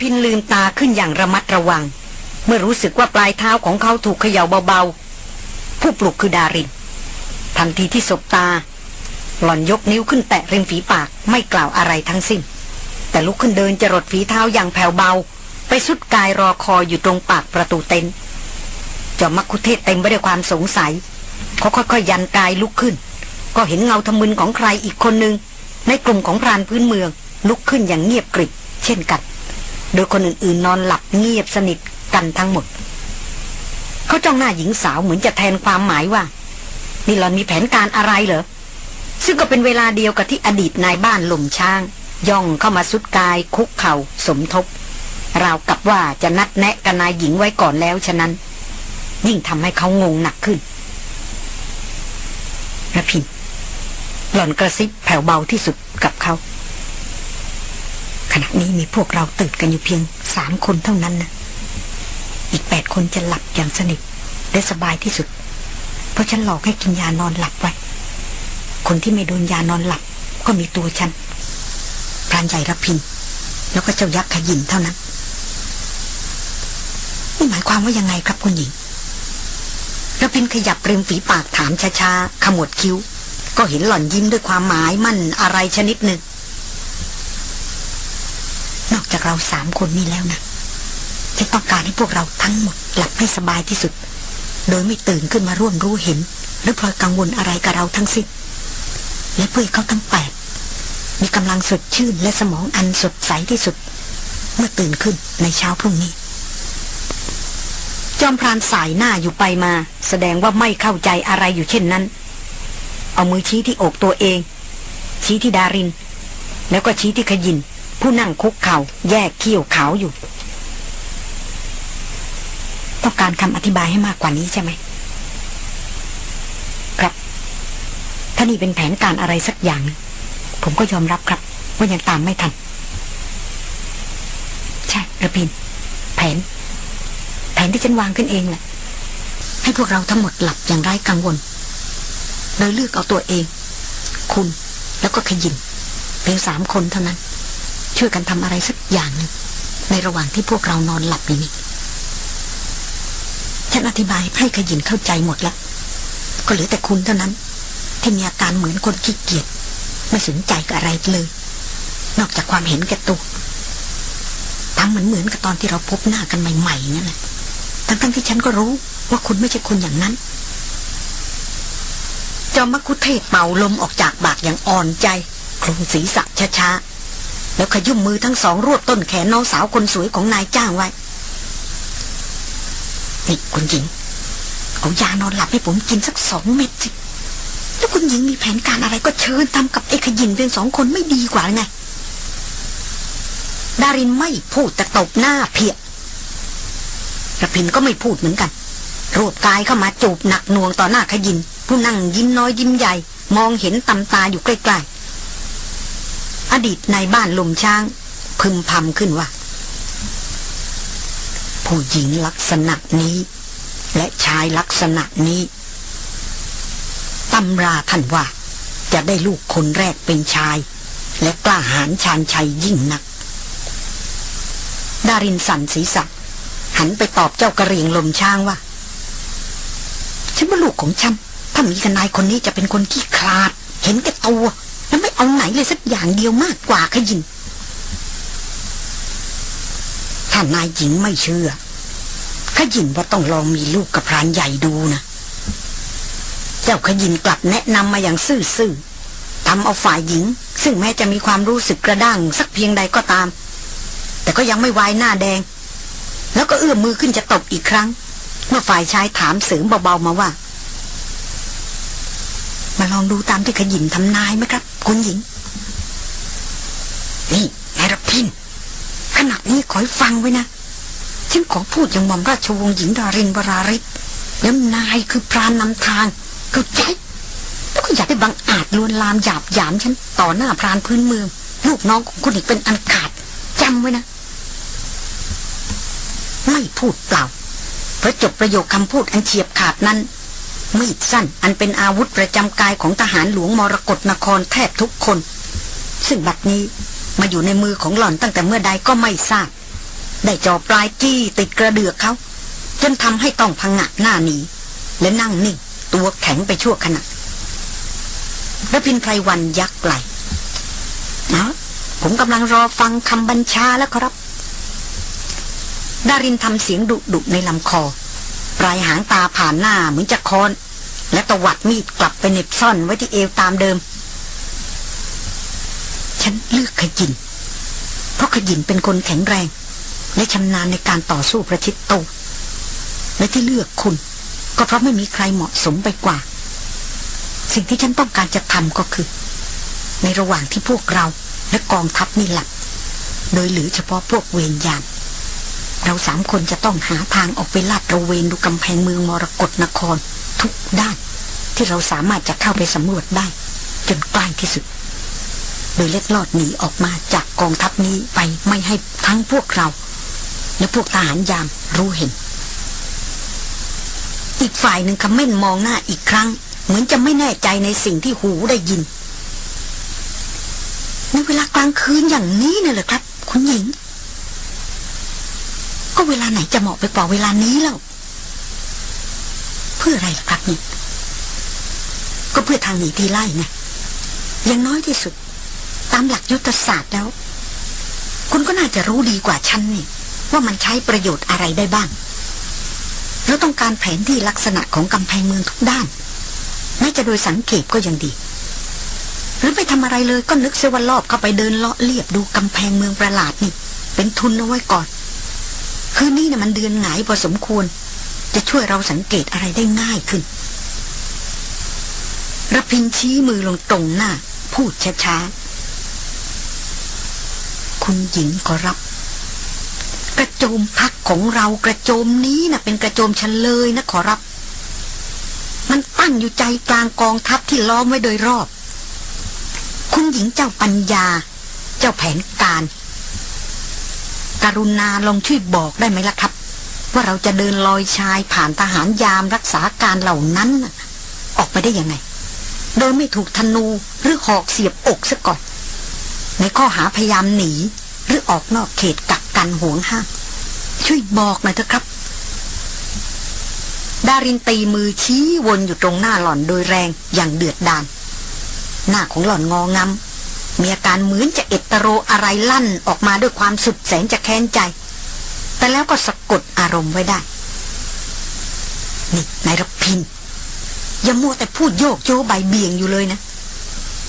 พินลืมตาขึ้นอย่างระมัดระวัง เมื่อรู้สึกว่าปลายเท้าของเขาถูกเขย่าเบาๆ ผู้ปลุกคือดารินทันทีที่สบตา หล่อนยกนิ้วขึ้นแตะริมฝีปากไม่กล่าวอะไรทั้งสิ้น แต่ลุกขึ้นเดินจรดฝีเท้าอย่างแผ่วเบา ไปสุดกายรอคอยอยู่ตรงปากประตูเต็นท์จอมมักคุเทศเต็มไปด้วยความสงสัย เขาค่อยๆยันกายลุกขึ้น ก็เห็นเงาทะมึนของใครอีกคนหนึ่งในกลุ่มของพรานพื้นเมือง ลุกขึ้นอย่างเงียบกริบเช่นกัน โดยคนอื่นๆ นอนหลับเงียบสนิทกันทั้งหมด เขาจ้องหน้าหญิงสาวเหมือนจะแทนความหมายว่า นี่หลอนมีแผนการอะไรเหรอ ซึ่งก็เป็นเวลาเดียวกับที่อดีตนายบ้านหล่มช้าง ย่องเข้ามาสุดกายคุกเข่าสมทบราวกับว่าจะนัดแนะกับนายหญิงไว้ก่อนแล้วฉะนั้น ยิ่งทำให้เขางงหนักขึ้นระพินหล่อนกระซิบแผ่วเบาที่สุด ณะนี้มีพวกเราตื่นกันอยู่เพียงสามคนเท่านั้นนะอีกแปดคนจะหลับอย่างสนิทและสบายที่สุด เพราะฉันหลอกให้กินยานอนหลับไว้ คนที่ไม่โดนยานอนหลับ ก็มีตัวฉันพรานใหญ่รับพิน แล้วก็เจ้ายักษ์ขยินเท่านั้นนี่หมายความว่ายังไงครับคุณหญิงระพินขยับริมฝีปากถามช้าๆขมวดคิ้ว ก็เห็นหล่อนยิ้มด้วยความหมายมั่นอะไรชนิดหนึ่ง จากเราสามคนนี้แล้วนะจะต้องการให้พวกเราทั้งหมดหลับให้สบายที่สุด โดยไม่ตื่นขึ้นมาร่วมรู้เห็น หรือพลอยกังวลอะไรกับเราทั้งสิ้นและเพื่อเขาทั้งแปดมีกำลังสดชื่นและสมองอันสดใสที่สุด เมื่อตื่นขึ้นในเช้าพรุ่งนี้ จอมพรานสายหน้าอยู่ไปมา แสดงว่าไม่เข้าใจอะไรอยู่เช่นนั้น เอามือชี้ที่อกตัวเอง ชี้ที่ดาริน แล้วก็ชี้ที่ขยิน ผู้นั่งคุกเข่าแยกเขี้ยวขาวอยู่ ต้องการคำอธิบายให้มากกว่านี้ใช่ไหม ครับ ถ้านี่เป็นแผนการอะไรสักอย่าง ผมก็ยอมรับครับ ว่ายังตามไม่ทัน ใช่ระพิน แผน แผนที่ฉันวางขึ้นเองแหละ ให้พวกเราทั้งหมดหลับอย่างไร้กังวล โดยเลือกเอาตัวเอง คุณแล้วก็ขยินเพียงสามคนเท่านั้น ช่วยกันทำอะไรสักอย่าง ในระหว่างที่พวกเรานอนหลับอยู่นี่ฉันอธิบายให้ขยินเข้าใจหมดแล้ว ก็เหลือแต่คุณเท่านั้น ที่มีอาการเหมือนคนขี้เกียจไม่สนใจกับอะไรเลย นอกจากความเห็นแก่ตัวทำเหมือนเหมือนกับตอนที่เราพบหน้ากันใหม่ๆนั่นแหละทั้งๆที่ฉันก็รู้ว่าคุณไม่ใช่คนอย่างนั้น จอมมักคุเทศเป่าลมออกจากปากอย่างอ่อนใจคลุมศีรษะช้าๆ แล้วขยุ่มมือทั้งสองรวบต้นแขนน้องสาวคนสวยของนายจ้างไว้ นี่คุณหญิง เอายานอนหลับให้ผมกินสักสองเม็ดสิ แล้วคุณหญิงมีแผนการอะไรก็เชิญทำกับไอ้ขยินเพียงสองคนไม่ดีกว่าไง ดารินไม่พูดแต่ตบหน้าเพียระพินก็ไม่พูดเหมือนกัน รวบกายเข้ามาจูบหนักหน่วงต่อหน้าขยิน ผู้นั่งยิ้มน้อยยิ้มใหญ่ มองเห็นตำตาอยู่ใกล้ๆ ดีตในบ้านลมช้าง พึมพำขึ้นว่า ผู้หญิงลักษณะนี้ และชายลักษณะนี้ตำราท่านว่า จะได้ลูกคนแรกเป็นชาย และกล้าหาญชาญชัยยิ่งนัก ดารินสันศีรษะหันไปตอบเจ้ากระเรียงลมช้างว่าฉันว่าลูกของฉันถ้ามีกับนายคนนี้จะเป็นคนขี้คลาด เห็นแก่ตัว แล้วไม่เอาไหนเลยสักอย่างเดียวมากกว่าขยินถ้านายหญิงไม่เชื่อขยินว่าต้องลองมีลูกกับพรานใหญ่ดูนะ เจ้าขยินกลับแนะนำมาอย่างซื่อๆทำเอาฝ่ายหญิง ซึ่งแม้จะมีความรู้สึกกระด้างสักเพียงใดก็ตาม แต่ก็ยังไม่วายหน้าแดง แล้วก็เอื้อมมือขึ้นจะตบอีกครั้ง เมื่อฝ่ายชายถามเสริมเบาๆมาว่า มาลองดูตามที่ขยินทำนายไหมครับ คุณหญิง นี่นายรพินขณะนี้ขอให้ฟังไว้นะ ฉันขอพูดอย่างหม่อมราชวงศ์หญิงดารินวราริศแล้วนายคือพรานนำทางเข้าใจแล้วก็อย่าได้บังอาจลวนลามหยาบหยามฉันต่อหน้าพรานพื้นเมือง ลูกน้องของคุณอีกเป็นอันขาดจำไว้นะ ไม่พูดเปล่าเพราะจบประโยคคำพูดอันเฉียบขาดนั้น มีดสั้นอันเป็นอาวุธประจำกายของทหารหลวงมรกรนครแทบทุกคน ซึ่งบัดนี้มาอยู่ในมือของหล่อนตั้งแต่เมื่อใดก็ไม่ทราบ ได้จ่อปลายจี้ติดกระเดือกเขา จนทำให้ต้องพังงะหน้าหนี และนั่งนิ่งตัวแข็งไปชั่วขณะระพินไพรวันยักไหลนะผมกำลังรอฟังคำบัญชาแล้วครับ ดารินทำเสียงดุดุในลำคอ ปลายหางตาผ่านหน้าเหมือนจะคอน และตวัดมีดกลับไปเน็บซ่อนไว้ที่เอวตามเดิม ฉันเลือกขยิน เพราะขยินเป็นคนแข็งแรง และชำนาญในการต่อสู้ประชิดโตและที่เลือกคุณ ก็เพราะไม่มีใครเหมาะสมไปกว่า สิ่งที่ฉันต้องการจะทำก็คือ ในระหว่างที่พวกเราและกองทัพนี่หลับโดยเหลือเฉพาะพวกเวรยาม เราสามคนจะต้องหาทางออกไปลาดระเวนดูกำแพงเมืองมรกรนคร ทุกด้าน ที่เราสามารถจะเข้าไปสำรวจได้ จนใกล้ที่สุด โดยเล็ดลอดหนีออกมาจากกองทัพนี้ไปไม่ให้ทั้งพวกเรา และพวกทหารยามรู้เห็น อีกฝ่ายหนึ่งคำเม่นมองหน้าอีกครั้ง เหมือนจะไม่แน่ใจในสิ่งที่หูได้ยินในเวลากลางคืนอย่างนี้เนี่ยเหรอครับ คุณหญิง ก็เวลาไหนจะเหมาะไปกว่าเวลานี้แล้วเพื่ออะไรครับนี่ก็เพื่อทางหนีทีไล่ไงอย่างน้อยที่สุด ตามหลักยุทธศาสตร์แล้ว คุณก็น่าจะรู้ดีกว่าฉันนี่ ว่ามันใช้ประโยชน์อะไรได้บ้างเราต้องการแผนที่ลักษณะของกำแพงเมืองทุกด้านแม้จะโดยสังเกตก็ยังดี หรือไปทำอะไรเลยก็นึกเสว่ารอบเข้าไปเดินเลาะเลียบดูกำแพงเมืองประหลาดนี่ เป็นทุนเอาไว้ก่อน คืนนี้นี่ยมันเดือนไหงายพอสมควร จะช่วยเราสังเกตอะไรได้ง่ายขึ้นระพินชี้มือลงตรงหน้า พูดช้าๆ คุณหญิงก็รับ กระโจมพักของเรากระโจมนี้นะ่ะเป็นกระโจมชันเลยนะขอรับ มันตั้งอยู่ใจกลางกองทัพที่ล้อมไว้โดยรอบ คุณหญิงเจ้าปัญญา เจ้าแผนการ กรุณาลองช่วยบอกได้ไหมล่ะครับ ว่าเราจะเดินลอยชายผ่านทหารยามรักษาการเหล่านั้น ออกไปได้ยังไง โดยไม่ถูกธนูหรือหอกเสียบอกซะก่อน ในข้อหาพยายามหนี หรือออกนอกเขตกักกันห่วงห้ามช่วยบอกหน่อยเถอะครับ ดารินตีมือชี้วนอยู่ตรงหน้าหล่อนโดยแรงอย่างเดือดดาลหน้าของหล่อนงองำ มีอาการเหมือนจะเอตโรอะไรลั่นออกมาด้วยความสุดแสนจะแค้นใจ แต่แล้วก็สะกดอารมณ์ไว้ได้ นี่นายรพิน อย่ามัวแต่พูดโยกโยใบเบี่ยงอยู่เลยนะ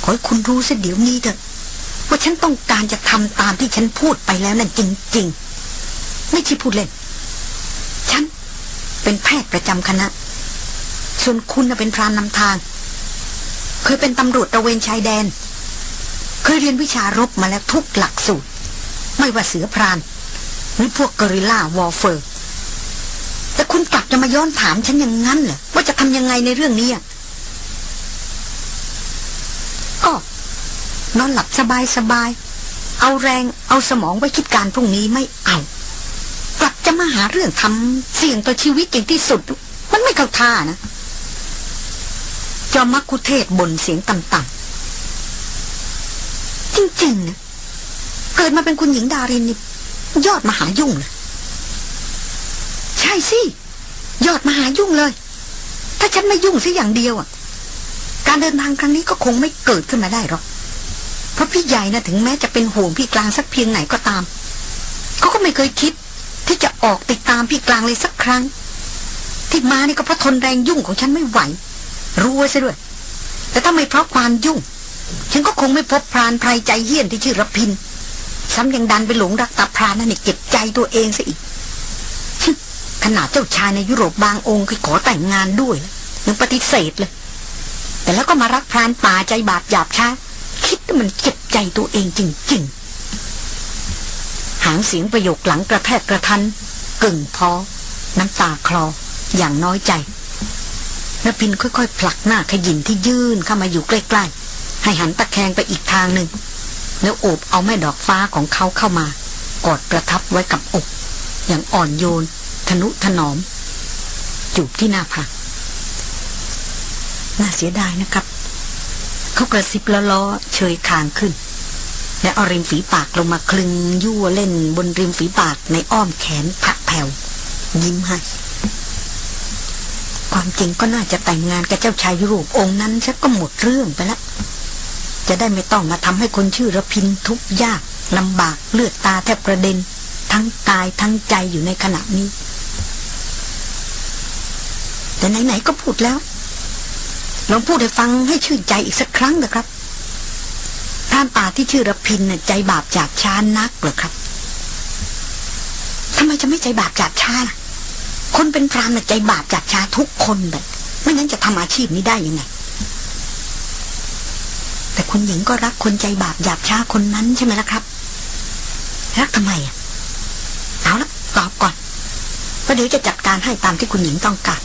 ขอให้คุณรู้สัเดี๋ยวนี้เถอะ ว่าฉันต้องการจะทำตามที่ฉันพูดไปแล้วนั่นจริง ๆ ไม่ใช่พูดเล่น ฉันเป็นแพทย์ประจำคณะ ส่วนคุณเป็นพรานนำทาง เคยเป็นตำรวจตะเวนชายแดน เคยเรียนวิชารบมาแล้วทุกหลักสูตร ไม่ว่าเสือพราน หรือพวกกอริลลาวอลเฟอร์ แต่คุณกลับจะมาย้อนถามฉันอย่างนั้นเหรอว่าจะทำยังไงในเรื่องนี้ก็นอนหลับสบายสบาย เอาแรงเอาสมองไว้คิดการพรุ่งนี้ไม่เอา กลับจะมาหาเรื่องทำเสี่ยงต่อชีวิตอย่างที่สุด มันไม่เข้าท่านะจอมมักคุเทศบนเสียงต่ำๆ จริงๆ เกิดมาเป็นคุณหญิงดารินนี่ยอดมหายุ่งเลยใช่สิ ยอดมหายุ่งเลย ถ้าฉันไม่ยุ่งสิอย่างเดียวอะ การเดินทางครั้งนี้ก็คงไม่เกิดขึ้นมาได้หรอก เพราะพี่ใหญ่นะถึงแม้จะเป็นห่วงพี่กลางสักเพียงไหนก็ตาม เขาก็ไม่เคยคิด ที่จะออกติดตามพี่กลางเลยสักครั้ง ที่มานี่ก็เพราะทนแรงยุ่งของฉันไม่ไหว รู้ไว้ซะด้วย แต่ถ้าไม่เพราะความยุ่ง ฉันก็คงไม่พบพรานไพรใจเฮี้ยนที่ชื่อรพิน ซ้ำยังดันไปหลงรักตาพรานนั่นเก็บใจตัวเองซะอีก ขนาดเจ้าชายในยุโรปบางองค์เคยขอแต่งงานด้วยยังปฏิเสธเลย แต่แล้วก็มารักพรานป่าใจบาปหยาบช้า คิดว่ามันเจ็บใจตัวเองจริง ๆ หางเสียงประโยคหลังกระแทกกระทันกึ่งพอ น้ำตาคลออย่างน้อยใจนพินค่อยๆผลักหน้าขยินที่ยื่นเข้ามาอยู่ใกล้ ๆ ให้หันตะแคงไปอีกทางหนึ่งแล้วโอบเอาแม่ดอกฟ้าของเขาเข้ามากอดประทับไว้กับอก อย่างอ่อนโยน ทนุถนอม จูบที่หน้าผากน่าเสียดายนะครับ เขากระซิบล้อๆเฉยคางขึ้น และเอาริมฝีปากลงมาคลึงยั่วเล่นบนริมฝีปากในอ้อมแขนผักแผ่ว ยิ้มให้ความจริงก็น่าจะแต่งงานกับเจ้าชายยุโรปองค์นั้นซะก็หมดเรื่องไปแล้ว จะได้ไม่ต้องมาทำให้คนชื่อระพินทุกข์ยากลำบากเลือดตาแทบกระเด็น ทั้งกายทั้งใจอยู่ในขณะนี้ แต่ไหนๆก็พูดแล้วลองพูดให้ฟังให้ชื่นใจอีกสักครั้งนะครับท่านป่าที่ชื่อระพินน่ะใจบาปจากช้านักเหรอครับทำไมจะไม่ใจบาปจากช้าล่ะคนเป็นพรามน่ะใจบาปจากช้าทุกคนแบบไม่งั้นจะทำอาชีพนี้ได้ยังไง แต่คุณหญิงก็รักคนใจบาปหยาบช้าคนนั้นใช่ไหมล่ะครับ รักทำไมอะเอาละตอบก่อนประเดี๋ยวจะจัดการให้ตามที่คุณหญิงต้องการ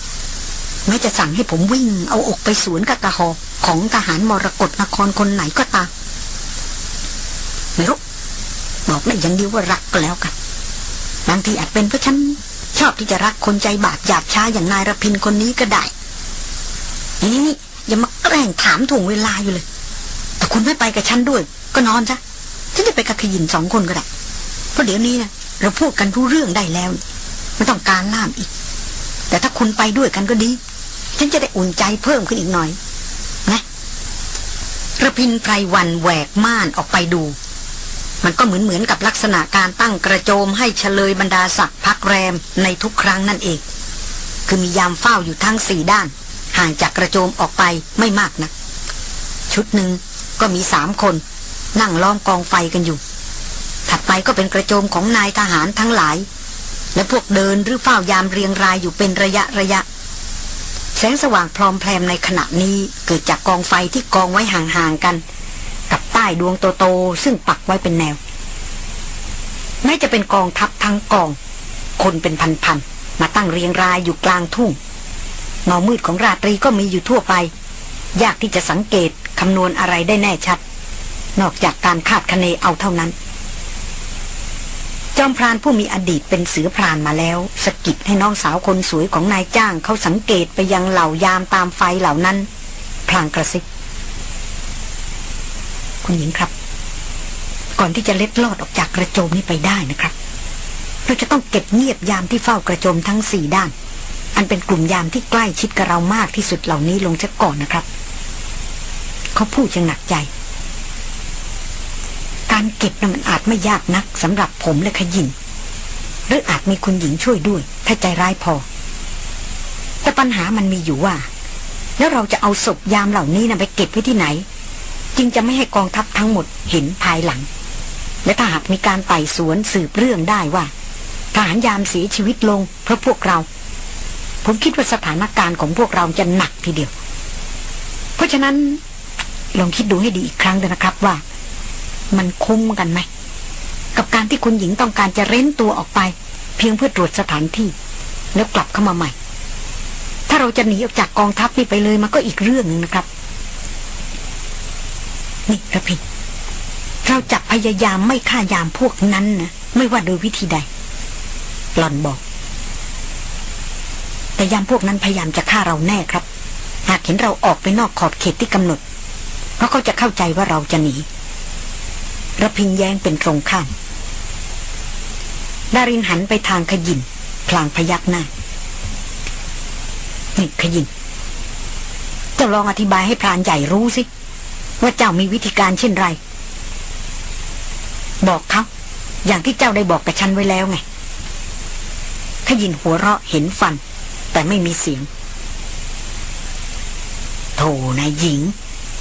แม้จะสั่งให้ผมวิ่งเอาอกไปสวนกับกระหอของทหารมรกรนครคนไหนก็ตามไม่รู้บอกได้อย่างเดียวว่ารักก็แล้วกันบางทีอาจเป็นเพราะฉันชอบที่จะรักคนใจบาปหยาบช้าอย่างนายรพินคนนี้ก็ได้นี่นี่อย่ามาแกล้งถามถ่วงเวลาอยู่เลย คุณไม่ไปกับฉันด้วย ก็นอนซะฉันจะไปกับขยินสองคนก็ได้เพราะเดี๋ยวนี้นะเราพูดกันรู้เรื่องได้แล้ว ไม่ต้องการล่ามอีก แต่ถ้าคุณไปด้วยกันก็ดี ฉันจะได้อุ่นใจเพิ่มขึ้นอีกหน่อย นะระพินไพรวันแหวกม่านออกไปดู มันก็เหมือนเหมือนกับลักษณะการตั้งกระโจมให้เฉลยบรรดาศักดิ์พักแรมในทุกครั้งนั่นเอง คือมียามเฝ้าอยู่ทั้งสี่ด้าน ห่างจากกระโจมออกไปไม่มากนะักชุดหนึ่ง ก็มีสามคน นั่งล้อมกองไฟกันอยู่ ถัดไปก็เป็นกระโจมของนายทหารทั้งหลาย และพวกเดินหรือเฝ้ายามเรียงรายอยู่เป็นระยะระยะ แสงสว่างพร้อมแพรมในขณะนี้เกิดจากกองไฟที่กองไว้ห่างๆกัน กับใต้ดวงโตๆซึ่งปักไว้เป็นแนวแม้จะเป็นกองทัพทั้งกอง คนเป็นพันๆมาตั้งเรียงรายอยู่กลางทุ่งเงามืดของราตรีก็มีอยู่ทั่วไป ยากที่จะสังเกต คำนวณอะไรได้แน่ชัด นอกจากการคาดคะเนเอาเท่านั้น จอมพรานผู้มีอดีตเป็นเสือพรานมาแล้วสกิดให้น้องสาวคนสวยของนายจ้างเขาสังเกตไปยังเหล่ายามตามไฟเหล่านั้น พลางกระซิบคุณหญิงครับ ก่อนที่จะเล็ดลอดออกจากกระโจมนี้ไปได้นะครับเราจะต้องเก็บเงียบยามที่เฝ้ากระโจมทั้งสี่ด้าน อันเป็นกลุ่มยามที่ใกล้ชิดกับเรามากที่สุดเหล่านี้ลงซะก่อนนะครับ เขาพูดยังหนักใจ การเก็บนั้นมันอาจไม่ยากนักสำหรับผมและขยินหรืออาจมีคุณหญิงช่วยด้วย ถ้าใจร้ายพอ แต่ปัญหามันมีอยู่ว่า แล้วเราจะเอาศพยามเหล่านี้นะไปเก็บไว้ที่ไหน จึงจะไม่ให้กองทัพทั้งหมดเห็นภายหลัง และถ้าหากมีการไต่สวนสืบเรื่องได้ว่าทหารยามเสียชีวิตลง เพราะพวกเรา ผมคิดว่าสถานการณ์ของพวกเราจะหนักทีเดียว เพราะฉะนั้น ลองคิดดูให้ดีอีกครั้งนะครับว่า มันคุ้มกันไหม กับการที่คุณหญิงต้องการจะเร้นตัวออกไป เพียงเพื่อตรวจสถานที่ แล้วกลับเข้ามาใหม่ ถ้าเราจะหนีออกจากกองทัพนี่ไปเลยมันก็อีกเรื่องนึงนะครับ นี่ระพินเราจะพยายามไม่ฆ่ายามพวกนั้นนะไม่ว่าโดยวิธีใด หล่อนบอก แต่ยามพวกนั้นพยายามจะฆ่าเราแน่ครับ หากเห็นเราออกไปนอกขอบเขตที่กำหนด ราะเขาจะเข้าใจว่าเราจะหนีระพินแย้งเป็นตรงข้ามดารินหันไปทางขยินพลางพยักหน้านี่ขยินเจ้าลองอธิบายให้พรานใหญ่รู้สิ ว่าเจ้ามีวิธีการเช่นไร บอกเขาอย่างที่เจ้าได้บอกกับฉันไว้แล้วไงขยินหัวเราะเห็นฟัน แต่ไม่มีเสียง โธนายหญิง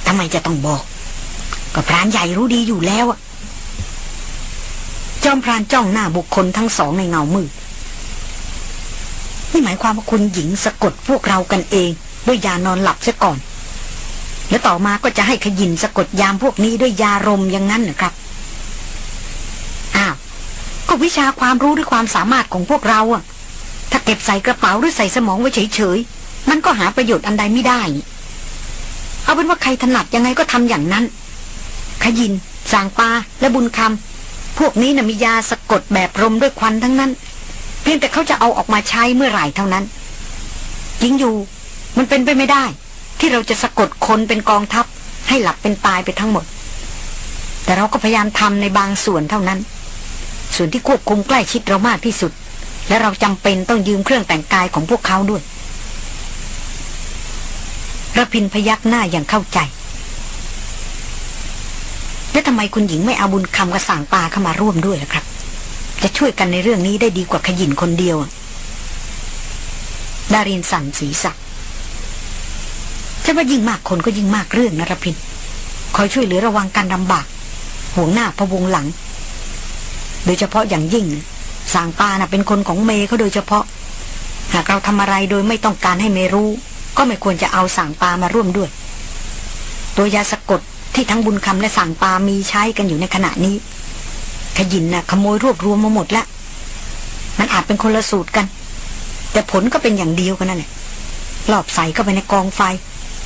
ทำไมจะต้องบอก ก็พรานใหญ่รู้ดีอยู่แล้วอะจอมพรานจ้องหน้าบุคคลทั้งสองในเงามืดนี่หมายความว่าคุณหญิงสะกดพวกเรากันเอง ด้วยยานอนหลับซะก่อน แล้วต่อมาก็จะให้ขยินสะกดยามพวกนี้ด้วยยารมอย่างนั้นนะครับอ้าวก็วิชาความรู้หรือความสามารถของพวกเราอะถ้าเก็บใส่กระเป๋าหรือใส่สมองไว้เฉยๆมันก็หาประโยชน์อันใดไม่ได้ เอาเป็นว่าใครถนัดยังไงก็ทำอย่างนั้น ขยิน สางปา และบุญคำพวกนี้นะ่ะมียาสะกดแบบรมด้วยควันทั้งนั้น เพียงแต่เขาจะเอาออกมาใช้เมื่อไหร่เท่านั้นจริงอยู่ มันเป็นไปไม่ได้ ที่เราจะสะกดคนเป็นกองทัพ ให้หลับเป็นตายไปทั้งหมด แต่เราก็พยายามทำในบางส่วนเท่านั้น ส่วนที่ควบคุมใกล้ชิดเรามากที่สุด และเราจำเป็นต้องยืมเครื่องแต่งกายของพวกเขาด้วย ระพินพยักหน้าอย่างเข้าใจ แล้วทำไมคุณหญิงไม่เอาบุญคำกระสางปลาเข้ามาร่วมด้วยล่ะครับ จะช่วยกันในเรื่องนี้ได้ดีกว่าขยินคนเดียว ดารินสั่นสีสักจะว่ายิ่งมากคนก็ยิ่งมากเรื่องนะรพิน คอยช่วยเหลือระวังการลำบาก ห่วงหน้าพะวงหลัง โดยเฉพาะอย่างยิ่งสางปานะ่ะเป็นคนของเมย์เขาโดยเฉพาะ หากเราทำอะไรโดยไม่ต้องการให้เมรู้ ก็ไม่ควรจะเอาสางปามาร่วมด้วย ตัวยาสะกดที่ทั้งบุญคำและสางปามีใช้กันอยู่ในขณะนี้ ขยินนะ่ะขโมยรวบรวมมาหมดแล้วมันอาจเป็นคนละสูตรกัน แต่ผลก็เป็นอย่างเดียวกันนั่นแหละหลอบใส่เข้าไปในกองไฟ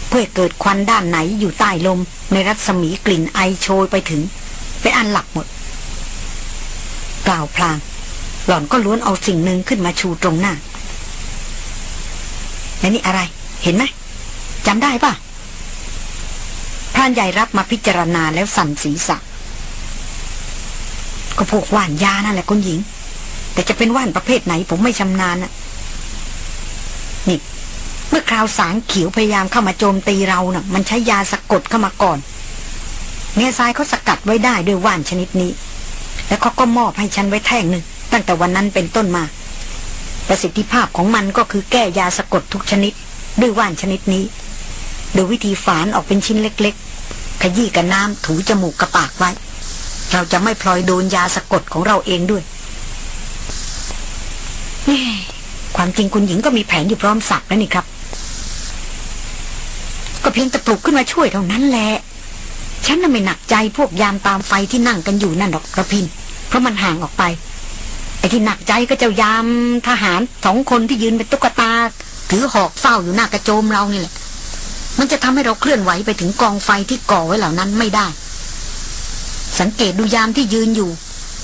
เพื่อเกิดควันด้านไหนอยู่ใต้ลม ในรัศมีกลิ่นไอโชยไปถึง เป็นอันหลักหมดกล่าวพลางหล่อนก็ล้วนเอาสิ่งหนึ่งขึ้นมาชูตรงหน้าและนี่อะไร เห็นไหมจำได้ปะพรานใหญ่รับมาพิจารณาแล้วสั่นศีรษะ ก็พวกว่านยานั่นแหละคุณหญิง แต่จะเป็นว่านประเภทไหนผมไม่ชำนาญนะนี่ เมื่อคราวสางเขียวพยายามเข้ามาโจมตีเรานะ่ะ มันใช้ยาสะกดเข้ามาก่อนเงี้ยทรายเขาสกัดไว้ได้ด้วยว่านชนิดนี้ แล้วเขาก็มอบให้ฉันไว้แท่งหนึ่งตั้งแต่วันนั้นเป็นต้นมา ประสิทธิภาพของมันก็คือแก้ยาสะกดทุกชนิด ด้วยว่านชนิดนี้ โดยวิธีฝานออกเป็นชิ้นเล็กๆ ขยี้กับน้ำถูจมูกกระปากไว้ เราจะไม่พลอยโดนยาสะกดของเราเองด้วยความจริงคุณหญิงก็มีแผนอยู่พร้อมสับแล้วนี่ครับ ก็เพียงแต่ปลุกขึ้นมาช่วยเท่านั้นแหละฉันน่ะไม่หนักใจพวกยามตามไฟที่นั่งกันอยู่นั่นดอกกระพิน เพราะมันห่างออกไปไอ้ที่หนักใจก็เจ้ายามทหารสองคนที่ยืนเป็นตุ๊กตา ถือหอกเฝ้าอยู่หน้ากระโจมเรานี่แหละ มันจะทำให้เราเคลื่อนไหวไปถึงกองไฟที่ก่อไว้เหล่านั้นไม่ได้ สังเกตดูยามที่ยืนอยู่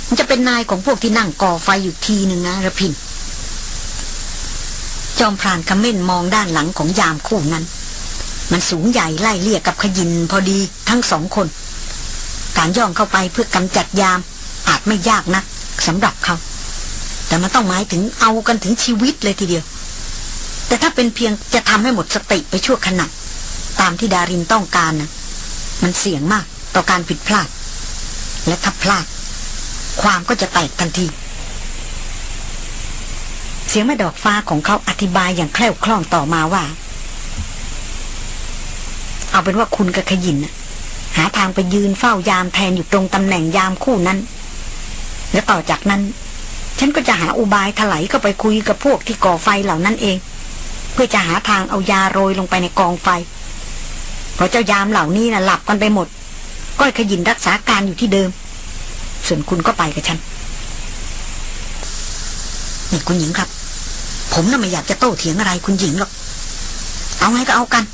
มันจะเป็นนายของพวกที่นั่งก่อไฟอยู่ทีหนึ่งนะระพินจอมพรานคำเม่นมองด้านหลังของยามคู่นั้น มันสูงใหญ่ไล่เลี่ยกับขยินพอดีทั้งสองคน การย่องเข้าไปเพื่อกำจัดยาม อาจไม่ยากนักสำหรับเขา แต่มันต้องหมายถึงเอากันถึงชีวิตเลยทีเดียว แต่ถ้าเป็นเพียงจะทำให้หมดสติไปชั่วขณะตามที่ดารินต้องการนะมันเสี่ยงมากต่อการผิดพลาด และถ้าพลาด ความก็จะแตกทันที เสียงแม่ดอกฟ้าของเขาอธิบายอย่างแคล่วคล่องต่อมาว่า เอาเป็นว่าคุณกับขยินหาทางไปยืนเฝ้ายามแทนอยู่ตรงตำแหน่งยามคู่นั้น แล้วต่อจากนั้น ฉันก็จะหาอุบายถลายเข้าไปคุยกับพวกที่ก่อไฟเหล่านั้นเอง เพื่อจะหาทางเอายาโรยลงไปในกองไฟ เพราะเจ้ายามเหล่านี้นะ่ะหลับกันไปหมด ก้อยขยินรักษาการอยู่ที่เดิม ส่วนคุณก็ไปกับฉันนี่คุณหญิงครับ ผมน่ะไม่อยากจะโต้เถียงอะไรคุณหญิงหรอก เอาไงก็เอากัน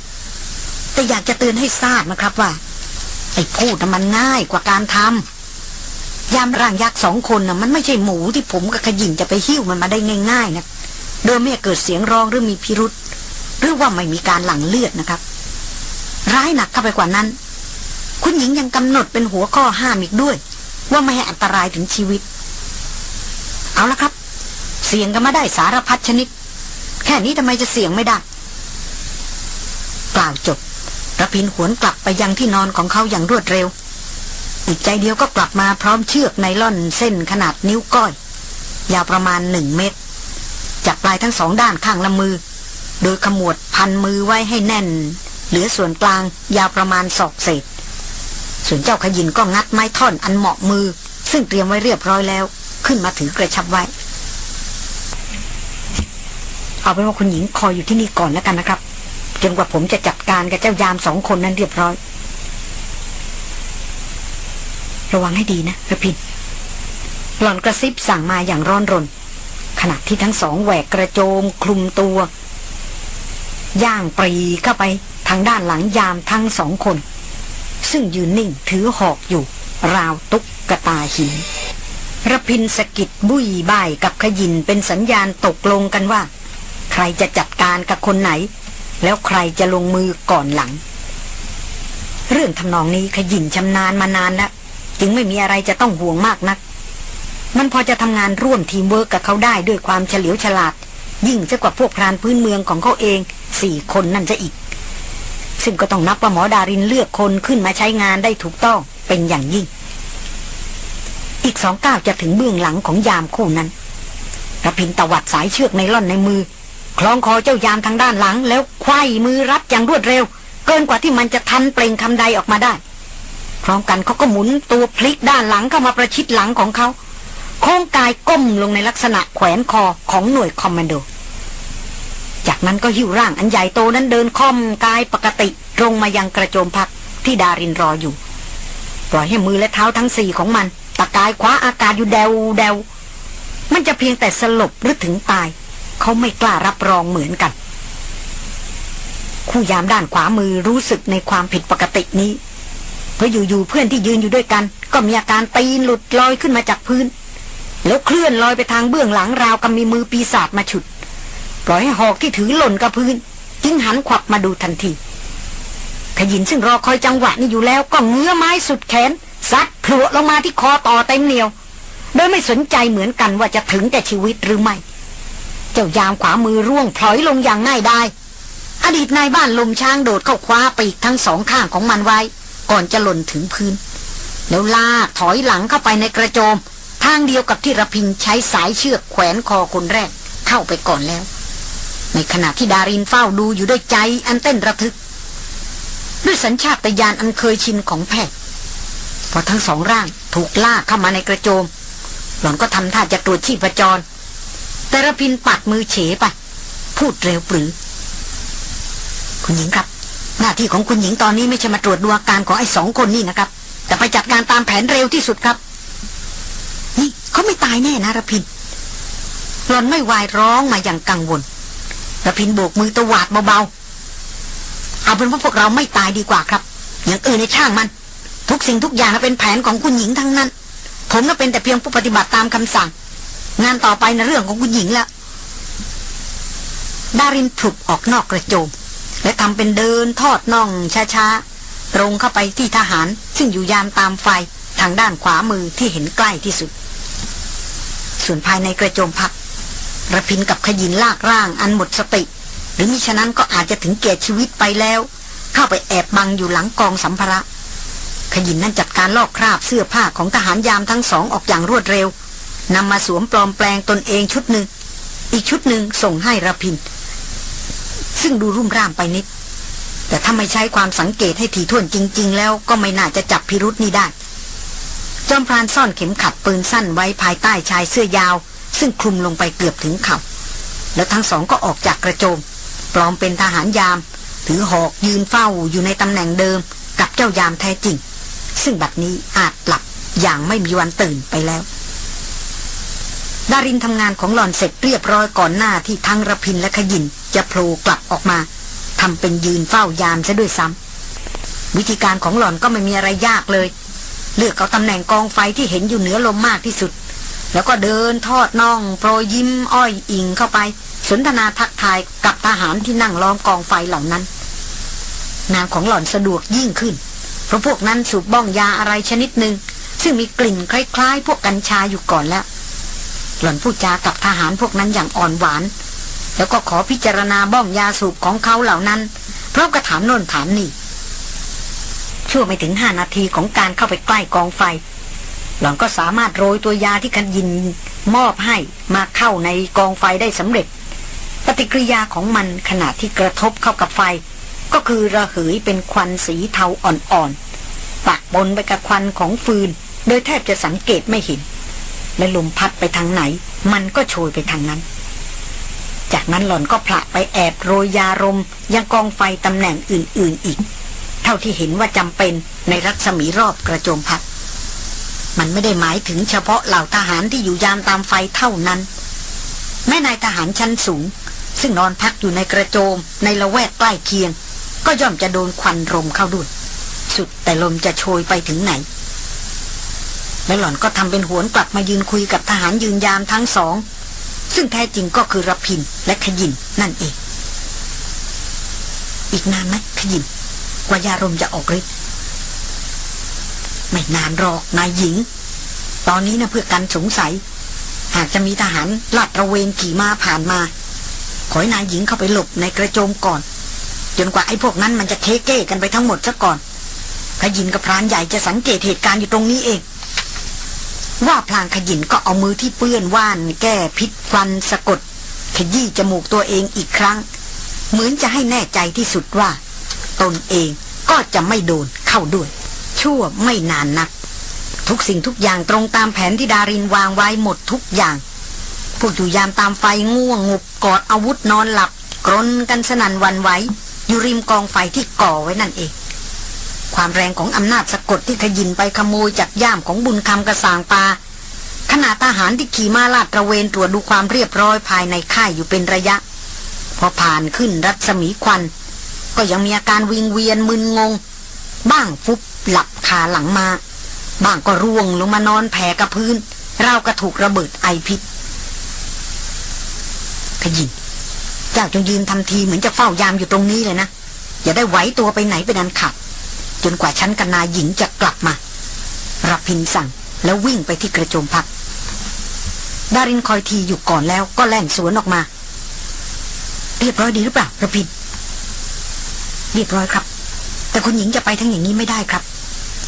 แต่อยากจะเตือนให้ทราบนะครับว่า ไอ้พูดมันง่ายกว่าการทำยามร่างยักษ์สองคนน่ะมันไม่ใช่หมูที่ผมกับขยินจะไปหิ้วมันมาได้ง่าย ๆ นะ โดยไม่เกิดเสียงร้องหรือมีพิรุษหรือว่าไม่มีการหลั่งเลือดนะครับ ร้ายหนักเข้าไปกว่านั้น คุณหญิงยังกำหนดเป็นหัวข้อห้ามอีกด้วย ว่าไม่ให้อันตรายถึงชีวิต เอาละครับ เสี่ยงกันมาได้สารพัดชนิด แค่นี้ทำไมจะเสี่ยงไม่ได้ กล่าวจบระพินหวนกลับไปยังที่นอนของเขาอย่างรวดเร็ว อีกใจเดียวก็กลับมาพร้อมเชือกไนล่อนเส้นขนาดนิ้วก้อย ยาวประมาณหนึ่งเมตร จากปลายทั้งสองด้านข้างละมือ โดยขมวดพันมือไว้ให้แน่น เหลือส่วนกลางยาวประมาณศอกเศษ ส่วนเจ้าขยินก็งัดไม้ท่อนอันเหมาะมือ ซึ่งเตรียมไว้เรียบร้อยแล้ว ขึ้นมาถือกระชับไว้ เอาเป็นว่าคุณหญิงคอยอยู่ที่นี่ก่อนแล้วกันนะครับจนกว่าผมจะจัดการกับเจ้ายามสองคนนั้นเรียบร้อย ระวังให้ดีนะระพินหล่อนกระซิบสั่งมาอย่างร้อนรน ขณะที่ทั้งสองแหวกกระโจมคลุมตัว ย่างปรีเข้าไปทางด้านหลังยามทั้งสองคน ซึ่งยืนนิ่งถือหอกอยู่ ราวตุกกระตาหินระพินสกิดบุยบ่ายกับขยินเป็นสัญญาณตกลงกันว่า ใครจะจัดการกับคนไหน แล้วใครจะลงมือก่อนหลัง เรื่องทำนองนี้ขยินชำนาญมานานแล้วจึงไม่มีอะไรจะต้องห่วงมากนัก มันพอจะทำงานร่วมทีมเวิร์กกับเขาได้ด้วยความเฉลียวฉลาด ยิ่งซะกว่าพวกพรานพื้นเมืองของเขาเองสี่คนนั่นซะอีก ซึ่งก็ต้องนับว่าหมอดารินเลือกคนขึ้นมาใช้งานได้ถูกต้องเป็นอย่างยิ่ง อีกสองก้าวจะถึงเบื้องหลังของยามคู่นั้นรพินทร์ตวัดสายเชือกไนล่อนในมือ คล้องคอเจ้ายามทางด้านหลัง แล้วไขว้มือรัดอย่างรวดเร็ว เกินกว่าที่มันจะทันเปล่งคำใดออกมาได้ พร้อมกันเขาก็หมุนตัวพลิกด้านหลังเข้ามาประชิดหลังของเขา โค้งกายก้มลงในลักษณะแขวนคอของหน่วยคอมมานโด จากนั้นก็หิ้วร่างอันใหญ่โตนั้นเดินค่อมกายปกติตรงมายังกระโจมพักที่ดารินรออยู่ ปล่อยให้มือและเท้าทั้งสี่ของมัน ตะกายคว้าอากาศอยู่เดวเดวมันจะเพียงแต่สลบหรือถึงตาย เขาไม่กล้ารับรองเหมือนกัน คู่ยามด้านขวามือรู้สึกในความผิดปกตินี้เพราะอยู่ๆเพื่อนที่ยืนอยู่ด้วยกัน ก็มีอาการตีนหลุดลอยขึ้นมาจากพื้น แล้วเคลื่อนลอยไปทางเบื้องหลังราวกับมีมือปีศาจมาฉุด ปล่อยให้หอกที่ถือหล่นกับพื้น จึงหันขวับมาดูทันที ขยินซึ่งรอคอยจังหวะนี้อยู่แล้วก็เงื้อไม้สุดแขนซัดพลวลงมาที่คอต่อเต็มเหนียว โดยไม่สนใจเหมือนกันว่าจะถึงแต่ชีวิตหรือไม่ เจ้ายามขวามือร่วงพลอยลงอย่างง่ายได้อดีตนายบ้านลมช้างโดดเข้าคว้าปีกทั้งสองข้างของมันไว้ ก่อนจะหล่นถึงพื้น แล้วลากถอยหลังเข้าไปในกระโจม ทางเดียวกับที่ระพินใช้สายเชือกแขวนคอคนแรก เข้าไปก่อนแล้ว ในขณะที่ดารินเฝ้าดูอยู่ด้วยใจอันเต้นระทึก ด้วยสัญชาตญาณอันเคยชินของแพทย์พอทั้งสองร่างถูกลากเข้ามาในกระโจม หล่อนก็ทำท่าจะตรวจชีพจร แต่ระพินปัดมือเฉไป พูดเร็วปรือ คุณหญิงครับ หน้าที่ของคุณหญิงตอนนี้ไม่ใช่มาตรวจดูอาการของไอ้สองคนนี่นะครับ แต่ไปจัดการตามแผนเร็วที่สุดครับ เขาไม่ตายแน่นะระพินหลอนไม่วายร้องมาอย่างกังวลระพินโบกมือตวาดเบาๆ เอาเป็นว่าพวกเราไม่ตายดีกว่าครับ อย่างอื่นในช่างมัน ทุกสิ่งทุกอย่างเป็นแผนของคุณหญิงทั้งนั้น ผมก็เป็นแต่เพียงผู้ปฏิบัติตามคำสั่ง งานต่อไปในเรื่องของคุณหญิงละดารินผลุบออกนอกกระโจม และทำเป็นเดินทอดน่องช้าๆตรงเข้าไปที่ทหาร ซึ่งอยู่ยามตามไฟทางด้านขวามือที่เห็นใกล้ที่สุด ส่วนภายในกระโจมพักระพินกับขยินลากร่างอันหมดสติ หรือมิฉะนั้นก็อาจจะถึงแก่ชีวิตไปแล้ว เข้าไปแอบบังอยู่หลังกองสัมภาระ ขยินนั้นจัดการลอกคราบเสื้อผ้าของทหารยามทั้งสองออกอย่างรวดเร็วนำมาสวมปลอมแปลงตนเองชุดหนึ่ง อีกชุดหนึ่งส่งให้ระพิน ซึ่งดูรุ่มร่ามไปนิด แต่ถ้าไม่ใช้ความสังเกตให้ถี่ถ้วนจริง ๆ แล้วก็ไม่น่าจะจับพิรุษนี้ได้ จอมพรานซ่อนเข็มขัดปืนสั้นไว้ภายใต้ชายเสื้อยาว ซึ่งคลุมลงไปเกือบถึงเขา่าแล้วทั้งสองก็ออกจากกระโจม ปลอมเป็นทหารยาม ถือหอกยืนเฝ้าอยู่ในตำแหน่งเดิม กับเจ้ายามแท้จริง ซึ่งบัดนี้อาจหลับอย่างไม่มีวันตื่นไปแล้ว ดารินทำงานของหลอนเสร็จเรียบร้อยก่อนหน้าที่ทั้งระพินและขยินจะโผล่กลับออกมาทำเป็นยืนเฝ้ายามซะด้วยซ้ำวิธีการของหล่อนก็ไม่มีอะไรยากเลย เลือกเอาตำแหน่งกองไฟที่เห็นอยู่เหนือลมมากที่สุด แล้วก็เดินทอดน่องโปรยยิ้มอ้อยอิงเข้าไป สนทนาทักทายกับทหารที่นั่งล้อมกองไฟเหล่านั้นงานของหล่อนสะดวกยิ่งขึ้น เพราะพวกนั้นสูบบ้องยาอะไรชนิดหนึ่งซึ่งมีกลิ่นคล้าย ๆ พวกกัญชาอยู่ก่อนแล้ว หล่อนพูดจากับทหารพวกนั้นอย่างอ่อนหวาน แล้วก็ขอพิจารณาบ้องยาสูบของเขาเหล่านั้นพร้อมกระถามโน่นถามนี่ ชั่วไม่ถึงห้านาทีของการเข้าไปใกล้กองไฟ หล่อนก็สามารถโรยตัวยาที่คันยินมอบให้มาเข้าในกองไฟได้สำเร็จ ปฏิกิริยาของมันขณะที่กระทบเข้ากับไฟ ก็คือระเหยเป็นควันสีเทาอ่อนๆปะปนไปกับควันของฟืน โดยแทบจะสังเกตไม่เห็น และลมพัดไปทางไหน มันก็โชยไปทางนั้น จากนั้นหล่อนก็ผละไปแอบโรยยารมยังกองไฟตำแหน่งอื่นๆอีก ท่าที่เห็นว่าจำเป็นในรัศมีรอบกระโจมพัดมันไม่ได้หมายถึงเฉพาะเหล่าทหารที่อยู่ยามตามไฟเท่านั้น แม่นายทหารชั้นสูง ซึ่งนอนพักอยู่ในกระโจมในละแวกใกล้เคียง ก็ย่อมจะโดนควันลมเข้าด้วย สุดแต่ลมจะโชยไปถึงไหน แล้วหล่อนก็ทำเป็นหวนกลับมายืนคุยกับทหารยืนยามทั้งสอง ซึ่งแท้จริงก็คือรพินและขยินนั่นเอง อีกนานไหมขยิน ว่ายารมจะออกฤทธิ์ไม่นานหรอกนายหญิง ตอนนี้นะเพื่อกันสงสัย หากจะมีทหารลาดระเวนขี่มาผ่านมา ขอให้นายหญิงเข้าไปหลบในกระโจมก่อน จนกว่าไอ้พวกนั้นมันจะเทเก้กันไปทั้งหมดซะก่อนขยินกับพรานใหญ่จะสังเกตเหตุการณ์อยู่ตรงนี้เอง ว่าพลางขยินก็เอามือที่เปื้อนว่านแก้พิษฟันสะกด ขยี้จมูกตัวเองอีกครั้ง เหมือนจะให้แน่ใจที่สุดว่า ตนเองก็จะไม่โดนเข้าด้วย ชั่วไม่นานนัก ทุกสิ่งทุกอย่างตรงตามแผนที่ดารินวางไว้หมดทุกอย่าง พวกอยู่ยามตามไฟง่วงงบกอดอาวุธนอนหลับ กรนกันสนันวันไหวอยู่ริมกองไฟที่ก่อไว้นั่นเอง ความแรงของอำนาจสะกดที่ขยินไปขโมยจากย่ามของบุญคำกระสางปาขณะทหารที่ขี่ม้าลาดตระเวนตรวจดูความเรียบร้อยภายในค่ายอยู่เป็นระยะ พอผ่านขึ้นรัศมีควัน ก็ยังมีอาการวิงเวียนมึนงง บ้างฟุบหลับคาหลังมา บ้างก็ร่วงลงมานอนแผ่กับพื้นเรากระถูกระเบิดไอพิษขยินเจ้าจงยืนทำทีเหมือนจะเฝ้ายามอยู่ตรงนี้เลยนะ อย่าได้ไหวตัวไปไหนไปนันขับ จนกว่าชั้นกันนาหญิงจะกลับมารับพินสั่งแล้ววิ่งไปที่กระโจมพัก ดารินคอยทีอยู่ก่อนแล้วก็แล่นสวนออกมา เรียบร้อยดีหรือเปล่าระพิน เรียบร้อยครับ แต่คุณหญิงจะไปทั้งอย่างนี้ไม่ได้ครับ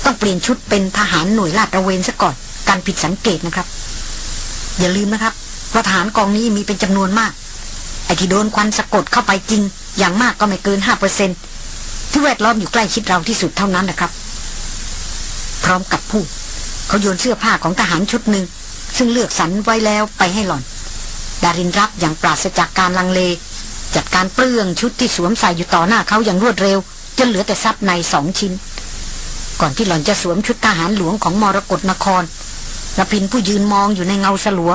ต้องเปลี่ยนชุดเป็นทหารหน่วยลาดระเวนซะก่อน การผิดสังเกตนะครับ อย่าลืมนะครับว่าทหารกองนี้มีเป็นจำนวนมาก ไอ้ที่โดนควันสะกดเข้าไปจริง อย่างมากก็ไม่เกินห้าเปอร์เซ็นที่แวดล้อมอยู่ใกล้ชิดเราที่สุดเท่านั้นนะครับ พร้อมกับพูดเขาโยนเสื้อผ้าของทหารชุดหนึ่งซึ่งเลือกสรรไว้แล้วไปให้หล่อน ดารินรับอย่างปราศจากการลังเล จัดการเปลื้องชุดที่สวมใส่อยู่ต่อหน้าเขาอย่างรวดเร็ว จนเหลือแต่ซับในสองชิ้น ก่อนที่หล่อนจะสวมชุดทหารหลวงของมรกรนครระพินผู้ยืนมองอยู่ในเงาสลัว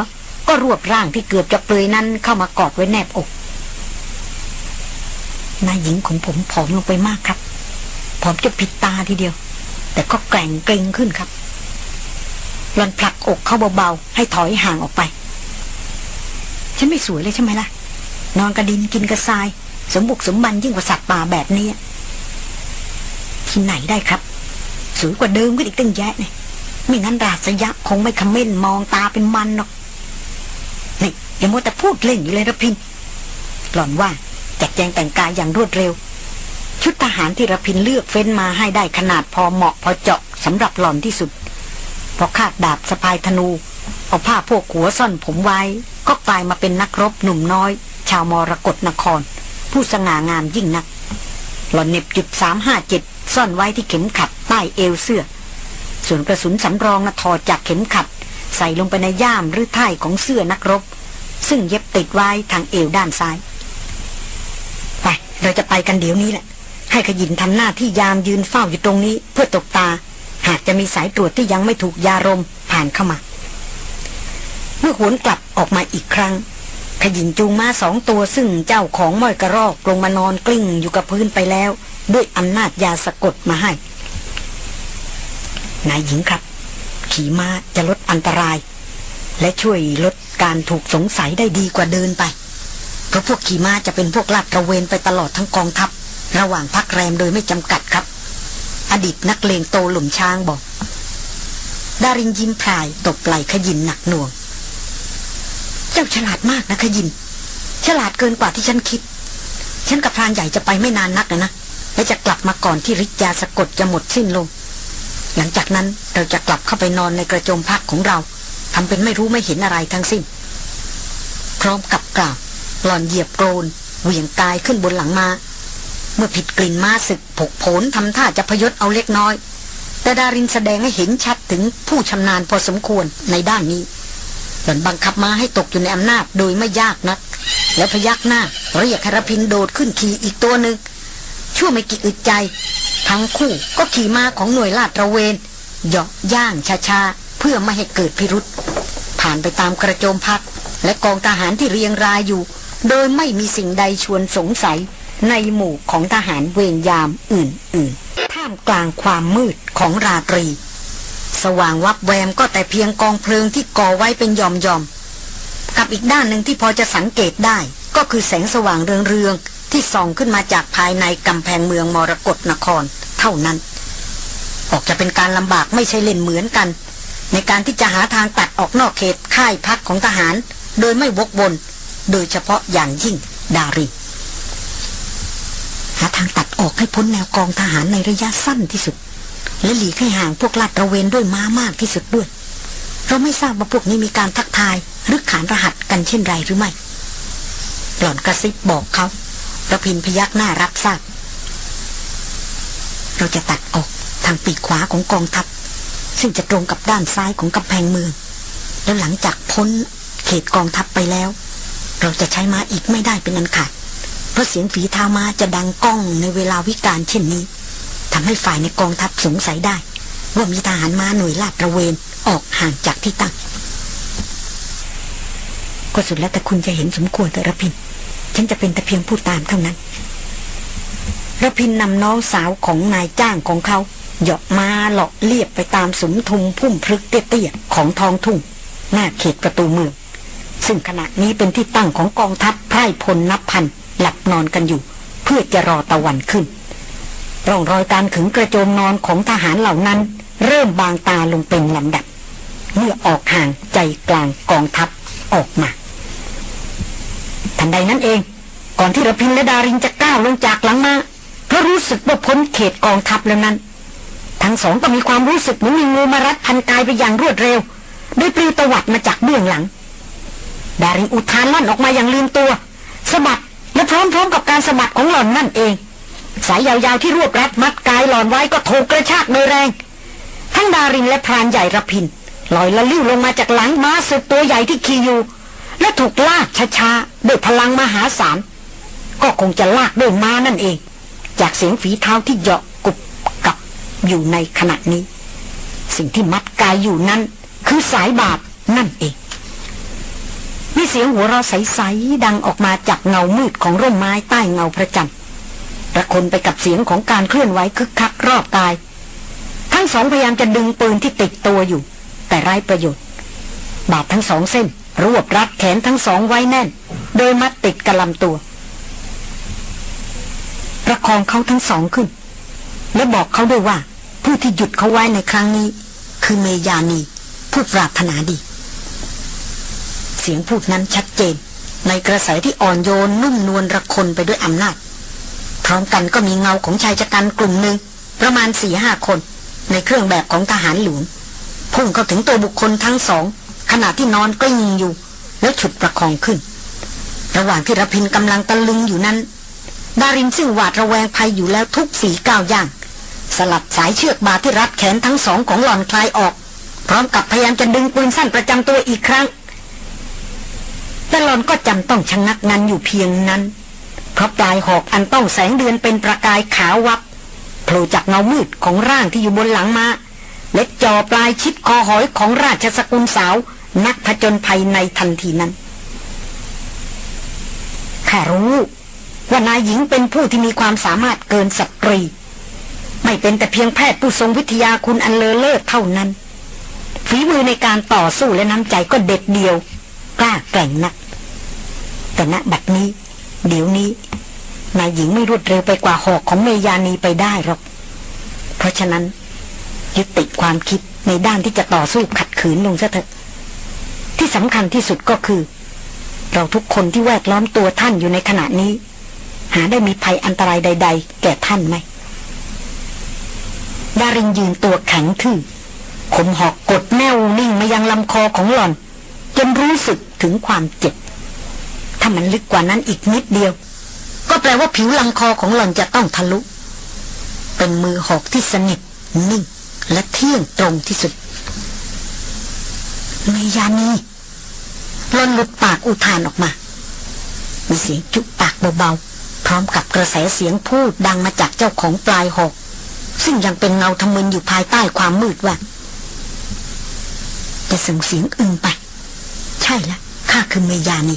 ก็รวบร่างที่เกือบจะเปลือยนั้นเข้ามากอดไว้แนบอก นายหญิงของผมผอมลงไปมากครับผอมจะผิดตาทีเดียว แต่ก็แกร่งเกรงขึ้นครับหล่อนผลักอกเข้าเบาๆให้ถอยห่างออกไป ฉันไม่สวยเลยใช่ไหมล่ะ นอนกระดินกินกระทราย สมบุกสมบันยิ่งกว่าสัตว์ป่าแบบนี้ ที่ไหนได้ครับสวยกว่าเดิมก็อีกตั้งแยะเนี่ยไม่งั้นราษยะคงไม่คำเม่นมองตาเป็นมันหรอกนี่อย่ามัวแต่พูดเล่นอยู่เลยระพิน หล่อนว่าจัดแจงแต่งกายอย่างรวดเร็ว ชุดทหารที่ระพินเลือกเฟ้นมาให้ได้ขนาดพอเหมาะพอเจาะสำหรับหล่อนที่สุด พอคาดดาบสะพายธนู เอาผ้าพวกหัวซ่อนผมไว้ ก็กลายมาเป็นนักรบหนุ่มน้อย ชาวมรกรนคร ผู้สง่างามยิ่งนัก หล่อนเน็บจุดสามห้าเจ็ดซ่อนไว้ที่เข็มขัดใต้เอวเสื้อ ส่วนกระสุนสำรองนะถอดจากเข็มขัด ใส่ลงไปในย่ามหรือท้ายของเสื้อนักรบ ซึ่งเย็บติดไว้ทางเอวด้านซ้าย ไปเราจะไปกันเดี๋ยวนี้แหละ ให้ขยินทำหน้าที่ยามยืนเฝ้าอยู่ตรงนี้ เพื่อตกตา หากจะมีสายตรวจที่ยังไม่ถูกยารมผ่านเข้ามา เมื่อหวนกลับออกมาอีกครั้ง ขยินจูงม้าสองตัวซึ่งเจ้าของม้อยกระรอกลงมานอนกลิ้งอยู่กับพื้นไปแล้ว ด้วยอำนาจยาสะกดมาให้ นายหญิงครับ ขี่ม้าจะลดอันตราย และช่วยลดการถูกสงสัยได้ดีกว่าเดินไป เพราะพวกขี่ม้าจะเป็นพวกลาดตระเวนไปตลอดทั้งกองทัพ ระหว่างพักแรมโดยไม่จำกัดครับ อดีตนักเลงโตหลุมช้างบอกดารินยิ้มพลายตบไหล่ขยินหนักหน่วง เจ้าฉลาดมากนะขยิน ฉลาดเกินกว่าที่ฉันคิด ฉันกับพรานใหญ่จะไปไม่นานนักนะนะและจะกลับมาก่อนที่ฤทธิ์ยาสะกดจะหมดสิ้นลง หลังจากนั้นเราจะกลับเข้าไปนอนในกระโจมพักของเราทำเป็นไม่รู้ไม่เห็นอะไรทั้งสิ้น พร้อมกับกล่าวหล่อนเหยียบโกรนเหวี่ยงกายขึ้นบนหลังมา เมื่อผิดกลิ่นมาศึกผกผลทำท่าจะพยศเอาเล็กน้อย แต่ดารินแสดงให้เห็นชัดถึงผู้ชำนาญพอสมควรในด้านนี้ หล่อนบังคับมาให้ตกอยู่ในอำนาจโดยไม่ยากนัก และพยักหน้าเรียกคารพินโดดขึ้นขี่อีกตัวหนึ่งชั่วไม่กี่อึดใจ ทั้งคู่ก็ขี่ม้าของหน่วยลาดตระเวนเหยาะย่างช้าๆเพื่อไม่ให้เกิดพิรุษผ่านไปตามกระโจมพัก และกองทหารที่เรียงรายอยู่ โดยไม่มีสิ่งใดชวนสงสัยในหมู่ของทหารเวรยามอื่นๆ ท่ามกลางความมืดของราตรี สว่างวับแวมก็แต่เพียงกองเพลิงที่ก่อไว้เป็นยอมๆกับอีกด้านหนึ่งที่พอจะสังเกตได้ก็คือแสงสว่างเรืองๆที่ส่องขึ้นมาจากภายในกำแพงเมืองมรกรนคร เท่านั้น ออกจะเป็นการลำบากไม่ใช่เล่นเหมือนกัน ในการที่จะหาทางตัดออกนอกเขตค่ายพักของทหาร โดยไม่วกวนโดยเฉพาะอย่างยิ่งดาริหาทางตัดออกให้พ้นแนวกองทหารในระยะสั้นที่สุด และหลีกให้ห่างพวกลาดตระเวนด้วยม้ามากที่สุดด้วย เราไม่ทราบว่าพวกนี้มีการทักทายหรือขานรหัสกันเช่นไรหรือไม่ หล่อนกระซิบบอกเขาระพินพยักหน้ารับทราบ เราจะตัดออกทางปีกขวาของกองทัพ ซึ่งจะตรงกับด้านซ้ายของกำแพงเมือง แล้วหลังจากพ้นเขตกองทัพไปแล้ว เราจะใช้ม้าอีกไม่ได้เป็นอันขาด เพราะเสียงฝีเท้าม้าจะดังก้องในเวลาวิกาลเช่นนี้ ทำให้ฝ่ายในกองทัพสงสัยได้ ว่ามีทหารมาหน่วยลาดระเวนออกห่างจากที่ตั้ง ก็สุดแล้วแต่คุณจะเห็นสมควรแต่ระพิน ฉันจะเป็นแต่เพียงผู้ตามเท่านั้นระพินนำน้องสาวของนายจ้างของเขาหยาะมาเลาะเลียบไปตามสมทุมพุ่มพลึกเตี้ยๆของทองทุ่ง หน้าเขตประตูเมือง ซึ่งขณะนี้เป็นที่ตั้งของกองทัพไพร่พลนับพันหลับนอนกันอยู่ เพื่อจะรอตะวันขึ้น ร่องรอยการขึงกระโจมนอนของทหารเหล่านั้น เริ่มบางตาลงเป็นลำดับ เมื่อออกห่างใจกลางกองทัพออกมา ทันใดนั้นเอง ก่อนที่ระพินและดารินจะก้าวลงจากหลังมาเพราะรู้สึกว่าพ้นเขตกองทัพแล้วนั้น ทั้งสองก็มีความรู้สึกเหมือนมีงูมารัดพันกายไปอย่างรวดเร็วโดยปลิวตวัดมาจากเบื้องหลัง ดารินอุทานลั่นออกมาอย่างลืมตัวสะบัดและพร้อมๆกับการสะบัดของหล่อนนั่นเอง สายยาวๆที่รวบรัดมัดกายหลอนไว้ก็ถูกกระชากโดยแรง ทั้งดารินและพรานใหญ่ระพินลอยละลิ้วลงมาจากหลังม้าสึกตัวใหญ่ที่ขี่อยู่ และถูกลากช้าๆด้วยพลังมหาศาลก็คงจะลากด้วยม้านั่นเอง จากเสียงฝีเท้าที่เหาะกุบกับอยู่ในขณะนี้ สิ่งที่มัดกายอยู่นั้น คือสายบาปนั่นเองมีเสียงหัวเราะใสๆดังออกมาจากเงามืดของร่มไม้ใต้เงาพระจันทร์ ระคนไปกับเสียงของการเคลื่อนไหวคึกคักรอบกาย ทั้งสองพยายามจะดึงปืนที่ติดตัวอยู่ แต่ไร้ประโยชน์ บาดทั้งสองเส้น รวบรัดแขนทั้งสองไว้แน่น โดยมัดติดกระลำตัว ประคองเขาทั้งสองขึ้น และบอกเขาด้วยว่า ผู้ที่หยุดเขาไว้ในครั้งนี้ คือเมยานีผู้ปรารถนาดี เสียงพูดนั้นชัดเจน ในกระแสที่อ่อนโยนนุ่มนวลระคนไปด้วยอำนาจ พร้อมกันก็มีเงาของชายจักันกลุ่มหนึ่งประมาณสี่ห้าคน ในเครื่องแบบของทหารหลวงพุ่งเข้าถึงตัวบุคคลทั้งสอง ขณะที่นอนกลิ้งอยู่ แล้วฉุดประคองขึ้น ระหว่างที่รพินกำลังตะลึงอยู่นั้น ดารินซึ่งหวาดระแวงภัยอยู่แล้วทุกฝีก้าวย่าง สลัดสายเชือกบาที่รัดแขนทั้งสองของหล่อนคลายออก พร้อมกับพยายามจะดึงปืนสั้นประจำตัวอีกครั้งแต่หลอนก็จำต้องชะงงักงันอยู่เพียงนั้น เพราะปลายหอกอันต้องแสงเดือนเป็นประกายขาววับโผล่จากเงามืดของร่างที่อยู่บนหลังมาเล็กจอปลายชิดคอหอยของราชสกุลสาว นักผจญภัยในทันทีนั้นข้ารู้ว่านายหญิงเป็นผู้ที่มีความสามารถเกินสตรี ไม่เป็นแต่เพียงแพทย์ผู้ทรงวิทยาคุณอันเลอเลิศเท่านั้นฝีมือในการต่อสู้และน้ำใจก็เด็ดเดียว กล้าแกร่งนัก แต่ณบัดนี้ เดี๋ยวนี้นายหญิงไม่รวดเร็วไปกว่าหอกของเมยานีไปได้หรอก เพราะฉะนั้นยึดติดความคิดในด้านที่จะต่อสู้ขัดขืนลงซะเถอะ ที่สำคัญที่สุดก็คือ เราทุกคนที่แวดล้อมตัวท่านอยู่ในขณะนี้ หาได้มีภัยอันตรายใด ๆ แก่ท่านไหมดารินยืนตัวแข็งทื่อขมหอกกดแน่วนิ่งมายังลำคอของหล่อน จนรู้สึกถึงความเจ็บามันลึกกว่านั้นอีกนิดเดียว ก็แปลว่าผิวลำคอของหล่อนจะต้องทะลุ เป็นมือหอกที่สนิทนิ่ง และเที่ยงตรงที่สุดเมยานีหล่อนหลุดปากอุทานออกมา มีเสียงจุปากเบาๆ พร้อมกับกระแสเสียงพูดดังมาจากเจ้าของปลายหอก ซึ่งยังเป็นเงาทะมึนอยู่ภายใต้ความมืดว่าจะส่งเสียงอึงไป ใช่ละข้าคือเมยานี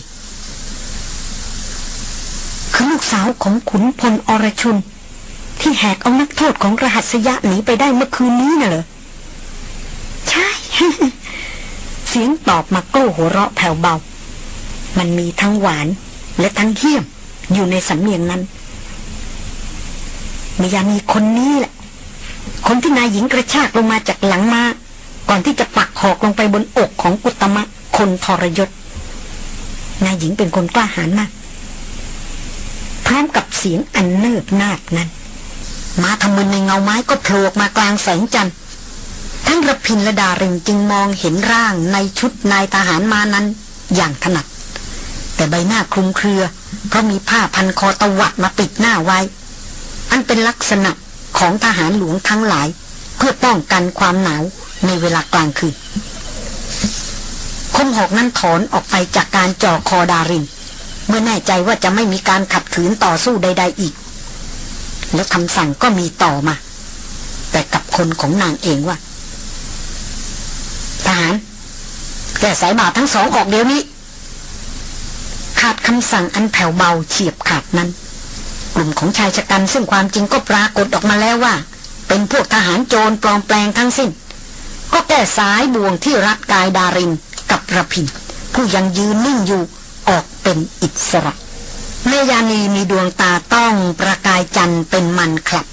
คือลูกสาวของขุนพลอรชุน ที่แหกเอานักโทษของรหัสยะหนีไปได้เมื่อคืนนี้น่ะเหรอ ใช่ เสียงตอบมาโก้หัวเราะแผ่วเบา มันมีทั้งหวานและทั้งเหี้ยม อยู่ในสำเนียงนั้นเมยานีคนนี้แหละ คนที่นายหญิงกระชากลงมาจากหลังมา ก่อนที่จะปักหอกลงไปบนอกของกุตมะคนทรยศ นายหญิงเป็นคนกล้าหาญมาก พร้อมกับเสียงอันเนิบนาดนั้น มาทำมืนในเงาไม้ก็โผล่มากลางแสงจันทร์ทั้งระพินและดาริงจึงมองเห็นร่างในชุดนายทหารมานั้นอย่างถนัด แต่ใบหน้าคลุมเครือ เพราะมีผ้าพันคอตวัดมาปิดหน้าไว้ อันเป็นลักษณะของทหารหลวงทั้งหลาย เพื่อป้องกันความหนาวในเวลากลางคืนคมหอกนั้นถอนออกไปจากการจ่อคอดาริน เมื่อแน่ใจว่าจะไม่มีการขัดขืนต่อสู้ใด ๆ อีก แล้วคำสั่งก็มีต่อมา แต่กับคนของนางเองว่า ทหารแก่สายบาทั้งสองออกเดี๋ยวนี้ ขาดคำสั่งอันแผ่วเบาเฉียบขาดนั้น กลุ่มของชายชะกันซึ่งความจริงก็ปรากฏออกมาแล้วว่า เป็นพวกทหารโจรปลอมแปลงทั้งสิ้น ก็แก้สายบ่วงที่รัดกายดารินกับระพินผู้ยังยืนนิ่งอยู่ ออกเป็นอิสระ แม่ยานีมีดวงตาต้องประกายจันทร์เป็นมันคลับ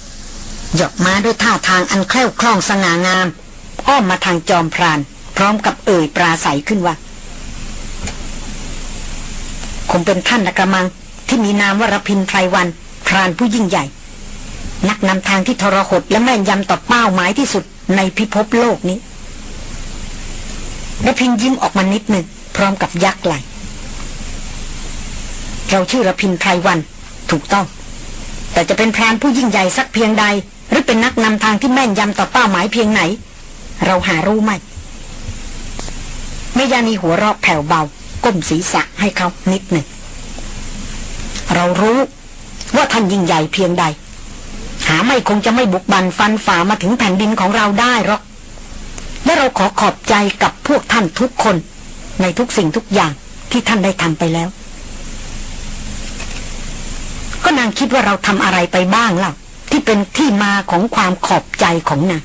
หยอกมาด้วยท่าทางอันแคล่วคล่องสง่างาม อ้อมมาทางจอมพราน พร้อมกับเอ่ยปราศัยขึ้นว่า คงเป็นท่านละกระมังที่มีนามวรพินไพรวันพรานผู้ยิ่งใหญ่ นักนำทางที่ทรหดและแม่นยำต่อเป้าหมายที่สุดในพิภพโลกนี้ระพินยิ้มออกมานิดหนึ่งพร้อมกับยักไหล เราชื่อระพินไพรวัน ถูกต้อง แต่จะเป็นพรานผู้ยิ่งใหญ่สักเพียงใด หรือเป็นนักนำทางที่แม่นยำต่อเป้าหมายเพียงไหน เราหารู้ไหมแม่ยานีหัวเราะแผ่วเบา ก้มศีรษะให้เขานิดหนึ่ง เรารู้ว่าท่านยิ่งใหญ่เพียงใด หาไม่คงจะไม่บุกบันฟันฝ่ามาถึงแผ่นดินของเราได้หรอกและเราขอขอบใจกับพวกท่านทุกคน ในทุกสิ่งทุกอย่างที่ท่านได้ทำไปแล้ว ก็นางคิดว่าเราทำอะไรไปบ้างล่ะ ที่เป็นที่มาของความขอบใจของนาง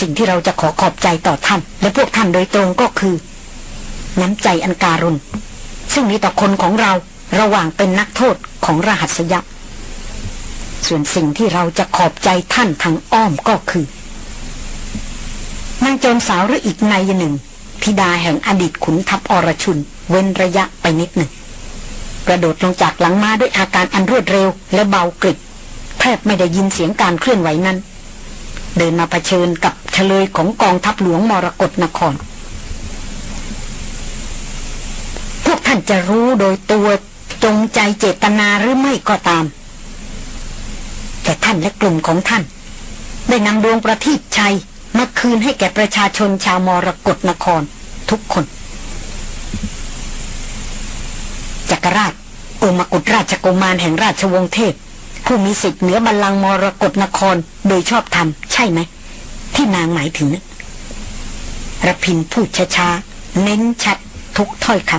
สิ่งที่เราจะขอขอบใจต่อท่าน และพวกท่านโดยตรงก็คือ น้ำใจอันการุณ ซึ่งมีต่อคนของเราระหว่างเป็นนักโทษของรหัสยักษ์ส่วนสิ่งที่เราจะขอบใจท่านทางอ้อมก็คือนางโจรสาวหรืออีกนายหนึ่งธิดาแห่งอดีตขุนทัพอรชุน เว้นระยะไปนิดหนึ่ง กระโดดลงจากหลังม้าด้วยอาการอันรวดเร็วและเบากริบแทบไม่ได้ยินเสียงการเคลื่อนไหวนั้น เดินมาเผชิญกับเฉลยของกองทัพหลวงมรกรนคร พวกท่านจะรู้โดยตัวจงใจเจตนาหรือไม่ก็ตาม แต่ท่านและกลุ่มของท่าน ได้นำดวงประทีปชัยมาคืนให้แก่ประชาชนชาวมรกรนครทุกคน จักรราช โอมกุฎราชกุมารแห่งราชวงศ์เทพ ผู้มีสิทธิ์เหนือบัลลังก์มรกรนครโดยชอบธรรมใช่ไหม ที่นางหมายถึงระพินพูดช้าๆ เน้นชัดทุกถ้อยค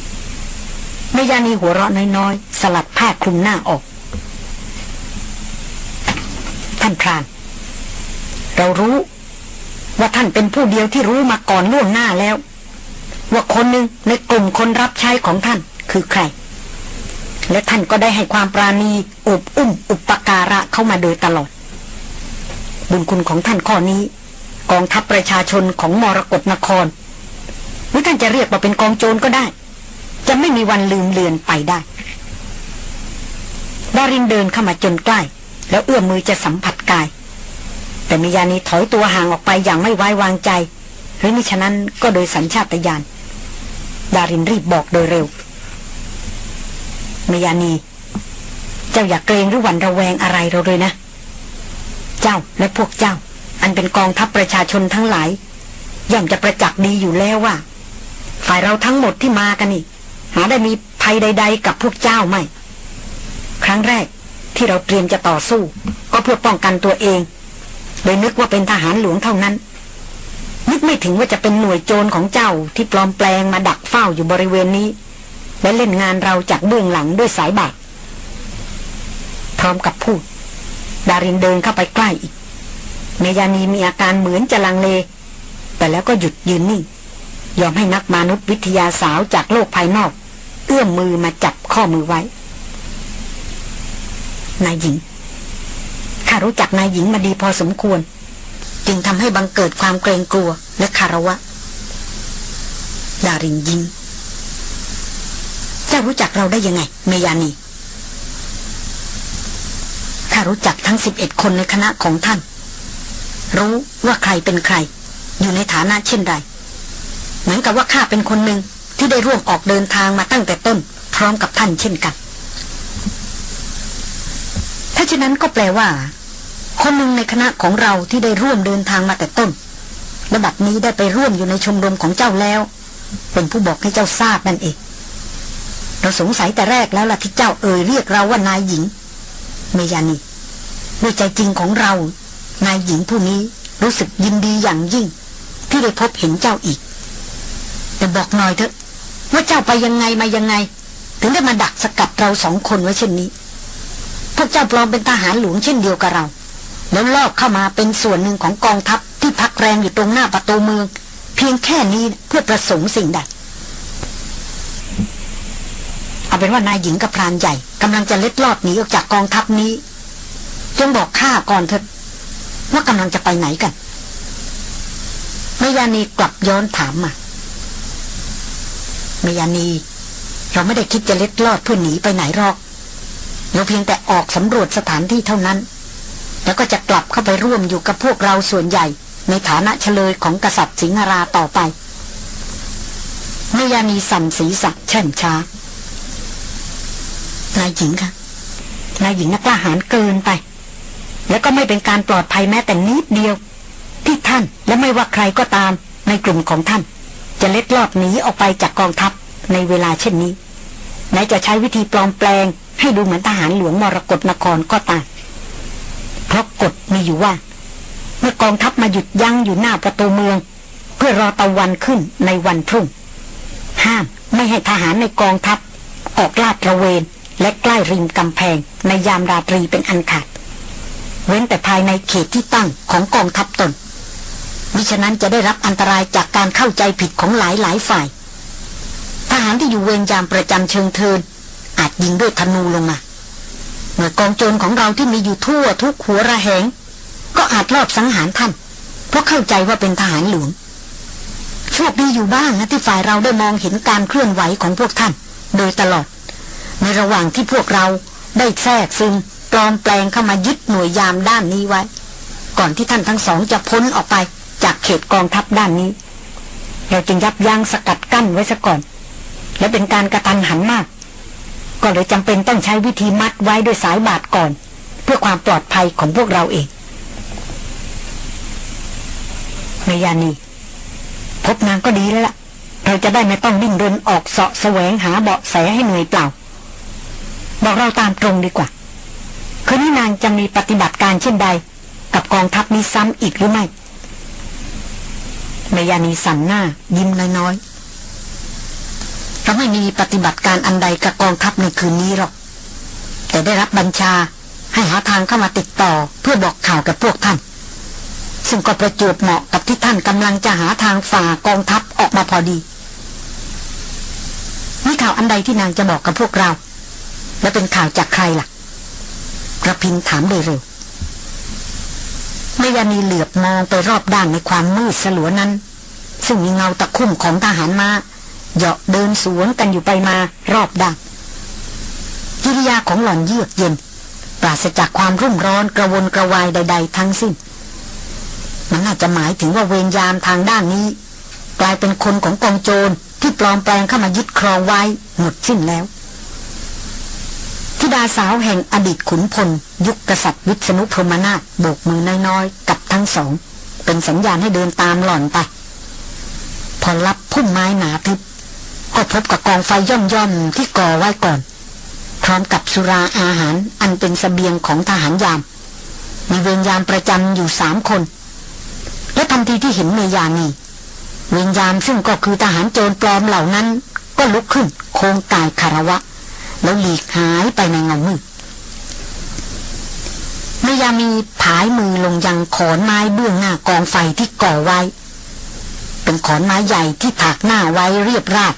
ำไม่ยานีหัวเราะน้อยๆ สลัดผ้าคลุมหน้าออก ท่านพราน เรารู้ว่าท่านเป็นผู้เดียวที่รู้มาก่อนล่วงหน้าแล้ว ว่าคนหนึ่งในกลุ่มคนรับใช้ของท่าน คือใคร และท่านก็ได้ให้ความปราณีอบอุ้มอุปการะเข้ามาโดยตลอด บุญคุณของท่านข้อนี้ กองทัพประชาชนของมรกรนคร หรือท่านจะเรียกว่าเป็นกองโจรก็ได้ จะไม่มีวันลืมเลือนไปได้ดารินเดินเข้ามาจนใกล้ แล้วเอื้อมมือจะสัมผัสกาย แต่มิยานีถอยตัวห่างออกไปอย่างไม่ไว้วางใจหรือมิฉะนั้นก็โดยสัญชาตญาณดารินรีบบอกโดยเร็ว มยานี เจ้าอย่าเกรงหรือหวั่นระแวงอะไรเราเลยนะ เจ้าและพวกเจ้า อันเป็นกองทัพประชาชนทั้งหลาย ย่อมจะประจักษ์ดีอยู่แล้วว่า ฝ่ายเราทั้งหมดที่มากันนี่ หาได้มีภัยใด ๆ กับพวกเจ้าไม่ ครั้งแรกที่เราเตรียมจะต่อสู้ ก็เพื่อป้องกันตัวเอง โดยนึกว่าเป็นทหารหลวงเท่านั้น นึกไม่ถึงว่าจะเป็นหน่วยโจรของเจ้าที่ปลอมแปลงมาดักเฝ้าอยู่บริเวณนี้ และเล่นงานเราจากเบื้องหลังด้วยสายบาดพร้อมกับพูด ดารินเดินเข้าไปใกล้อีกเมยานีมีอาการเหมือนจะลังเล แต่แล้วก็หยุดยืนนิ่ง ยอมให้นักมนุษยวิทยาสาวจากโลกภายนอก เอื้อมมือมาจับข้อมือไว้ นายหญิง ข้ารู้จักนายหญิงมาดีพอสมควร จึงทำให้บังเกิดความเกรงกลัวและคารวะ ดารินยิ้ม เจ้ารู้จักเราได้ยังไง เมยานีข้ารู้จักทั้งสิบเอ็ดคนในคณะของท่าน รู้ว่าใครเป็นใคร อยู่ในฐานะเช่นไร เหมือนกับว่าข้าเป็นคนหนึ่งที่ได้ร่วมออกเดินทางมาตั้งแต่ต้น พร้อมกับท่านเช่นกัน ถ้าเช่นนั้นก็แปลว่า คนหนึ่งในคณะของเราที่ได้ร่วมเดินทางมาแต่ต้นและบัดนี้ได้ไปร่วมอยู่ในชมรมของเจ้าแล้ว เป็นผู้บอกให้เจ้าทราบนั่นเอง เราสงสัยแต่แรกแล้วล่ะที่เจ้าเอ่ยเรียกเราว่านายหญิง เมยานีด้วยใจจริงของเรา นายหญิงผู้นี้รู้สึกยินดีอย่างยิ่ง ที่ได้พบเห็นเจ้าอีก แต่บอกหน่อยเถอะ ว่าเจ้าไปยังไงมายังไง ถึงได้มาดักสกัดเราสองคนไว้เช่นนี้พวกเจ้าปลอมเป็นทหารหลวงเช่นเดียวกับเรา แล้วลอบเข้ามาเป็นส่วนหนึ่งของกองทัพที่พักแรมอยู่ตรงหน้าประตูเมือง เพียงแค่นี้เพื่อประสงค์สิ่งใด เอาเป็นว่านายหญิงกับพรานใหญ่กำลังจะเล็ดลอดหนีออกจากกองทัพนี้จงบอกข้าก่อนเถอะว่ากำลังจะไปไหนกันเมยานีกลับย้อนถามมาเมยานี เราไม่ได้คิดจะเล็ดลอดเพื่อหนีไปไหนหรอกเราเพียงแต่ออกสำรวจสถานที่เท่านั้น แล้วก็จะกลับเข้าไปร่วมอยู่กับพวกเราส่วนใหญ่ ในฐานะเฉลยของกษัตริย์สิงหราต่อไปเมยานีสั่นศีรษะเช่นช้า นายหญิงค่ะนายหญิงนักล้าหาญเกินไป แล้วก็ไม่เป็นการปลอดภัยแม้แต่นิดเดียว ที่ท่านและไม่ว่าใครก็ตามในกลุ่มของท่าน จะเล็ดลอดหนีออกไปจากกองทัพในเวลาเช่นนี้แม้จะใช้วิธีปลอมแปลง ให้ดูเหมือนทหารหลวงมรกรนครก็ตามเพราะกฎมีอยู่ว่า เมื่อกองทัพมาหยุดยั้งอยู่หน้าประตูเมือง เพื่อรอตะวันขึ้นในวันพรุ่ง ห้ามไม่ให้ทหารในกองทัพออกลาดตระเวน และใกล้ริมกำแพงในยามราตรีเป็นอันขาด เว้นแต่ภายในเขตที่ตั้งของกองทัพตนมิฉะนั้นจะได้รับอันตรายจากการเข้าใจผิดของหลายหลายฝ่าย ทหารที่อยู่เวรยามประจำเชิงเทิน อาจยิงด้วยธนูลงมาเมื่อกองโจรของเราที่มีอยู่ทั่วทุกหัวระแหง ก็อาจลอบสังหารท่าน เพราะเข้าใจว่าเป็นทหารหลวงโชคดีอยู่บ้างนะที่ฝ่ายเราได้มองเห็นการเคลื่อนไหวของพวกท่าน โดยตลอด ในระหว่างที่พวกเราได้แทรกซึมปลอมแปลงเข้ามายึดหน่วยยามด้านนี้ไว้ ก่อนที่ท่านทั้งสองจะพ้นออกไปจากเขตกองทัพด้านนี้ เราจึงยับยั้งสกัดกั้นไว้ซะก่อน และเป็นการกระทันหันมาก ก็เลยจำเป็นต้องใช้วิธีมัดไว้ด้วยสายบาดก่อน เพื่อความปลอดภัยของพวกเราเองเมยานีพบนางก็ดีแล้วล่ะเราจะได้ไม่ต้องดิ้นรนออกเสาะแสวงหาเบาะแสให้เหนื่อยเปล่า บอกเราตามตรงดีกว่า คืนนี้นางจะมีปฏิบัติการเช่นใด กับกองทัพนี้ซ้ำอีกหรือไม่เมยานีสันหน้า ยิ้มน้อยๆเราไม่มีปฏิบัติการอันใดกับกองทัพในคืนนี้หรอก แต่ได้รับบัญชาให้หาทางเข้ามาติดต่อเพื่อบอกข่าวกับพวกท่าน ซึ่งก็ประจวบเหมาะกับที่ท่านกำลังจะหาทางฝ่ากองทัพออกมาพอดีมีข่าวอันใดที่นางจะบอกกับพวกเรา และเป็นข่าวจากใครล่ะกระพินถามโดยเร็วเมยานีเหลือบมองไปรอบด้านในความมืดสลัวนั้น ซึ่งมีเงาตะคุ่มของทหารมาเหาะเดินสวนกันอยู่ไปมารอบด้านกิริยาของหล่อนเยือกเย็น ปราศจากความรุ่มร้อนกระวนกระวายใด ๆ ทั้งสิ้น มันอาจจะหมายถึงว่าเวรยามทางด้านนี้ กลายเป็นคนของกองโจรที่ปลอมแปลงเข้ามายึดครองไว้หมดสิ้นแล้ว ธิดาสาวแห่งอดีตขุนพล ยุคกษัตริย์วิษณุพรหมนาถโบกมือน้อยๆ กับทั้งสอง เป็นสัญญาณให้เดินตามหล่อนไป พอรับพุ่มไม้หนาทึบก็พบกับกองไฟย่อมๆที่ก่อไว้ก่อน พร้อมกับสุราอาหารอันเป็นสเสบียงของทหารยาม มีเวรยามประจำอยู่สามคน และทันทีที่เห็นเมยานีเวรยามซึ่งก็คือทหารโจรปลอมเหล่านั้น ก็ลุกขึ้นโค้งกายคารวะ แล้วหลีกหายไปในเงามืดมายามีผายมือลงยังขอนไม้เบื้องหน้ากองไฟที่ก่อไว้ เป็นขอนไม้ใหญ่ที่ถากหน้าไว้เรียบราบ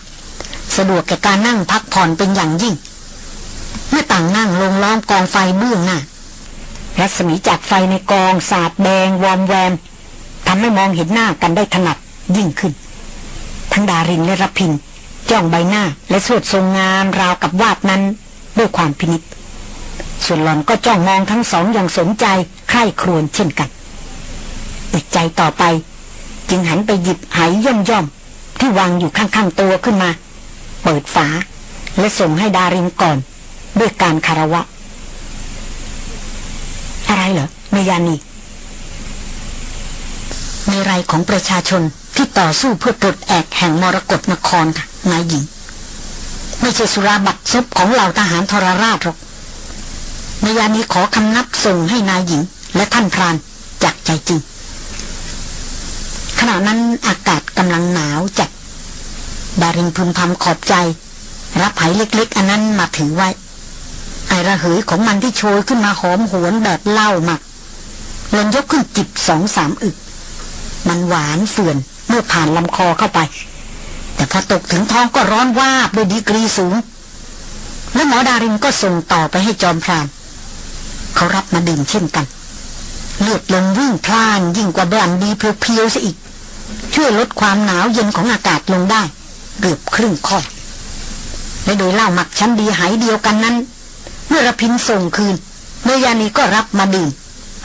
สะดวกแก่การนั่งพักผ่อนเป็นอย่างยิ่ง เมื่อต่างนั่งลงล้อมกองไฟเบื้องหน้า รัศมีจากไฟในกองสาดแดงวอมแวมทำให้มองเห็นหน้ากันได้ถนัดยิ่งขึ้น ทั้งดารินและรพิน จ้องใบหน้าและสวดทรงงามราวกับวาดนั้นด้วยความพินิษส่วนหลอนก็จ้องมองทั้งสองอย่างสนใจใคร่ครวญเช่นกันอึดใจต่อไป จึงหันไปหยิบไหย่อมย่อมที่วางอยู่ข้างๆตัวขึ้นมา เปิดฝา และส่งให้ดารินก่อน ด้วยการคารวะ อะไรเหรอเมยานีในไรของประชาชน ที่ต่อสู้เพื่อปลดแอกแห่งมรกรนครค่ะนายหญิง ไม่ใช่สุราบัตรซบของเหล่าทหารทรราชหรอกเมยานีขอคำนับส่งให้นายหญิง และท่านพรานจากใจจริงขณะนั้นอากาศกำลังหนาวจัดดารินพึมพำขอบใจ รับไหเล็กๆ อันนั้นมาถือไว้ ไอระเหยของมันที่โชยขึ้นมาหอมหวนแบบเล่ามักลนยกขึ้นจิบสองสามอึก มันหวานเฟื่อน เมื่อผ่านลำคอเข้าไป แต่พอตกถึงท้องก็ร้อนวาบด้วยดีกรีสูง และหมอดารินก็ส่งต่อไปให้จอมพรานเขารับมาดื่มเช่นกัน เลือดลมวิ่งพล่านยิ่งกว่าแบนดีเพียวๆซะอีก ช่วยลดความหนาวเย็นของอากาศลงได้เกือบครึ่งข้อและโดยเหล้าหมักชั้นดีหายเดียวกันนั้น เมื่อระพินส่งคืนเมยานีก็รับมาดื่ม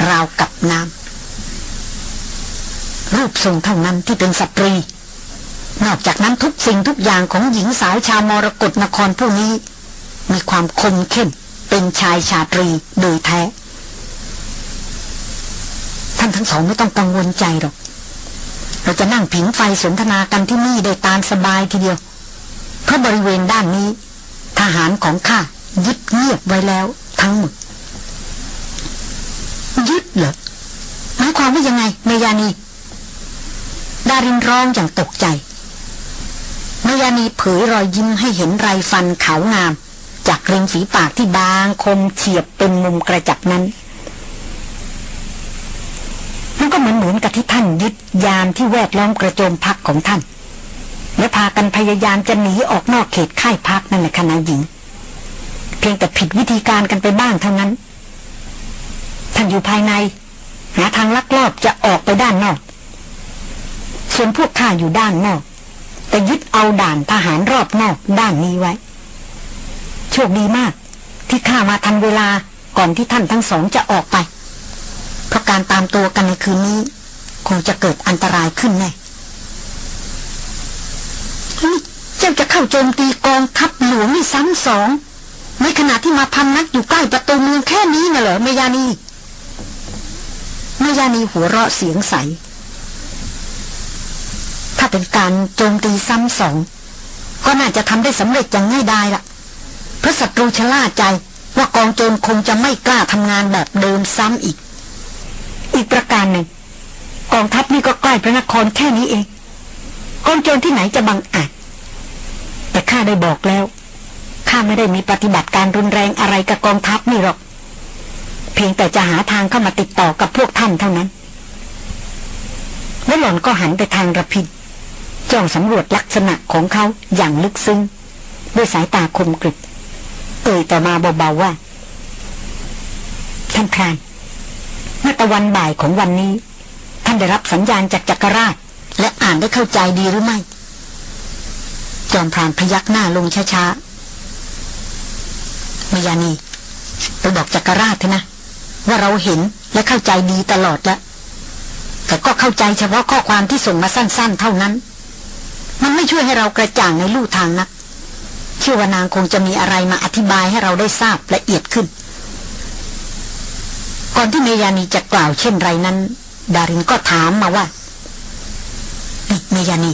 ราวกับน้ำ รูปทรงเท่านั้นที่เป็นสตรี นอกจากนั้นทุกสิ่งทุกอย่างของหญิงสาวชาวมรกรนครผู้นี้ มีความคมเข้มเป็นชายชาตรีโดยแท้ ท่านทั้งสองไม่ต้องกังวลใจหรอก เราจะนั่งผิงไฟสนทนากันที่นี่ได้ตามสบายทีเดียว เพราะบริเวณด้านนี้ ทหารของข้ายึดเงียบไว้แล้วทั้งหมด ยึดเหรอหมายความว่ายังไงเมยานี ดารินร้องอย่างตกใจเมยานีเผยรอยยิ้มให้เห็นไรฟันขาวงาม จากริมฝีปากที่บางคมเฉียบเป็นมุมกระจับนั้นมันก็เหมือนเหมือนกับที่ท่านยึดยามที่แวดล้อมกระโจมพักของท่าน และพากันพยายามจะหนีออกนอกเขตค่ายพักนั่นแหละคณะหญิง เพียงแต่ผิดวิธีการกันไปบ้างเท่านั้น ท่านอยู่ภายใน หาทางลักลอบจะออกไปด้านนอก ส่วนพวกข้าอยู่ด้านนอก แต่ยึดเอาด่านทหารรอบนอกด้านนี้ไว้ โชคดีมาก ที่ข้ามาทันเวลาก่อนที่ท่านทั้งสองจะออกไป เพราะการตามตัวกันในคืนนี้ คงจะเกิดอันตรายขึ้นแน่เฮ้ยเจ้าจะเข้าโจมตีกองทัพหลวงนี่ซ้ำสองในขณะที่มาพันนักอยู่ใกล้ประตูเมืองแค่นี้น่ะเหรอเมยานีเมยานีหัวเราะเสียงใส ถ้าเป็นการโจมตีซ้ำสอง ก็น่าจะทำได้สำเร็จอย่างง่ายดายละเพราะศัตรูชะล่าใจว่ากองโจรคงจะไม่กล้าทำงานแบบเดิมซ้ำอีก อีกประการหนึ่งกองทัพนี่ก็ใกล้พระนครแค่นี้เอง กองโจรที่ไหนจะบังอาจ แต่ข้าได้บอกแล้วข้าไม่ได้มีปฏิบัติการรุนแรงอะไรกับกองทัพนี่หรอก เพียงแต่จะหาทางเข้ามาติดต่อกับพวกท่านเท่านั้น แล้วหล่อนก็หันไปทางระพิน จ้องสำรวจลักษณะของเขาอย่างลึกซึ้ง ด้วยสายตาคมกริบเอ่ยต่อมาเบาๆว่า ท่านพรานเมื่อตะวันบ่ายของวันนี้ ท่านได้รับสัญญาณจากจักรราช และอ่านได้เข้าใจดีหรือไม่ จอมพรานพยักหน้าลงช้าๆมยานีไปบอกจักรราชเถอะนะ ว่าเราเห็นและเข้าใจดีตลอดแล้วแต่ก็เข้าใจเฉพาะข้อความที่ส่งมาสั้น ๆ เท่านั้น มันไม่ช่วยให้เรากระจ่างในลู่ทางนัก เชื่อว่านางคงจะมีอะไรมาอธิบายให้เราได้ทราบละเอียดขึ้น ก่อนที่เมยานีจะกล่าวเช่นไรนั้น ดารินก็ถามมาว่านี่เมยานี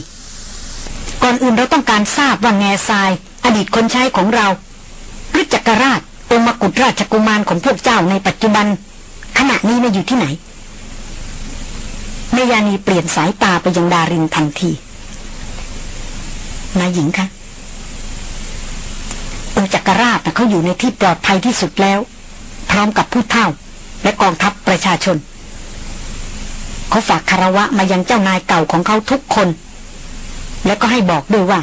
ก่อนอื่นเราต้องการทราบว่าแง่ทราย อดีตคนใช้ของเราหรือจักรราชองค์มกุฎราชกุมารของพวกเจ้าในปัจจุบัน ขณะนี้นะอยู่ที่ไหนเมยานีเปลี่ยนสายตาไปยังดารินทันที นายหญิงคะองค์จักรราชเขาอยู่ในที่ปลอดภัยที่สุดแล้ว พร้อมกับผู้เท่า และกองทัพประชาชน เขาฝากคารวะมายังเจ้านายเก่าของเขาทุกคน และก็ให้บอกด้วยว่า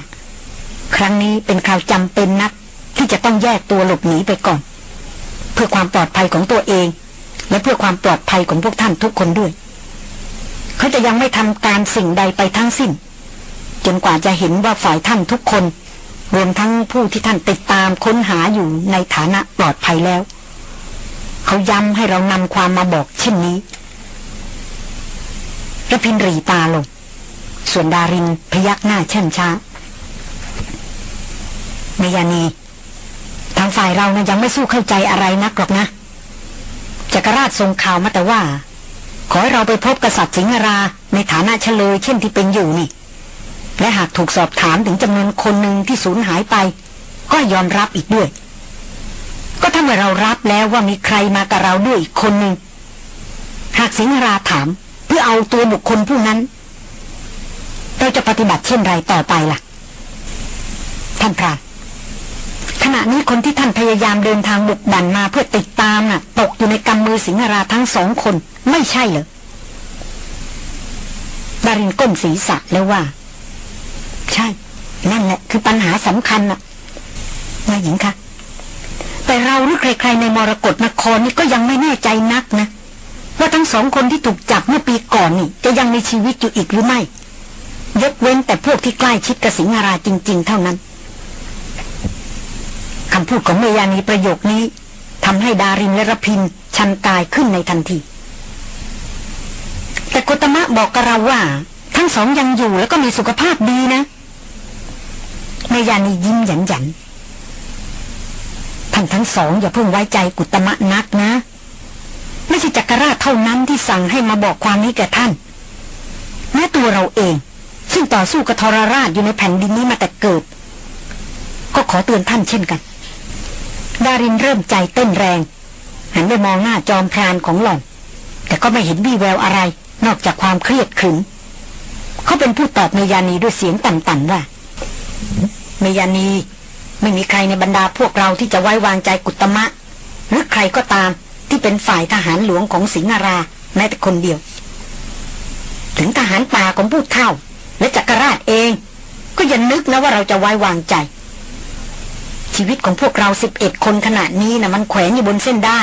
ครั้งนี้เป็นคราวจำเป็นนักที่จะต้องแยกตัวหลบหนีไปก่อน เพื่อความปลอดภัยของตัวเอง และเพื่อความปลอดภัยของพวกท่านทุกคนด้วย เขาจะยังไม่ทำการสิ่งใดไปทั้งสิ้น จนกว่าจะเห็นว่าฝ่ายท่านทุกคน รวมทั้งผู้ที่ท่านติดตามค้นหาอยู่ในฐานะปลอดภัยแล้ว เขาย้ำให้เรานำความมาบอกเช่นนี้ระพินรีตาลง ส่วนดารินพยักหน้าเช่นช้าเมยานี ทางฝ่ายเรานะยังไม่สู้เข้าใจอะไรนักหรอกนะจักรราชทรงข่าวมาแต่ว่า ขอให้เราไปพบกษัตริย์สิงหรา ในฐานะเฉลยเช่นที่เป็นอยู่นี่ และหากถูกสอบถามถึงจำนวนคนหนึ่งที่สูญหายไป ก็ยอมรับอีกด้วย ก็ถ้าเมื่อเรารับแล้วว่ามีใครมากับเราด้วยอีกคนหนึ่งหากสิงหราถามเพื่อเอาตัวบุคคลผู้นั้น เราจะปฏิบัติเช่นไรต่อไปล่ะ ท่านพระขณะนี้คนที่ท่านพยายามเดินทางบุกดันมาเพื่อติดตามน่ะ ตกอยู่ในกำมือสิงหราทั้งสองคน ไม่ใช่เหรอดารินก้มศีรษะแล้วว่า ใช่ นั่นแหละ คือปัญหาสำคัญน่ะนายหญิงคะแต่เราหรือใคร ๆ ในมรกรนครนี่ก็ยังไม่แน่ใจนักนะว่าทั้งสองคนที่ถูกจับเมื่อปีก่อนนี่จะยังมีชีวิตอยู่อีกหรือไม่ ยกเว้นแต่พวกที่ใกล้ชิดกับสิงหราจริง ๆ เท่านั้นคำพูดของเมยานีประโยคนี้ทำให้ดารินและรพินชันกายขึ้นในทันที แต่โกตมะบอกกับเราว่า ทั้งสองยังอยู่แล้วก็มีสุขภาพดีนะ เมยานียิ้มหยันหยันท่านทั้งสองอย่าเพิ่งไว้ใจกุตมะนักนะ ไม่ใช่จักรราชเท่านั้นที่สั่งให้มาบอกความนี้แก่ท่านแม้ตัวเราเอง ซึ่งต่อสู้กับทรราชอยู่ในแผ่นดินนี้มาแต่เกิด ก็ขอเตือนท่านเช่นกัน ดารินเริ่มใจเต้นแรง หันไปมองหน้าจอมพรานของหล่อน แต่ก็ไม่เห็นวี่แววอะไร นอกจากความเครียดขึงเขาเป็นผู้ตอบเมยานีด้วยเสียงต่ำๆว่า เมยานีไม่มีใครในบรรดาพวกเราที่จะไว้วางใจกุตมะ หรือใครก็ตามที่เป็นฝ่ายทหารหลวงของสิงหรา แม้แต่คนเดียว ถึงทหารป่าของผู้เท่า และจักรราชเอง ก็อย่านึกนะว่าเราจะไว้วางใจ ชีวิตของพวกเราสิบเอ็ดคนขนาดนี้นะมันแขวนอยู่บนเส้นได้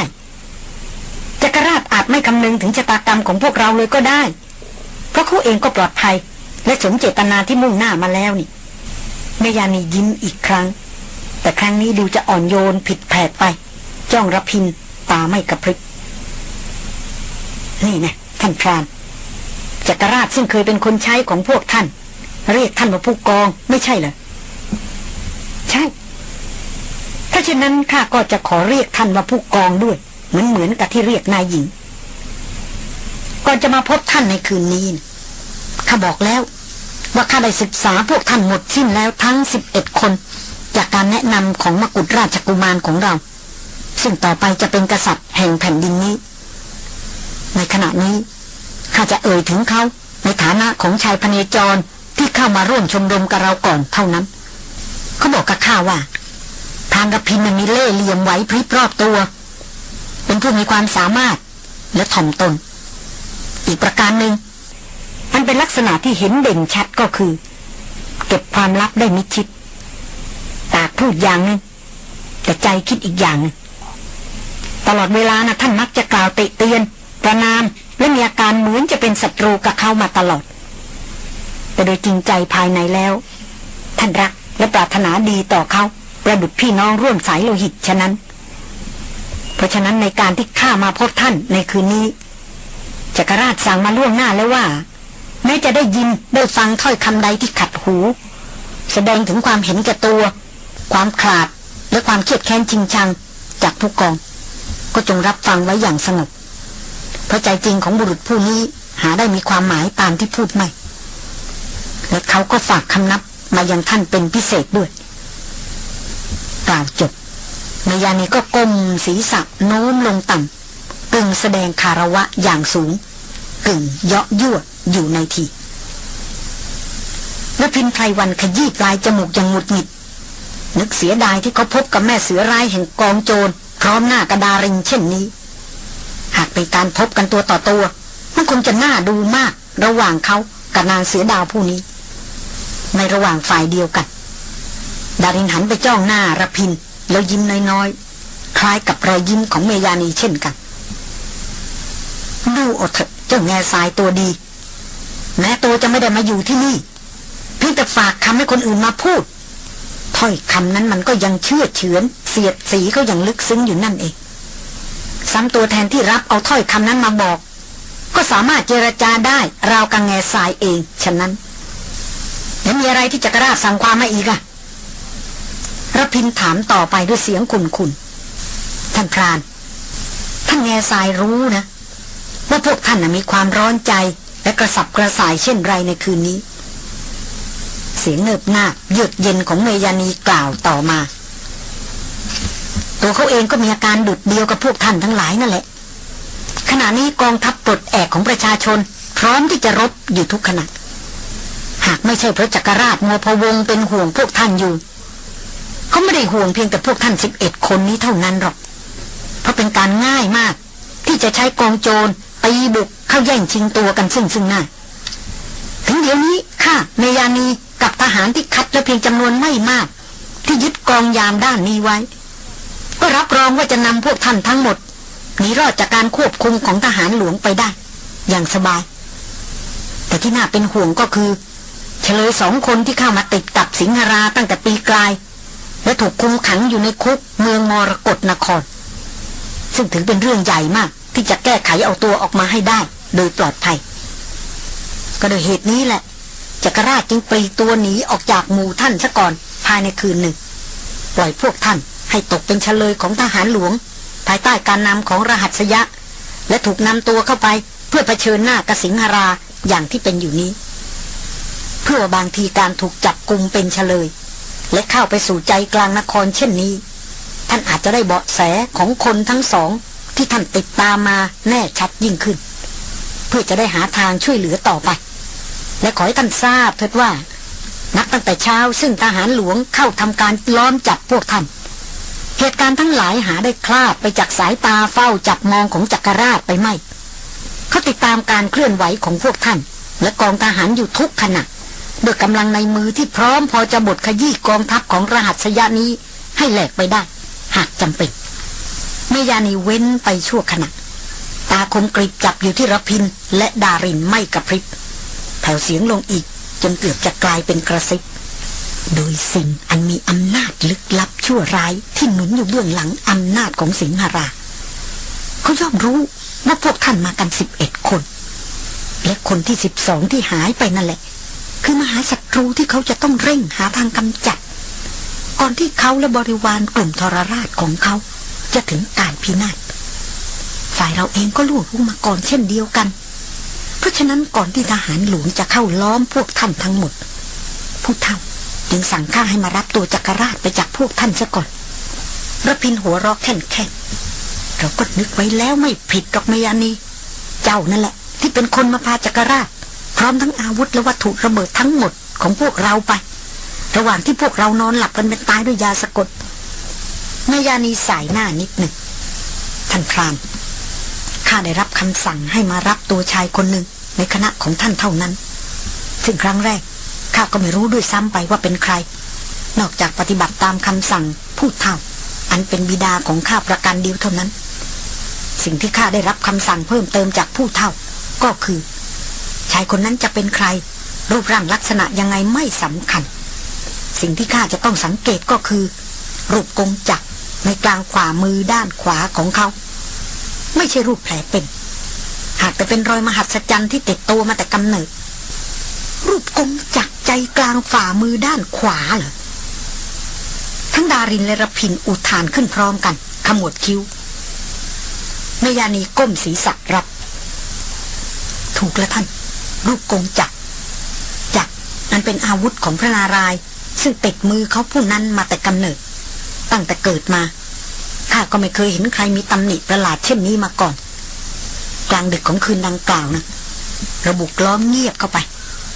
จักรราชอาจไม่คำนึงถึงชะตากรรมของพวกเราเลยก็ได้ เพราะเขาเองก็ปลอดภัย และสมเจตนาที่มุ่งหน้ามาแล้วนี่ เมยานียิ้มอีกครั้ง แต่ครั้งนี้ดูจะอ่อนโยนผิดแผกไป จ้องรพินตาไม่กระพริบนี่นะท่านพรานจักรราชซึ่งเคยเป็นคนใช้ของพวกท่าน เรียกท่านว่าผู้กองไม่ใช่เหรอใช่ ถ้าเช่นนั้นข้าก็จะขอเรียกท่านว่าผู้กองด้วย เหมือนเหมือนกับที่เรียกนายหญิงก่อนจะมาพบท่านในคืนนี้ข้าบอกแล้ว ว่าข้าได้ศึกษาพวกท่านหมดสิ้นแล้วทั้งสิบเอ็ดคน จากการแนะนำของมกุฎราชกุมารของเรา ซึ่งต่อไปจะเป็นกษัตริย์แห่งแผ่นดินนี้ ในขณะนี้ข้าจะเอ่ยถึงเขาในฐานะของชายพเนจรที่เข้ามาร่วมชมรมกับเราก่อนเท่านั้น เขาบอกกับข้าว่าทานรพินมีเล่เหลี่ยมไหวพริบรอบตัว เป็นผู้มีความสามารถและถ่อมตน อีกประการหนึ่ง มันเป็นลักษณะที่เห็นเด่นชัดก็คือ เก็บความลับได้มิชิดปากพูดอย่างนึงแต่ใจคิดอีกอย่างนึงตลอดเวลานะท่านมักจะกล่าวติเตียน ประนามและมีอาการเหมือนจะเป็นศัตรูกับเขามาตลอด แต่โดยจริงใจภายในแล้ว ท่านรักและปรารถนาดีต่อเขาประดุดพี่น้องร่วมสายโลหิตฉะนั้น เพราะฉะนั้นในการที่ข้ามาพบท่านในคืนนี้จักรราชสั่งมาล่วงหน้าแล้วว่า แม้จะได้ยินได้ฟังถ้อยคำใดที่ขัดหู แสดงถึงความเห็นแก่ตัว ความขาดและความเครียดแค้นจริงชังจากผู้กอง ก็จงรับฟังไว้อย่างสงบเพราะใจจริงของบุรุษผู้นี้หาได้มีความหมายตามที่พูดไม่ และเขาก็ฝากคำนับมายังท่านเป็นพิเศษด้วยกล่าวจบนายานีก็ก้มศีรษะโน้มลงต่ำกึ่งแสดงคารวะอย่างสูง กึ่งเยาะยั่ว อยู่ในทีและพินไพรวันขยี้ปลายจมูกอย่างหงุดหงิด นึกเสียดายที่เขาพบกับแม่เสือร้ายแห่งกองโจร พร้อมหน้ากระดาริงเช่นนี้ หากเป็นการพบกันตัวต่อตัว มันคงจะน่าดูมากระหว่างเขากับนางเสือดาวผู้นี้ ในระหว่างฝ่ายเดียวกัน ดารินหันไปจ้องหน้าระพินแล้วยิ้มน้อยๆ คล้ายกับรอยยิ้มของเมยานีเช่นกัน ดูอดเถอะเจ้าแง่ทรายตัวดี แม้ตัวจะไม่ได้มาอยู่ที่นี่เพียงแต่ฝากคำให้คนอื่นมาพูดถ้อยคำนั้นมันก็ยังเชื่อเฉือน เสียดสีเขาอย่างลึกซึ้งอยู่นั่นเองซ้ำตัวแทนที่รับเอาถ้อยคำนั้นมาบอก ก็สามารถเจรจาได้ราวกังแง่ทรายเอง ฉะนั้นแล้วมีอะไรที่จักรราชสั่งความมาอีกอะรพินถามต่อไปด้วยเสียงขุนขุนท่านพราน ท่านแง่ทรายรู้นะ ว่าพวกท่านมีความร้อนใจ และกระสับกระส่ายเช่นไรในคืนนี้ เสียงเนิบหน้าเยือกเย็นของเมยานีกล่าวต่อมา ตัวเขาเองก็มีอาการดุดเดียวกับพวกท่านทั้งหลายนั่นแหละ ขณะนี้กองทัพปลดแอกของประชาชน พร้อมที่จะรบอยู่ทุกขณะหากไม่ใช่พระจักรราชมัวพะวงเป็นห่วงพวกท่านอยู่ เขาไม่ได้ห่วงเพียงแต่พวกท่านสิบเอ็ดคนนี้เท่านั้นหรอก เพราะเป็นการง่ายมาก ที่จะใช้กองโจร ตีบุกเข้าแย่งชิงตัวกันซึ่งซึ่งหน้า ถึงเดี๋ยวนี้ข้าเมยานีกับทหารที่คัดและเพียงจำนวนไม่มาก ที่ยึดกองยามด้านนี้ไว้ ก็รับรองว่าจะนำพวกท่านทั้งหมดหนีรอดจากการควบคุมของทหารหลวงไปได้ อย่างสบาย แต่ที่น่าเป็นห่วงก็คือ เฉลยสองคนที่เข้ามาติดกับสิงหราตั้งแต่ปีกลาย และถูกคุมขังอยู่ในคุกเมืองมรกรนคร ซึ่งถือเป็นเรื่องใหญ่มาก ที่จะแก้ไขเอาตัวออกมาให้ได้ โดยปลอดภัย ก็โดยเหตุนี้แหละจักรราชจึงปลีตัวหนีออกจากหมู่ท่านซะก่อนภายในคืนหนึ่ง ปล่อยพวกท่านให้ตกเป็นเฉลยของทหารหลวง ภายใต้การนำของรหัสยะ และถูกนำตัวเข้าไป เพื่อเผชิญหน้ากสิงหราอย่างที่เป็นอยู่นี้ เพื่อบางทีการถูกจับกลุ่มเป็นเฉลย และเข้าไปสู่ใจกลางนครเช่นนี้ ท่านอาจจะได้เบาะแสของคนทั้งสอง ที่ท่านติดตามมาแน่ชัดยิ่งขึ้น เพื่อจะได้หาทางช่วยเหลือต่อไป และขอให้ท่านทราบเถิดว่า นับตั้งแต่เช้าซึ่งทหารหลวงเข้าทำการล้อมจับพวกท่าน เหตุการณ์ทั้งหลายหาได้คลาดไปจากสายตาเฝ้าจับมองของจักรราชไปไม่เขาติดตามการเคลื่อนไหวของพวกท่าน และกองทหารอยู่ทุกขณะด้วยกำลังในมือที่พร้อมพอจะบดขยี้กองทัพของรหัสยะนี้ให้แหลกไปได้ หากจำเป็น เมยานีเว้นไปชั่วขณะ ตาคมกริบจับอยู่ที่รพินและดารินไม่กระพริบ แผ่วเสียงลงอีกจนเกือบจะกลายเป็นกระซิบ โดยสิ่งอันมีอำนาจลึกลับชั่วร้ายที่หนุนอยู่เบื้องหลังอำนาจของสิงหรา เขาย่อมรู้ว่าพวกท่านมากันสิบเอ็ดคน และคนที่สิบสองที่หายไปนั่นแหละ คือมหาศัตรูที่เขาจะต้องเร่งหาทางกำจัด ก่อนที่เขาและบริวารกลุ่มทรราชของเขา จะถึงการพินาศฝ่ายเราเองก็ล่วงรู้มาก่อนเช่นเดียวกัน เพราะฉะนั้นก่อนที่ทหารหลวงจะเข้าล้อมพวกท่านทั้งหมด ผู้เท่าจึงสั่งข้าให้มารับตัวจักรราชไปจากพวกท่านซะก่อนระพินหัวรอกแค่นแค่เราก็นึกไว้แล้วไม่ผิดดอกเมยานี เจ้านั่นแหละ ที่เป็นคนมาพาจักรราช พร้อมทั้งอาวุธและวัตถุระเบิดทั้งหมดของพวกเราไป ระหว่างที่พวกเรานอนหลับกันเป็นตายด้วยยาสะกด เมยานีสายหน้านิดหนึ่งท่านพรานข้าได้รับคำสั่งให้มารับตัวชายคนหนึ่งในคณะของท่านเท่านั้น ซึ่งครั้งแรกข้าก็ไม่รู้ด้วยซ้ำไปว่าเป็นใคร นอกจากปฏิบัติตามคำสั่งพูดเท่า อันเป็นบิดาของข้าประกันเดียวเท่านั้น สิ่งที่ข้าได้รับคำสั่งเพิ่มเติมจากผู้เท่า ก็คือ ชายคนนั้นจะเป็นใคร รูปร่างลักษณะยังไงไม่สำคัญ สิ่งที่ข้าจะต้องสังเกตก็คือ รูปกงจักร ในกลางขวามือด้านขวาของเขา ไม่ใช่รูปแผลเป็น หากแต่เป็นรอยมหัศจรรย์ที่ติดตัวมาแต่กำเนิด รูปกงจักรใจกลางฝ่ามือด้านขวาเหรอทั้งดารินและรพินอุทานขึ้นพร้อมกัน ขมวดคิ้วเมยานีก้มศีรษะรับ ถูกแล้วท่าน รูปกงจักรจักรนั้นเป็นอาวุธของพระนารายณ์ซึ่งติดมือเขาผู้นั้นมาแต่กำเนิด ตั้งแต่เกิดมาข้าก็ไม่เคยเห็นใครมีตำหนิประหลาดเช่นนี้มาก่อน กลางดึกของคืนดังกล่าวนะระบุกล้อมเงียบเข้าไป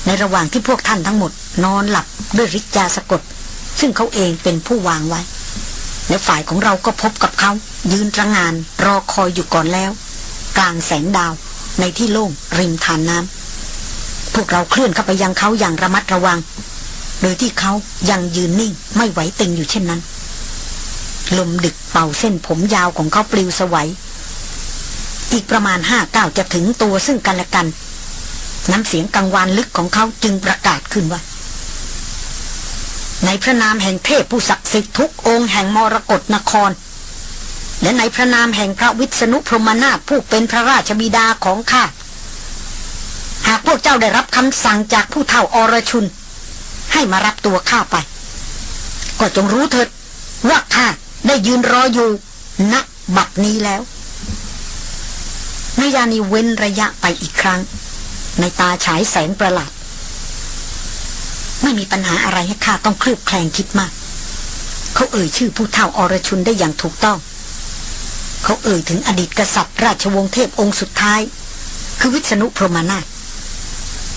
ในระหว่างที่พวกท่านทั้งหมด นอนหลับด้วยฤทธิ์ยาสะกด ซึ่งเขาเองเป็นผู้วางไว้ และฝ่ายของเราก็พบกับเขา ยืนระงานรอคอยอยู่ก่อนแล้ว กลางแสงดาวในที่โล่งริมทานน้ำพวกเราเคลื่อนเข้าไปยังเขาอย่างระมัดระวัง โดยที่เขายังยืนนิ่งไม่ไหวติงอยู่เช่นนั้น ลมดึกเป่าเส้นผมยาวของเขาปลิวสวัย อีกประมาณห้าเก้าจะถึงตัวซึ่งกันและกัน น้ำเสียงกังวานลึกของเขาจึงประกาศขึ้นว่า ในพระนามแห่งเทพผู้ศักดิ์สิทธิ์ทุกองค์แห่งมรกรนคร และในพระนามแห่งพระวิษณุพรหมนาถผู้เป็นพระราชบิดาของข้าหากพวกเจ้าได้รับคำสั่งจากผู้เฒ่าอรชุน ให้มารับตัวข้าไป ก็จงรู้เถิดว่าข้า ได้ยืนรออยู่ณบัดนี้แล้วนายานีเว้นระยะไปอีกครั้ง ในตาฉายแสงประหลาด ไม่มีปัญหาอะไรให้ข้าต้องเคลือบแคลงคิดมาก เขาเอ่ยชื่อผู้เฒ่าอรชุนได้อย่างถูกต้อง เขาเอ่ยถึงอดีตกษัตริย์ราชวงศ์เทพองค์สุดท้าย คือวิษณุพรหมนาถ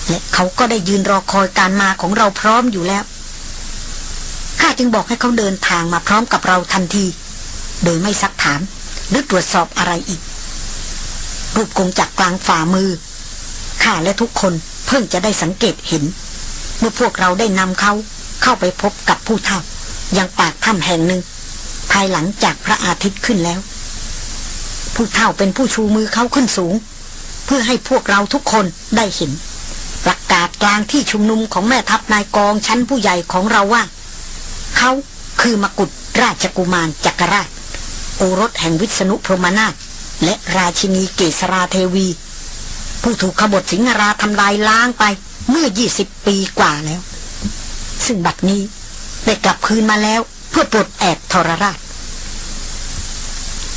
และเขาก็ได้ยืนรอคอยการมาของเราพร้อมอยู่แล้ว ข้าจึงบอกให้เขาเดินทางมาพร้อมกับเราทันที โดยไม่ซักถาม หรือตรวจสอบอะไรอีก รูปกงจากกลางฝ่ามือ ข้าและทุกคนเพิ่งจะได้สังเกตเห็น เมื่อพวกเราได้นำเขาเข้าไปพบกับผู้เฒ่ายังปากถ้ำแห่งหนึ่ง ภายหลังจากพระอาทิตย์ขึ้นแล้ว ผู้เฒ่าเป็นผู้ชูมือเขาขึ้นสูง เพื่อให้พวกเราทุกคนได้เห็นประกาศกลางที่ชุมนุมของแม่ทัพนายกองชั้นผู้ใหญ่ของเราว่า เขาคือมกุฎราชกุมารจักรราช โอรสแห่งวิษณุพรหมนาถและราชินีเกษราเทวี ผู้ถูกขบฏสิงหราทำลายล้างไปเมื่อ 20 ปีกว่าแล้ว ซึ่งบัดนี้ได้กลับคืนมาแล้วเพื่อปลดแอกทรราช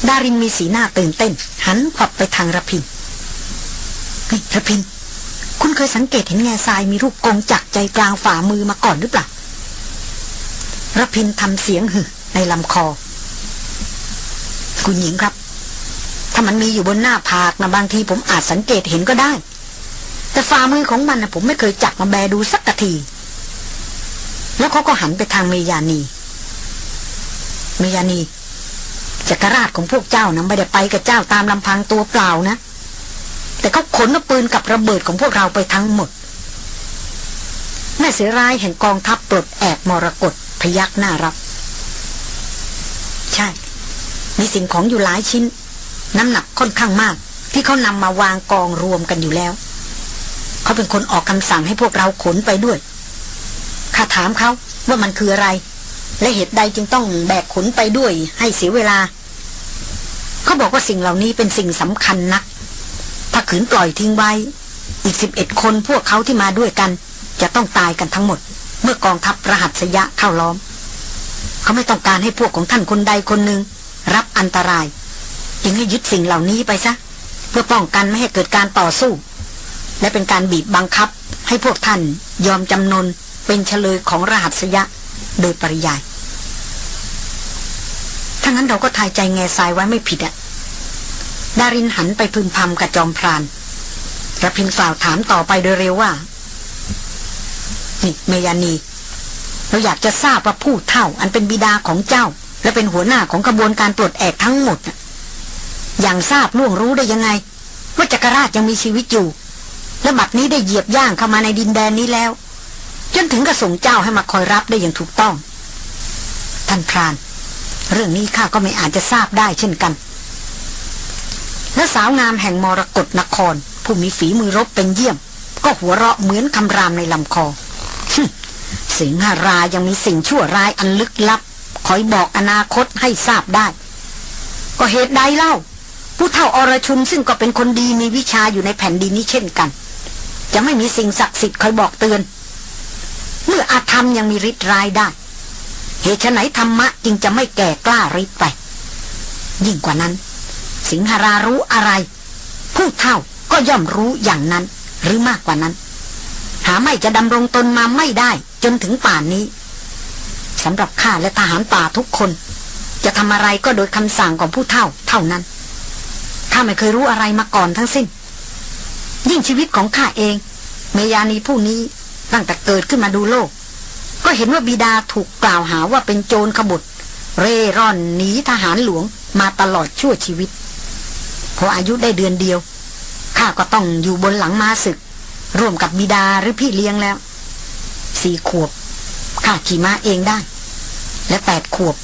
ดารินมีสีหน้าตื่นเต้น หันขวับไปทางระพินเฮ้ยระพิน คุณเคยสังเกตเห็นแง่ทรายมีรูปกงจักใจกลางฝ่ามือมาก่อนหรือเปล่า ระพินทำเสียงหึในลำคอ คุณหญิงครับ ถ้ามันมีอยู่บนหน้าผากนะบางทีผมอาจสังเกตเห็นก็ได้ แต่ฝ่ามือของมันนะผมไม่เคยจับมาแบดูสักที แล้วเขาก็หันไปทางเมยานี เมยานีจักรราชของพวกเจ้านะไม่ได้ไปกับเจ้าตามลำพังตัวเปล่านะ แต่เขาขนปืนกับระเบิดของพวกเราไปทั้งหมดแม่เสือร้ายแห่งกองทัพปลดแอบมรกต พยักหน้ารับ ใช่ มีสิ่งของอยู่หลายชิ้น น้ำหนักค่อนข้างมาก ที่เขานำมาวางกองรวมกันอยู่แล้ว เขาเป็นคนออกคำสั่งให้พวกเราขนไปด้วยข้าถามเขาว่ามันคืออะไร และเหตุใดจึงต้องแบกขนไปด้วยให้เสียเวลา เขาบอกว่าสิ่งเหล่านี้เป็นสิ่งสำคัญนัก ถ้าขืนปล่อยทิ้งไว้ อีกสิบเอ็ดคนพวกเขาที่มาด้วยกัน จะต้องตายกันทั้งหมด เมื่อกองทัพรหัสยะเข้าล้อม เขาไม่ต้องการให้พวกของท่านคนใดคนหนึ่ง รับอันตราย จึงให้ยึดสิ่งเหล่านี้ไปซะ เพื่อป้องกันไม่ให้เกิดการต่อสู้ และเป็นการบีบบังคับให้พวกท่านยอมจำนนเป็นเฉลยของรหัสยะโดยปริยายถ้างั้นเราก็ทายใจแง่ทรายไว้ไม่ผิดอะดารินหันไปพึมพำกับจอมพรานระพินกล่าวถามต่อไปโดยเร็วว่า นี่เมยานี เราอยากจะทราบว่าผู้เท่า อันเป็นบิดาของเจ้า และเป็นหัวหน้าของกระบวนการปลดแอกทั้งหมดอย่างทราบล่วงรู้ได้ยังไง ว่าจักรราชยังมีชีวิตอยู่ และบัดนี้ได้เหยียบย่างเข้ามาในดินแดนนี้แล้ว จนถึงกระส่งเจ้าให้มาคอยรับได้อย่างถูกต้อง ท่านพราน เรื่องนี้ข้าก็ไม่อาจจะทราบได้เช่นกันและสาวงามแห่งมรกรนคร ผู้มีฝีมือรบเป็นเยี่ยม ก็หัวเราะเหมือนคำรามในลำคอ สิงหารายังมีสิ่งชั่วร้ายอันลึกลับ คอยบอกอนาคตให้ทราบได้ ก็เหตุใดเล่า ผู้เฒ่าอรชุนซึ่งก็เป็นคนดีมีวิชาอยู่ในแผ่นดินนี้เช่นกัน จะไม่มีสิ่งศักดิ์สิทธิ์คอยบอกเตือน เมื่ออาธรรมยังมีฤทธิ์ร้ายได้ เหตุไหนธรรมะจึงจะไม่แก่กล้าฤทธิ์ไป ยิ่งกว่านั้น สิงหรารู้อะไร ผู้เฒ่าก็ย่อมรู้อย่างนั้นหรือมากกว่านั้น หาไม่จะดำรงตนมาไม่ได้ จนถึงป่านนี้สำหรับข้าและทหารป่าทุกคน จะทำอะไรก็โดยคำสั่งของผู้เฒ่า เท่านั้นข้าไม่เคยรู้อะไรมาก่อนทั้งสิ้น ยิ่งชีวิตของข้าเอง เมยานีผู้นี้ตั้งแต่เกิดขึ้นมาดูโลก ก็เห็นว่าบิดาถูกกล่าวหาว่าเป็นโจรขบุตร เร่ร่อนหนีทหารหลวงมาตลอดชั่วชีวิต พออายุได้เดือนเดียวข้าก็ต้องอยู่บนหลังม้าศึก ร่วมกับบิดาหรือพี่เลี้ยงแล้ว สี่ขวบข้าขี่ม้าเองได้ และแปดขวบ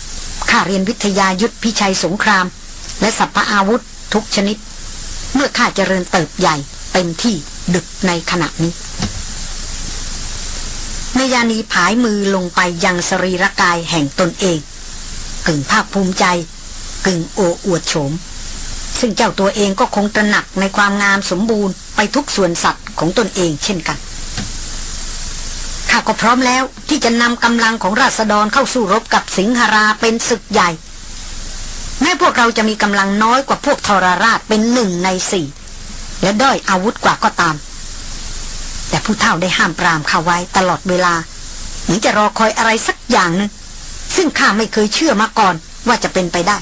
ข้าเรียนวิทยายุทธพิชัยสงคราม และสัพพอาวุธทุกชนิด เมื่อข้าเจริญเติบใหญ่เต็มที่ดึกในขณะนี้เมยานีผายมือลงไปยังสรีระกายแห่งตนเอง กึ่งภาคภูมิใจ กึ่งโอ้อวดโฉม ซึ่งเจ้าตัวเองก็คงตระหนักในความงามสมบูรณ์ไปทุกส่วนสัตว์ของตนเองเช่นกัน ข้าก็พร้อมแล้วที่จะนำกำลังของราษฎรเข้าสู้รบกับสิงหราเป็นศึกใหญ่ แม้พวกเราจะมีกำลังน้อยกว่าพวกทรราชเป็นหนึ่งในสี่และด้อยอาวุธกว่าก็ตาม แต่ผู้เฒ่าได้ห้ามปรามข้าไว้ตลอดเวลาเหมือนจะรอคอยอะไรสักอย่างหนึ่งซึ่งข้าไม่เคยเชื่อมาก่อนว่าจะเป็นไปได้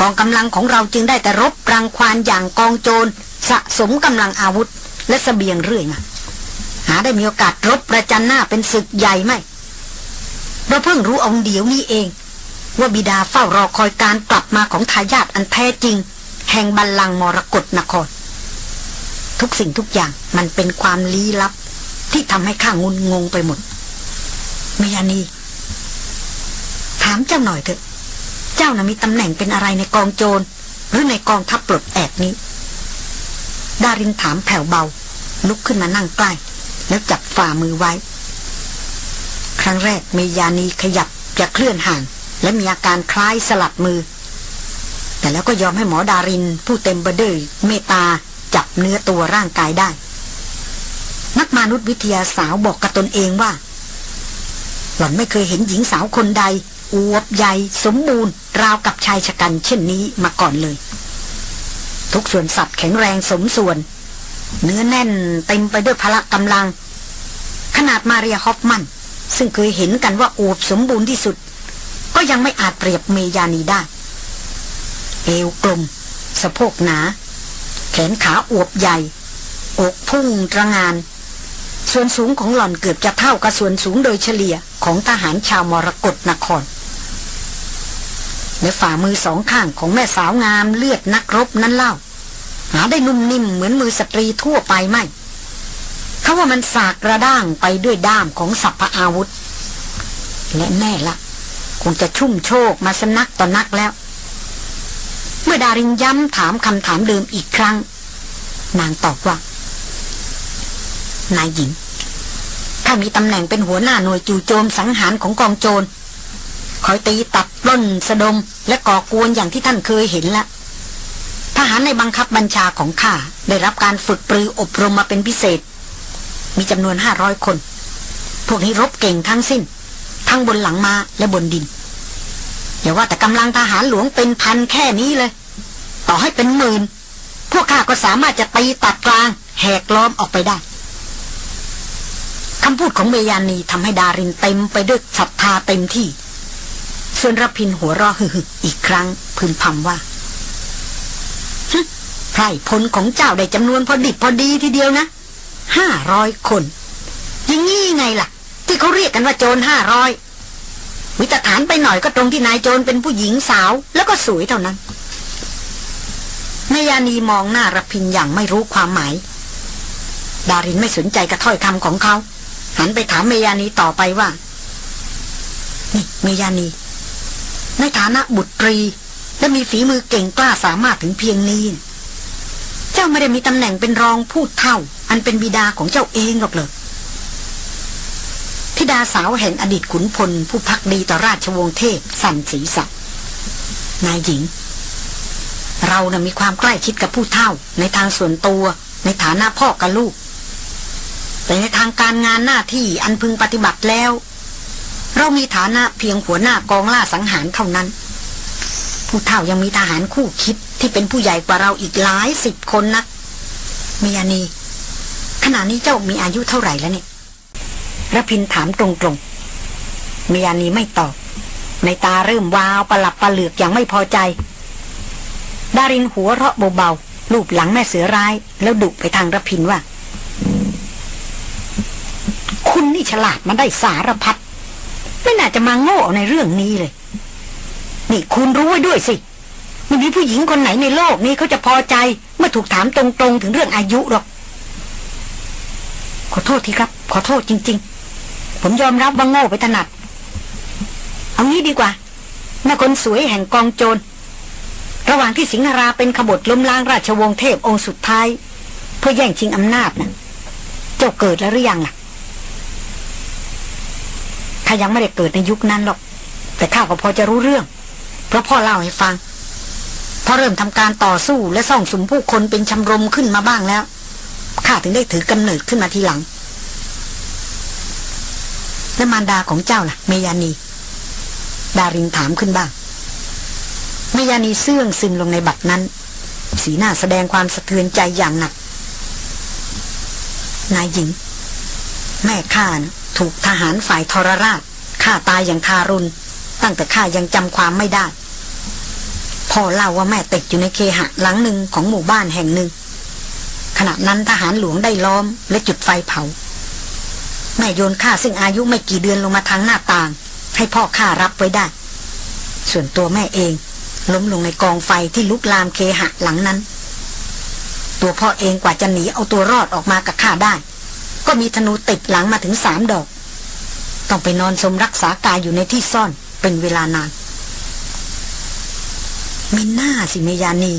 กองกำลังของเราจึงได้แต่รบรังควานอย่างกองโจรสะสมกำลังอาวุธ และสเสบียงเรื่อยมาาได้มีโอกาสรบประจันหน้าเป็นศึกใหญ่ไหมเราเพิ่งรู้องเดียวนี้เอง ว่าบิดาเฝ้ารอคอยการกลับมาของทายาทอันแท้จริง แห่งบัลลังก์มรกรนคร ทุกสิ่งทุกอย่างมันเป็นความลี้ลับ ที่ทำให้ข้างุนงงไปหมดเมยานี ถามเจ้าหน่อยเถอะ เจ้าน่ะมีตำแหน่งเป็นอะไรในกองโจร หรือในกองทัพปลดแอกนี้ ดารินถามแผ่วเบา ลุกขึ้นมานั่งใกล้ แล้วจับฝ่ามือไว้ ครั้งแรกเมยานีขยับจะเคลื่อนห่าง และมีอาการคล้ายสลัดมือ แต่แล้วก็ยอมให้หมอดาริน ผู้เต็มไปด้วยเมตตาจับเนื้อตัวร่างกายได้ นักมนุษยวิทยาสาวบอกกับตนเองว่า หล่อนไม่เคยเห็นหญิงสาวคนใดอวบใหญ่สมบูรณ์ราวกับชายชะกันเช่นนี้มาก่อนเลย ทุกส่วนสัตว์แข็งแรงสมส่วน เนื้อแน่นเต็มไปด้วยพละกำลัง ขนาดมาเรียฮอฟมัน ซึ่งเคยเห็นกันว่าอวบสมบูรณ์ที่สุด ก็ยังไม่อาจเปรียบเมยานีได้ เอวกลม สะโพกหนา แขนขาอวบใหญ่ อกพุ่งตระงาน ส่วนสูงของหล่อนเกือบจะเท่ากับส่วนสูงโดยเฉลี่ยของทหารชาวมรกรนครและฝ่ามือสองข้างของแม่สาวงามเลือดนักรบนั้นเล่า หาได้นุ่มนิ่มเหมือนมือสตรีทั่วไปไม่เขาว่ามันสากกระด้างไปด้วยด้ามของสัพพอาวุธ และแน่ละคงจะชุ่มโชคมาสนักต่อนักแล้ว เมื่อดารินย้ำถามคำถามเดิมอีกครั้ง นางตอบว่า นายหญิง ถ้ามีตำแหน่งเป็นหัวหน้าหน่วยจู่โจมสังหารของกองโจรคอยตีตัดล้นสะดมและก่อกวนอย่างที่ท่านเคยเห็นละ หารในบังคับบัญชาของข้าได้รับการฝึกปรืออบรมมาเป็นพิเศษ มีจำนวนห้าร้อยคน พวกนี้รบเก่งทั้งสิ้น ทั้งบนหลังมาและบนดินอย่าว่าแต่กำลังทหารหลวงเป็นพันแค่นี้เลย ต่อให้เป็นหมื่น พวกข้าก็สามารถจะตีตัดกลาง แหกล้อมออกไปได้คำพูดของเมยานีทำให้ดารินเต็มไปด้วยศรัทธาเต็มที่ส่วนรพินหัวรอหึกอีกครั้งพึมพำว่า ไพรพลของเจ้าได้จำนวนพอดิบพอดีทีเดียวนะห้าร้อยคนยังงี้ไงล่ะ ที่เขาเรียกกันว่าโจรห้าร้อยวิตฐานไปหน่อยก็ตรงที่นายโจรเป็นผู้หญิงสาว แล้วก็สวยเท่านั้นเมยานีมองหน้ารพินอย่างไม่รู้ความหมาย ดารินไม่สนใจกระถ้อยคำของเขา หันไปถามเมยานีต่อไปว่า นี่เมยานี ในฐานะบุตรีและมีฝีมือเก่งกล้าสามารถถึงเพียงนี้ จ้าไม่ได้มีตำแหน่งเป็นรองพูดเท่า อันเป็นบิดาของเจ้าเองหรอกเลยธิดาสาวแห่งอดีตขุนพลผู้พักดีต่อราชวงศ์เทพสั่นศีรษะนายหญิง เรานะ่ะมีความใกล้ชิดกับผู้เท่า ในทางส่วนตัว ในฐานะพ่อกับลูก แต่ในทางการงานหน้าที่อันพึงปฏิบัติแล้ว เรามีฐานะเพียงหัวหน้ากองล่าสังหารเท่านั้น ผู้เท่ายังมีทหารคู่คิด ที่เป็นผู้ใหญ่กว่าเราอีกหลายสิบคนนะมียานีขณะนี้เจ้ามีอายุเท่าไหร่แล้วเนี่ยระพินถามตรงๆเมียานีไม่ตอบ ในตาเริ่มวาวประหลับประเหลือกอย่างไม่พอใจ ดารินหัวเราะเบาๆลูบหลังแม่เสือร้าย แล้วดุไปทางระพินว่า คุณนี่ฉลาดมาได้สารพัดไม่น่าจะมาโง่ในเรื่องนี้เลย นี่คุณรู้ไว้ด้วยสิ ไม่มีผู้หญิงคนไหนในโลกนี้เขาจะพอใจ เมื่อถูกถามตรงๆ ถึงเรื่องอายุหรอก ขอโทษทีครับ ขอโทษจริง ๆ ผมยอมรับว่าโง่ไปถนัด เอางี้ดีกว่าแม่คนสวยแห่งกองโจรราระหว่างที่สิงหราเป็นขบฏล้มล้างราชวงศ์เทพองค์สุดท้าย เพื่อแย่งชิงอำนาจนะ่ะเจ้าเกิดแล้วหรือยังล่ะข้ายังไม่ได้เกิดในยุคนั้นหรอก แต่ข้าก็พอจะรู้เรื่อง เพราะพ่อเล่าให้ฟัง พอเริ่มทำการต่อสู้และส่องสุมผู้คนเป็นชมรมขึ้นมาบ้างแล้วข้าถึงได้ถือกำเนิดขึ้นมาทีหลัง และมารดาของเจ้าล่ะ เมยานี ดารินถามขึ้นบ้าง เมยานีเสื่องซึมลงในบัตรนั้น สีหน้าแสดงความสะเทือนใจอย่างหนัก นายหญิง แม่ข้านะถูกทหารฝ่ายทรราชฆ่าตายอย่างทารุณ ตั้งแต่ข้ายังจำความไม่ได้ พ่อเล่าว่าแม่ติดอยู่ในเคหะหลังหนึ่งของหมู่บ้านแห่งหนึ่ง ขณะนั้นทหารหลวงได้ล้อมและจุดไฟเผา แม่โยนข้าซึ่งอายุไม่กี่เดือนลงมาทางหน้าต่าง ให้พ่อข้ารับไว้ได้ ส่วนตัวแม่เองล้มลงในกองไฟที่ลุกลามเคหะหลังนั้น ตัวพ่อเองกว่าจะหนีเอาตัวรอดออกมากับข้าได้ ก็มีธนูติดหลังมาถึงสามดอก ต้องไปนอนสมรักษากายอยู่ในที่ซ่อนเป็นเวลานาน มีหน้าสิเมยานี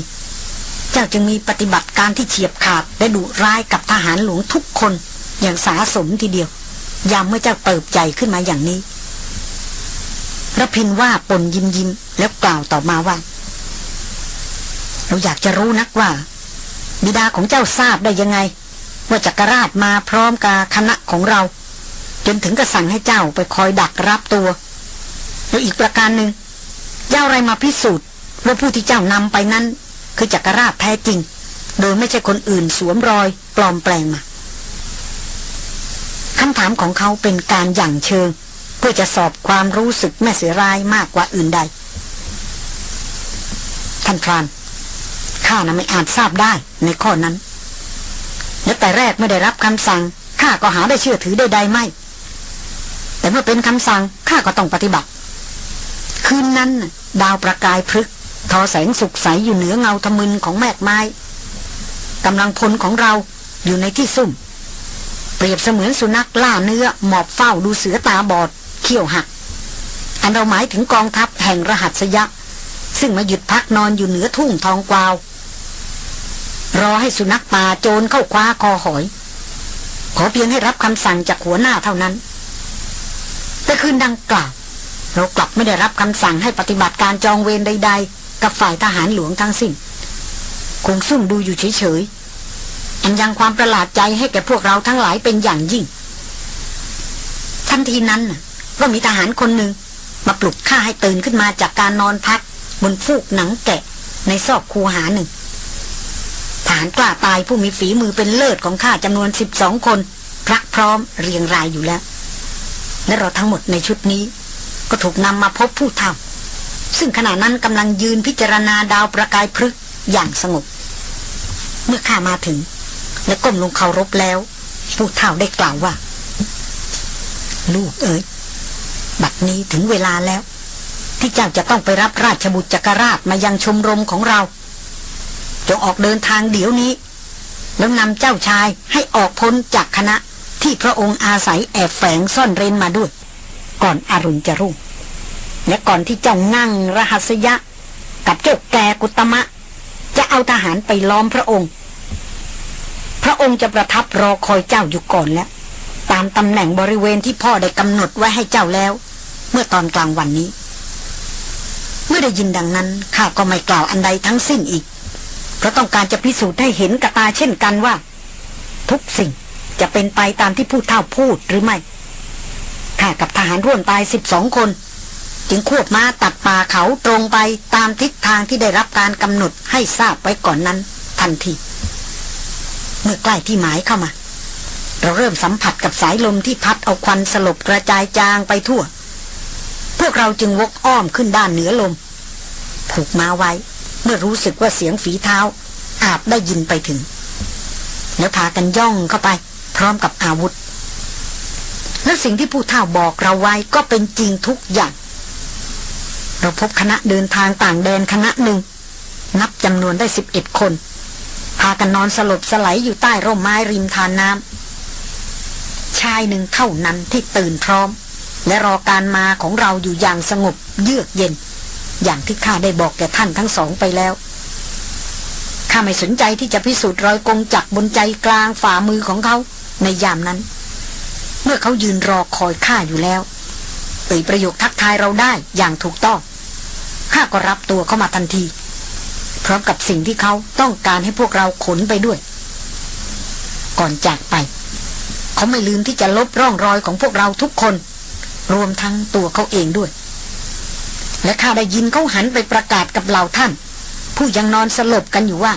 เจ้าจึงมีปฏิบัติการที่เฉียบขาดและดุร้ายกับทหารหลวงทุกคนอย่างสาสมทีเดียวยามเมื่อเจ้าเติบใจขึ้นมาอย่างนี้ระพินว่าปนยิ้มยิ้มแล้วกล่าวต่อมาว่า เราอยากจะรู้นักว่า บิดาของเจ้าทราบได้ยังไง ว่าจักรราชมาพร้อมกับคณะของเรา จนถึงกระสั่งให้เจ้าไปคอยดักรับตัว แล้วอีกประการหนึ่งเจ้าอะไรมาพิสูจน์ ว่าผู้ที่เจ้านำไปนั้น คือจักรราชแท้จริง โดยไม่ใช่คนอื่นสวมรอยปลอมแปลงมาคำถามของเขาเป็นการหยั่งเชิง เพื่อจะสอบความรู้สึกแม่เสียรายมากกว่าอื่นใด ท่านพรานข้านะไม่อาจทราบได้ในข้อนั้น และแต่แรกไม่ได้รับคำสั่งข้าก็หาได้เชื่อถือใดๆไม่ แต่เมื่อเป็นคำสั่งข้าก็ต้องปฏิบัติ คืนนั้นดาวประกายพลึก ทอแสงสุกใสอยู่เหนือเงาทะมึนของแมกไม้กำลังพลของเราอยู่ในที่ซุ่ม เปรียบเสมือนสุนัขล่าเนื้อหมอบเฝ้าดูเสือตาบอด เขี้ยวหัก อันเราหมายถึงกองทัพแห่งรหัสยะซึ่งมาหยุดพักนอนอยู่เหนือทุ่งทองกวาว รอให้สุนัขป่าโจรเข้าคว้าคอหอย ขอเพียงให้รับคำสั่งจากหัวหน้าเท่านั้น แต่คืนดังกล่าวเรากลับไม่ได้รับคำสั่งให้ปฏิบัติการจองเวรใด ๆ กับฝ่ายทหารหลวงทั้งสิ้น คงซุ่มดูอยู่เฉยๆอันยังความประหลาดใจให้แก่พวกเราทั้งหลายเป็นอย่างยิ่ง ทันทีนั้นก็มีทหารคนหนึ่งมาปลุกข้าให้ตื่นขึ้นมาจากการนอนพัก บนฟูกหนังแกะในซอกคูหาหนึ่งทหารกล้าตายผู้มีฝีมือเป็นเลิศของข้าจำนวนสิบสองคนพรักพร้อมเรียงรายอยู่แล้วและเราทั้งหมดในชุดนี้ ก็ถูกนำมาพบผู้เฒ่า ซึ่งขณะนั้นกำลังยืนพิจารณาดาวประกายพฤกอย่างสงบเมื่อข้ามาถึง และก้มลงเคารพแล้ว ผู้เฒ่าได้กล่าวว่า ลูกเอ๋ยบัดนี้ถึงเวลาแล้ว ที่เจ้าจะต้องไปรับราชบุตรจักรราชมายังชมรมของเรา จงออกเดินทางเดี๋ยวนี้ แล้วนำเจ้าชายให้ออกพ้นจากคณะที่พระองค์อาศัยแอบแฝงซ่อนเร้นมาด้วย ก่อนอรุณจะรุ่ง และก่อนที่เจ้านั่งรหัสยะ กับเจ้าแกกุตมะ จะเอาทหารไปล้อมพระองค์ พระองค์จะประทับรอคอยเจ้าอยู่ก่อนแล้ว ตามตำแหน่งบริเวณที่พ่อได้กำหนดไว้ให้เจ้าแล้ว เมื่อตอนกลางวันนี้ เมื่อได้ยินดังนั้นข้าก็ไม่กล่าวอันใดทั้งสิ้นอีก เพราะต้องการจะพิสูจน์ให้เห็นกระตาเช่นกันว่า ทุกสิ่งจะเป็นไปตามที่ผู้เท่าพูดหรือไม่ข้ากับทหารร่วมตายสิบสองคน จึงควบม้าตัดป่าเขาตรงไปตามทิศทางที่ได้รับการกำหนดให้ทราบไว้ก่อนนั้น ทันที เมื่อใกล้ที่หมายเข้ามา เราเริ่มสัมผัสกับสายลมที่พัดเอาควันสลบกระจายจางไปทั่ว พวกเราจึงวกอ้อมขึ้นด้านเหนือลม ผูกม้าไว้ เมื่อรู้สึกว่าเสียงฝีเท้า อาจได้ยินไปถึง แล้วพากันย่องเข้าไป พร้อมกับอาวุธและสิ่งที่ผู้เฒ่าบอกเราไว้ก็เป็นจริงทุกอย่าง เราพบคณะเดินทางต่างแดนคณะหนึ่ง นับจำนวนได้สิบเอ็ดคน พากันนอนสลบสลายอยู่ใต้ร่มไม้ริมทานน้ำชายหนึ่งเท่านั้นที่ตื่นพร้อม และรอการมาของเราอยู่อย่างสงบเยือกเย็น อย่างที่ข้าได้บอกแก่ท่านทั้งสองไปแล้วข้าไม่สนใจที่จะพิสูจน์รอยกงจักบนใจกลางฝ่ามือของเขาในยามนั้น เมื่อเขายืนรอคอยข้าอยู่แล้วเอ่ยประโยคทักทายเราได้อย่างถูกต้อง ข้าก็รับตัวเข้ามาทันที พร้อมกับสิ่งที่เขาต้องการให้พวกเราขนไปด้วย ก่อนจากไป เขาไม่ลืมที่จะลบร่องรอยของพวกเราทุกคน รวมทั้งตัวเขาเองด้วย และข้าได้ยินเขาหันไปประกาศกับเหล่าท่าน ผู้ยังนอนสลบกันอยู่ว่า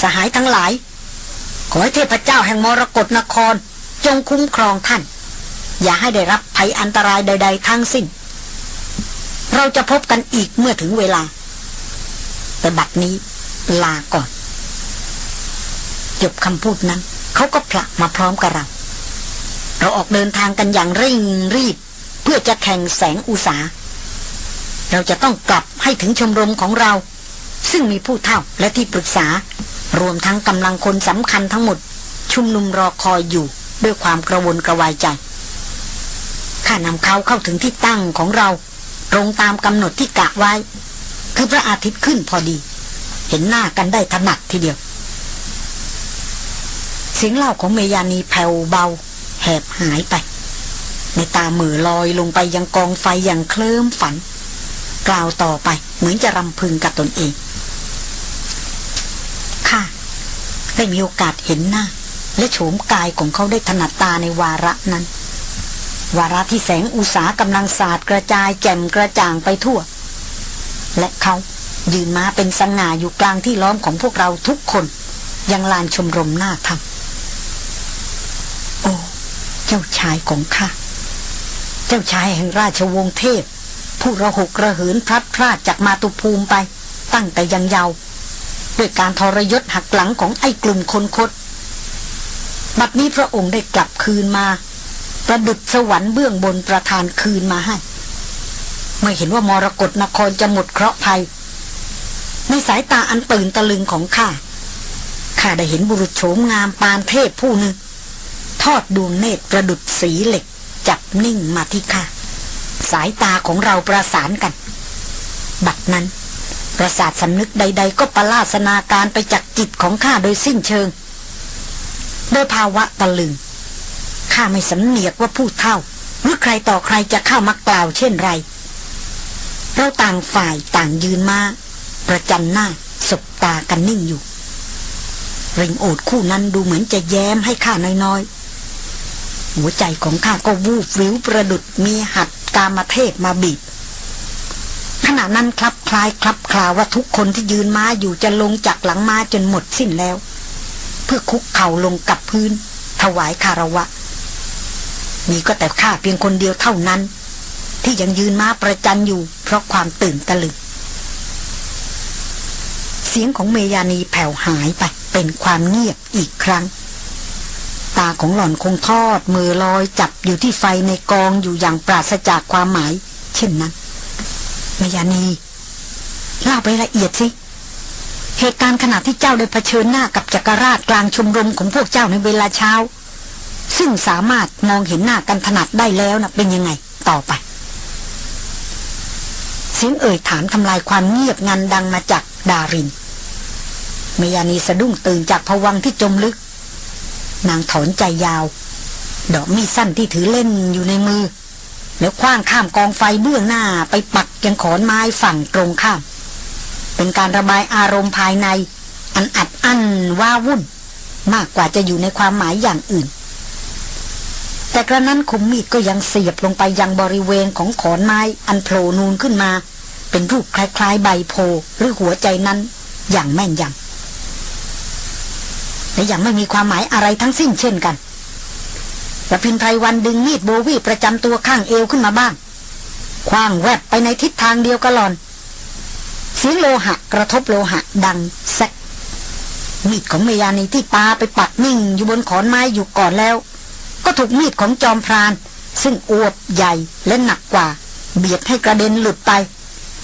สหายทั้งหลาย ขอให้เทพเจ้าแห่งมรกรนคร จงคุ้มครองท่าน อย่าให้ได้รับภัยอันตรายใด ๆ ทั้งสิ้น เราจะพบกันอีกเมื่อถึงเวลา แต่บัดนี้ลาก่อน จบคำพูดนั้น เขาก็ผละมาพร้อมกับเรา เราออกเดินทางกันอย่างเร่งรีบ เพื่อจะแข่งแสงอุสา เราจะต้องกลับให้ถึงชมรมของเรา ซึ่งมีผู้เท่าและที่ปรึกษา รวมทั้งกำลังคนสำคัญทั้งหมด ชุมนุมรอคอยอยู่ด้วยความกระวนกระวายใจข้านำเขาเข้าถึงที่ตั้งของเรา ตรงตามกำหนดที่กะไว้ คือพระอาทิตย์ขึ้นพอดี เห็นหน้ากันได้ถนัดทีเดียว เสียงเล่าของเมยานีแผ่วเบา แหบหายไป ในตาเหมือลอยลงไปยังกองไฟอย่างเคลิ้มฝัน กล่าวต่อไปเหมือนจะรำพึงกับตนเอง ค่ะ ได้มีโอกาสเห็นหน้า และโฉมกายของเขาได้ถนัดตาในวาระนั้น วาระที่แสงอุสากำลังสาดกระจายแจ่มกระจ่างไปทั่ว และเขายืนมาเป็นสง่าอยู่กลางที่ล้อมของพวกเราทุกคนยังลานชมรมหน้าทำโอ้ เจ้าชายของข้า เจ้าชายแห่งราชวงศ์เทพ ผู้ระหกระเหินพลัดพรากจากมาตุภูมิไป ตั้งแต่ยังเยาว์ด้วยการทรยศหักหลังของไอ้กลุ่มคนคดบัดนี้พระองค์ได้กลับคืนมา ประดุดสวรรค์เบื้องบนประทานคืนมาให้ไม่เห็นว่ามรกรนครจะหมดเคราะห์ภัย ในสายตาอันตื่นตะลึงของข้า ข้าได้เห็นบุรุษโฉมงามปานเทพผู้หนึ่ง ทอดดวงเนตรประดุดสีเหล็ก จับนิ่งมาที่ข้า สายตาของเราประสานกัน บัดนั้นประสาทสำนึกใด ๆ ก็ประลาสนาการไปจากจิตของข้าโดยสิ้นเชิง โดยภาวะตะลึง ข้าไม่สำเนียกว่าผู้เท่า หรือใครต่อใครจะเข้ามากล่าวเช่นไร เราต่างฝ่ายต่างยืนมาประจันหน้าสบตากันนิ่งอยู่ ริงโอดคู่นั้นดูเหมือนจะแย้มให้ข้าน้อยๆ หัวใจของข้าก็วูบวิวประดุดมีหัดกามาเทพมาบีบขณะนั้นคลับคลายคลับคลาว่าทุกคนที่ยืนม้าอยู่จะลงจากหลังม้าจนหมดสิ้นแล้ว เพื่อคุกเข่าลงกับพื้น ถวายคารวะ มีก็แต่ข้าเพียงคนเดียวเท่านั้น ที่ยังยืนมาประจันอยู่ เพราะความตื่นตะลึงเสียงของเมยานีแผ่วหายไปเป็นความเงียบอีกครั้ง ตาของหล่อนคงทอดมือลอยจับอยู่ที่ไฟในกองอยู่อย่างปราศจากความหมาย เช่นนั้นเมยานีเล่าไปละเอียดสิเหตุการณ์ขณะที่เจ้าได้เผชิญหน้ากับจักรราชกลางชมรมของพวกเจ้าในเวลาเช้า ซึ่งสามารถมองเห็นหน้ากันถนัดได้แล้วนะเป็นยังไงต่อไป เสียงเอ่ยถามทำลายความเงียบงันดังมาจากดารินเมยานีสะดุ้งตื่นจากผวังที่จมลึก นางถอนใจยาว ดอกมีดสั้นที่ถือเล่นอยู่ในมือ แล้วคว้างข้ามกองไฟเบื้องหน้าไปปักยังขอนไม้ฝั่งตรงข้าม เป็นการระบายอารมณ์ภายใน อันอัดอั้นว้าวุ่น มากกว่าจะอยู่ในความหมายอย่างอื่น แต่กระนั้นคมมีดก็ยังเสียบลงไปยังบริเวณของขอนไม้อันโผล่นูนขึ้นมา เป็นรูปคล้ายๆ ใบโพหรือหัวใจนั้น อย่างแม่นยำและยังไม่มีความหมายอะไรทั้งสิ้นเช่นกันระพินไพรวันดึงมีดโบวีประจำตัวข้างเอวขึ้นมาบ้างคว้างแวบไปในทิศทางเดียวกันหลอน เสียงโลหะกระทบโลหะดังแซกมีดของเมยานีที่ปาไปปักนิ่งอยู่บนขอนไม้อยู่ก่อนแล้ว ก็ถูกมีดของจอมพราน ซึ่งอวบใหญ่และหนักกว่า เบียดให้กระเด็นหลุดไป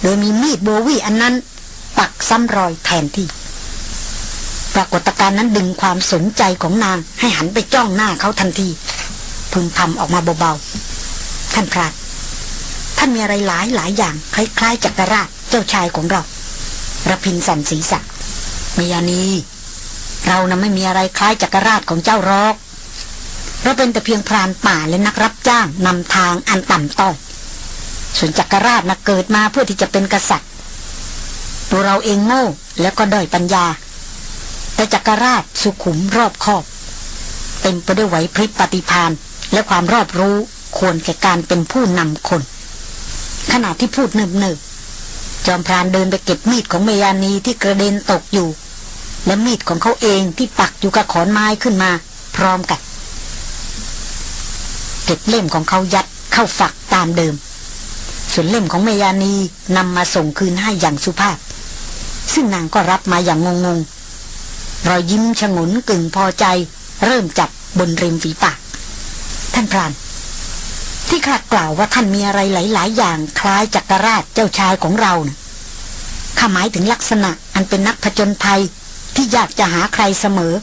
โดยมีมีดโบวีอันนั้น ปักซ้ำรอยแทนที่ ปรากฏการณ์นั้นดึงความสนใจของนางให้หันไปจ้องหน้าเขาทันที พึมพำออกมาเบาๆ ท่านพรานท่านมีอะไรหลายหลายอย่าง คล้ายๆจักรราชเจ้าชายของเราระพินสันศีสักเมยานีเรานะ่ะไม่มีอะไรคล้ายจักรราชของเจ้ารอก เราเป็นแต่เพียงพรานป่าและนักรับจ้างนำทางอันต่ำต้อย ส่วนจักรราชนะเกิดมาเพื่อที่จะเป็นกษัตริย์ ตัวเราเองโง่แล้วก็ด้อยปัญญา แต่จักรราชสุขุมรอบคอบ เต็มไปด้วยไหวพริบปฏิพานและความรอบรู้ควรแก่การเป็นผู้นำคน ขณะที่พูดเนิบๆจอมพรานเดินไปเก็บมีดของเมยานีที่กระเด็นตกอยู่ และมีดของเขาเองที่ปักอยู่กับขอนไม้ขึ้นมา พร้อมกัน เก็บเล่มของเขายัดเข้าฝักตามเดิม ส่วนเล่มของเมยานีนำมาส่งคืนให้อย่างสุภาพ ซึ่งนางก็รับมาอย่างงงๆรอยยิ้มฉงนกึ่งพอใจ เริ่มจับบนริมฝีปาก ท่านพราน ที่ข้ากล่าวว่าท่านมีอะไรหลาย ๆ อย่างคล้ายจักรราชเจ้าชายของเรานะข้าหมายถึงลักษณะอันเป็นนักผจญภัยที่อยากจะหาใครเสมอ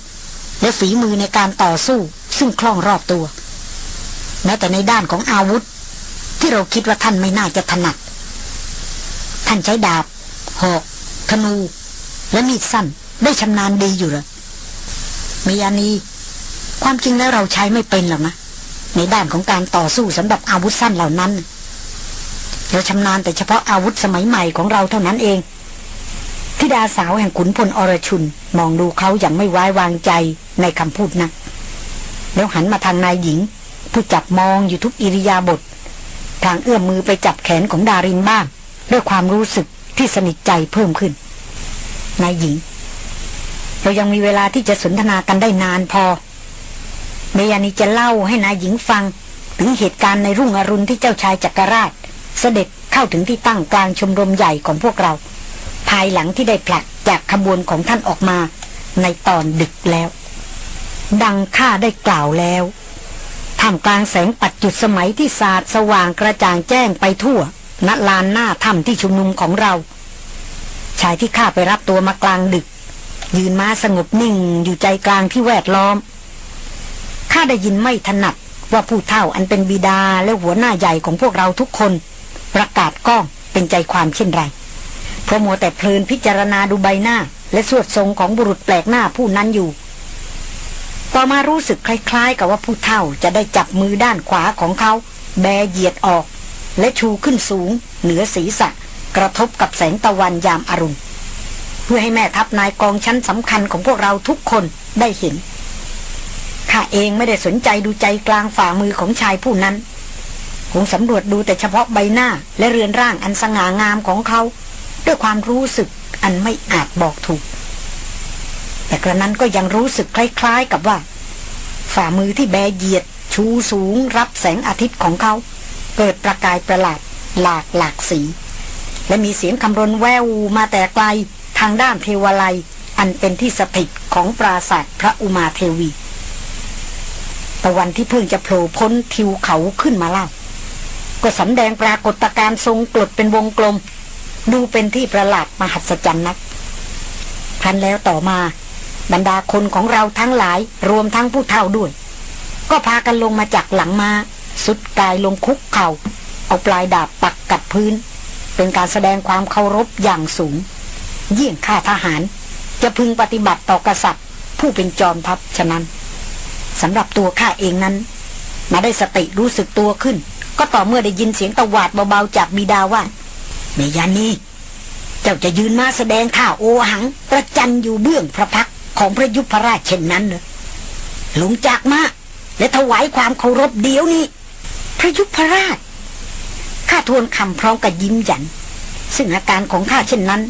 และฝีมือในการต่อสู้ซึ่งคล่องรอบตัว แม้แต่ในด้านของอาวุธ ที่เราคิดว่าท่านไม่น่าจะถนัด ท่านใช้ดาบ หอก ธนู และมีดสั้นได้ชำนาญดีอยู่เหรอเมยานีความจริงแล้วเราใช้ไม่เป็นหรอกนะ ในด้านของการต่อสู้สำหรับอาวุธสั้นเหล่านั้น เราชำนาญแต่เฉพาะอาวุธสมัยใหม่ของเราเท่านั้นเองทิดาสาวแห่งขุนพลอรชุน มองดูเขาอย่างไม่ไว้วางใจในคำพูดนะแล้วหันมาทางนายหญิง ผู้จับมองอยู่ทุกอิริยาบถทางเอื้อมมือไปจับแขนของดารินบ้าง ด้วยความรู้สึกที่สนิทใจเพิ่มขึ้นนายหญิง เรายังมีเวลาที่จะสนทนากันได้นานพอ เมยานีจะเล่าให้นายหญิงฟัง ถึงเหตุการณ์ในรุ่งอรุณที่เจ้าชายจักรราช เสด็จเข้าถึงที่ตั้งกลางชมรมใหญ่ของพวกเรา ภายหลังที่ได้ผลักจากขบวนของท่านออกมา ในตอนดึกแล้ว ดังข้าได้กล่าวแล้ว ท่ามกลางแสงปัดจุดสมัยที่สาดสว่างกระจ่างแจ้งไปทั่วณลานหน้าถ้ำที่ชุมนุมของเรา ชายที่ข้าไปรับตัวมากลางดึก ยืนมาสงบนิ่งอยู่ใจกลางที่แวดล้อมข้าได้ยินไม่ถนัดว่าผู้เฒ่าอันเป็นบิดาและหัวหน้าใหญ่ของพวกเราทุกคน ประกาศก้องเป็นใจความเช่นไร เพราะมัวแต่เพลินพิจารณาดูใบหน้า และสวดทรงของบุรุษแปลกหน้าผู้นั้นอยู่ ต่อมารู้สึกคล้ายๆ กับว่าผู้เฒ่าจะได้จับมือด้านขวาของเขา แบเหยียดออก และชูขึ้นสูง เหนือศีรษะ กระทบกับแสงตะวันยามอรุณเพื่อให้แม่ทัพนายกองชั้นสำคัญของพวกเราทุกคนได้เห็นข้าเองไม่ได้สนใจดูใจกลางฝ่ามือของชายผู้นั้นคงสำรวจดูแต่เฉพาะใบหน้าและเรือนร่างอันสง่างามของเขา ด้วยความรู้สึกอันไม่อาจบอกถูก แต่กระนั้นก็ยังรู้สึกคล้ายๆกับว่า ฝ่ามือที่แบเหยียด ชูสูงรับแสงอาทิตย์ของเขา เกิดประกายประหลาดหลากหลากสี และมีเสียงคำรนแววมาแต่ไกลทางด้านเทวาลัยอันเป็นที่สถิตของปราศาสตร์พระอุมาเทวี ตะวันที่เพิ่งจะโผล่พ้นทิวเขาขึ้นมาเล่า ก็สำแดงปรากฏการณ์ทรงกลดเป็นวงกลม ดูเป็นที่ประหลาดมหัศจรรย์นักทันแล้วต่อมา บรรดาคนของเราทั้งหลายรวมทั้งผู้เฒ่าด้วย ก็พากันลงมาจากหลังมาสุดกายลงคุกเขา่า เอาปลายดาบปักกับพื้น เป็นการแสดงความเคารพอย่างสูง เยี่ยงข้าทหาร จะพึงปฏิบัติต่อกษัตริย์ ผู้เป็นจอมทัพฉะนั้นสำหรับตัวข้าเองนั้น มาได้สติรู้สึกตัวขึ้น ก็ต่อเมื่อได้ยินเสียงตะหวาดเบาๆจากบิดาว่าเมยานีเจ้าจะยืนมาแสดงข่าโอหัง ประจันอยู่เบื้องพระพัก ของพระยุพราชเช่นนั้นเหรอลงจากมาและถวายความเคารพเดียวนี้ พระยุพราชข้าทวนคำพร้อมกับยิ้มหยัน ซึ่งอาการของข้าเช่นนั้น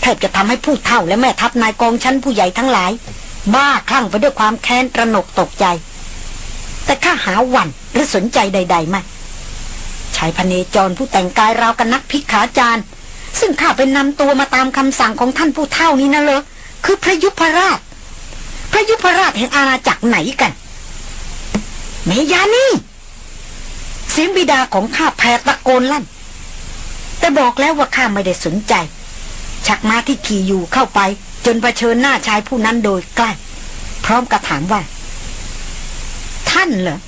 แทบจะทำให้ผู้เฒ่าและแม่ทัพนายกองชั้นผู้ใหญ่ทั้งหลาย บ้าคลั่งไปด้วยความแค้นตระหนกตกใจ แต่ข้าหาหวันหรือสนใจใด ๆ ไม่ชายพเนจรผู้แต่งกายราวกับนักพิกขาจารย์ซึ่งข้าเป็นนำตัวมาตามคำสั่งของท่านผู้เฒ่านี้นะเลยคือพระยุพราช พระยุพราชแห่งอาณาจักรไหนกัน เมยานี่เสียงบิดาของข้าแผดตะโกนลั่น แต่บอกแล้วว่าข้าไม่ได้สนใจ ชักม้าที่ขี่อยู่เข้าไป จนเผชิญหน้าชายผู้นั้นโดยใกล้ พร้อมกับถามว่า ท่านเหรอ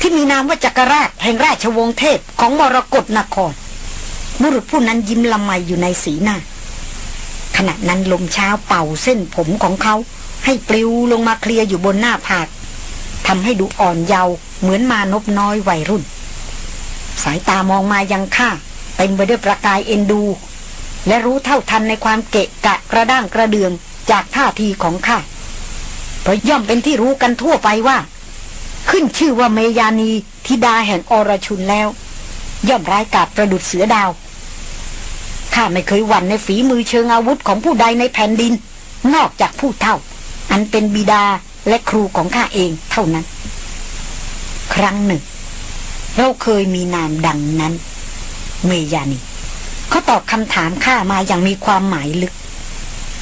ที่มีนามว่าจักรราชแห่งราชวงศ์เทพของมรกรนครบุรุษผู้นั้นยิ้มละไมอยู่ในสีหน้า ขณะนั้นลมเช้าเป่าเส้นผมของเขา ให้ปลิวลงมาเคลียอยู่บนหน้าผากทำให้ดูอ่อนเยาว์เหมือนมานบน้อยวัยรุ่น สายตามองมายังข้าเต็มไปด้วยประกายเอ็นดู และรู้เท่าทันในความเกะกะกระด้างกระเดืองจากท่าทีของข้าเพราะย่อมเป็นที่รู้กันทั่วไปว่า ขึ้นชื่อว่าเมยานีธิดาแห่งอรชุนแล้ว ย่อมร้ายกาจประดุดเสือดาวข้าไม่เคยหวั่นในฝีมือเชิงอาวุธของผู้ใดในแผ่นดิน นอกจากผู้เท่า อันเป็นบิดาและครูของข้าเองเท่านั้น ครั้งหนึ่ง เราเคยมีนามดังนั้น เมยานีเขาตอบคำถามข้ามาอย่างมีความหมายลึก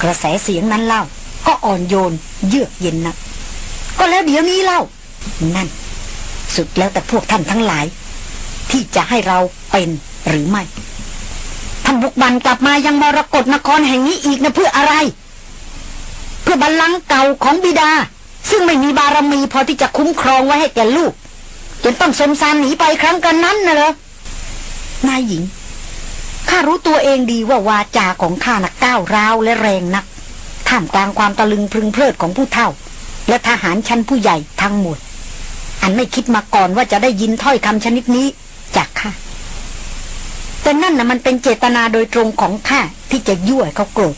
กระแสเสียงนั้นเล่า ก็อ่อนโยน เยือกเย็นนักก็แล้วเดี๋ยวนี้เล่า นั่น สุดแล้วแต่พวกท่านทั้งหลาย ที่จะให้เราเป็นหรือไม่ท่านบุกบันกลับมายังมรกรนครแห่งนี้อีกนะเพื่ออะไร เพื่อบัลลังก์เก่าของบิดา ซึ่งไม่มีบารมีพอที่จะคุ้มครองไว้ให้แก่ลูก จนต้องสมสารหนีไปครั้งกันนั้นนะเหรอนายหญิงข้ารู้ตัวเองดีว่าวาจาของข้านักก้าวร้าวและแรงนักท่ามกลางความตะลึงพึงเพลิดของผู้เฒ่า และทหารชั้นผู้ใหญ่ทั้งหมด อันไม่คิดมาก่อนว่าจะได้ยินถ้อยคำชนิดนี้จากข้าแต่นั่นนะมันเป็นเจตนาโดยตรงของข้าที่จะยั่วเขาโกรธ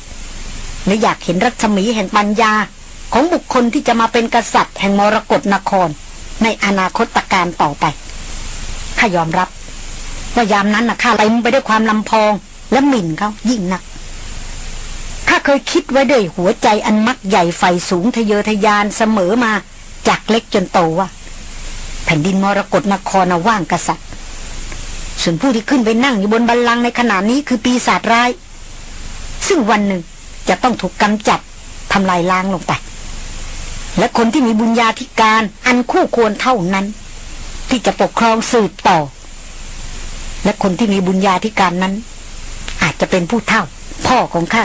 และอยากเห็นรัศมีแห่งปัญญา ของบุคคลที่จะมาเป็นกษัตริย์แห่งมรกรนคร ในอนาคตการต่อไปข้ายอมรับ ว่ายามนั้นนะข้าเต็มไปด้วยความลำพองและหมิ่นเขายิ่งนักข้าเคยคิดไว้ด้วยหัวใจอันมักใหญ่ไฟสูงทะเยอทะยานเสมอมาจากเล็กจนโตว่าแผ่นดินมรกรนครนว่างกษัตริย์ ส่วนผู้ที่ขึ้นไปนั่งอยู่บนบัลลังก์ในขณะนี้คือปีศาจร้าย ซึ่งวันหนึ่ง จะต้องถูกกำจัดทำลายล้างลงไป และคนที่มีบุญญาธิการอันคู่ควรเท่านั้น ที่จะปกครองสืบต่อ และคนที่มีบุญญาธิการนั้น อาจจะเป็นผู้เท่า พ่อของข้า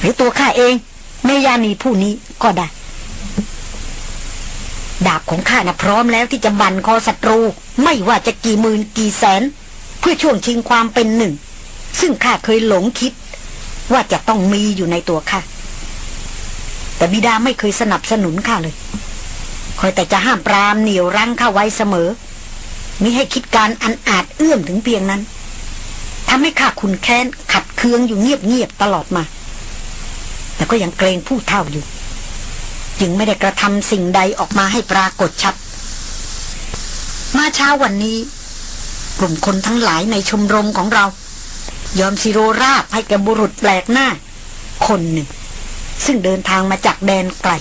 หรือตัวข้าเองเมยานีผู้นี้ก็ได้ ดาบของข้านะพร้อมแล้วที่จะบันคอศัตรู ไม่ว่าจะกี่หมื่นกี่แสน เพื่อช่วงชิงความเป็นหนึ่ง ซึ่งข้าเคยหลงคิด ว่าจะต้องมีอยู่ในตัวข้าแต่บิดาไม่เคยสนับสนุนข้าเลย คอยแต่จะห้ามปรามเหนี่ยวรั้งข้าไว้เสมอมิให้คิดการอันอาจเอื้อมถึงเพียงนั้นทำให้ข้าคุณแค้นขัดเคืองอยู่เงียบๆตลอดมา แต่ก็ยังเกรงผู้เท่าอยู่ จึงไม่ได้กระทำสิ่งใดออกมาให้ปรากฏชัด มาเช้าวันนี้ กลุ่มคนทั้งหลายในชมรมของเรา ยอมสิโรราบให้แกบุรุษแปลกหน้า คนหนึ่ง ซึ่งเดินทางมาจากแดนไกล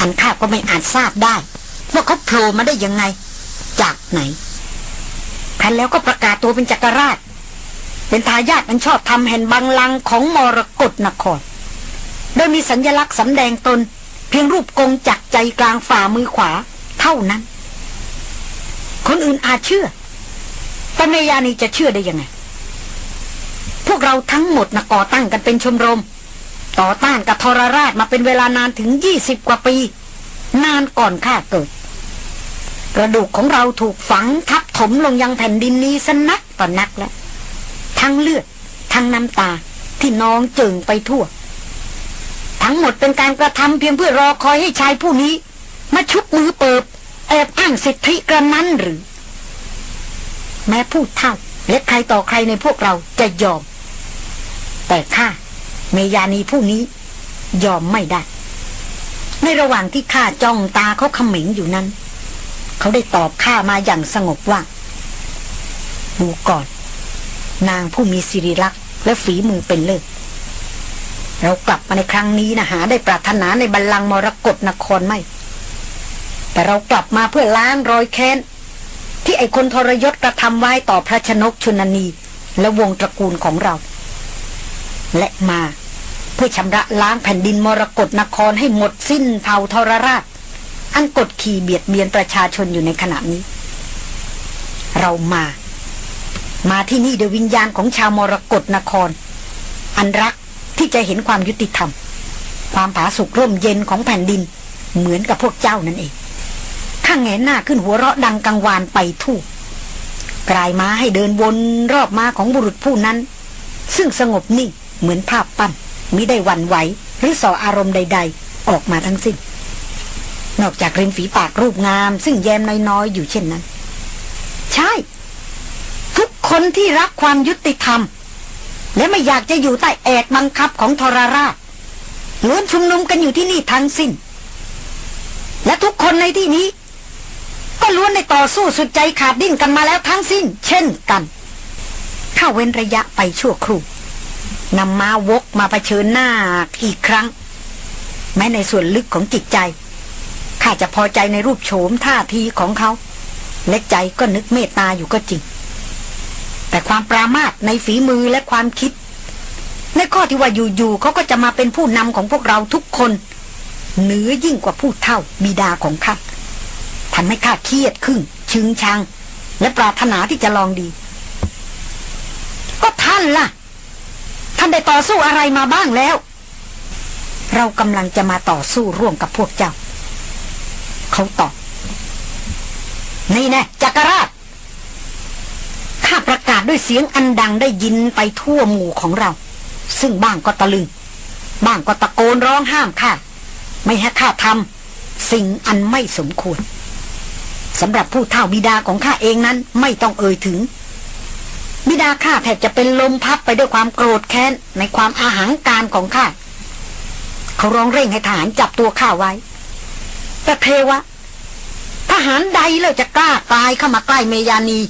อันข้าก็ไม่อาจทราบได้ ว่าเขาโผล่มาได้ยังไง จากไหนคันแล้วก็ประกาศตัวเป็นจักรราช เป็นทายาทอันชอบทำแห่งบังลังของมรกรนคร โดยมีสัญญลักษณ์สำแดงตน เพียงรูปกงจักใจกลางฝ่ามือขวา เท่านั้น คนอื่นอาจเชื่อแต่เมยานีจะเชื่อได้ยังไง พวกเราทั้งหมดนะก่อตั้งกันเป็นชมรม ต่อต้านกับทรราชมาเป็นเวลานานถึงยี่สิบกว่าปี นานก่อนข้าเกิด กระดูกของเราถูกฝังทับถมลงยังแผ่นดินนี้สนักต่อนักแล้ว ทั้งเลือด ทั้งน้ำตาที่นองเจิงไปทั่ว ทั้งหมดเป็นการกระทำเพียงเพื่อรอคอยให้ชายผู้นี้ มาชุบมือเปิบแอบอ้างสิทธิกระนั้นหรือ แม้พูดเท่าและใครต่อใครในพวกเราจะยอม แต่ข้าเมยานีผู้นี้ ยอมไม่ได้ ในระหว่างที่ข้าจ้องตาเขาขมิงอยู่นั้น เขาได้ตอบข้ามาอย่างสงบว่า ดูก่อน นางผู้มีสิริลักษณ์และฝีมือเป็นเลิศเรากลับมาในครั้งนี้นะหาได้ปรารถนาในบัลลังก์มรกรนครไม่ แต่เรากลับมาเพื่อล้างรอยแค้น ที่ไอคนทรยศกระทำไว้ต่อพระชนกชนนีและวงตระกูลของเรา และมา เพื่อชำระล้างแผ่นดินมรกรนครให้หมดสิ้นเผ่าทรราช อันกดขี่เบียดเบียนประชาชนอยู่ในขณะนี้ เรามา มาที่นี่โดยวิญญาณของชาวมรกรนคร อันรักที่จะเห็นความยุติธรรม ความผาสุกร่มเย็นของแผ่นดิน เหมือนกับพวกเจ้านั่นเองข้างแงหน้าขึ้นหัวเราะดังกังวานไปทั่วกลายม้าให้เดินวนรอบม้าของบุรุษผู้นั้น ซึ่งสงบนิ่ง เหมือนภาพปั้นมิได้วันไหว หรือส่ออารมณ์ใด ๆ ออกมาทั้งสิ้น นอกจากริมฝีปากรูปงาม ซึ่งแยมน้อยๆอยู่เช่นนั้น ใช่ ทุกคนที่รักความยุติธรรม และไม่อยากจะอยู่ใต้แอกบังคับของทรราชล้วนชุมนุมกันอยู่ที่นี่ทั้งสิ้น และทุกคนในที่นี้ ก็ล้วนในต่อสู้สุดใจขาดดิ้นกันมาแล้วทั้งสิ้น เช่นกันข้าเว้นระยะไปชั่วครู่ นำม้าวกมาเผชิญหน้าอีกครั้ง แม้ในส่วนลึกของจิตใจ ข้าจะพอใจในรูปโฉมท่าทีของเขา และใจก็นึกเมตตาอยู่ก็จริง แต่ความปรามาสในฝีมือและความคิด ในข้อที่ว่าอยู่ๆเขาก็จะมาเป็นผู้นำของพวกเราทุกคน เหนือยิ่งกว่าผู้เท่าบิดาของข้าทำให้ข้าเครียดขึ้นชึงชัง และปรารถนาที่จะลองดี ก็ท่านล่ะ ท่านได้ต่อสู้อะไรมาบ้างแล้ว เรากำลังจะมาต่อสู้ร่วมกับพวกเจ้า เขาตอบ นี่แน่จักรราชข้าประกาศด้วยเสียงอันดังได้ยินไปทั่วหมู่ของเรา ซึ่งบ้างก็ตะลึง บ้างก็ตะโกนร้องห้ามข้าไม่ให้ข้าทำสิ่งอันไม่สมควรสำหรับผู้เฒ่าบิดาของข้าเองนั้นไม่ต้องเอ่ยถึง บิดาข้าแทบจะเป็นลมพับไปด้วยความโกรธแค้นในความอาหางการของข้าเขาร้องเร่งให้ทหารจับตัวข้าไว้ แต่เทวะ ทหารใดเลยจะกล้ากลายเข้ามาใกล้เมยานี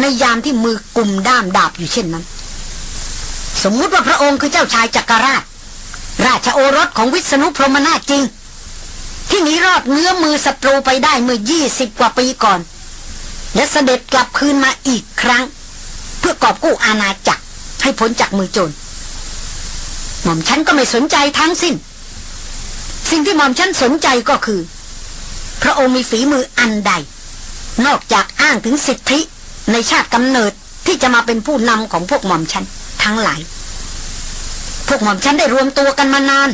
ในยามที่มือกลุ่มด้ามดาบอยู่เช่นนั้น สมมุติว่าพระองค์คือเจ้าชายจักรราช ราชโอรสของวิษณุพรหมนาจริง ที่หนีรอดเงื้อมือศัตรูไปได้เมื่อยี่สิบกว่าปีก่อน และเสด็จกลับคืนมาอีกครั้ง พื่อกอบกู้อาณาจักรให้พ้นจากมือโจรหม่อมฉันก็ไม่สนใจทั้งสิ้น สิ่งที่หม่อมฉันสนใจก็คือ พระองค์มีฝีมืออันใด นอกจากอ้างถึงสิทธิในชาติกำเนิดที่จะมาเป็นผู้นำของพวกหม่อมฉันทั้งหลาย พวกหม่อมฉันได้รวมตัวกันมานาน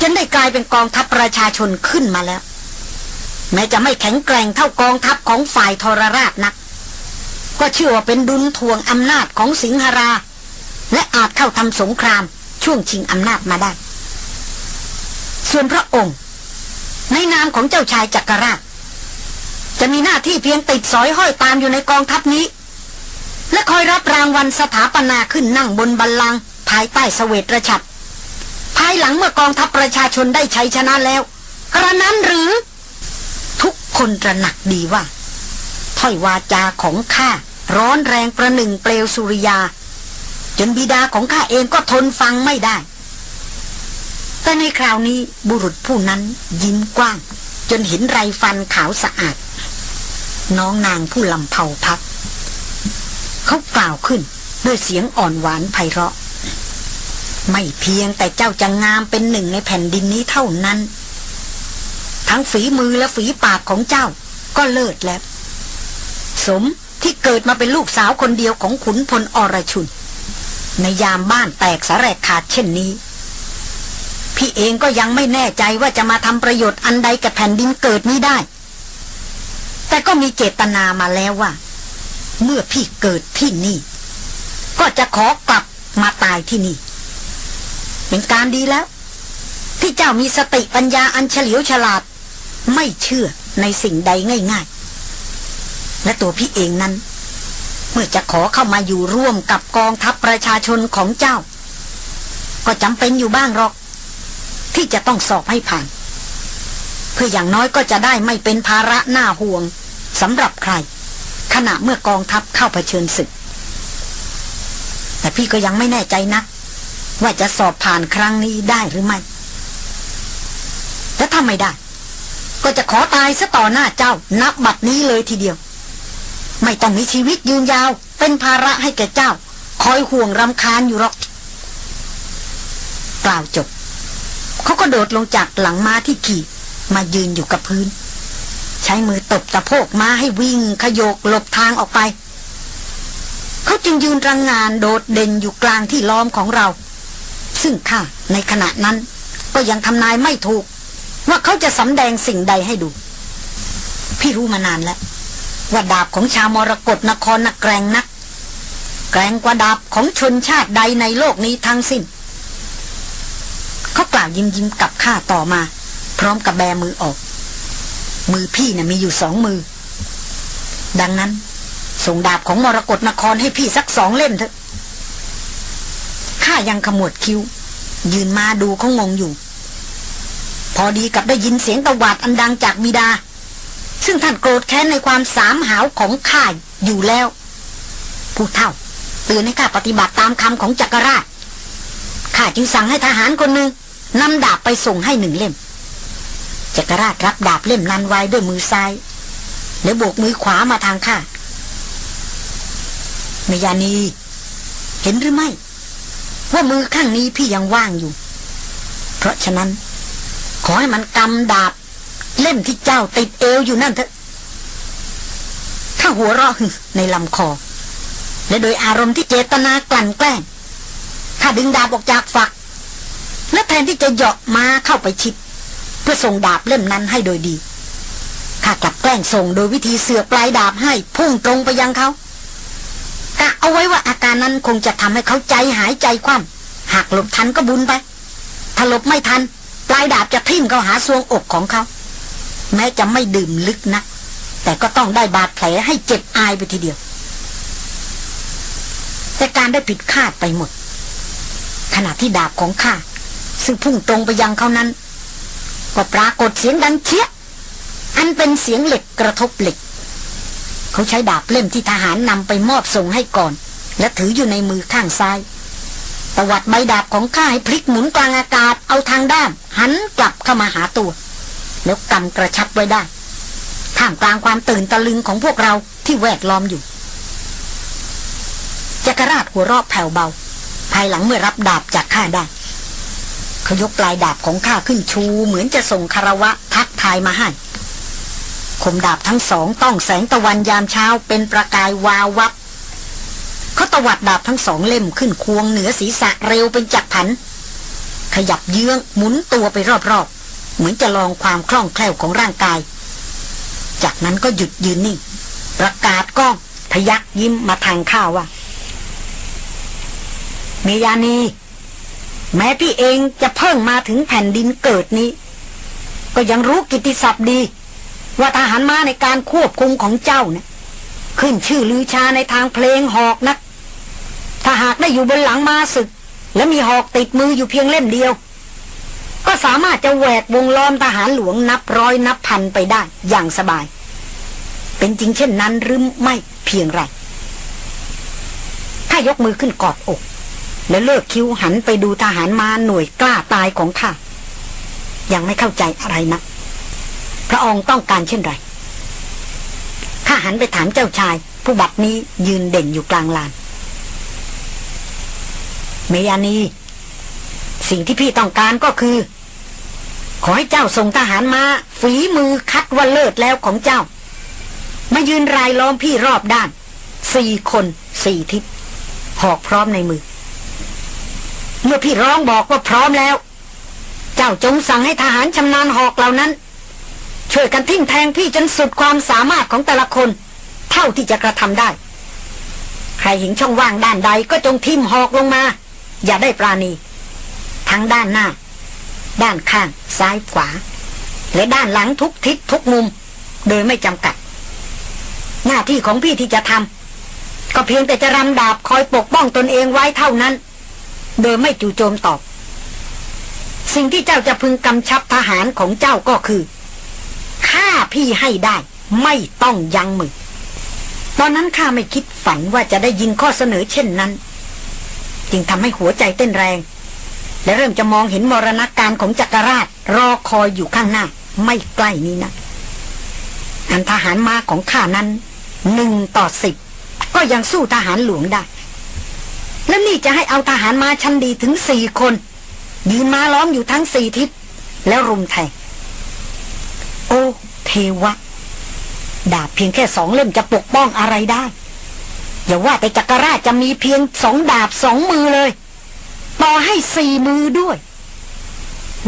จนได้กลายเป็นกองทัพประชาชนขึ้นมาแล้ว แม้จะไม่แข็งแกร่งเท่ากองทัพของฝ่ายทรราชนัก ก็เชื่อว่าเป็นดุลทวงอำนาจของสิงหรา และอาจเข้าทำสงครามช่วงชิงอำนาจมาได้ ส่วนพระองค์ ในนามของเจ้าชายจักรราช จะมีหน้าที่เพียงติดสอยห้อยตามอยู่ในกองทัพนี้ และคอยรับรางวัลสถาปนาขึ้นนั่งบนบัลลังก์ภายใต้สเสวตฉัตรภายหลังเมื่อกองทัพประชาชนได้ชัยชนะแล้ว กระนั้นหรือ ทุกคนระหนักดีว่าถ้อยวาจาของข้า ร้อนแรงประหนึ่งเปลวสุริยา จนบิดาของข้าเองก็ทนฟังไม่ได้ แต่ในคราวนี้บุรุษผู้นั้นยิ้มกว้าง จนเห็นไรฟันขาวสะอาด น้องนางผู้ลำเผาพัก เขากล่าวขึ้นด้วยเสียงอ่อนหวานไพเราะ ไม่เพียงแต่เจ้าจะงามเป็นหนึ่งในแผ่นดินนี้เท่านั้น ทั้งฝีมือและฝีปากของเจ้าก็เลิศแล้ว สม ที่เกิดมาเป็นลูกสาวคนเดียวของขุนพลอรชุน ในยามบ้านแตกสาแรกขาดเช่นนี้ พี่เองก็ยังไม่แน่ใจว่าจะมาทำประโยชน์อันใดกับแผ่นดินเกิดนี้ได้ แต่ก็มีเจตนามาแล้วว่า เมื่อพี่เกิดที่นี่ ก็จะขอกลับมาตายที่นี่ เป็นการดีแล้ว ที่เจ้ามีสติปัญญาอันเฉลียวฉลาด ไม่เชื่อในสิ่งใดง่ายๆ และตัวพี่เองนั้น เมื่อจะขอเข้ามาอยู่ร่วมกับกองทัพประชาชนของเจ้า ก็จำเป็นอยู่บ้างหรอก ที่จะต้องสอบให้ผ่าน เพื่ออย่างน้อยก็จะได้ไม่เป็นภาระหน้าห่วงสำหรับใคร ขณะเมื่อกองทัพเข้าเผชิญศึก แต่พี่ก็ยังไม่แน่ใจนัก ว่าจะสอบผ่านครั้งนี้ได้หรือไม่และถ้าไม่ได้ ก็จะขอตายซะต่อหน้าเจ้านับบัดนี้เลยทีเดียว ไม่ต้องมีชีวิตยืนยาว เป็นภาระให้แก่เจ้า คอยห่วงรำคาญอยู่หรอกกล่าวจบ เขาก็โดดลงจากหลังม้าที่ขี่มายืนอยู่กับพื้น ใช้มือตบตะโพกม้าให้วิ่ง ขยโยกหลบทางออกไป เขาจึงยืนรังงานโดดเด่นอยู่กลางที่ล้อมของเรา ซึ่งข้าในขณะนั้น ก็ยังทำนายไม่ถูก ว่าเขาจะสำแดงสิ่งใดให้ดู พี่รู้มานานแล้ว ว่าดาบของชาวมรกรนครนักแกร่งนัก แกร่งกว่าดาบของชนชาติใดในโลกนี้ทั้งสิ้น เขากล่าวยิ้มยิ้มกับข้าต่อมา พร้อมกับแบมือออก มือพี่นะ่ะมีอยู่สองมือ ดังนั้น ส่งดาบของมรกรนครให้พี่สักสองเล่มเถอะข้ายังขมวดคิ้ว ยืนมาดูเขางงอยู่ พอดีกับได้ยินเสียงตะหวาดอันดังจากบิดา ซึ่งท่านโกรธแค้นในความสามหาวของข้าอยู่แล้ว ผู้เท่าเตือนให้ข้าปฏิบัติตามคำของจักรราชข้าจึงสั่งให้ทหารคนหนึ่งนำดาบไปส่งให้หนึ่งเล่ม จักรราชรับดาบเล่มนั้นไว้ด้วยมือซ้าย แล้วโบกมือขวามาทางข้าเมยานี เห็นหรือไม่ ว่ามือข้างนี้พี่ยังว่างอยู่ เพราะฉะนั้น ขอให้มันกำดาบ เล่มที่เจ้าติดเอวอยู่นั่นเถอะถ้าหัวเราะในลำคอ และโดยอารมณ์ที่เจตนากลั่นแกล้งข้าดึงดาบออกจากฝัก และแทนที่จะเหาะมาเข้าไปชิด เพื่อส่งดาบเล่มนั้นให้โดยดีข้ากลับแกล้งส่งโดยวิธีเสือปลายดาบให้พุ่งตรงไปยังเขากะเอาไว้ว่าอาการนั้นคงจะทำให้เขาใจหายใจคว่ำหากหลบทันก็บุญไปถ้าหลบไม่ทัน ปลายดาบจะทิ่มเข้าหาซวงอกของเขา แม้จะไม่ดื่มลึกนักแต่ก็ต้องได้บาดแผลให้เจ็บอายไปทีเดียว แต่การได้ผิดคาดไปหมด ขณะที่ดาบของข้าซึ่งพุ่งตรงไปยังเขานั้น ก็ปรากฏเสียงดังเชี่ยอันเป็นเสียงเหล็กกระทบเหล็ก เขาใช้ดาบเล่มที่ทหารนำไปมอบส่งให้ก่อน และถืออยู่ในมือข้างซ้ายตวัดใบดาบของข้าให้พลิกหมุนกลางอากาศเอาทางด้านหันกลับเข้ามาหาตัว แล้วกำกระชับไว้ได้ ท่ามกลางความตื่นตะลึงของพวกเราที่แวดล้อมอยู่จักรราชหัวราะแผ่วเบา ภายหลังเมื่อรับดาบจากข้าได้เขายกปลายดาบของข้าขึ้นชูเหมือนจะส่งคารวะทักทายมาให้คมดาบทั้งสองต้องแสงตะวันยามเช้าเป็นประกายวาววับเขาตวัดดาบทั้งสองเล่มขึ้นควงเหนือศีรษะเร็วเป็นจักรผัน ขยับเยื้องหมุนตัวไปรอบๆ เหมือนจะลองความคล่องแคล่วของร่างกาย จากนั้นก็หยุดยืนนิ่ง ประกาศก้องพยักยิ้มมาทางข้าวว่าเมยานี แม้พี่เองจะเพิ่งมาถึงแผ่นดินเกิดนี้ ก็ยังรู้กิติศัพท์ดี ว่าทหารมาในการควบคุมของเจ้าเนี่ยขึ้นชื่อลือชาในทางเพลงหอกนัก ถ้าหากได้อยู่บนหลังมาศึก และมีหอกติดมืออยู่เพียงเล่มเดียว ก็สามารถจะแหวกวงล้อมทหารหลวงนับร้อยนับพันไปได้อย่างสบาย เป็นจริงเช่นนั้นหรือไม่เพียงไรข้ายกมือขึ้นกอดอก แล้วเลิกคิ้วหันไปดูทหารมาหน่วยกล้าตายของข้ายังไม่เข้าใจอะไรนะพระองค์ต้องการเช่นไรข้าหันไปถามเจ้าชาย ผู้บัดนี้ยืนเด่นอยู่กลางลาน เมยานี สิ่งที่พี่ต้องการก็คือ ขอให้เจ้าส่งทหารมา ฝีมือคัดว่าเลิศแล้วของเจ้า มายืนรายล้อมพี่รอบด้าน สี่คนสี่ทิศหอกพร้อมในมือ เมื่อพี่ร้องบอกว่าพร้อมแล้ว เจ้าจงสั่งให้ทหารชำนาญหอกเหล่านั้น ช่วยกันทิ่งแทงพี่จนสุดความสามารถของแต่ละคน เท่าที่จะกระทำได้ ใครเห็นช่องว่างด้านใดก็จงทิ่มหอกลงมา อย่าได้ปราณี ทั้งด้านหน้า ด้านข้างซ้ายขวา และด้านหลังทุกทิศทุกมุม โดยไม่จำกัด หน้าที่ของพี่ที่จะทำก็เพียงแต่จะรำดาบคอยปกป้องตนเองไว้เท่านั้น โดยไม่จู่โจมตอบ สิ่งที่เจ้าจะพึงกำชับทหารของเจ้าก็คือฆ่าพี่ให้ได้ ไม่ต้องยั้งมือตอนนั้นข้าไม่คิดฝันว่าจะได้ยินข้อเสนอเช่นนั้น จึงทำให้หัวใจเต้นแรง และเริ่มจะมองเห็นมรณการของจักรราช รอคอยอยู่ข้างหน้า ไม่ใกล้นี้นะอันทหารมาของข้านั้นหนึ่งต่อสิบก็ยังสู้ทหารหลวงได้ และนี่จะให้เอาทหารมาชั้นดีถึงสี่คนยืนมาล้อมอยู่ทั้งสี่ทิศ แล้วรุมแทงโอ้เทวะ ดาบเพียงแค่สองเล่มจะปกป้องอะไรได้ อย่าว่าแต่จักรราชจะมีเพียงสองดาบสองมือเลย ต่อให้สี่มือด้วย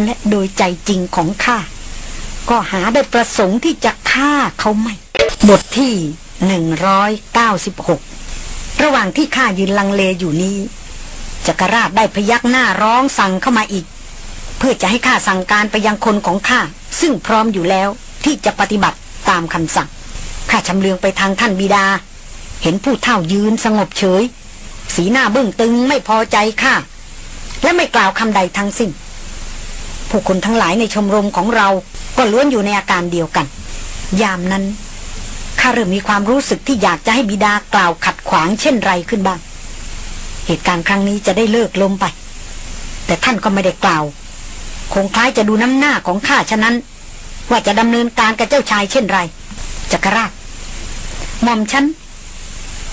และโดยใจจริงของข้า ก็หาได้ประสงค์ที่จะฆ่าเขาไม่ บทที่ 196 ระหว่างที่ข้ายืนลังเลอยู่นี้จักรราชได้พยักหน้าร้องสั่งเข้ามาอีก เพื่อจะให้ข้าสั่งการไปยังคนของข้า ซึ่งพร้อมอยู่แล้วที่จะปฏิบัติตามคำสั่งข้าชำเลืองไปทางท่านบิดา เห็นผู้เท่ายืนสงบเฉย สีหน้าเบื้องตึงไม่พอใจข้า และไม่กล่าวคำใดทั้งสิ้น ผู้คนทั้งหลายในชมรมของเราก็ล้วนอยู่ในอาการเดียวกัน ยามนั้นข้าเริ่มมีความรู้สึกที่อยากจะให้บิดากล่าวขัดขวางเช่นไรขึ้นบ้าง เหตุการณ์ครั้งนี้จะได้เลิกลมไป แต่ท่านก็ไม่ได้กล่าว คงคล้ายจะดูน้ำหน้าของข้าฉะนั้น ว่าจะดำเนินการกับเจ้าชายเช่นไรจักรราชหม่อมฉัน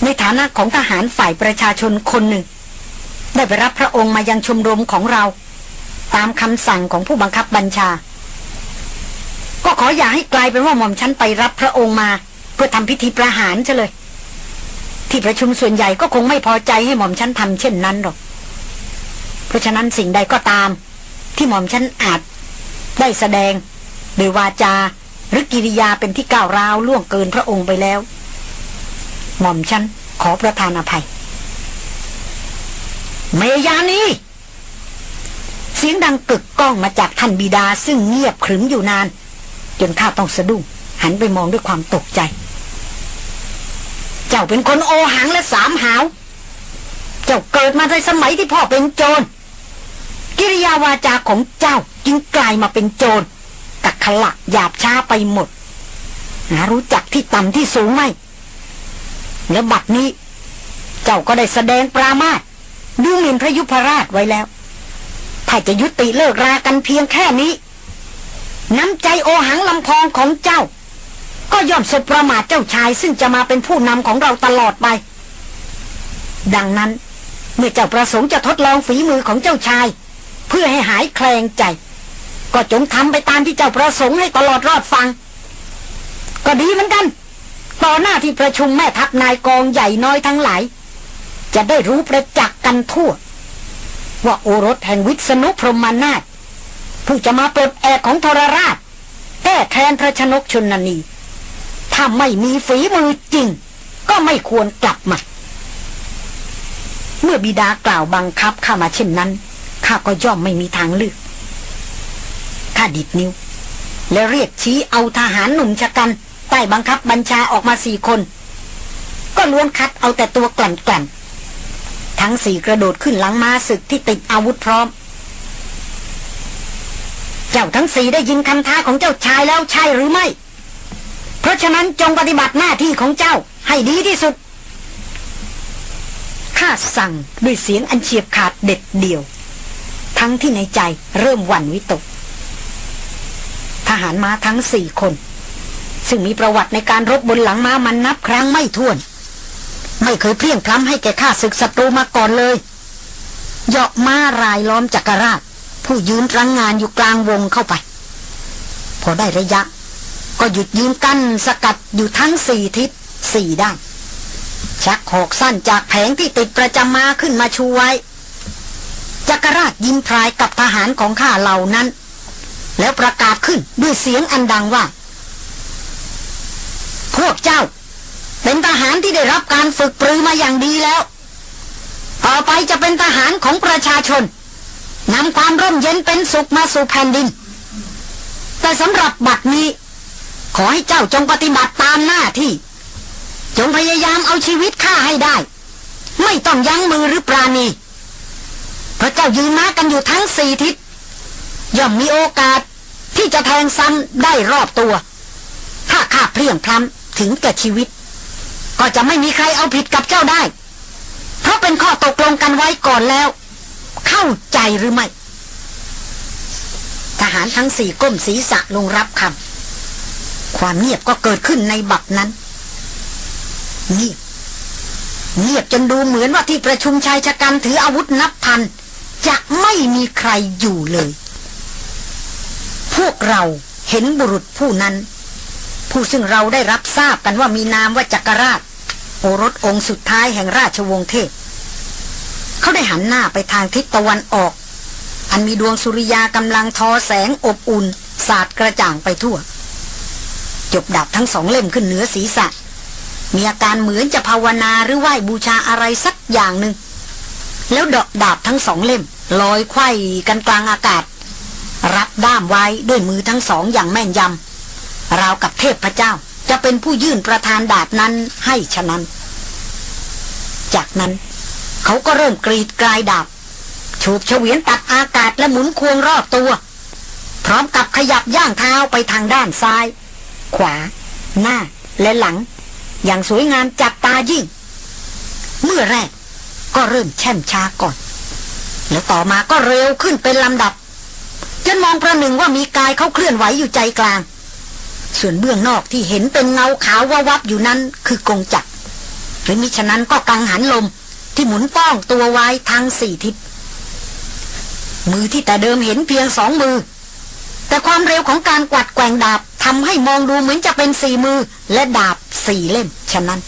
ในฐานะของทหารฝ่ายประชาชนคนหนึ่ง ได้ไปรับพระองค์มายังชมรมของเรา ตามคำสั่งของผู้บังคับบัญชา ก็ขออย่าให้กลายเป็นว่าหม่อมฉันไปรับพระองค์มา เพื่อทำพิธีประหารเฉลย ที่ประชุมส่วนใหญ่ก็คงไม่พอใจให้หม่อมฉันทำเช่นนั้นหรอก เพราะฉะนั้นสิ่งใดก็ตาม ที่หม่อมฉันอาจได้แสดงโดยวาจาหรือกิริยาเป็นที่ก้าวร้าวล่วงเกินพระองค์ไปแล้ว หม่อมฉันขอประทานอภัย เมยานีเสียงดังกึกก้องมาจากท่านบิดาซึ่งเงียบขรึมอยู่นาน จนข้าต้องสะดุ้งหันไปมองด้วยความตกใจ เจ้าเป็นคนโอหังและสามหาว เจ้าเกิดมาในสมัยที่พ่อเป็นโจร กิริยาวาจาของเจ้าจึงกลายมาเป็นโจรกักขละหยาบช้าไปหมดหารู้จักที่ต่ำที่สูงไหมและบัดนี้ เจ้าก็ได้แสดงปรามาส ดูหมิ่นพระยุพราชไว้แล้ว ถ้าจะยุติเลิกรากันเพียงแค่นี้ น้ำใจโอหังลำพองของเจ้า ก็ย่อมสบประมาทเจ้าชาย ซึ่งจะมาเป็นผู้นำของเราตลอดไป ดังนั้น เมื่อเจ้าประสงค์จะทดลองฝีมือของเจ้าชาย เพื่อให้หายแคลงใจ ก็จงทำไปตามที่เจ้าประสงค์ให้ตลอดรอดฟัง ก็ดีเหมือนกันต่อหน้าที่ประชุมแม่ทัพนายกองใหญ่น้อยทั้งหลาย จะได้รู้ประจักษ์กันทั่ว ว่าโอรสแห่งวิษณุพรหมนาถผู้จะมาเปิดแอกของทรราชแก้แทนพระชนกชนนีถ้าไม่มีฝีมือจริง ก็ไม่ควรกลับมา เมื่อบิดากล่าวบังคับข้ามาเช่นนั้นข้าก็ย่อมไม่มีทางเลือกข้าดิดนิ้ว และเรียกชี้เอาทหารหนุ่มชะกันใต้บังคับบัญชาออกมาสี่คน ก็ล้วนคัดเอาแต่ตัวกลั่นกลั่น ทั้งสี่กระโดดขึ้นหลังม้าศึกที่ติดอาวุธพร้อม เจ้าทั้งสี่ได้ยินคำท้าของเจ้าชายแล้วใช่หรือไม่ เพราะฉะนั้นจงปฏิบัติหน้าที่ของเจ้าให้ดีที่สุดข้าสั่งด้วยเสียงอันเฉียบขาดเด็ดเดี่ยว ทั้งที่ในใจเริ่มหวั่นวิตก ทหารม้าทั้งสี่คน ซึ่งมีประวัติในการรบบนหลังม้ามันนับครั้งไม่ถ้วน ไม่เคยเพียงพล้ำให้แกฆ่าศึกศัตรูมาก่อนเลยเหาะม้ารายล้อมจักรราช ผู้ยืนรังงานอยู่กลางวงเข้าไป พอได้ระยะ ก็หยุดยืนกั้นสกัดอยู่ทั้งสี่ทิศสี่ด้าน ชักหอกสั้นจากแผงที่ติดประจำมาขึ้นมาชูไว้จักรราชยิ้มพรายกับทหารของข้าเหล่านั้น แล้วประกาศขึ้นด้วยเสียงอันดังว่า พวกเจ้า เป็นทหารที่ได้รับการฝึกปรือมาอย่างดีแล้ว ต่อไปจะเป็นทหารของประชาชนนำความร่มเย็นเป็นสุขมาสู่แผ่นดิน แต่สำหรับบัดนี้ ขอให้เจ้าจงปฏิบัติตามหน้าที่ จงพยายามเอาชีวิตข้าให้ได้ ไม่ต้องยั้งมือหรือปราณีพระเจ้ายืนม้ากันอยู่ทั้งสี่ทิศย่อมมีโอกาสที่จะแทงซ้ำได้รอบตัว ถ้าข้าเพลียงพล้ำถึงแก่ชีวิต ก็จะไม่มีใครเอาผิดกับเจ้าได้ เพราะเป็นข้อตกลงกันไว้ก่อนแล้ว เข้าใจหรือไม่ ทหารทั้งสี่ก้มศีรษะลงรับคำความเงียบก็เกิดขึ้นในบับนั้นเงียบเงียบจนดูเหมือนว่าที่ประชุมชายชะกันถืออาวุธนับพัน จะไม่มีใครอยู่เลย พวกเราเห็นบุรุษผู้นั้น ผู้ซึ่งเราได้รับทราบกันว่ามีนามว่าจักรราช โอรสองค์สุดท้ายแห่งราชวงศ์เทพ เขาได้หันหน้าไปทางทิศตะวันออก อันมีดวงสุริยากำลังทอแสงอบอุ่น สาดกระจ่างไปทั่ว จบดาบทั้งสองเล่มขึ้นเหนือศีรษะ มีอาการเหมือนจะภาวนาหรือไหว้บูชาอะไรสักอย่างหนึ่ง แล้วดอกดาบทั้งสองเล่ม ลอยไขว้กันกลางอากาศ รับด้ามไว้ด้วยมือทั้งสองอย่างแม่นยำราวกับเทพเจ้า จะเป็นผู้ยื่นประธานดาบนั้นให้ฉะนั้น จากนั้นเขาก็เริ่มกรีดกลายดาบฉูบเฉวียนตัดอากาศและหมุนควงรอบตัว พร้อมกับขยับย่างเท้าไปทางด้านซ้าย ขวา หน้าและหลัง อย่างสวยงามจับตายิ่ง เมื่อแรกก็เริ่มแช่มช้าก่อน แล้วต่อมาก็เร็วขึ้นเป็นลำดับ จนมองประหนึ่งว่ามีกายเขาเคลื่อนไหวอยู่ใจกลาง ส่วนเบื้องนอกที่เห็นเป็นเงาขาววาวับอยู่นั้นคือกงจักรหรือมิฉะนั้นก็กังหันลมที่หมุนป้องตัวไว้ทางสี่ทิศ มือที่แต่เดิมเห็นเพียงสองมือ แต่ความเร็วของการกวัดแกว่งดาบทำให้มองดูเหมือนจะเป็นสี่มือและดาบสี่เล่มฉะนั้น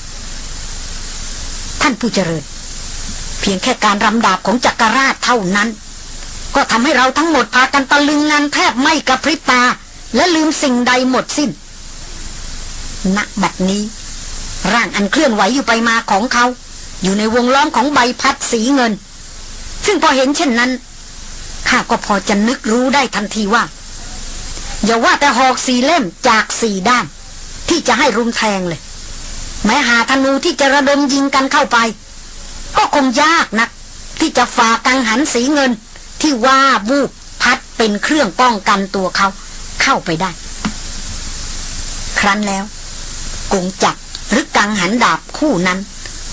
ท่านผู้เจริญ เพียงแค่การรำดาบของจักรราชเท่านั้น ก็ทำให้เราทั้งหมดพากันตะลึงงานแทบไม่กระพริบตา และลืมสิ่งใดหมดสิ้นณบัดนี้ ร่างอันเคลื่อนไหวอยู่ไปมาของเขา อยู่ในวงล้อมของใบพัดสีเงิน ซึ่งพอเห็นเช่นนั้นข้าก็พอจะนึกรู้ได้ทันทีว่า อย่าว่าแต่หอกสีเล่มจากสี่ด้าน ที่จะให้รุมแทงเลย แม้หาธนูที่จะระดมยิงกันเข้าไป ก็คงยากนัก ที่จะฝ่ากังหันสีเงินที่ว่าบูบพัดเป็นเครื่องป้องกันตัวเขา เข้าไปได้ ครั้นแล้ว กงจักหรือกังหันดาบคู่นั้น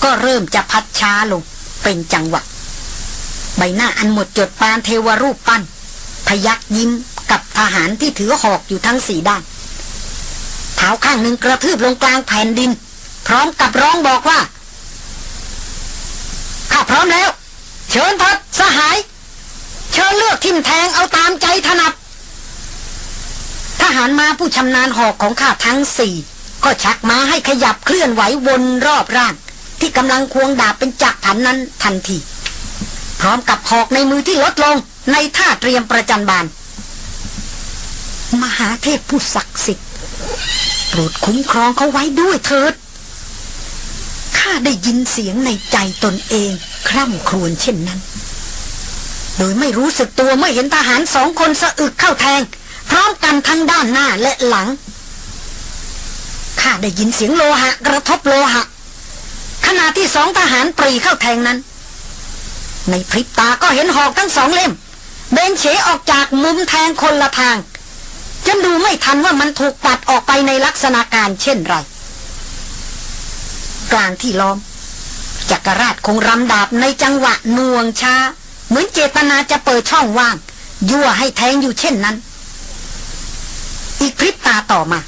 ก็เริ่มจะพัดช้าลงเป็นจังหวะ ใบหน้าอันหมดจดปานเทวรูปปั้น พยักยิ้มกับทหารที่ถือหอกอยู่ทั้งสี่ด้านเท้าข้างหนึ่งกระทืบลงกลางแผ่นดิน พร้อมกับร้องบอกว่าข้าพร้อมแล้ว เชิญพัดสหาย เชิญเลือกทิมแทงเอาตามใจถนัด ทหารมาผู้ชำนาญหอกของข้าทั้งสี่ก็ชักม้าให้ขยับเคลื่อนไหววนรอบร่าง ที่กำลังควงดาบเป็นจักรผันนั้นทันที พร้อมกับหอกในมือที่ลดลงในท่าเตรียมประจันบาน มหาเทพผู้ศักดิ์สิทธิ์โปรดคุ้มครองเขาไว้ด้วยเถิดข้าได้ยินเสียงในใจตนเอง คร่ำครวญเช่นนั้น โดยไม่รู้สึกตัวเมื่อเห็นทหารสองคนสะอึกเข้าแทง พร้อมกันทั้งด้านหน้าและหลังข้าได้ยินเสียงโลหะ กระทบโลหะ ขณะที่สองทหารปรีเข้าแทงนั้น ในพริบตาก็เห็นหอกทั้งสองเล่ม เบนเฉออกจากมุมแทงคนละทางจนดูไม่ทันว่ามันถูกปัดออกไปในลักษณะการเช่นไร กลางที่ล้อมจักรราชคงรำดาบในจังหวะนวงช้า เหมือนเจตนาจะเปิดช่องว่าง ยั่วให้แทงอยู่เช่นนั้น อีกพริบตาต่อมา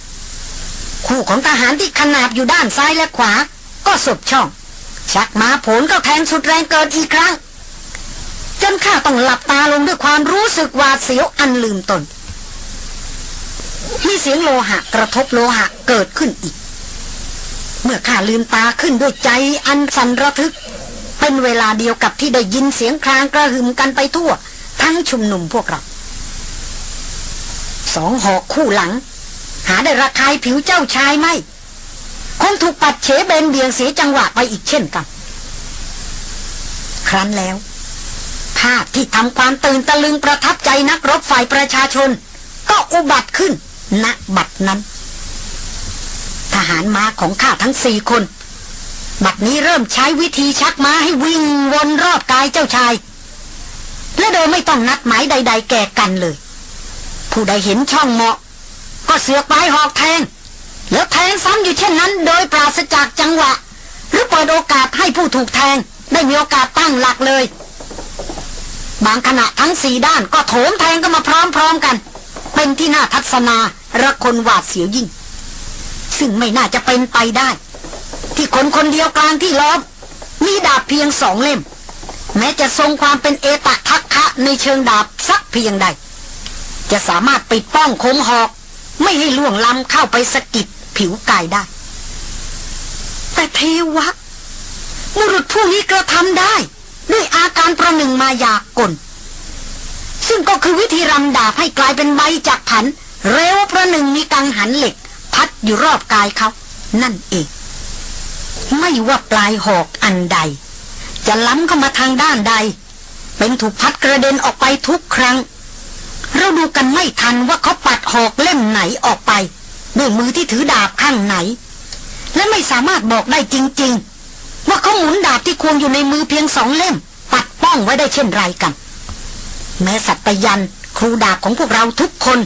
คู่ของทหารที่ขนาบอยู่ด้านซ้ายและขวา ก็สบช่อง ชักมาผลก็แทงสุดแรงเกินอีกครั้ง จนข้าต้องหลับตาลงด้วยความรู้สึกหวาดเสียวอันลืมตนมีเสียงโลหะกระทบโลหะเกิดขึ้นอีก เมื่อข้าลืมตาขึ้นด้วยใจอันสันระทึก เป็นเวลาเดียวกับที่ได้ยินเสียงครางกระหึ่มกันไปทั่ว ทั้งชุมนุมพวกเรา สองหอกคู่หลัง หาได้ระคายผิวเจ้าชายไหมคงถูกปัดเฉเบนเบียงเสียจังหวะไปอีกเช่นกัน ครั้นแล้วภาพที่ทำความตื่นตะลึงประทับใจนักรบฝ่ายประชาชน ก็อุบัติขึ้นณบัดนั้น ทหารม้าของข้าทั้งสี่คน บัดนี้เริ่มใช้วิธีชักม้าให้วิ่งวนรอบกายเจ้าชาย และโดยไม่ต้องนัดหมายใด ๆ แก่กันเลย ผู้ใดเห็นช่องเหมาะ ก็เสือกปลายหอกแทง แล้วแทงซ้ำอยู่เช่นนั้น โดยปราศจากจังหวะ หรือเปิดโอกาสให้ผู้ถูกแทง ได้มีโอกาสตั้งหลักเลย บางขณะทั้งสี่ด้านก็โถมแทงกันมาพร้อมๆกัน เป็นที่น่าทัศนาระคนหวาดเสียวยิ่ง ซึ่งไม่น่าจะเป็นไปได้ ที่คนคนเดียวกลางที่ล้อมมีดาบเพียงสองเล่ม แม้จะทรงความเป็นเอตทักคะในเชิงดาบสักเพียงใด จะสามารถปิดป้องคมหอก ไม่ให้ล่วงล้ำเข้าไปสกิดผิวกายได้ แต่เทวะบุรุษผู้นี้กระทำได้ ด้วยอาการประหนึ่งมายากลซึ่งก็คือวิธีรำดาบให้กลายเป็นใบจากผัน เร็วประหนึ่งมีกังหันเหล็ก พัดอยู่รอบกายเขา นั่นเอง ไม่ว่าปลายหอกอันใด จะล้ำเข้ามาทางด้านใด เป็นถูกพัดกระเด็นออกไปทุกครั้ง เราดูกันไม่ทันว่าเขาปัดหอกเล่มไหนออกไปด้วยมือที่ถือดาบข้างไหน และไม่สามารถบอกได้จริง ๆ ว่าเขาหมุนดาบที่ควงอยู่ในมือเพียงสองเล่ม ปัดป้องไว้ได้เช่นไรกัน แม้สัตยันครูดาบของพวกเราทุกคน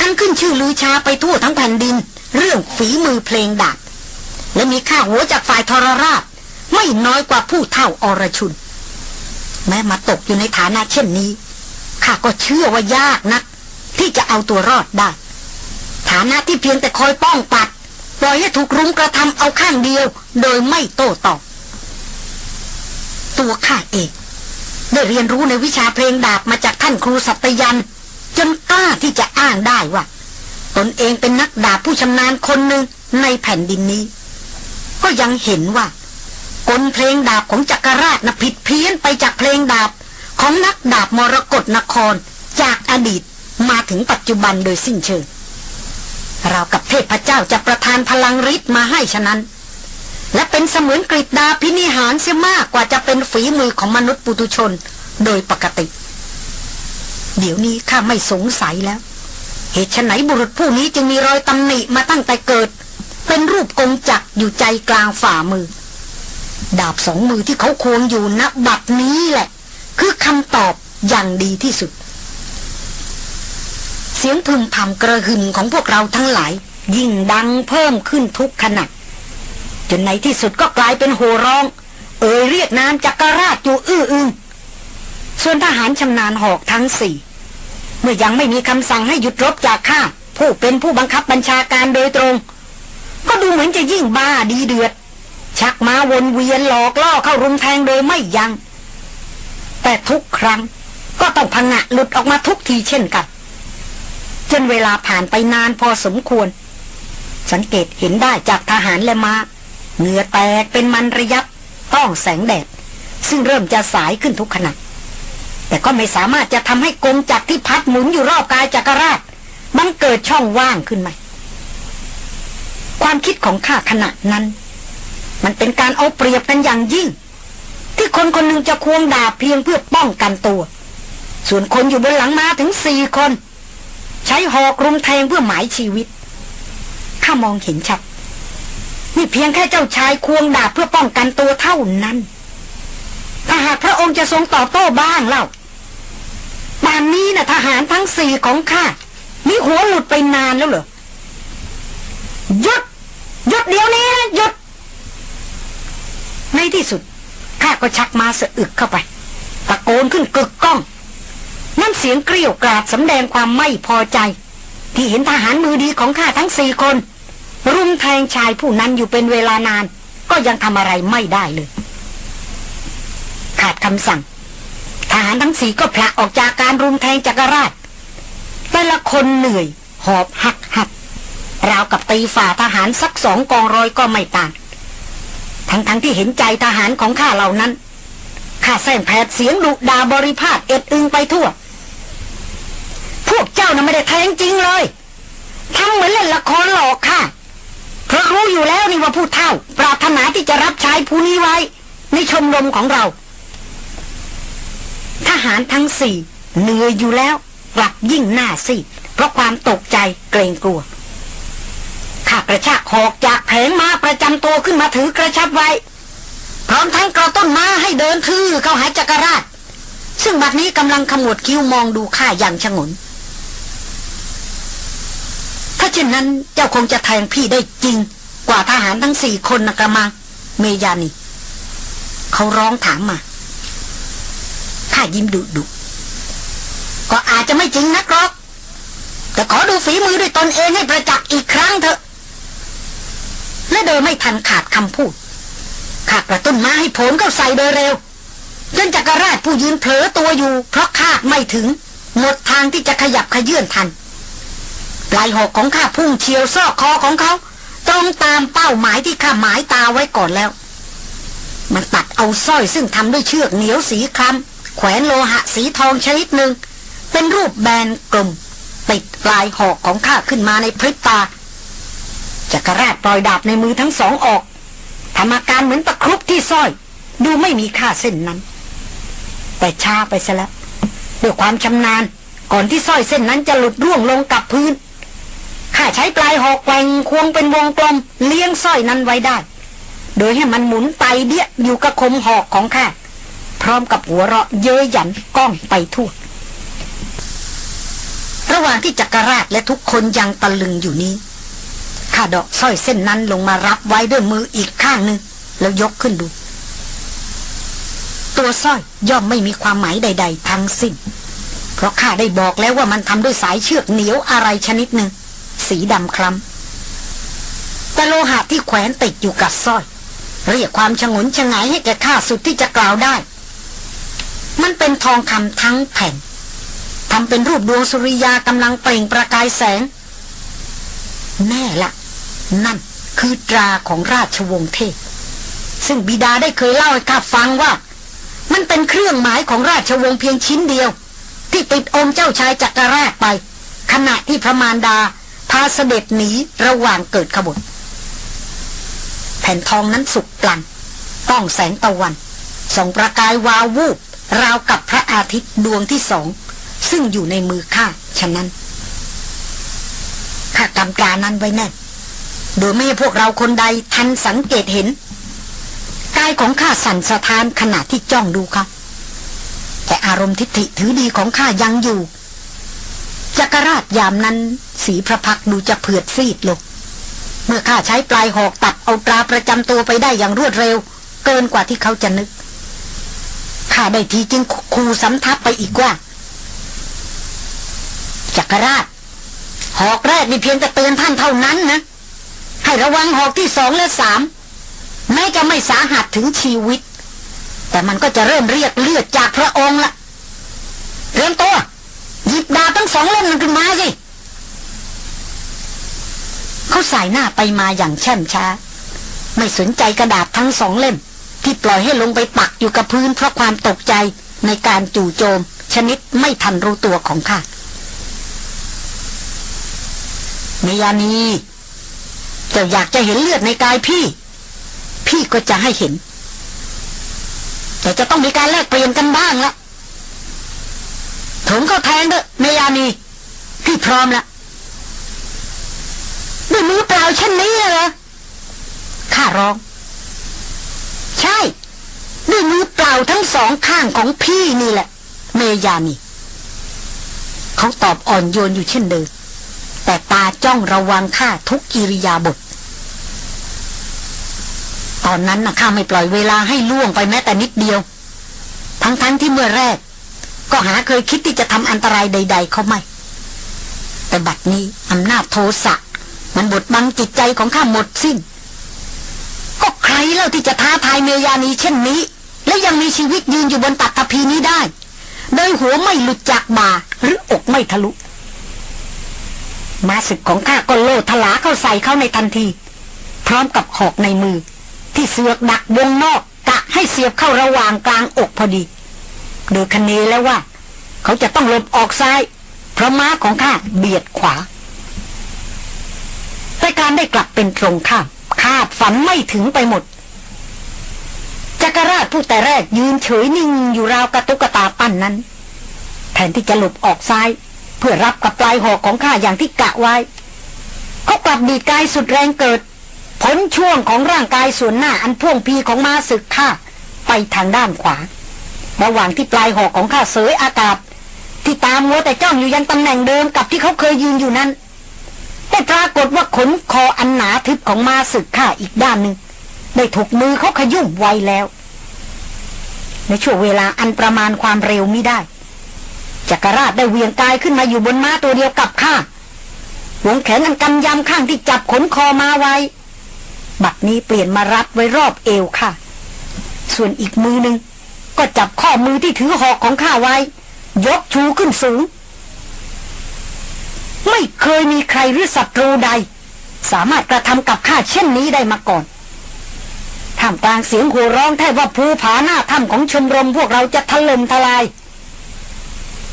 อันขึ้นชื่อลือชาไปทั่วทั้งแผ่นดิน เรื่องฝีมือเพลงดาบ และมีค่าหัวจากฝ่ายทรราช ไม่น้อยกว่าผู้เท่าอรชุน แม้มาตกอยู่ในฐานะเช่นนี้ ข้าก็เชื่อว่ายากนัก ที่จะเอาตัวรอดได้ ฐานะที่เพียงแต่คอยป้องปัด ปล่อยให้ถูกรุมกระทำเอาข้างเดียว โดยไม่โต้ตอบ ตัวข้าเองได้เรียนรู้ในวิชาเพลงดาบมาจากท่านครูสัตยัน จนกล้าที่จะอ้างได้ว่าตนเองเป็นนักดาบผู้ชำนาญคนหนึ่งในแผ่นดินนี้ ก็ยังเห็นว่ากลเพลงดาบของจักรราชนะผิดเพี้ยนไปจากเพลงดาบ ของนักดาบมรกรนครจากอดีตมาถึงปัจจุบันโดยสิ้นเชิงเรากับเทพเจ้าจะประทานพลังฤทธิ์มาให้ฉะนั้น และเป็นเสมือนกริดาพินิหารเสียมากกว่าจะเป็นฝีมือของมนุษย์ปุตุชนโดยปกติ เดี๋ยวนี้ข้าไม่สงสัยแล้ว เหตุฉไหนบุรุษผู้นี้จึงมีรอยตำหนิมาตั้งแต่เกิด เป็นรูปกงจักรอยู่ใจกลางฝ่ามือ ดาบสองมือที่เขาควงอยู่ณบัดนี้แหละ คือคำตอบอย่างดีที่สุด เสียงพึมพำกระหึ่มของพวกเราทั้งหลาย ยิ่งดังเพิ่มขึ้นทุกขณะจนในที่สุดก็กลายเป็นโห่ร้อง เอ่ยเรียกนามจักรราชอยู่อื้ออึงส่วนทหารชำนาญหอกทั้งสี่ เมื่อยังไม่มีคำสั่งให้หยุดรบจากข้าผู้เป็นผู้บังคับบัญชาการโดยตรง ก็ดูเหมือนจะยิ่งบ้าดีเดือด ชักม้าวนเวียนหลอกล่อเข้ารุมแทงโดยไม่ยัง้ง แต่ทุกครั้งก็ต้องพังะหลุดออกมาทุกทีเช่นกัน จนเวลาผ่านไปนานพอสมควร สังเกตเห็นได้จากทหารและมา้าเหงื่อแตกเป็นมันระยับต้องแสงแดด ซึ่งเริ่มจะสายขึ้นทุกขณะแต่ก็ไม่สามารถจะทำให้กงจักรที่พัดหมุนอยู่รอบกายจักรราชบังเกิดช่องว่างขึ้นไหมความคิดของข้าขณะนั้น มันเป็นการเอาเปรียบกันอย่างยิ่ง ที่คนคนหนึ่งจะควงดาบเพียงเพื่อป้องกันตัว ส่วนคนอยู่บนหลังมาถึงสี่คน ใช้หอกรุมแทงเพื่อหมายชีวิต ข้ามองเห็นชัดนี่เพียงแค่เจ้าชายควงดาบเพื่อป้องกันตัวเท่านั้น ถ้าหากพระองค์จะทรงตอบโต้บ้างเล่าป่านนี้นะ่ะทหารทั้งสี่ของข้ามีหัวหลุดไปนานแล้วเหรอหยุดหยุดเดี๋ยวนี้นะหยุดในที่สุด ข้าก็ชักมาสะอึกเข้าไปตะโกนขึ้นกึกก้องนั่นเสียงเกลียวกราดสำแดงความไม่พอใจ ที่เห็นทหารมือดีของข้าทั้งสี่คน รุมแทงชายผู้นั้นอยู่เป็นเวลานาน ก็ยังทำอะไรไม่ได้เลย ขาดคำสั่ง ทหารทั้งสี่ก็ผละออกจากการรุมแทงจักรราชแต่ละคนเหนื่อย หอบหักหักราวกับตีฝ่าทหารสักสองกองร้อยก็ไม่ต่าง ทั้งทั้งที่เห็นใจทหารของข้าเหล่านั้นข้าแซงแผดเสียงดุดาบริพาทเอ็ดอึงไปทั่ว พวกเจ้าน่ะไม่ได้แทงจริงเลยทำเหมือนเล่นละครหลอกค่ะเพราะรู้อยู่แล้วนี่ว่าผู้เท่า ปรารถนาที่จะรับใช้ผู้นี้ไว้ ในชมรมของเรา ทหารทั้งสี่เหนื่อยอยู่แล้วกลับยิ่งหน้าซีดเพราะความตกใจเกรงกลัว ข้ากระชากหอกจากแผงมาประจำตัวขึ้นมาถือกระชับไว้ พร้อมทั้งกระต้นม้าให้เดินทื่อเข้าหาจักรราช ซึ่งบัดนี้กำลังขมวดคิ้วมองดูข้าอย่างชงน ถ้าเช่นนั้นเจ้าคงจะแทงพี่ได้จริง กว่าทหารทั้งสี่คนนะกระมัง เมยานีเขาร้องถามมาข้ายิ้มดุดุก็อาจจะไม่จริงนักหรอกแต่ขอดูฝีมือด้วยตนเองให้ประจักษ์อีกครั้งเถอะ และโดยไม่ทันขาดคำพูดขากระตุ้นมาให้ผลเข้าใส่โดยเร็วจนจักรราชผู้ยืนเผลอตัวอยู่ เพราะคาดไม่ถึง หมดทางที่จะขยับขยื่นทัน ปลายหอกของข้าพุ่งเฉียวซอกคอของเขา ตรงตามเป้าหมายที่ข้าหมายตาไว้ก่อนแล้ว มันตัดเอาสร้อยซึ่งทำด้วยเชือกเหนียวสีคล้ำแขวนโลหะสีทองชนิดหนึ่ง เป็นรูปแบนกลมติดปลายหอกของข้าขึ้นมาในพริบตา จักรราชปล่อยดาบในมือทั้งสองออกธรรมการเหมือนตะครุบที่สร้อย ดูไม่มีค่าเส้นนั้น แต่ช้าไปซะแล้วด้วยความชำนาญ ก่อนที่สร้อยเส้นนั้นจะหลุดร่วงลงกับพื้นข้าใช้ปลายหอกแกว่งควงเป็นวงกลม เลี้ยงสร้อยนั้นไว้ได้ โดยให้มันหมุนไตเดียอยู่กับคมหอกของข้าพร้อมกับหัวเราะเย้ยหยันก้องไปทั่วระหว่างที่จักรราชและทุกคนยังตะลึงอยู่นี้ ข้าดอกสร้อยเส้นนั้นลงมารับไว้ด้วยมืออีกข้างหนึ่งแล้วยกขึ้นดู ตัวสร้อยย่อมไม่มีความหมายใด ๆ ทั้งสิ้น เพราะข้าได้บอกแล้วว่ามันทำด้วยสายเชือกเหนียวอะไรชนิดหนึ่ง สีดำคล้ำแต่โลหะที่แขวนติดอยู่กับสร้อย เรียกความชงนชงายให้แก่ข้าสุดที่จะกล่าวได้ มันเป็นทองคำทั้งแผ่นทำเป็นรูปดวงสุริยากำลังเปล่งประกายแสง แน่ละ นั่นคือตราของราชวงศ์เทพ ซึ่งบิดาได้เคยเล่าให้ข้าฟังว่า มันเป็นเครื่องหมายของราชวงศ์เพียงชิ้นเดียว ที่ติดองค์เจ้าชายจักรราชไป ขณะที่พระมารดาพาเสด็จหนีระหว่างเกิดขบวนแผ่นทองนั้นสุกปลัง ต้องแสงตะวันส่องประกายวาววูบราวกับพระอาทิตย์ดวงที่สอง ซึ่งอยู่ในมือข้าฉะนั้น ข้ากำตรานั้นไว้แน่โดยไม่ให้พวกเราคนใดทันสังเกตเห็นกายของข้าสั่นสะท้านขณะที่จ้องดูครับแต่อารมณ์ทิฏฐิถือดีของข้ายังอยู่จักรราชยามนั้นสีพระพักดูจะเผือดซีดลงเมื่อข้าใช้ปลายหอกตัดเอาตราประจำตัวไปได้อย่างรวดเร็ว เกินกว่าที่เขาจะนึกข้าได้ทีจึงคูสำทับไปอีกว่าจักรราช หอกแรกมีเพียงแต่เตือนท่านเท่านั้นนะ ให้ระวังหอกที่สองและสามแม้จะไม่สาหัสถึงชีวิต แต่มันก็จะเริ่มเรียกเลือดจากพระองค์ละเรียนตัว หยิบดาบทั้งสองเล่มนั้นขึ้นมาสิเขาสายหน้าไปมาอย่างแช่มช้า ไม่สนใจกระดาษทั้งสองเล่ม ที่ปล่อยให้ลงไปปักอยู่กับพื้นเพราะความตกใจในการจู่โจม ชนิดไม่ทันรู้ตัวของข้า เมยานีเจ้าอยากจะเห็นเลือดในกายพี่ พี่ก็จะให้เห็น แต่จะต้องมีการแลกเปลี่ยนกันบ้างละผมเข้าแทงเด้อเมยานีพี่พร้อมละด้วยมือเปล่าเช่นนี้เหรอข้าร้อง ใช่ด้วยมือเปล่าทั้งสองข้างของพี่นี่แหละ เมยานีเขาตอบอ่อนโยนอยู่เช่นเดิม แต่ตาจ้องระวังข้าทุกกิริยาบท ตอนนั้นนะข้าไม่ปล่อยเวลาให้ล่วงไปแม้แต่นิดเดียว ทั้งๆทที่เมื่อแรก ก็หาเคยคิดที่จะทำอันตรายใด ๆ เขาไม่ แต่บัดนี้อำนาจโทสะมันบดบังจิตใจของข้าหมดสิ้น ก็ใครเล่าที่จะท้าทายเมยานีเช่นนี้ และยังมีชีวิตยืนอยู่บนตักตะพีนี้ได้ โดยหัวไม่หลุดจากบ่าหรืออกไม่ทะลุ มาศึกของข้าก็โลทลาเข้าใส่เขาในทันที พร้อมกับหอกในมือ ที่เสือกดักวงนอกกะให้เสียบเข้าระหว่างกลางอกพอดี โดยคะเนแล้วว่า เขาจะต้องหลบออกซ้าย เพราะม้าของข้าเบียดขวาแต่การได้กลับเป็นตรงข้ามคาดฝันไม่ถึงไปหมดจักรราชผู้แต่แรกยืนเฉยนิ่งอยู่ราวกระตุกตาปั้นนั้น แทนที่จะหลบออกซ้าย เพื่อรับกับปลายหอกของข้าอย่างที่กะไว้ เขากลับดีดกายสุดแรงเกิด ผลช่วงของร่างกายส่วนหน้าอันพ่วงพีของมาศึกข้าไปทางด้านขวา ระหว่างที่ปลายหอกของข้าเสยอากาศ ที่ตามมัวแต่จ้องอยู่ยังตำแหน่งเดิมกับที่เขาเคยยืนอยู่นั้น แต่ปรากฏว่าขนคออันหนาทึบของมาศึกข้าอีกด้านหนึ่งได้ถูกมือเขาขยุ่มไวแล้วในช่วงเวลาอันประมาณความเร็วไมิได้ จักรราชได้เวียงกายขึ้นมาอยู่บนม้าตัวเดียวกับข้าหวงแขนอันกำยำข้างที่จับขนคอมาไว้ บัดนี้เปลี่ยนมารัดไว้รอบเอวค่ะ ส่วนอีกมือหนึ่งก็จับข้อมือที่ถือหอกของข้าไว้ ยกชูขึ้นสูง ไม่เคยมีใครหรือศัตรูใด สามารถกระทำกับข้าเช่นนี้ได้มาก่อนท่ามกลางเสียงโหัวร้องแทบว่าภูผาหน้าถ้ำของชมรมพวกเราจะถล่มทลาย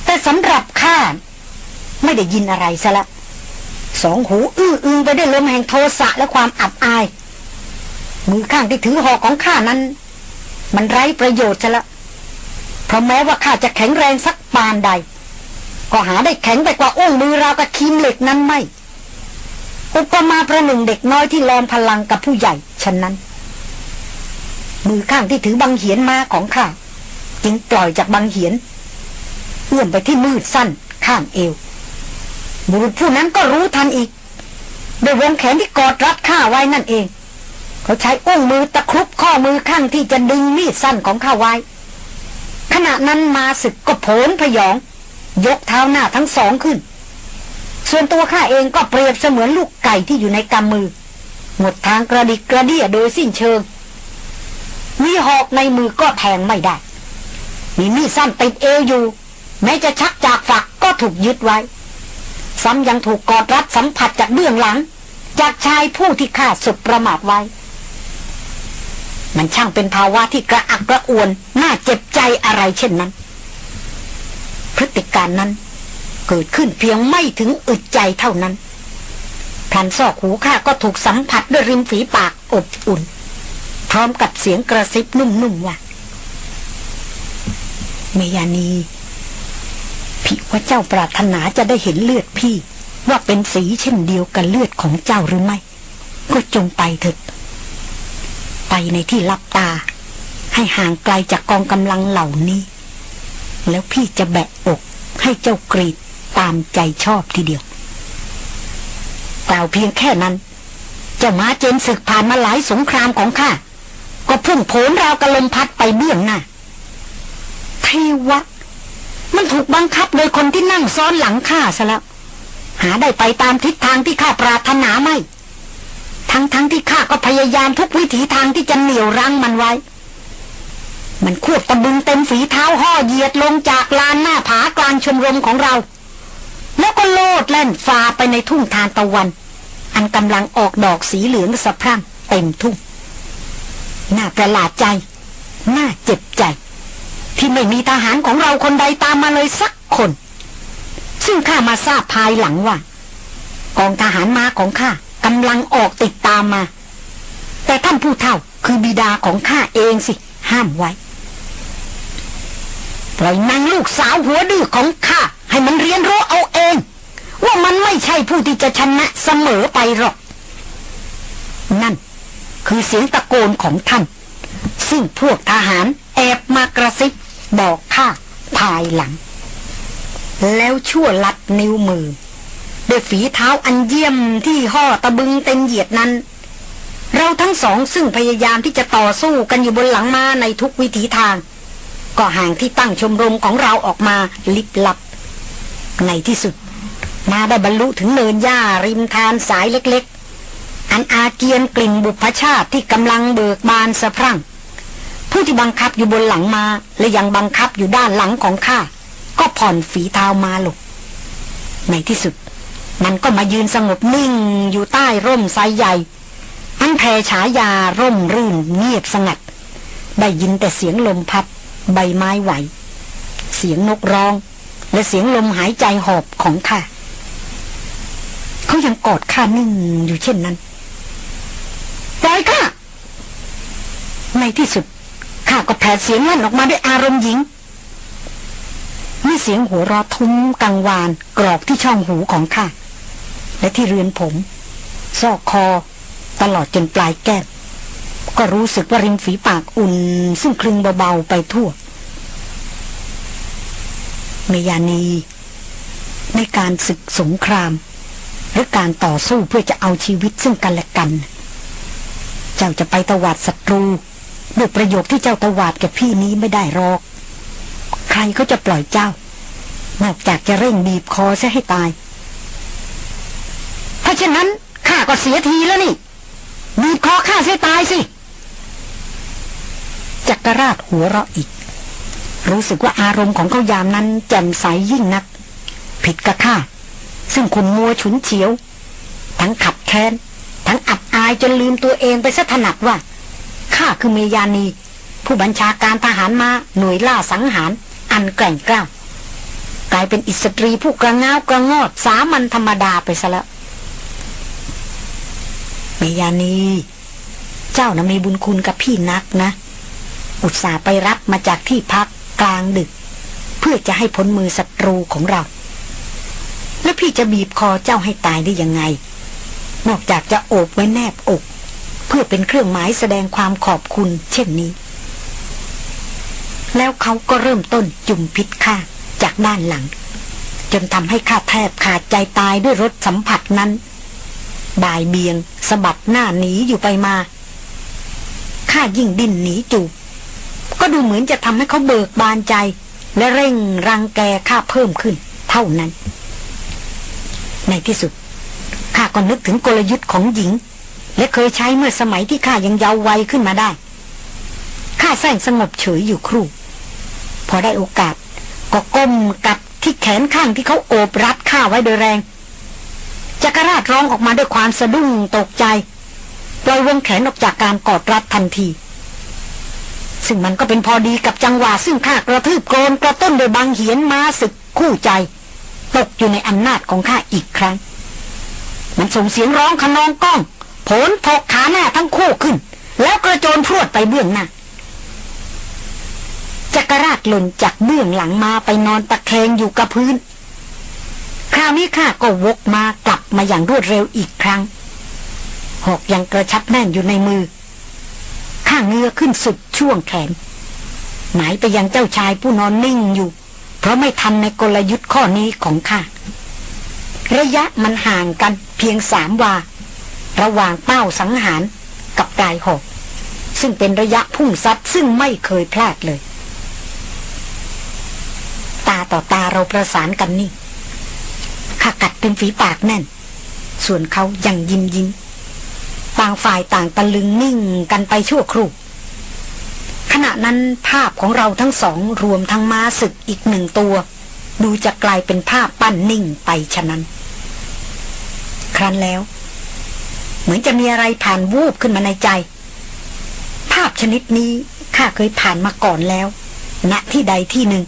แต่สำหรับข้าไม่ได้ยินอะไรซะละสองหูอื้ออึงไปได้วยลมแห่งโทสะและความอับอาย มือข้างที่ถือหอกของข้านั้น มันไร้ประโยชน์ซะละเพราะแม้ว่าข้าจะแข็งแรงสักปานใด ก็หาได้แข็งไปกว่าอ้งมือราวกับคีมเหล็กนั้นไม่อุปมาประหนึ่งเด็กน้อยที่แลนพลังกับผู้ใหญ่ฉะนั้น มือข้างที่ถือบังเหียนมาของข้าจึงปล่อยจากบังเหียน เอื้อมไปที่มืดสั้น ข้างเอว บุรุษผู้นั้นก็รู้ทันอีกโดยวงแขนที่กอดรัดข้าไว้นั่นเอง เขาใช้อุ้งมือตะครุบข้อมือข้างที่จะดึงมีดสั้นของข้าไว้ ขณะนั้นมาศึกก็โผนพยอง ยกเท้าหน้าทั้งสองขึ้น ส่วนตัวข้าเองก็เปรียบเสมือนลูกไก่ที่อยู่ในกำมือ หมดทางกระดิกกระเดียโดยสิ้นเชิง มีหอกในมือก็แทงไม่ได้ มีมีดสั้นติดเอวอยู่ แม้จะชักจากฝักก็ถูกยึดไว้ ซ้ำยังถูกกอดรัดสัมผัสจากเบื้องหลัง จากชายผู้ที่ข้าสุดประมาทไว้ มันช่างเป็นภาวะที่กระอักกระอ่วนน่าเจ็บใจอะไรเช่นนั้น พฤติการนั้นเกิดขึ้นเพียงไม่ถึงอึดใจเท่านั้นทันซอกหูข้าก็ถูกสัมผัสด้วยริมฝีปากอบอุ่น พร้อมกับเสียงกระซิบนุ่มๆว่าเมยานี พี่ว่าเจ้าปรารถนาจะได้เห็นเลือดพี่ ว่าเป็นสีเช่นเดียวกับเลือดของเจ้าหรือไม่ ก็จงไปเถิดไปในที่ลับตา ให้ห่างไกลจากกองกำลังเหล่านี้ แล้วพี่จะแบะอกให้เจ้ากรีดตามใจชอบทีเดียวกล่าวเพียงแค่นั้น เจ้าม้าเจนศึกผ่านมาหลายสงครามของข้าก็พุ่งโผนราวกระลมพัดไปเบื้องหน้าเทวะ มันถูกบังคับโดยคนที่นั่งซ้อนหลังข้าซะแล้ว หาได้ไปตามทิศทางที่ข้าปรารถนาไม่ ทั้งๆทที่ข้าก็พยายามทุกวิถีทางที่จะเหนี่ยวรั้งมันไว้ มันควบตะบึงเต็มฝีเท้าห่อเหยียดลงจากลานหน้าผากลางชมรมของเรา แล้วก็โลดแล่นฟ้าไปในทุ่งทานตะวัน อันกำลังออกดอกสีเหลืองสะพรั่งเต็มทุ่ง น่าประหลาดใจ น่าเจ็บใจ ที่ไม่มีทหารของเราคนใดตามมาเลยสักคน ซึ่งข้ามาทราบภายหลังว่า กองทหารม้าของข้ากำลังออกติดตามมา แต่ท่านผู้เฒ่าคือบิดาของข้าเองสิ ห้ามไว้ปล่อยนางลูกสาวหัวดื้อของข้าให้มันเรียนรู้เอาเอง ว่ามันไม่ใช่ผู้ที่จะชนะเสมอไปหรอก นั่น คือเสียงตะโกนของท่าน ซึ่งพวกทหารแอบมากระซิบ บอกข้าภายหลัง แล้วชั่วลัดนิ้วมือด้วยฝีเท้าอันเยี่ยมที่ห่อตะบึงเต็มเหยียดนั้น เราทั้งสองซึ่งพยายามที่จะต่อสู้กันอยู่บนหลังมาในทุกวิถีทาง ก็ห่างที่ตั้งชมรมของเราออกมาลิบลับ ในที่สุด มาได้บรรลุถึงเนินหญ้าริมทานสายเล็กๆ อันอาเกียนกลิ่นบุพชาติที่กำลังเบิกบานสะพรั่ง ผู้ที่บังคับอยู่บนหลังมา และยังบังคับอยู่ด้านหลังของข้าก็ผ่อนฝีเท้ามาลงในที่สุด มันก็มายืนสงบนิ่งอยู่ใต้ร่มไทรใหญ่อันแผ่ฉายาร่มรื่นเงียบสงัด ได้ยินแต่เสียงลมพัดใบไม้ไหว เสียงนกร้อง และเสียงลมหายใจหอบของข้าเขายังกอดข้านิ่งอยู่เช่นนั้นปล่อยข้าในที่สุด ข้าก็แผดเสียงนั่นออกมาด้วยอารมณ์หญิงมีเสียงหัวเราะทุ้มกังวาน กรอกที่ช่องหูของข้าและที่เรือนผมซอกคอ ตลอดจนปลายแก้มก็รู้สึกว่าริมฝีปากอุ่น ซึ่งคลึงเบาๆไปทั่ว เมยานี ในการศึกสงคราม หรือการต่อสู้เพื่อจะเอาชีวิตซึ่งกันและกัน เจ้าจะไปตวาดศัตรู ด้วยประโยคที่เจ้าตวาดกับพี่นี้ไม่ได้รอก ใครเขาจะปล่อยเจ้า นอกจากจะเร่งบีบคอซะให้ตาย ถ้าเช่นนั้นข้าก็เสียทีแล้วนี่ บีบคอข้าเสียตายสิ จักรราชหัวเราะอีก รู้สึกว่าอารมณ์ของเขายามนั้นแจ่มใสยิ่งนัก ผิดกับข้า ซึ่งคุณมัวฉุนเฉียว ทั้งขับแค้น ทั้งอับอายจนลืมตัวเองไปซะถนัดว่า ข้าคือเมยานี ผู้บัญชาการทหารมาหน่วยล่าสังหาร อันแกร่งกล้ากลายเป็นอิสตรีผู้กระงาวกระงอดสามัญธรรมดาไปซะแล้วเมยานี เจ้านะมีบุญคุณกับพี่นักนะ อุตส่าห์ไปรับมาจากที่พักกลางดึก เพื่อจะให้พ้นมือศัตรูของเรา แล้วพี่จะบีบคอเจ้าให้ตายได้ยังไง นอกจากจะโอบไว้แนบอก พื่อเป็นเครื่องหมายแสดงความขอบคุณเช่นนี้ แล้วเขาก็เริ่มต้นจุ่มพิษข้าจากด้านหลัง จนทำให้ข้าแทบขาดใจตายด้วยรถสัมผัสนั้นบายเบียงสะบัดหน้าหนีอยู่ไปมาข้ายิ่งดิ้นหนีจูบก็ดูเหมือนจะทำให้เขาเบิกบานใจ และเร่งรังแกข้าเพิ่มขึ้น เท่านั้น ในที่สุดข้าก็นึกถึงกลยุทธ์ของหญิง และเคยใช้เมื่อสมัยที่ข้ายังเยาว์วัยขึ้นมาได้ ข้าแสงสงบเฉยอยู่ครู่ พอได้โอกาส ก็ก้มกัดที่แขนข้างที่เขาโอบรัดข้าไว้โดยแรง จักรราชร้องออกมาด้วยความสะดุ้งตกใจปล่อยวงแขนออกจากการกอดรัดทันที ซึ่งมันก็เป็นพอดีกับจังหวะซึ่งข้ากระทืบโกรนกระต้นโดยบางเหียนมาศึกคู่ใจ ตกอยู่ในอำนาจของข้าอีกครั้ง มันส่งเสียงร้องขนองก้อง ผลพกขาหน้าทั้งคู่ขึ้น แล้วกระโจนพรวดไปเบื้องหน้าจักรราชหล่นจากเบื้องหลังมาไปนอนตะแคงอยู่กับพื้น คราวนี้ข้าก็วกมากลับมาอย่างรวดเร็วอีกครั้ง หอกยังกระชับแน่นอยู่ในมือ ข้าเงือขึ้นสุดช่วงแขน หมายไปยังเจ้าชายผู้นอนนิ่งอยู่ เพราะไม่ทันในกลยุทธ์ข้อนี้ของข้าระยะมันห่างกันเพียงสามวา ระหว่างเป้าสังหารกับปลายหอกซึ่งเป็นระยะพุ่งซัดซึ่งไม่เคยพลาดเลย ตาต่อตาเราประสานกันนี่ขากัดเป็นฝีปากแน่น ส่วนเขายังยิ้มยิ้มต่างฝ่ายต่างตะลึงนิ่งกันไปชั่วครู่ขณะนั้นภาพของเราทั้งสองรวมทั้งม้าศึกอีกหนึ่งตัว ดูจะกลายเป็นภาพปั้นนิ่งไปฉะนั้น ครั้นแล้ว เหมือนจะมีอะไรผ่านวูบขึ้นมาในใจ ภาพชนิดนี้ข้าเคยผ่านมาก่อนแล้วณที่ใดที่หนึ่ง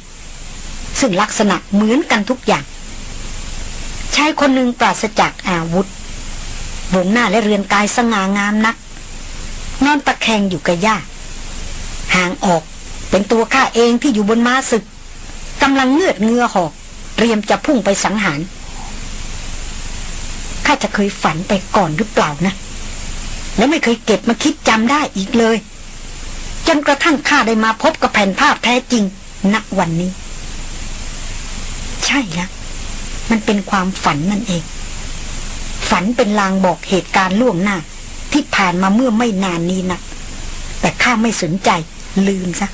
ซึ่งลักษณะเหมือนกันทุกอย่างชายคนหนึ่งปราศจากอาวุธบงหน้าและเรือนกายสง่างามนัก นอนตะแคงอยู่กับย่าห่างออกเป็นตัวข้าเองที่อยู่บนม้าศึกกำลังเงือดเงือหอก เตรียมจะพุ่งไปสังหาร ข้าจะเคยฝันไปก่อนหรือเปล่านะ แล้วไม่เคยเก็บมาคิดจำได้อีกเลย จนกระทั่งข้าได้มาพบกับแผ่นภาพแท้จริงณวันนี้ ใช่แล้วมันเป็นความฝันนั่นเอง ฝันเป็นลางบอกเหตุการณ์ล่วงหน้า ที่ผ่านมาเมื่อไม่นานนี้นะแต่ข้าไม่สนใจลืมซะ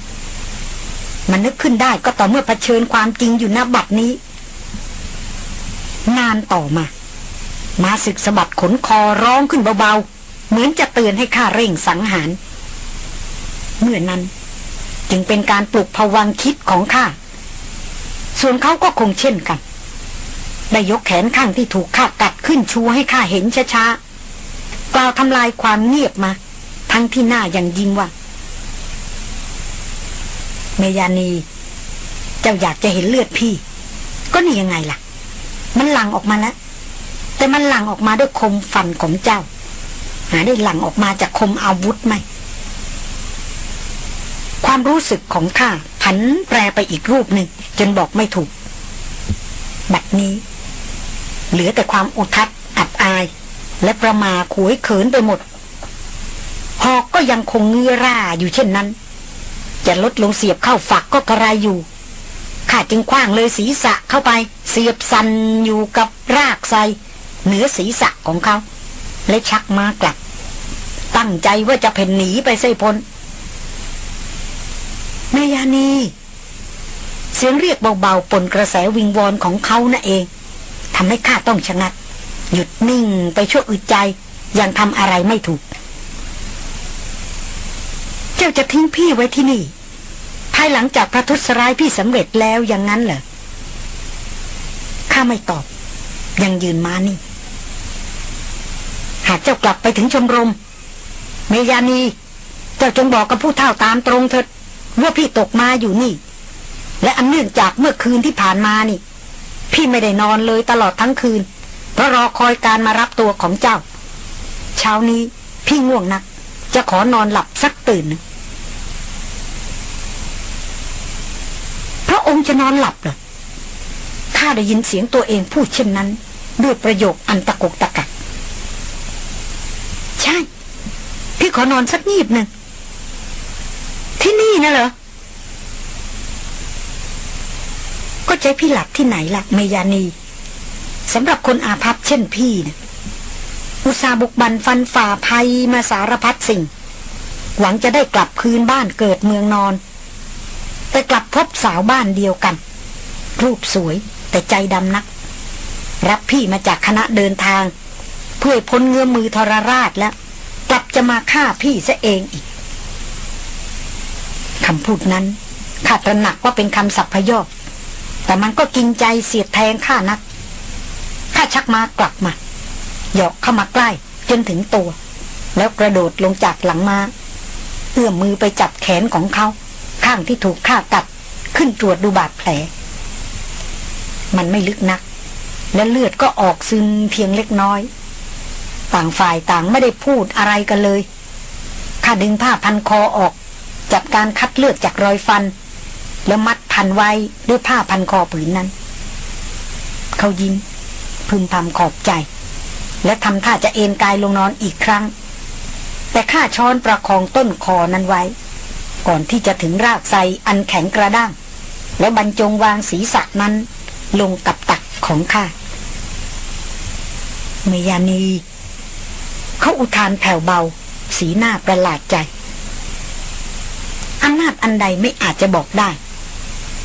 มันนึกขึ้นได้ก็ต่อเมื่อเผชิญความจริงอยู่ณบัดนี้ นานต่อมา มาศึกสะบัดขนคอร้องขึ้นเบาๆ เหมือนจะเตือนให้ข้าเร่งสังหาร เมื่อนั้นจึงเป็นการปลุกผวังคิดของข้า ส่วนเขาก็คงเช่นกัน ได้ยกแขนข้างที่ถูกข้ากัดขึ้นชูให้ข้าเห็นช้าๆ กล่าวทำลายความเงียบมา ทั้งที่หน้าอย่างยิงว่า เมยานี เจ้าอยากจะเห็นเลือดพี่ ก็นี่ยังไงล่ะ มันหลั่งออกมาแล้ว แต่มันหลั่งออกมาด้วยคมฟันของเจ้า หาได้หลั่งออกมาจากคมอาวุธไหม ความรู้สึกของข้าผันแปรไปอีกรูปหนึ่ง จนบอกไม่ถูก บัดนี้ เหลือแต่ความอุทัดอับอาย และประมาขวยเขินไปหมดหอกก็ยังคงเงื้อร่าอยู่เช่นนั้น จะลดลงเสียบเข้าฝักก็กระไรอยู่ข้าจึงคว้างเลยศีรษะเข้าไป เสียบสันอยู่กับรากไซ เหนือศีรษะของเขา และชักมากลับ ตั้งใจว่าจะเพ่นหนีไปไส้พลเมยานี เสียงเรียกเบาๆปนกระแสวิงวอนของเขานั่นเองทำให้ข้าต้องชะงัก หยุดนิ่งไปชั่วอึดใจ ยังทำอะไรไม่ถูก เจ้าจะทิ้งพี่ไว้ที่นี่ ภายหลังจากพระทุษร้ายพี่สำเร็จแล้วอย่างนั้นเหรอข้าไม่ตอบ ยังยืนมานี่ากเจ้ากลับไปถึงชมรม เมยานี เจ้าจงบอกกับผู้เฒ่าตามตรงเถิดว่าพี่ตกมาอยู่นี่ และอันเนื่องจากเมื่อคืนที่ผ่านมานี่ พี่ไม่ได้นอนเลยตลอดทั้งคืน เพราะรอคอยการมารับตัวของเจ้า เช้านี้พี่ง่วงนัก จะขอนอนหลับสักตื่นพระองค์จะนอนหลับเหรอข้าได้ยินเสียงตัวเองพูดเช่นนั้น ด้วยประโยคอันตะกกตะกัก ใช่ พี่ขอนอนสักงีบหนึ่ง ที่นี่นะเหรอ ก็ใจพี่หลับที่ไหนล่ะเมยานีสำหรับคนอาภัพเช่นพี่นะอุตสาบุกบันฟันฝ่าภัยมาสารพัดสิ่ง หวังจะได้กลับคืนบ้านเกิดเมืองนอน แต่กลับพบสาวบ้านเดียวกัน รูปสวยแต่ใจดำนัก รับพี่มาจากคณะเดินทาง เพื่อพ้นเงื้อมือทรราชแล้ว กลับจะมาฆ่าพี่ซะเองอีกคำพูดนั้นข้าตระหนักว่าเป็นคำสัพพยอกแต่มันก็กินใจเสียดแทงข้านักข้าชักมากลับมาหยอกเข้ามาใกล้จนถึงตัว แล้วกระโดดลงจากหลังมาเอื้อมมือไปจับแขนของเขา ข้างที่ถูกฆ่ากัด ขึ้นตรวจดูบาดแผล มันไม่ลึกนัก และเลือดก็ออกซึมเพียงเล็กน้อย ต่างฝ่ายต่างไม่ได้พูดอะไรกันเลยข้าดึงผ้าพันคอออก จัดการคัดเลือดจากรอยฟัน แล้วมัดพันไว้ด้วยผ้าพันคอผืนนั้น เขายิ้มพึมพำขอบใจ และทำท่าจะเอนกายลงนอนอีกครั้ง แต่ข้าช้อนประคองต้นคอนั้นไว้ ก่อนที่จะถึงรากไทรอันแข็งกระด้าง แล้วบรรจงวางศีรษะนั้น ลงกับตักของข้าเมยานี เขาอุทานแผ่วเบา สีหน้าประหลาดใจอำนาจอันใดไม่อาจจะบอกได้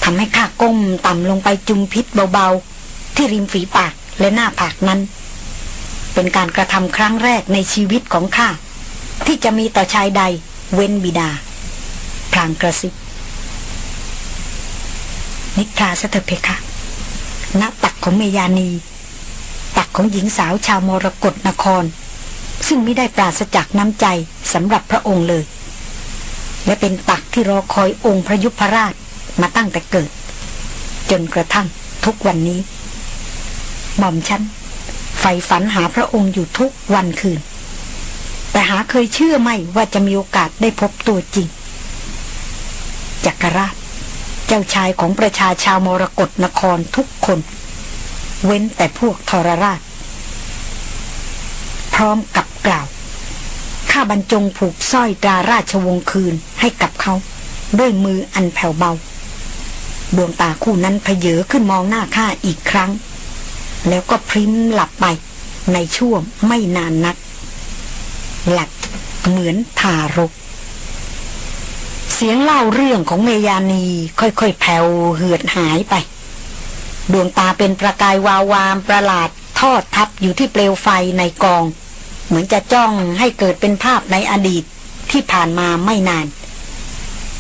ทำให้ข้าก้มต่ำลงไปจุมพิษเบาๆ ที่ริมฝีปากและหน้าผากนั้น เป็นการกระทำครั้งแรกในชีวิตของข้า ที่จะมีต่อชายใดเว้นบิดาพลางกระซิบนิทราสเถเพคะณตักของเมยานี ตักของหญิงสาวชาวมรกรนคร ซึ่งไม่ได้ปราศจากน้ำใจสำหรับพระองค์เลย และเป็นตักที่รอคอยองค์พระยุพราชมาตั้งแต่เกิด จนกระทั่งทุกวันนี้ หม่อมฉันใฝ่ฝันหาพระองค์อยู่ทุกวันคืน แต่หาเคยเชื่อไม่ว่าจะมีโอกาสได้พบตัวจริง จักรราช เจ้าชายของประชาชาวมรกรนครทุกคน เว้นแต่พวกทรราช พร้อมกับกล่าว ข้าบรรจงผูกสร้อยตราราชวงศ์คืนให้กับเขา ด้วยมืออันแผ่วเบา ดวงตาคู่นั้นเพเยอขึ้นมองหน้าข้าอีกครั้ง แล้วก็พริ้มหลับไปในช่วงไม่นานนัก หลับเหมือนทารก เสียงเล่าเรื่องของเมยานีค่อยๆแผ่วเหือดหายไป ดวงตาเป็นประกายวาวามประหลาดทอดทับอยู่ที่เปลวไฟในกอง เหมือนจะจ้องให้เกิดเป็นภาพในอดีตที่ผ่านมาไม่นาน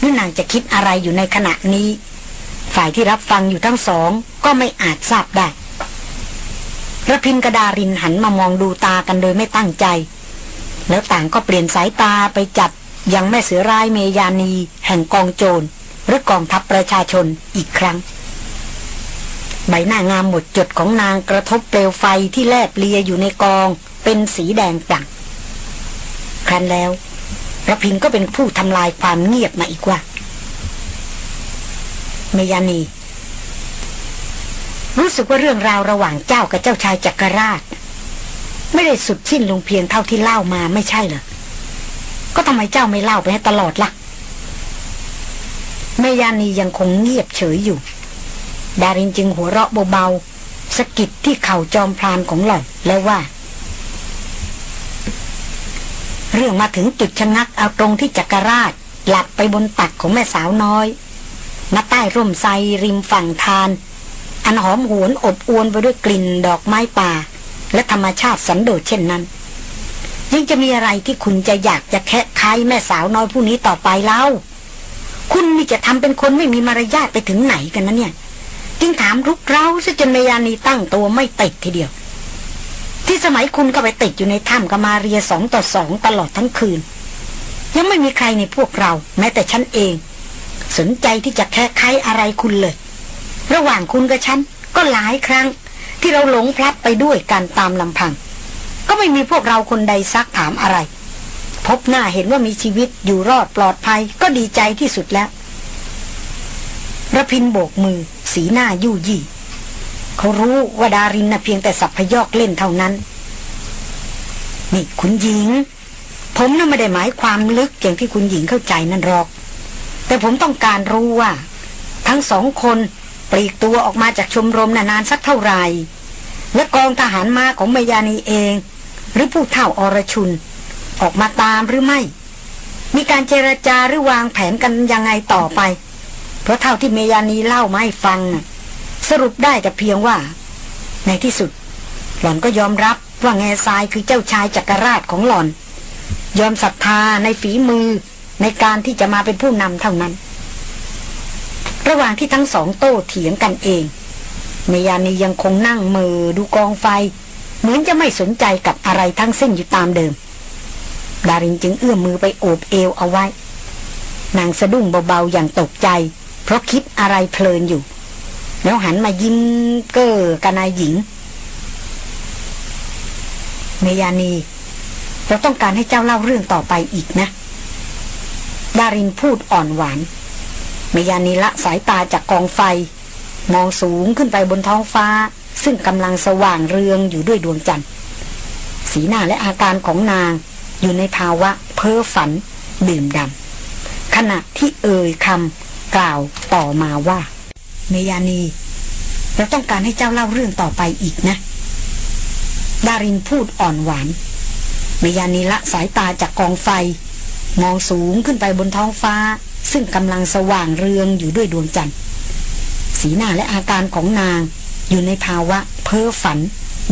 นี่นางจะคิดอะไรอยู่ในขณะนี้ ฝ่ายที่รับฟังอยู่ทั้งสองก็ไม่อาจทราบได้ระพินกระดารินหันมามองดูตากันโดยไม่ตั้งใจ แล้วต่างก็เปลี่ยนสายตาไปจับยังแม่เสือร้ายเมยานี แห่งกองโจรหรือกองทัพประชาชนอีกครั้ง ใบหน้างามหมดจดของนางกระทบเปลวไฟที่แลบเลียอยู่ในกอง เป็นสีแดงกลั่งครั้นแล้วระพินก็เป็นผู้ทำลายความเงียบมาอีกว่า เมยานี รู้สึกว่าเรื่องราวระหว่างเจ้ากับเจ้าชายจักรราช ไม่ได้สุดสิ้นลงเพียงเท่าที่เล่ามาไม่ใช่เหรอ ก็ทำไมเจ้าไม่เล่าไปให้ตลอดละ่ะ เมยานียังคงเงียบเฉยอยู่ ดารินจึงหัวเราะเบาๆสกิดที่เข่าจอมพรานของหล่อนแล้วว่า เรื่องมาถึงจุดชะงักเอาตรงที่จักรราช หลับไปบนตักของแม่สาวน้อยณใต้ร่มไทรริมฝั่งทาน อันหอมหวนอบอวนไปด้วยกลิ่นดอกไม้ป่า และธรรมชาติสันโดษเช่นนั้นยังจะมีอะไรที่คุณจะอยากจะแคะคายแม่สาวน้อยผู้นี้ต่อไปเล่าคุณนี่จะทำเป็นคนไม่มีมารยาทไปถึงไหนกันนะเนี่ย จึงถามรุกเร้าซะจนเมยานีตั้งตัวไม่ติดทีเดียว ที่สมัยคุณก็ไปติดอยู่ในถ้ำกับมาเรียสองต่อสองตลอดทั้งคืน ยังไม่มีใครในพวกเรา แม้แต่ฉันเอง สนใจที่จะแค่ไขอะไรคุณเลย ระหว่างคุณกับฉันก็หลายครั้ง ที่เราหลงพลัดไปด้วยกันตามลำพัง ก็ไม่มีพวกเราคนใดซักถามอะไร พบหน้าเห็นว่ามีชีวิตอยู่รอดปลอดภัยก็ดีใจที่สุดแล้วระพินโบกมือ สีหน้ายู่ยี่ เขารู้ว่าดารินน่ะเพียงแต่สับพยอกเล่นเท่านั้น นี่คุณหญิง ผมน่ะไม่ได้หมายความลึกอย่างที่คุณหญิงเข้าใจนั่นหรอก แต่ผมต้องการรู้ว่า ทั้งสองคนปลีกตัวออกมาจากชมรมนานสักเท่าไหร่ และกองทหารมาของเมยานีเอง หรือผู้เท่าอรชุน ออกมาตามหรือไม่ มีการเจรจาหรือวางแผนกันยังไงต่อไป เพราะเท่าที่เมยานีเล่ามาให้ฟังน่ะ สรุปได้แต่เพียงว่า ในที่สุด หล่อนก็ยอมรับว่าแง่ทรายคือเจ้าชายจักรราชของหล่อน ยอมศรัทธาในฝีมือในการที่จะมาเป็นผู้นำเท่านั้น ระหว่างที่ทั้งสองโต้เถียงกันเองเมยานียังคงนั่งมือดูกองไฟ เหมือนจะไม่สนใจกับอะไรทั้งสิ้นอยู่ตามเดิม ดารินจึงเอื้อมมือไปโอบเอวเอาไว้ นางสะดุ้งเบาๆอย่างตกใจ เพราะคิดอะไรเพลินอยู่ แล้วหันมายิ้มเก้อกับนายหญิง เมยานี เราต้องการให้เจ้าเล่าเรื่องต่อไปอีกนะ ดารินพูดอ่อนหวาน เมยานีละสายตาจากกองไฟ มองสูงขึ้นไปบนท้องฟ้า ซึ่งกำลังสว่างเรืองอยู่ด้วยดวงจันทร์ สีหน้าและอาการของนางอยู่ในภาวะเพ้อฝันดื่มดำขณะที่เอ่ยคำกล่าวต่อมาว่า เมยานี เราต้องการให้เจ้าเล่าเรื่องต่อไปอีกนะ ดารินพูดอ่อนหวาน เมยานีละสายตาจากกองไฟ มองสูงขึ้นไปบนท้องฟ้า ซึ่งกำลังสว่างเรืองอยู่ด้วยดวงจันทร์ สีหน้าและอาการของนางอยู่ในภาวะเพ้อฝัน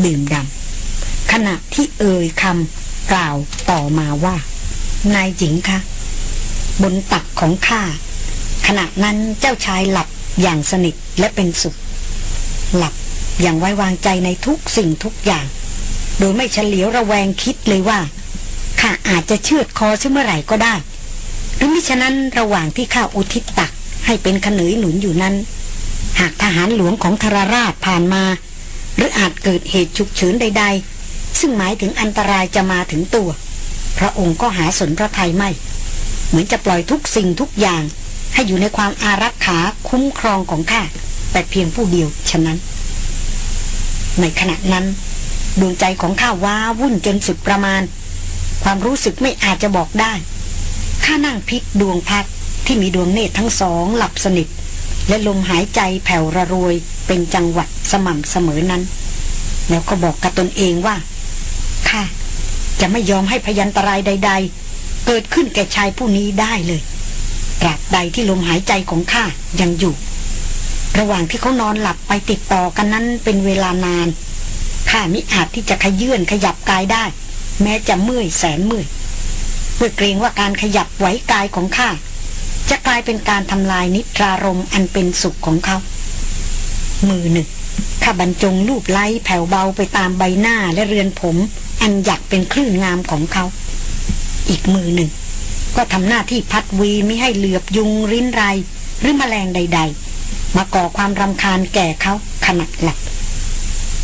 ดื่มดำขณะที่เอ่ยคำกล่าวต่อมาว่า นายหญิงคะ บนตักของข้าขณะนั้นเจ้าชายหลับ อย่างสนิทและเป็นสุข หลับอย่างไว้วางใจในทุกสิ่งทุกอย่าง โดยไม่เฉลียวระแวงคิดเลยว่าข้าอาจจะเชือดคอเมื่อไหร่ก็ได้ หรือมิฉะนั้นระหว่างที่ข้าอุทิศตักให้เป็นขนยหนุนอยู่นั้น หากทหารหลวงของธรราชผ่านมา หรืออาจเกิดเหตุฉุกเฉินใด ๆ ซึ่งหมายถึงอันตรายจะมาถึงตัว พระองค์ก็หาสนพระทัยไม่ เหมือนจะปล่อยทุกสิ่งทุกอย่าง ให้อยู่ในความอารักขาคุ้มครองของข้าแต่เพียงผู้เดียวฉะนั้น ในขณะนั้น ดวงใจของข้าว้าวุ่นจนสุดประมาณ ความรู้สึกไม่อาจจะบอกได้ข้านั่งพิกดวงพักที่มีดวงเนตรทั้งสองหลับสนิท และลมหายใจแผ่วระรวยเป็นจังหวัดสม่ำเสมอนั้น แล้วก็บอกกับตนเองว่าข้าจะไม่ยอมให้พยันตรายใด ๆ เกิดขึ้นแก่ชายผู้นี้ได้เลย ตราบใดที่ลมหายใจของข้ายังอยู่ ระหว่างที่เขานอนหลับไปติดต่อกันนั้นเป็นเวลานานข้ามิอาจที่จะขยื่นขยับกายได้ แม้จะเมื่อยแสนเมื่อยเพื่อเกรงว่าการขยับไหวกายของข้าจะกลายเป็นการทำลายนิทรารมอันเป็นสุขของเขา มือหนึ่งข้าบรรจงลูบไล้แผ่วเบาไปตามใบหน้าและเรือนผม อันหยักเป็นคลื่นงามของเขา อีกมือหนึ่ง ก็ทำหน้าที่พัดวีไม่ให้เหลือบยุงริ้นไร หรือมแมลงใด ๆ มาก่อความรำคาญแก่เขาขณะหลับ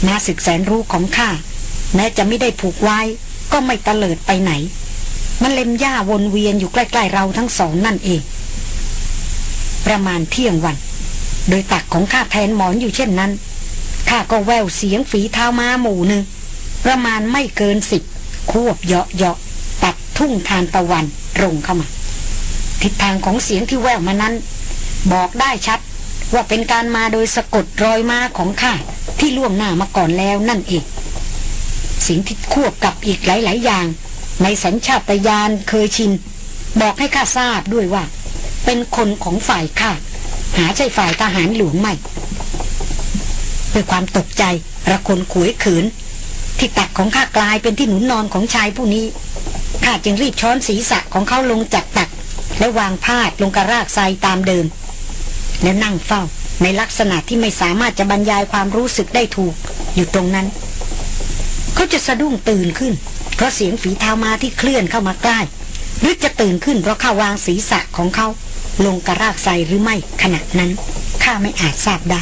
นาศึกแสนรู้ของข้าแม้จะไม่ได้ผูกไว้ ก็ไม่ตะเลิดไปไหน มันเล็มหญ้าวนเวียนอยู่ใกล้ๆเราทั้งสองนั่นเอง ประมาณเที่ยงวัน โดยตักของข้าแทนหมอนอยู่เช่นนั้นข้าก็แววเสียงฝีเท้าม้าหมู่หนึ่งประมาณไม่เกินสิบควบเหาะเหาะตัดทุ่งทานตะวัน รงเข้ามา ทิศทางของเสียงที่แววมานั้น บอกได้ชัดว่าเป็นการมาโดยสะกดรอยมาของข้าที่ล่วงหน้ามาก่อนแล้วนั่นเอง สิ่งที่ควบกับอีกหลาย ๆ อย่าง ในสัญชาตญาณเคยชิน บอกให้ข้าทราบด้วยว่า เป็นคนของฝ่ายข้าหาใช่ฝ่ายทหารหลวงไม่ด้วยความตกใจระคนขวยขืน ที่ตักของข้ากลายเป็นที่หนุนนอนของชายผู้นี้าจึงรีบช้อนศีรษะของเขาลงจากตัก และวางพาดลงกระรากทรายตามเดิม และนั่งเฝ้าในลักษณะที่ไม่สามารถจะบรรยายความรู้สึกได้ถูกอยู่ตรงนั้น เขาจะสะดุ้งตื่นขึ้น เพราะเสียงฝีเท้ามาที่เคลื่อนเข้ามาใกล้ หรือจะตื่นขึ้นเพราะข้าวางศีรษะของเขา ลงกระรากใสหรือไม่ขณะนั้นข้าไม่อาจทราบได้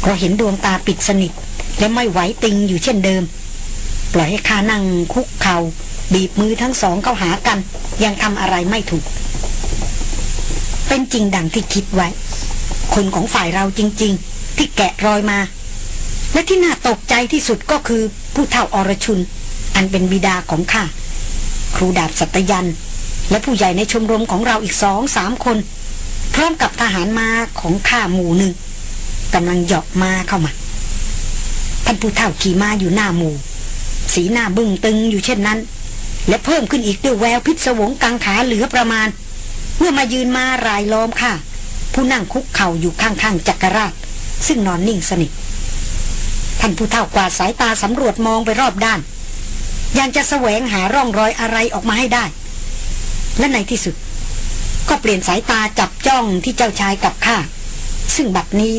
เพราะเห็นดวงตาปิดสนิท และไม่ไหวติงอยู่เช่นเดิม ปล่อยให้ข้านั่งคุกเขา่า บีบมือทั้งสองเข้าหากัน ยังทำอะไรไม่ถูก เป็นจริงดังที่คิดไว้ คนของฝ่ายเราจริง ๆ ที่แกะรอยมา และที่น่าตกใจที่สุดก็คือผู้เฒ่าอรชุน อันเป็นบิดาของข้าครูดาบสัตยัน และผู้ใหญ่ในชมรมของเราอีกสองสามคน พร้อมกับทหารมาของข้าหมู่หนึ่งกำลังเหาะมาเข้ามาท่านผู้เฒ่าขี่มาอยู่หน้าหมู่ สีหน้าบึ้งตึงอยู่เช่นนั้น และเพิ่มขึ้นอีกด้วยแววพิศวงกังขาเหลือประมาณ เมื่อมายืนมารายล้อมค่ะ ผู้นั่งคุกเข่าอยู่ข้างๆจักรราช ซึ่งนอนนิ่งสนิทท่านผู้เฒ่ากวาดสายตาสำรวจมองไปรอบด้าน ยังจะแสวงหาร่องรอยอะไรออกมาให้ได้ และในที่สุด ก็เปลี่ยนสายตาจับจ้องที่เจ้าชายกับข้าซึ่งบัดนี้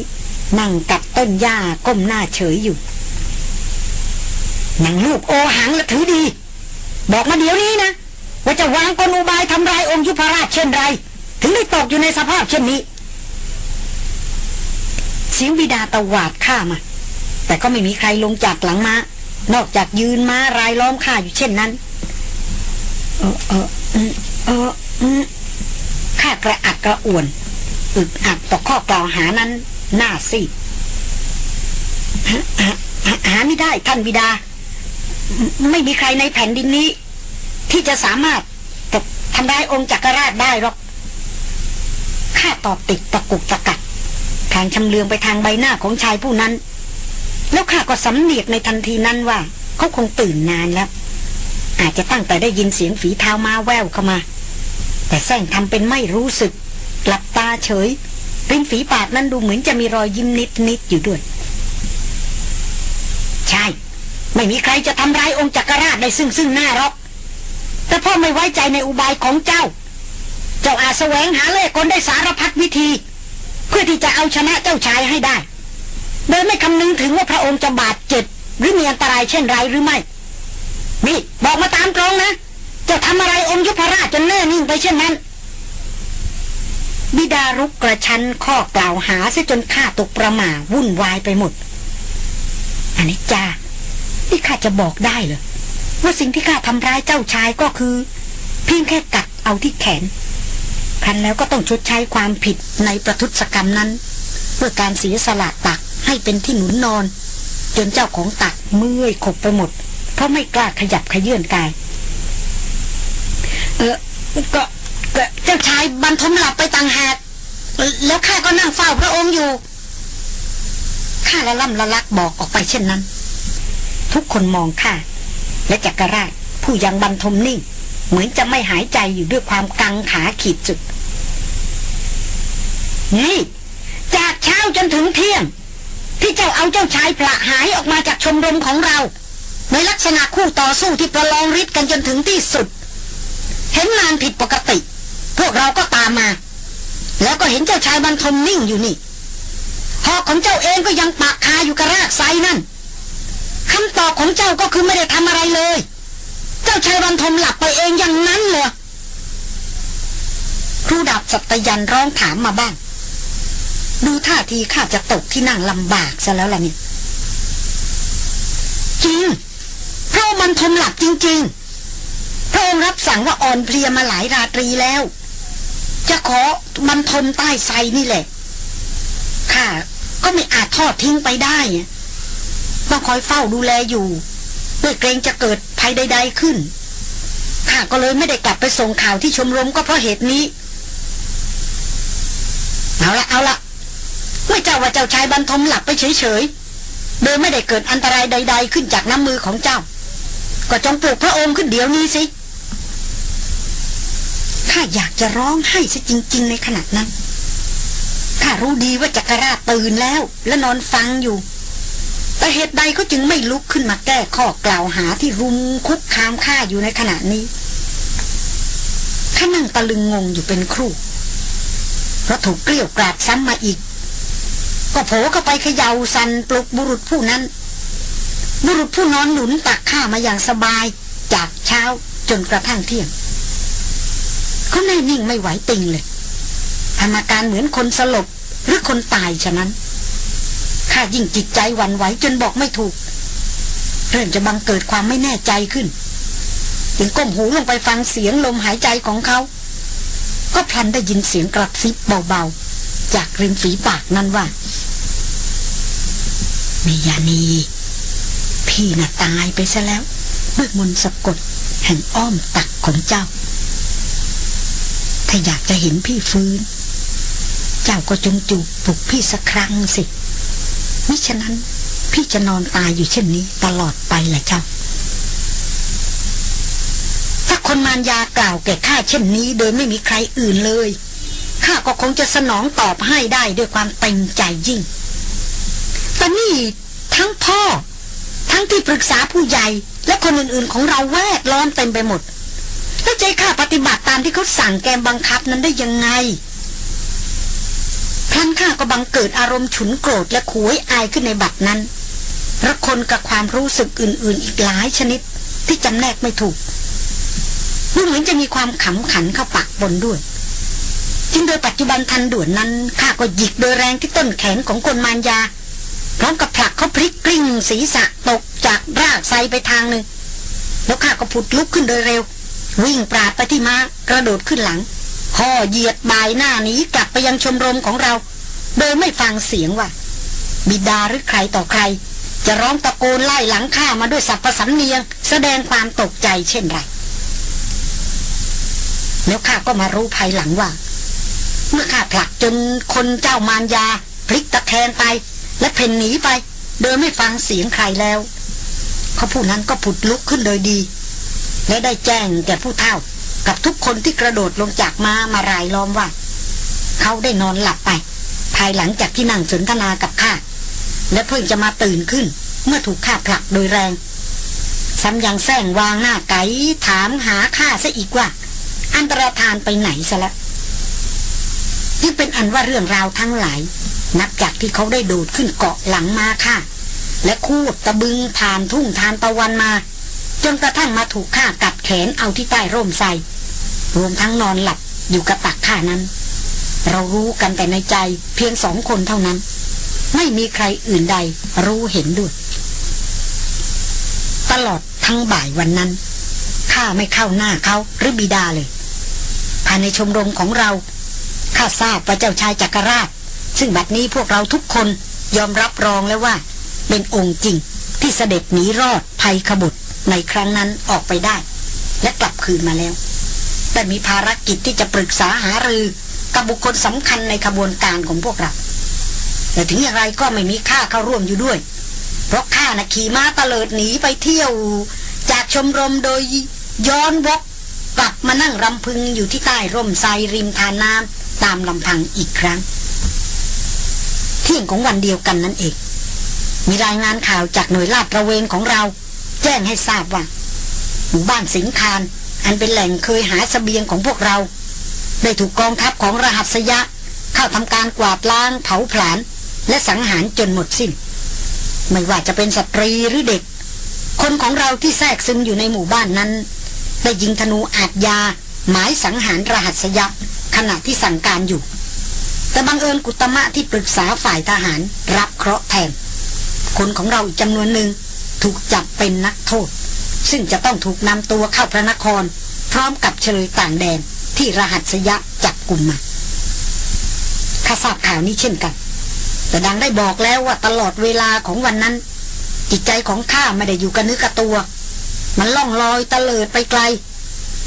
นั่งกัดต้นหญ้าก้มหน้าเฉยอยู่นางลูกโอหังและถือดี บอกมาเดี๋ยวนี้นะ ว่าจะวางกลอุบายทำลายองค์ยุพราชเช่นไร ถึงได้ตกอยู่ในสภาพเช่นนี้เสียงบิดาตวาดข้ามา แต่ก็ไม่มีใครลงจากหลังมา้านอกจากยืนม้ารายล้อมข้าอยู่เช่นนั้น เออเออเออเออข้ากระอักกระอ่วนอึดอัดต่อข้อกล่าวหานั้นหน้าซีดหาไม่ได้ท่านบิดา ไม่มีใครในแผ่นดินนี้ ที่จะสามารถทำลายองค์จักรราชได้หรอกข้าตอบติดตะกุกตะกัดทางชำเลืองไปทางใบหน้าของชายผู้นั้น แล้วข้าก็สำเนียกในทันทีนั้นว่า เขาคงตื่นนานแล้ว อาจจะตั้งแต่ได้ยินเสียงฝีเท้ามาแววเข้ามา แต่แซงทำเป็นไม่รู้สึกหลับตาเฉยริมฝีปากนั้นดูเหมือนจะมีรอยยิ้มนิดนิดอยู่ด้วย ใช่ ไม่มีใครจะทำร้ายองค์จักรราชได้ซึ่งซึ่งหน้าหรอก แต่พ่อไม่ไว้ใจในอุบายของเจ้า เจ้าอาจแสวงหาเล่กลได้สารพัดวิธี เพื่อที่จะเอาชนะเจ้าชายให้ได้ โดยไม่คำนึงถึงว่าพระองค์จะบาดเจ็บ หรือมีอันตรายเช่นไรหรือไม่นี่บอกมาตามตรงนะ จะทำอะไรองค์ยุพราชจนแน่นิ่งไปเช่นนั้น บิดารุกกระชันข้อกล่าวหาเสียจนข้าตกประหม่าวุ่นวายไปหมดอันนี้จ้า ที่ข้าจะบอกได้เหรอว่าสิ่งที่ข้าทำร้ายเจ้าชายก็คือ เพียงแค่กัดเอาที่แขนคันแล้วก็ต้องชดใช้ความผิดในประทุษกรรมนั้นเพื่อการเสียสละตักให้เป็นที่หนุนนอน จนเจ้าของตักเมื่อยขบไปหมด เพราะไม่กล้าขยับขยื่นกาย เออก็ก็เจ้าชายบรรทมหลับไปต่างหากแล้วข้าก็นั่งเฝ้าพระองค์อยู่ข้าละล่ำละลักบอกออกไปเช่นนั้น ทุกคนมองข้าและจักรราชผู้ยังบรรทมนิ่ง เหมือนจะไม่หายใจอยู่ด้วยความกังขาขีดสุด นี่ จากเช้าจนถึงเที่ยง ที่เจ้าเอาเจ้าชายพระหายออกมาจากชมรมของเรา ในลักษณะคู่ต่อสู้ที่ประลองฤทธิ์กันจนถึงที่สุด เห็นนานผิดปกติ พวกเราก็ตามมา แล้วก็เห็นเจ้าชายบรรทมนิ่งอยู่นี่หอกของเจ้าเองก็ยังปากคาอยู่กับรากไซนั่น คำตอบของเจ้าก็คือไม่ได้ทำอะไรเลย เจ้าชายบรรทมหลับไปเองอย่างนั้นเลยครูดับสัตยันร้องถามมาบ้าง ดูท่าทีข้าจะตกที่นั่งลำบากซะแล้วล่ะนี่จริงพระมันทมหลับจริง ๆ พระองค์รับสั่งว่าอ่อนเพลียมาหลายราตรีแล้ว จะขอมันทนใต้ไซนี่แหละข้าก็ไม่อาจทอดทิ้งไปได้ ต้องคอยเฝ้าดูแลอยู่ด้วยเกรงจะเกิดภัยใด ๆขึ้นข้าก็เลยไม่ได้กลับไปส่งข่าวที่ชมรมก็เพราะเหตุนี้เอาละเอาละไม่เจ้าว่าเจ้าชายบรรทมหลับไปเฉยๆโดยไม่ได้เกิดอันตรายใด ๆ ขึ้นจากน้ำมือของเจ้า ก็จงปลุกพระองค์ขึ้นเดี๋ยวนี้สิข้าอยากจะร้องไห้ซะจริง ๆ ในขณะนั้นข้ารู้ดีว่าจักรราตื่นแล้ว และนอนฟังอยู่ แต่เหตุใดเขาจึงไม่ลุกขึ้นมาแก้ข้อกล่าวหาที่รุมคุกคามข้าอยู่ในขณะนี้ข้านั่งตะลึงงงอยู่เป็นครู่เพราะถูกเกลี้ยวกราดซ้ำมาอีก ก็โผล่เข้าไปเขย่าสันปลุกบุรุษผู้นั้น บุรุษผู้นอนหนุนตักข้ามาอย่างสบายจากเช้าจนกระทั่งเที่ยงเขาแน่นิ่งไม่ไหวติงเลยทำอาการเหมือนคนสลบหรือคนตายฉะนั้น ข้ายิ่งจิตใจหวั่นไหวจนบอกไม่ถูก เริ่มจะบังเกิดความไม่แน่ใจขึ้นจึงก้มหูลงไปฟังเสียงลมหายใจของเขา ก็พลันได้ยินเสียงกระซิบเบาๆ จากริมฝีปากนั่นว่าเมยานีพี่น่ะตายไปซะแล้ว ด้วยมนต์สะกดแห่งอ้อมตักของเจ้า ถ้าอยากจะเห็นพี่ฟื้น เจ้าก็จงจูบปลุกพี่สักครั้งสิ มิฉะนั้นพี่จะนอนตายอยู่เช่นนี้ตลอดไปแหละเจ้า ถ้าคนมารยากล่าวแก่ข้าเช่นนี้ โดยไม่มีใครอื่นเลย ข้าก็คงจะสนองตอบให้ได้ด้วยความเต็มใจยิ่ง แต่นี่ทั้งพ่อ ทั้งที่ปรึกษาผู้ใหญ่ และคนอื่นๆของเราแวดล้อมเต็มไปหมด แล้วใจข้าปฏิบัติตามที่เขาสั่งแกมบังคับนั้นได้ยังไง พลันข้าก็บังเกิดอารมณ์ฉุนโกรธและขวยอายขึ้นในบัดนั้นระคนกับความรู้สึกอื่น ๆ อีกหลายชนิดที่จำแนกไม่ถูกดูเหมือนจะมีความขำขันเข้าปากบนด้วย จึงโดยปัจจุบันทันด่วนนั้นข้าก็หยิกโดยแรงที่ต้นแขนของคนมารยา พร้อมกับผลักเขาพลิกกลิ้งศีรษะตกจากรากไซไปทางหนึ่ง แล้วข้าก็ผุดลุกขึ้นโดยเร็ว วิ่งปราดไปที่ม้ากระโดดขึ้นหลัง ห่อเหยียดบายหน้านี้กลับไปยังชมรมของเรา โดยไม่ฟังเสียงว่า บิดาหรือใครต่อใคร จะร้องตะโกนไล่หลังข้ามาด้วยสัพพสันเนียง แสดงความตกใจเช่นไรแล้วข้าก็มารู้ภายหลังว่า เมื่อข้าผลักจนคนเจ้ามารยาพลิกตะแคงไป และเพ่นหนีไป โดยไม่ฟังเสียงใครแล้ว เขาผู้นั้นก็ผุดลุกขึ้นโดยดี และได้แจ้งแก่ผู้เฒ่า กับทุกคนที่กระโดดลงจากม้ามารายล้อมว่า เขาได้นอนหลับไป ภายหลังจากที่นั่งสนทนากับข้าและเพิ่งจะมาตื่นขึ้น เมื่อถูกข้าผลักโดยแรงซ้ำยังแซงวางหน้าไก่ถามหาข้าซะอีกว่า อันตรธานไปไหนซะละนี่เป็นอันว่าเรื่องราวทั้งหลาย นับจากที่เขาได้โดดขึ้นเกาะหลังมาค่ะ และคูดตะบึงผ่านทุ่งทานตะวันมา จนกระทั่งมาถูกข้ากัดแขนเอาที่ใต้ร่มไทรรวมทั้งนอนหลับอยู่กับตักข้านั้น เรารู้กันแต่ในใจเพียงสองคนเท่านั้น ไม่มีใครอื่นใดรู้เห็นด้วยตลอดทั้งบ่ายวันนั้นข้าไม่เข้าหน้าเขาหรือบิดาเลยภายในชมรมของเราข้าทราบว่าเจ้าชายจักรราช ซึ่งบัดนี้พวกเราทุกคนยอมรับรองแล้วว่า เป็นองค์จริงที่เสด็จหนีรอดภัยขบุตร ในครั้งนั้นออกไปได้ และกลับคืนมาแล้ว แต่มีภารกิจที่จะปรึกษาหารือกับบุคคลสำคัญในขบวนการของพวกเราแต่ถึงอย่างไรก็ไม่มีข้าเข้าร่วมอยู่ด้วย เพราะข้านะขี่ม้าตะเลิดหนีไปเที่ยว จากชมรมโดยย้อนวกกลับมานั่งรำพึงอยู่ที่ใต้ร่มไทรริมทานน้ำตามลำพังอีกครั้ง เที่ยงของวันเดียวกันนั่นเอง มีรายงานข่าวจากหน่วยลาดตระเวนของเรา แจ้งให้ทราบว่าหมู่บ้านสิงคานอันเป็นแหล่งเคยหาสเสบียงของพวกเรา ได้ถูกกองทัพของรหัสยะ เข้าทำการกวาดล้างเผาผลาญและสังหารจนหมดสิ้น ไม่ว่าจะเป็นสตรีหรือเด็ก คนของเราที่แทรกซึมอยู่ในหมู่บ้านนั้น ได้ยิงธนูอาจยา หมายสังหารรหัสยะขณะที่สั่งการอยู่ แต่บังเอิญกุตมะที่ปรึกษาฝ่ายทหารรับเคราะห์แทนคนของเราอีกจำนวนหนึ่ง ถูกจับเป็นนักโทษ ซึ่งจะต้องถูกนำตัวเข้าพระนคร พร้อมกับเฉลยต่างแดนที่รหัสยะจับกลุ่มมาข้าทราบข่าวนี้เช่นกัน แต่ดังได้บอกแล้วว่าตลอดเวลาของวันนั้น จิตใจของข้าไม่ได้อยู่กับนึกกับตัว มันล่องลอยตะเลิดไปไกล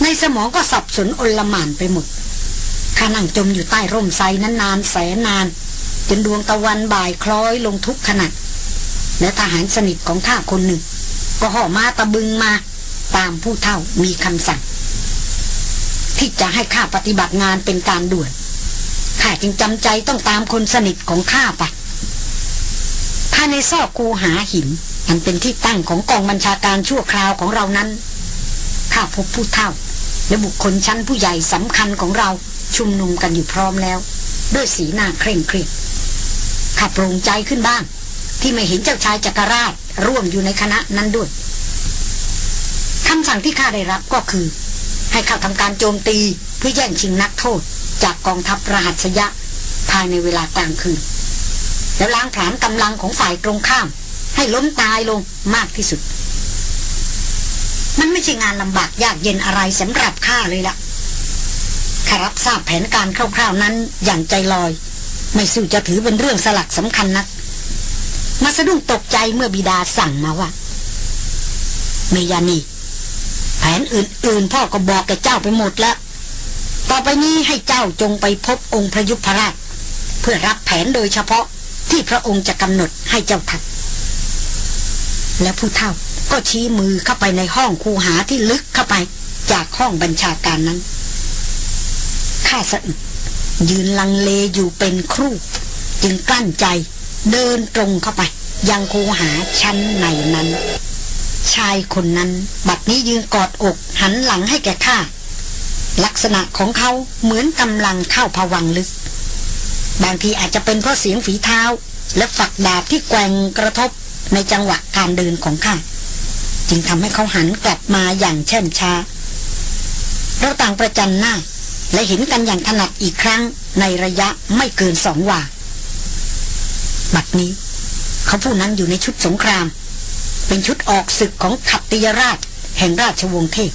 ในสมองก็สับสนอลหม่านไปหมดข้านั่งจมอยู่ใต้ร่มไทรนั้นนานแสนนาน จนดวงตะวันบ่ายคล้อยลงทุกขณะ และทหารสนิทของข้าคนหนึ่ง ก็ห่อมาตะบึงมาตามผู้เท่ามีคำสั่ง ที่จะให้ข้าปฏิบัติงานเป็นการด่วนข้าจึงจำใจต้องตามคนสนิทของข้าไปภายในซอกคูหาหินอันเป็นที่ตั้งของกองบัญชาการชั่วคราวของเรานั้นข้าพบผู้เท่า และบุคคลชั้นผู้ใหญ่สำคัญของเราชุมนุมกันอยู่พร้อมแล้ว ด้วยสีหน้าเคร่งเครียดข้าโปรงใจขึ้นบ้าง ที่ไม่เห็นเจ้าชายจักรราชร่วมอยู่ในคณะนั้นด้วยคำสั่งที่ข้าได้รับก็คือ ให้เข้าทำการโจมตีเพื่อแย่งชิงนักโทษ จากกองทัพรหัสยะ ภายในเวลากลางคืน แล้วล้างผลาญกำลังของฝ่ายตรงข้าม ให้ล้มตายลงมากที่สุด มันไม่ใช่งานลำบากยากเย็นอะไรสำหรับข้าเลยละ่ะข้ารับทราบแผนการคร่าวๆนั้นอย่างใจลอย ไม่สู้จะถือเป็นเรื่องสลักสำคัญนัก มาสะดุ้งตกใจเมื่อบิดาสั่งมาว่า เมยานี แผนอื่นๆ พ่อก็บอกแกเจ้าไปหมดแล้ว ต่อไปนี้ให้เจ้าจงไปพบองค์พระยุพราช เพื่อรับแผนโดยเฉพาะที่พระองค์จะกำหนดให้เจ้าทักและผู้เฒ่าก็ชี้มือเข้าไปในห้องคูหาที่ลึกเข้าไปจากห้องบัญชาการนั้น ข้าสะอึกยืนลังเลอยู่เป็นครู่ จึงกลั้นใจ เดินตรงเข้าไป ยังคูหาชั้นในนั้น ชายคนนั้น บัดนี้ยืนกอดอกหันหลังให้แก่ข้าลักษณะของเขาเหมือนกำลังเข้าผวังลึก บางทีอาจจะเป็นเพราะเสียงฝีเท้า และฝักดาบที่แกว่งกระทบในจังหวะการเดินของข้าจึงทำให้เขาหันกลับมาอย่างเช่นช้า เราต่างประจันหน้า และเห็นกันอย่างถนัดอีกครั้งในระยะไม่เกินสองวา บัดนี้ เขาผู้นั้นอยู่ในชุดสงคราม เป็นชุดออกศึกของขัตติยราช แห่งราชวงศ์เทพ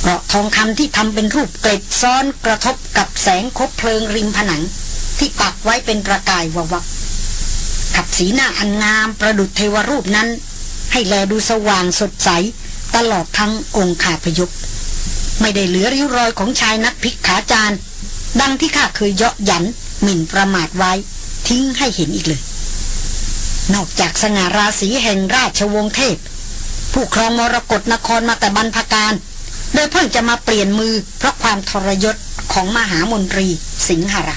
เกราะทองคำที่ทำเป็นรูปเกล็ดซ้อนกระทบกับแสงคบเพลิงริมผนัง ที่ปักไว้เป็นประกายวาวขับสีหน้าอันงามประดุจเทวรูปนั้น ให้แลดูสว่างสดใส ตลอดทั้งองค์ขาพยพไม่ได้เหลือริ้วรอยของชายนักพิกขาจารดังที่ข้าเคยเยาะหยันหมิ่นประมาทไว้ ทิ้งให้เห็นอีกเลย นอกจากสง่าราศีแห่งราชวงศ์เทพ ผู้ครองมรกรนครมาแต่บรรพการ โดยเพิ่งจะมาเปลี่ยนมือเพราะความทรยศของมหามนตรีสิงหรา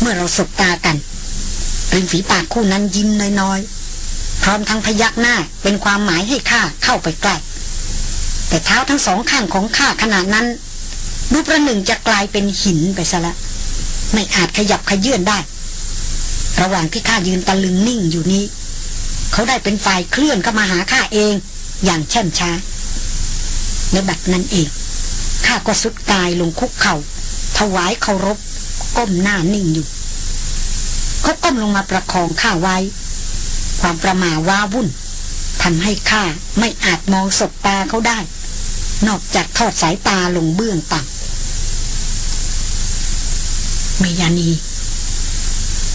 เมื่อเราสบตากันริมฝีปากคู่นั้นยิ้มน้อยๆ พร้อมทั้งพยักหน้าเป็นความหมายให้ข้าเข้าไปใกล้ แต่เท้าทั้งสองข้างของข้าขนาดนั้นดูประหนึ่งจะกลายเป็นหินไปซะละ ไม่อาจขยับขยื่นได้ ระหว่างที่ข้ายืนตะลึงนิ่งอยู่นี้ เขาได้เป็นฝ่ายเคลื่อนเข้ามาหาข้าเอง อย่างเช่นช้าในบัดนั้นเองข้าก็สุดกายลงคุกเขา่าถวายเคารพ ก้มหน้านิ่งอยู่ เขาก้มลงมาประคองข้าไว้ ความประมาว้าวุ่นทำให้ข้าไม่อาจมองสบตาเขาได้ นอกจากทอดสายตาลงเบื้องต่ำ เมยานี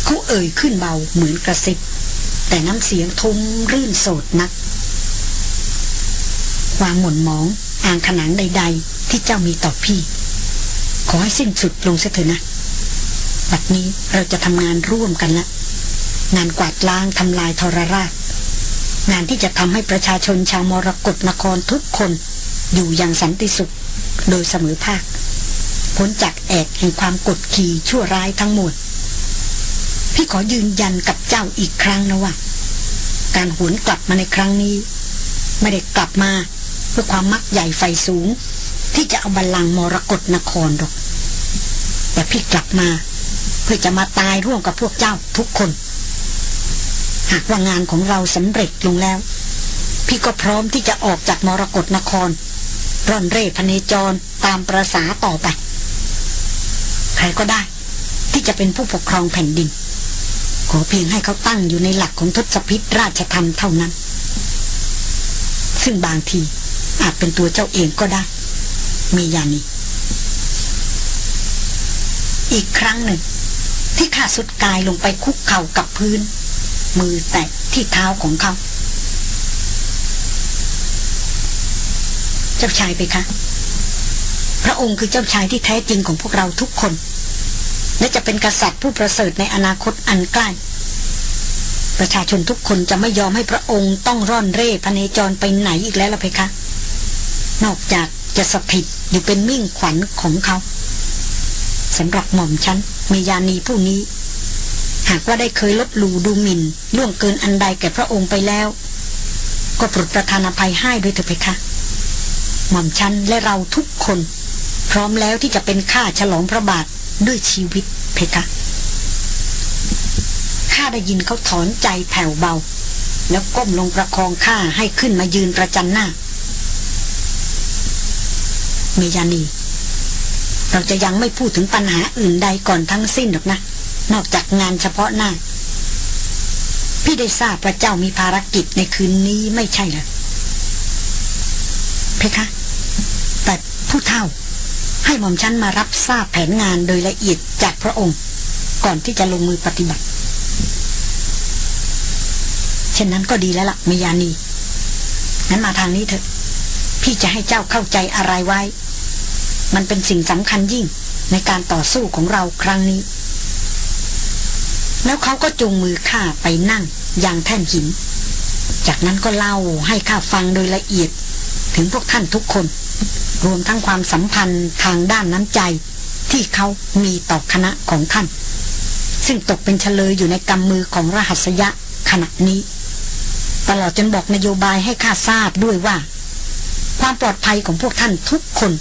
เขาเอ่ยขึ้นเบาเหมือนกระซิบแต่น้ำเสียงทุ้มรื่นโสดนัก ความหม่นหมองอ่างขนังใด ๆ ที่เจ้ามีต่อพี่ ขอให้สิ้นสุดลงเสียเถอะนะบัดนี้เราจะทำงานร่วมกันละงานกวาดล้างทำลายทรราช งานที่จะทำให้ประชาชนชาวมรกรนครทุกคน อยู่อย่างสันติสุข โดยเสมอภาค พ้นจากแอกแห่งความกดขี่ชั่วร้ายทั้งหมด พี่ขอยืนยันกับเจ้าอีกครั้งนะว่า การหวนกลับมาในครั้งนี้ ไม่ได้กลับมาเพื่อความมักใหญ่ไฟสูง ที่จะเอาบัลลังก์มรกรนครหรอก แต่พี่กลับมา เพื่อจะมาตายร่วมกับพวกเจ้าทุกคน หากว่างานของเราสำเร็จลงแล้ว พี่ก็พร้อมที่จะออกจากมรกรนครร่อนเร่พเนจรตามประษาต่อไป ใครก็ได้ ที่จะเป็นผู้ปกครองแผ่นดิน ขอเพียงให้เขาตั้งอยู่ในหลักของทศพิษราชธรรมเท่านั้น ซึ่งบางทีอาจเป็นตัวเจ้าเองก็ได้ มียานีอีกครั้งหนึ่ง ที่ข้าสุดกายลงไปคุกเข่ากับพื้น มือแตะที่เท้าของเขา เจ้าชายไปคะ ระองค์คือเจ้าชายที่แท้จริงของพวกเราทุกคน และจะเป็นกษัตริย์ผู้ประเสริฐในอนาคตอันใกล้ประชาชนทุกคนจะไม่ยอมให้พระองค์ต้องร่อนเร่พเนจรไปไหนอีกแล้วล่ะเพคะ นอกจากจะสถิตอยู่เป็นมิ่งขวัญของเขาสำหรับหม่อมฉันเมยานีผู้นี้ หากว่าได้เคยลบหลู่ดูหมิน่นล่วงเกินอันใดแก่พระองค์ไปแล้ว ก็โปรดประทานอภัยให้ด้วยเถิดเพคะ หม่อมฉันและเราทุกคน พร้อมแล้วที่จะเป็นข้าฉลองพระบาทด้วยชีวิตเพคะข้าได้ยินเขาถอนใจแผ่วเบา แล้วก้มลงประคองข้าให้ขึ้นมายืนประจันหน้า เมยานี เราจะยังไม่พูดถึงปัญหาอื่นใดก่อนทั้งสิ้นหรอกนะ นอกจากงานเฉพาะหน้า พี่ได้ทราบพระเจ้ามีภารกิจในคืนนี้ไม่ใช่หรอเพคะ แต่ผู้เท่า ให้หม่อมฉันมารับทราบแผนงานโดยละเอียดจากพระองค์ ก่อนที่จะลงมือปฏิบัติ เช่นนั้นก็ดีแล้วละ่ะมยานีงั้นมาทางนี้เถอะ พี่จะให้เจ้าเข้าใจอะไรไว้ มันเป็นสิ่งสำคัญยิ่งในการต่อสู้ของเราครั้งนี้ แล้วเขาก็จูงมือข้าไปนั่งอย่างแท่นหิน จากนั้นก็เล่าให้ข้าฟังโดยละเอียด ถึงพวกท่านทุกคน รวมทั้งความสัมพันธ์ทางด้านน้ำใจที่เขามีต่อคณะของท่าน ซึ่งตกเป็นเฉลยอยู่ในกำมือของรหัสยะขณะนี้ ตลอดจนบอกนโยบายให้ข้าทราบด้วยว่า ความปลอดภัยของพวกท่านทุกคน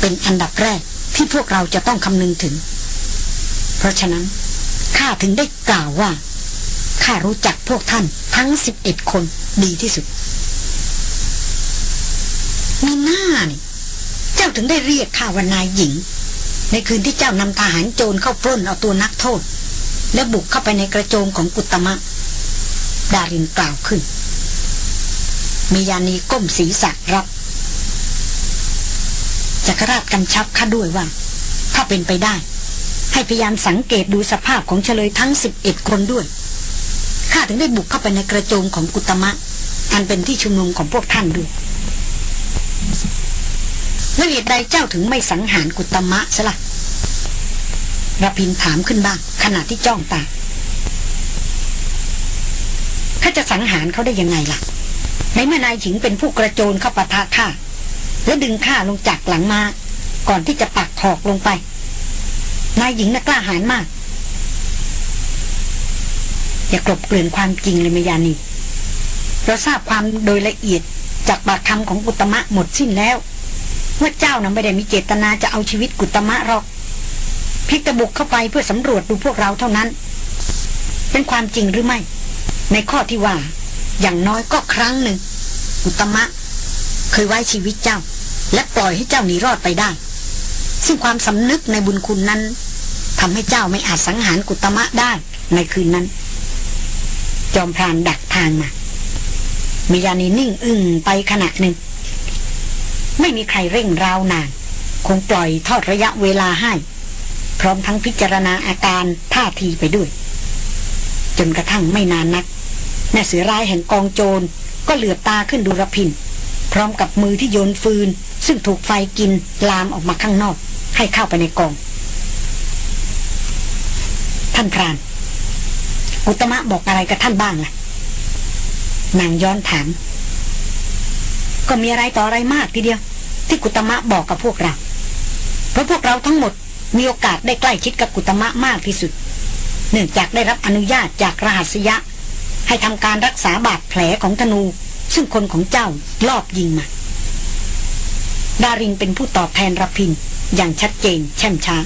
เป็นอันดับแรกที่พวกเราจะต้องคำนึงถึง เพราะฉะนั้นข้าถึงได้กล่าวว่าข้ารู้จักพวกท่านทั้งสิบเอ็ดคนดีที่สุดมีหน้านี่ ถึงได้เรียกข้าว่านายหญิง ในคืนที่เจ้านำทหารโจรเข้าปล้นเอาตัวนักโทษ และบุกเข้าไปในกระโจมของกุตมะ ดารินกล่าวขึ้น มียานีก้มศีรษะรับจักรราชกำชับข้าด้วยว่า ถ้าเป็นไปได้ ให้พยายามสังเกตดูสภาพของเฉลยทั้งสิบเอ็ดคนด้วยข้าถึงได้บุกเข้าไปในกระโจมของกุตมะ อันเป็นที่ชุมนุมของพวกท่านด้วย แล้วเหตุใดเจ้าถึงไม่สังหารกุตมะซะละ่ะรพินถามขึ้นบ้าง ขณะที่จ้องตาข้าจะสังหารเขาได้ยังไงล่ะ ในเมื่อนายหญิงเป็นผู้กระโจนเข้าปะทะข้าและดึงข้าลงจากหลังมา ก่อนที่จะปักหอกลงไป นายหญิงน่ะกล้าหาญมาก อย่ากลบเกลื่อนความจริงเลยมยานีเราทราบความโดยละเอียดจากปากคำของกุตมะหมดสิ้นแล้ว ว่าเจ้านั้นไม่ได้มีเจตนาจะเอาชีวิตกุตมะหรอกพิกตะบุกเข้าไปเพื่อสำรวจดูพวกเราเท่านั้น เป็นความจริงหรือไม่ ในข้อที่ว่า อย่างน้อยก็ครั้งหนึ่ง กุตมะ เคยไว้ชีวิตเจ้า และปล่อยให้เจ้าหนีรอดไปได้ ซึ่งความสำนึกในบุญคุณนั้นทำให้เจ้าไม่อาจสังหารกุตมะได้ในคืนนั้น จอมพรานดักทางมามียานีนิ่งอึ้งไปขณะหนึ่ง ไม่มีใครเร่งราวนาน คงปล่อยทอดระยะเวลาให้ พร้อมทั้งพิจารณาอาการท่าทีไปด้วย จนกระทั่งไม่นานนักแม่เสือร้ายแห่งกองโจรก็เหลือบตาขึ้นดูรพิน พร้อมกับมือที่โยนฟืน ซึ่งถูกไฟกินลามออกมาข้างนอก ให้เข้าไปในกอง ท่านพราน อุตมะบอกอะไรกับท่านบ้างล่ะนางย้อนถาม ก็มีอะไรต่ออะไรมากทีเดียว ที่กุตมะบอกกับพวกเรา เพราะพวกเราทั้งหมดมีโอกาสได้ใกล้ชิดกับกุตมะมากที่สุด เนื่องจากได้รับอนุญาตจากรหัสยะ ให้ทำการรักษาบาดแผลของธนู ซึ่งคนของเจ้าลอบยิงมา ดารินเป็นผู้ตอบแทนรพินอย่างชัดเจนแช่มช้า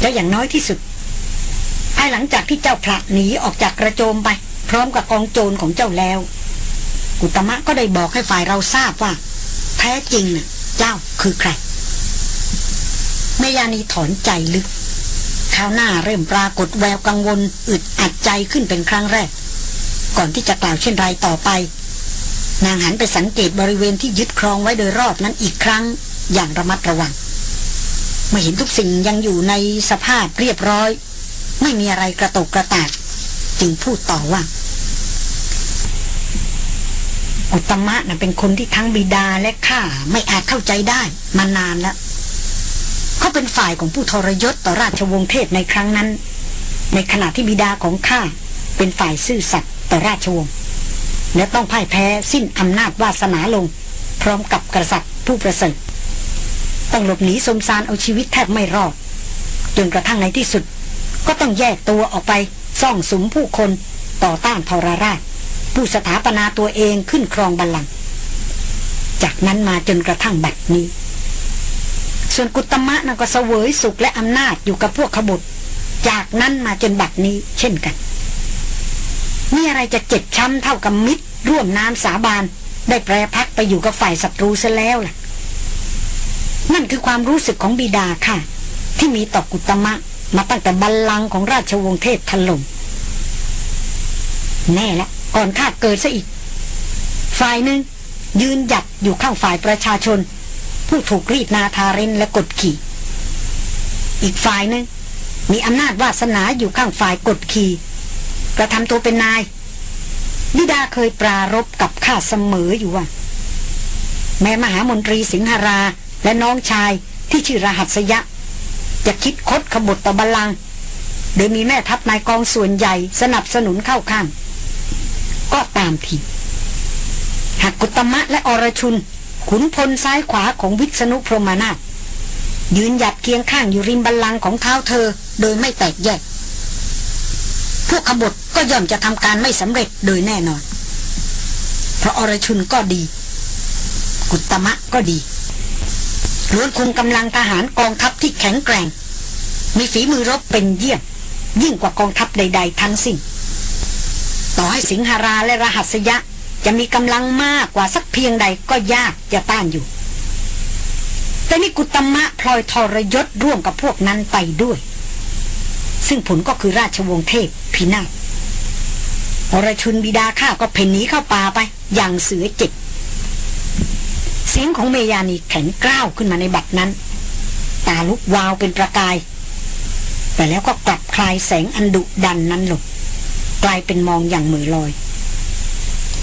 แล้วอย่างน้อยที่สุด ภายหลังจากที่เจ้าพระหนีออกจากกระโจมไป พร้อมกับกองโจรของเจ้าแล้ว กุตมะก็ได้บอกให้ฝ่ายเราทราบว่า แท้จริงเน่ะเจ้าคือใครเมยานีถอนใจลึกข้าวหน้าเริ่มปรากฏแววกังวลอึดอัดใจขึ้นเป็นครั้งแรก ก่อนที่จะกล่าวเช่นไรต่อไป นางหันไปสังเกตบริเวณที่ยึดครองไว้โดยรอบนั้นอีกครั้งอย่างระมัดระวังเมื่อเห็นทุกสิ่งยังอยู่ในสภาพเรียบร้อย ไม่มีอะไรกระตกกระตากจึงพูดต่อว่า อุตมะนะเป็นคนที่ทั้งบิดาและข้าไม่อาจเข้าใจได้มานานแล้ว เขาเป็นฝ่ายของผู้ทรยศต่อราชวงศ์เทพในครั้งนั้น ในขณะที่บิดาของข้าเป็นฝ่ายซื่อสัตย์ต่อราชวงศ์และต้องพ่ายแพ้สิ้นอำนาจวาสนาลง พร้อมกับกษัตริย์ผู้ประเสริฐต้องหลบหนีสมสารเอาชีวิตแทบไม่รอดจนกระทั่งในที่สุด ก็ต้องแยกตัวออกไปซ่องสุมผู้คนต่อต้านทรราช ผู้สถาปนาตัวเองขึ้นครองบัลลังก์จากนั้นมาจนกระทั่งบัดนี้ ส่วนกุตมะนั่นก็เสวยสุขและอำนาจอยู่กับพวกขบุตรจากนั้นมาจนบัดนี้เช่นกันมีอะไรจะเจ็บช้ำเท่ากับมิตร ร่วมน้ำสาบานได้แปรพักไปอยู่กับฝ่ายศัตรูซะแล้วล่ะ นั่นคือความรู้สึกของบิดาค่ะ ที่มีต่อกุตมะ มาตั้งแต่บัลลังก์ของราชวงศ์เทพถล่มแน่และ ก่อนข้าเกิดซะอีก ฝ่ายหนึ่งยืนหยัดอยู่ข้างฝ่ายประชาชน ผู้ถูกรีดนาทาเรนและกดขี่ อีกฝ่ายหนึ่งมีอำนาจวาสนาอยู่ข้างฝ่ายกดขี่กระทำตัวเป็นนายนิดาเคยปรารบกับข้าเสมออยู่ว่า แม้มหามนตรีสิงหราและน้องชายที่ชื่อรหัสยะ จะคิดคดขบฏตะบาลัง โดยมีแม่ทัพนายกองส่วนใหญ่สนับสนุนเข้าข้าง ก็ตามทีหากกุตมะและอรชุน ขุนพลซ้ายขวาของวิษณุพรหมนาถยืนหยัดเคียงข้างอยู่ริมบัลลังก์ของเท้าเธอ โดยไม่แตกแยก พวกขบฏก็ย่อมจะทำการไม่สำเร็จโดยแน่นอน เพราะอรชุนก็ดี กุตมะก็ดีล้วนคุมกำลังทหารกองทัพที่แข็งแกร่ง มีฝีมือรบเป็นเยี่ยม ยิ่งกว่ากองทัพใด ๆ ทั้งสิ้น ต่อให้สิงหาราและรหัสยะ จะมีกำลังมากกว่าสักเพียงใดก็ยากจะต้านอยู่ แต่นี่กุตมะพลอยทรยศร่วมกับพวกนั้นไปด้วย ซึ่งผลก็คือราชวงศ์เทพพินาศอรชุนบิดาข้าก็เพ่นหนีเข้าป่าไป อย่างเสือเจ็บเสียงของเมยานีแข็งกร้าวขึ้นมาในบัดนั้น ตาลุกวาวเป็นประกาย แต่แล้วก็กลับคลายแสงอันดุดันนั้นลง กลายเป็นมองอย่างมือลอย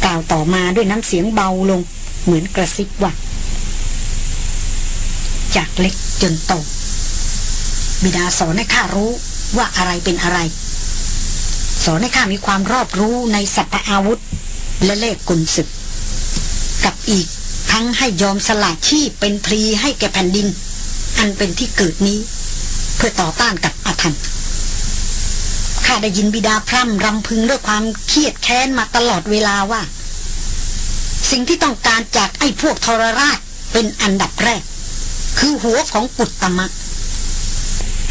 กล่าวต่อมาด้วยน้ำเสียงเบาลง เหมือนกระซิบว่าจากเล็กจนโตบิดาสอนให้ข้ารู้ว่าอะไรเป็นอะไร สอนให้ข้ามีความรอบรู้ในสัพพอาวุธ และเลขกุลศึก กับอีกทั้งให้ยอมสละชีพเป็นพลีให้แก่แผ่นดิน อันเป็นที่เกิดนี้ เพื่อต่อต้านกับอาถรรพ์ ข้าได้ยินบิดาพร่ำรำพึงด้วยความเครียดแค้นมาตลอดเวลาว่า สิ่งที่ต้องการจากไอ้พวกทรราชเป็นอันดับแรก คือหัวของปุตตมะ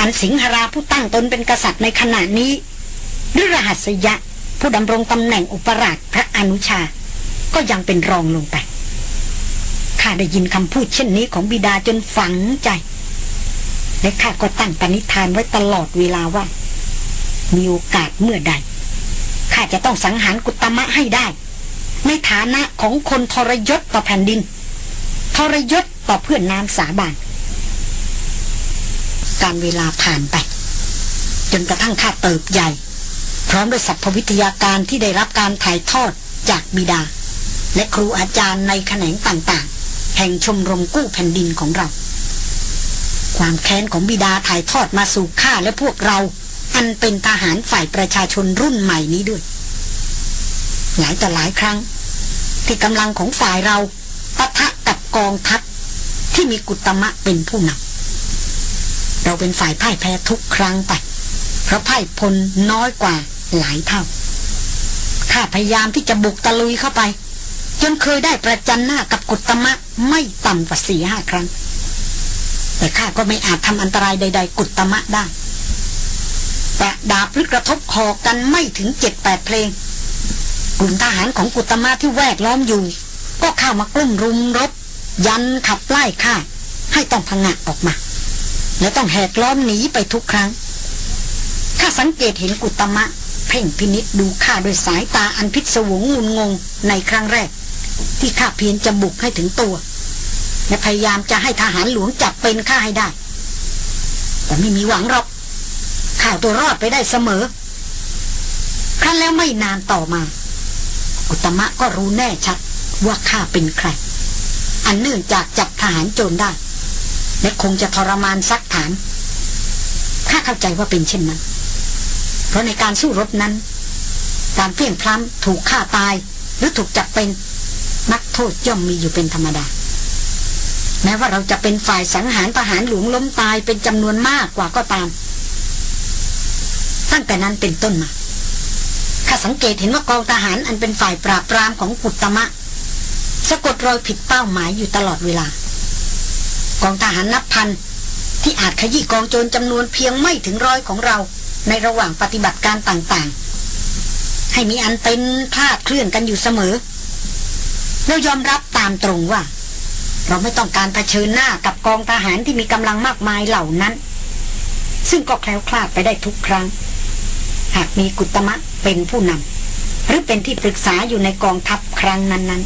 อันสิงหราผู้ตั้งตนเป็นกษัตริย์ในขณะนี้หรือรหัสยะผู้ดำรงตำแหน่งอุปราชพระอนุชา ก็ยังเป็นรองลงไปข้าได้ยินคำพูดเช่นนี้ของบิดาจนฝังใจ และข้าก็ตั้งปณิธานไว้ตลอดเวลาว่า มีโอกาสเมื่อใดข้าจะต้องสังหารกุตมะให้ได้ ในฐานะของคนทรยศต่อแผ่นดิน ทรยศต่อเพื่อนน้ำสาบาน การเวลาผ่านไป จนกระทั่งข้าเติบใหญ่ พร้อมด้วยสัพพวิทยาการที่ได้รับการถ่ายทอดจากบิดา และครูอาจารย์ในแขนงต่างๆ แห่งชมรมกู้แผ่นดินของเรา ความแค้นของบิดาถ่ายทอดมาสู่ข้าและพวกเรา อันเป็นทหารฝ่ายประชาชนรุ่นใหม่นี้ด้วย หลายต่อหลายครั้ง ที่กำลังของฝ่ายเราปะทะกับกองทัพที่มีกุตมะเป็นผู้นำเราเป็นฝ่ายพ่ายแพ้ทุกครั้งไป เพราะพ่ายพลน้อยกว่าหลายเท่าข้าพยายามที่จะบุกตะลุยเข้าไป จนเคยได้ประจันหน้ากับกุตมะไม่ต่ำกว่าสี่ห้าครั้ง แต่ข้าก็ไม่อาจทำอันตรายใด ๆ กุตมะได้ แต่ดาบหรือกระทบคอกันไม่ถึงเจ็ดแปดเพลง กลุ่มทหารของกุตมะที่แวดล้อมอยู่ ก็เข้ามากลุ่มรุมรบ ยันขับไล่ข้าให้ต้องพังงะออกมา และต้องแหกล้อมหนีไปทุกครั้งข้าสังเกตเห็นกุตมะ เพ่งพินิษดูข้าด้วยสายตาอันพิศวงงุนงงในครั้งแรก ที่ข้าเพียรจะบุกให้ถึงตัว และพยายามจะให้ทหารหลวงจับเป็นข้าให้ได้ แต่ไม่มีหวังหรอก ข้าวตัวรอดไปได้เสมอ ครั้นแล้วไม่นานต่อมากุตมะก็รู้แน่ชัดว่าข้าเป็นใคร อันเนื่องจากจับทหารโจรได้ และคงจะทรมานซักถามข้าเข้าใจว่าเป็นเช่นนั้น เพราะในการสู้รบนั้น การเพี้ยงพล้ำถูกฆ่าตาย หรือถูกจับเป็นนักโทษย่อมมีอยู่เป็นธรรมดา แม้ว่าเราจะเป็นฝ่ายสังหารทหารหลวงล้มตายเป็นจำนวนมากกว่าก็ตาม ตั้งแต่นั้นเป็นต้นมาข้าสังเกตเห็นว่ากองทหารอันเป็นฝ่ายปราบปรามของกุตมะ สะกดรอยผิดเป้าหมายอยู่ตลอดเวลา กองทหารนับพันที่อาจขยี้กองโจรจำนวนเพียงไม่ถึงร้อยของเราในระหว่างปฏิบัติการต่างๆ ให้มีอันเป็นพลาดเคลื่อนกันอยู่เสมอ เรายอมรับตามตรงว่า เราไม่ต้องการเผชิญหน้ากับกองทหารที่มีกำลังมากมายเหล่านั้น ซึ่งก็แคล้วคลาดไปได้ทุกครั้ง หากมีกุตมะเป็นผู้นำหรือเป็นที่ปรึกษาอยู่ในกองทัพครั้งนั้น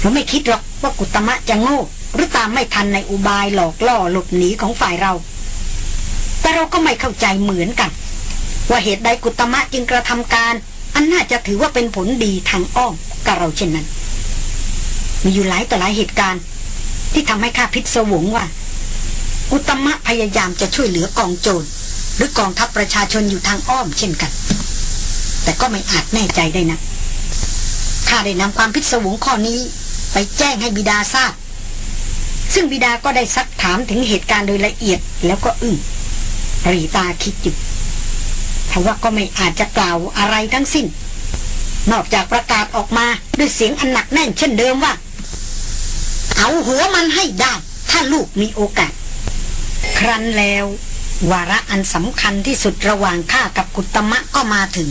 เราไม่คิดหรอกว่ากุตมะจะโง่ หรือตามไม่ทันในอุบายหลอกล่อหลบหนีของฝ่ายเรา แต่เราก็ไม่เข้าใจเหมือนกัน ว่าเหตุใดกุตมะจึงกระทำการ อันน่าจะถือว่าเป็นผลดีทางอ้อมกับเราเช่นนั้น มีอยู่หลายต่อหลายเหตุการณ์ ที่ทำให้ข้าพิศวงว่า กุตมะพยายามจะช่วยเหลือกองโจร หรือกองทัพประชาชนอยู่ทางอ้อมเช่นกัน แต่ก็ไม่อาจแน่ใจได้นะข้าได้นำความพิศวงข้อนี้ไปแจ้งให้บิดาทราบ ซึ่งบิดาก็ได้ซักถามถึงเหตุการณ์โดยละเอียดแล้วก็อึ้งรีตาคิดอยู่ทว่าก็ไม่อาจจะกล่าวอะไรทั้งสิ้น นอกจากประกาศออกมาด้วยเสียงอันหนักแน่นเช่นเดิมว่า เอาหัวมันให้ได้ ถ้าลูกมีโอกาส ครั้นแล้ว วาระอันสำคัญที่สุดระหว่างข้ากับกุตมะก็มาถึง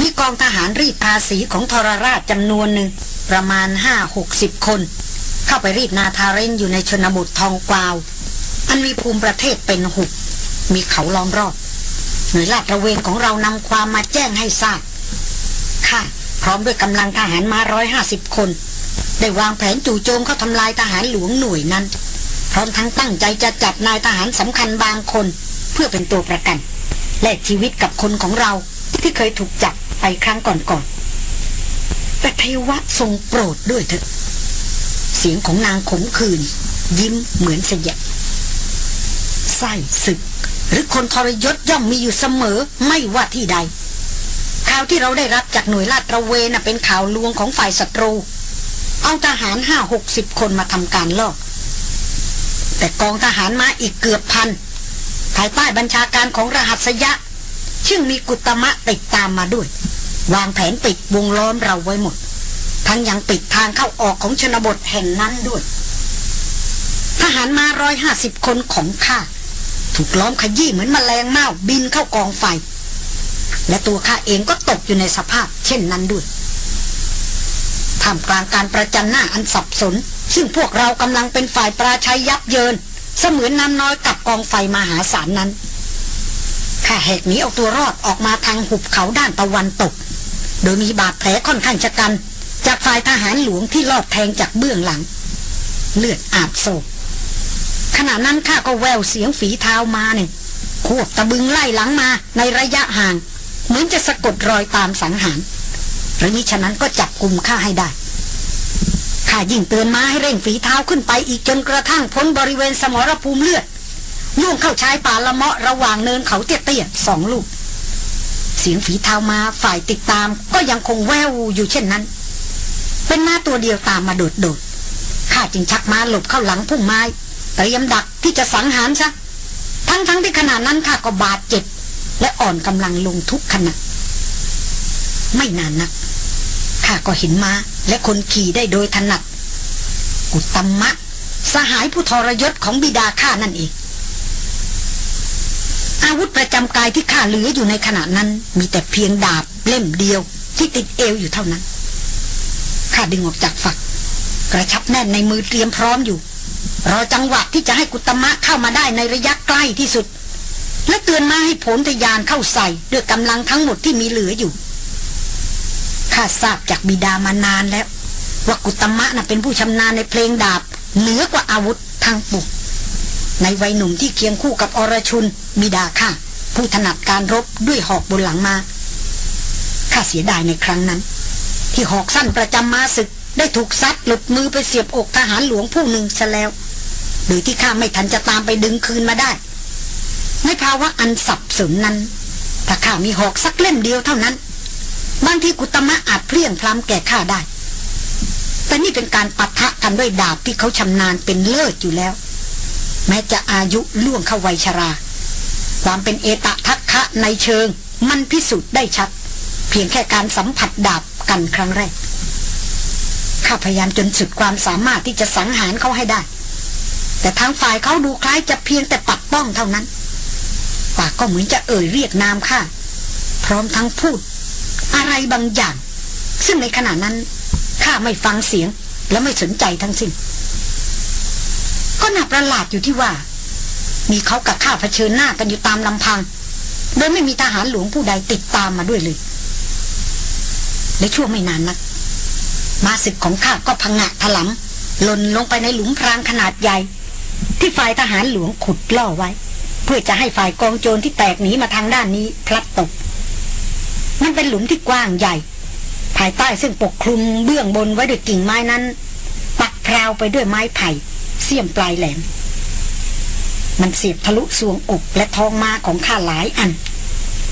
มีกองทหารรีดภาษีของทรราชจำนวนหนึ่ง ประมาณห้าหกสิบคน เข้าไปรีดนาทาเรนอยู่ในชนบททองกวาว อันมีภูมิประเทศเป็นหุบ มีเขาล้อมรอบ หน่วยลาดระเวนของเรานำความมาแจ้งให้ทราบข้าพร้อมด้วยกำลังทหารมาร้อยห้าสิบคน ได้วางแผนจู่โจมเข้าทำลายทหารหลวงหน่วยนั้น พร้อมทั้งตั้งใจจะจับนายทหารสำคัญบางคน เพื่อเป็นตัวประกัน และชีวิตกับคนของเราที่เคยถูกจับไปครั้งก่อนๆแต่เทวะทรงโปรดด้วยเถอะ เสียงของนางขมขื่นยิ้มเหมือนเสียไส้ศึก หรือคนทรยศย่อมมีอยู่เสมอไม่ว่าที่ใดข่าวที่เราได้รับจากหน่วยลาดตระเวนเป็นข่าวลวงของฝ่ายศัตรู เอาทหารห้าหกสิบคนมาทำการลอบ แต่กองทหารมาอีกเกือบพันภายใต้บัญชาการของรหัสยะซึ่งมีกุตมะติดตามมาด้วย วางแผนปิดวงล้อมเราไว้หมด ทั้งยังปิดทางเข้าออกของชนบทแห่งนั้นด้วย ทหารมาร้อยห้าสิบคนของข้าถูกล้อมขยี้เหมือนมแมลงเม่าบินเข้ากองไฟ และตัวข้าเองก็ตกอยู่ในสภาพ เช่นนั้นด้วย ท่ามกลางการประจันหน้าอันสับสน ซึ่งพวกเรากำลังเป็นฝ่ายปราชัยยับเยิน เสมือนน้ำน้อยกับกองไฟมหาศาลนั้นข้าแหกหนีเอาตัวรอดออกมาทางหุบเขาด้านตะวันตก โดยมีบาดแผลค่อนข้างชะกัน จากฝ่ายทหารหลวงที่ลอดแทงจากเบื้องหลัง เลือดอาบโศกขณะนั้นข้าก็แววเสียงฝีเท้ามาหนึ่งควบตะบึงไล่หลังมาในระยะห่าง เหมือนจะสะกดรอยตามสังหาร หรือมิฉะนั้นก็จับกลุ่มข้าให้ได้ข้ายิ่งเตือนมาให้เร่งฝีเท้าขึ้นไปอีกจนกระทั่งพ้นบริเวณสมรภูมิเลือดล่วงเข้าชายป่าละเมาะระหว่างเนินเขาเตี้ยๆสองลูก เสียงฝีเท้ามาฝ่ายติดตามก็ยังคงแววอยู่เช่นนั้น เป็นม้าตัวเดียวตามมาโดดๆข้าจึงชักม้าหลบเข้าหลังพุ่มไม้เตรียมดักที่จะสังหารซะทั้งๆทที่ขณะนั้นข้าก็บาดเจ็บและอ่อนกำลังลงทุกขณะไม่นานนัก ข้าก็เห็นมาและคนขี่ได้โดยถนัด กุตมมะ สหายผู้ทรยศของบิดาข้านั่นเอง อาวุธประจำกายที่ข้าเหลืออยู่ในขณะนั้น มีแต่เพียงดาบเล่มเดียว ที่ติดเอวอยู่เท่านั้น ข้าดึงออกจากฝัก กระชับแน่นในมือเตรียมพร้อมอยู่ รอจังหวะที่จะให้กุตมะเข้ามาได้ในระยะใกล้ที่สุด และเตือนมาให้ผลทยานเข้าใส่ด้วยกำลังทั้งหมดที่มีเหลืออยู่าทราบจากบิดามานานแล้ว ว่ากุตมะน่ะเป็นผู้ชำนาญในเพลงดาบ เหนือกว่าอาวุธทางปุกในวัยหนุ่มที่เคียงคู่กับอรชุนบิดาข้าผู้ถนัดการรบด้วยหอกบนหลังมาข้าเสียดายในครั้งนั้น ที่หอกสั้นประจำมาศึกได้ถูกซัดหลุดมือไปเสียบอกทหารหลวงผู้หนึ่งซะแล้วโดยที่ข้าไม่ทันจะตามไปดึงคืนมาได้ ในภาวะอันสับสนนั้นถ้าข้ามีหอกสักเล่มเดียวเท่านั้น บางทีกุตมะอาจเพลี่ยงพล้ำแก่ข้าได้ แต่นี่เป็นการปะทะกันด้วยดาบที่เขาชำนาญเป็นเลิศอยู่แล้ว แม้จะอายุล่วงเข้าวัยชรา ความเป็นเอตะทักคะในเชิง มันพิสูจน์ได้ชัด เพียงแค่การสัมผัสดาบกันครั้งแรกข้าพยายามจนสุดความสามารถที่จะสังหารเขาให้ได้ แต่ทางฝ่ายเขาดูคล้ายจะเพียงแต่ปัดป้องเท่านั้นปากก็เหมือนจะเอ่ยเรียกนามข้าพร้อมทั้งพูด อะไรบางอย่าง ซึ่งในขณะนั้นข้าไม่ฟังเสียงและไม่สนใจทั้งสิ้นก็น่าประหลาดอยู่ที่ว่า มีเขากับข้าเผชิญหน้ากันอยู่ตามลำพัง โดยไม่มีทหารหลวงผู้ใดติดตามมาด้วยเลย ในช่วงไม่นานนัก มาศึกของข้าก็พังงะถลำหล่นลงไปในหลุมพรางขนาดใหญ่ ที่ฝ่ายทหารหลวงขุดล่อไว้ เพื่อจะให้ฝ่ายกองโจรที่แตกหนีมาทางด้านนี้พลัดตก มันเป็นหลุมที่กว้างใหญ่ ภายใต้ซึ่งปกคลุมเบื้องบนไว้ด้วยกิ่งไม้นั้น ปักพราวไปด้วยไม้ไผ่ เสียมปลายแหลม มันเสียบทะลุสวงอกและท้องมาของข้าหลายอัน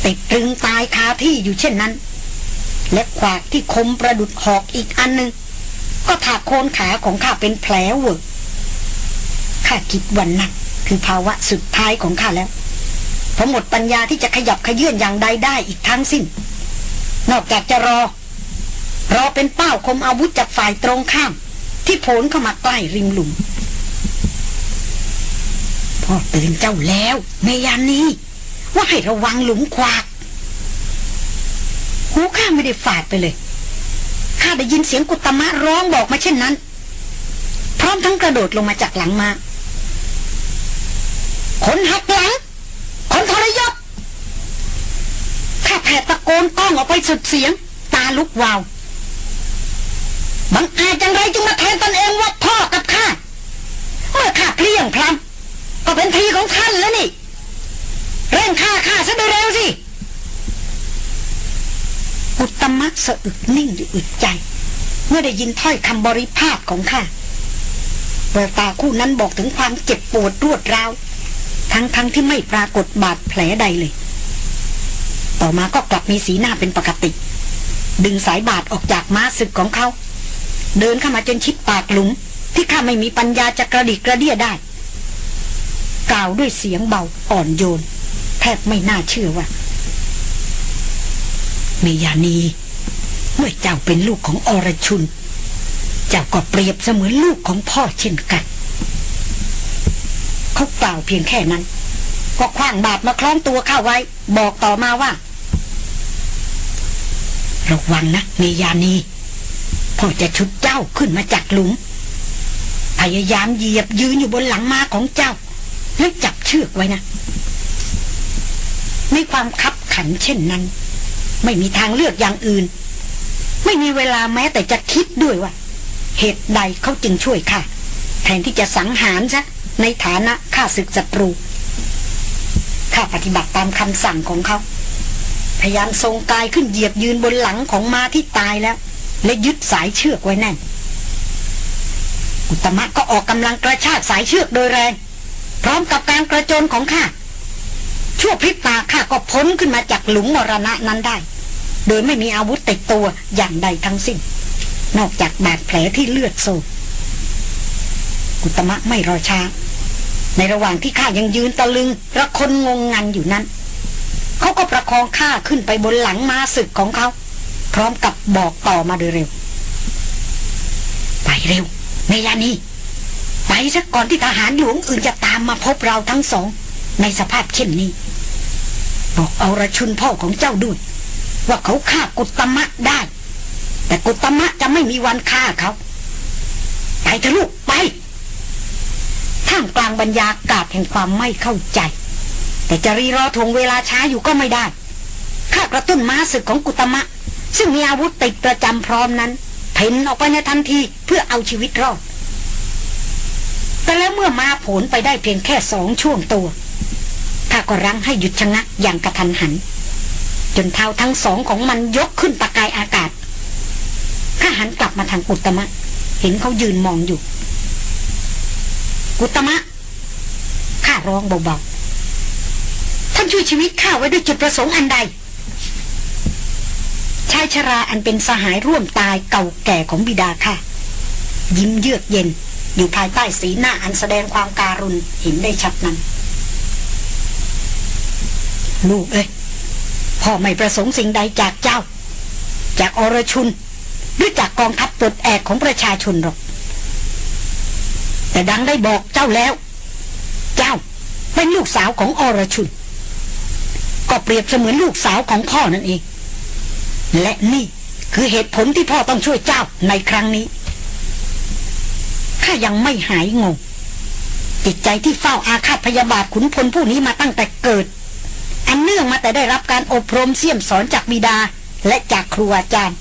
ติดตรึงตายคาที่อยู่เช่นนั้น และขวากที่คมประดุดหอกอีกอันหนึ่งก็ถากโคนขาของข้าเป็นแผลเวอะข้าคิดวันนั้นคือภาวะสุดท้ายของข้าแล้วผมหมดปัญญาที่จะขยับขยื่นอย่างใดได้อีกทั้งสิ้น นอกจากจะรอ รอเป็นเป้าคมอาวุธจากฝ่ายตรงข้าม ที่โผลเข้ามาใกล้ริมหลุมพ่อเตือนเจ้าแล้วเมยานีว่าให้ระวังหลุมควากหูข้าไม่ได้ฝาดไปเลยข้าได้ยินเสียงกุตมะร้องบอกมาเช่นนั้น พร้อมทั้งกระโดดลงมาจากหลังมา คนหักหลัง คนทรยศ ข้าแผดตะโกนก้องออกไปสุดเสียง ตาลุกวาว บังอาจจังไรจึงมาแทนตนเองว่าพ่อกับข้า เมื่อข้าเกลี้ยงพลัมก็เป็นทีของท่านแล้วนี่ เร่งฆ่าข้าซะโดยเร็วสิ อุตมะสะอึกนิ่งอยู่อึดใจ เมื่อได้ยินถ้อยคำบริภาคของข้าแววตาคู่นั้นบอกถึงความเจ็บปวดรวดร้าว ทั้งๆทที่ไม่ปรากฏบาดแผลใดเลย ต่อมาก็กลับมีสีหน้าเป็นปกติ ดึงสายบาดออกจากม้าศึกของเขา เดินเข้ามาจนชิดปากหลุม ที่ข้าไม่มีปัญญาจะกระดิกกระเดี้ยได้ กล่าวด้วยเสียงเบาอ่อนโยน แทบไม่น่าเชื่อว่าเมยานีเมื่อเจ้าเป็นลูกของอรชุน เจ้าก็เปรียบเสมือนลูกของพ่อเช่นกัน เขากล่าวเพียงแค่นั้น ก็คว้างบาดมาคล้องตัวเข้าไว้ บอกต่อมาว่า ระวังนะเมยานีพ่อจะชุดเจ้าขึ้นมาจากหลุม พยายามเหยียบยืนอยู่บนหลังม้าของเจ้า แล้วจับเชือกไว้นะในความคับขันเช่นนั้น ไม่มีทางเลือกอย่างอื่น ไม่มีเวลาแม้แต่จะคิดด้วยว่า เหตุใดเขาจึงช่วยข้าแทนที่จะสังหารซะในฐานะข้าศึกศัตรูข้าปฏิบัติตามคำสั่งของเขา พยายามทรงกายขึ้นเหยียบยืนบนหลังของมาที่ตายแล้ว และยึดสายเชือกไว้แน่นอุตมะก็ออกกำลังกระชากสายเชือกโดยแรง พร้อมกับการกระโจนของข้าชั่วพริบตาข้าก็พ้นขึ้นมาจากหลุมมรณะนั้นได้ โดยไม่มีอาวุธติดตัวอย่างใดทั้งสิ้น นอกจากบาดแผลที่เลือดโซกุตมะไม่รอช้า ในระหว่างที่ข้ายังยืนตะลึงระคนงงงันอยู่นั้น เขาก็ประคองข้าขึ้นไปบนหลังมาศึกของเขา พร้อมกับบอกต่อมาโดยเร็ว ไปเร็วเมยานีไปสักก่อนที่ทหารหลวงอื่นจะตามมาพบเราทั้งสอง ในสภาพเช่นนี้ บอกเอาระชุนพ่อของเจ้าด้วย ว่าเขาฆ่ากุตมะได้ แต่กุตมะจะไม่มีวันฆ่าเขาไปเถอะลูกไปท่ามกลางบรรยากาศแห่งความไม่เข้าใจ แต่จะรีรอทวงเวลาช้าอยู่ก็ไม่ได้ข้ากระตุ้นม้าศึกของกุตมะ ซึ่งมีอาวุธติดประจำพร้อมนั้นเพ่นออกไปในทันทีเพื่อเอาชีวิตรอด แต่แล้วเมื่อม้าผลไปได้เพียงแค่สองช่วงตัวข้าก็รั้งให้หยุดชะงักอย่างกระทันหัน จนเท้าทั้งสองของมันยกขึ้นตะกายอากาศข้าหันกลับมาทางกุตมะ เห็นเขายืนมองอยู่ กุตมะข้าร้องเบาๆ ท่านช่วยชีวิตข้าไว้ด้วยจุดประสงค์อันใดชายชราอันเป็นสหายร่วมตายเก่าแก่ของบิดาค่ะ ยิ้มเยือกเย็น อยู่ภายใต้สีหน้าอันแสดงความการุณเห็นได้ชัดนั้น ลูกเอ้ยพ่อไม่ประสงค์สิ่งใดจากเจ้า จากอรชุน หรือจากกองทัพปลดแอกของประชาชนหรอก แต่ดังได้บอกเจ้าแล้ว เจ้าเป็นลูกสาวของอรชุน ก็เปรียบเสมือนลูกสาวของพ่อนั่นเอง และนี่คือเหตุผลที่พ่อต้องช่วยเจ้าในครั้งนี้ข้ายังไม่หายงงจิตใจที่เฝ้าอาฆาตพยาบาทขุนพลผู้นี้มาตั้งแต่เกิด อันเนื่องมาแต่ได้รับการอบรมเสี่ยมสอนจากบิดาและจากครูอาจารย์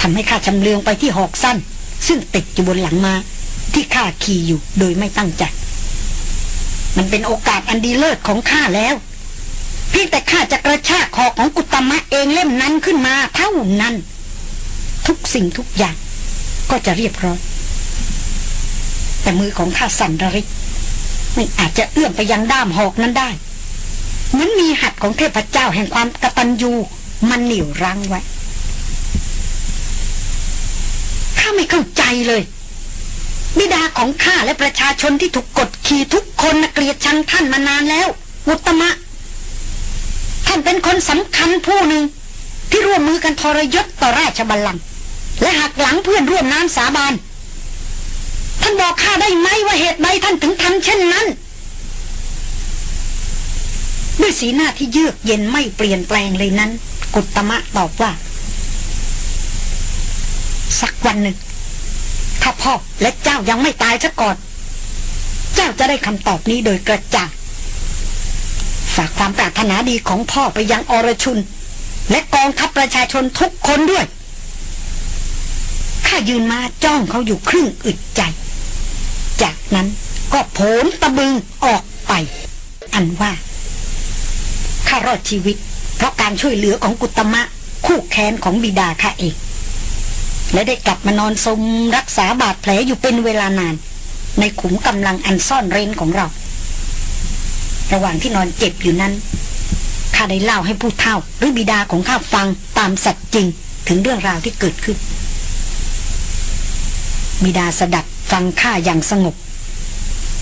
ทำให้ข้าชำเลืองไปที่หอกสั้น ซึ่งติดอยู่บนหลังมา ที่ข้าขี่อยู่โดยไม่ตั้งใจ มันเป็นโอกาสอันดีเลิศของข้าแล้ว เพียงแต่ข้าจะกระชากหอของกุตมะเองเล่มนั้นขึ้นมาเท่านั้น ทุกสิ่งทุกอย่าง ก็จะเรียบร้อย แต่มือของข้าสั่นระริกไม่อาจจะเอื้อมไปยังด้ามหอกนั้นได้เหมือนมีหัดของเทพเจ้าแห่งความกตัญญูมันเหนี่ยวรั้งไว้ข้าไม่เข้าใจเลยบิดาของข้าและประชาชนที่ถูกกดขี่ทุกคนนะเกลียดชังท่านมานานแล้วอุตมะ ท่านเป็นคนสำคัญผู้หนึ่ง ที่ร่วมมือกันทรยศต่อราชบัลลังก์และหักหลังเพื่อนร่วมน้ำสาบาน ท่านบอกข้าได้ไหมว่าเหตุใดท่านถึงทำเช่นนั้น ด้วยสีหน้าที่เยือกเย็นไม่เปลี่ยนแปลงเลยนั้น กุตมะตอบว่า สักวันหนึ่ง ถ้าพ่อและเจ้ายังไม่ตายซะก่อน เจ้าจะได้คำตอบนี้โดยกระจ่าง ฝากความปรารถนาดีของพ่อไปยังอรชุน และกองทัพประชาชนทุกคนด้วย ข้ายืนมาจ้องเขาอยู่ครึ่งอึดใจ จากนั้นก็โผลตะบึงออกไป อันว่าข้ารอดชีวิต เพราะการช่วยเหลือของกุตมะ คู่แค้นของบิดาข้าเอง และได้กลับมานอนสมรักษาบาดแผลอยู่เป็นเวลานาน ในขุมกำลังอันซ่อนเร้นของเรา ระหว่างที่นอนเจ็บอยู่นั้นข้าได้เล่าให้ผู้เฒ่า หรือบิดาของข้าฟังตามสัตว์จริงถึงเรื่องราวที่เกิดขึ้น บิดาสดับฟังข้าอย่างสงบ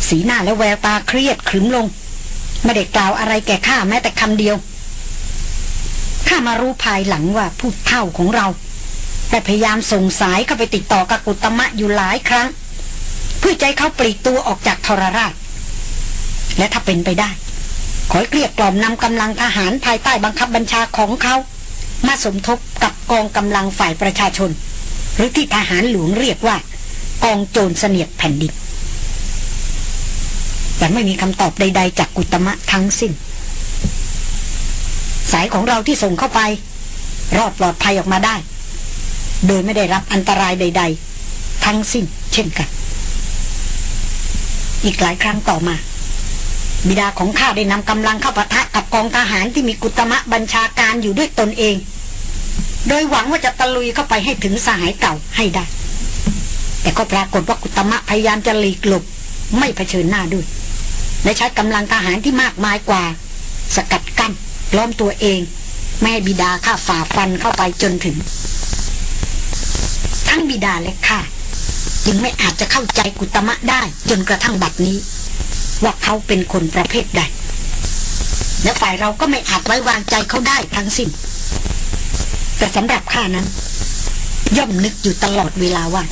สีหน้าและแววตาเครียดขรึมลง ไม่ได้กล่าวอะไรแก่ข้าแม้แต่คำเดียวข้ามารู้ภายหลังว่าผู้เฒ่าของเราได้พยายามส่งสายเข้าไปติดต่อกับกุตมะอยู่หลายครั้ง เพื่อใจเขาปลีกตัวออกจากทรราช และถ้าเป็นไปได้ ขอเกลียกกล่อมนำกำลังทหารภายใต้บังคับบัญชาของเขา มาสมทบกับกองกำลังฝ่ายประชาชน หรือที่ทหารหลวงเรียกว่า กองโจรเสนียดแผ่นดินแต่ไม่มีคำตอบใด ๆ จากกุตมะทั้งสิ้น สายของเราที่ส่งเข้าไป รอดปลอดภัยออกมาได้ โดยไม่ได้รับอันตรายใด ๆ ทั้งสิ้น เช่นกัน อีกหลายครั้งต่อมา บิดาของข้าได้นำกำลังเข้าปะทะกับกองทหารที่มีกุตมะบัญชาการอยู่ด้วยตนเอง โดยหวังว่าจะตะลุยเข้าไปให้ถึงสหายเก่าให้ได้ แต่ก็ปรากฏว่ากุตมะพยายามจะหลีกหลบ ไม่เผชิญหน้าด้วย และใช้กำลังทหารที่มากมายกว่า สกัดกั้นล้อมตัวเองแม่บิดาข้าฝ่าฟันเข้าไปจนถึง ทั้งบิดาและข้าจึงไม่อาจจะเข้าใจกุตมะได้จนกระทั่งบัดนี้ ว่าเขาเป็นคนประเภทใด และฝ่ายเราก็ไม่อาจไว้วางใจเขาได้ทั้งสิ้น แต่สำหรับข้านั้น ย่อมนึกอยู่ตลอดเวลาว่า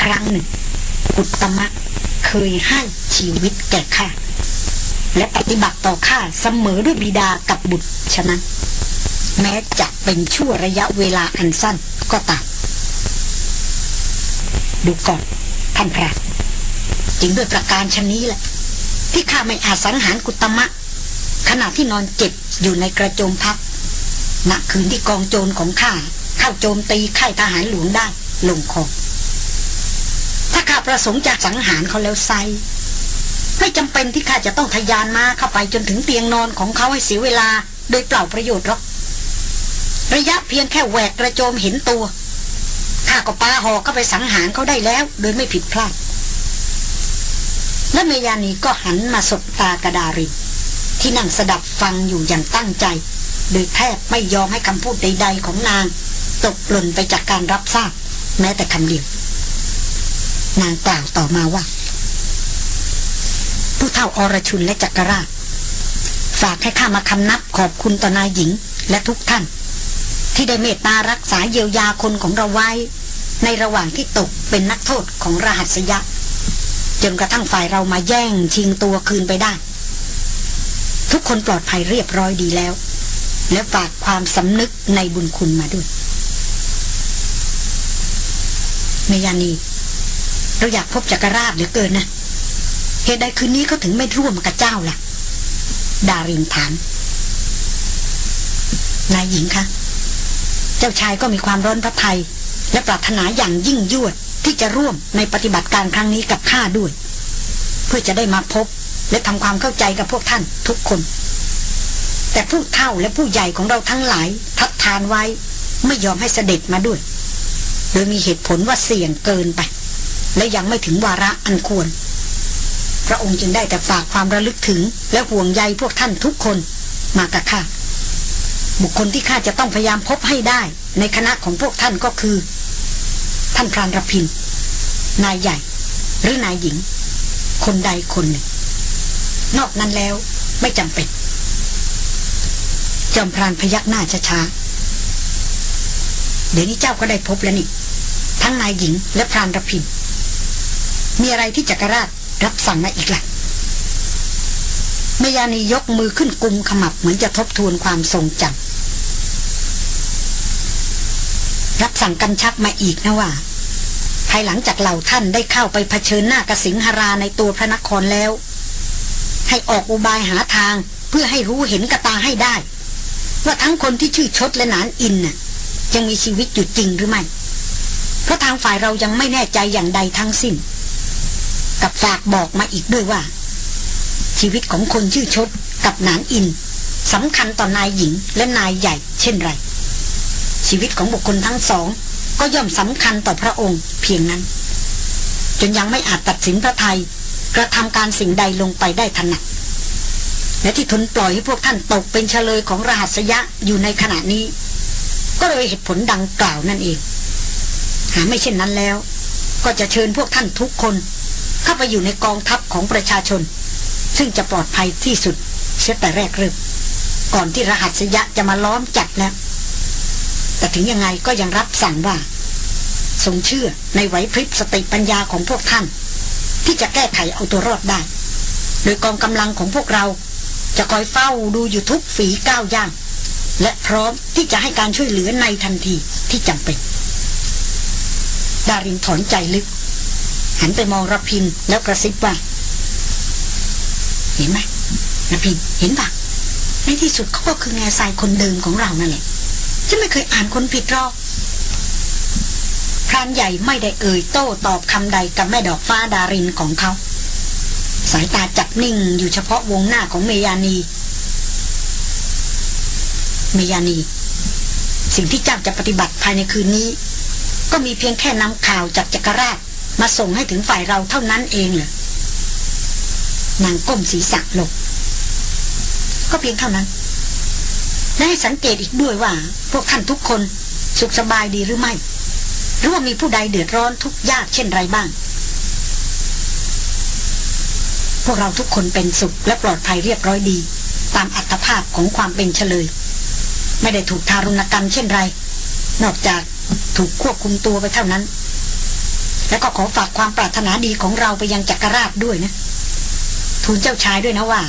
ครั้งหนึ่งกุตมะเคยให้ชีวิตแก่ข้าและปฏิบัติต่อข้าเสมอด้วยบิดากับบุตรฉะนั้น แม้จะเป็นชั่วระยะเวลาอันสั้นก็ตามดูก่อนท่านพระจริงด้วยประการชนนี้แหละ ที่ข้าไม่อาจสังหารกุตมะ ขณะที่นอนเจ็บอยู่ในกระโจมพักณคืนที่กองโจรของข้าเข้าโจมตีค่ายทหารหลวงได้ลงคอถ้าข้าประสงค์จะสังหารเขาแล้วไซไม่จำเป็นที่ข้าจะต้องทยานมาเข้าไปจนถึงเตียงนอนของเขาให้เสียเวลา โดยเปล่าประโยชน์หรอก ระยะเพียงแค่แหวกกระโจมเห็นตัวข้าก็ปาหอกเข้าไปสังหารเขาได้แล้ว โดยไม่ผิดพลาด และเมยานีก็หันมาสบตากระดารินที่นั่งสดับฟังอยู่อย่างตั้งใจ โดยแทบไม่ยอมให้คำพูดใด ๆ ของนาง ตกหล่นไปจากการรับทราบ แม้แต่คำเดียวนางกล่าวต่อมาว่า ผู้เฒ่าอรชุนและจักรราช ฝากให้ข้ามาคำนับขอบคุณต่อนายหญิงและทุกท่าน ที่ได้เมตตารักษาเยียวยาคนของเราไว้ ในระหว่างที่ตกเป็นนักโทษของรหัสยะ จนกระทั่งฝ่ายเรามาแย่งชิงตัวคืนไปได้ ทุกคนปลอดภัยเรียบร้อยดีแล้ว และฝากความสำนึกในบุญคุณมาด้วยเมยานีเราอยากพบจักรราชเหลือเกินนะเหตุใดคืนนี้เขาถึงไม่ร่วมกับเจ้าล่ะ ดารินถามนายหญิงคะ เจ้าชายก็มีความร้อนพระไทย และปรารถนาอย่างยิ่งยวด ที่จะร่วมในปฏิบัติการครั้งนี้กับข้าด้วย เพื่อจะได้มาพบและทำความเข้าใจกับพวกท่านทุกคน แต่ผู้เฒ่าและผู้ใหญ่ของเราทั้งหลาย ทัดทานไว้ไม่ยอมให้เสด็จมาด้วย โดยมีเหตุผลว่าเสี่ยงเกินไป และยังไม่ถึงวาระอันควร พระองค์จึงได้แต่ฝากความระลึกถึง และห่วงใยพวกท่านทุกคนมากับข้าบุคคลที่ข้าจะต้องพยายามพบให้ได้ ในคณะของพวกท่านก็คือ ท่านพรานรพิน นายใหญ่ หรือนายหญิง คนใดคนหนึ่ง นอกนั้นแล้วไม่จำเป็น จอมพรานพยักหน้าช้าๆเดี๋ยวนี้เจ้าก็ได้พบแล้วนี่ ทั้งนายหญิงและพรานรพิน มีอะไรที่จักรราชรับสั่งมาอีกละ่ะเมยานียกมือขึ้นกุมขมับเหมือนจะทบทวนความทรงจำ รับสั่งกำชับมาอีกนะว่า ภายหลังจากเหล่าท่านได้เข้าไปเผชิญหน้ากสิงหราในตัวพระนครแล้ว ให้ออกอุบายหาทางเพื่อให้รู้เห็นกระตาให้ได้ ว่าทั้งคนที่ชื่อชดและนานอินน่ะยังมีชีวิตอยู่จริงหรือไม่ เพราะทางฝ่ายเรายังไม่แน่ใจอย่างใดทั้งสิ้น กับฝากบอกมาอีกด้วยว่า ชีวิตของคนชื่อชดกับนานอินสำคัญต่อนายหญิงและนายใหญ่เช่นไร ชีวิตของบุคคลทั้งสอง ก็ย่อมสำคัญต่อพระองค์เพียงนั้น จนยังไม่อาจตัดสินพระไทยกระทำการสิ่งใดลงไปได้ถนัดและที่ทนปล่อยให้พวกท่านตกเป็นเฉลยของรหัสยะอยู่ในขณะนี้ ก็เลยเหตุผลดังกล่าวนั่นเอง หาไม่เช่นนั้นแล้ว ก็จะเชิญพวกท่านทุกคน เข้าไปอยู่ในกองทัพของประชาชน ซึ่งจะปลอดภัยที่สุดเสียแต่แรกเริ่มก่อนที่รหัสยะจะมาล้อมจัดแล้ว แต่ถึงยังไงก็ยังรับสั่งว่าทรงเชื่อในไหวพริบสติปัญญาของพวกท่าน ที่จะแก้ไขเอาตัวรอดได้ โดยกองกำลังของพวกเราจะคอยเฝ้าดูอยู่ทุกฝีก้าวย่าง และพร้อมที่จะให้การช่วยเหลือในทันทีที่จำเป็น ดารินถอนใจลึก หันไปมองรพินแล้วกระซิบว่า เห็นไหมรพินเห็นปะในที่สุดเขาก็คือแง่ทรายคนเดิมของเรานั่นแหละ ฉันไม่เคยอ่านคนผิดหรอกพรานใหญ่ไม่ได้เอ่ยโต้ตอบคำใดกับแม่ดอกฟ้าดารินของเขา สายตาจับนิ่งอยู่เฉพาะวงหน้าของเมยานี เมยานี สิ่งที่เจ้าจะปฏิบัติภายในคืนนี้ ก็มีเพียงแค่นำข่าวจากจักรราชมาส่งให้ถึงฝ่ายเราเท่านั้นเองเหรอนางก้มศีรษะลงก็เพียงเท่านั้น และให้สังเกตอีกด้วยว่า พวกท่านทุกคนสุขสบายดีหรือไม่ หรือว่ามีผู้ใดเดือดร้อนทุกข์ยากเช่นไรบ้าง พวกเราทุกคนเป็นสุขและปลอดภัยเรียบร้อยดี ตามอัตภาพของความเป็นเฉลย ไม่ได้ถูกทารุณกรรมเช่นไร นอกจากถูกควบคุมตัวไปเท่านั้น และก็ขอฝากความปรารถนาดีของเราไปยังจักรราชด้วยนะทูลเจ้าชายด้วยนะว่า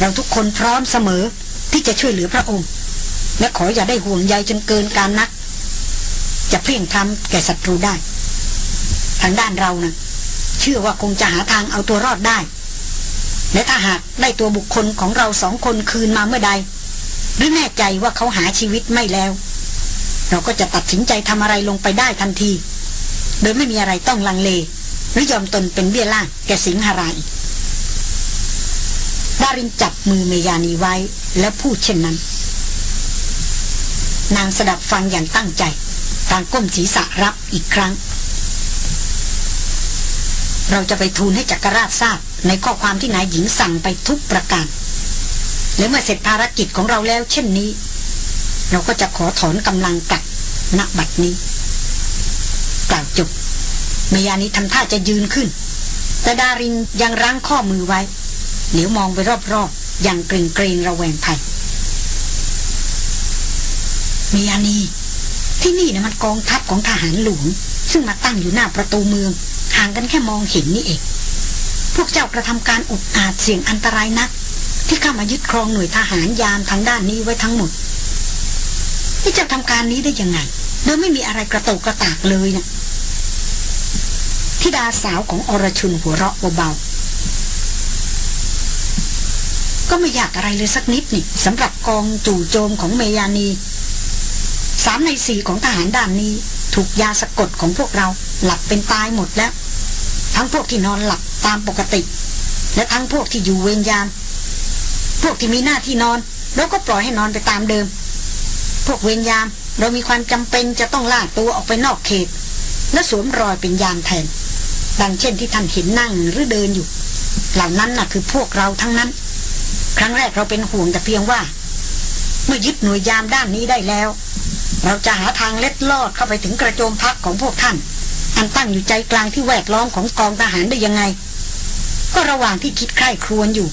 เราทุกคนพร้อมเสมอ ที่จะช่วยเหลือพระองค์ และขออย่าได้ห่วงใยจนเกินการนัก จะเพียงทำแก่ศัตรูได้ ทางด้านเรานะ่ะเชื่อว่าคงจะหาทางเอาตัวรอดได้ และถ้าหากได้ตัวบุคคลของเราสองคนคืนมาเมื่อใด หรือแน่ใจว่าเขาหาชีวิตไม่แล้ว เราก็จะตัดสินใจทำอะไรลงไปได้ทันที โดยไม่มีอะไรต้องลังเล หรือยอมตนเป็นเบี้ยล่างแก่สิงหราอีก ดารินจับมือเมยานีไว้และพูดเช่นนั้น นางสดับฟังอย่างตั้งใจต่างก้มศีรษะรับอีกครั้ง เราจะไปทูลให้จักรราชทราบในข้อความที่นายหญิงสั่งไปทุกประการ และเมื่อเสร็จภารกิจของเราแล้วเช่นนี้ เราก็จะขอถอนกำลังกัดณบัดนี้กล่าวจบเมยานีทำท่าจะยืนขึ้น แต่ดารินยังรั้งข้อมือไว้ เหลียวมองไปรอบๆอย่างเกรงเกรงระแวงภัยมียานีที่นี่นะมันกองทัพของทหารหลวง ซึ่งมาตั้งอยู่หน้าประตูเมือง ห่างกันแค่มองเห็นนี่เอง พวกเจ้ากระทำการอุกอาจเสี่ยงอันตรายนัก ที่เข้ามายึดครองหน่วยทหารยามทางด้านนี้ไว้ทั้งหมดที่จะทำการนี้ได้ยังไงโดยไม่มีอะไรกระตกกระตากเลยนะทิดาสาวของอรชุนหัวเราะเบา ก็ไม่ยากอะไรเลยสักนิดนี่สำหรับกองจู่โจมของเมยานีสามในสี่ของทหารด้านนี้ถูถูกยาสะกดของพวกเราหลับเป็นตายหมดแล้ว ทั้งพวกที่นอนหลับตามปกติ และทั้งพวกที่อยู่เวรยามพวกที่มีหน้าที่นอนเราก็ปล่อยให้นอนไปตามเดิม พวกเวรยามเรามีความจำเป็นจะต้องล่าตัวออกไปนอกเขต และสวมรอยเป็นยามแทนดังเช่นที่ท่านเห็นนั่งหรือเดินอยู่ เหล่านั้นน่ะคือพวกเราทั้งนั้น ครั้งแรกเราเป็นห่วงแต่เพียงว่า เมื่อยึดหน่วยยามด้านนี้ได้แล้ว เราจะหาทางเล็ดลอดเข้าไปถึงกระโจมพักของพวกท่าน อันตั้งอยู่ใจกลางที่แวดล้อมของกองทหารได้ยังไง ก็ระหว่างที่คิดใคร่ครวญอยู่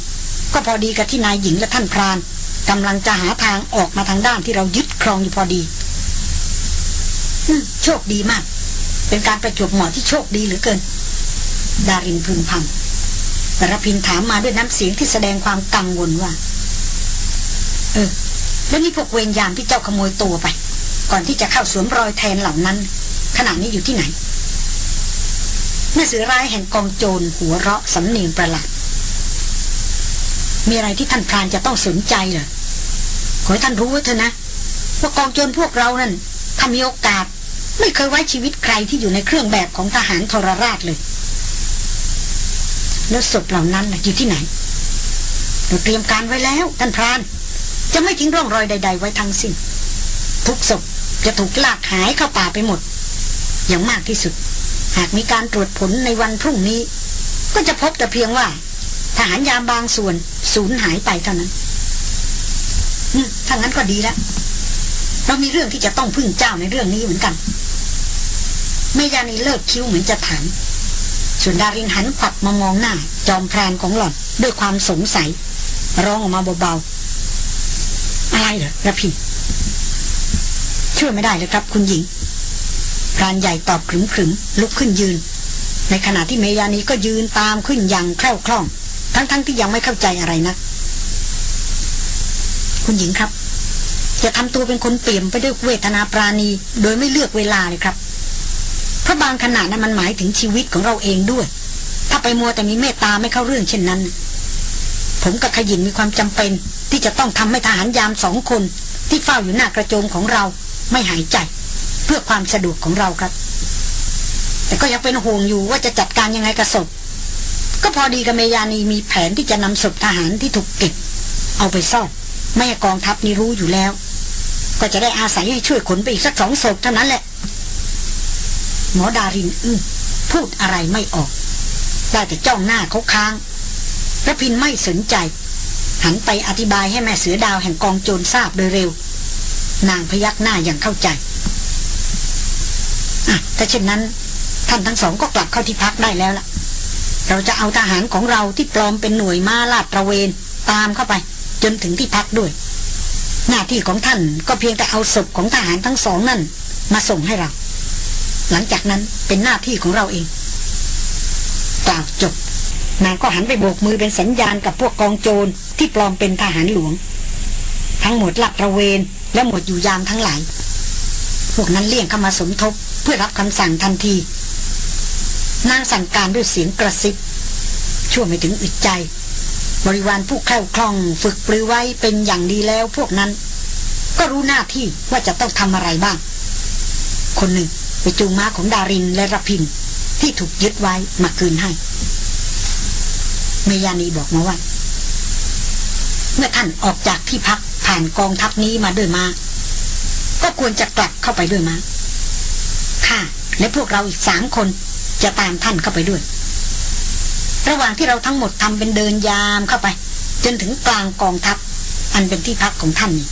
ก็พอดีกับที่นายหญิงและท่านพรานกำลังจะหาทางออกมาทางด้านที่เรายึดครองอยู่พอดีอืโชคดีมาก เป็นการประจวบเหมาะที่โชคดีเหลือเกิน ดารินพึมพำ แต่ระพินถามมาด้วยน้ำเสียงที่แสดงความกังวลว่า เออ แล้วนี่พวกเวรยามที่เจ้าขโมยตัวไป ก่อนที่จะเข้าสวมรอยแทนเหล่านั้น ขณะนี้อยู่ที่ไหนแม่เสือร้ายแห่งกองโจรหัวเราะสำเนียงประหลาดมีอะไรที่ท่านพรานจะต้องสนใจเหรอขอให้ท่านรู้ไว้เถอะนะว่ากองโจรพวกเรานั่นถ้ามีโอกาส ไม่เคยไว้ชีวิตใครที่อยู่ในเครื่องแบบของทหารทรราชเลย แล้วศพเหล่านั้นอยู่ที่ไหน เราเตรียมการไว้แล้วท่านพราน จะไม่ทิ้งร่องรอยใด ๆ ไว้ทั้งสิ้น ทุกศพจะถูกลากหายเข้าป่าไปหมด อย่างมากที่สุด หากมีการตรวจผลในวันพรุ่งนี้ ก็จะพบแต่เพียงว่า ทหารยามบางส่วนสูญหายไปเท่านั้นถ้างั้นก็ดีแล้วเรามีเรื่องที่จะต้องพึ่งเจ้าในเรื่องนี้เหมือนกัน เมยานีเลิกคิ้วเหมือนจะถาม ส่วนดารินหันขวับมามองหน้า จอมพรานของหล่อนด้วยความสงสัย ร้องออกมาเบาๆ อะไรเหรอระพินช่วยไม่ได้เลยครับคุณหญิง พรานใหญ่ตอบขรึมๆ ลุกขึ้นยืน ในขณะที่เมยานีก็ยืนตามขึ้นอย่างแคล่วคล่อง ทั้งๆทที่ยังไม่เข้าใจอะไรนะ คุณหญิงครับจะทำตัวเป็นคนเปี่ยมไปด้วยเวทนาปราณี โดยไม่เลือกเวลาเลยครับ เพราะบางขณะนั้นมันหมายถึงชีวิตของเราเองด้วย ถ้าไปมัวแต่มีเมตตาไม่เข้าเรื่องเช่นนั้น ผมกับขยินมีความจำเป็น ที่จะต้องทำให้ทหารยามสองคน ที่เฝ้าอยู่หน้ากระโจมของเรา ไม่หายใจ เพื่อความสะดวกของเราครับ แต่ก็ยังเป็นห่วงอยู่ว่าจะจัดการยังไงกับศพก็พอดีกับเมยานีมีแผนที่จะนำศพทหารที่ถูกเก็บ เอาไปซ่อนไม่ให้กองทัพนี้รู้อยู่แล้ว ก็จะได้อาศัยให้ช่วยขนไปอีกสักสองศพเท่านั้นแหละ หมอดารินอึ้งพูดอะไรไม่ออก ได้แต่จ้องหน้าเขาค้างพระพินไม่สนใจ หันไปอธิบายให้แม่เสือดาวแห่งกองโจรทราบโดยเร็ว นางพยักหน้าอย่างเข้าใจอะถ้าเช่นนั้น ท่านทั้งสองก็กลับเข้าที่พักได้แล้วล่ะ เราจะเอาทหารของเราที่ปลอมเป็นหน่วยมาลาดตระเวนตามเข้าไป จนถึงที่พักด้วย หน้าที่ของท่านก็เพียงแต่เอาศพของทหารทั้งสองนั่น มาส่งให้เรา หลังจากนั้นเป็นหน้าที่ของเราเองกล่าวจบนางก็หันไปโบกมือเป็นสัญญาณกับพวกกองโจรที่ปลอมเป็นทหารหลวง ทั้งหมดหลับระเวนและหมดอยู่ยามทั้งหลาย พวกนั้นเลี่ยงเข้ามาสมทบเพื่อรับคำสั่งทันที นางสั่งการด้วยเสียงกระซิบ ชั่วไม่ถึงอึดใจ บริวารผู้แคล่วคล่องฝึกปรือไว้เป็นอย่างดีแล้วพวกนั้น ก็รู้หน้าที่ว่าจะต้องทำอะไรบ้าง คนหนึ่ง ไปจูงม้าของดารินและรพินที่ถูกยึดไว้มาคืนให้ เมยานีบอกมาว่า เมื่อท่านออกจากที่พักผ่านกองทัพนี้มาด้วยมา ก็ควรจะกลับเข้าไปด้วยมาข้าและพวกเราอีกสามคนจะตามท่านเข้าไปด้วย ระหว่างที่เราทั้งหมดทำเป็นเดินยามเข้าไป จนถึงกลางกองทัพ อันเป็นที่พักของท่านนี่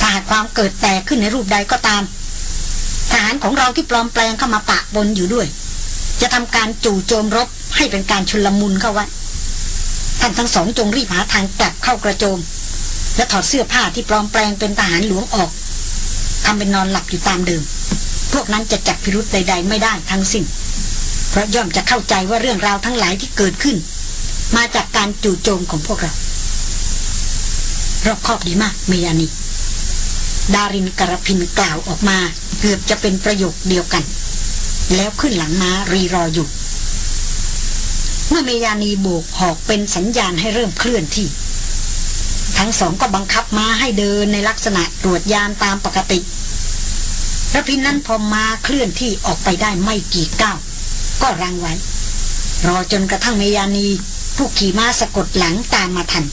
ถ้าหากความเกิดแตกขึ้นในรูปใดก็ตาม ทหารของเราที่ปลอมแปลงเข้ามาปะบนอยู่ด้วย จะทำการจู่โจมรบให้เป็นการชุลมุนเข้าไว้ท่านทั้งสองจงรีบหาทางกลับเข้ากระโจม และถอดเสื้อผ้าที่ปลอมแปลงเป็นทหารหลวงออกทำเป็นนอนหลับอยู่ตามเดิม พวกนั้นจะจับพิรุธใด ๆ ไม่ได้ทั้งสิ้น เพราะย่อมจะเข้าใจว่าเรื่องราวทั้งหลายที่เกิดขึ้น มาจากการจู่โจมของพวกเรารอบคอบดีมากเมยานีดารินกระพินกล่าวออกมา เกือบจะเป็นประโยคเดียวกัน แล้วขึ้นหลังม้ารีรออยู่ เมื่อเมยานีโบกหอกเป็นสัญญาณให้เริ่มเคลื่อนที่ ทั้งสองก็บังคับม้าให้เดินในลักษณะตรวจยามตามปกติระพินนั้นพอมาเคลื่อนที่ออกไปได้ไม่กี่ก้าว ก็รังไว้ รอจนกระทั่งเมยานี ผู้ขี่ม้าสะกดหลังตามมาทัน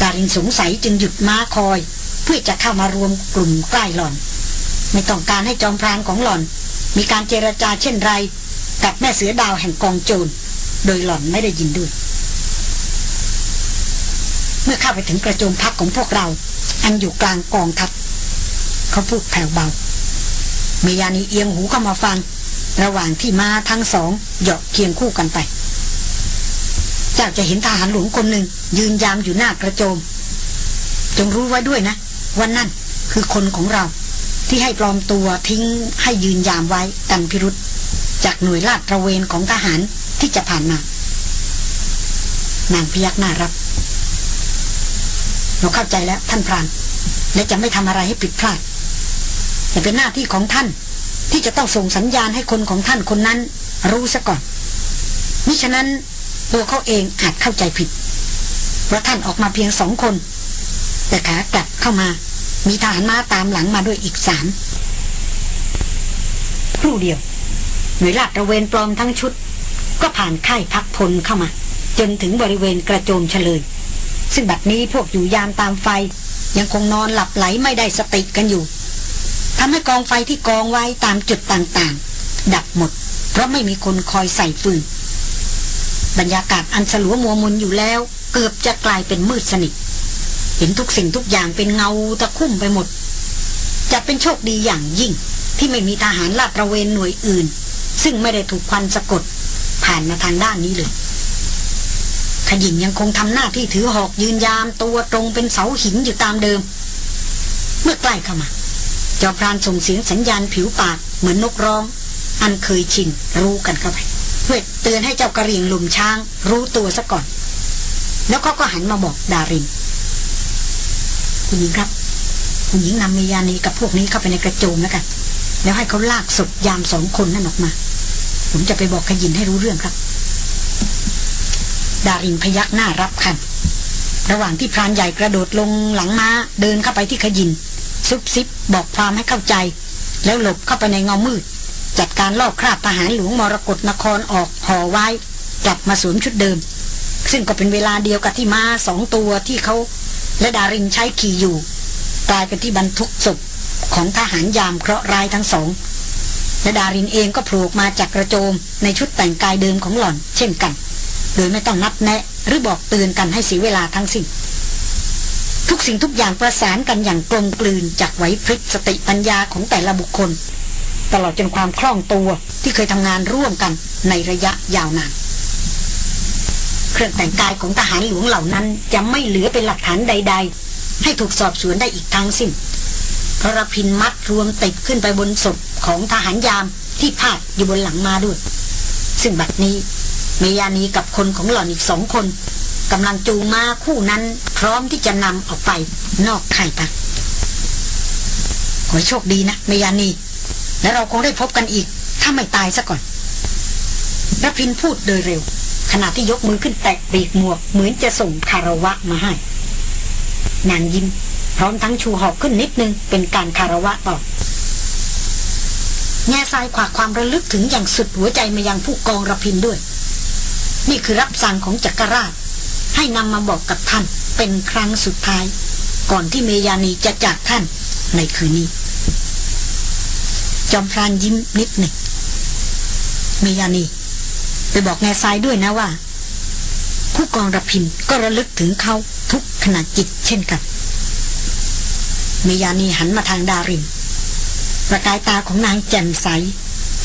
ดารินสงสัยจึงหยุดม้าคอย เพื่อจะเข้ามารวมกลุ่มใกล้หล่อน ไม่ต้องการให้จอมพรานของหล่อน มีการเจรจาเช่นไร กับแม่เสือดาวแห่งกองโจร โดยหล่อนไม่ได้ยินด้วย เมื่อเข้าไปถึงกระโจมพักของพวกเรา อันอยู่กลางกองทัพ เขาพูดแผ่วเบา เมยานีเอียงหูเข้ามาฟัง ระหว่างที่มาทั้งสองเหยาะเคียงคู่กันไป เจ้าจะเห็นทหารหลวงคนหนึ่ง ยืนยามอยู่หน้ากระโจม จงรู้ไว้ด้วยนะวันนั่นคือคนของเรา ที่ให้ปลอมตัวทิ้งให้ยืนยามไว้กันพิรุษจากหน่วยลาดตระเวนของทหารที่จะผ่านมานางพยักหน้ารับเราเข้าใจแล้วท่านพราน และจะไม่ทำอะไรให้ผิดพลาดแต่เป็นหน้าที่ของท่านที่จะต้องส่งสัญญาณให้คนของท่านคนนั้น รู้ซะก่อนมิฉะนั้นตัวเขาเองอาจเข้าใจผิดเพราท่านออกมาเพียงสองคน แต่ขากลับเข้ามา มีทหารมาตามหลังมาด้วยอีกสามครู่เดียว หน่วยลาดระเวนปลอมทั้งชุด ก็ผ่านค่ายพักพลเข้ามา จนถึงบริเวณกระโจมเฉลย ซึ่งบัดนี้พวกอยู่ยามตามไฟ ยังคงนอนหลับไหลไม่ได้สติกันอยู่ทำให้กองไฟที่กองไว้ตามจุดต่างๆ ดับหมด เพราะไม่มีคนคอยใส่ฟืนบรรยากาศอันสลัวมัวมุนอยู่แล้ว เกือบจะกลายเป็นมืดสนิท เห็นทุกสิ่งทุกอย่างเป็นเงาตะคุ่มไปหมด จะเป็นโชคดีอย่างยิ่ง ที่ไม่มีทหารลาดตระเวนหน่วยอื่น ซึ่งไม่ได้ถูกควันสะกด ผ่านมาทางด้านนี้เลยขยิงยังคงทำหน้าที่ถือหอกยืนยามตัวตรงเป็นเสาหินอยู่ตามเดิม เมื่อใกล้เข้ามา จอพรานส่งเสียงสัญญาณผิวปากเหมือนนกร้อง อันเคยชินรู้กันเข้าไปเพื่อเตือนให้เจ้ากระเรียงลุมช้าง รู้ตัวซะก่อน แล้วเขาก็หันมาบอกดาริน คุณหญิงครับ คุณหญิงนำเมยานีกับพวกนี้เข้าไปในกระโจมแล้วกัน แล้วให้เขาลากศพยามสองคนนั่นออกมา ผมจะไปบอกขยินให้รู้เรื่องครับ ดารินพยักหน้ารับคันระหว่างที่พรานใหญ่กระโดดลงหลังม้าเดินเข้าไปที่ขยิน ซุบซิบบอกความให้เข้าใจ แล้วหลบเข้าไปในเงามืด จัดการลอบคราบทหารหลวงมรกรนครออกห่อไว้ กลับมาสวมชุดเดิม ซึ่งก็เป็นเวลาเดียวกับที่มาสองตัวที่เขา และดารินใช้ขี่อยู่ กลายเป็นที่บรรทุกศพของทหารยามเคราะห์ร้ายทั้งสอง และดารินเองก็โผล่มาจากกระโจมในชุดแต่งกายเดิมของหล่อน เช่นกัน โดยไม่ต้องนัดแนะหรือบอกเตือนกันให้เสียเวลาทั้งสิ้นทุกสิ่งทุกอย่างประสานกันอย่างกลมกลืนจากไหวพริบสติปัญญาของแต่ละบุคคล ตลอดจนความคล่องตัวที่เคยทำงานร่วมกันในระยะยาวนาน เครื่องแต่งกายของทหารหลวงเหล่านั้นจะไม่เหลือเป็นหลักฐานใด ๆ ให้ถูกสอบสวนได้อีกทั้งสิ้นเพราะรพินมัดรวมติดขึ้นไปบนศพของทหารยามที่พาดอยู่บนหลังมาด้วย ซึ่งบัดนี้เมยานีกับคนของหล่อนอีกสองคนกำลังจูงมาคู่นั้นพร้อมที่จะนำออกไปนอกไข่ปักขอโชคดีนะเมยานี และเราคงได้พบกันอีก ถ้าไม่ตายซะก่อนรพินพูดโดยเร็ว ขณะที่ยกมือขึ้นแตะปีกหมวก เหมือนจะส่งคารวะมาให้ นางยิ้ม พร้อมทั้งชูหอกขึ้นนิดนึง เป็นการคารวะตอบแง่ทรายขวากความระลึกถึงอย่างสุดหัวใจมายังผู้กองระพินด้วย นี่คือรับสั่งของจักรราช ให้นำมาบอกกับท่านเป็นครั้งสุดท้าย ก่อนที่เมยานีจะจากท่านในคืนนี้ จอมพรานยิ้มนิดหนึ่งเมยานี ไปบอกแง่ทรายด้วยนะว่า ผู้กองระพินก็ระลึกถึงเขาทุกขณะจิตเช่นกันเมยานีหันมาทางดาริน ประกายตาของนางแจ่มใส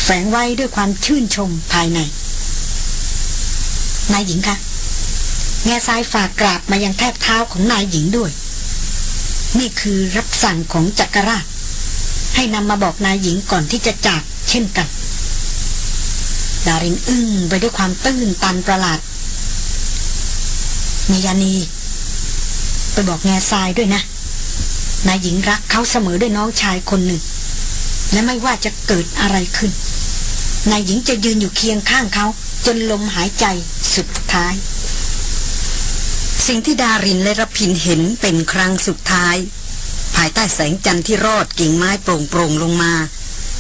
แฝงไว้ด้วยความชื่นชมภายใน นายหญิงคะ แง่ทรายฝากกราบมายังแทบเท้าของนายหญิงด้วย นี่คือรับสั่งของจักรราชให้นำมาบอกนายหญิงก่อนที่จะจากเช่นกัน ดารินอึ้งไปด้วยความตื้นตันประหลาดเมยานีไปบอกแง่ทรายด้วยนะนายหญิงรักเขาเสมอด้วยน้องชายคนหนึ่ง และไม่ว่าจะเกิดอะไรขึ้น นายหญิงจะยืนอยู่เคียงข้างเขา จนลมหายใจสุดท้าย สิ่งที่ดารินและรพินเห็นเป็นครั้งสุดท้าย ภายใต้แสงจันทร์ที่รอดกิ่งไม้โปร่งโปร่งลงมา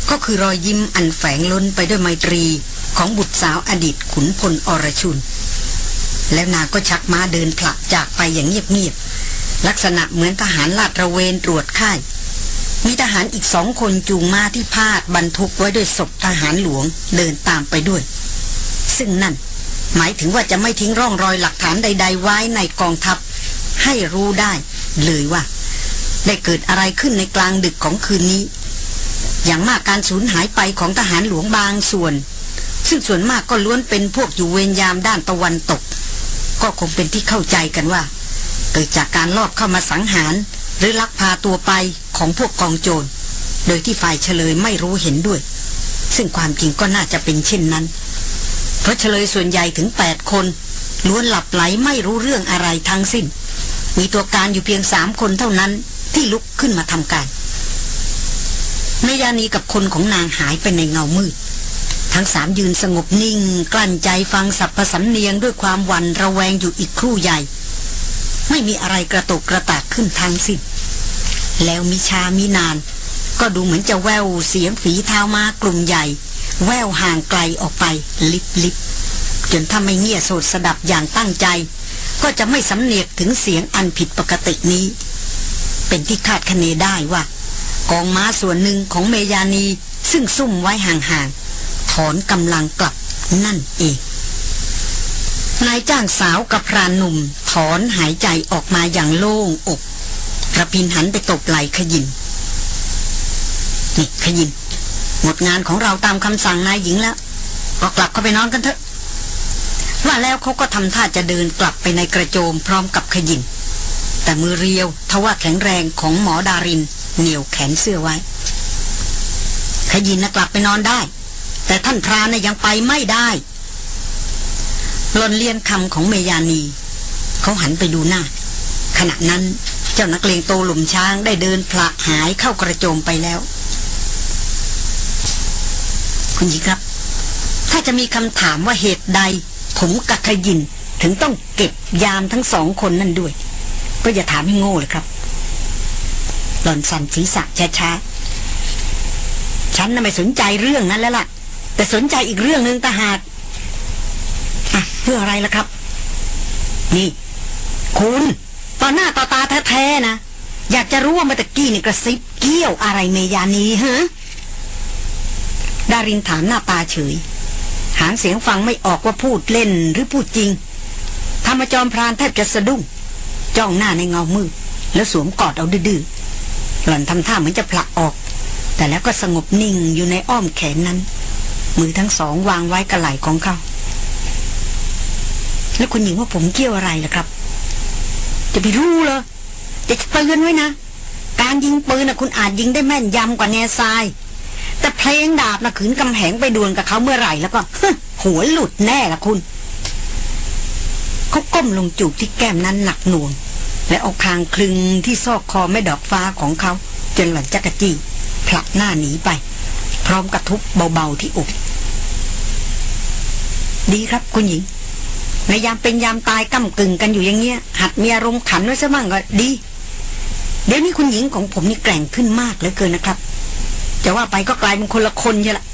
ก็คือรอยยิ้มอันแฝงล้นไปด้วยไมตรี ของบุตรสาวอดีตขุนพลอรชุน แล้วนาก็ชักม้าเดินผละจากไปอย่างเงียบๆลักษณะเหมือนทหารลาดระเวนตรวจค่าย มีทหารอีกสองคนจูงม้าที่พาดบรรทุกไว้ด้วยศพทหารหลวงเดินตามไปด้วย ซึ่งนั่นหมายถึงว่าจะไม่ทิ้งร่องรอยหลักฐานใด ๆ ไว้ในกองทัพ ให้รู้ได้ เลยว่า ได้เกิดอะไรขึ้นในกลางดึกของคืนนี้ อย่างมากการสูญหายไปของทหารหลวงบางส่วน ซึ่งส่วนมากก็ล้วนเป็นพวกอยู่เวรยามด้านตะวันตก ก็คงเป็นที่เข้าใจกันว่า เกิดจากการลอบเข้ามาสังหาร หรือลักพาตัวไปของพวกกองโจร โดยที่ฝ่ายเฉลยไม่รู้เห็นด้วย ซึ่งความจริงก็น่าจะเป็นเช่นนั้น เพราะเฉลยส่วนใหญ่ถึงแปดคนล้วนหลับไหลไม่รู้เรื่องอะไรทั้งสิ้น มีตัวการอยู่เพียงสามคนเท่านั้นที่ลุกขึ้นมาทำการเมยานีกับคนของนางหายไปในเงามืด ทั้งสามยืนสงบนิ่ง กลั้นใจฟังสับประสันเนียงด้วยความหวันระแวงอยู่อีกครู่ใหญ่ ไม่มีอะไรกระตุกกระตากขึ้นทางสิ้นแล้วมิชามินาน ก็ดูเหมือนจะแววเสียงฝีเท้ามากลุ่มใหญ่ แววห่างไกลออกไปลิบลิบจนถ้าไม่เงียยโสดสดับอย่างตั้งใจ ก็จะไม่สำเนียกถึงเสียงอันผิดปกตินี้ เป็นที่คาดคะเนได้ว่า กองม้าส่วนหนึ่งของเมยานีซึ่งซุ่มไว้ห่าง อนกำลังกลับนั่นเองนายจ้างสาวกับพรานหนุ่มถอนหายใจออกมาอย่างโล่งอกระพินหันไปตบไหลขยินนี่ขยิน หมดงานของเราตามคำสั่งนายหญิงแล้วก็กลับเข้าไปนอนกันเถอะ ว่าแล้วเขาก็ทำท่าจะเดินกลับไปในกระโจมพร้อมกับขยิน แต่มือเรียวทว่าแข็งแรงของหมอดาริน เหนียวแขนเสื้อไว้ ขยินนะกลับไปนอนได้ แต่ท่านพรานนยังไปไม่ได้หลนเลียนคำของเมยานี เขาหันไปดูหน้า ขณะนั้นเจ้านักเลงโตหลุมช้างได้เดินพละหายเข้ากระโจมไปแล้ว คุณหญิงครับ ถ้าจะมีคำถามว่าเหตุใด ผมกับขยินถึงต้องเก็บยามทั้งสองคนนั่นด้วย ก็อย่าถามให้โง่เลยครับ หล่อนสั่นศีรษะช้าๆฉันน่ะไม่สนใจเรื่องนั้นแล้วล่ะ แต่สนใจอีกเรื่องหนึ่งต่หากอะเพื่ออะไรล่ะครับ นี่ คุณต่อหน้าต่อตาแท้ๆนะ อยากจะรู้ว่ามื่อตะกี้นี่กระซิบเกี้ยวอะไรเมยานีฮะดารินถามหน้าตาเฉย หางเสียงฟังไม่ออกว่าพูดเล่นหรือพูดจริงธรรมจอมพรานแทบจะสะดุ้ง จ้องหน้าในเงามืดแล้วสวมกอดเอาดื้อหล่อนทำท่าเหมือนจะผลักออก แต่แล้วก็สงบนิ่งอยู่ในอ้อมแขนนั้น มือทั้งสองวางไว้กระไหล่ของเขา แล้วคุณหญิงว่าผมเกี่ยวอะไรล่ะครับ จะไปรู้เหรอจะเตือนไว้นะ การยิงปืนนะคุณอาจยิงได้แม่นยำกว่าแง่ทราย แต่เพลงดาบนะขืนกำแหงไปดวลกับเขาเมื่อไหร่แล้วก็หัวหลุดแน่ละคุณเขาก้มลงจูบที่แก้มนั้นหนักหน่วง และเอาคางคลึงที่ซอกคอแม่ดอกฟ้าของเขา จนหล่อนจักรจี้ผลักหน้าหนีไป ร้อมกระทุบเบาๆที่อก ดีครับคุณหญิงในยามเป็นยามตายก้ากึ่งกันอยู่อย่างเงี้ย หัดมีอารมณ์ขันไว้ซะบ้างก็ดี เดี๋ยวนี้คุณหญิงของผมนี่แกร่งขึ้นมากเหลือเกินนะครับ จะว่าไปก็กลายเป็นคนละคนใช่ละ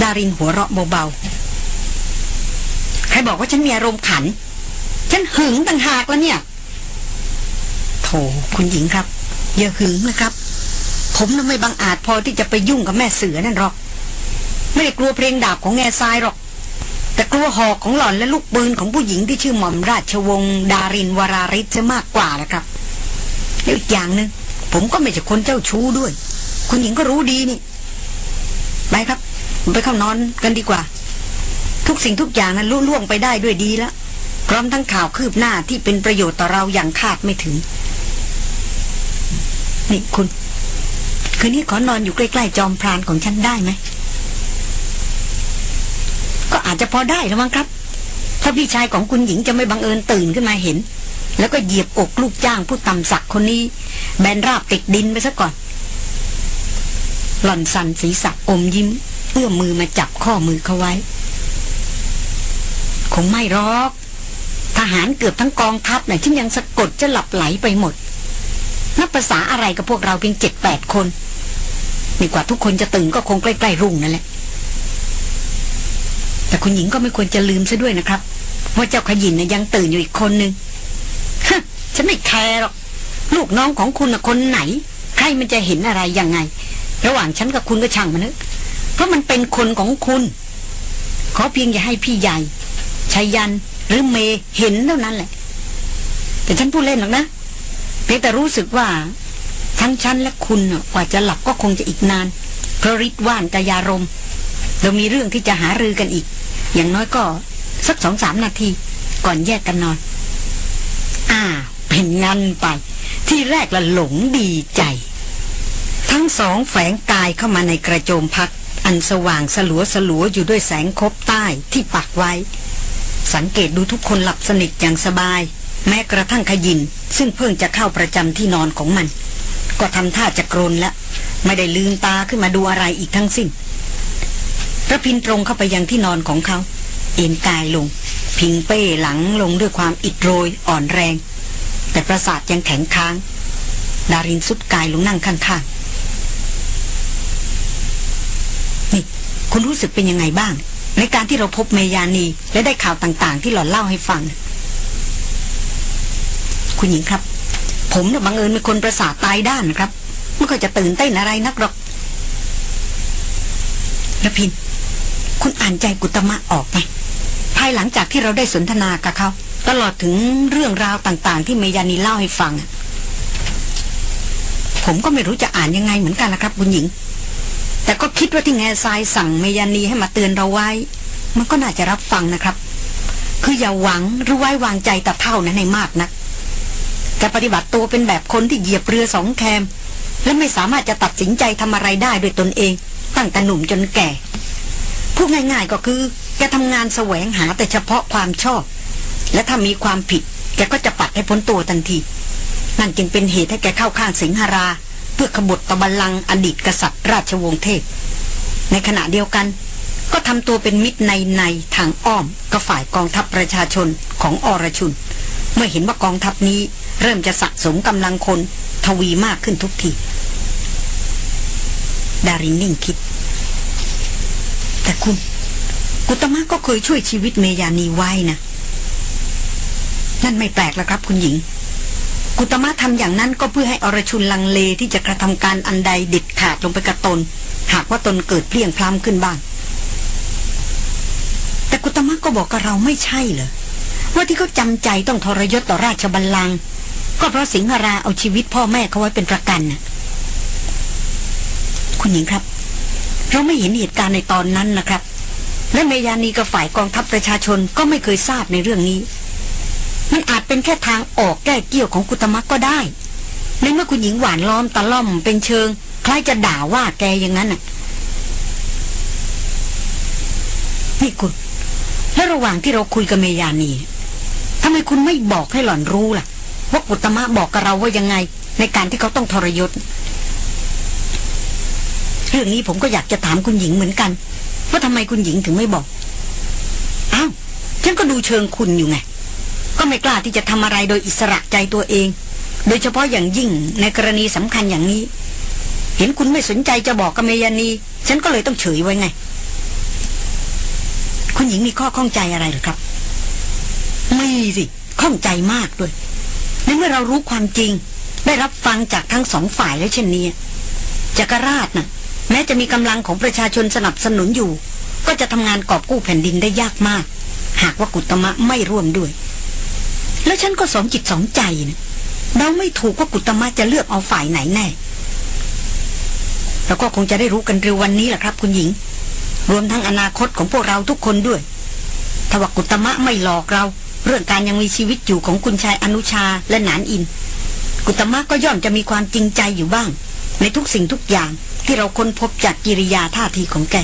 ดารินหัวเราะเบาๆใครบอกว่าฉันมีอารมณ์ขัน ฉันหึงต่างหากแล้วเนี่ยโถคุณหญิงครับอย่าหึงนะครับ ผมน่ะไม่บังอาจพอที่จะไปยุ่งกับแม่เสือนั่นหรอก ไม่ได้กลัวเพลงดาบของแง่ทรายหรอก แต่กลัวหอกของหล่อนและลูกปืนของผู้หญิงที่ชื่อหม่อมราชวงศ์ดารินวราริศจะมากกว่านะครับแล้วอีกอย่างหนึง่งผมก็ไม่ใช่คนเจ้าชู้ด้วย คุณหญิงก็รู้ดีนี่ไปครับไปเข้านอนกันดีกว่า ทุกสิ่งทุกอย่างนั้นลุล่วงไปได้ด้วยดีแล้วพร้อมทั้งข่าวคืบหน้าที่เป็นประโยชน์ต่อเราอย่างคาดไม่ถึง นี่คุณ คืนนี้ขอนอนอยู่ใกล้ๆจอมพรานของฉันได้ไหม ก็อาจจะพอได้แล้วมั้งครับ ถ้าพี่ชายของคุณหญิงจะไม่บังเอิญตื่นขึ้นมาเห็น แล้วก็เหยียบอกลูกจ้างผู้ต่ำสักคนนี้ แบนราบติดดินไปซะก่อน หล่อนสันศีรษะอมยิ้ม เอื้อมมือมาจับข้อมือเขาไว้ คงไม่รอกทหารเกือบทั้งกองทัพน่ะฉันยังสะกดจะหลับไหลไปหมดนับภาษาอะไรกับพวกเราเพียงเจ็ดแปดคน ไม่กว่าทุกคนจะตื่นก็คงใกล้ๆรุ่งนั่นแหละ แต่คุณหญิงก็ไม่ควรจะลืมซะด้วยนะครับ ว่าเจ้าขยินนะยังตื่นอยู่อีกคนนึงฮะฉันไม่แคร์หรอก ลูกน้องของคุณนะคนไหน ใครมันจะเห็นอะไรยังไง ระหว่างฉันกับคุณก็ช่างมันเนอะเพราะมันเป็นคนของคุณ ขอเพียงอย่าให้พี่ใหญ่ชัยยันหรือเมเห็นเท่านั้นแหละ แต่ฉันพูดเล่นหรอกนะเพียงแต่รู้สึกว่า ทั้งฉันและคุณกว่าจะหลับก็คงจะอีกนาน เพราะฤทธิ์ว่านกายารมณ์เรามีเรื่องที่จะหารือกันอีก อย่างน้อยก็สักสองสามนาที ก่อนแยกกันนอน อ่า เป็นงันไป ที่แรกละหลงดีใจ ทั้งสองแฝงกายเข้ามาในกระโจมพัก อันสว่างสลัวสลัวอยู่ด้วยแสงคบใต้ที่ปักไว้ สังเกตดูทุกคนหลับสนิทอย่างสบาย แม้กระทั่งขยิน ซึ่งเพิ่งจะเข้าประจำที่นอนของมัน ก็ทำท่าจะกรนแล้วไม่ได้ลืมตาขึ้นมาดูอะไรอีกทั้งสิ้นพระพินตรงเข้าไปยังที่นอนของเขา เอ็นกายลง พิงเป้หลังลงด้วยความอิดโรยอ่อนแรง แต่ประสาทยังแข็งค้าง ดารินสุดกายลงนั่งข้างๆนี่คุณรู้สึกเป็นยังไงบ้าง ในการที่เราพบเมยานี และได้ข่าวต่างๆ ที่หล่อนเล่าให้ฟัง คุณหญิงครับ ผมเนี่ยบังเอิญเป็นคนประสาทตายด้านนะครับไม่ค่อยจะตื่นเต้นอะไรนักหรอกระพิน คุณอ่านใจกุตมะออกไหมภายหลังจากที่เราได้สนทนากับเขา ตลอดถึงเรื่องราวต่าง ๆ ที่เมยานีเล่าให้ฟัง ผมก็ไม่รู้จะอ่านยังไงเหมือนกันนะครับ คุณหญิง แต่ก็คิดว่าที่แง่ทรายสั่งเมยานีให้มาเตือนเราไว้ มันก็น่าจะรับฟังนะครับ คืออย่าหวังหรือไว้วางใจแต่เท่านั้นให้มากนะัก แกปฏิบัติตัวเป็นแบบคนที่เหยียบเรือสองแคม และไม่สามารถจะตัดสินใจทำอะไรได้ด้วยตนเอง ตั้งแต่หนุ่มจนแก่ พูดง่ายๆก็คือ แกทำงานแสวงหาแต่เฉพาะความชอบ และถ้ามีความผิด แกก็จะปัดให้พ้นตัวทันที นั่นจึงเป็นเหตุให้แกเข้าข้างสิงหรา เพื่อขบฏตบัลลังอดีตกษัตริย์ราชวงศ์เทพ ในขณะเดียวกันก็ทำตัวเป็นมิตรในในทางอ้อมกับฝ่ายกองทัพประชาชนของอรชุน เมื่อเห็นว่ากองทัพนี้ เริ่มจะสะสมกำลังคนทวีมากขึ้นทุกที ดารินนิ่งคิด แต่คุณ กุตมะก็เคยช่วยชีวิตเมยานีไว้นะนั่นไม่แปลกแล้วครับคุณหญิง กุตมะทำอย่างนั้นก็เพื่อให้อรชุนลังเลที่จะกระทำการอันใดเด็ดขาดลงไปกระตน หากว่าตนเกิดเพลียงพล้ำขึ้นบ้าง แต่กุตมะก็บอกกับเราไม่ใช่เหรอว่าที่เขาจำใจต้องทรยศต่อราชบัลลังก์ ก็เพราะสิงหราเอาชีวิตพ่อแม่เขาไว้เป็นประกันน่ะคุณหญิงครับ เราไม่เห็นเหตุการณ์ในตอนนั้นนะครับ และเมยานีกับฝ่ายกองทัพประชาชนก็ไม่เคยทราบในเรื่องนี้ มันอาจเป็นแค่ทางออกแก้เกี่ยวของกุตมะก็ได้ในเมื่อคุณหญิงหวานล้อมตะล่อมเป็นเชิง คล้ายจะด่าว่าแกอย่างนั้นน่ะนี่คุณแล้วระหว่างที่เราคุยกับเมยานีทำไมคุณไม่บอกให้หล่อนรู้ล่ะ ว่ากุตมะบอกกับเราว่ายังไง ในการที่เขาต้องทรยศ เรื่องนี้ผมก็อยากจะถามคุณหญิงเหมือนกัน ว่าทำไมคุณหญิงถึงไม่บอกอ้าวฉันก็ดูเชิงคุณอยู่ไง ก็ไม่กล้าที่จะทำอะไรโดยอิสระใจตัวเอง โดยเฉพาะอย่างยิ่งในกรณีสำคัญอย่างนี้ เห็นคุณไม่สนใจจะบอกกับเมยานี ฉันก็เลยต้องเฉยไว้ไง คุณหญิงมีข้อข้องใจอะไรหรือครับมีสิข้องใจมากด้วย ในเมื่อเรารู้ความจริง ได้รับฟังจากทั้งสองฝ่ายแล้วเช่นนี้จักรราชนะ่ะ แม้จะมีกำลังของประชาชนสนับสนุนอยู่ ก็จะทำงานกอบกู้แผ่นดินได้ยากมาก หากว่ากุตมะไม่ร่วมด้วย แล้วฉันก็สองจิตสองใจนะเราไม่ถูกว่ากุตมะจะเลือกเอาฝ่ายไหนแน่แล้วก็คงจะได้รู้กันเร็ววันนี้แหละครับ คุณหญิง รวมทั้งอนาคตของพวกเราทุกคนด้วยถ้าว่ากุตมะไม่หลอกเรา เรื่องการยังมีชีวิตอยู่ของคุณชายอนุชาและหนานอิน กุตมะก็ย่อมจะมีความจริงใจอยู่บ้าง ในทุกสิ่งทุกอย่างที่เราค้นพบจากกิริยาท่าทีของแก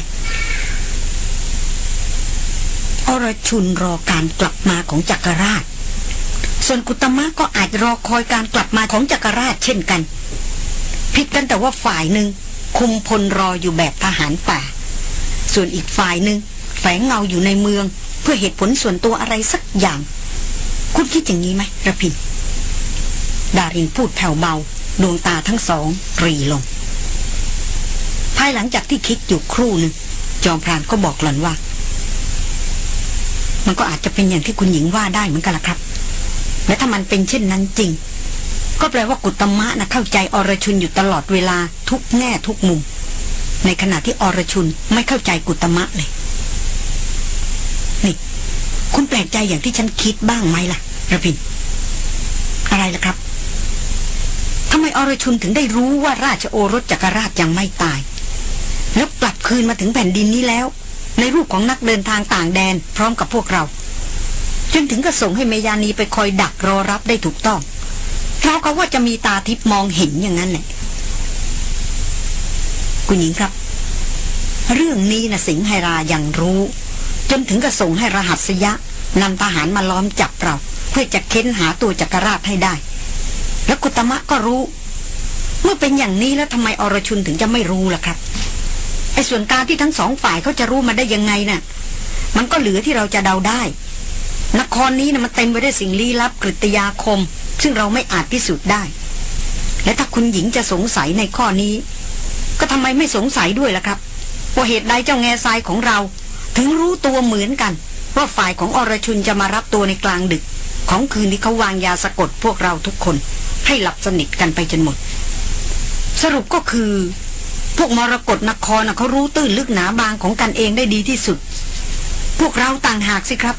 อรชุนรอการกลับมาของจักรราช ส่วนกุตมะก็อาจรอคอยการกลับมาของจักรราชเช่นกัน ผิดกันแต่ว่าฝ่ายหนึ่งคุมพลรออยู่แบบทหารป่า ส่วนอีกฝ่ายหนึ่งแฝงเงาอยู่ในเมือง เพื่อเหตุผลส่วนตัวอะไรสักอย่าง คุณคิดอย่างนี้ไหมระพิน ดารินพูดแผ่วเบา ดวงตาทั้งสองปรีลง ภายหลังจากที่คิดอยู่ครู่หนึ่ง จอมพรานก็บอกหล่อนว่า มันก็อาจจะเป็นอย่างที่คุณหญิงว่าได้เหมือนกันล่ะครับ และถ้ามันเป็นเช่นนั้นจริง ก็แปลว่ากุตมะนะเข้าใจอรชุนอยู่ตลอดเวลาทุกแง่ทุกมุม ในขณะที่อรชุนไม่เข้าใจกุตมะเลย คุณแปลกใจอย่างที่ฉันคิดบ้างไหมล่ะระพิน อะไรล่ะครับทำไมอรชุนถึงได้รู้ว่าราชโอรสจักรราชยังไม่ตาย แล้วกลับคืนมาถึงแผ่นดินนี้แล้ว ในรูปของนักเดินทางต่างแดนพร้อมกับพวกเราจนถึงก็ส่งให้เมยานีไปคอยดักรอรับได้ถูกต้องเราก็ว่าจะมีตาทิพมองเห็นอย่างนั้นแหละคุณหญิงครับ เรื่องนี้นะสิงห์ไฮรายังรู้ จนถึงก็ส่งให้รหัสยะนำทหารมาล้อมจับเรา เพื่อจะเค้นหาตัวจักรราชให้ได้ แล้วกุตมะก็รู้ เมื่อเป็นอย่างนี้แล้วทำไมอรชุนถึงจะไม่รู้ล่ะครับไอ้ส่วนการที่ทั้งสองฝ่ายเขาจะรู้มาได้ยังไงนะ่ะ มันก็เหลือที่เราจะเดาได้ นครนี้นะมันเต็มไปด้วยสิ่งลี้ลับกฤตยาคม ซึ่งเราไม่อาจพิสูจน์ได้ และถ้าคุณหญิงจะสงสัยในข้อนี้ ก็ทำไมไม่สงสัยด้วยล่ะครับว่าเหตุใดเจ้าแง่ทรายของเรา ถึงรู้ตัวเหมือนกัน ว่าฝ่ายของอรชุนจะมารับตัวในกลางดึก ของคืนที่เขาวางยาสะกดพวกเราทุกคน ให้หลับสนิทกันไปจนหมด สรุปก็คือ พวกมรกรนครน่ะเขารู้ตื้นลึกหนาบางของกันเองได้ดีที่สุด พวกเราต่างหากสิครับ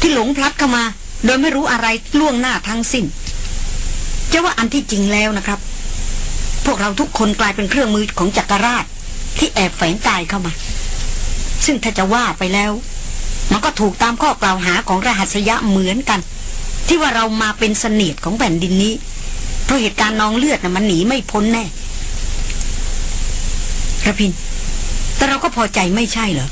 ที่หลงพลัดเข้ามา โดยไม่รู้อะไรล่วงหน้าทั้งสิ้นจะว่าอันที่จริงแล้วนะครับ พวกเราทุกคนกลายเป็นเครื่องมือของจักรราช ที่แอบแฝงกายเข้ามา ซึ่งถ้าจะว่าไปแล้ว มันก็ถูกตามข้อกล่าวหาของรหัสยะเหมือนกัน ที่ว่าเรามาเป็นเสนียดของแผ่นดินนี้ เพราะเหตุการณ์นองเลือดนะ่ะมันหนีไม่พ้นแน่ระพิน แต่เราก็พอใจไม่ใช่เหรอ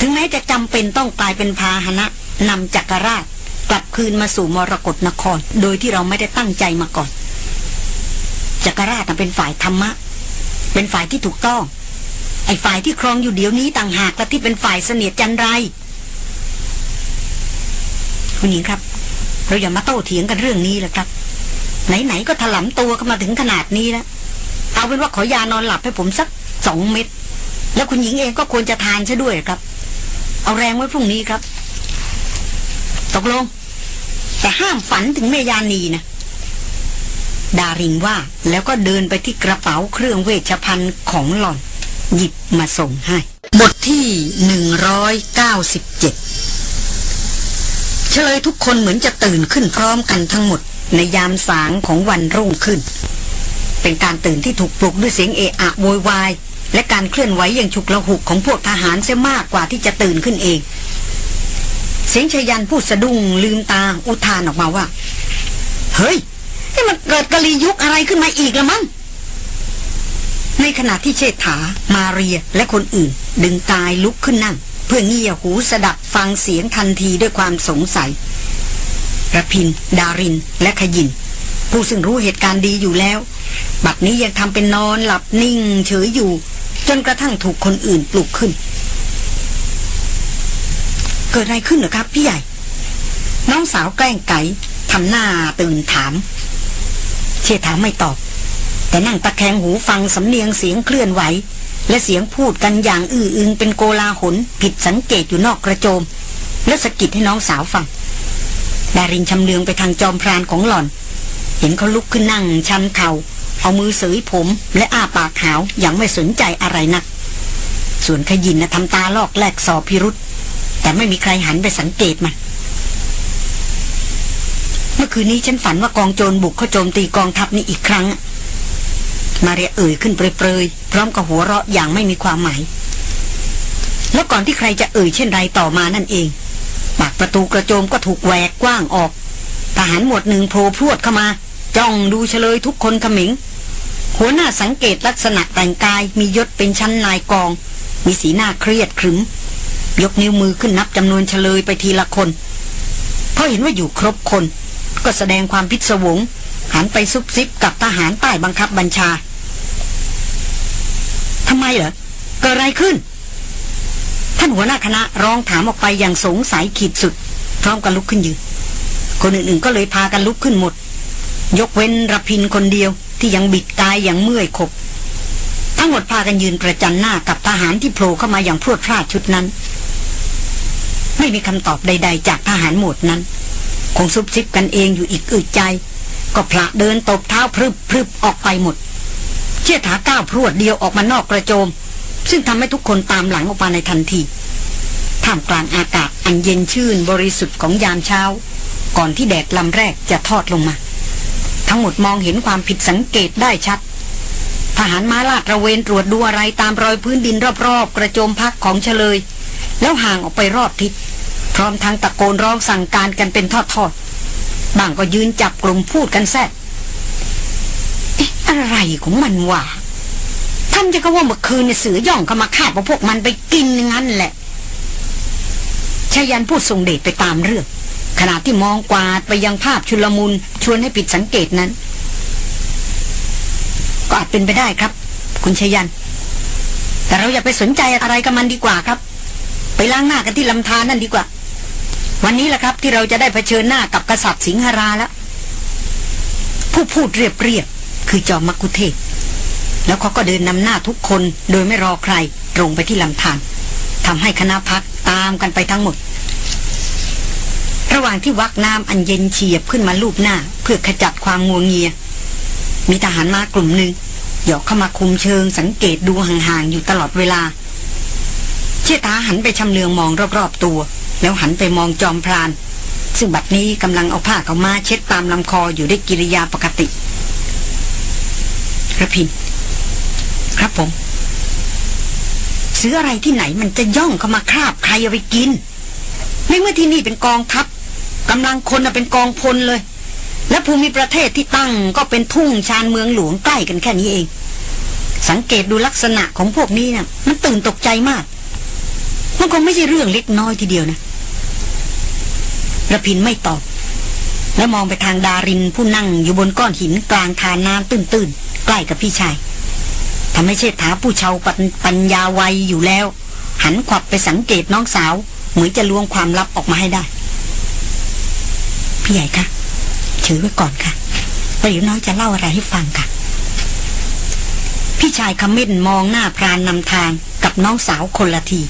ถึงแม้จะจำเป็นต้องกลายเป็นพาหนะนำจักรราชกลับคืนมาสู่มรกรนคร โดยที่เราไม่ได้ตั้งใจมาก่อน จักรราชเป็นฝ่ายธรรมะ เป็นฝ่ายที่ถูกต้อง ไอ้ฝ่ายที่ครองอยู่เดี๋ยวนี้ต่างหากและที่เป็นฝ่ายเสนียดจันไร คุณหญิงครับ เราอย่ามาโต้เถียงกันเรื่องนี้เลยครับ ไหนๆก็ถลำตัวกันมาถึงขนาดนี้แล้วเอาเป็นว่าขอยานอนหลับให้ผมสักสองเม็ดแล้วคุณหญิงเองก็ควรจะทานซะด้วยครับ เอาแรงไว้พรุ่งนี้ครับ ตกลง แต่ห้ามฝันถึงเมยานีนะดารินว่าแล้วก็เดินไปที่กระเป๋าเครื่องเวชภัณฑ์ของหล่อน หยิบมาส่งให้ บทที่หนึ่งร้อยเก้าสิบเจ็ดเฉลยทุกคนเหมือนจะตื่นขึ้นพร้อมกันทั้งหมด ในยามสางของวันรุ่งขึ้น เป็นการตื่นที่ถูกปลุกด้วยเสียงเอะอะโวยวาย และการเคลื่อนไหวอย่างฉุกละหุกของพวกทหารเสียมากกว่าที่จะตื่นขึ้นเอง เสียงชยันพูดสะดุ้งลืมตาอุทานออกมาว่า เฮ้ยนี่มันเกิดกะลียุคอะไรขึ้นมาอีกละมั้ง ในขณะที่เชษฐา มาเรียและคนอื่น ดึงกายลุกขึ้นนั่ง เพื่อเงี่ยหูสดับฟังเสียงทันทีด้วยความสงสัยระพิน ดาริน และขยิน ผู้ซึ่งรู้เหตุการณ์ดีอยู่แล้ว บัดนี้ยังทำเป็นนอนหลับนิ่งเฉยอยู่ จนกระทั่งถูกคนอื่นปลุกขึ้น เกิดอะไรขึ้นเหรอครับ พี่ใหญ่ น้องสาวแกล้งไก่ทำหน้าตื่นถาม เชษฐาไม่ตอบ แต่นั่งตะแคงหูฟังสำเนียงเสียงเคลื่อนไหว และเสียงพูดกันอย่างอื้ออึงเป็นโกลาหลผิดสังเกตอยู่นอกกระโจม และสะกิดให้น้องสาวฟังดารินชำเลืองไปทางจอมพรานของหล่อน เห็นเขาลุกขึ้นนั่งชันเขา่าเอามือเสยผม และอ้าปากขาวอย่างไม่สนใจอะไรนัก ส่วนขยินนะทำตาลอกแลกสอบพิรุษแต่ไม่มีใครหันไปสังเกตมันเมื่อคืนนี้ฉันฝันว่ากองโจรบุกเข้าโจมตีกองทัพนี้อีกครั้ง มาเรียเอ่ยขึ้นเปรยๆพร้อมกับหัวเราะอย่างไม่มีความหมาย แล้วก่อนที่ใครจะเอ่ยเช่นไรต่อมานั่นเอง ปากประตูกระโจมก็ถูกแหวกกว้างออก ทหารหมวดหนึ่งโผล่พรวดเข้ามา จ้องดูเฉลยทุกคนขมิง หัวหน้าสังเกตลักษณะแต่งกายมียศเป็นชั้นนายกอง มีสีหน้าเครียดขรึม ยกนิ้วมือขึ้นนับจำนวนเฉลยไปทีละคนพราะเห็นว่าอยู่ครบคน ก็แสดงความพิศวงหันไปซุบซิบกับทหารใต้บังคับบัญชา ทำไมเหรอเกิดอะไรขึ้น ท่านหัวหน้าคณะร้องถามออกไปอย่างสงสัยขีดสุด พร้อมกันลุกขึ้นยืนคนอื่นๆก็เลยพากันลุกขึ้นหมด ยกเว้นรพินคนเดียวที่ยังบิดกายอย่างเมื่อยขบ ทั้งหมดพากันยืนประจันหน้ากับทหารที่โผล่เข้ามาอย่างพรวดพราดชุดนั้น ไม่มีคำตอบใด ๆ จากทหารหมดนั้น คงซุบซิบกันเองอยู่อีกอึดใจ ก็พละเดินตบเท้าพรึบพรึบออกไปหมด เชี่ยถาก้าวพรวดเดียวออกมานอกกระโจม ซึ่งทำให้ทุกคนตามหลังออกมาในทันทีท่ามกลางอากาศอันเย็นชื่นบริสุทธิ์ของยามเช้า ก่อนที่แดดลำแรกจะทอดลงมา ทั้งหมดมองเห็นความผิดสังเกตได้ชัด ทหารม้าลาดระเวนตรวจดูอะไรตามรอยพื้นดินรอบๆ กระโจมพักของเฉลย แล้วห่างออกไปรอบทิศพร้อมทั้งตะโกนร้องสั่งการกันเป็นทอดๆบางก็ยืนจับกลุ่มพูดกันแซ่ อะไรของมันวะท่านจะก็ว่าเมื่อคืนเนี่ยเสือย่องเข้ามาคาบเอาพวกมันไปกินงั้นแหละชายันพูดทรงเดชไปตามเรื่อง ขณะที่มองกวาดไปยังภาพชุลมุนชวนให้ผิดสังเกตนั้น ก็อาจเป็นไปได้ครับ คุณชยัน แต่เราอย่าไปสนใจอะไรกับมันดีกว่าครับ ไปล้างหน้ากันที่ลำธารนั่นดีกว่า วันนี้แหละครับที่เราจะได้เผชิญหน้ากับกษัตริย์สิงหราแล้วผู้พูดเรียบเรียบ คือจอมมักคุเทศ แล้วเขาก็เดินนำหน้าทุกคนโดยไม่รอใคร ตรงไปที่ลำธารทำให้คณะพักตามกันไปทั้งหมด ระหว่างที่วักน้ำอันเย็นเฉียบขึ้นมาลูบหน้า เพื่อขจัดความงวงเงีย มีทหารมากลุ่มหนึ่งหยอกเข้ามาคุมเชิงสังเกตดูห่างๆอยู่ตลอดเวลา เชษฐาหันไปชำเลืองมองรอบๆตัว แล้วหันไปมองจอมพราน ซึ่งบัดนี้กำลังเอาผ้าเขามาเช็ดตามลำคออยู่ด้วยกิริยาปกติ ระพิน ครับผม เสืออะไรที่ไหนมันจะย่องเข้ามาคราบใครเอาไปกินในเมื่อที่นี่เป็นกองทัพกำลังคนเป็นกองพลเลย และภูมิประเทศที่ตั้งก็เป็นทุ่งชานเมืองหลวงใกล้กันแค่นี้เอง สังเกตดูลักษณะของพวกนี้นะ่ะ มันตื่นตกใจมาก มันคงไม่ใช่เรื่องเล็กน้อยทีเดียวนะระพินไม่ตอบ และมองไปทางดารินผู้นั่งอยู่บนก้อนหินกลางทานน้ำตื้นๆ ใกล้กับพี่ชายทำให้เชษฐาผู้เชาปปัญญาวัยอยู่แล้ว หันขวับไปสังเกตน้องสาว เหมือนจะลวงความลับออกมาให้ได้ พี่ใหญ่คะถือไว้ก่อนค่ะประยวน้อยจะเล่าอะไรให้ฟังค่ะ พี่ชายคำเม่นมองหน้าพรานนำทางกับน้องสาวคนละที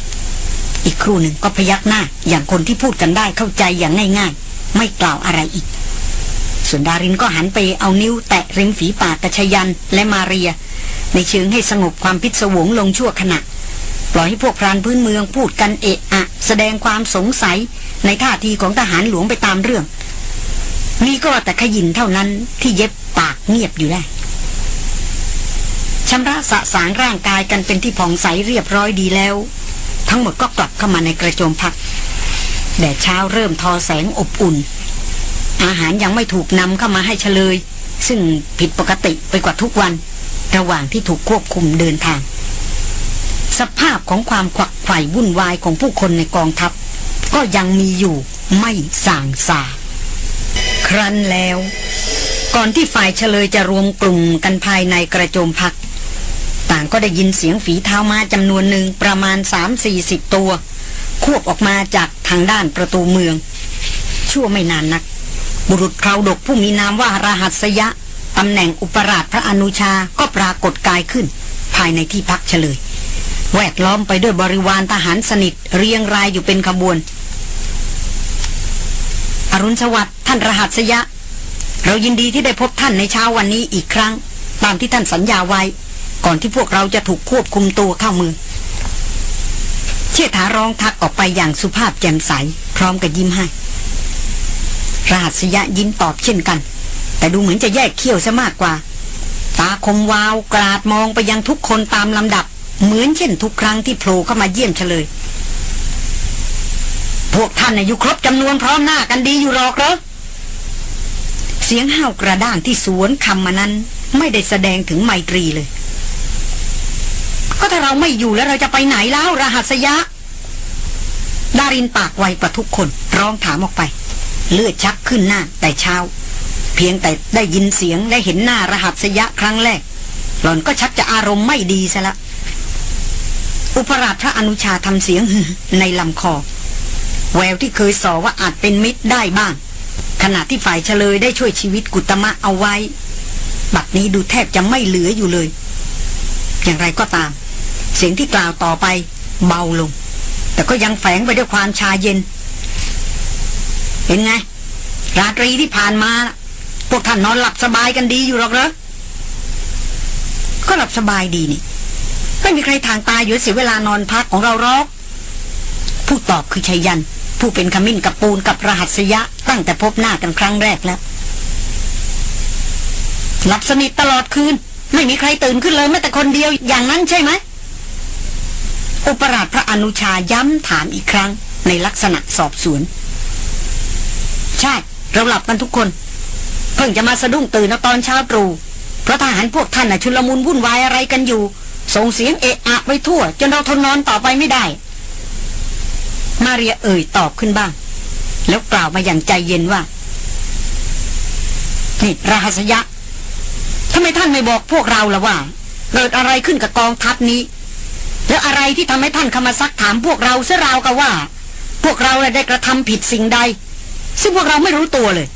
อีกครู่หนึ่งก็พยักหน้าอย่างคนที่พูดกันได้เข้าใจอย่างง่าย ๆ ไม่กล่าวอะไรอีก ส่วนดารินก็หันไปเอานิ้วแตะริมฝีปากกระชยันและมาเรีย ในเชิงให้สงบความพิศวงลงชั่วขณะ ปล่อยให้พวกพรานพื้นเมืองพูดกันเอะอะ แสดงความสงสัยในท่าทีของทหารหลวงไปตามเรื่องมีก็แต่ขยินเท่านั้นที่เย็บปากเงียบอยู่ได้ชำระสะสางร่างกายกันเป็นที่ผ่องใสเรียบร้อยดีแล้ว ทั้งหมดก็กลับเข้ามาในกระโจมพักแดดเช้าเริ่มทอแสงอบอุ่น อาหารยังไม่ถูกนำเข้ามาให้เฉลย ซึ่งผิดปกติไปกว่าทุกวัน ระหว่างที่ถูกควบคุมเดินทาง สภาพของความขวักไขว่วุ่นวายของผู้คนในกองทัพ ก็ยังมีอยู่ไม่ส่างสาครั้นแล้ว ก่อนที่ฝ่ายเฉลยจะรวมกลุ่มกันภายในกระโจมพัก ต่างก็ได้ยินเสียงฝีเท้ามาจำนวนหนึ่งประมาณ3-40 ตัว ควบออกมาจากทางด้านประตูเมือง ชั่วไม่นานนัก บุรุษคราวดกผู้มีนามว่ารหัสยะตำแหน่งอุปราชพระอนุชาก็ปรากฏกายขึ้น ภายในที่พักเฉลย แวดล้อมไปด้วยบริวารทหารสนิทเรียงรายอยู่เป็นขบวน อรุณสวัสดิ์ท่านรหัสยะ เรายินดีที่ได้พบท่านในเช้าวันนี้อีกครั้ง ตามที่ท่านสัญญาไว้ ก่อนที่พวกเราจะถูกควบคุมตัวเข้ามือเชษฐาร้องทักออกไปอย่างสุภาพแจ่มใส พร้อมกับยิ้มให้ รหัสยะยิ้มตอบเช่นกัน แต่ดูเหมือนจะแยกเขี้ยวซะมากกว่า ตาคมวาวกราดมองไปยังทุกคนตามลำดับ เหมือนเช่นทุกครั้งที่โผล่เข้ามาเยี่ยมเฉลย พวกท่านอายุครบจำนวนพร้อมหน้ากันดีอยู่หรอกเหรอเสียงห้าวกระด้างที่สวนคำมานั้น ไม่ได้แสดงถึงไมตรีเลย ก็ถ้าเราไม่อยู่แล้วเราจะไปไหนแล้วรหัสยะ ดารินปากไวกว่าทุกคน ร้องถามออกไป เลือดชักขึ้นหน้าแต่เช้า เพียงแต่ได้ยินเสียงและเห็นหน้ารหัสยะครั้งแรก หล่อนก็ชักจะอารมณ์ไม่ดีซะละ อุปราชพระอนุชาทำเสียงในลำคอ แววที่เคยสอว่าอาจเป็นมิตรได้บ้าง ขณะที่ฝ่ายเฉลยได้ช่วยชีวิตกุตมะเอาไว้ บัดนี้ดูแทบจะไม่เหลืออยู่เลย อย่างไรก็ตาม เสียงที่กล่าวต่อไปเบาลง แต่ก็ยังแฝงไปด้วยความชาเย็น เห็นไง ราตรีที่ผ่านมา พวกท่านนอนหลับสบายกันดีอยู่หรอกเหรอ ก็หลับสบายดีนี่ไม่มีใครทางตายอยู่เสียเวลานอนพักของเราหรอก ผู้ตอบคือชัยยัน ผู้เป็นขมิ้นกับปูนกับรหัสยะ ตั้งแต่พบหน้ากันครั้งแรกแล้ว หลับสนิทตลอดคืน ไม่มีใครตื่นขึ้นเลยแม้แต่คนเดียวอย่างนั้นใช่ไหมอุปราชพระอนุชาย้ำถามอีกครั้งในลักษณะสอบสวน ใช่ เราหลับกันทุกคน เพิ่งจะมาสะดุ้งตื่นตอนเช้าตรู่เพราะทหารพวกท่านน่ะชุลมุนวุ่นวายอะไรกันอยู่ ส่งเสียงเอะอะไปทั่ว จนเราทนนอนต่อไปไม่ได้ มาเรียเอ่ยตอบขึ้นบ้าง แล้วกล่าวมาอย่างใจเย็นว่านี่รหัสยะทำไมท่านไม่บอกพวกเราล่ะว่า เกิดอะไรขึ้นกับกองทัพนี้ แล้วอะไรที่ทำให้ท่านเข้ามาซักถามพวกเราเสราวกับว่า พวกเราได้กระทำผิดสิ่งใด ซึ่งพวกเราไม่รู้ตัวเลย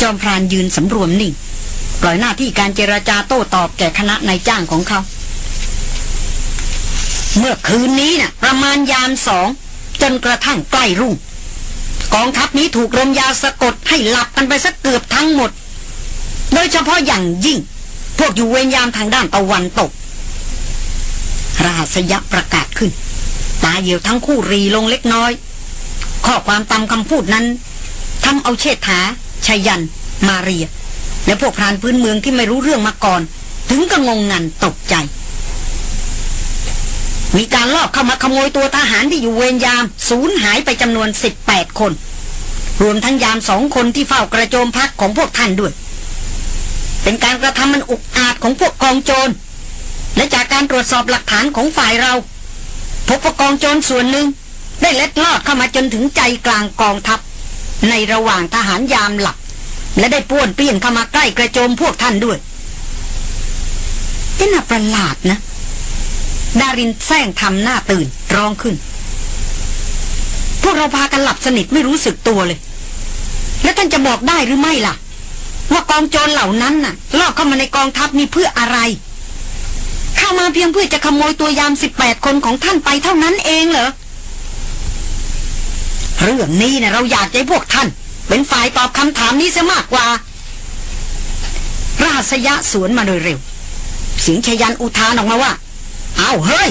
จอมพรานยืนสำรวมนิ่ง ปล่อยหน้าที่การเจรจาโต้ตอบแก่คณะนายจ้างของเขา เมื่อคืนนี้นะ่ะ ประมาณยามสอง จนกระทั่งใกล้รุ่ง กองทัพนี้ถูกลมยาสะกดให้หลับกันไปสักเกือบทั้งหมด โดยเฉพาะอย่างยิ่ง พวกอยู่เวรยามทางด้านตะวันตกรหัสยะประกาศขึ้น ตาเหี่ยวทั้งคู่รีลงเล็กน้อย ข้อความตามคำพูดนั้นทำเอาเชษฐาชัยยัน มาเรีย และพวกพรานพื้นเมืองที่ไม่รู้เรื่องมาก่อน ถึงก็งงงันตกใจ มีการลอบเข้ามาขโมยตัวทหารที่อยู่เวรยาม สูญหายไปจำนวน 18 คน รวมทั้งยามสองคนที่เฝ้ากระโจมพักของพวกท่านด้วย เป็นการกระทำมันอุกอาจของพวกกองโจร และจากการตรวจสอบหลักฐานของฝ่ายเราพบว่ากองโจรส่วนหนึ่ง ได้เล็ดลอดเข้ามาจนถึงใจกลางกองทัพ ในระหว่างทหารยามหลับ และได้ป้วนเปี้ยนเข้ามาใกล้กระโจมพวกท่านด้วยเป็นน่าประหลาดนะ ดารินแซงทำหน้าตื่นร้องขึ้น พวกเราพากันหลับสนิทไม่รู้สึกตัวเลย แล้วท่านจะบอกได้หรือไม่ล่ะ ว่ากองโจรเหล่านั้นน่ะลอบเข้ามาในกองทัพนี้เพื่ออะไรเข้ามาเพียงเพื่อจะขโมยตัวยามสิบแปดคนของท่านไปเท่านั้นเองเหรอ เรื่องนี้นะเราอยากให้พวกท่าน เป็นฝ่ายตอบคำถามนี้เสียมากกว่า ราษยะสวนมาโดยเร็ว เสียงชยันอุทานออกมาว่า เอาเฮ้ย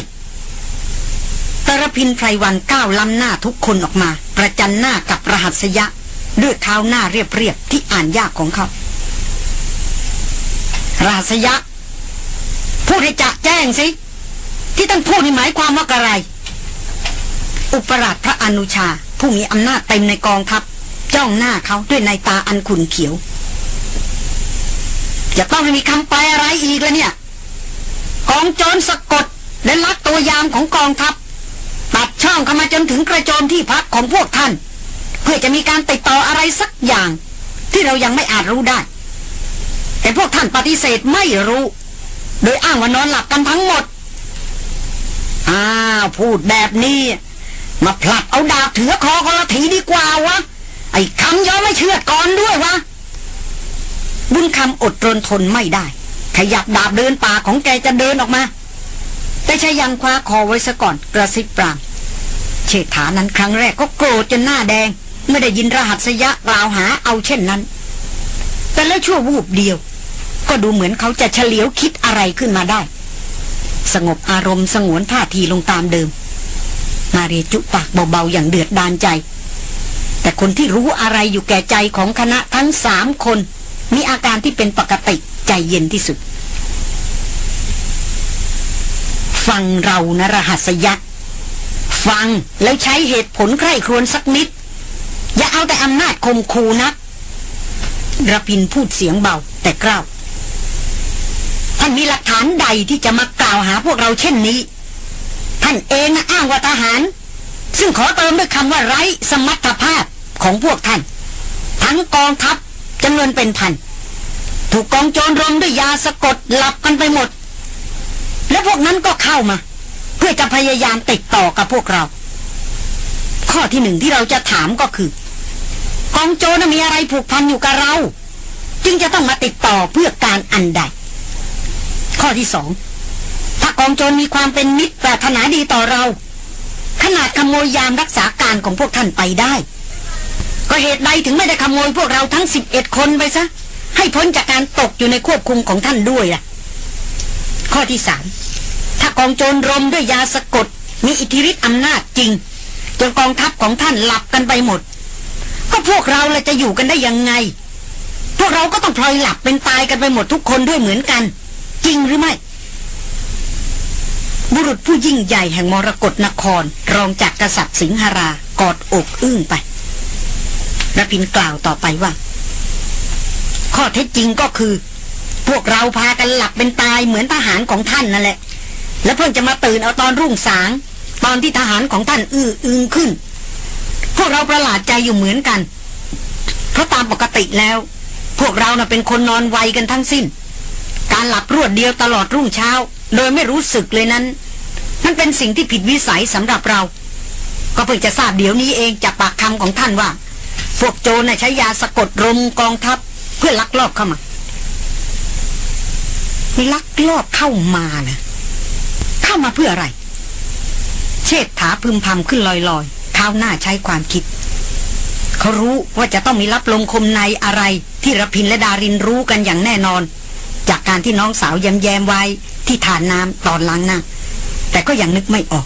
ตรพินไพรวันก้าวล้ำหน้าทุกคนออกมา ประจันหน้ากับรหัสยะ ด้วยเท้าหน้าเรียบๆที่อ่านยากของเขารหัสยะ พูดให้จะแจ้งสิ ที่ท่านพูดนี่หมายความว่าอะไร อุปราชพระอนุชา ผู้มีอำนาจเต็มในกองทัพ จ้องหน้าเขาด้วยในตาอันขุนเขียว จะต้องให้มีคำไปลอะไรอีกแล้วเนี่ย กองโจรสะกดและลักตัวยามของกองทัพ ตัดช่องเข้ามาจนถึงกระโจมที่พักของพวกท่าน เพื่อจะมีการติดต่ออะไรสักอย่าง ที่เรายังไม่อาจรู้ได้ แต่พวกท่านปฏิเสธไม่รู้ โดยอ้างว่านอนหลับกันทั้งหมดอ้าวพูดแบบนี้ มาผลักเอาดาบถือคอคนละทีดีกว่าวะ ไอ้คำยอมไม่เชื่อก่อนด้วยวะ บุญคำอดรนทนไม่ได้ ขยับดาบเดินป่าของแกจะเดินออกมา แต่ชายันคว้าคอไว้ซะก่อนกระซิบปรามเชษฐานั้นครั้งแรกก็โกรธจนหน้าแดง ไม่ได้ยินรหัสยะกล่าวหาเอาเช่นนั้น แต่แล้วชั่ววูบเดียว ก็ดูเหมือนเขาจะเฉลียวคิดอะไรขึ้นมาได้ สงบอารมณ์สงวนท่าทีลงตามเดิม มาเรียจุปากเบาๆอย่างเดือดดานใจ แต่คนที่รู้อะไรอยู่แก่ใจของคณะทั้งสามคน มีอาการที่เป็นปกติใจเย็นที่สุด ฟังเรานะรหัสยักษ์ฟังแล้วใช้เหตุผลใคร่ครวญสักนิด อย่าเอาแต่อำนาจคมคูนักระพินพูดเสียงเบา แต่กล้าวท่านมีหลักฐานใดที่จะมากล่าวหาพวกเราเช่นนี้ ท่านเองนะอ้างว่าทหาร ซึ่งขอเติมด้วยคำว่าไร้สมรรถภาพของพวกท่าน ทั้งกองทัพจำนวนเป็นพัน ถูกกองโจรรมด้วยยาสะกดหลับกันไปหมด แล้วพวกนั้นก็เข้ามา เพื่อจะพยายามติดต่อกับพวกเรา ข้อที่หนึ่งที่เราจะถามก็คือ กองโจรน่ะมีอะไรผูกพันอยู่กับเรา จึงจะต้องมาติดต่อเพื่อการอันใดข้อที่สอง องโจรมีความเป็นมิตรปรารถนาดีต่อเรา ขนาดขโมยยามรักษาการของพวกท่านไปได้ ก็เหตุใดถึงไม่ได้ขโมยพวกเราทั้งสิบเอ็ดคนไปซะ ให้พ้นจากการตกอยู่ในควบคุมของท่านด้วยล่ะ ข้อที่สามถ้ากองโจรรมด้วยยาสะกด มีอิทธิฤทธิ์อำนาจจริงจนกองทัพของท่านหลับกันไปหมด ก็พวกเราละจะอยู่กันได้ยังไง พวกเราก็ต้องพลอยหลับเป็นตายกันไปหมดทุกคนด้วยเหมือนกัน จริงหรือไม่ บุรุษผู้ยิ่งใหญ่แห่งมรกรนคร รองจากกษัตริย์สิงหรากอดอกอึ้งไประพินกล่าวต่อไปว่า ข้อเท็จจริงก็คือ พวกเราพากันหลับเป็นตายเหมือนทหารของท่านนั่นแหละ แล้วเพิ่งจะมาตื่นเอาตอนรุ่งสาง ตอนที่ทหารของท่านอื้ออึงขึ้น พวกเราประหลาดใจอยู่เหมือนกัน เพราะตามปกติแล้ว พวกเราน่ะเป็นคนนอนไวกันทั้งสิ้น การหลับรวดเดียวตลอดรุ่งเช้า โดยไม่รู้สึกเลยนั้น มันเป็นสิ่งที่ผิดวิสัยสำหรับเรา ก็เพิ่งจะทราบเดี๋ยวนี้เองจากปากคำของท่านว่า พวกโจรน่ะใช้ยาสะกดรมกองทัพเพื่อลักลอบเข้ามาลักลอบเข้ามานะเข้ามาเพื่ออะไร เชษฐาพึมพำขึ้นลอยๆข้าวหน้าใช้ความคิดเขารู้ว่าจะต้องมีรับลมคมในอะไรที่ระพินและดารินรู้กันอย่างแน่นอน จากการที่น้องสาวแยมๆไว้ที่ฐานน้ำตอนล้างหน้า แต่ก็ยังนึกไม่ออก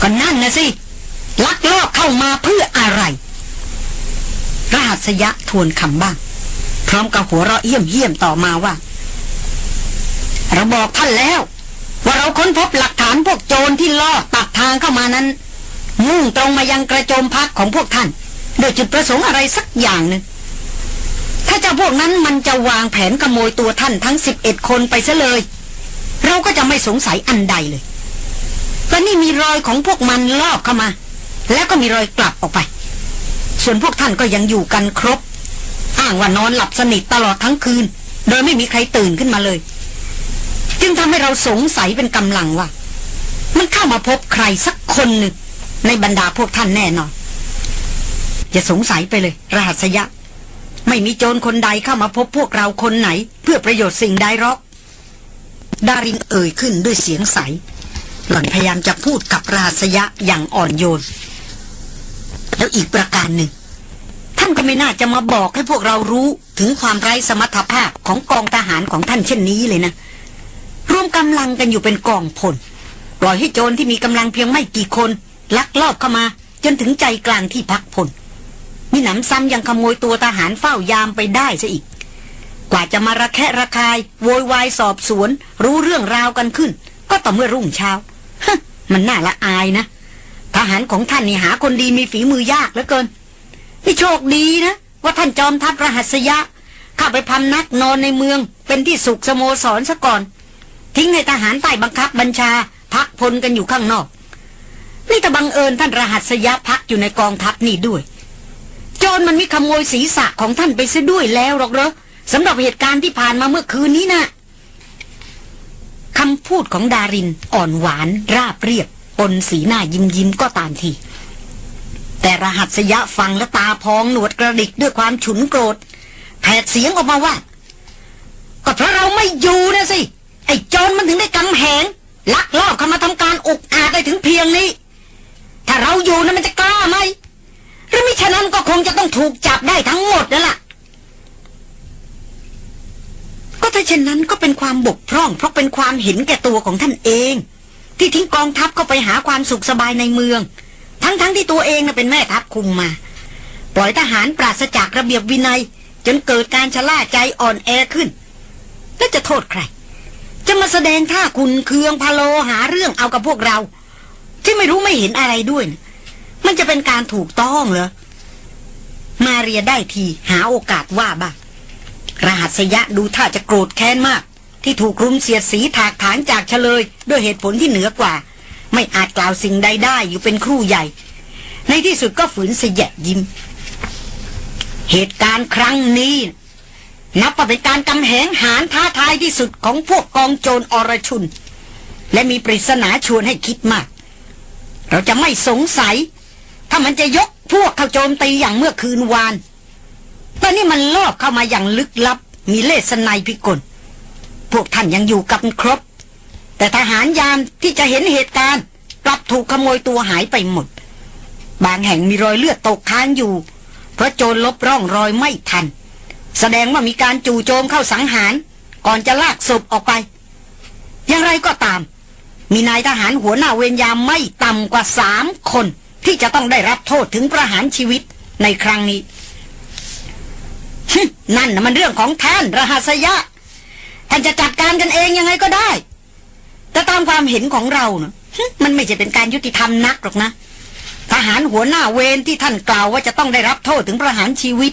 ก็นั่นนะสิ ลักลอบเข้ามาเพื่ออะไร รหัสยะทวนคำบ้าง พร้อมกับหัวเราะเยี่ยมเยี่ยมต่อมาว่า เราบอกท่านแล้ว ว่าเราค้นพบหลักฐานพวกโจรที่ล่อตัดทางเข้ามานั้น มุ่งตรงมายังกระโจมพักของพวกท่านโดยจุดประสงค์อะไรสักอย่างหนึ่ง ถ้าเจ้าพวกนั้นมันจะวางแผนขโมยตัวท่านทั้งสิบเอ็ดคนไปซะเลย เราก็จะไม่สงสัยอันใดเลยแต่นี่มีรอยของพวกมันลอบเข้ามา แล้วก็มีรอยกลับออกไป ส่วนพวกท่านก็ยังอยู่กันครบ อ้างว่านอนหลับสนิทตลอดทั้งคืน โดยไม่มีใครตื่นขึ้นมาเลย จึงทำให้เราสงสัยเป็นกำลังว่า มันเข้ามาพบใครสักคนหนึ่งในบรรดาพวกท่านแน่นอนอย่าสงสัยไปเลย รหัสยะ ไม่มีโจรคนใดเข้ามาพบพวกเราคนไหน เพื่อประโยชน์สิ่งใดหรอก ดารินเอ่ยขึ้นด้วยเสียงใส หล่อนพยายามจะพูดกับรหัสยะอย่างอ่อนโยน แล้วอีกประการหนึ่ง ท่านก็ไม่น่าจะมาบอกให้พวกเรารู้ถึงความไร้สมรรถภาพของกองทหารของท่านเช่นนี้เลยนะ รวมกำลังกันอยู่เป็นกองพลปล่อยให้โจรที่มีกำลังเพียงไม่กี่คน ลักลอบเข้ามา จนถึงใจกลางที่พักพล มีหนำซ้ำยังขโมยตัวทหารเฝ้ายามไปได้ซะอีก กว่าจะมาระแคะระคาย โวยวายสอบสวน รู้เรื่องราวกันขึ้น ก็ต่อเมื่อรุ่งเช้าฮมันน่าละอายนะ ทหารของท่านนี่หาคนดีมีฝีมือยากเหลือเกินนี่โชคดีนะว่าท่านจอมทัพรหัสยะเข้าไปพำนักนอนในเมือง เป็นที่สุขสโมสรซะก่อน ทิ้งให้ทหารใต้บังคับบัญชา พักพลกันอยู่ข้างนอก นี่แต่บังเอิญท่านรหัสยะพักอยู่ในกองทัพนี่ด้วย โจรมันมีขโมยศีรษะของท่านไปซะด้วยแล้วหรอกเหรอสำหรับเหตุการณ์ที่ผ่านมาเมื่อคืนนี้นะคำพูดของดารินอ่อนหวาน ราบเรียบปนสีหน้ายิ้มยิ้มก็ตามที แต่รหัสยะฟังและตาพองหนวดกระดิกด้วยความฉุนโกรธแผดเสียงออกมาว่า ก็เพราะเราไม่อยู่นะสิ ไอ้จรมันถึงได้กำแหง ลักลอบเข้ามาทำการอุกอาจได้ถึงเพียงนี้ ถ้าเราอยู่นะมันจะกล้าไหม หรือมิฉะนั้นก็คงจะต้องถูกจับได้ทั้งหมดนั่นแหละก็ถ้าเช่นนั้นก็เป็นความบกพร่อง เพราะเป็นความเห็นแก่ตัวของท่านเอง ที่ทิ้งกองทัพเข้าไปหาความสุขสบายในเมือง ทั้งๆทที่ตัวเองน่ะเป็นแม่ทัพคุมมา ปล่อยทหารปราศจากระเบียบวินัย จนเกิดการชะล่าใจอ่อนแอขึ้น แล้วจะโทษใคร จะมาแสดงท่าคุณเคืองพะโลหาเรื่องเอากับพวกเรา ที่ไม่รู้ไม่เห็นอะไรด้วยนะ มันจะเป็นการถูกต้องเหรอ มาเรียได้ทีหาโอกาสว่าบ้างรหัสยะดูท่าจะโกรธแค้นมาก ที่ถูกรุมเสียดสีถากถางจากเฉลย ด้วยเหตุผลที่เหนือกว่า ไม่อาจกล่าวสิ่งใดได้อยู่เป็นครู่ใหญ่ ในที่สุดก็ฝืนเสียะยิ้ม เหตุการณ์ครั้งนี้ นับเป็นการกำแหงหารท้าทายที่สุดของพวกกองโจรอรชุน และมีปริศนาชวนให้คิดมาก เราจะไม่สงสัย ถ้ามันจะยกพวกเข้าโจมตีอย่างเมื่อคืนวาน ตอนนี้มันลอบเข้ามาอย่างลึกลับ มีเลสไนพิกล พวกท่านยังอยู่กันครบ แต่ทหารยามที่จะเห็นเหตุการณ์กลับถูกขโมยตัวหายไปหมด บางแห่งมีรอยเลือดตกค้างอยู่ เพราะโจรลบร่องรอยไม่ทัน แสดงว่ามีการจู่โจมเข้าสังหาร ก่อนจะลากศพออกไป อย่างไรก็ตาม มีนายทหารหัวหน้าเวรยามไม่ต่ำกว่าสามคน ที่จะต้องได้รับโทษถึงประหารชีวิตในครั้งนี้ นั่นมันเรื่องของท่านรหัสยะ ท่านจะจัดการกันเองยังไงก็ได้ แต่ตามความเห็นของเราเนะมันไม่ใช่เป็นการยุติธรรมนักหรอกนะ ทหารหัวหน้าเวรที่ท่านกล่าวว่าจะต้องได้รับโทษถึงประหารชีวิต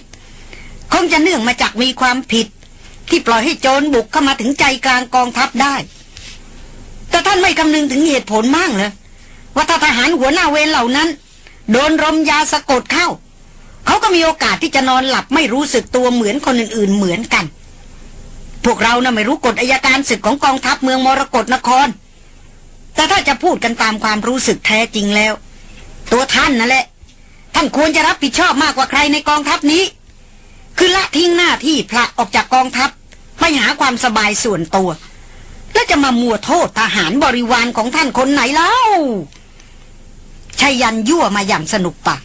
คงจะเนื่องมาจากมีความผิด ที่ปล่อยให้โจรบุกเข้ามาถึงใจกลางกองทัพได้ แต่ท่านไม่คำนึงถึงเหตุผลมั่งเลย ว่าถ้าทหารหัวหน้าเวรเหล่านั้น โดนรมยาสะกดเข้า เขาก็มีโอกาสที่จะนอนหลับไม่รู้สึกตัวเหมือนคนอื่น ๆ เหมือนกัน พวกเรานะ่ะไม่รู้กฎอายการศึกของกองทัพเมืองมรกรนคร แต่ถ้าจะพูดกันตามความรู้สึกแท้จริงแล้ว ตัวท่านนั่นแหละ ท่านควรจะรับผิดชอบมากกว่าใครในกองทัพนี้ คือละทิ้งหน้าที่พละออกจากกองทัพไปหาความสบายส่วนตัว แล้วจะมามัวโทษทหารบริวารของท่านคนไหนเล่า ชัยยันยั่วมาอย่างสนุกปาก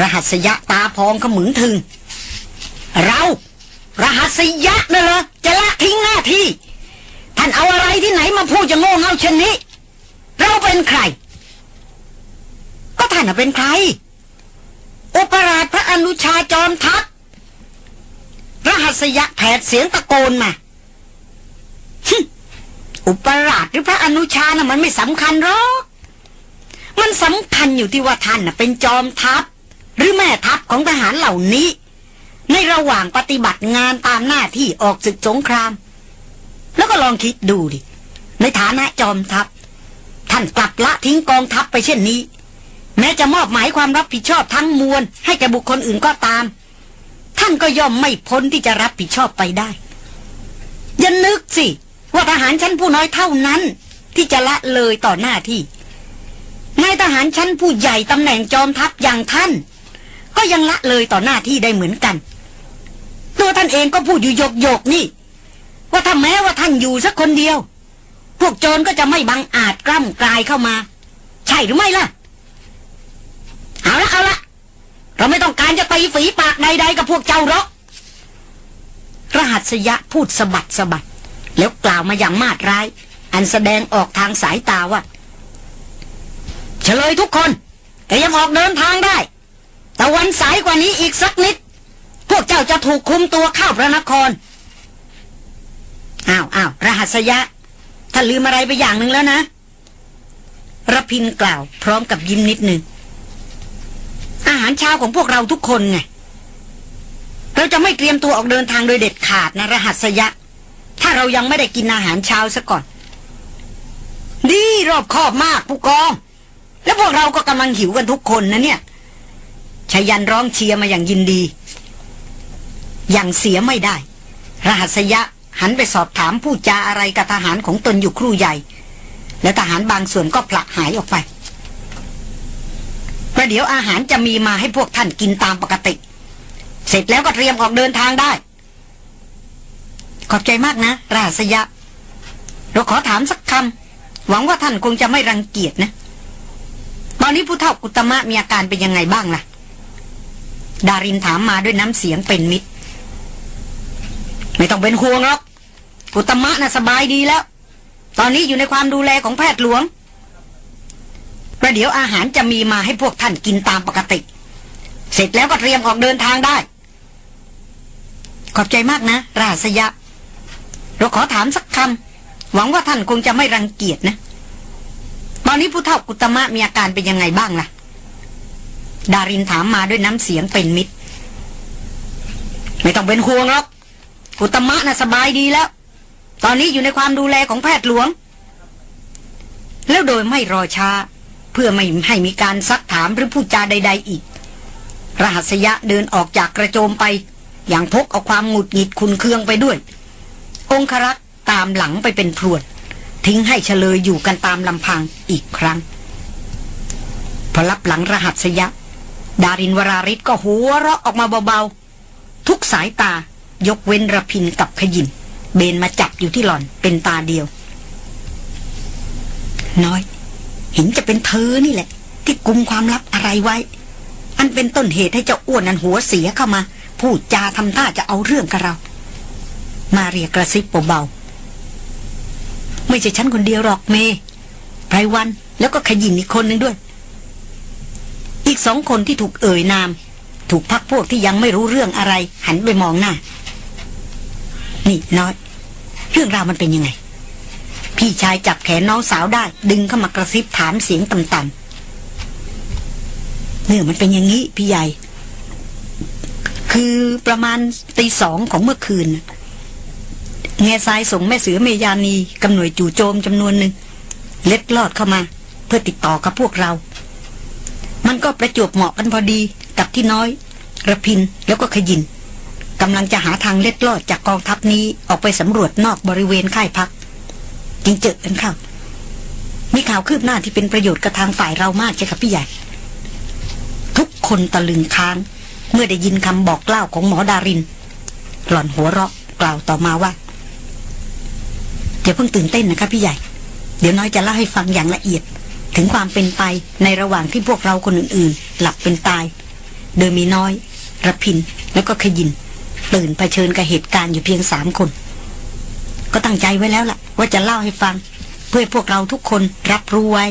รหัสยะตาพองขมึงถึง เรา รหัสยะน่ะเหรอจะละทิ้งหน้าที่ ท่านเอาอะไรที่ไหนมาพูดจะโง่เง่าเช่นนี้ เราเป็นใคร ก็ท่านเป็นใครอุปราชพระอนุชาจอมทัพรหัสยะแผดเสียงตะโกนมาอุปราชหรือพระอนุชาน่ะมันไม่สำคัญหรอก มันสำคัญอยู่ที่ว่าท่านเป็นจอมทัพ หรือแม่ทัพของทหารเหล่านี้ ในระหว่างปฏิบัติงานตามหน้าที่ออกศึกสงคราม แล้วก็ลองคิดดูดิ ในฐานะจอมทัพ ท่านกลับละทิ้งกองทัพไปเช่นนี้ แม้จะมอบหมายความรับผิดชอบทั้งมวล ให้แก่บุคคลอื่นก็ตาม ท่านก็ย่อมไม่พ้นที่จะรับผิดชอบไปได้อย่านึกสิว่าทหารชั้นผู้น้อยเท่านั้น ที่จะละเลยต่อหน้าที่ นายทหารชั้นผู้ใหญ่ตำแหน่งจอมทัพอย่างท่าน ก็ยังละเลยต่อหน้าที่ได้เหมือนกัน ตัวท่านเองก็พูดอยู่โยกโยกนี่ ว่าถ้าแม้ว่าท่านอยู่สักคนเดียว พวกโจรก็จะไม่บังอาจกล้ำกลายเข้ามา ใช่หรือไม่ล่ะ เอาละเอาละเราไม่ต้องการจะตีฝีปากใดๆกับพวกเจ้าหรอกรหัสยะพูดสะบัดสะบัด แล้วกล่าวมาอย่างมาดร้าย อันแสดงออกทางสายตาว่า เฉลยทุกคนแต่ยังออกเดินทางได้ แต่วันสายกว่านี้อีกสักนิด พวกเจ้าจะถูกคุมตัวเข้าพระนคร อ้าวอ้าวรหัสยะถ้านลืมอะไรไปอย่างหนึ่งแล้วนะระพินกล่าวพร้อมกับยิ้มนิดหนึ่ง อาหารเช้าของพวกเราทุกคนไงเราจะไม่เตรียมตัวออกเดินทางโดยเด็ดขาดนะรหัสยะ ถ้าเรายังไม่ได้กินอาหารเช้าซะก่อน ดีรอบคอบมากผู้กอง แล้วพวกเราก็กำลังหิวกันทุกคนนะเนี่ยชายันร้องเชียร์มาอย่างยินดี อย่างเสียไม่ได้ รหัสยะหันไปสอบถามผู้จาอะไรกับทหารของตนอยู่ครู่ใหญ่ และทหารบางส่วนก็ผละหายออกไปประเดี๋ยวอาหารจะมีมาให้พวกท่านกินตามปกติ เสร็จแล้วก็เตรียมออกเดินทางได้ ขอบใจมากนะ ราษยะ เราขอถามสักคำหวังว่าท่านคงจะไม่รังเกียจนะ อนนี้ผู้เฒ่ากุตมะมีอาการเป็นยังไงบ้างล่ะ ดารินถามมาด้วยน้ำเสียงเป็นมิตร ไม่ต้องเป็นห่วงหรอก กุตมะน่ะสบายดีแล้ว ตอนนี้อยู่ในความดูแลของแพทย์หลวง ประเดี๋ยวอาหารจะมีมาให้พวกท่านกินตามปกติ เสร็จแล้วก็เตรียมออกเดินทางได้ ขอบใจมากนะ ราษยะ เราขอถามสักคำหวังว่าท่านคงจะไม่รังเกียจนะ ตอนนี้ผู้เฒ่ากุตมะมีอาการเป็นยังไงบ้างล่ะ ดารินถามมาด้วยน้ำเสียงเป็นมิตร ไม่ต้องเป็นห่วงหรอกกุตมะน่ะสบายดีแล้ว ตอนนี้อยู่ในความดูแลของแพทย์หลวง แล้วโดยไม่รอช้า เพื่อไม่ให้มีการซักถามหรือพูดจาใด ๆ อีก รหัสยะเดินออกจากกระโจมไป อย่างพกเอาความหงุดหงิดคุณเคืองไปด้วย องครักษ์ตามหลังไปเป็นพรวด ทิ้งให้เฉลยอยู่กันตามลำพังอีกครั้ง พอรับหลังรหัสยะ ดารินวราริศก็หัวเราะออกมาเบาๆ ทุกสายตายกเว้นระพินกับขยินเบนมาจับอยู่ที่หล่อนเป็นตาเดียว น้อย เห็นจะเป็นเธอนี่แหละ ที่กุมความลับอะไรไว้ อันเป็นต้นเหตุให้เจ้าอ้วนนันหัวเสียเข้ามา พูดจาทำท่าจะเอาเรื่องกับเรา มาเรียกระซิบเบาๆ ไม่ใช่ฉันคนเดียวหรอกเมไพรวันแล้วก็ขยินอีกคนนึงด้วย อีกสองคนที่ถูกเอ่ยนาม ถูกพักพวกที่ยังไม่รู้เรื่องอะไร หันไปมองหน้า นี่น้อย เรื่องราวมันเป็นยังไง พี่ชายจับแขนน้องสาวได้ ดึงเข้ามากระซิบถามเสียงต่ำๆเนื่อมันเป็นอย่างนี้พี่ใหญ่ คือประมาณตีสองของเมื่อคืน น่ะแง่ทรายส่งแม่เสือเมยานีกำหน่วยจู่โจมจำนวนหนึ่งเล็ดลอดเข้ามา เพื่อติดต่อกับพวกเรา มันก็ประจวบเหมาะกันพอดีกับที่น้อยระพินแล้วก็ขยินกำลังจะหาทางเล็ดลอดจากกองทัพนี้ออกไปสำรวจนอกบริเวณค่ายพักจึงเจอกันเข้ามีข่าวคืบหน้าที่เป็นประโยชน์กับทางฝ่ายเรามากใช่ครับพี่ใหญ่ ทุกคนตะลึงค้าง เมื่อได้ยินคำบอกเล่าของหมอดาริน หล่อนหัวเราะกล่าวต่อมาว่า อย่าเพิ่งตื่นเต้นนะคะพี่ใหญ่ เดี๋ยวน้อยจะเล่าให้ฟังอย่างละเอียด ถึงความเป็นไปในระหว่างที่พวกเราคนอื่นๆ หลับเป็นตาย โดยมีน้อยระพินแล้วก็ขยิน ตื่นเผชิญกับเหตุการณ์อยู่เพียงสามคน ก็ตั้งใจไว้แล้วล่ะ ว่าจะเล่าให้ฟัง เพื่อพวกเราทุกคนรับรู้ไว้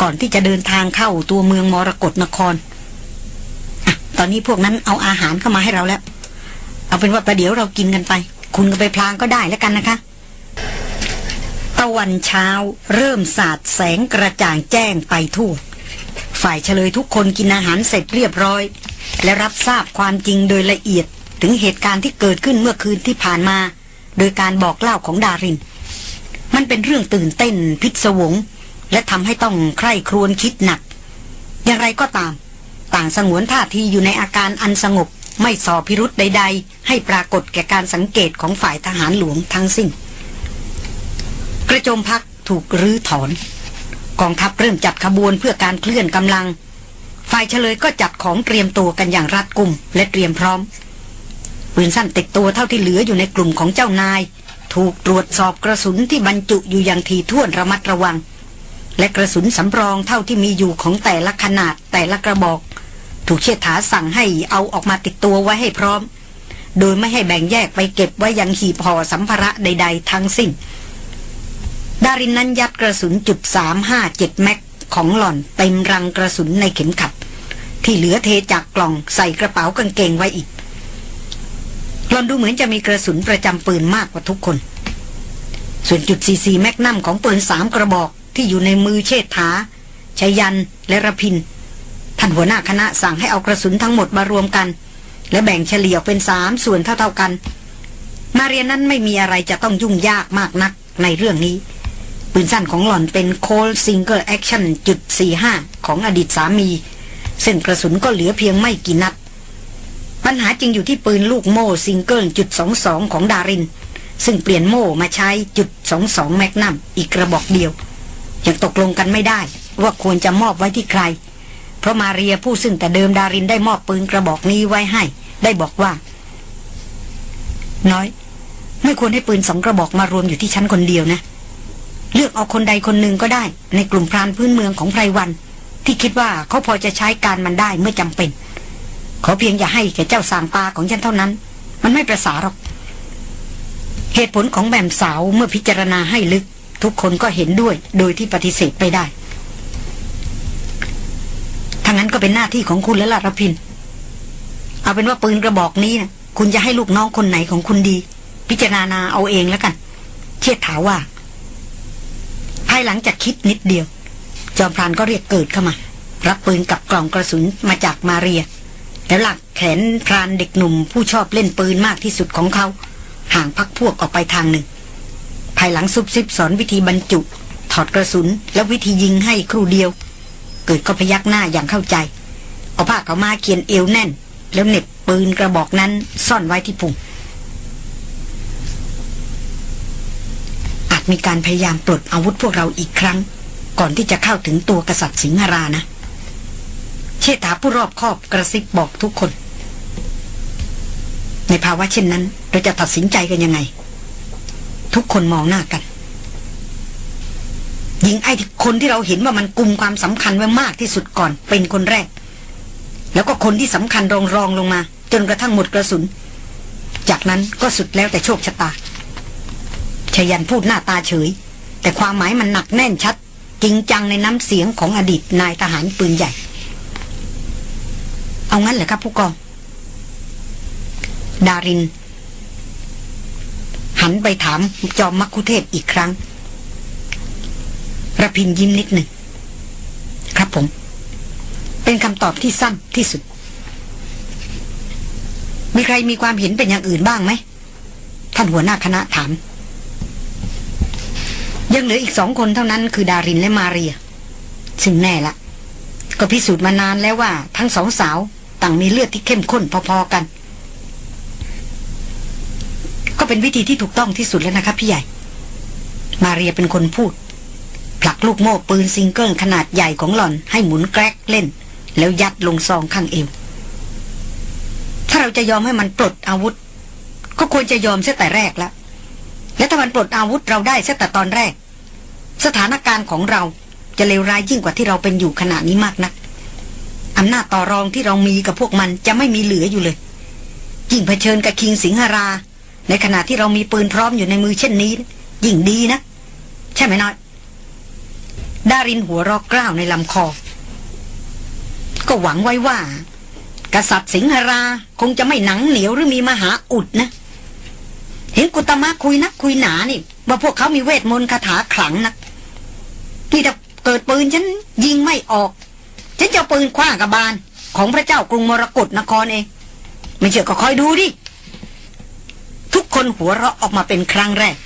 ก่อนที่จะเดินทางเข้าตัวเมืองมรกรนครอะตอนนี้พวกนั้นเอาอาหารเข้ามาให้เราแล้ว เอาเป็นว่าประเดี๋ยวเรากินกันไป คุณก็ไปพลางก็ได้แล้วกันนะคะะวันเช้า เริ่มสาดแสงกระจ่างแจ้งไปทั่ว ฝ่ายเฉลยทุกคนกินอาหารเสร็จเรียบร้อย และรับทราบความจริงโดยละเอียดถึงเหตุการณ์ที่เกิดขึ้นเมื่อคืนที่ผ่านมา โดยการบอกเล่าของดาริน มันเป็นเรื่องตื่นเต้นพิศวง และทำให้ต้องใคร่ครวญคิดหนัก อย่างไรก็ตาม ต่างสงวนท่าทีอยู่ในอาการอันสงบไม่ส่อพิรุษใด ๆ ให้ปรากฏแก่การสังเกตของฝ่ายทหารหลวงทั้งสิ้น กระโจมพักถูกรื้อถอน กองทัพเริ่มจัดขบวนเพื่อการเคลื่อนกำลัง ฝ่ายเฉลยก็จัดของเตรียมตัวกันอย่างรัดกุมและเตรียมพร้อมปืนสั้นติดตัวเท่าที่เหลืออยู่ในกลุ่มของเจ้านาย ถูกตรวจสอบกระสุนที่บรรจุอยู่อย่างทีท่วนระมัดระวัง และกระสุนสำรองเท่าที่มีอยู่ของแต่ละขนาดแต่ละกระบอก ถูกเชษฐาสั่งให้เอาออกมาติดตัวไว้ให้พร้อม โดยไม่ให้แบ่งแยกไปเก็บไว้ยังหีบห่อสัมภาระใด ๆ ทั้งสิ้น ดารินนั้นยัดกระสุนจุดสามห้าเจ็ดแม็กของหล่อนเต็มรังกระสุนในเข็มขัด ที่เหลือเทจากกล่องใส่กระเป๋ากางเกงไว้อีก หล่อนดูเหมือนจะมีกระสุนประจำปืนมากกว่าทุกคน ส่วนจุดสี่สี่ magnum ของปืนสามกระบอกที่อยู่ในมือเชษฐาไชยยันต์และรพินทร์ ท่านหัวหน้าคณะสั่งให้เอากระสุนทั้งหมดมารวมกัน และแบ่งเฉลี่ยเป็นสามส่วนเท่าๆกัน มาเรียนั้นไม่มีอะไรจะต้องยุ่งยากมากนักในเรื่องนี้ ปืนสั้นของหล่อนเป็นโคลท์ single action จุด45 ของอดีตสามีซึ่งกระสุนก็เหลือเพียงไม่กี่นัด ปัญหาจริงอยู่ที่ปืนลูกโม่ซิงเกิลจุด22 ของดาริน ซึ่งเปลี่ยนโม่มาใช้จุด22 แมกนัมอีกกระบอกเดียว ยังตกลงกันไม่ได้ ว่าควรจะมอบไว้ที่ใคร เพราะมาเรียผู้ซึ่งแต่เดิมดารินได้มอบปืนกระบอกนี้ไว้ให้ ได้บอกว่า น้อย ไม่ควรให้ปืนสองกระบอกมารวมอยู่ที่ชั้นคนเดียวนะเเลือกเอาคนใดคนหนึ่งก็ได้ ในกลุ่มพรานพื้นเมืองของไพรวัน ที่คิดว่าเขาพอจะใช้การมันได้เมื่อจำเป็น ขอเพียงอย่าให้แก่เจ้าสางปลาของฉันเท่านั้น มันไม่ประสาหรอก เหตุผลของแม่มสาวเมื่อพิจารณาให้ลึก ทุกคนก็เห็นด้วยโดยที่ปฏิเสธไม่ได้ถ้างั้นก็เป็นหน้าที่ของคุณแล้วล่ะรพิน เอาเป็นว่าปืนกระบอกนี้นะคุณจะให้ลูกน้องคนไหนของคุณดี พิจารณาเอาเองแล้วกัน เชิดถาว่า ภายหลังจากคิดนิดเดียว จอมพรานก็เรียกเกิดเข้ามา รับปืนกับกล่องกระสุนมาจากมาเรีย แล้วหลักแขนพรานเด็กหนุ่มผู้ชอบเล่นปืนมากที่สุดของเขา ห่างพักพวกออกไปทางหนึ่ง ภายหลังซุบซิบสอนวิธีบรรจุ ถอดกระสุน และวิธียิงให้ครู่เดียว เกิดก็พยักหน้าอย่างเข้าใจ เอาผ้าเขามาเขียนเอวแน่น แล้วเหน็บปืนกระบอกนั้นซ่อนไว้ที่พุงอา จมีการพยายามปลดอาวุธพวกเราอีกครั้ง ก่อนที่จะเข้าถึงตัวกษัตริย์สิงหรานะ เชษฐาผู้รอบคอบกระซิบบอกทุกคน ในภาวะเช่นนั้น เราจะตัดสินใจกันยังไง ทุกคนมองหน้ากันหญิงไอ้คนที่เราเห็นว่ามันกุมความสำคัญไว้มากที่สุดก่อนเป็นคนแรก แล้วก็คนที่สำคัญรองรองลงมา จนกระทั่งหมดกระสุน จากนั้นก็สุดแล้วแต่โชคชะตา ชยันพูดหน้าตาเฉย แต่ความหมายมันหนักแน่นชัด จริงจังในน้ำเสียงของอดีตนายทหารปืนใหญ่ เอางั้นเหรอครับผู้กอง ดาริน หันไปถามจอมมักคุเทศอีกครั้งระพินยิ้มนิดหนึ่ง ครับผม เป็นคำตอบที่สั้นที่สุด มีใครมีความเห็นเป็นอย่างอื่นบ้างไหม ท่านหัวหน้าคณะถาม ยังเหลืออีกสองคนเท่านั้นคือดารินและมาเรีย ซึ่งแน่ละ ก็พิสูจน์มานานแล้วว่า ทั้งสองสาวต่างมีเลือดที่เข้มข้นพอๆกัน ก็เป็นวิธีที่ถูกต้องที่สุดแล้วนะครับพี่ใหญ่ มาเรียเป็นคนพูดผลักลูกโม่ปืนซิงเกิลขนาดใหญ่ของหล่อนให้หมุนแกรกเล่น แล้วยัดลงซองข้างเอว ถ้าเราจะยอมให้มันปลดอาวุธ ก็ควรจะยอมเสียแต่แรกแล้วและถ้ามันปลดอาวุธเราได้เสียแต่ตอนแรก สถานการณ์ของเราจะเลวร้ายยิ่งกว่าที่เราเป็นอยู่ขณะนี้มากนักอำนาจต่อรองที่เรามีกับพวกมันจะไม่มีเหลืออยู่เลย ยิ่งเผชิญกับคิงสิงหรา ในขณะที่เรามีปืนพร้อมอยู่ในมือเช่นนี้ ยิ่งดีนะ ใช่ไหมน้อย ดารินหัวรอกกล้าวในลำคอ ก็หวังไว้ว่า กษัตริย์สิงหราคงจะไม่หนังเหนียวหรือมีมหาอุดนะ เห็นกุตมะคุยนักคุยหนานี่ ว่าพวกเขามีเวทมนต์คาถาขลังนะ นี่ถ้าเกิดปืนฉันยิงไม่ออก ฉันจะปืนคว้างกับบาน ของพระเจ้ากรุงมรกตนครเอง ไม่เชื่อก็คอยดูดิ ทุกคนหัวเราะออกมาเป็นครั้งแรก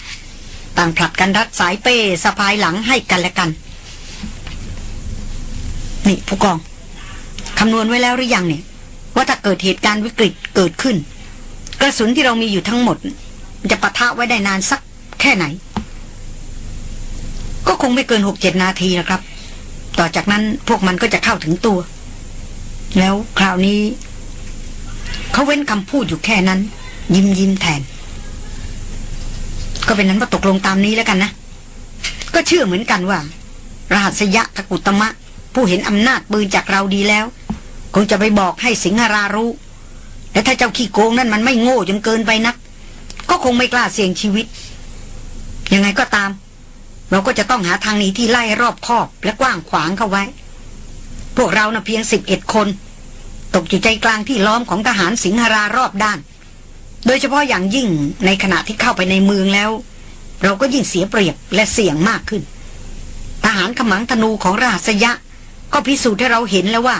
ต่างผลัดกันรัดสายเป้สะพายหลังให้กันและกัน นี่ผู้กองคำนวณไว้แล้วหรือยังเนี่ย ว่าถ้าเกิดเหตุการณ์วิกฤตเกิดขึ้น กระสุนที่เรามีอยู่ทั้งหมด จะปะทะไว้ได้นานสักแค่ไหน ก็คงไม่เกินหกเจ็ดนาทีนะครับ ต่อจากนั้นพวกมันก็จะเข้าถึงตัว แล้วคราวนี้ เขาเว้นคำพูดอยู่แค่นั้น ยิ้มยิ้มแทน ก็เป็นนั้นว่าตกลงตามนี้แล้วกันนะ ก็เชื่อเหมือนกันว่า รหัสยะกกุตมะ ผู้เห็นอำนาจปืนจากเราดีแล้ว คงจะไปบอกให้สิงหรารู้และถ้าเจ้าขี้โกงนั่นมันไม่โง่จนเกินไปนัก ก็คงไม่กล้าเสี่ยงชีวิต ยังไงก็ตาม เราก็จะต้องหาทางหนีที่ไล่รอบคอบและกว้างขวางเข้าไว้ พวกเรานะ่ะเพียงสิบเอ็ดคน ตกอยู่ใจกลางที่ล้อมของทหารสิงหรารอบด้าน โดยเฉพาะอย่างยิ่งในขณะที่เข้าไปในเมืองแล้ว เราก็ยิ่งเสียเปรียบและเสี่ยงมากขึ้น ทหารขมังธนูของราษยะ ก็พิสูจน์ให้เราเห็นแล้วว่า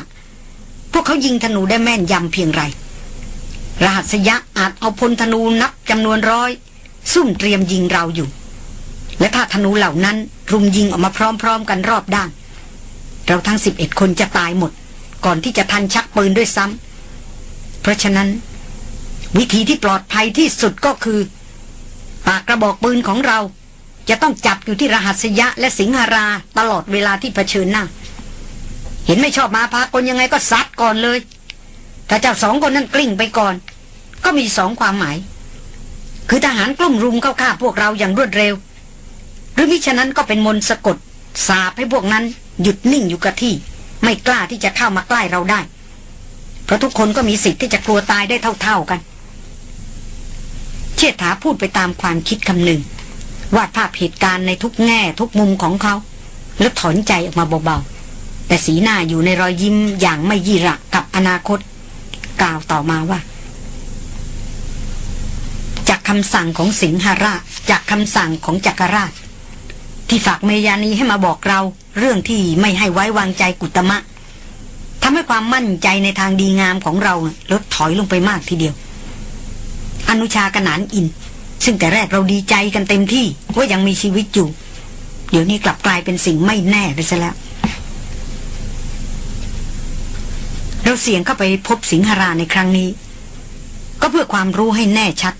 พวกเขายิงธนูได้แม่นยำเพียงไรรหัสยะอาจเอาพลธนูนับจำนวนร้อย ซุ่มเตรียมยิงเราอยู่ และถ้าธนูเหล่านั้นรุมยิงออกมาพร้อมๆกันรอบด้าน เราทั้งสิบเอ็ดคนจะตายหมด ก่อนที่จะทันชักปืนด้วยซ้ำเพราะฉะนั้น วิธีที่ปลอดภัยที่สุดก็คือ ปากกระบอกปืนของเราจะต้องจับอยู่ที่รหัสยะและสิงหาราตลอดเวลาที่เผชิญหน้า เห็นไม่ชอบมาพากลยังไงก็ซัดก่อนเลย ถ้าเจ้าสองคนนั้นกลิ้งไปก่อน ก็มีสองความหมาย คือทหารกลุ่มรุมเข้าฆ่าพวกเราอย่างรวดเร็ว หรือมิฉะนั้นก็เป็นมนต์สะกด สาบให้พวกนั้น หยุดนิ่งอยู่กับที่ ไม่กล้าที่จะเข้ามาใกล้เราได้ เพราะทุกคนก็มีสิทธิ์ที่จะกลัวตายได้เท่า ๆกัน เชษฐาพูดไปตามความคิดคำหนึ่งวาดภาพเหตุการณ์ในทุกแง่ทุกมุมของเขา แล้วถอนใจออกมาเบาๆ แต่สีหน้าอยู่ในรอยยิ้มอย่างไม่ยีระกับอนาคต กล่าวต่อมาว่า จากคำสั่งของสิงหราช จากคำสั่งของจักรราช ที่ฝากเมยานีให้มาบอกเรา เรื่องที่ไม่ให้ไว้วางใจกุตมะทำให้ความมั่นใจในทางดีงามของเราลดถอยลงไปมากทีเดียว อนุชากนานอิน ซึ่งแต่แรกเราดีใจกันเต็มที่ว่ายังมีชีวิตอยู่ เดี๋ยวนี้กลับกลายเป็นสิ่งไม่แน่ไปซะแล้ว เราเสี่ยงเข้าไปพบสิงหราในครั้งนี้ ก็เพื่อความรู้ให้แน่ชัด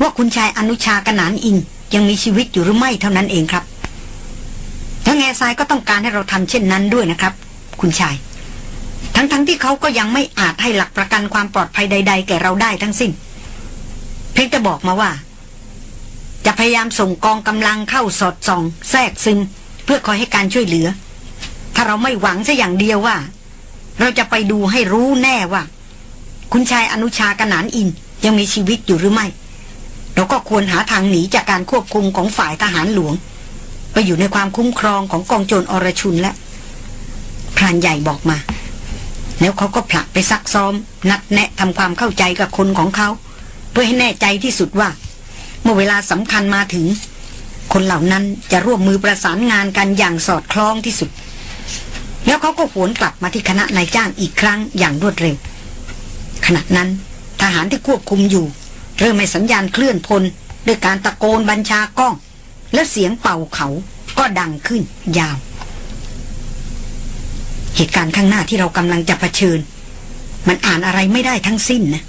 ว่าคุณชายอนุชากนานอิน ยังมีชีวิตอยู่หรือไม่เท่านั้นเองครับทั้งแง่ทรายก็ต้องการให้เราทำเช่นนั้นด้วยนะครับ คุณชาย ทั้งๆทที่เขาก็ยังไม่อาจให้หลักประกันความปลอดภัยใด ๆ แก่เราได้ทั้งสิ้น เพียงแต่บอกมาว่า จะพยายามส่งกองกำลังเข้าสอดส่อง แทรกซึมเพื่อคอยให้การช่วยเหลือ ถ้าเราไม่หวังซะอย่างเดียวว่า เราจะไปดูให้รู้แน่ว่า คุณชายอนุชากนานอินยังมีชีวิตอยู่หรือไม่ เราก็ควรหาทางหนีจากการควบคุมของฝ่ายทหารหลวง ไปอยู่ในความคุ้มครองของกองโจรอรชุนและพรานใหญ่บอกมา แล้วเขาก็ผลักไปซักซ้อม นัดแนะทำความเข้าใจกับคนของเขา เพื่อให้แน่ใจที่สุดว่า เมื่อเวลาสำคัญมาถึง คนเหล่านั้นจะร่วมมือประสานงานกันอย่างสอดคล้องที่สุด แล้วเขาก็หวนกลับมาที่คณะนายจ้างอีกครั้งอย่างรวดเร็วขณะนั้นทหารที่ควบคุมอยู่ เริ่มให้สัญญาณเคลื่อนพลด้วยการตะโกนบัญชากล้อง และเสียงเป่าเขาก็ดังขึ้นยาว เหตุการณ์ข้างหน้าที่เรากำลังจะะเผชิญ มันอ่านอะไรไม่ได้ทั้งสิ้นนะ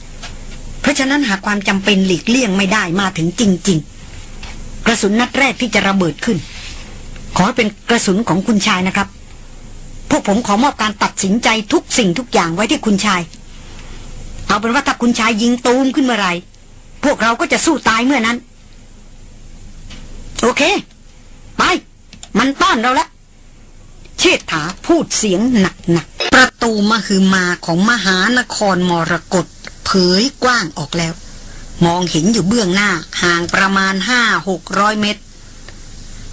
เพราะฉะนั้นหากความจำเป็นหลีกเลี่ยงไม่ได้มาถึงจริง ๆ กระสุนนัดแรกที่จะระเบิดขึ้น ขอให้เป็นกระสุนของคุณชายนะครับ พวกผมขอมอบการตัดสินใจทุกสิ่งทุกอย่างไว้ที่คุณชาย เอาเป็นว่าถ้าคุณชายยิงตูมขึ้นเมื่อไร พวกเราก็จะสู้ตายเมื่อนั้น โอเค ไป มันต้อนเราแล้วเชษฐาพูดเสียงหนักๆ ประตูมหึมาของมหานครมรกตเผยกว้างออกแล้ว มองเห็นอยู่เบื้องหน้าห่างประมาณห้าหกร้อยเมตร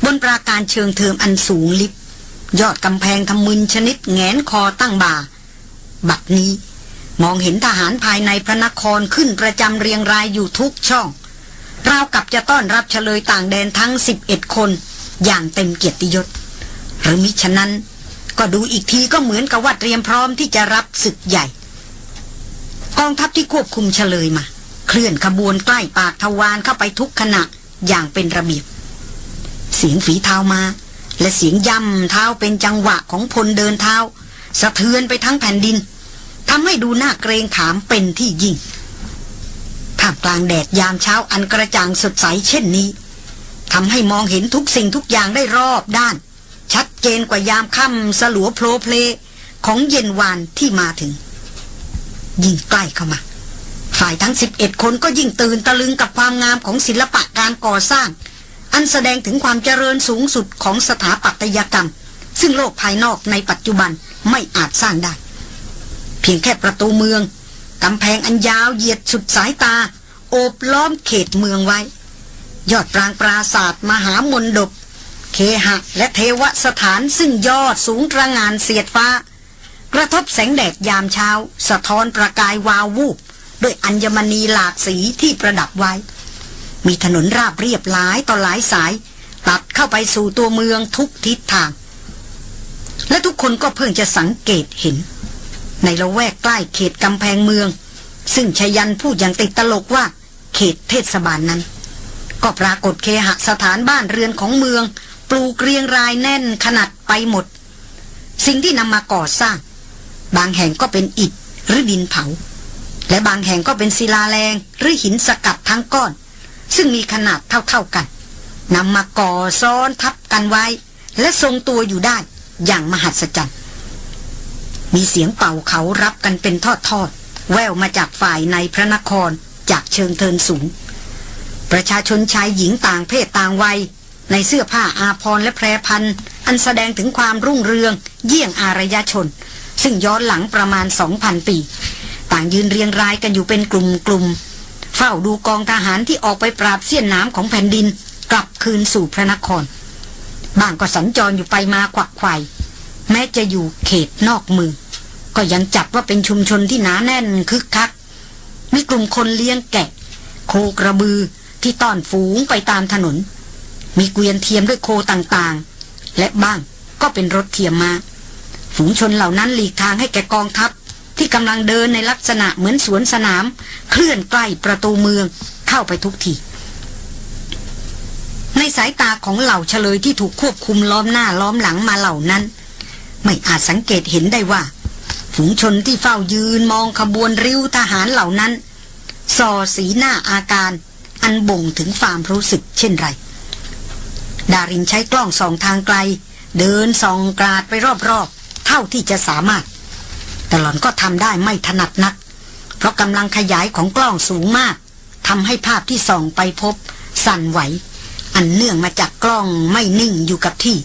บนปราการเชิงเทิมอันสูงลิบยอดกำแพงทำมึนชนิดแงนคอตั้งบ่า บัดนี้ มองเห็นทหารภายในพระนครขึ้นประจำเรียงรายอยู่ทุกช่อง ราวกับจะต้อนรับเฉลยต่างแดนทั้ง 11 คน อย่างเต็มเกียรติยศ หรือมิฉะนั้น ก็ดูอีกทีก็เหมือนกับว่าเตรียมพร้อมที่จะรับศึกใหญ่ กองทัพที่ควบคุมเฉลยมา เคลื่อนขบวนใกล้ปากทวารเข้าไปทุกขณะอย่างเป็นระเบียบ เสียงฝีเท้ามา และเสียงย่ำเท้าเป็นจังหวะของพลเดินเท้า สะเทือนไปทั้งแผ่นดิน ทำให้ดูหน่าเกรงขามเป็นที่ยิ่งท่ามกลางแดดยามเช้าอันกระจ่างสดใสเช่นนี้ทำให้มองเห็นทุกสิ่งทุกอย่างได้รอบด้าน ชัดเจนกว่ายามค่ำสลัวโพลเพลของเย็นวานที่มาถึง ยิ่งใกล้เข้ามา ฝ่ายทั้ง 11 คนก็ยิ่งตื่นตะลึงกับความงามของศิลปะการก่อสร้าง อันแสดงถึงความเจริญสูงสุดของสถาปัตยกรรม ซึ่งโลกภายนอกในปัจจุบันไม่อาจสร้างได้ พียงแค่ประตูเมืองกำแพงอันยาวเหยียดสุดสายตา โอบล้อมเขตเมืองไว้ ยอดปรางปราศาสตร์มหามนดบ เคหะและเทวสถานซึ่งยอดสูงระงานเสียดฟ้า กระทบแสงแดดยามเช้า สะท้อนประกายวาววูบด้วยอัญมณีหลากสีที่ประดับไว้ มีถนนราบเรียบหลายต่อหลายสาย ตัดเข้าไปสู่ตัวเมืองทุกทิศทาง และทุกคนก็เพิ่งจะสังเกตเห็น ในละแวกใกล้เขตกำแพงเมือง ซึ่งชยันพูดอย่างติดตลกว่า เขตเทศบาลนนั้น ก็ปรากฏเคหสถานบ้านเรือนของเมือง ปลูกเรียงรายแน่นขนาดไปหมด สิ่งที่นำมาก่อสร้าง บางแห่งก็เป็นอิฐหรือดินเผา และบางแห่งก็เป็นศิลาแรงหรือหินสกัดทั้งก้อน ซึ่งมีขนาดเท่าๆกันนำมาก่อซ้อนทับกันไว้ และทรงตัวอยู่ได้อย่างมหัศจรรย์ มีเสียงเป่าเขารับกันเป็นทอดๆ แววมาจากฝ่ายในพระนครจากเชิงเทินสูง ประชาชนชายหญิงต่างเพศต่างวัย ในเสื้อผ้าอาภรณ์และแพรพันธ์อันแสดงถึงความรุ่งเรือง เยี่ยงอารยชน ซึ่งย้อนหลังประมาณ 2,000 ปี ต่างยืนเรียงรายกันอยู่เป็นกลุ่มๆเฝ้าดูกองทหารที่ออกไปปราบเสี้ยนน้ำของแผ่นดิน กลับคืนสู่พระนครบางก็สัญจรอยู่ไปมาควักไขว่แม้จะอยู่เขตนอกเมือง ก็ยังจัดว่าเป็นชุมชนที่หนาแน่นคึกคัก มีกลุ่มคนเลี้ยงแกะ โคกระบือที่ต้อนฝูงไปตามถนน มีเกวียนเทียมด้วยโคต่างๆ และบ้างก็เป็นรถเทียมมา ฝูงชนเหล่านั้นหลีกทางให้แก่กองทัพที่กำลังเดินในลักษณะเหมือนสวนสนาม เคลื่อนใกล้ประตูเมืองเข้าไปทุกทีในสายตาของเหล่าเฉลยที่ถูกควบคุมล้อมหน้าล้อมหลังมาเหล่านั้น ไม่อาจสังเกตเห็นได้ว่า ฝูงชนที่เฝ้ายืนมองขบวนริ้วทหารเหล่านั้นส่อสีหน้าอาการ อันบ่งถึงความรู้สึกเช่นไร ดารินใช้กล้องส่องทางไกล เดินส่องกราดไปรอบๆ เท่าที่จะสามารถ แต่หล่อนก็ทำได้ไม่ถนัดนัก เพราะกำลังขยายของกล้องสูงมากทำให้ภาพที่ส่องไปพบ สั่นไหว อันเนื่องมาจากกล้องไม่นิ่งอยู่กับที่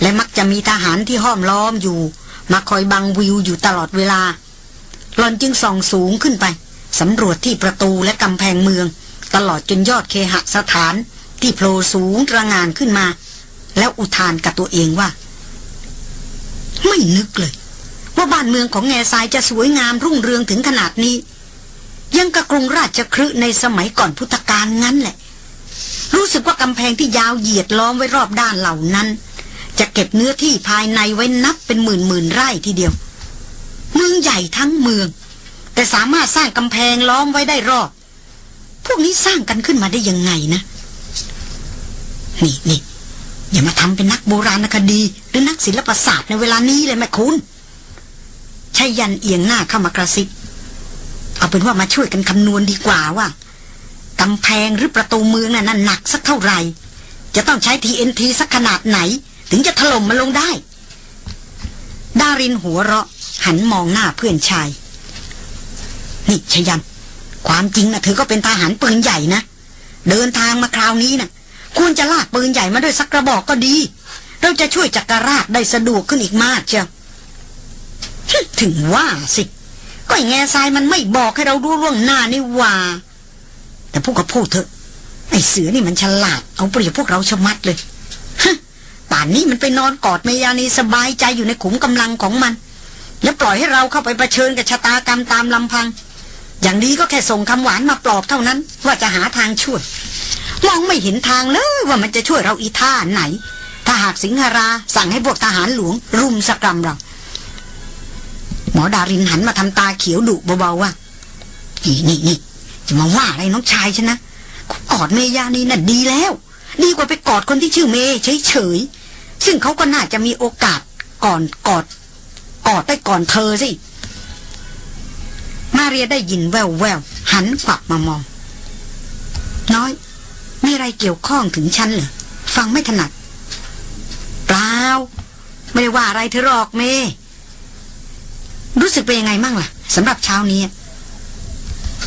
และมักจะมีทหารที่ห้อมล้อมอยู่ มาคอยบังวิวอยู่ตลอดเวลาหลอนจึงส่องสูงขึ้นไปสำรวจที่ประตูและกำแพงเมือง ตลอดจนยอดเคหสถานที่โผล่สูงระงานขึ้นมา แล้วอุทานกับตัวเองว่า ไม่นึกเลย ว่าบ้านเมืองของแง่ทรายจะสวยงามรุ่งเรืองถึงขนาดนี้ ยังกระกรุงราชครืในสมัยก่อนพุทธกาลงั้นแหละ รู้สึกว่ากำแพงที่ยาวเหยียดล้อมไว้รอบด้านเหล่านั้น จะเก็บเนื้อที่ภายในไว้นับเป็นหมื่นหมื่นไร่ทีเดียว เมืองใหญ่ทั้งเมือง แต่สามารถสร้างกำแพงล้อมไว้ได้รอบ พวกนี้สร้างกันขึ้นมาได้ยังไงนะ นี่นี่อย่ามาทำเป็นนักโบราณคดี หรือนักศิลปศาสตร์ในเวลานี้เลยแม่คุณชายันเอียงหน้าเข้ามากระซิบเอาเป็นว่ามาช่วยกันคำนวณดีกว่าว่ากำแพงหรือประตูเมืองน่ะนั่นหนักสักเท่าไหร่ จะต้องใช้ TNT สักขนาดไหน ถึงจะถล่มมันลงได้ ดารินหัวเราะ หันมองหน้าเพื่อนชาย นี่ชยัน ความจริงนะเธอก็เป็นทหารปืนใหญ่นะ เดินทางมาคราวนี้นะควรจะลากปืนใหญ่มาด้วยสักกระบอกก็ดี เราจะช่วยจักรราชได้สะดวกขึ้นอีกมากเชียวถึงว่าสิ ก็ไอ้แง่ทรายมันไม่บอกให้เราดูล่วงหน้านี่ว่า แต่พวกก็พูดเถอะ ไอ้เสือนี่มันฉลาด เอาเปรียบพวกเราชะมัดเลยานนี้มันไปนอนกอดเมยานีสบายใจอยู่ในขุมกำลังของมัน แล้วปล่อยให้เราเข้าไปเผชิญกับชะตากรรมตามลำพัง อย่างดีก็แค่ส่งคำหวานมาปลอบเท่านั้น ว่าจะหาทางช่วยมองไม่เห็นทางเลยว่ามันจะช่วยเราอีท่าไหน ถ้าหากสิงหราสั่งให้พวกทหารหลวง รุมสกรรมเรา หมอดารินหันมาทำตาเขียวดุเบาๆว่านี่นี่นี่จะมาว่าอะไรน้องชายฉันนะกอดเมยานีน่ะดีแล้ว ดีกว่าไปกอดคนที่ชื่อเมย์เฉย ซึ่งเขาก็น่าจะมีโอกาสก่อนกอดกอดได้ก่อนเธอสิ มาเรียได้ยินแววแววหันกลับมามอง น้อย มีอะไรเกี่ยวข้องถึงฉันเหรอ ฟังไม่ถนัด เปล่า ไม่ได้ว่าอะไรเธอหรอกเม รู้สึกเป็นยังไงมั่งล่ะสำหรับเช้านี้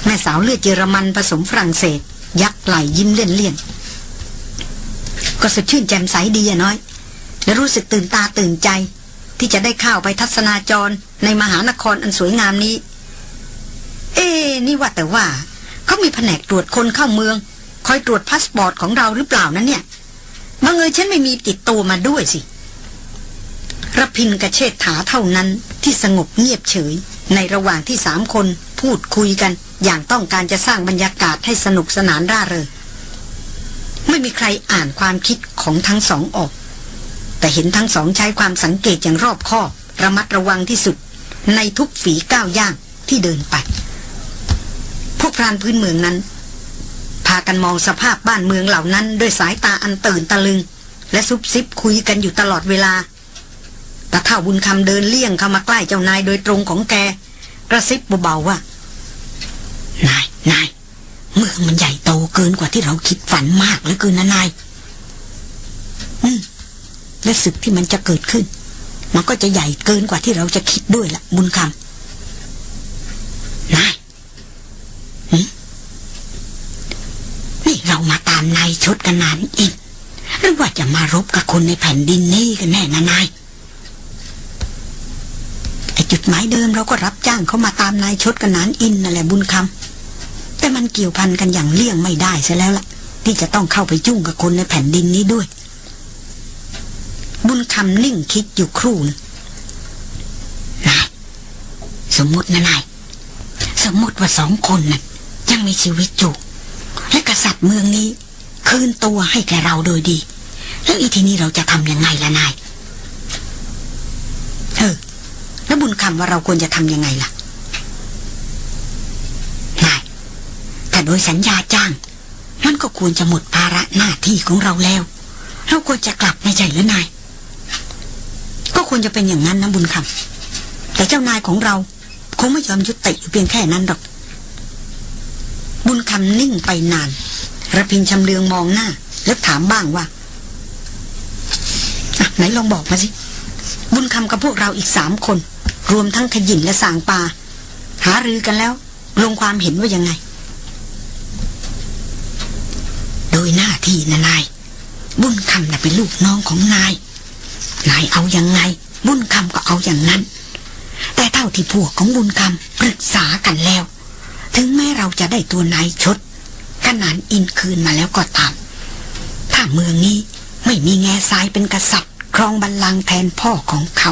แม่สาวเลือดเยอรมันผสมฝรั่งเศส ยักไหล่ยิ้มเลี่ยนเลี่ยนก็สดชื่นแจ่มใสดีอะน้อย และรู้สึกตื่นตาตื่นใจ ที่จะได้เข้าไปทัศนาจรในมหานครอันสวยงามนี้ เอ๊นี่ว่าแต่ว่า เขามีแผนกตรวจคนเข้าเมือง คอยตรวจพาสปอร์ตของเราหรือเปล่านั้นเนี่ยบังเอิญฉันไม่มีติดตัวมาด้วยสิรพินทร์กะเชษฐาเท่านั้นที่สงบเงียบเฉย ในระหว่างที่สามคนพูดคุยกัน อย่างต้องการจะสร้างบรรยากาศให้สนุกสนานร่าเริงไม่มีใครอ่านความคิดของทั้งสองออก แต่เห็นทั้งสองใช้ความสังเกตอย่างรอบคอบ ระมัดระวังที่สุด ในทุกฝีก้าวย่างที่เดินไป พวกพรานพื้นเมืองนั้น พากันมองสภาพบ้านเมืองเหล่านั้น ด้วยสายตาอันตื่นตะลึง และซุบซิบคุยกันอยู่ตลอดเวลาตะเท่าบุญคำเดินเลี่ยงเข้ามาใกล้เจ้านายโดยตรงของแก กระซิบเบาๆว่านายนายเมืองมันใหญ่โตเกินกว่าที่เราคิดฝันมากเหลือเกินนะนายอืม และศึกที่มันจะเกิดขึ้น มันก็จะใหญ่เกินกว่าที่เราจะคิดด้วยละบุญคำนายนี่เรามาตามนายชดกันนานเองหรือว่าจะมารบกับคนในแผ่นดินนี่กันแน่นะนายไอจุดหมายเดิมเราก็รับจ้างเขามาตามนายชดกันนานอินนั่นแหละบุญคำแต่มันเกี่ยวพันกันอย่างเลี่ยงไม่ได้ซะแล้วล่ะ ที่จะต้องเข้าไปจุ่งกับคนในแผ่นดินนี้ด้วย บุญคำนิ่งคิดอยู่ครู่นึงนายสมมตินะนายสมมติว่าสองคนน่ะยังมีชีวิตอยู่ และกษัตริย์เมืองนี้ คืนตัวให้แกเราโดยดี แล้วอีทีนี้เราจะทำยังไงล่ะนายเออแล้วบุญคำว่าเราควรจะทำยังไงล่ะนายถ้าโดยสัญญาจ้างมันก็ควรจะหมดภาระหน้าที่ของเราแล้ว เราควรจะกลับไม่ใช่หรือนาย ก็ควรจะเป็นอย่างนั้นนะบุญคำแต่เจ้านายของเราคงไม่ยอมยุติอยู่เพียงแค่นั้นหรอก บุญคำนิ่งไปนานระพินชำเลืองมองหน้า แล้วถามบ้างว่าอะไหนลองบอกมาสิ บุญคำกับพวกเราอีกสามคน รวมทั้งขยินและสางปา หารือกันแล้ว ลงความเห็นว่ายังไง โดยหน้าทีนะนาย บุญคำน่ะเป็นลูกน้องของนาย นายเอาอยัางไง บุญคำก็เอาอย่างนั้น แต่เท่าที่พวกของบุญคำปรึกษากันแล้ว ถึงแม้เราจะได้ตัวนายชดขนานอินคืนมาแล้วก็ตาม ถ้าเมืองนี้ไม่มีแง่ทรายเป็นกษัตริย์ ครองบัลลังก์แทนพ่อของเขา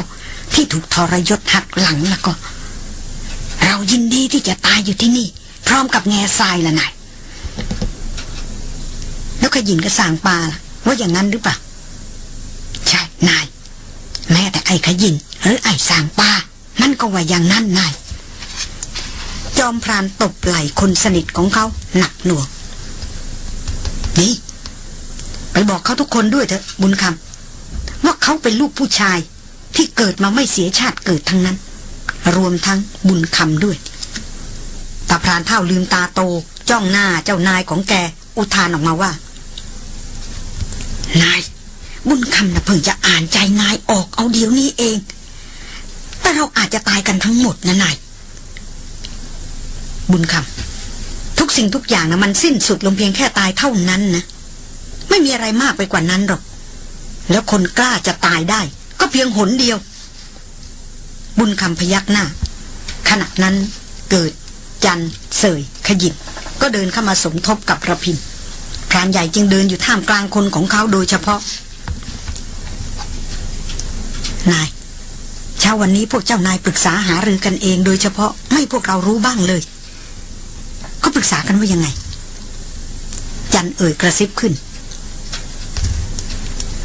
ที่ถูกทรยศหักหลังแล้วก็ เรายินดีที่จะตายอยู่ที่นี่ พร้อมกับแง่ทรายละนายแล้วขยินก็สางปลาล่ะว่าอย่างนั้นหรือเปล่า ใช่ นาย แม้แต่ไอ้ขยินหรือไอ้สางปลามันก็ว่าอย่างนั้นนายจอมพรานตบไหล่คนสนิทของเขาหนักหน่วงนี่ ไปบอกเขาทุกคนด้วยเถอะ บุญคำว่าเขาเป็นลูกผู้ชายที่เกิดมาไม่เสียชาติเกิดทั้งนั้น รวมทั้งบุญคำด้วยตาพรานเท่าลืมตาโต จ้องหน้าเจ้านายของแก อุทานออกมาว่า นาย บุญคำนะเพิ่งจะอ่านใจนายออกเอาเดี๋ยวนี้เอง แต่เราอาจจะตายกันทั้งหมดนะนาย บุญคำทุกสิ่งทุกอย่างนะมันสิ้นสุดลงเพียงแค่ตายเท่านั้นนะ ไม่มีอะไรมากไปกว่านั้นหรอก แล้วคนกล้าจะตายได้ ก็เพียงหนเดียว บุญคำพยักหน้า ขณะนั้นเกิด จันเสย ขยินก็เดินเข้ามาสมทบกับระพินพรานใหญ่จึงเดินอยู่ท่ามกลางคนของเขาโดยเฉพาะ นาย เช้าวันนี้พวกเจ้านายปรึกษาหารือกันเอง โดยเฉพาะไม่พวกเรารู้บ้างเลย ก็ปรึกษากันว่ายังไง จันเอ่ยกระซิบขึ้น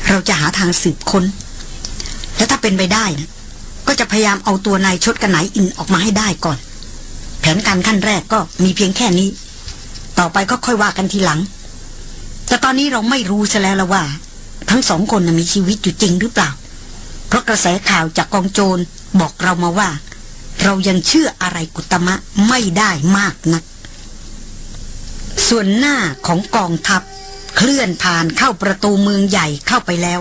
เราจะหาทางสืบคน้น แล้วถ้าเป็นไปได้นะก็จะพยายามเอาตัวนายชดกันไหนอินออกมาให้ได้ก่อน แผนการขั้นแรกก็มีเพียงแค่นี้ ต่อไปก็ค่อยว่ากันทีหลัง แต่ตอนนี้เราไม่รู้ซะแล้วละว่า ทั้งสองคนมีชีวิตอยู่จริงหรือเปล่า เพราะกระแสข่าวจากกองโจรบอกเรามาว่า เรายังเชื่ออะไรกุตมะไม่ได้มากนัก ส่วนหน้าของกองทัพ เคลื่อนผ่านเข้าประตูเมืองใหญ่เข้าไปแล้ว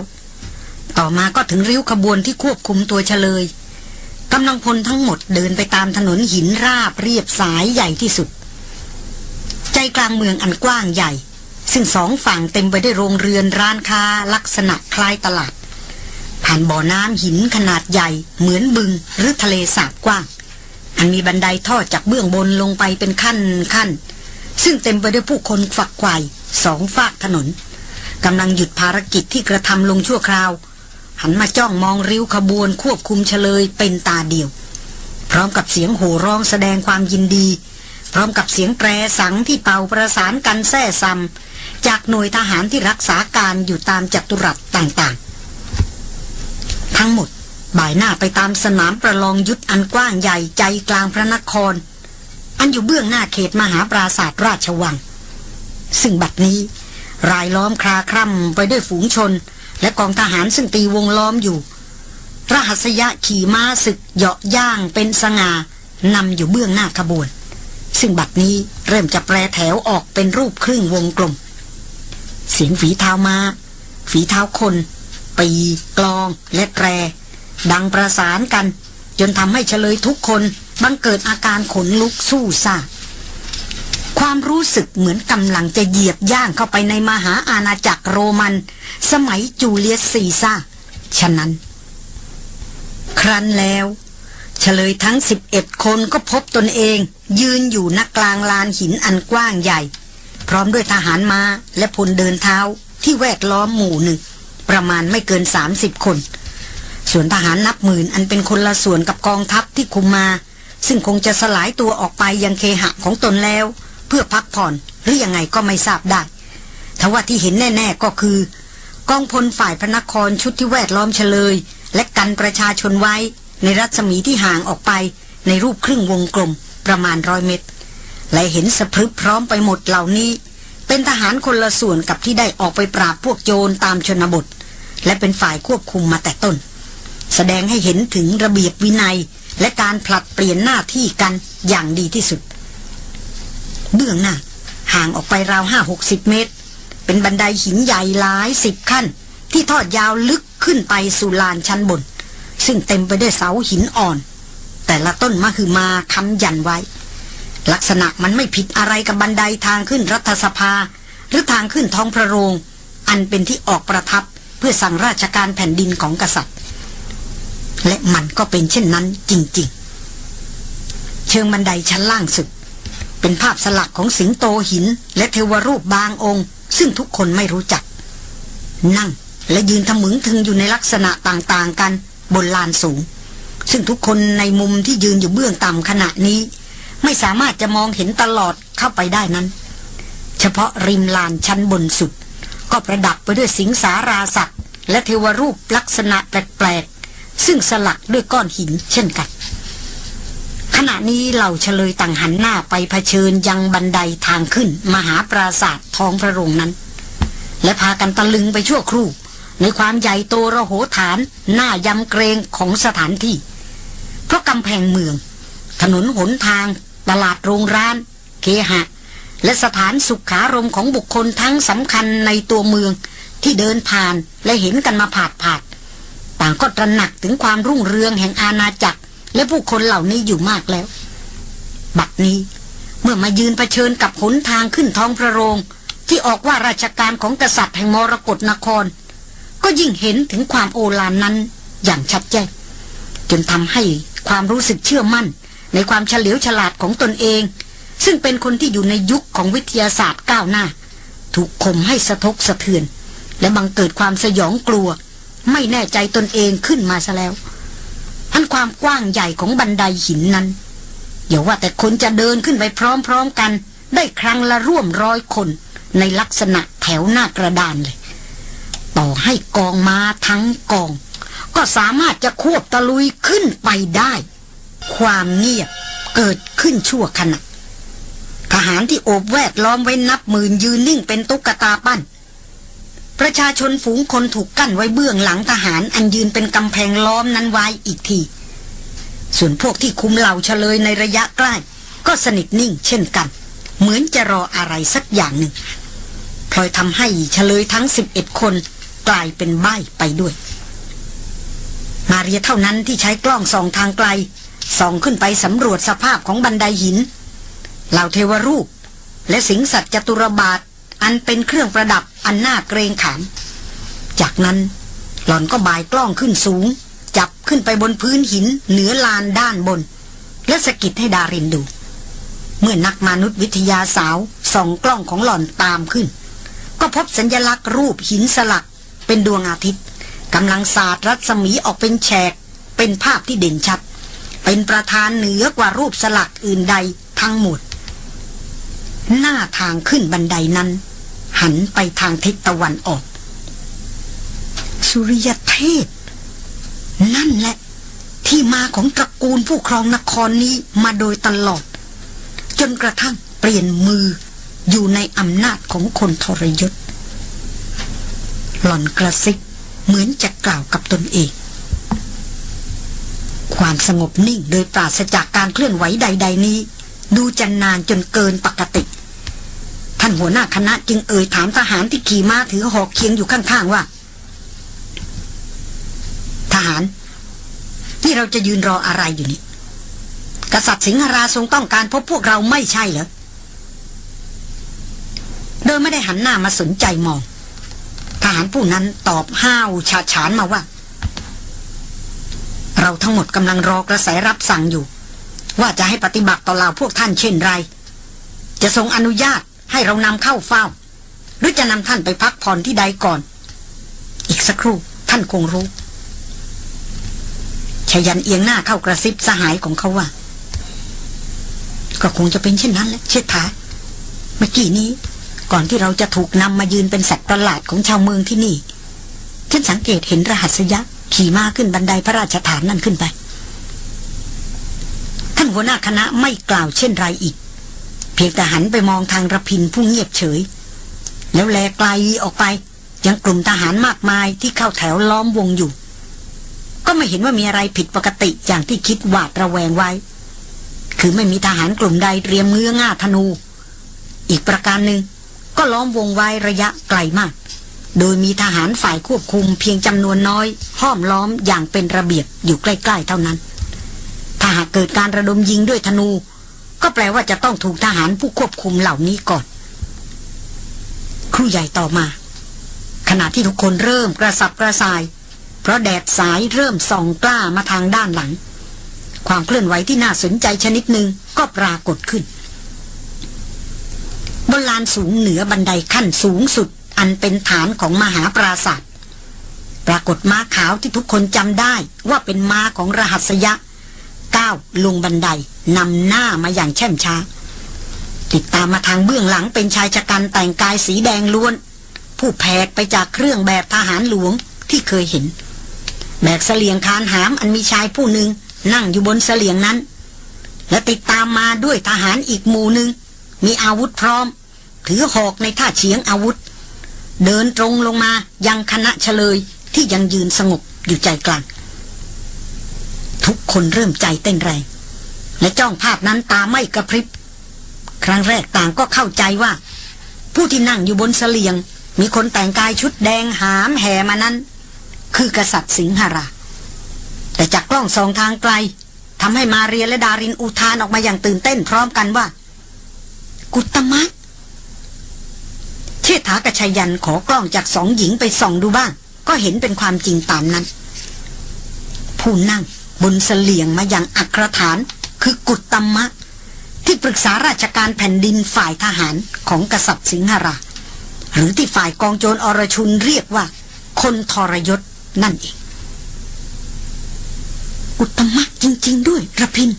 ต่อมาก็ถึงริ้วขบวนที่ควบคุมตัวเฉลยกำลังพลทั้งหมดเดินไปตามถนนหินราบเรียบสายใหญ่ที่สุด ใจกลางเมืองอันกว้างใหญ่ ซึ่งสองฝั่งเต็มไปด้วยโรงเรือนร้านค้าลักษณะคล้ายตลาด ผ่านบ่อน้ำหินขนาดใหญ่ เหมือนบึงหรือทะเลสาบกว้าง อันมีบันไดทอดจากเบื้องบนลงไปเป็นขั้นขั้น ซึ่งเต็มไปด้วยผู้คนฝักไขว่สองฝากถนนกำลังหยุดภารกิจที่กระทำลงชั่วคราว หันมาจ้องมองริ้วขบวนควบคุมเฉลยเป็นตาเดียว พร้อมกับเสียงโห่ร้องแสดงความยินดี พร้อมกับเสียงแตรสังที่เป่าประสานกันแซ่ซ้ำจากหน่วยทหารที่รักษาการอยู่ตามจัตุรัสต่างๆ ทั้งหมด บ่ายหน้าไปตามสนามประลองยุทธอันกว้างใหญ่ใจกลางพระนคร อันอยู่เบื้องหน้าเขตมหาปราศาสตร์ราชวัง ซึ่งบัดนี้ รายล้อมคลาคร่ำไปด้วยฝูงชน และกองทหารซึ่งตีวงล้อมอยู่ รหัสยะขี่ม้าศึกเหาะย่างเป็นสง่านำอยู่เบื้องหน้าขบวน ซึ่งบัดนี้เริ่มจะแปรแถวออกเป็นรูปครึ่งวงกลม เสียงฝีเท้ามา้าฝีเท้าคน ปีกลองและแตร ดังประสานกัน จนทำให้เฉลยทุกคนบังเกิดอาการขนลุกสู้ซ่าความรู้สึกเหมือนกำลังจะเหยียบย่างเข้าไปในมหาอาณาจักรโรมัน สมัยจูเลียสซีซ่าฉะนั้น ครั้นแล้วเฉลยทั้งสิบเอ็ดคนก็พบตนเอง ยืนอยู่นักกลางลานหินอันกว้างใหญ่ พร้อมด้วยทหารมาและพลเดินเท้าที่แวดล้อมหมู่หนึ่ง ประมาณไม่เกินสามสิบคน ส่วนทหารนับหมื่นอันเป็นคนละส่วนกับกองทัพที่คุมมา ซึ่งคงจะสลายตัวออกไปยังเคหะของตนแล้ว เพื่อพักผ่อนหรือยังไงก็ไม่ทราบได้ทว่าที่เห็นแน่ ๆก็คือ กองพลฝ่ายพระนครชุดที่แวดล้อมเฉลย และกันประชาชนไว้ ในรัศมีที่ห่างออกไปในรูปครึ่งวงกลมประมาณร้อยเมตร และเห็นสะพรึบพร้อมไปหมดเหล่านี้ เป็นทหารคนละส่วนกับที่ได้ออกไปปราบพวกโจรตามชนบท และเป็นฝ่ายควบคุมมาแต่ต้น แสดงให้เห็นถึงระเบียบวินัยและการผลัดเปลี่ยนหน้าที่กันอย่างดีที่สุด เบื้องหน้า ห่างออกไปราวห้าหกสิบเมตร เป็นบันไดหินใหญ่หลายสิบขั้น ที่ทอดยาวลึกขึ้นไปสู่ลานชั้นบน ซึ่งเต็มไปด้วยเสาหินอ่อน แต่ละต้นมาคือมาค้ำยันไว้ ลักษณะมันไม่ผิดอะไรกับบันไดทางขึ้นรัฐสภา หรือทางขึ้นท้องพระโรง อันเป็นที่ออกประทับเพื่อสั่งราชการแผ่นดินของกษัตริย์ และมันก็เป็นเช่นนั้นจริงๆ เชิงบันไดชั้นล่างสุด เป็นภาพสลักของสิงโตหิน และเทวรูปบางองค์ ซึ่งทุกคนไม่รู้จัก นั่งและยืนทำมึงถึงอยู่ในลักษณะต่างๆกันบนลานสูง ซึ่งทุกคนในมุมที่ยืนอยู่เบื้องต่ำขณะนี้ ไม่สามารถจะมองเห็นตลอดเข้าไปได้นั้น เฉพาะริมลานชั้นบนสุด ก็ประดับไปด้วยสิงสาราสัตว์ และเทวรูปลักษณะแปลกๆ ซึ่งสลักด้วยก้อนหินเช่นกัน ขณะนี้เหล่าเฉลยต่างหันหน้าไปเผชิญยังบันไดทางขึ้น มหาปราศาสตร์ท้องพระโรงนั้น และพากันตะลึงไปชั่วครู่ในความใหญ่โตระโหฐานหน้ายำเกรงของสถานที่ เพราะกำแพงเมือง ถนนหนทาง ตลาดโรงร้าน เคหะ และสถานสุขารมของบุคคลทั้งสำคัญในตัวเมืองที่เดินผ่านและเห็นกันมาผาดผาดต่างก็ตระหนักถึงความรุ่งเรืองแห่งอาณาจักร และผู้คนเหล่านี้อยู่มากแล้ว บัดนี้เมื่อมายืนเผชิญกับหนทางขึ้นท้องพระโรง ที่ออกว่าราชการของกษัตริย์แห่งมรกรนคร ก็ยิ่งเห็นถึงความโอฬารนั้นอย่างชัดแจ้งจนทำให้ความรู้สึกเชื่อมั่น ในความเฉลียวฉลาดของตนเอง ซึ่งเป็นคนที่อยู่ในยุคของวิทยาศาสตร์ก้าวหน้า ถูกข่มให้สะทกสะเทือน และบังเกิดความสยองกลัว ไม่แน่ใจตนเองขึ้นมาซะแล้วอันความกว้างใหญ่ของบันไดหินนั้นอย่าว่าแต่คนจะเดินขึ้นไปพร้อมๆกัน ได้ครั้งละร่วมร้อยคน ในลักษณะแถวหน้ากระดานเลย ต่อให้กองมาทั้งกอง ก็สามารถจะควบตะลุยขึ้นไปได้ ความเงียบเกิดขึ้นชั่วขณะทหารที่โอบแวดล้อมไว้นับหมื่นยืนนิ่งเป็นตุ๊กตาปั้น ประชาชนฝูงคนถูกกั้นไว้เบื้องหลังทหารอันยืนเป็นกำแพงล้อมนั้นไว้อีกที ส่วนพวกที่คุมเหล่าเฉลยในระยะใกล้ ก็สนิทนิ่งเช่นกัน เหมือนจะรออะไรสักอย่างหนึ่งพลอยทำให้เฉลยทั้งสิบเอ็ดคนกลายเป็นใบ้ไปด้วย มาเรียเท่านั้นที่ใช้กล้องส่องทางไกล ส่องขึ้นไปสำรวจสภาพของบันไดหิน เหล่าเทวรูป และสิงสัตว์จตุรบาท อันเป็นเครื่องประดับอันน่าเกรงขาม จากนั้นหล่อนก็บ่ายกล้องขึ้นสูง จับขึ้นไปบนพื้นหินเหนือลานด้านบน และสกิดให้ดารินดู เมื่อนักมนุษยวิทยาสาวส่องกล้องของหล่อนตามขึ้น ก็พบสัญญลักษณ์รูปหินสลัก เป็นดวงอาทิตย์กำลังสาดรัศมีออกเป็นแฉก เป็นภาพที่เด่นชัด เป็นประธานเหนือกว่ารูปสลักอื่นใดทั้งหมด หน้าทางขึ้นบันไดนั้น หันไปทางทิศตะวันออก สุริยเทพ นั่นแหละ ที่มาของตระกูลผู้ครองนครนี้มาโดยตลอด จนกระทั่งเปลี่ยนมืออยู่ในอำนาจของคนทรยศ หล่อนกระซิบเหมือนจะกล่าวกับตนเอง ความสงบนิ่งโดยปราศจากการเคลื่อนไหวใด ๆ นี้ ดูจะนานจนเกินปกติ ท่านหัวหน้าคณะจึงเอ่ยถามทหารที่ขี่ม้าถือหอกเคียงอยู่ข้างๆว่า ทหารนี่เราจะยืนรออะไรอยู่นี่กษัตริย์สิงหราทรงต้องการพบพวกเราไม่ใช่เหรอโดยไม่ได้หันหน้ามาสนใจมอง ทหารผู้นั้นตอบห้าวฉาฉานมาว่า เราทั้งหมดกำลังรอกระแสรับสั่งอยู่ ว่าจะให้ปฏิบัติต่อเราพวกท่านเช่นไร จะทรงอนุญาตให้เรานำเข้าเฝ้า หรือจะนำท่านไปพักผ่อนที่ใดก่อน อีกสักครู่ท่านคงรู้ชยันเอียงหน้าเข้ากระซิบสหายของเขาว่า ก็คงจะเป็นเช่นนั้นแหละเชิดถาเมื่อกี้นี้ ก่อนที่เราจะถูกนำมายืนเป็นสัตว์ประหลาดของชาวเมืองที่นี่ ฉันสังเกตเห็นรหัสยะ ขี่ม้าขึ้นบันไดพระราชฐานนั่นขึ้นไป ท่านหัวหน้าคณะไม่กล่าวเช่นไรอีก เพียงแต่หันไปมองทางระพินผู้เงียบเฉย แล้วแลไกลออกไป ยังกลุ่มทหารมากมายที่เข้าแถวล้อมวงอยู่ ก็ไม่เห็นว่ามีอะไรผิดปกติอย่างที่คิดหวาดระแวงไว้ คือไม่มีทหารกลุ่มใดเตรียมเงื้อง่าธนู อีกประการหนึ่งก็ล้อมวงไว้ระยะไกลมาก โดยมีทหารฝ่ายควบคุมเพียงจำนวนน้อย ห้อมล้อมอย่างเป็นระเบียบอยู่ใกล้ ๆ เท่านั้น ถ้าหากเกิดการระดมยิงด้วยธนู ก็แปลว่าจะต้องถูกทหารผู้ควบคุมเหล่านี้ก่อน ครูใหญ่ต่อมา ขณะที่ทุกคนเริ่มกระสับกระส่าย เพราะแดดสายเริ่มส่องกล้ามาทางด้านหลัง ความเคลื่อนไหวที่น่าสนใจชนิดหนึ่งก็ปรากฏขึ้นบนลานสูงเหนือบันไดขั้นสูงสุด อันเป็นฐานของมหาปราศาสตร์ปรากฏม้าขาวที่ทุกคนจำได้ว่าเป็นม้าของรหัสยะก้าวลงบันไดนำหน้ามาอย่างแช่มช้า ติดตามมาทางเบื้องหลังเป็นชายชะกันแต่งกายสีแดงล้วน ผู้แผกไปจากเครื่องแบบทหารหลวงที่เคยเห็น แบกเสลียงคานหามอันมีชายผู้หนึ่งนั่งอยู่บนเสลียงนั้น และติดตามมาด้วยทหารอีกหมู่หนึ่งมีอาวุธพร้อม ถือหอกในท่าเฉียงอาวุธ เดินตรงลงมายังคณะเฉลยที่ยังยืนสงบอยู่ใจกลาง ทุกคนเริ่มใจเต้นแรงและจ้องภาพนั้นตาไม่กระพริบ ครั้งแรกต่างก็เข้าใจว่า ผู้ที่นั่งอยู่บนเสลียง มีคนแต่งกายชุดแดงหามแห่มานั้น คือกษัตริย์สิงหรา แต่จากกล้องสองทางไกลทำให้มาเรียและดารินอุทานออกมาอย่างตื่นเต้นพร้อมกันว่า กุตมะ เชษฐากระชัยยันขอกล้องจากสองหญิงไปส่องดูบ้าง ก็เห็นเป็นความจริงตามนั้น ผู้นั่งบนเสลียงมาอย่างอักรฐาน คือกุตมะ ที่ปรึกษาราชการแผ่นดินฝ่ายทหารของกษัตริย์สิงหรา หรือที่ฝ่ายกองโจรอรชุนเรียกว่า คนทรยศนั่นเองอุตมะจริง ๆ ด้วยระพิน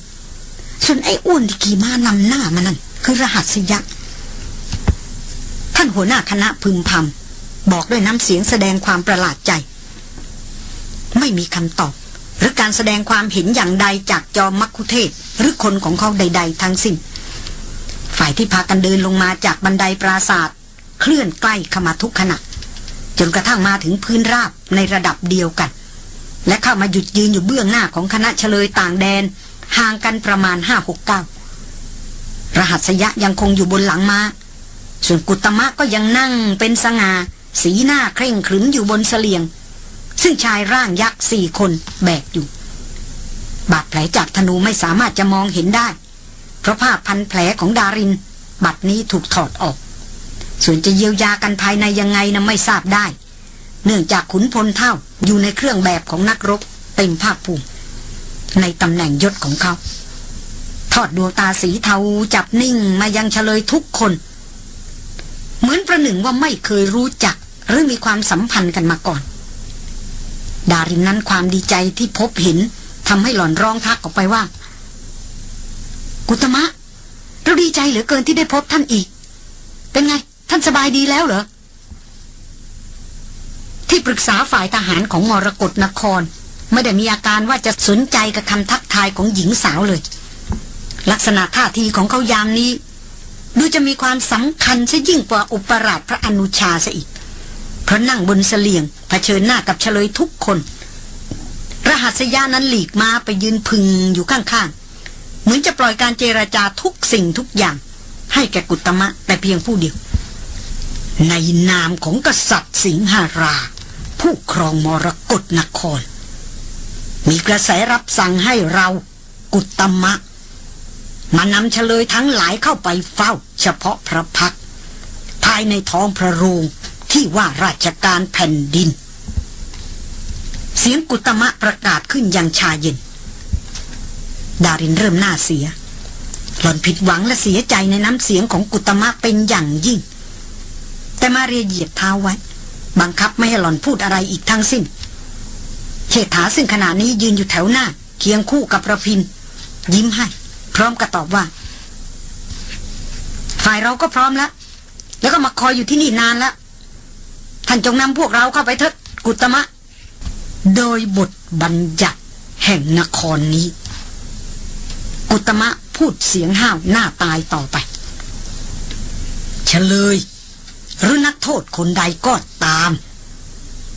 ส่วนไอ้อ้วนที่ขี่ม้านำหน้ามานั่นคือรหัสยะท่านหัวหน้าคณะพึมพำบอกด้วยน้ำเสียงแสดงความประหลาดใจ ไม่มีคำตอบ หรือการแสดงความเห็นอย่างใดจากจอมักคุเทศหรือคนของเขาใด ๆ ทั้งสิ้น ฝ่ายที่พากันเดินลงมาจากบันไดปราศาสตร์เคลื่อนใกล้เข้ามาทุกขณะจนกระทั่งมาถึงพื้นราบในระดับเดียวกัน และเข้ามาหยุดยืนอยู่เบื้องหน้าของคณะเฉลยต่างแดนห่างกันประมาณห้าหกเก้ารหัสยะยังคงอยู่บนหลังม้า ส่วนกุตมะก็ยังนั่งเป็นสง่าสีหน้าเคร่งขรึมอยู่บนเสลียง ซึ่งชายร่างยักษ์สี่คนแบกอยู่ บาดแผลจากธนูไม่สามารถจะมองเห็นได้ เพราะผ้าพันแผลของดาริน บัดนี้ถูกถอดออก ส่วนจะเยียวยากันภายในยังไงนะไม่ทราบได้ เนื่องจากขุนพลเท่าอยู่ในเครื่องแบบของนักรบเต็มภาคภูมิในตำแหน่งยศของเขา ทอดดวงตาสีเทาจับนิ่งมายังเฉลยทุกคน เหมือนประหนึ่งว่าไม่เคยรู้จัก หรือมีความสัมพันธ์กันมาก่อน ดารินนั้นความดีใจที่พบเห็นทำให้หล่อนร้องทักออกไปว่า กุตมะ เราดีใจเหลือเกินที่ได้พบท่านอีก เป็นไง ท่านสบายดีแล้วเหรอ ที่ปรึกษาฝ่ายทหารของมรกรนคร ไม่ได้มีอาการว่าจะสนใจกับคำทักทายของหญิงสาวเลย ลักษณะท่าทีของเขายามนี้ ดูจะมีความสำคัญซะยิ่งกว่าอุปราชพระอนุชาซะอีก เพราะนั่งบนเสลียงเผชิญหน้ากับเฉลยทุกคน รหัสยานั้นหลีกมาไปยืนพึงอยู่ข้างๆ เหมือนจะปล่อยการเจราจาทุกสิ่งทุกอย่าง ให้แก่กุตมะแต่เพียงผู้เดียว ในนามของกษัตริย์สิงหารา ผู้ครองมรกรนคร มีกระแสรับสั่งให้เรากุตมะ มานำเฉลยทั้งหลายเข้าไปเฝ้า เฉพาะพระพัก ภายในท้องพระโรงที่ว่าราชการแผ่นดิน เสียงกุตมะประกาศขึ้นอย่างชาเย็น ดารินเริ่มหน้าเสีย หล่อนผิดหวังและเสียใจในน้ำเสียงของกุตมะเป็นอย่างยิ่ง แต่มาเรียเหยียบเท้าไว้ บังคับไม่ให้หล่อนพูดอะไรอีกทั้งสิ้นเฉษฐาซึ่งขณะนี้ยืนอยู่แถวหน้า เคียงคู่กับประพิน ยิ้มให้ พร้อมกับตอบว่า ฝ่ายเราก็พร้อมแล้ว แล้วก็มาคอยอยู่ที่นี่นานแล้ว ท่านจงนำพวกเราเข้าไปเถิดกุตมะ โดยบทบัญญัติแห่งนครนี้ กุตมะพูดเสียงห้าวหน้าตายต่อไปเฉลย หรือนักโทษคนใดก็ตาม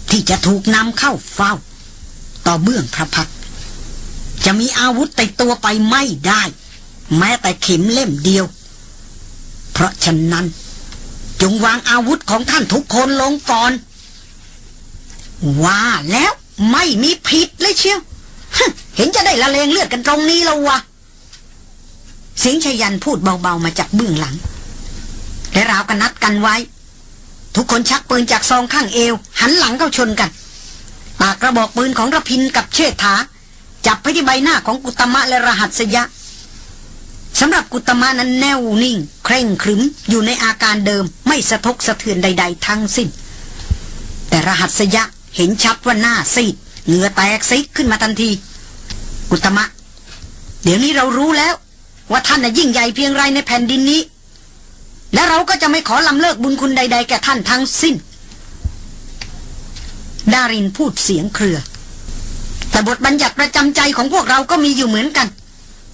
ที่จะถูกนำเข้าเฝ้า ต่อเบื้องพระพักจะมีอาวุธติดตัวไปไม่ได้ แม้แต่เข็มเล่มเดียว เพราะฉะนั้น จงวางอาวุธของท่านทุกคนลงก่อน ว่าแล้วไม่มีผิดเลยเชียวเห็นจะได้ละเลงเลือดกันตรงนี้แล้ววะเสียงชยันพูดเบาๆมาจากเบื้องหลัง และราวกันนัดกันไว้ ทุกคนชักปืนจากซองข้างเอว หันหลังเข้าชนกัน ปากกระบอกปืนของระพินกับเชษฐา จับไปที่ใบหน้าของกุตมะและรหัสยะ สำหรับกุตมะนั้นแน่วนิ่ง เคร่งครึมอยู่ในอาการเดิมไม่สะทกสะเทือนใด ๆ ทั้งสิ้น แต่รหัสยะเห็นชัดว่าหน้าซีดเหงื่อแตกซิกขึ้นมาทันที กุตมะ เดี๋ยวนี้เรารู้แล้ว ว่าท่านน่ะยิ่งใหญ่เพียงไรในแผ่นดินนี้ และเราก็จะไม่ขอลำเลิกบุญคุณใด ๆ แก่ท่านทั้งสิ้น ดารินพูดเสียงเครือ แต่บทบัญญัติประจำใจของพวกเราก็มีอยู่เหมือนกัน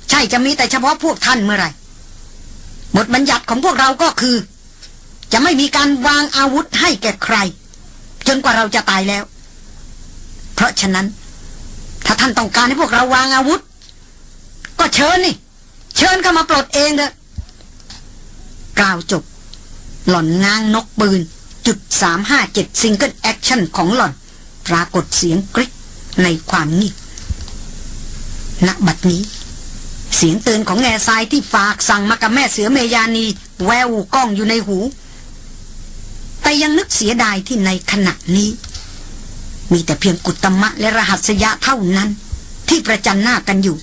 ใช่จะมีแต่เฉพาะพวกท่านเมื่อไหร่บทบัญญัติของพวกเราก็คือ จะไม่มีการวางอาวุธให้แก่ใคร จนกว่าเราจะตายแล้ว เพราะฉะนั้น ถ้าท่านต้องการให้พวกเราวางอาวุธ ก็เชิญนี่ เชิญเข้ามาปลดเองเถอะกล่าวจบ หล่อนง้างนกปืน จุดสามห้าเจ็ด single action ของหล่อน ปรากฏเสียงกริ๊กในความเงียบณบัดนี้ เสียงเตือนของแง่ทรายที่ฝากสั่งมากับแม่เสือเมยานีแววก้องอยู่ในหู แต่ยังนึกเสียดายที่ในขณะนี้ มีแต่เพียงกุตมะและรหัสยะเท่านั้น ที่ประจันหน้ากันอยู่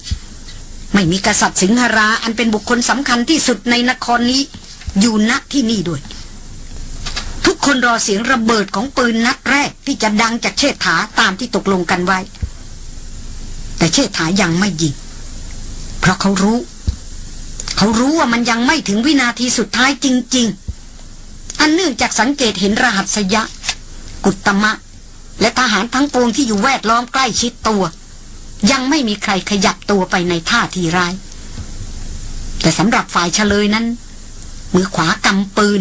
ไม่มีกษัตริย์สิงหราอันเป็นบุคคลสำคัญที่สุดในนครนี้ อยู่ณที่นี่ด้วย ทุกคนรอเสียงระเบิดของปืนนัดแรกที่จะดังจากเชษฐาตามที่ตกลงกันไว้ แต่เชษฐายังไม่ยิง เพราะเขารู้ เขารู้ว่ามันยังไม่ถึงวินาทีสุดท้ายจริง ๆ อันเนื่องจากสังเกตเห็นรหัสยะ กุตมะ และทหารทั้งปวงที่อยู่แวดล้อมใกล้ชิดตัว ยังไม่มีใครขยับตัวไปในท่าทีร้าย แต่สำหรับฝ่ายเฉลยนั้น มือขวากำปืน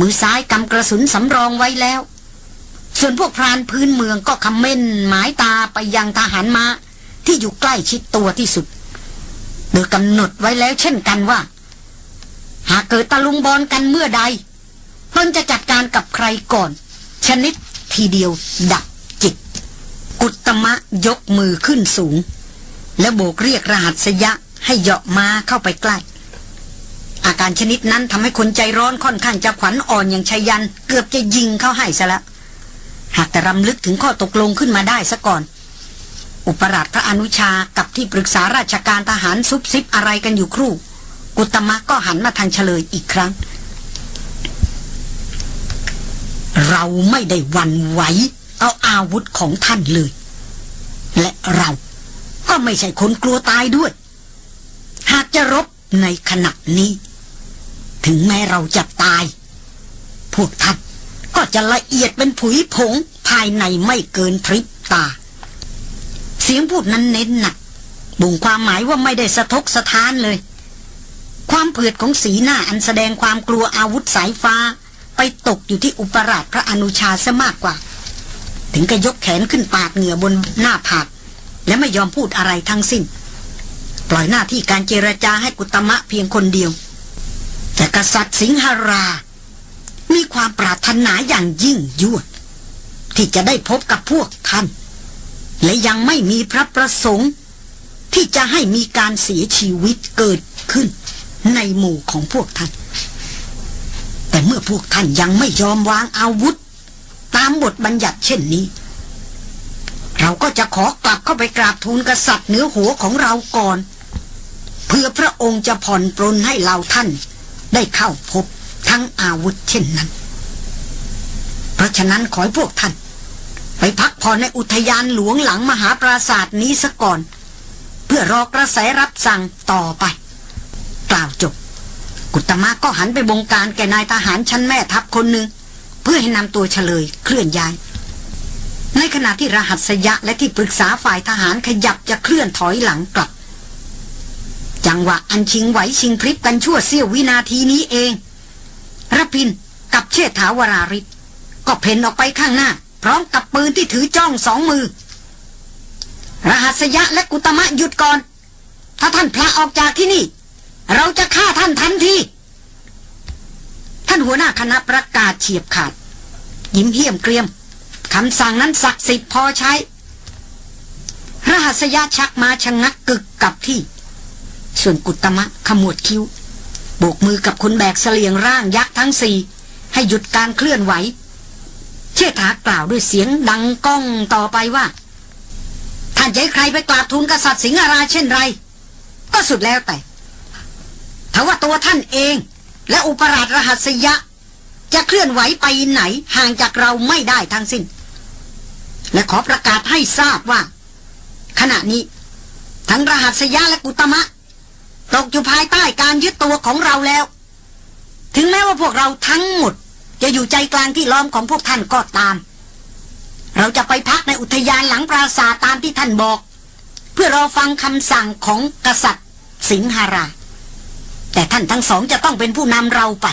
มือซ้ายกำกระสุนสำรองไว้แล้วส่วนพวกพรานพื้นเมืองก็คำเม่นหมายตาไปยังทหารมา้าที่อยู่ใกล้ชิดตัวที่สุด โดยกำหนดไว้แล้วเช่นกันว่า หากเกิดตะลุมบอลกันเมื่อใดตนจะจัดการกับใครก่อน ชนิดทีเดียวดับจิต กุตมะยกมือขึ้นสูง และโบกเรียกรหัสยะให้เหาะมาเข้าไปใกล้ อาการชนิดนั้นทำให้คนใจร้อนค่อนข้างจะขวัญอ่อนอย่างชายัน เกือบจะยิงเข้าให้ซะแล้วหากแต่รำลึกถึงข้อตกลงขึ้นมาได้ซะก่อน อุปราชพระอนุชากับที่ปรึกษาราชการทหารซุบซิบอะไรกันอยู่ครู่ กุตมะก็หันมาทางเฉลยอีกครั้ง เราไม่ได้วันไหว เอาอาวุธของท่านเลย และเราก็ไม่ใช่คนกลัวตายด้วย หากจะรบในขณะนี้ ถึงแม้เราจะตาย พวกท่านก็จะละเอียดเป็นผุยผงภายในไม่เกินพริบตา เสียงพูดนั้นเน้นหนักบ่งความหมายว่าไม่ได้สะทกสะท้านเลย ความเผือดของสีหน้าอันแสดงความกลัวอาวุธสายฟ้า ไปตกอยู่ที่อุปราชพระอนุชาซะมากกว่า ถึงก็ยกแขนขึ้นปาดเหงื่อบนหน้าผากและไม่ยอมพูดอะไรทั้งสิ้น ปล่อยหน้าที่การเจรจาให้กุตมะเพียงคนเดียว แต่กษัตริย์สิงหรา มีความปรารถนาอย่างยิ่งยวดที่จะได้พบกับพวกท่าน และยังไม่มีพระประสงค์ ที่จะให้มีการเสียชีวิตเกิดขึ้นในหมู่ของพวกท่าน แต่เมื่อพวกท่านยังไม่ยอมวางอาวุธ ตามบทบัญญัติเช่นนี้ เราก็จะขอกลับเข้าไปกราบทูลกษัตริย์เหนือหัวของเราก่อน เพื่อพระองค์จะผ่อนปรนให้เราท่านได้เข้าพบทั้งอาวุธเช่นนั้น เพราะฉะนั้นขอให้พวกท่าน ไปพักผ่อนในอุทยานหลวงหลังมหาปราศาสตร์นี้ซะก่อน เพื่อรอกระแสรับสั่งต่อไป กล่าวจบ กุตมะก็หันไปบงการแก่นายทหารชั้นแม่ทัพคนหนึ่ง เพื่อให้นำตัวเฉลยเคลื่อนย้าย ในขณะที่รหัสยะและที่ปรึกษาฝ่ายทหารขยับจะเคลื่อนถอยหลังกลับ จังหวะอันชิงไหวชิงพริบกันชั่วเสี้ยววินาทีนี้เองระพินกับเชษฐาวราริศก็เพ่นออกไปข้างหน้า พร้อมกับปืนที่ถือจ้องสองมือ รหัสยะและกุตมะหยุดก่อน ถ้าท่านพระออกจากที่นี่ เราจะฆ่าท่านทันทีท่านหัวหน้าคณะประกาศเฉียบขาด ยิ้มเหี้ยมเกรียมคำสั่งนั้นศักดิ์สิทธิ์พอใช้ รหัสยะชักมาชะงักกึกกับที่ ส่วนกุตมะขมวดคิ้วโบกมือกับคนแบกเสลียงร่างยักษ์ทั้งสี่ให้หยุดการเคลื่อนไหว เชษฐากล่าวด้วยเสียงดังก้องต่อไปว่า ท่านจะให้ใครไปกราบทูลกษัตริย์สิงหราเช่นไร ก็สุดแล้วแต่ถ้าว่าตัวท่านเอง และอุปราชรหัสยะ จะเคลื่อนไหวไปไหนห่างจากเราไม่ได้ทั้งสิ้น และขอประกาศให้ทราบว่า ขณะนี้ ทั้งรหัสยะและกุตมะ ตกอยู่ภายใต้การยึดตัวของเราแล้ว ถึงแม้ว่าพวกเราทั้งหมด จะอยู่ใจกลางที่ล้อมของพวกท่านก็ตาม เราจะไปพักในอุทยานหลังปราสาทตามที่ท่านบอก เพื่อรอฟังคำสั่งของกษัตริย์ สิงหารา แต่ท่านทั้งสองจะต้องเป็นผู้นำเราไป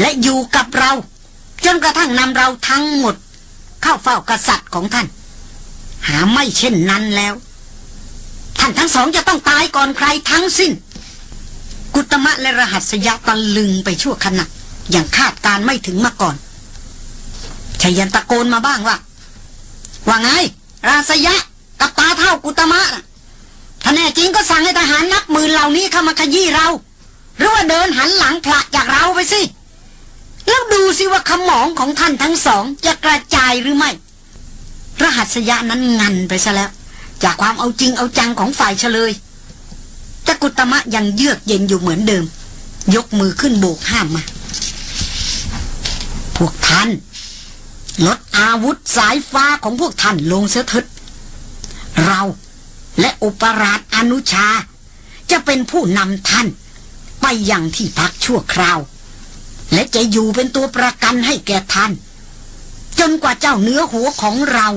และอยู่กับเราจนกระทั่งนำเราทั้งหมด เข้าเฝ้ากษัตริย์ของท่าน หาไม่เช่นนั้นแล้ว ท่านทั้งสองจะต้องตายก่อนใครทั้งสิ้น กุตมะและรหัสยะตะลึงไปชั่วขณะ อย่างคาดการไม่ถึงมาก่อนชายันตะโกนมาบ้างว่าว่าไง ราษยะกับตาเท่ากุตมะน่ะถ้าแน่จริงก็สั่งให้ทหารนับหมื่นเหล่านี้เข้ามาขยี้เรา หรือว่าเดินหันหลังผละจากเราไปสิ แล้วดูสิว่าขมองของท่านทั้งสองจะกระจายหรือไม่ รหัสยะนั้นงันไปซะแล้ว จากความเอาจริงเอาจังของฝ่ายเฉลยแต่กุตมะยังเยือกเย็นอยู่เหมือนเดิม ยกมือขึ้นโบกห้ามมา พวกท่าน ลดอาวุธสายฟ้าของพวกท่านลงเสียเถิดเราและอุปราชอนุชา จะเป็นผู้นำท่าน ไปยังที่พักชั่วคราว และจะอยู่เป็นตัวประกันให้แก่ท่าน จนกว่าเจ้าเนื้อหัวของเรา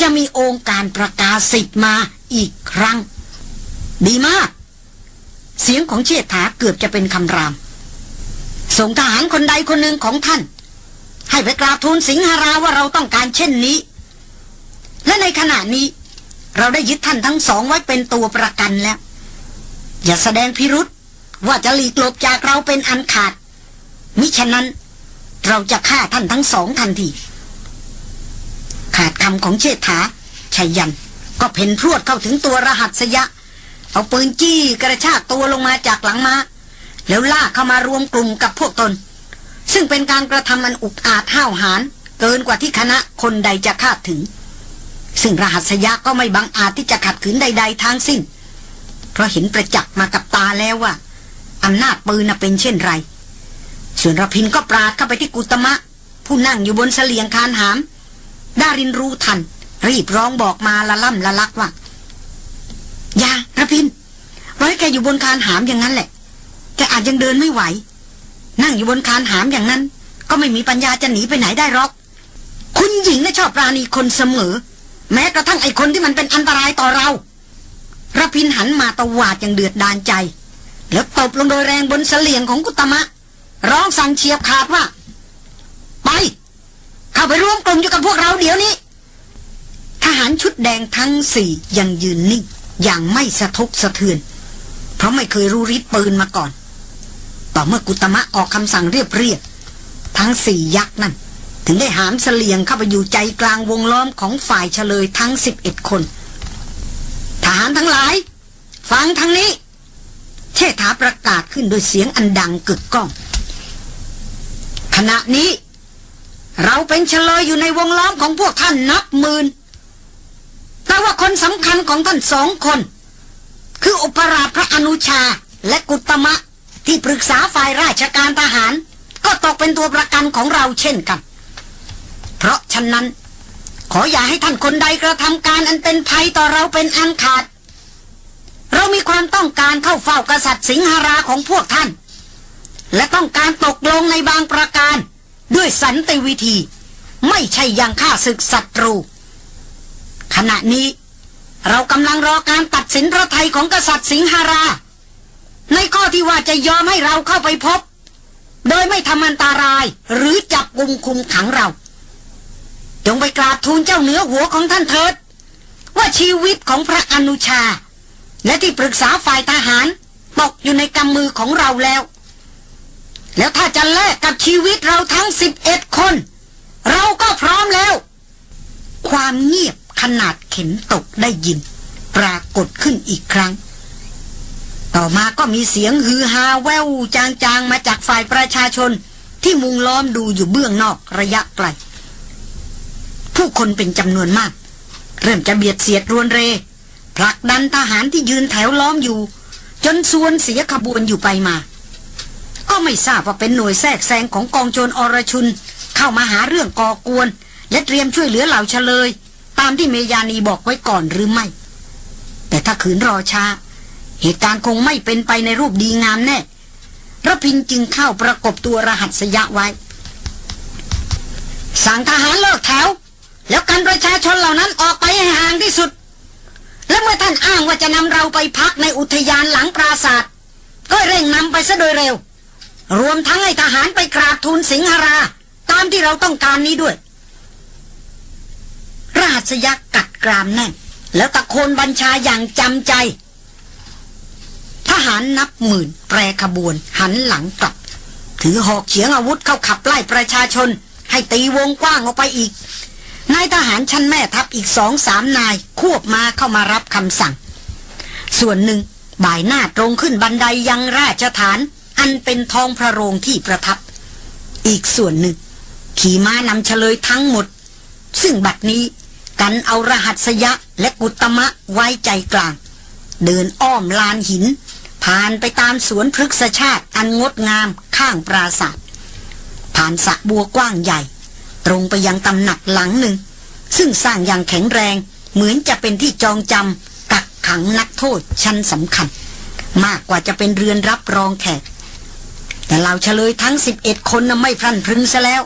จะมีองค์การประกาศสิทธิ์มาอีกครั้ง ดีมาก เสียงของเชษฐาเกือบจะเป็นคำรามส่งทหารคนใดคนหนึ่งของท่าน ให้ไปกราบทูลสิงหราว่าเราต้องการเช่นนี้ และในขณะนี้ เราได้ยึดท่านทั้งสองไว้เป็นตัวประกันแล้ว อย่าแสดงพิรุษว่าจะหลีกหลบจากเราเป็นอันขาด มิฉะนั้น เราจะฆ่าท่านทั้งสองทันทีขาดคำของเชษฐาชัยยัน ก็เพ่นพรวดเข้าถึงตัวรหัสยะ เอาปืนจี้กระชากตัวลงมาจากหลังมา้าแล้วลากเข้ามารวมกลุ่มกับพวกตน ซึ่งเป็นการกระทำอันอุกอาจห้าวหาญเกินกว่าที่คณะคนใดจะคาดถึง ซึ่งรหัสยะก็ไม่บังอาจที่จะขัดขืนใด ๆทั้งสิ้น เพราะเห็นประจักษ์มากับตาแล้วว่าอำนาจปืนเป็นเช่นไร ส่วนรพินก็ปราดเข้าไปที่กุตมะ ผู้นั่งอยู่บนเสลียงคานหาม ดารินรู้ทัน รีบร้องบอกมาละล่ำละลักว่าอย่าระพินไว้แกอยู่บนคานหามอย่างนั้นแหละแกอาจยังเดินไม่ไหว นั่งอยู่บนคานหามอย่างนั้น ก็ไม่มีปัญญาจะหนีไปไหนได้หรอก คุณหญิงน่ะชอบปราณีคนเสมอ แม้กระทั่งไอ้คนที่มันเป็นอันตรายต่อเราระพินหันมาตวาดอย่างเดือดดานใจ แล้วตบลงโดยแรงบนเสลียงของกุตมะ ร้องสั่งเฉียบขาดว่า ไป เข้าไปร่วมกลุ่มอยู่กับพวกเราเดี๋ยวนี้ ทหารชุดแดงทั้งสี่ยังยืนนิ่งอย่างไม่สะทกสะเทือน เพราะไม่เคยรู้ริดปืนมาก่อน ต่อเมื่อกุตมะออกคำสั่งเรียบเรียบทั้งสี่ยักษ์นั่น ถึงได้หามเสลียงเข้าไปอยู่ใจกลางวงล้อมของฝ่ายเฉลยทั้งสิบเอ็ดคนทหารทั้งหลาย ฟังทางนี้ เชษฐาประกาศขึ้นโดยเสียงอันดังกึกก้อง ขณะนี้ เราเป็นเฉลยอยู่ในวงล้อมของพวกท่านนับหมื่นแต่ว่าคนสำคัญของท่านสองคน คืออุปราชพระอนุชาและกุตมะ ที่ปรึกษาฝ่ายราชการทหาร ก็ตกเป็นตัวประกันของเราเช่นกัน เพราะฉะนั้น ขออย่าให้ท่านคนใดกระทำการอันเป็นภัยต่อเราเป็นอันขาด เรามีความต้องการเข้าเฝ้ากษัตริย์สิงหราของพวกท่าน และต้องการตกลงในบางประการ ด้วยสันติวิธี ไม่ใช่ย่างฆ่าศึกศัตรู ขณะนี้ เรากำลังรอการตัดสินพระไทยของกษัตริย์สิงหรา ในข้อที่ว่าจะยอมให้เราเข้าไปพบ โดยไม่ทำอันตารายหรือจับกุมคุมขังเรา จงไปกราบทูลเจ้าเหนือหัวของท่านเถิด ว่าชีวิตของพระอนุชา และที่ปรึกษาฝ่ายทหารตกอยู่ในกำมือของเราแล้ว แล้วถ้าจะแลกกับชีวิตเราทั้งสิบเอ็ดคน เราก็พร้อมแล้ว ความเงียบขนาดเข็นตกได้ยิน ปรากฏขึ้นอีกครั้ง ต่อมาก็มีเสียงฮือฮาแววจางๆ มาจากฝ่ายประชาชนที่มุงล้อมดูอยู่เบื้องนอกระยะไกล ผู้คนเป็นจำนวนมาก เริ่มจะเบียดเสียดรวนเร ผลักดันทหารที่ยืนแถวล้อมอยู่ จนส่วนเสียขบวนอยู่ไปมา ก็ไม่ทราบว่าเป็นหน่วยแทรกแซงของกองโจรอรชุน เข้ามาหาเรื่องก่อกวน และเตรียมช่วยเหลือเหล่าเฉลย ตามที่เมยานีบอกไว้ก่อนหรือไม่ แต่ถ้าขืนรอช้า เหตุการณ์คงไม่เป็นไปในรูปดีงามแน่ระพินจึงเข้าประกบตัวรหัสยะไว้ สั่งทหารเลิกแถว แล้วกันประชาชนเหล่านั้นออกไปให้ห่างที่สุด และเมื่อท่านอ้างว่าจะนำเราไปพักในอุทยานหลังปราศาสตร์ก็เร่งนำไปซะโดยเร็ว รวมทั้งให้ทหารไปกราบทูลสิงหรา ตามที่เราต้องการนี้ด้วย ราชยักษ์กัดกรามแน่นแล้วตะโกนบัญชาอย่างจำใจ ทหารนับหมื่นแปรขบวนหันหลังกลับ ถือหอกเฉียงอาวุธเข้าขับไล่ประชาชน ให้ตีวงกว้างออกไปอีกนายทหารชั้นแม่ทัพอีกสองสามนายควบมาเข้ามารับคำสั่ง ส่วนหนึ่งบ่ายหน้าตรงขึ้นบันไดยังราชฐาน อันเป็นทองพระโรงที่ประทับ อีกส่วนหนึ่ง ขี่ม้านำเฉลยทั้งหมด ซึ่งบัดนี้กันเอารหัสยะและกุตมะไว้ใจกลาง เดินอ้อมลานหิน ผ่านไปตามสวนพฤกษชาติอันงดงามข้างปราศาสตร์ผ่านสระบัวกว้างใหญ่ ตรงไปยังตำหนักหลังหนึ่ง ซึ่งสร้างอย่างแข็งแรงเหมือนจะเป็นที่จองจำกักขังนักโทษชั้นสำคัญ มากกว่าจะเป็นเรือนรับรองแขก แต่เราเฉลยทั้ง 11 คนน่ะไม่พลันพรึงซะแล้ว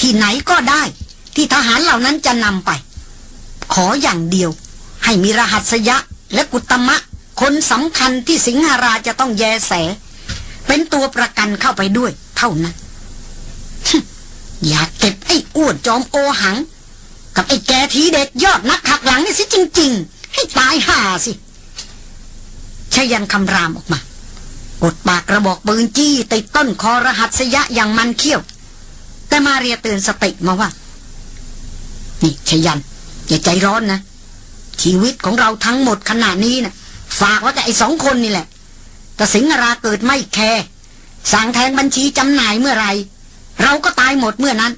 ที่ไหนก็ได้ที่ทหารเหล่านั้นจะนำไป ขออย่างเดียว ให้มีรหัสยะและกุตมะ คนสำคัญที่สิงหาราจะต้องแยแส เป็นตัวประกันเข้าไปด้วย เท่านั้นอยากเก็บไอ้อ้วนจอมโอหัง กับไอ้แกทีเด็ดยอดนักขักหลังนี่สิจริง ๆ ให้ตายห่าสิชยันคำรามออกมากดปากกระบอกปืนจี้ติดต้นคอรหัสยะอย่างมันเขี้ยว แต่มาเรียเตือนสติมาว่า นี่ชยัน อย่าใจร้อนนะ ชีวิตของเราทั้งหมดขณะนี้นะ ฝากไว้แต่ไอ้สองคนนี่แหละ แต่สิงหราเกิดไม่แคร์สั่งแทงบัญชีจำหน่ายเมื่อไร เราก็ตายหมดเมื่อนั้น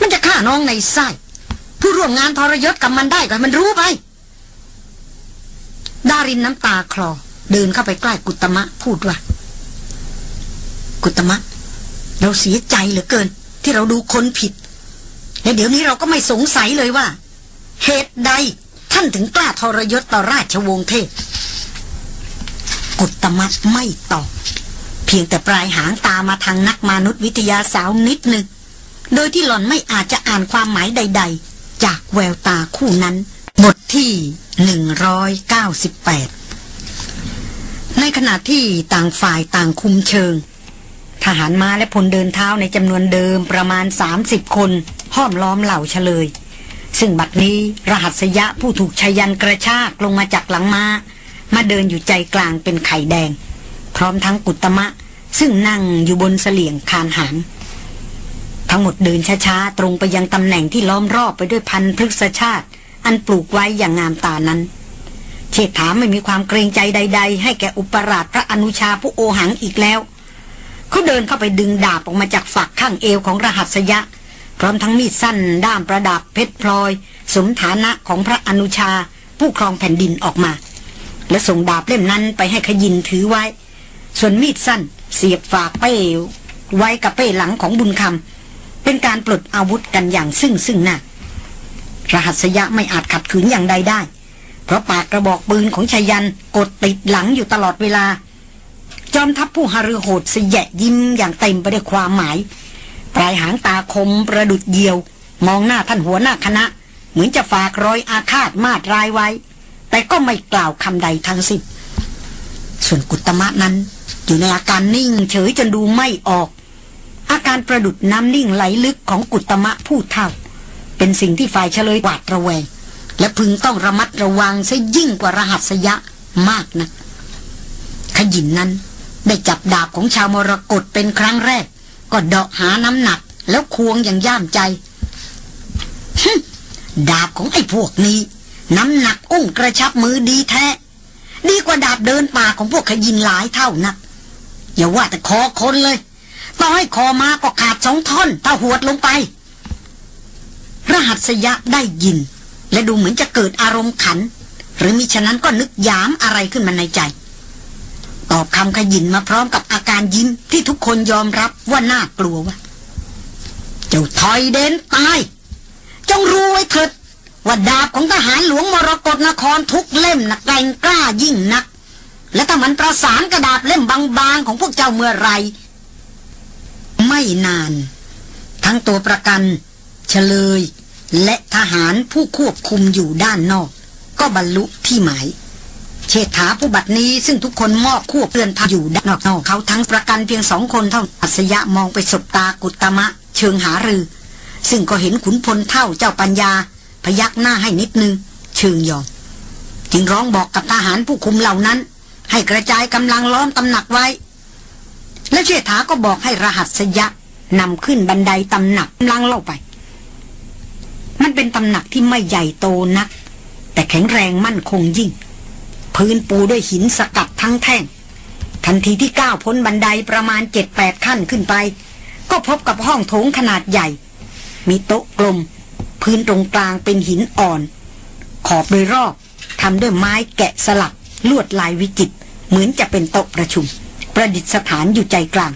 มันจะฆ่าน้องในไส้ผู้ร่วมงานทรยศกับมันได้ก็มันรู้ไป ดารินน้ำตาคลอ เดินเข้าไปใกล้กุตมะพูดว่า กุตมะ เราเสียใจเหลือเกิน ที่เราดูคนผิด และเดี๋ยวนี้เราก็ไม่สงสัยเลยว่า เหตุใด ท่านถึงกล้าทรยศต่อราชวงศ์เทพกุตมะไม่ตอบ เพียงแต่ปลายหางตามาทางนักมนุษยวิทยาสาวนิดหนึ่ง โดยที่หล่อนไม่อาจจะอ่านความหมายใด ๆ จากแววตาคู่นั้น บทที่หนึ่งร้อยเก้าสิบแปดในขณะที่ต่างฝ่ายต่างคุมเชิง ทหารม้าและพลเดินเท้าในจำนวนเดิมประมาณ 30 คน ห้อมล้อมเหล่าเฉลย ซึ่งบัดนี้รหัสยะผู้ถูกชายันกระชากลงมาจากหลังมา้า มาเดินอยู่ใจกลางเป็นไข่แดง พร้อมทั้งกุตมะ ซึ่งนั่งอยู่บนเสลี่ยงคานหางทั้งหมดเดินช้าๆ ตรงไปยังตำแหน่งที่ล้อมรอบไปด้วยพันธุ์พฤกษชาติ อันปลูกไว้อย่างงามตานั้นเชษฐาไม่มีความเกรงใจใด ๆ ให้แก่อุปราชพระอนุชาผู้โอหังอีกแล้ว เขาเดินเข้าไปดึงดาบออกมาจากฝักข้างเอวของรหัสยะ พร้อมทั้งมีดสั้นด้ามประดับเพชรพลอย สมฐานะของพระอนุชา ผู้ครองแผ่นดินออกมา และส่งดาบเล่มนั้นไปให้ขยินถือไว้ ส่วนมีดสั้นเสียบฝากเป้ไว้กับเป้หลังของบุญคำเป็นการปลดอาวุธกันอย่างซึ่งซึ่งหน้ารหัสยะไม่อาจขัดขืนอย่างใดได้ เพราะปากกระบอกปืนของชายันกดติดหลังอยู่ตลอดเวลา จอมทัพผู้หฤโหดเสยะยิ้มอย่างเต็มไปด้วยความหมาย ปลายหางตาคมประดุดเยียว มองหน้าท่านหัวหน้าคณะ เหมือนจะฝากรอยอาฆาตมาดรายไว้ แต่ก็ไม่กล่าวคำใดทั้งสิ้นส่วนกุตมะนั้น อยู่ในอาการนิ่งเฉยจนดูไม่ออก อาการประดุดน้ำนิ่งไหลลึกของกุตมะผู้เท่า เป็นสิ่งที่ฝ่ายเฉลยหวาดระแวง และพึงต้องระมัดระวังซะยิ่งกว่ารหัสยะมากนะขยินนั้นได้จับดาบของชาวมรกตเป็นครั้งแรก ก็เดาะหาน้ำหนัก แล้วควงอย่างย่ามใจ ดาบของไอ้พวกนี้ น้ำหนักอุ้งกระชับมือดีแท้ ดีกว่าดาบเดินป่าของพวกขยินหลายเท่านัก อย่าว่าแต่คอคนเลยต่อให้คอมาก็ขาดสองท่อนถ้าหวดลงไป รหัสยะได้ยิน และดูเหมือนจะเกิดอารมณ์ขัน หรือมิฉะนั้นก็นึกยามอะไรขึ้นมาในใจ ตอบคำขยินมาพร้อมกับอาการยิ้มที่ทุกคนยอมรับว่าน่ากลัวว่าเจ้าถอยเดนตาย จงรู้ไว้เถิดว่าดาบของทหารหลวงมรกรนครทุกเล่มนักแกร่งกล้ายิ่งนัก และถ้ามันประสานกระดาบเล่มบางๆของพวกเจ้าเมื่อไร ไม่นาน ทั้งตัวประกันเฉลย และทหารผู้ควบคุมอยู่ด้านนอก ก็บรรลุที่หมาย เชษฐาผู้บัดนี้ซึ่งทุกคนมอบควบเรือนทาอยู่ด้านนอกเขาทั้งประกันเพียงสองคนเท่าอัศยะมองไปสบตากุตมะ เชิงหารือ ซึ่งก็เห็นขุนพลเท่าเจ้าปัญญา พยักหน้าให้นิดนึง เชิงยอมจึงร้องบอกกับทหารผู้คุมเหล่านั้น ให้กระจายกำลังล้อมตำหนักไว้ และเชษฐาก็บอกให้รหัสยะนำขึ้นบันไดตำหนักกำลังเล่าไป มันเป็นตำหนักที่ไม่ใหญ่โตนัก แต่แข็งแรงมั่นคงยิ่ง พื้นปูด้วยหินสกัดทั้งแท่ง ทันทีที่ก้าวพ้นบันไดประมาณเจ็ดแปดขั้นขึ้นไป ก็พบกับห้องโถงขนาดใหญ่ มีโต๊ะกลม พื้นตรงกลางเป็นหินอ่อน ขอบโดยรอบทำด้วยไม้แกะสลัก ลวดลายวิจิตรเหมือนจะเป็นโต๊ะประชุม ประดิษฐานอยู่ใจกลาง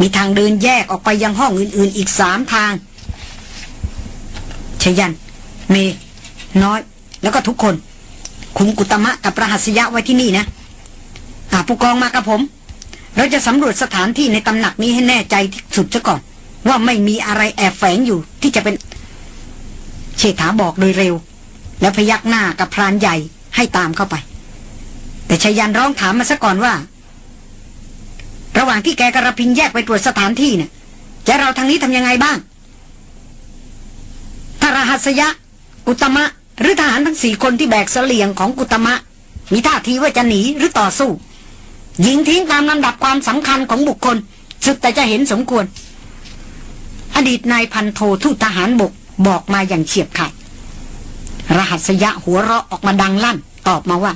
มีทางเดินแยกออกไปยังห้องอื่นๆอีกสามทางชยัน เม น้อย แล้วก็ทุกคน คุมกุตมะกับรหัสยะไว้ที่นี่นะอาผู้กองมากับผม เราจะสำรวจสถานที่ในตำหนักนี้ให้แน่ใจที่สุดซะก่อน ว่าไม่มีอะไรแอบแฝงอยู่ที่จะเป็น เชษฐาบอกโดยเร็ว แล้วพยักหน้ากับพรานใหญ่ให้ตามเข้าไป แต่ชยันร้องถามมาซะก่อนว่า ระหว่างที่แกกระพินแยกไปตรวจสถานที่เนี่ยจะเราทางนี้ทำยังไงบ้างถ้ารหัสยะกุตมะ หรือทหารทั้งสี่คนที่แบกเสลียงของกุตมะ มีท่าทีว่าจะหนีหรือต่อสู้ ยิงทิ้งตามลำดับความสำคัญของบุคคล สุดแต่จะเห็นสมควร อดีตนายพันโททูตทหารบกบอกมาอย่างเฉียบขาดรหัสยะหัวเราะออกมาดังลั่น ตอบมาว่า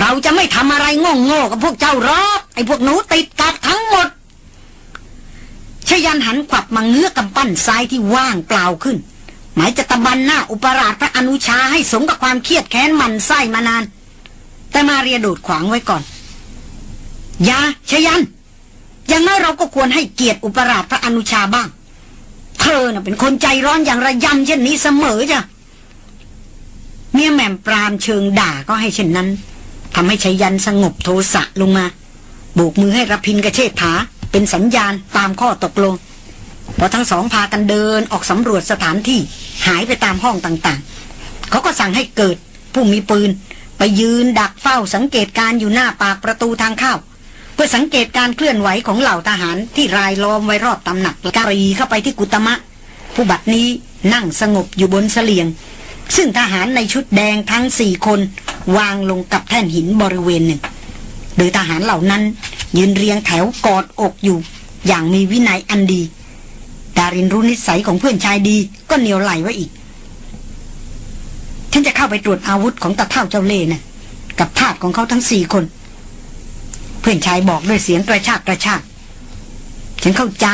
เราจะไม่ทำอะไรโง่ๆกับพวกเจ้ารอกไอ้พวกหนูติดกัดทั้งหมดชยันหันขวับมาเงื้อกำปั้นซ้ายที่ว่างเปล่าขึ้น หมายจะตะบันหน้าอุปราชพระอนุชาให้สมกับความเครียดแค้นมันไส้มานาน แต่มาเรียโดดขวางไว้ก่อน ยาชยัน อย่างน้อยเราก็ควรให้เกียรติอุปราชพระอนุชาบ้าง เธอน่ะเป็นคนใจร้อนอย่างระยำเช่นนี้เสมอจ้ะเมียแหม่มปรามเชิงด่าก็ให้เช่นนั้นทำให้ชยันสงบโทสะลงมาโบกมือให้รพินกระเชษฐาเป็นสัญญาณตามข้อตกลง พอทั้งสองพากันเดินออกสำรวจสถานที่หายไปตามห้องต่างๆ เขาก็สั่งให้เกิดผู้มีปืน ไปยืนดักเฝ้าสังเกตการอยู่หน้าปากประตูทางเข้า เพื่อสังเกตการเคลื่อนไหวของเหล่าทหารที่รายล้อมไว้รอบตำหนักการีเข้าไปที่กุตมะ ผู้บัดนี้นั่งสงบอยู่บนเสลียง ซึ่งทหารในชุดแดงทั้งสี่คนวางลงกับแท่นหินบริเวณหนึ่ง โดยทหารเหล่านั้นยืนเรียงแถวกอดอกอยู่ อย่างมีวินัยอันดี ดารินรู้นิสัยของเพื่อนชายดี ก็เหนียวไหลไว้อีก ฉันจะเข้าไปตรวจอาวุธของตาเท่าเจ้าเล่นะกับทาสของเขาทั้งสี่คน เพื่อนชายบอกด้วยเสียงกระชากกระชาก ฉันเข้าใจ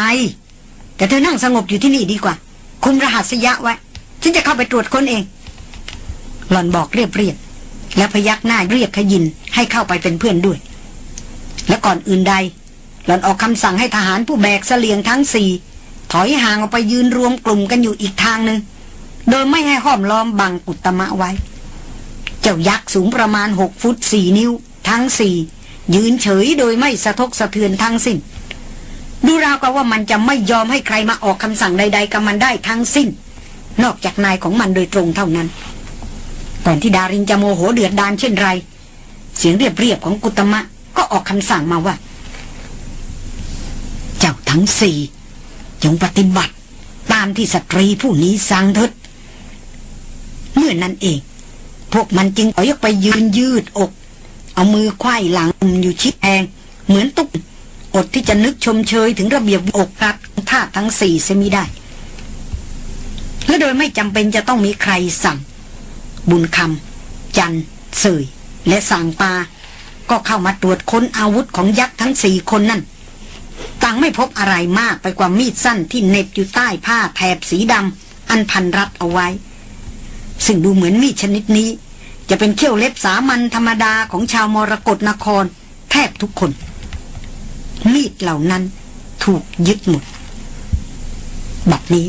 แต่เธอนั่งสงบอยู่ที่นี่ดีกว่า คุมรหัสยะไว้ ฉันจะเข้าไปตรวจคนเอง หล่อนบอกเรียบเรียบแล้วพยักหน้าเรียกขยินให้เข้าไปเป็นเพื่อนด้วย และก่อนอื่นใด หล่อนออกคำสั่งให้ทหารผู้แบกเสลียงทั้งสี่ ถอยห่างออกไปยืนรวมกลุ่มกันอยู่อีกทางหนึ่งโดยไม่ให้ห้อมล้อมบังกุตมะไว้ เจ้ายักษ์สูงประมาณหกฟุตสี่นิ้ว ทั้งสี่ยืนเฉยโดยไม่สะทกสะเทือนทั้งสิ้น ดูราวกับว่ามันจะไม่ยอมให้ใครมาออกคำสั่งใด ๆกับมันได้ทั้งสิ้น นอกจากนายของมันโดยตรงเท่านั้น ก่อนที่ดารินจะโมโหเดือดดานเช่นไร เสียงเรียบๆของกุตมะก็ออกคำสั่งมาว่า เจ้าทั้งสี่ จงปฏิบัติ ตามที่สตรีผู้นี้สั่งเถิดเมื่อนนั้นเอง พวกมันจึงเอายกไปยืนยืดอก เอามือควายหลังอยู่ชิดแองเหมือนตุ๊กอดที่จะนึกชมเชยถึงระเบียบอกรัดท่าทั้งสี่เสมิได้ และโดยไม่จำเป็นจะต้องมีใครสั่ง บุญคำจันเสยและสั่งปา ก็เข้ามาตรวจค้นอาวุธของยักษ์ทั้งสี่คนนั่น งไม่พบอะไรมากไปกว่ามีดสั้นที่เน็บอยู่ใต้ผ้าแถบสีดำอันพันรัดเอาไว้ ซึ่งดูเหมือนมีดชนิดนี้ จะเป็นเขี้ยวเล็บสามัญธรรมดาของชาวมรกรนคร แทบทุกคน มีดเหล่านั้นถูกยึดหมด บัดนี้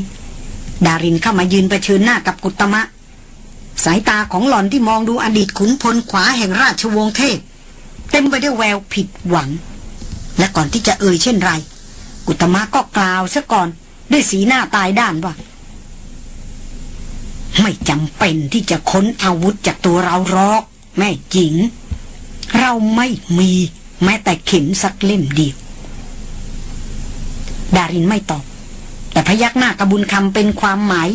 ดารินเข้ามายืนประชิญหน้ากับกุตมะ สายตาของหล่อนที่มองดูอดีตขุนพลขวาแห่งราชวงศ์เทพ เต็มไปด้วยแววผิดหวัง และก่อนที่จะเอ่ยเช่นไร กุตมะก็กล่าวซะก่อน ด้วยสีหน้าตายด้านว่า ไม่จำเป็นที่จะค้นอาวุธจากตัวเราหรอก แม่จิง เราไม่มีแม้แต่เข็มสักเล่มเดียว ดารินไม่ตอบ แต่พยักหน้ากระบุญคำเป็นความหมาย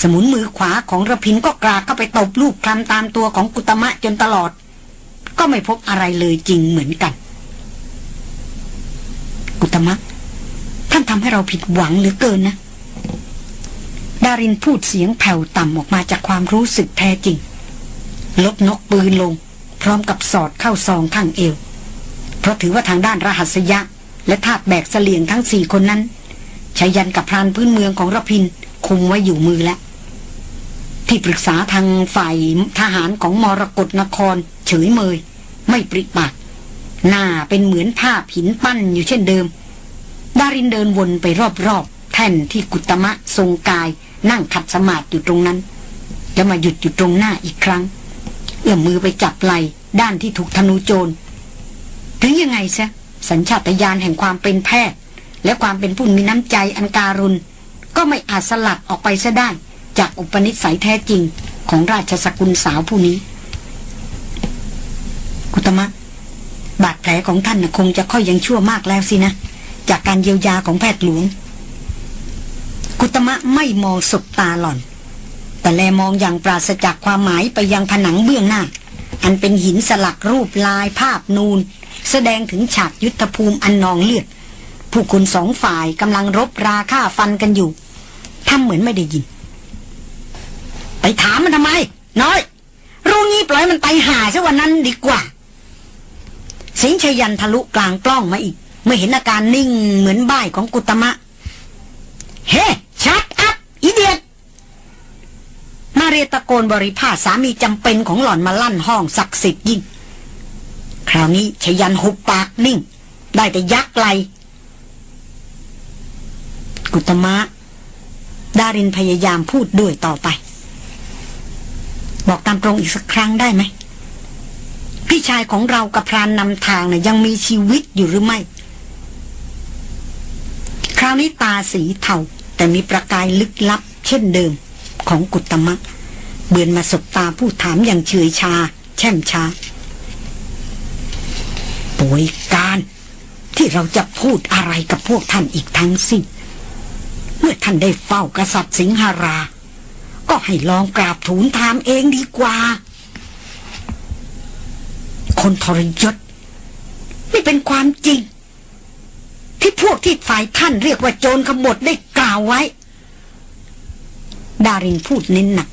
สมุนมือขวาของระพินก็กราเข้าไปตบลูกคลำตามตัวของกุตมะจนตลอด ก็ไม่พบอะไรเลยจริงเหมือนกัน กุตมะ ท่านทำให้เราผิดหวังเหลือเกินนะ ดารินพูดเสียงแผ่วต่ำออกมาจากความรู้สึกแท้จริง ลดนกปืนลง พร้อมกับสอดเข้าซองข้างเอว เพราะถือว่าทางด้านรหัสยะ และทาตแบกเสลียงทั้งสี่คนนั้นชายันกับพรานพื้นเมืองของรพินคุมไว้อยู่มือแล้วที่ปรึกษาทางฝ่ายทหารของมรกรนคร เฉยเมย ไม่ปริปาก หน้าเป็นเหมือนภาพหินปั้นอยู่เช่นเดิม ดารินเดินวนไปรอบๆ แท่นที่กุตมะทรงกาย นั่งขัดสมาธิอยู่ตรงนั้นแล้วมาหยุดอยู่ตรงหน้าอีกครั้ง เอื้อมมือไปจับไหล่ด้านที่ถูกธนูโจร ถึงยังไงซะสัญชาตญาณแห่งความเป็นแพทย์ และความเป็นผู้มีน้ำใจอันการุณ ก็ไม่อาจสลัดออกไปซะได้ จากอุปนิสัยแท้จริงของราชสกุลสาวผู้นี้ กุตมะ บาดแผลของท่านคงจะค่อยยังชั่วมากแล้วสินะ จากการเยียวยาของแพทย์หลวง กุตมะไม่มองสบตาหล่อน แต่แลมองอย่างปราศจากความหมายไปยังผนังเบื้องหน้า อันเป็นหินสลักรูปลายภาพนูน แสดงถึงฉากยุทธภูมิอันนองเลือด ผู้คนสองฝ่ายกำลังรบราฆ่าฟันกันอยู่ทำเหมือนไม่ได้ยิน ไปถามมันทำไม น้อย รู้งี้ปล่อยมันไปหาซะวันนั้นดีกว่า สิงชยันทะลุกลางกล้องมาอีก เมื่อเห็นอาการนิ่งเหมือนบ่ายของกุตมะ เฮ้ชัดอัพอีเดียตมาเรียตะโกนบริพาสสามีจำเป็นของหล่อนมาลั่นห้องศักดิ์สิทธิ์ยิ่ง คราวนี้ชยันหุบปากนิ่ง ได้แต่ยักไหลกุตมะ ดารินพยายามพูดด้วยต่อไป บอกตามตรงอีกสักครั้งได้ไหม พี่ชายของเรากับพรานนำทางนะ่ะยังมีชีวิตอยู่หรือไม่ คราวนี้ตาสีเทาแต่มีประกายลึกลับ เช่นเดิมของกุตมะเบือนมาสบตาผู้ถามอย่างเฉยชา แช่มช้าป่วยการที่เราจะพูดอะไรกับพวกท่านอีกทั้งสิ้น เมื่อท่านได้เฝ้ากษัตริย์สิงหารา ก็ให้ลองกราบทูลถามเองดีกว่า คนทรยศไม่เป็นความจริง ที่พวกที่ฝ่ายท่านเรียกว่าโจรขบฏได้กล่าวไว้ ดารินพูดเน้นหนัก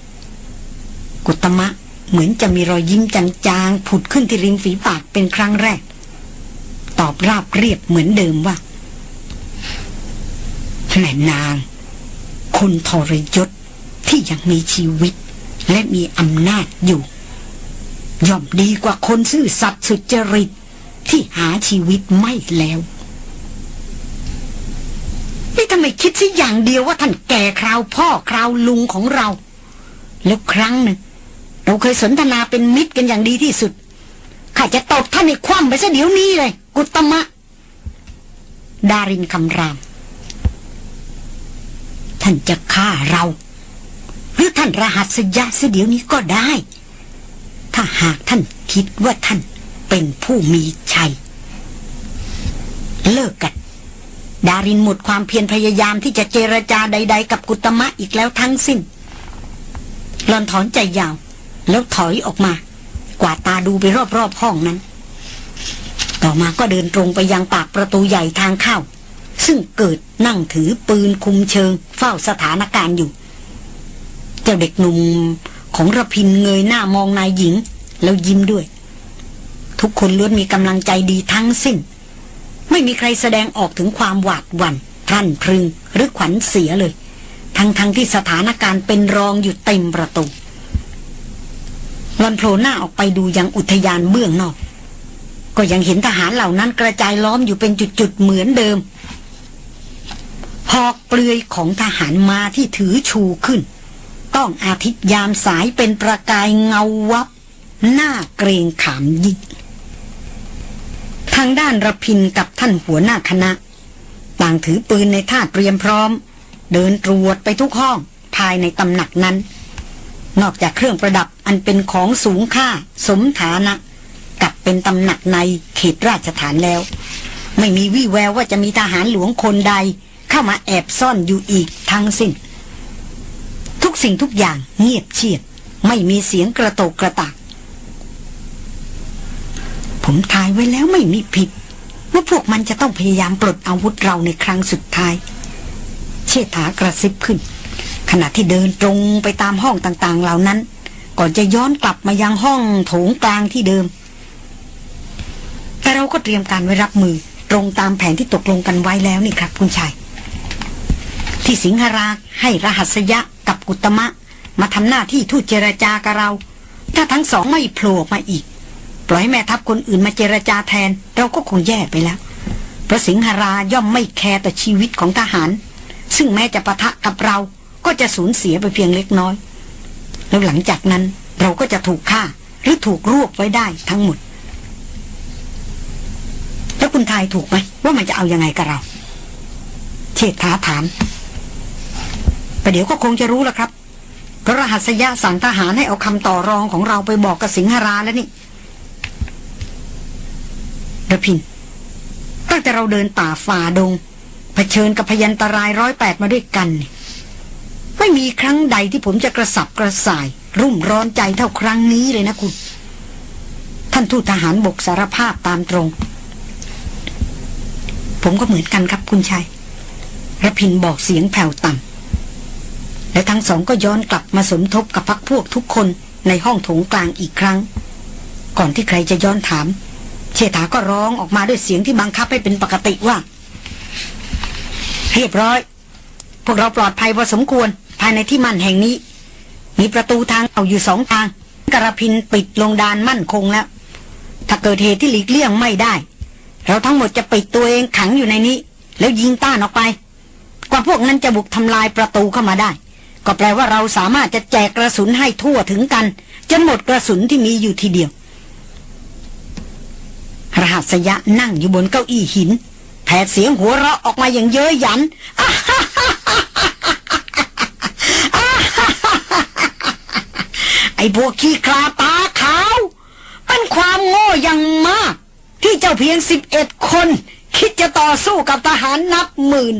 กุตมะเหมือนจะมีรอยยิ้มจางๆ ผุดขึ้นที่ริมฝีปากเป็นครั้งแรก ตอบราบเรียบเหมือนเดิมว่าแม่นาง คนทรยศที่ยังมีชีวิตและมีอำนาจอยู่ ย่อมดีกว่าคนซื่อสัตย์สุจริตที่หาชีวิตไม่แล้ว นี่ทำไมคิดสิอย่างเดียวว่าท่านแก่คราวพ่อคราวลุงของเรา แล้วครั้งหนึ่งเราเคยสนทนาเป็นมิตรกันอย่างดีที่สุด ข้าจะตบท่านในคว่ำไปซะเดี๋ยวนี้เลย กุตมะ ดารินคำราม ท่านจะฆ่าเรา หรือท่านรหัสยะเสียเดี๋ยวนี้ก็ได้ ถ้าหากท่านคิดว่าท่านเป็นผู้มีชัย เลิกกัน ดารินหมดความเพียรพยายามที่จะเจรจาใด ๆ กับกุตมะอีกแล้วทั้งสิ้นหลอนถอนใจยาว แล้วถอยออกมา กวาดตาดูไปรอบๆห้องนั้น ต่อมาก็เดินตรงไปยังปากประตูใหญ่ทางเข้า ซึ่งเกิดนั่งถือปืนคุมเชิง เฝ้าสถานการณ์อยู่ เจ้าเด็กหนุ่ม ของระพินเงยหน้ามองนายหญิง แล้วยิ้มด้วย ทุกคนล้วนมีกำลังใจดีทั้งสิ้น ไม่มีใครแสดงออกถึงความหวาดหวัน่นรั่นพรึงหรือขวัญเสียเลย ทั้งๆทที่สถานการณ์เป็นรองอยู่เต็มประตูลอนโผล่หน้าออกไปดูยังอุทยานเบื้องนอก ก็ยังเห็นทหารเหล่านั้นกระจายล้อมอยู่เป็นจุดๆเหมือนเดิมหอกเปลือยของทหารมาที่ถือชูขึ้น ต้องอาทิตยามสายเป็นประกายเงาวับ หน้าเกรงขามยิกทางด้านระพินกับท่านหัวหน้าคณะ ต่างถือปืนในท่าเตรียมพร้อม เดินตรวจไปทุกห้องภายในตำหนักนั้น นอกจากเครื่องประดับอันเป็นของสูงค่าสมฐานะ กับเป็นตำหนักในเขตราชฐานแล้ว ไม่มีวี่แววว่าจะมีทหารหลวงคนใดเข้ามาแอบซ่อนอยู่อีกทั้งสิ้น กสิ่งทุกอย่างเงียบเชียบ ไม่มีเสียงกระโตกกระตาก ผมทายไว้แล้วไม่มีผิด ว่าพวกมันจะต้องพยายามปลดอาวุธเราในครั้งสุดท้าย เชษฐากระซิบขึ้น ขณะที่เดินตรงไปตามห้องต่างๆ เหล่านั้น ก่อนจะย้อนกลับมายังห้องโถงกลางที่เดิม แต่เราก็เตรียมการไว้รับมือตรงตามแผนที่ตกลงกันไว้แล้วนี่ครับคุณชายที่สิงหราให้รหัสยะ กับกุตมะ มาทำหน้าที่ทูตเจรจากับเรา ถ้าทั้งสองไม่โผล่มาอีก ปล่อยแม่ทัพคนอื่นมาเจรจาแทน เราก็คงแย่ไปแล้วพระสิงหราย่อมไม่แคร์ต่อชีวิตของทหาร ซึ่งแม้จะปะทะกับเราก็จะสูญเสียไปเพียงเล็กน้อย แล้วหลังจากนั้นเราก็จะถูกฆ่าหรือถูกรวบไว้ได้ทั้งหมด แล้วคุณทายถูกไหมว่ามันจะเอาอยัางไงกับเรา เชิดทาถาม ประเดี๋ยวก็คงจะรู้แล้วครับพระรหัสยะสั่งทหารให้เอาคำต่อรองของเราไปบอกกับสิงหราแล้วนี่ระพิน ตั้งแต่เราเดินป่าฝ่าดงเผชิญกับพยันตรายร้อยแปดมาด้วยกัน ไม่มีครั้งใดที่ผมจะกระสับกระส่าย รุ่มร้อนใจเท่าครั้งนี้เลยนะคุณ ท่านทูตทหารบกสารภาพตามตรง ผมก็เหมือนกันครับคุณชายระพินบอกเสียงแผ่วต่ำ และทั้งสองก็ย้อนกลับมาสมทบกับพักพวกทุกคนในห้องโถงกลางอีกครั้ง ก่อนที่ใครจะย้อนถาม เชษฐาก็ร้องออกมาด้วยเสียงที่บังคับให้เป็นปกติว่า เรียบร้อย พวกเราปลอดภัยพอสมควรภายในที่มั่นแห่งนี้ มีประตูทางเอาอยู่สองทางกระพินปิดลงดานมั่นคงแล้ว ถ้าเกิดเหตุที่หลีกเลี่ยงไม่ได้ เราทั้งหมดจะปิดตัวเองขังอยู่ในนี้ แล้วยิงต้านออกไป กว่าพวกนั้นจะบุกทำลายประตูเข้ามาได้ ก็แปลว่าเราสามารถจะแจกกระสุนให้ทั่วถึงกัน จนหมดกระสุนที่มีอยู่ทีเดียว รหัสยะนั่งอยู่บนเก้าอี้หินแผดเสียงหัวเราะออกมาอย่างเย้ยหยันไอ้พวกขี้คลาตาขาวเป็นความโง่อย่างมาก ที่เจ้าเพียงสิบเอ็ดคน คิดจะต่อสู้กับทหารนับหมื่น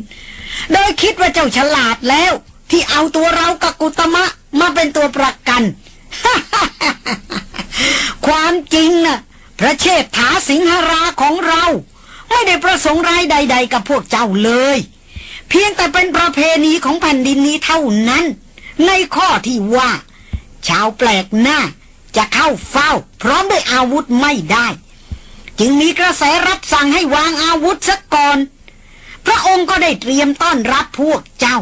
โดยคิดว่าเจ้าฉลาดแล้ว ที่เอาตัวเรากับกุตมะมาเป็นตัวประกัน ความจริงน่ะพระเชษฐาสิงหราของเรา ไม่ได้ประสงค์ร้ายใด ๆ กับพวกเจ้าเลย เพียงแต่เป็นประเพณีของแผ่นดินนี้เท่านั้น ในข้อที่ว่า ชาวแปลกหน้าจะเข้าเฝ้า พร้อมด้วยอาวุธไม่ได้ จึงมีกระแสรับสั่งให้วางอาวุธซะก่อน พระองค์ก็ได้เตรียมต้อนรับพวกเจ้า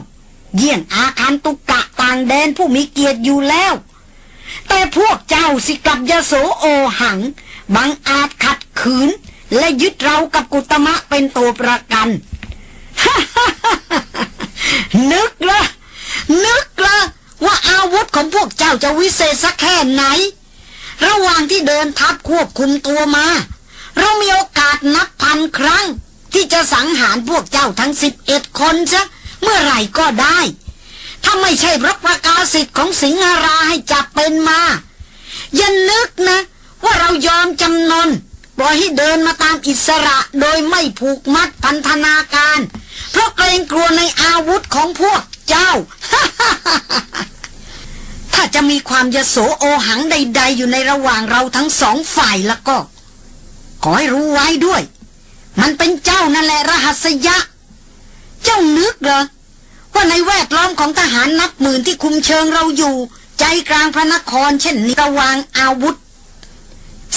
เยี่ยงอาคารตุกะต่างแดนผู้มีเกียรติอยู่แล้ว แต่พวกเจ้าสิกลับยโสโอหัง บังอาจขัดขืน และยึดเรากับกุตมะเป็นตัวประกัน นึกละนึกละว่าอาวุธของพวกเจ้าจะวิเศษสักแค่ไหน ระหว่างที่เดินทัพควบคุมตัวมา เรามีโอกาสนับพันครั้ง ที่จะสังหารพวกเจ้าทั้งสิบเอ็ดคนซะ เมื่อไหร่ก็ได้ ถ้าไม่ใช่รักประกาศสิทธิ์ของสิงหราให้จับเป็นมาอย่านึกนะ ว่าเรายอมจำนนปล่อยให้เดินมาตามอิสระโดยไม่ผูกมัดพันธนาการ เพราะเกรงกลัวในอาวุธของพวกเจ้า ถ้าจะมีความยโสโอหังใด ๆ อยู่ในระหว่างเราทั้งสองฝ่ายแล้วก็ ขอให้รู้ไว้ด้วย มันเป็นเจ้านั่นแหละรหัสยะ เจ้านึกเหรอ ว่าในแวดล้อมของทหารนับหมื่นที่คุมเชิงเราอยู่ ใจกลางพระนครเช่นนี้ระวางอาวุธ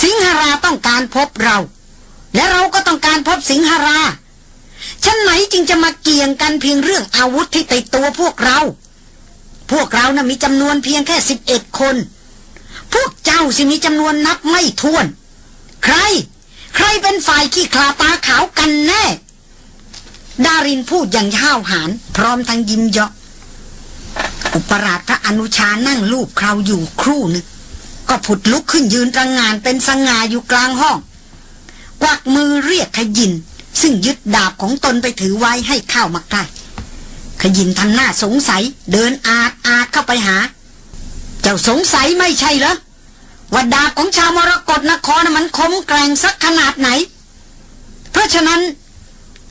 สิงหราต้องการพบเรา และเราก็ต้องการพบสิงหราฉันไหนจึงจะมาเกี่ยงกันเพียงเรื่องอาวุธที่ติดตัวพวกเรา พวกเรานะ่ะมีจำนวนเพียงแค่สิบเอ็ดคน พวกเจ้าสิมีจำนวนนับไม่ถ้วน ใคร ใครเป็นฝ่ายขี้คลาตาขาวกันแน่ ดารินพูดอย่างห้าวหาญพร้อมทั้งยิ้มเยาะอุปราชพระอนุชานั่งลูบเคราอยู่ครู่หนึงก็ผุดลุกขึ้นยืนระงงานเป็นสง่าอยู่กลางห้อง กวักมือเรียกขยิน ซึ่งยึดดาบของตนไปถือไว้ให้เข้ามาใกล้ขยินทำหน้าสงสัย เดินอาดอาดเข้าไปหา เจ้าสงสัยไม่ใช่เหรอว่าดาบของชาวมรกรนครน่ะมันคมแกร่งสักขนาดไหน เพราะฉะนั้น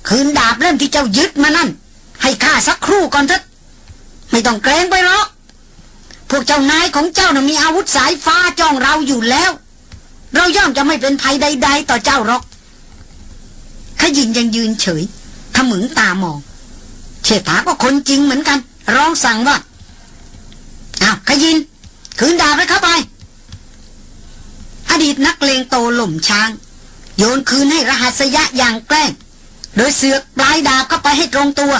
คืนดาบเล่มที่เจ้ายึดมานั่น ให้ข้าสักครู่ก่อนเถอะไม่ต้องเกรงไปหรอกพวกเจ้านายของเจ้านะ่ะมีอาวุธสายฟ้าจ้องเราอยู่แล้ว เราย่อมจะไม่เป็นภัยใด ๆ ต่อเจ้าหรอกขยินยังยืนเฉยขมึงตามอง เชษฐาก็คนจริงเหมือนกัน ร้องสั่งว่าอ้าวขยิน คืนดาบไปเข้าไป อดีตนักเลงโตหล่มช้าง โยนคืนให้รหัสยะอย่างแกล้ง โดยเสือกปลายดาบเข้าไปให้ตรงตัว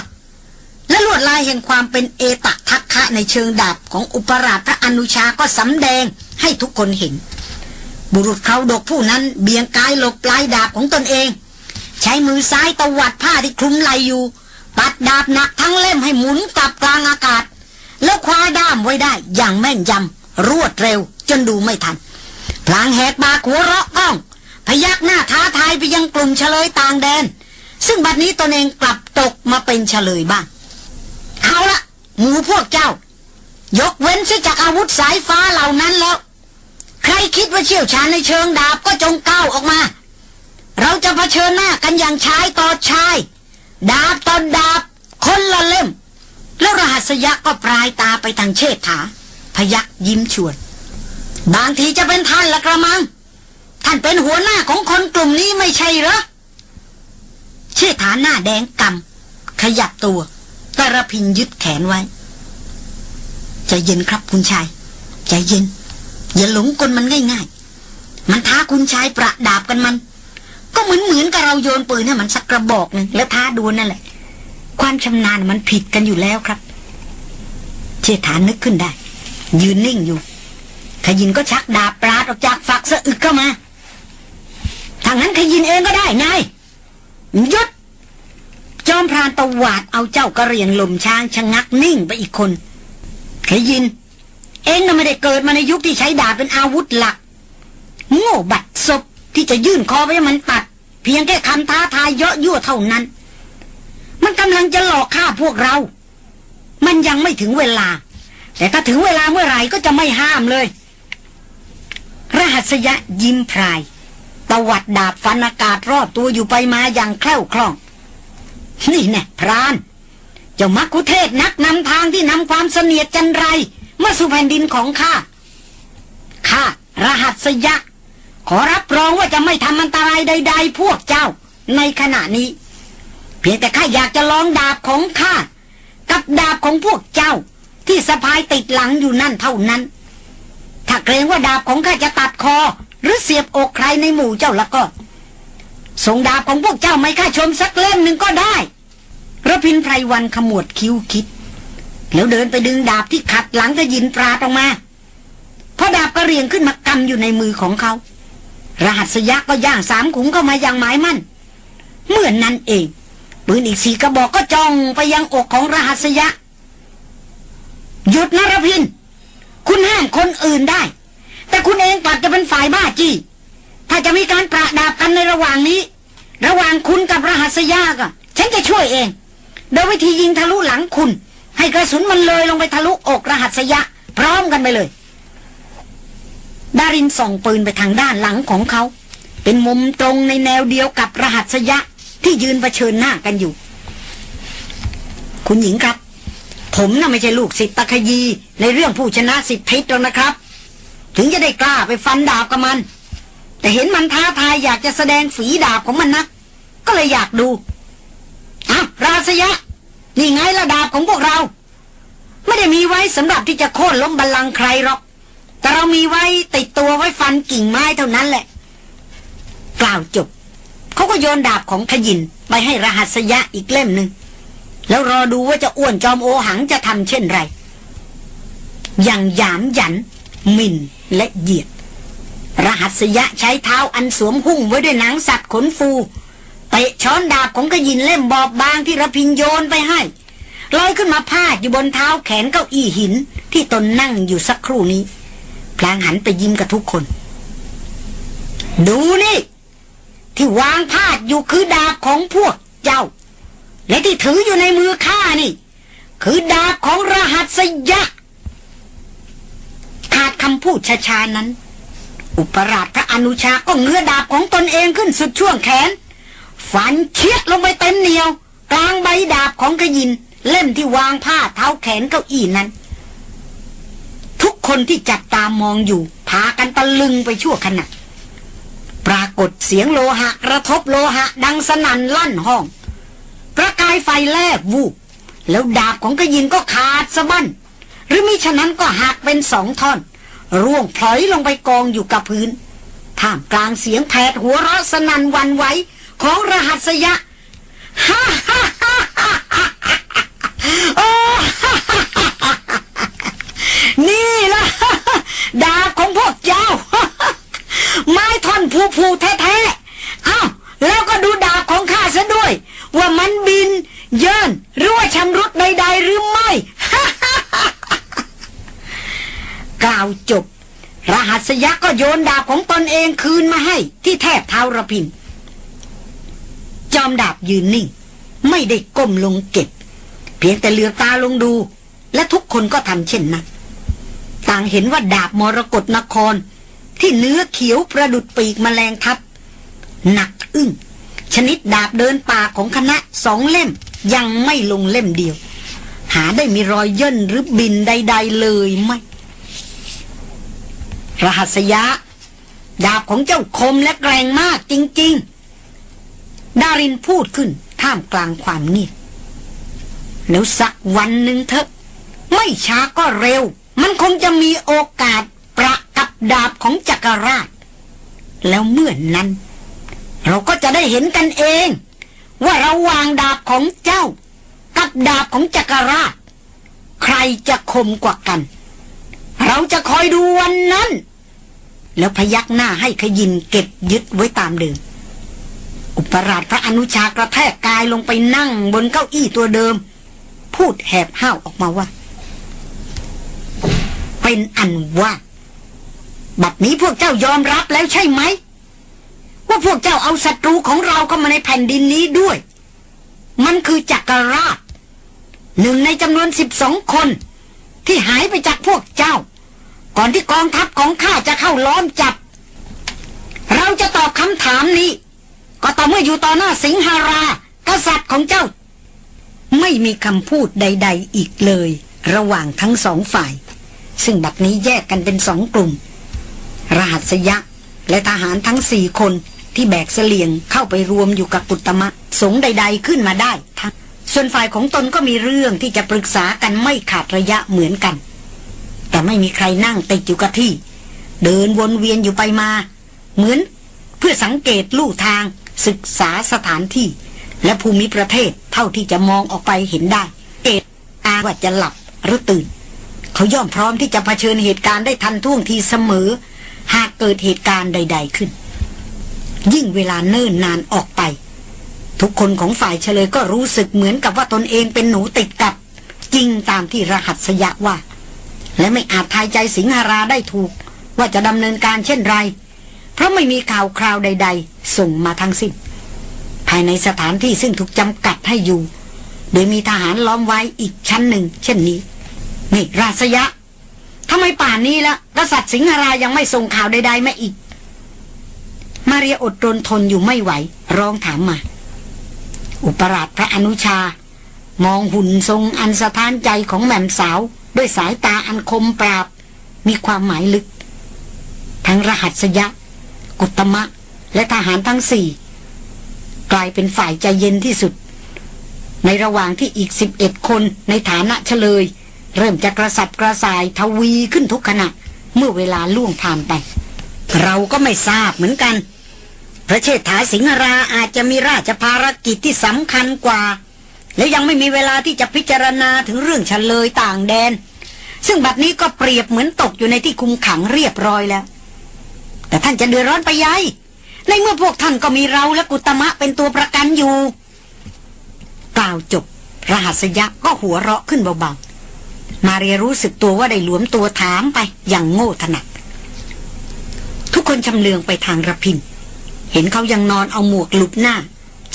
และลวดลายแห่งความเป็นเอตะทักคะในเชิงดาบของอุปราชพระอนุชาก็สำแดงให้ทุกคนเห็น บุรุษเขาดกผู้นั้นเบี่ยงกายหลบปลายดาบของตนเอง ใช้มือซ้ายตวัดผ้าที่คลุมไหลอยู่ ปัดดาบหนักทั้งเล่มให้หมุนกลับกลางอากาศ แล้วคว้าด้ามไว้ได้อย่างแม่นยำรวดเร็วจนดูไม่ทันพลางแหกปากหัวเราะก้อง พยักหน้าท้าทายไปยังกลุ่มเฉลยต่างแดน ซึ่งบัดนี้ตนเองกลับตกมาเป็นเฉลยบ้าง เอาละหมูพวกเจ้า ยกเว้นเสียจากอาวุธสายฟ้าเหล่านั้นแล้ว ใครคิดว่าเชี่ยวชาญในเชิงดาบก็จงก้าวออกมา เราจะเผชิญหน้ากันอย่างชายต่อชาย ดาบต่อดาบ คนละเล่ม แล้วรหัสยะก็ปลายตาไปทางเชษฐา พยักยิ้มชวน บางทีจะเป็นท่านละกระมัง ท่านเป็นหัวหน้าของคนกลุ่มนี้ไม่ใช่เหรอ เชษฐานหน้าแดงกำขยับตัวกระพินยึดแขนไว้ ใจเย็นครับคุณชาย ใจเย็น อย่าหลงกลมันง่ายๆ มันท้าคุณชายประดาบกันมัน ก็เหมือนเหมือนกับเราโยนปืนให้มันสักกระบอกหนึ่งแล้วท้าดวลนั่นแหละ ความชำนาญมันผิดกันอยู่แล้วครับ เชษฐานนึกขึ้นได้ ยืนนิ่งอยู่ขยินก็ชักดาบปราดออกจากฝักสะอึกเข้ามาถ้างนั้นขยินเองก็ได้นาย ยุดจอมพรานตวาดเอาเจ้ากระเหรียงลมช้างชะงักนิ่งไปอีกคนขยิน เองน่ะไม่ได้เกิดมาในยุคที่ใช้ดาบเป็นอาวุธหลัก โง่บัดศพที่จะยื่นคอไปให้มันตัด เพียงแค่คำท้าทายเยอะยั่วเท่านั้น มันกำลังจะหลอกฆ่าพวกเรา มันยังไม่ถึงเวลา แต่ถ้าถึงเวลาเมื่อไหร่ก็จะไม่ห้ามเลย รหัสยะยิ้มพราย ตวัดดาบฟันอากาศรอบตัวอยู่ไปมาอย่างแคล่วคล่อง นี่แน่พรานเจ้ามักคุเทศนักนำทางที่นำความเสนียดจันไรมาสู่แผ่นดินของข้าข้ารหัสยะขอรับรองว่าจะไม่ทำอันตรายใด ๆ พวกเจ้าในขณะนี้ เพียงแต่ข้าอยากจะลองดาบของข้ากับดาบของพวกเจ้าที่สะพายติดหลังอยู่นั่นเท่านั้น ถ้าเกรงว่าดาบของข้าจะตัดคอ หรือเสียบอกใครในหมู่เจ้าละก็ส่งดาบของพวกเจ้าไม่ข้าชมสักเล่มหนึ่งก็ได้ระพินไพรวันขมวดคิ้วคิด แล้วเดินไปดึงดาบที่ขัดหลังจะยินปราออกมาพอดาบก็เรียงขึ้นมากำอยู่ในมือของเขา รหัสยักษ์ก็ย่างสามขุมเข้ามาอย่างหมายมั่น เมื่อนนั้นเองปืนอีกสี่กระบอกก็จ้องไปยังอกของรหัสยะหยุดนะระพิน คุณห้ามคนอื่นได้ แต่คุณเองกลับจะเป็นฝ่ายบ้าจี้ถ้าจะมีการประดาบกันในระหว่างนี้ ระหว่างคุณกับรหัสยะก็ฉันจะช่วยเอง โดยวิธียิงทะลุหลังคุณ ให้กระสุนมันเลยลงไปทะลุอกรหัสยะ พร้อมกันไปเลยดารินส่องปืนไปทางด้านหลังของเขา เป็นมุมตรงในแนวเดียวกับรหัสยะที่ยืนเผชิญหน้ากันอยู่ คุณหญิงครับ ผมน่ะไม่ใช่ลูกศิษย์ตะคยีในเรื่องผู้ชนะสิทธิพิษหรอกนะครับ ถึงจะได้กล้าไปฟันดาบกับมัน แต่เห็นมันท้าทายอยากจะแสดงฝีดาบของมันนะก็เลยอยากดูอะราษยะ นี่ไงระดาบของพวกเรา ไม่ได้มีไว้สำหรับที่จะโค่นล้มบัลลังก์ใครหรอก แต่เรามีไว้ติดตัวไว้ฟันกิ่งไม้เท่านั้นแหละ กล่าวจบเขาก็โยนดาบของขยินไปให้รหัสยะอีกเล่มหนึ่งแล้วรอดูว่าจะอ้วนจอมโอหังจะทำเช่นไร อย่างหยามหยัน หมิ่นและเหยียด รหัสยะใช้เท้าอันสวมหุ้งไว้ด้วยหนังสัตว์ขนฟูเตะช้อนดาบของขยินเล่มบอบบางที่ระพินโยนไปให้ลอยขึ้นมาพาดอยู่บนเท้าแขนเก้าอี้หิน ที่ตนนั่งอยู่สักครู่นี้พลางหันไปยิ้มกับทุกคน ดูนี่ ที่วางพาดอยู่คือดาบของพวกเจ้า และที่ถืออยู่ในมือข้านี่ คือดาบของรหัสยะ ขาดคำพูดชาๆนั้น อุปราชพระอนุชาก็เงื้อดาบของตนเองขึ้นสุดช่วงแขนฟันเคียดลงไปเต็มเหนียว กลางใบดาบของขยิน เล่มที่วางผ้าเท้าแขนเก้าอี้นั้น ทุกคนที่จับตามองอยู่ พากันตะลึงไปชั่วขณะปรากฏเสียงโลหะกระทบโลหะดังสนั่นลั่นห้อง ประกายไฟแลบวูบแล้วดาบของขยินก็ขาดสะบั้น หรือมิฉะนั้นก็หักเป็นสองท่อน ร่วงพลอยลงไปกองอยู่กับพื้นท่ามกลางเสียงแผดหัวเราะสนั่นหวั่นไหวของรหัสยะฮ่าฮ่าฮ่าฮ่าฮ่าโอ้ฮ่าฮ่าฮ่าฮ่านี่ละดาบของพวกเจ้า ไม้ท่อนผุผุแท้ๆอ้าวแล้วก็ดูดาบของข้าซะด้วย ว่ามันบิ่น เยินหรือว่าชำรุดใดๆหรือไม่ กล่าวจบ รหัสยะก็โยนดาบของตนเองคืนมาให้ ที่แทบเท้าระพิน จอมดาบยืนนิ่ง ไม่ได้ก้มลงเก็บ เพียงแต่เหลือตาลงดู และทุกคนก็ทำเช่นนั้นต่างเห็นว่าดาบมรกรนคร ที่เนื้อเขียวประดุดปีกแมลงทับ หนักอึ้งชนิดดาบเดินป่าของคณะสองเล่มยังไม่ลงเล่มเดียว หาได้มีรอยย่นหรือบินใด ๆเลยไม่ รหัสยะ ดาบของเจ้าคมและแกร่งมากจริง ๆ ดารินพูดขึ้นท่ามกลางความเงียบแล้วสักวันหนึ่งเถอะ ไม่ช้าก็เร็ว มันคงจะมีโอกาสประกับดาบของจักรราช แล้วเมื่อนนั้น เราก็จะได้เห็นกันเอง ว่าเราวางดาบของเจ้า กับดาบของจักรราช ใครจะคมกว่ากัน เราจะคอยดูวันนั้น แล้วพยักหน้าให้ขยินเก็บยึดไว้ตามเดิม อุปราชพระอนุชากระแทกกายลงไปนั่งบนเก้าอี้ตัวเดิม พูดแหบห้าวออกมาว่า เป็นอันว่าบัดนี้พวกเจ้ายอมรับแล้วใช่ไหม ว่าพวกเจ้าเอาศัตรูของเราเข้ามาในแผ่นดินนี้ด้วย มันคือจักรราชหนึ่งในจำนวนสิบสองคน ที่หายไปจากพวกเจ้า ก่อนที่กองทัพของข้าจะเข้าล้อมจับ เราจะตอบคำถามนี้ ก็ต่อเมื่ออยู่ต่อหน้าสิงหารา กษัตริย์ของเจ้า ไม่มีคำพูดใด ๆ อีกเลย ระหว่างทั้งสองฝ่าย ซึ่งบัดนี้แยกกันเป็นสองกลุ่ม รหัสยะและทหารทั้งสี่คนที่แบกเสลียงเข้าไปรวมอยู่กับกุตมะสงใด ๆ ขึ้นมาได้ทั้งส่วนฝ่ายของตนก็มีเรื่องที่จะปรึกษากันไม่ขาดระยะเหมือนกัน แต่ไม่มีใครนั่งติดอยู่กับที่ เดินวนเวียนอยู่ไปมา เหมือนเพื่อสังเกตลู่ทางศึกษาสถานที่ และภูมิประเทศเท่าที่จะมองออกไปเห็นได้เอตอาว่าจะหลับหรือตื่น เขาย่อมพร้อมที่จะเผชิญเหตุการณ์ได้ทันท่วงทีเสมอ หากเกิดเหตุการณ์ใด ๆขึ้น ยิ่งเวลาเนิ่นนานออกไป ทุกคนของฝ่ายเฉลยก็รู้สึกเหมือนกับว่าตนเองเป็นหนูติดกับจริงตามที่รหัสยะว่า และไม่อาจทายใจสิงหาราได้ถูก ว่าจะดำเนินการเช่นไร เพราะไม่มีข่าวคราวใด ๆ ส่งมาทั้งสิ้น ภายในสถานที่ซึ่งถูกจำกัดให้อยู่ โดยมีทหารล้อมไว้อีกชั้นหนึ่ง เช่นนี้ นี่ราษยะทำไมป่านนี้ละกษัตริย์สิงหรายังไม่ส่งข่าวใดๆมาอีก มาเรียอดรนทนอยู่ไม่ไหว ร้องถามมา อุปราชพระอนุชา มองหุ่นทรงอันสะท้านใจของแม่มสาว ด้วยสายตาอันคมปราบ มีความหมายลึก ทั้งรหัสยะ กุตมะ และทหารทั้งสี่ กลายเป็นฝ่ายใจเย็นที่สุด ในระหว่างที่อีกสิบเอ็ดคนในฐานะเฉลย เริ่มจะกระสับกระส่ายทวีขึ้นทุกขณะ เมื่อเวลาล่วงผ่านไป เราก็ไม่ทราบเหมือนกัน พระเชษฐาสิงหราอาจจะมีราชภารกิจที่สำคัญกว่า และยังไม่มีเวลาที่จะพิจารณาถึงเรื่องเฉลยต่างแดน ซึ่งบัดนี้ก็เปรียบเหมือนตกอยู่ในที่คุมขังเรียบร้อยแล้ว แต่ท่านจะเดือดร้อนไปยัยในเมื่อพวกท่านก็มีเราและกุตมะเป็นตัวประกันอยู่ กล่าวจบ รหัสยะก็หัวเราะขึ้นเบาๆ มาเรียรู้สึกตัวว่าได้หลวมตัวถามไปอย่างโง่ถนัดทุกคนชำเลืองไปทางระพิน เห็นเขายังนอนเอาหมวกหลุบหน้า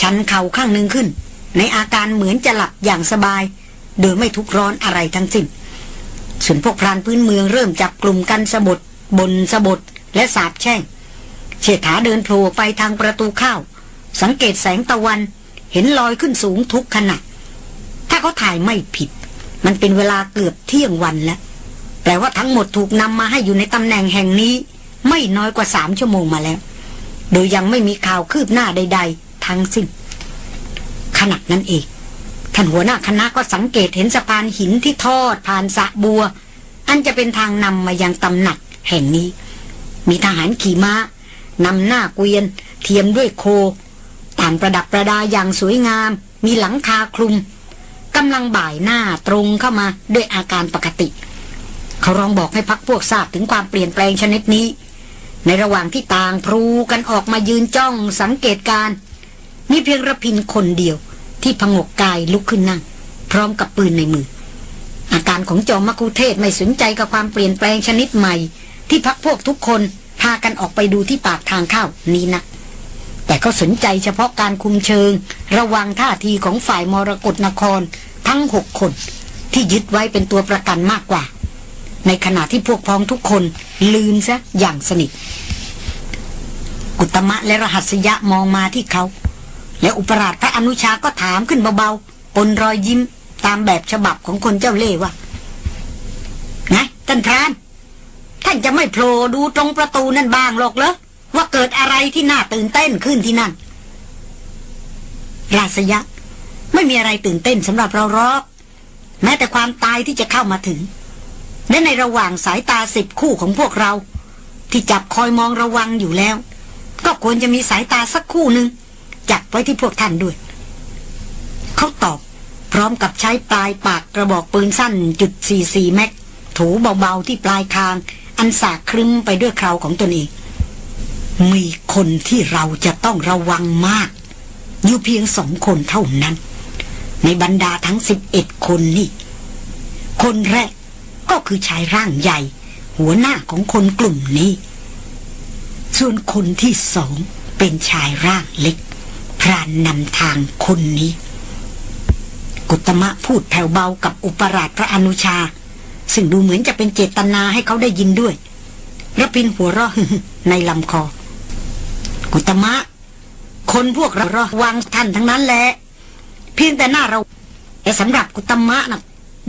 ชันเข่าข้างหนึ่งขึ้น ในอาการเหมือนจะหลับอย่างสบาย โดยไม่ทุกร้อนอะไรทั้งสิ้นส่วนพวกพรานพื้นเมืองเริ่มจับกลุ่มกันสะบดบนสะบดและสาบแช่งเชษฐาเดินโผล่ไปทางประตูข้าวสังเกตแสงตะวันเห็นลอยขึ้นสูงทุกขณะ ถ้าเขาถ่ายไม่ผิด มันเป็นเวลาเกือบเที่ยงวันแล้ว แปลว่าทั้งหมดถูกนำมาให้อยู่ในตำแหน่งแห่งนี้ ไม่น้อยกว่าสามชั่วโมงมาแล้ว โดยยังไม่มีข่าวคืบหน้าใด ๆ ทั้งสิ้น ขณะนั้นเองท่านหัวหน้าคณะก็สังเกตเห็นสะพานหินที่ทอดผ่านสะบัว อันจะเป็นทางนำมายังตำหนักแห่งนี้ มีทหารขี่ม้านำหน้าเกวียน เทียมด้วยโคต่างประดับประดาอย่างสวยงาม มีหลังคาคลุมกำลังบ่ายหน้าตรงเข้ามาด้วยอาการปกติ เขาร้องบอกให้พักพวกทราบถึงความเปลี่ยนแปลงชนิดนี้ ในระหว่างที่ต่างพลูกันออกมายืนจ้องสังเกตการ มีเพียงระพินคนเดียวที่พงกกายลุกขึ้นนั่ง พร้อมกับปืนในมือ อาการของจอมมกุเทศไม่สนใจกับความเปลี่ยนแปลงชนิดใหม่ ที่พักพวกทุกคนพากันออกไปดูที่ปากทางเข้านี้นะแต่ก็สนใจเฉพาะการคุมเชิง ระวังท่าทีของฝ่ายมรกรนครทั้งหกคน ที่ยึดไว้เป็นตัวประกันมากกว่า ในขณะที่พวกพ้องทุกคนลืมซะอย่างสนิท กุตมะและรหัสยะมองมาที่เขา และอุปราชพระอนุชาก็ถามขึ้นเบาๆปนรอยยิ้มตามแบบฉบับของคนเจ้าเล่ห์ว่าไงท่านพราน ท่านจะไม่โผล่ดูตรงประตูนั่นบ้างหรอกเหรอว่าเกิดอะไรที่น่าตื่นเต้นขึ้นที่นั่น ราษยะ ไม่มีอะไรตื่นเต้นสำหรับเราหรอกแม้แต่ความตายที่จะเข้ามาถึง และในระหว่างสายตาสิบคู่ของพวกเรา ที่จับคอยมองระวังอยู่แล้ว ก็ควรจะมีสายตาสักคู่หนึ่ง จับไว้ที่พวกท่านด้วย เขาตอบพร้อมกับใช้ปลายปากกระบอกปืนสั้นจุด44แม็กถูเบาๆที่ปลายคาง อันสากครึ้มไปด้วยคราวของตนเอง มีคนที่เราจะต้องระวังมาก อยู่เพียงสองคนเท่านั้น ในบรรดาทั้งสิบเอ็ดคนนี่ คนแรกก็คือชายร่างใหญ่ หัวหน้าของคนกลุ่มนี้ ส่วนคนที่สองเป็นชายร่างเล็ก รานนำทางคนนี้ กุตมะพูดแผ่วเบากับอุปราชพระอนุชา ซึ่งดูเหมือนจะเป็นเจตนาให้เขาได้ยินด้วยระพินหัวเราะในลำคอ กุตมะ คนพวกเราระวังท่านทั้งนั้นแหละเพียงแต่หน้าเราแต่สำหรับกุตมะนะ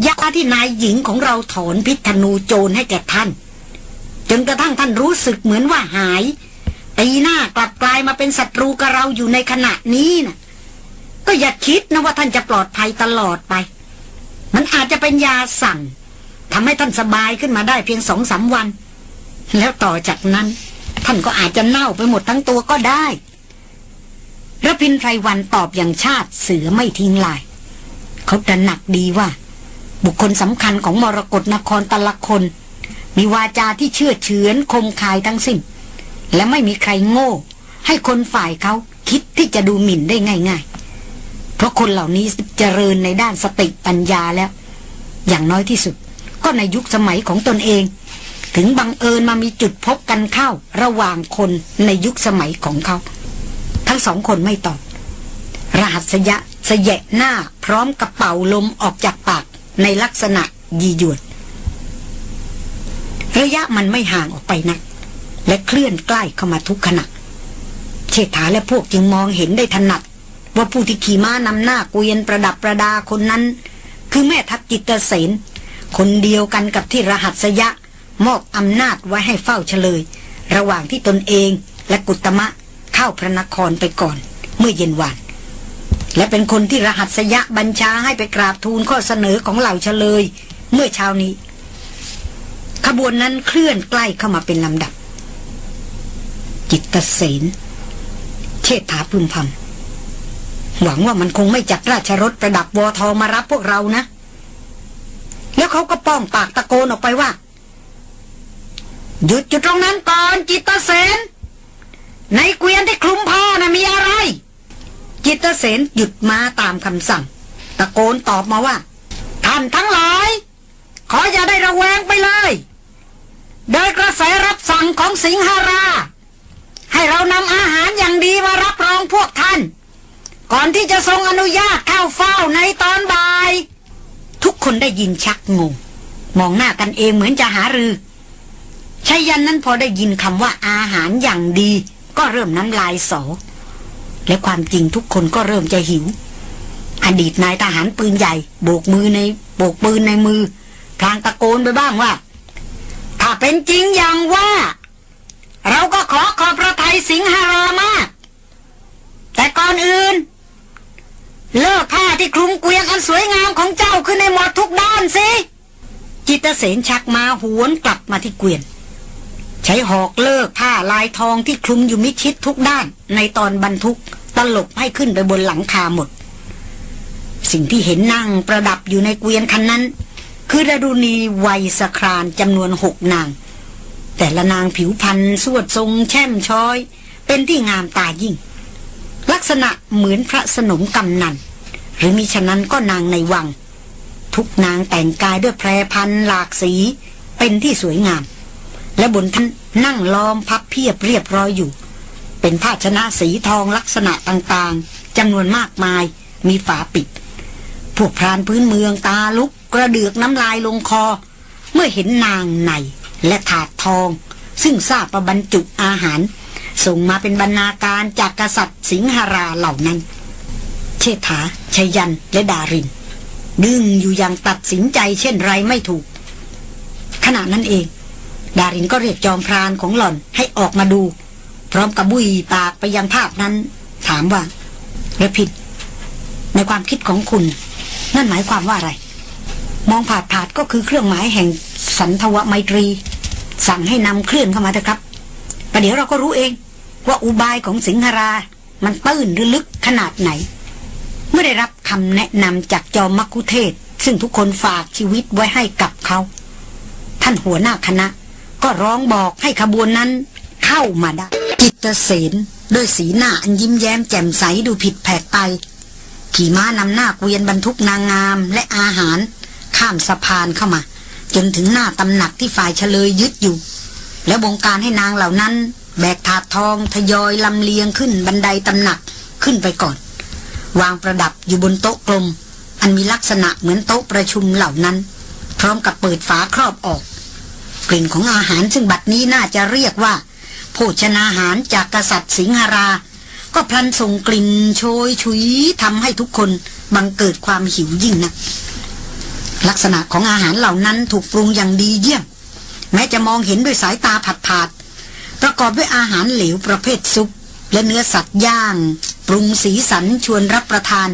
ยาที่นายหญิงของเราถอนพิษธนูโจรให้แก่ท่าน จนกระทั่งท่านรู้สึกเหมือนว่าหาย ตีหน้ากลับกลายมาเป็นศัตรูกับเราอยู่ในขณะนี้นะก็อย่าคิดนะว่าท่านจะปลอดภัยตลอดไป มันอาจจะเป็นยาสั่งทำให้ท่านสบายขึ้นมาได้เพียงสองสาวัน แล้วต่อจากนั้น ท่านก็อาจจะเน่าไปหมดทั้งตัวก็ได้ระพินไพรวันตอบอย่างชาติเสือไม่ทิ้งลาย เขาตระหนักดีว่า บุคคลสำคัญของมรกรนครต่ละคน มีวาจาที่เชื่อเฉือนคมคายทั้งสิ้น และไม่มีใครโง่ ให้คนฝ่ายเขาคิดที่จะดูหมิ่นได้ง่าย ๆ เพราะคนเหล่านี้เจริญในด้านสติปัญญาแล้ว อย่างน้อยที่สุด ก็ในยุคสมัยของตนเอง ถึงบังเอิญมามีจุดพบกันเข้าระหว่างคนในยุคสมัยของเขา ทั้งสองคนไม่ตอบรหัสยะเสยะหน้าพร้อมกระเป๋าลมออกจากปากในลักษณะยีหยวดระยะมันไม่ห่างออกไปนัก และเคลื่อนใกล้เข้ามาทุกขณะเชษฐาและพวกจึงมองเห็นได้ถนัด ว่าผู้ที่ขี่ม้านำหน้าเกวียนประดับประดาคนนั้น คือแม่ทัพจิตเสนคนเดียวกันกับที่รหัสยะ มอบอำนาจไว้ให้เฝ้าเฉลย ระหว่างที่ตนเองและกุตมะเข้าพระนครไปก่อน เมื่อเย็นวานและเป็นคนที่รหัสยะบัญชาให้ไปกราบทูลข้อเสนอของเหล่าเฉลย เมื่อเช้านี้ ขบวนนั้นเคลื่อนใกล้เข้ามาเป็นลำดับ จิตเสนเชษฐาพึมพำหวังว่ามันคงไม่จัดราชรถประดับวอทอมารับพวกเรานะ แล้วเขาก็ป้องปากตะโกนออกไปว่า หยุดจุดตรงนั้นก่อนจิตเสนในเกวียนที่คลุมพ่อนะ่ะมีอะไร จิตเสนหยุดมาตามคำสั่ง ตะโกนตอบมาว่า ท่านทั้งหลาย ขออย่าได้ระแวงไปเลย โดยกระแสรับสั่งของสิงหรา ให้เรานำอาหารอย่างดีมารับรองพวกท่าน ก่อนที่จะทรงอนุญาตเข้าเฝ้าในตอนบ่าย ทุกคนได้ยินชักงง มองหน้ากันเองเหมือนจะหารือชายันนั้นพอได้ยินคำว่าอาหารอย่างดี ก็เริ่มน้ำลายสอ และความจริงทุกคนก็เริ่มจะหิว อดีตนายทหารปืนใหญ่ โบกมือในโบกปืนในมือพลางตะโกนไปบ้างว่า ถ้าเป็นจริงอย่างว่า เราก็ขอขอบพระทัยสิงหารามาก แต่ก่อนอื่น เลิกผ้าที่คลุมเกวียงอันสวยงามของเจ้าขึ้นในหมดทุกด้านสิ จิตเสนชักมาหวนกลับมาที่เกวียน ใช้หอกเลิกผ้าลายทองที่คลุมอยู่มิชิดทุกด้าน ในตอนบรรทุกตลบให้ขึ้นไปบนหลังคาหมด สิ่งที่เห็นนั่งประดับอยู่ในเกวียนคันนั้น คือดารุณีวัยสครานจำนวนหกนาง แต่ละนางผิวพรรณสวดทรงแช่มช้อย เป็นที่งามตายิ่ง ลักษณะเหมือนพระสนมกำนัน หรือมิฉะนั้นก็นางในวัง ทุกนางแต่งกายด้วยแพรพันหลากสี เป็นที่สวยงาม และบนท่านนั่งล้อมพับเพียบเรียบร้อยอยู่ เป็นภาชนะสีทองลักษณะต่างๆจำนวนมากมายมีฝาปิด พวกพรานพื้นเมืองตาลุกกระเดือกน้ำลายลงคอ เมื่อเห็นนางใน และถาดทอง ซึ่งทราบประบรรจุอาหาร ส่งมาเป็นบรรณาการจากกษัตริย์สิงหราเหล่านั้น เชษฐาชยันและดารินดึงอยู่อย่างตัดสินใจเช่นไรไม่ถูก ขณะนั้นเอง ดารินก็เรียกจอมพรานของหล่อนให้ออกมาดู พร้อมกับบุยปากไปยังภาพนั้น ถามว่าระผิด ในความคิดของคุณ นั่นหมายความว่าอะไร มองผาดผาดก็คือเครื่องหมายแห่ง สันทวไมตรี สั่งให้นำเคลื่อนเข้ามาเถอะครับประเดี๋ยวเราก็รู้เอง ว่าอุบายของสิงหรา มันตื้นหรือลึกขนาดไหน เมื่อได้รับคำแนะนำจากจอมมักคุเทศ ซึ่งทุกคนฝากชีวิตไว้ให้กับเขา ท่านหัวหน้าคณะ ก็ร้องบอกให้ขบวนนั้นเข้ามาได้จิตเสนด้วยสีหน้าอันยิ้มแย้มแจ่มใสดูผิดแผกไปขี่ม้านำหน้าเกวียนบรรทุกนางงามและอาหาร ข้ามสะพานเข้ามา จนถึงหน้าตำหนักที่ฝ่ายเฉลยยึดอยู่ แล้วบงการให้นางเหล่านั้น แบกถาดทองทยอยลำเลียงขึ้นบันไดตำหนักขึ้นไปก่อน วางประดับอยู่บนโต๊ะกลม อันมีลักษณะเหมือนโต๊ะประชุมเหล่านั้น พร้อมกับเปิดฝาครอบออก กลิ่นของอาหารซึ่งบัดนี้น่าจะเรียกว่า โภชนาหารจากกษัตริย์สิงหรา ก็พลันส่งกลิ่นโชยชุยทำให้ทุกคนบังเกิดความหิวยิ่งนัก ลักษณะของอาหารเหล่านั้นถูกปรุงอย่างดีเยี่ยม แม้จะมองเห็นด้วยสายตาผัดผาด ประกอบด้วยอาหารเหลวประเภทซุป และเนื้อสัตว์ย่าง ปรุงสีสันชวนรับประทาน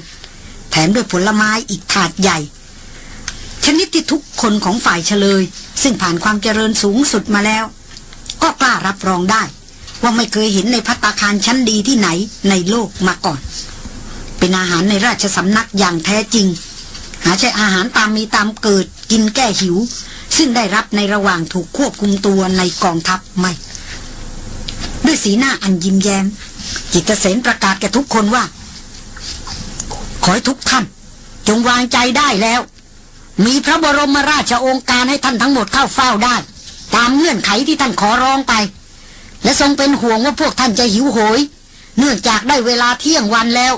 แถมด้วยผลไม้อีกถาดใหญ่ ชนิดที่ทุกคนของฝ่ายเฉลย ซึ่งผ่านความเจริญสูงสุดมาแล้ว ก็กล้ารับรองได้ ว่าไม่เคยเห็นในพัตตาคารชั้นดีที่ไหนในโลกมาก่อน เป็นอาหารในราชสำนักอย่างแท้จริง หาใช่อาหารตามมีตามเกิดกินแก้หิว ซึ่งได้รับในระหว่างถูกควบคุมตัวในกองทัพไม่ ด้วยสีหน้าอันยิ้มแย้ม จิตเกษนประกาศแก่ทุกคนว่า ขอให้ทุกท่าน จงวางใจได้แล้ว มีพระบรมราชโองการให้ท่านทั้งหมดเข้าเฝ้าได้ ตามเงื่อนไขที่ท่านขอร้องไป และทรงเป็นห่วงว่าพวกท่านจะหิวโหย เนื่องจากได้เวลาเที่ยงวันแล้ว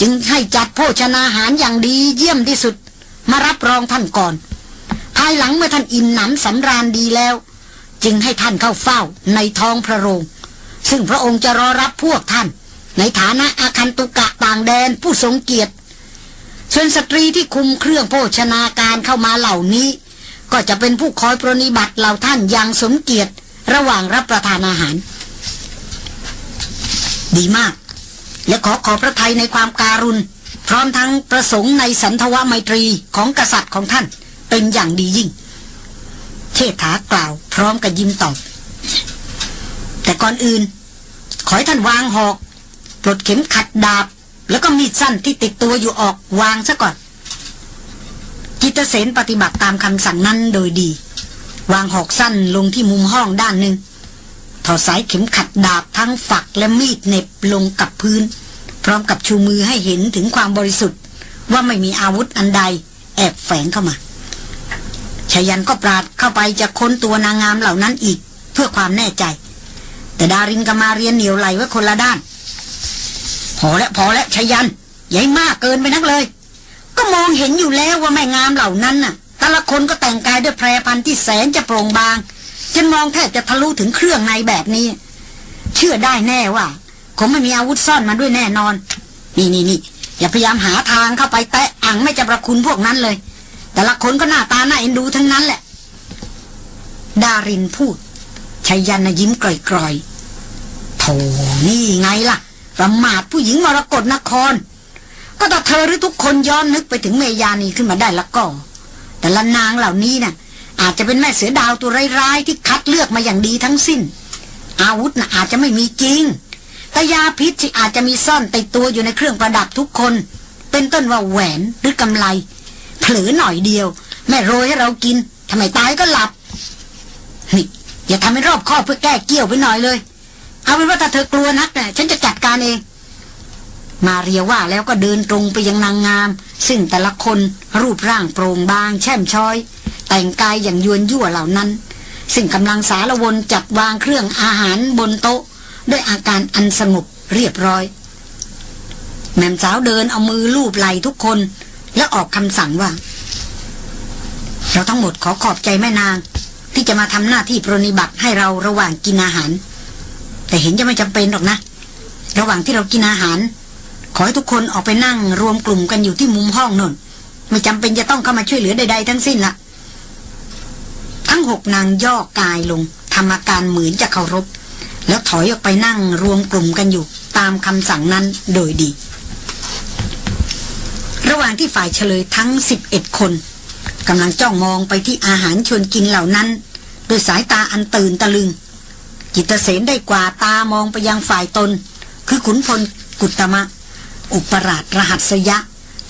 จึงให้จัดโภชนาหารอย่างดีเยี่ยมที่สุด มารับรองท่านก่อน ภายหลังเมื่อท่านอิ่มหนำสำราญดีแล้ว จึงให้ท่านเข้าเฝ้าในท้องพระโรง ซึ่งพระองค์จะรอรับพวกท่าน ในฐานะอาคันตุกะต่างแดนผู้ทรงเกียรติส่วนสตรีที่คุมเครื่องโภชนาการเข้ามาเหล่านี้ ก็จะเป็นผู้คอยปรนิบัติเหล่าท่านอย่างสมเกียรติระหว่างรับประทานอาหาร ดีมาก และขอขอบพระทัยในความการุณ พร้อมทั้งประสงค์ในสันทวไมตรีของกษัตริย์ของท่านเป็นอย่างดียิ่งเชษฐากล่าวพร้อมกับยิ้มตอบ แต่ก่อนอื่น ขอให้ท่านวางหอก ปลดเข็มขัดดาบ แล้วก็มีดสั้นที่ติดตัวอยู่ออกวางซะก่อน จิตเสนปฏิบัติตามคำสั่งนั้นโดยดี วางหอกสั้นลงที่มุมห้องด้านหนึ่ง ถอดสายเข็มขัดดาบทั้งฝักและมีดเน็บลงกับพื้น พร้อมกับชูมือให้เห็นถึงความบริสุทธิ์ ว่าไม่มีอาวุธอันใด แอบแฝงเข้ามาชายันก็ปราดเข้าไปจะค้นตัวนางงามเหล่านั้นอีก เพื่อความแน่ใจ แต่ดารินกับมาเรียนเหนียวไหลไว้คนละด้าน พอแล้วพอแล้วชายันใหญ่มากเกินไปนักเลย ก็มองเห็นอยู่แล้วว่าแม่งามเหล่านั้นน่ะแต่ละคนก็แต่งกายด้วยแพรพันที่แสนจะโปร่งบาง จนมองแทบจะทะลุถึงเครื่องในแบบนี้ เชื่อได้แน่ว่าคงไม่มีอาวุธซ่อนมาด้วยแน่นอน นี่นี่นี่อย่าพยายามหาทางเข้าไปแตะอังไม่จะประคุณพวกนั้นเลย แต่ละคนก็หน้าตาหน่าเอ็นดูทั้งนั้นแหละ ดารินพูดชายันนยิ้มกร่อยๆโธ่นี่ไงล่ะประมาทผู้หญิงมรกรนคร ก็ถ้าเธอหรือทุกคนย้อนนึกไปถึงเมยานีขึ้นมาได้ละก็ แต่ละนางเหล่านี้น่ะ อาจจะเป็นแม่เสือดาวตัวร้ายๆที่คัดเลือกมาอย่างดีทั้งสิ้น อาวุธน่ะอาจจะไม่มีจริงแต่ยาพิษที่อาจจะมีซ่อนติดตัวอยู่ในเครื่องประดับทุกคน เป็นต้นว่าแหวนหรือกำไลเผลอหน่อยเดียว แม่โรยให้เรากินทำไมตายก็หลับนี่อย่าทำให้รอบคอบเพื่อแก้เกี่ยวไปหน่อยเลย เอาเป็นว่าถ้าเธอกลัวนักเนี่ยฉันจะจัดการเอง มาเรียว่าแล้วก็เดินตรงไปยังนางงาม ซึ่งแต่ละคนรูปร่างโปร่งบาง แช่มช้อย แต่งกายอย่างยวนยั่วเหล่านั้น ซึ่งกำลังสารวนจัดวางเครื่องอาหารบนโต๊ะ ด้วยอาการอันสงบเรียบร้อย แม่มสาวเดินเอามือลูบไหล่ทุกคน แล้วออกคำสั่งว่า เราทั้งหมดขอขอบใจแม่นาง ที่จะมาทำหน้าที่ปรนิบัติให้เราระหว่างกินอาหาร แต่เห็นจะไม่จำเป็นหรอกนะ ระหว่างที่เรากินอาหาร ขอให้ทุกคนออกไปนั่งรวมกลุ่มกันอยู่ที่มุมห้องนนไม่จำเป็นจะต้องเข้ามาช่วยเหลือใดๆทั้งสิ้นละ ทั้งหกนางย่อกายลงทำอาการเหมือนจะเคารพ แล้วถอยออกไปนั่งรวมกลุ่มกันอยู่ตามคำสั่งนั้นโดยดี ระหว่างที่ฝ่ายเฉลยทั้งสิบเอ็ดคนกำลังจ้องมองไปที่อาหารชวนกินเหล่านั้นด้วยสายตาอันตื่นตะลึง จิตเสนได้กว่าตามองไปยังฝ่ายตน คือขุนพลกุตมะ อุปราชรหัสยะ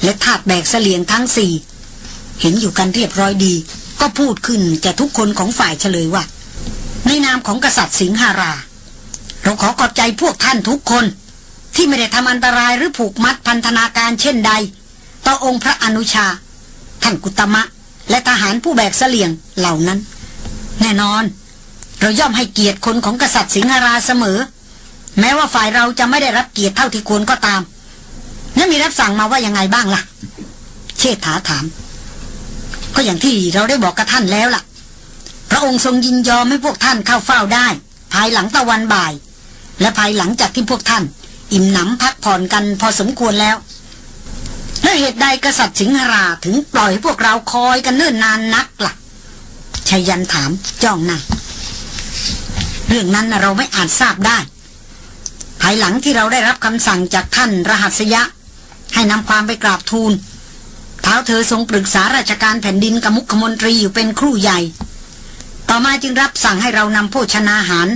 และทาตแบกเสลียงทั้งสี่ เห็นอยู่กันเรียบร้อยดี ก็พูดขึ้นแก่ทุกคนของฝ่ายเฉลยว่า ในนามของกษัตริย์สิงหารา เราขอขอบใจพวกท่านทุกคน ที่ไม่ได้ทำอันตรายหรือผูกมัดพันธนาการเช่นใด ต่อองค์พระอนุชา ท่านกุตมะ และทหารผู้แบกเสลียงเหล่านั้น แน่นอน เราย่อมให้เกียรติคนของกษัตริย์สิงหราเสมอ แม้ว่าฝ่ายเราจะไม่ได้รับเกียรติเท่าที่ควรก็ตามนั่นมีรับสั่งมาว่ายังไงบ้างล่ะ เชษฐาถาม ก็อย่างที่เราได้บอกกับท่านแล้วล่ะ พระองค์ทรงยินยอมให้พวกท่านเข้าเฝ้าได้ ภายหลังตะวันบ่าย และภายหลังจากที่พวกท่าน อิ่มหนำพักผ่อนกันพอสมควรแล้วและเหตุใดกษัตริย์สิงหราถึงปล่อยให้พวกเราคอยกันเนิ่นนานนักล่ะชายันถามจ้องหน้าเรื่องนั้นเราไม่อาจทราบได้ ภายหลังที่เราได้รับคำสั่งจากท่านรหัสยะ ให้นำความไปกราบทูล เท้าเธอทรงปรึกษาราชการแผ่นดินกับมุขมนตรีอยู่เป็นครู่ใหญ่ ต่อมาจึงรับสั่งให้เรานำโภชนาหาร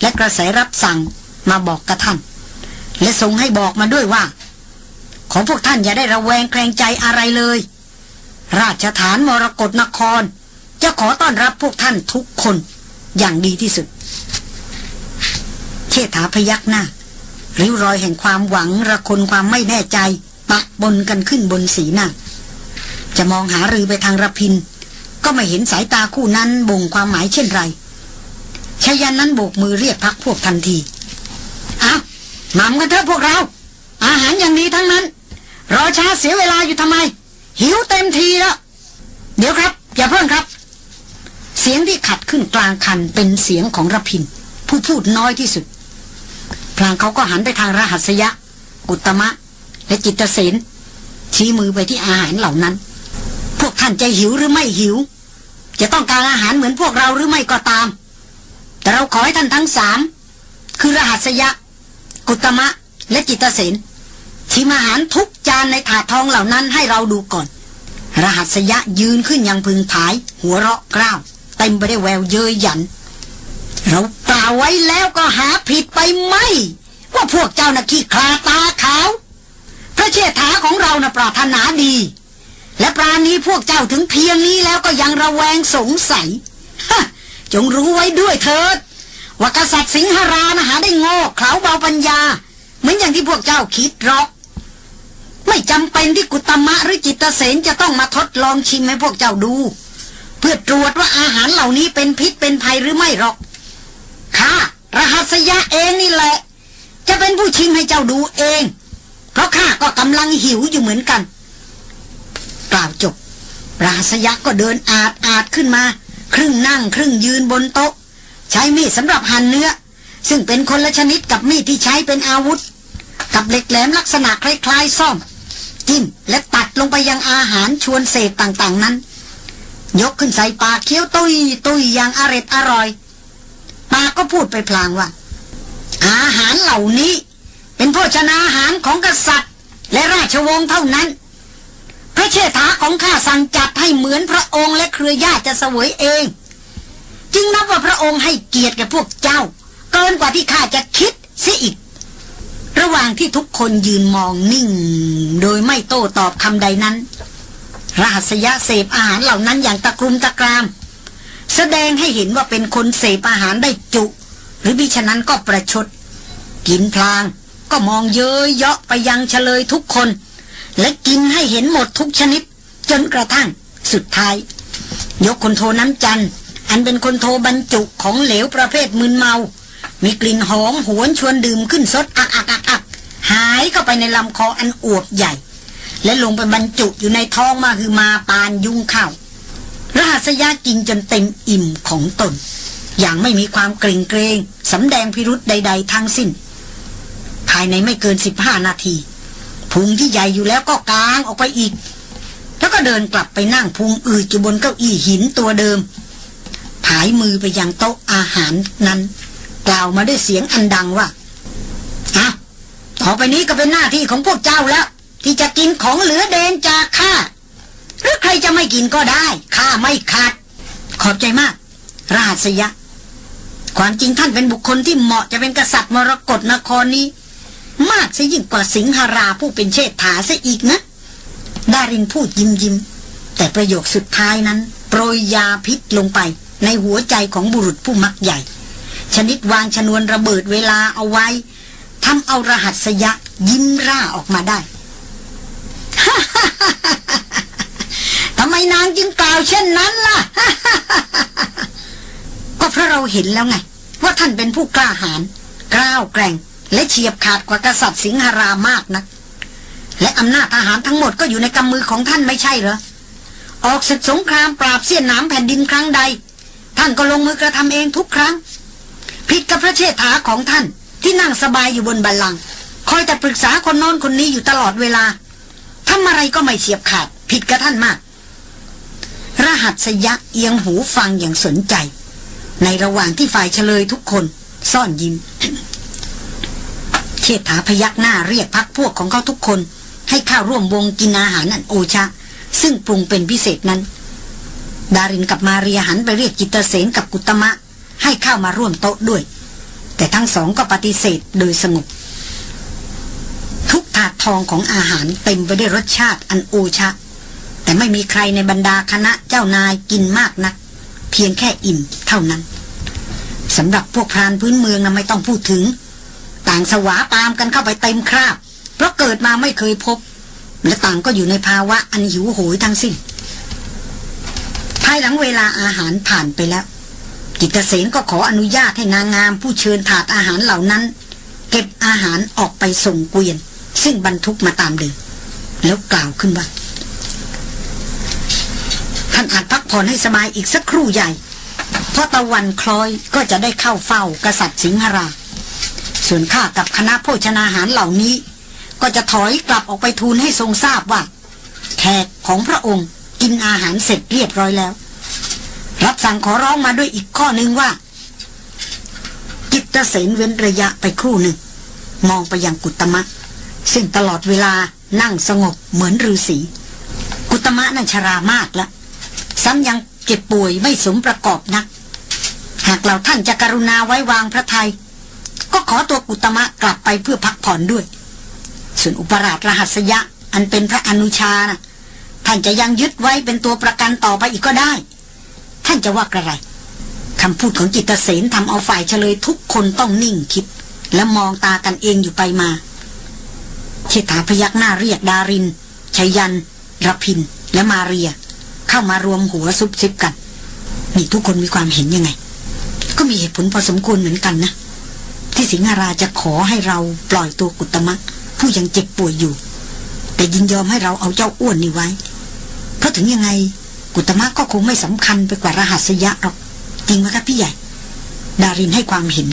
และกระแสรับสั่งมาบอกกับท่าน และทรงให้บอกมาด้วยว่า ขอพวกท่านอย่าได้ระแวงแคลงใจอะไรเลย ราชฐานมรกรนคร จะขอต้อนรับพวกท่านทุกคนอย่างดีที่สุดเชษฐาพยักหน้าริ้วรอยแห่งความหวังระคนความไม่แน่ใจปะบนกันขึ้นบนสีหน้า จะมองหารือไปทางระพิน ก็ไม่เห็นสายตาคู่นั้นบ่งความหมายเช่นไรชายันนั้นโบกมือเรียกพักพวกทันทีเอาหนำกันเถอะพวกเรา อาหารอย่างนี้ทั้งนั้น รอช้าเสียเวลาอยู่ทำไม หิวเต็มทีแล้วเดี๋ยวครับ อย่าเพิ่งครับ เสียงที่ขัดขึ้นกลางคันเป็นเสียงของระพิน ผู้พูดน้อยที่สุด พลางเขาก็หันไปทางรหัสยะกุตมะ และจิตเสนชี้มือไปที่อาหารเหล่านั้น พวกท่านจะหิวหรือไม่หิว จะต้องการอาหารเหมือนพวกเราหรือไม่ก็ตาม แต่เราขอให้ท่านทั้งสามคือรหัสยะ กุตมะ และจิตเสนชิมอาหารทุกจานในถาดทองเหล่านั้นให้เราดูก่อน รหัสยะยืนขึ้นยังพึงผาย หัวเราะกล้าวเต็มไปได้วยแววเย้ยหยัน เรากล่าวไว้แล้วก็หาผิดไปไหมว่าพวกเจ้าน่ะขี้คลาตาขาว พระเชษฐาของเราน่ะปรารถนาดี และปราณีพวกเจ้าถึงเพียงนี้แล้วก็ยังระแวงสงสัยจงรู้ไว้ด้วยเถิดว่ากษัตริย์สิงหรานะหาได้โง่เขลาเบาปัญญา เหมือนอย่างที่พวกเจ้าคิดหรอก ไม่จำเป็นที่กุตมะหรือจิตเสนจะต้องมาทดลองชิมให้พวกเจ้าดู เพื่อตรวจว่าอาหารเหล่านี้เป็นพิษเป็นภัยหรือไม่หรอกข้ารหัสยะเองนี่แหละ จะเป็นผู้ชิมให้เจ้าดูเอง เพราะข้าก็กำลังหิวอยู่เหมือนกัน กล่าวจบ ราหัสยะก็เดินอาดอาดขึ้นมา ครึ่งนั่งครึ่งยืนบนโต๊ะ ใช้มีดสำหรับหั่นเนื้อ ซึ่งเป็นคนละชนิดกับมีดที่ใช้เป็นอาวุธ กับเหล็กแหลมลักษณะคล้ายๆซ่อม จิ้มและตัดลงไปยังอาหารชวนเศษต่างๆนั้น ยกขึ้นใส่ปากเคี้ยวตุยตุยอย่างอร็ดอร่อยปากก็พูดไปพลางว่า อาหารเหล่านี้ เป็นโภชนาอาหารของกษัตริย์ และราชวงศ์เท่านั้น พระเชษฐาของข้าสั่งจัดให้เหมือนพระองค์และเครือญาติจะเสวยเอง จึงนับว่าพระองค์ให้เกียรติแก่พวกเจ้า เกินกว่าที่ข้าจะคิดเสียอีก ระหว่างที่ทุกคนยืนมองนิ่ง โดยไม่โต้ตอบคำใดนั้นรหัสยะเสพอาหารเหล่านั้นอย่างตะกรุมตะกราม แสดงให้เห็นว่าเป็นคนเสพอาหารได้จุ หรือบิฉะนั้นก็ประชด กินพลางก็มองเย้ยเยาะไปยังเฉลยทุกคน และกินให้เห็นหมดทุกชนิด จนกระทั่งสุดท้าย ยกคนโทน้ำจันอันเป็นคนโทบรรจุของเหลวประเภทมึนเมา มีกลิ่นหอมหวนชวนดื่มขึ้นสดอักอักอักอักหายเข้าไปในลำคออันอวบใหญ่ และลงไปบรรจุอยู่ในท้องมาคือมาปานยุงข้าวรหัสยากินจนเต็มอิ่มของตน อย่างไม่มีความเกรงเกรงสำแดงพิรุษใด ๆ ทั้งสิ้น ภายในไม่เกินสิบห้านาที พุงที่ใหญ่อยู่แล้วก็กางออกไปอีก แล้วก็เดินกลับไปนั่งพุงอืดอยู่บนเก้าอี้หินตัวเดิม ผายมือไปยังโต๊ะอาหารนั้น กล่าวมาด้วยเสียงอันดังว่าอ้าต่อไปนี้ก็เป็นหน้าที่ของพวกเจ้าแล้ว ที่จะกินของเหลือเดนจากข้าหรือใครจะไม่กินก็ได้ข้าไม่ขาด ขอบใจมาก ราชยะ ความจริงท่านเป็นบุคคลที่เหมาะจะเป็นกษัตริย์มรกรนครนี้ มากซะยิ่งกว่าสิงหราผู้เป็นเชษฐาซะอีกนะดารินพูดยิ้มยิ้มแต่ประโยคสุดท้ายนั้น โปรยยาพิษลงไป ในหัวใจของบุรุษผู้มักใหญ่ ชนิดวางชนวนระเบิดเวลาเอาไว้ทำเอารหัสยะยิ้มร่าออกมาได้ทำไมนางจึงกล่าวเช่นนั้นล่ะ ก็เพราะเราเห็นแล้วไง ว่าท่านเป็นผู้กล้าหาญกล้าวแกร่ง และเฉียบขาดกว่ากษัตริย์สิงหรามากนะัก และอำนาจทหารทั้งหมดก็อยู่ในกำมือของท่านไม่ใช่เหรอ ออกศึกสงครามปราบเสี้ยนน้ำแผ่นดินครั้งใด ท่านก็ลงมือกระทำเองทุกครั้งผิดกับพระเชษฐาของท่านที่นั่งสบายอยู่บนบัลลังก์คอยแต่ปรึกษาคนโน้นคนนี้อยู่ตลอดเวลาทำอะไรก็ไม่เฉียบขาด ผิดกับท่านมาก รหัสยะเอียงหูฟังอย่างสนใจ ในระหว่างที่ฝ่ายเฉลยทุกคน ซ่อนยิ้ม เชษฐาพยักหน้าเรียกพักพวกของเขาทุกคน ให้เข้าร่วมวงกินอาหารอันโอชะ ซึ่งปรุงเป็นพิเศษนั้น ดารินกับมาเรียหันไปเรียกกิตเตเสนกับกุตมะ ให้เข้ามาร่วมโต๊ะด้วย แต่ทั้งสองก็ปฏิเสธโดยสงบทุกถาดทองของอาหารเต็มไปด้วยรสชาติอันโอชะ แต่ไม่มีใครในบรรดาคณะเจ้านายกินมากนัก เพียงแค่อิ่มเท่านั้นสำหรับพวกพรานพื้นเมืองนะไม่ต้องพูดถึง ต่างสวาปามกันเข้าไปเต็มคราบ เพราะเกิดมาไม่เคยพบ และต่างก็อยู่ในภาวะอันหิวโหยทั้งสิ้น ภายหลังเวลาอาหารผ่านไปแล้ว กิตเสนก็ขออนุญาตให้นางงามผู้เชิญถาดอาหารเหล่านั้น เก็บอาหารออกไปส่งเกวียน ซึ่งบรรทุกมาตามเดิมแล้วกล่าวขึ้นว่าท่านอาจพักผ่อนให้สบายอีกสักครู่ใหญ่ เพราะตะวันคล้อยก็จะได้เข้าเฝ้ากษัตริย์สิงหรา ส่วนข้ากับคณะโภชนาหารเหล่านี้ ก็จะถอยกลับออกไปทูลให้ทรงทราบว่า แขกของพระองค์กินอาหารเสร็จเรียบร้อยแล้ว รับสั่งขอร้องมาด้วยอีกข้อหนึ่งว่า กิตเสนเว้นระยะไปครู่หนึ่ง มองไปยังกุตมะ ซึ่งตลอดเวลานั่งสงบเหมือนฤาษีกุตมะนั่นชรามากแล้วซ้ำยังเจ็บป่วยไม่สมประกอบนัก หากเราท่านจะกรุณาไว้วางพระไทย ก็ขอตัวกุตมะกลับไปเพื่อพักผ่อนด้วย ส่วนอุปราชรหัสยะ อันเป็นพระอนุชานะท่านจะยังยึดไว้เป็นตัวประกันต่อไปอีกก็ได้ ท่านจะว่ากระไรคำพูดของจิตเสนทำเอาฝ่ายเฉลยทุกคนต้องนิ่งคิด และมองตากันเองอยู่ไปมาเชษฐาพยักหน้าเรียกดารินชยันรพิน และมาเรีย เข้ามารวมหัวซุบซิบกัน นี่ทุกคนมีความเห็นยังไง ก็มีเหตุผลพอสมควรเหมือนกันนะ ที่สิงหราจะขอให้เราปล่อยตัวกุตมะผู้ยังเจ็บป่วยอยู่ แต่ยินยอมให้เราเอาเจ้าอ้วนนี่ไว้ เพราะถึงยังไงกุตมะก็คงไม่สำคัญไปกว่ารหัสยะหรอกจริงไหมครับพี่ใหญ่ ดารินให้ความเห็น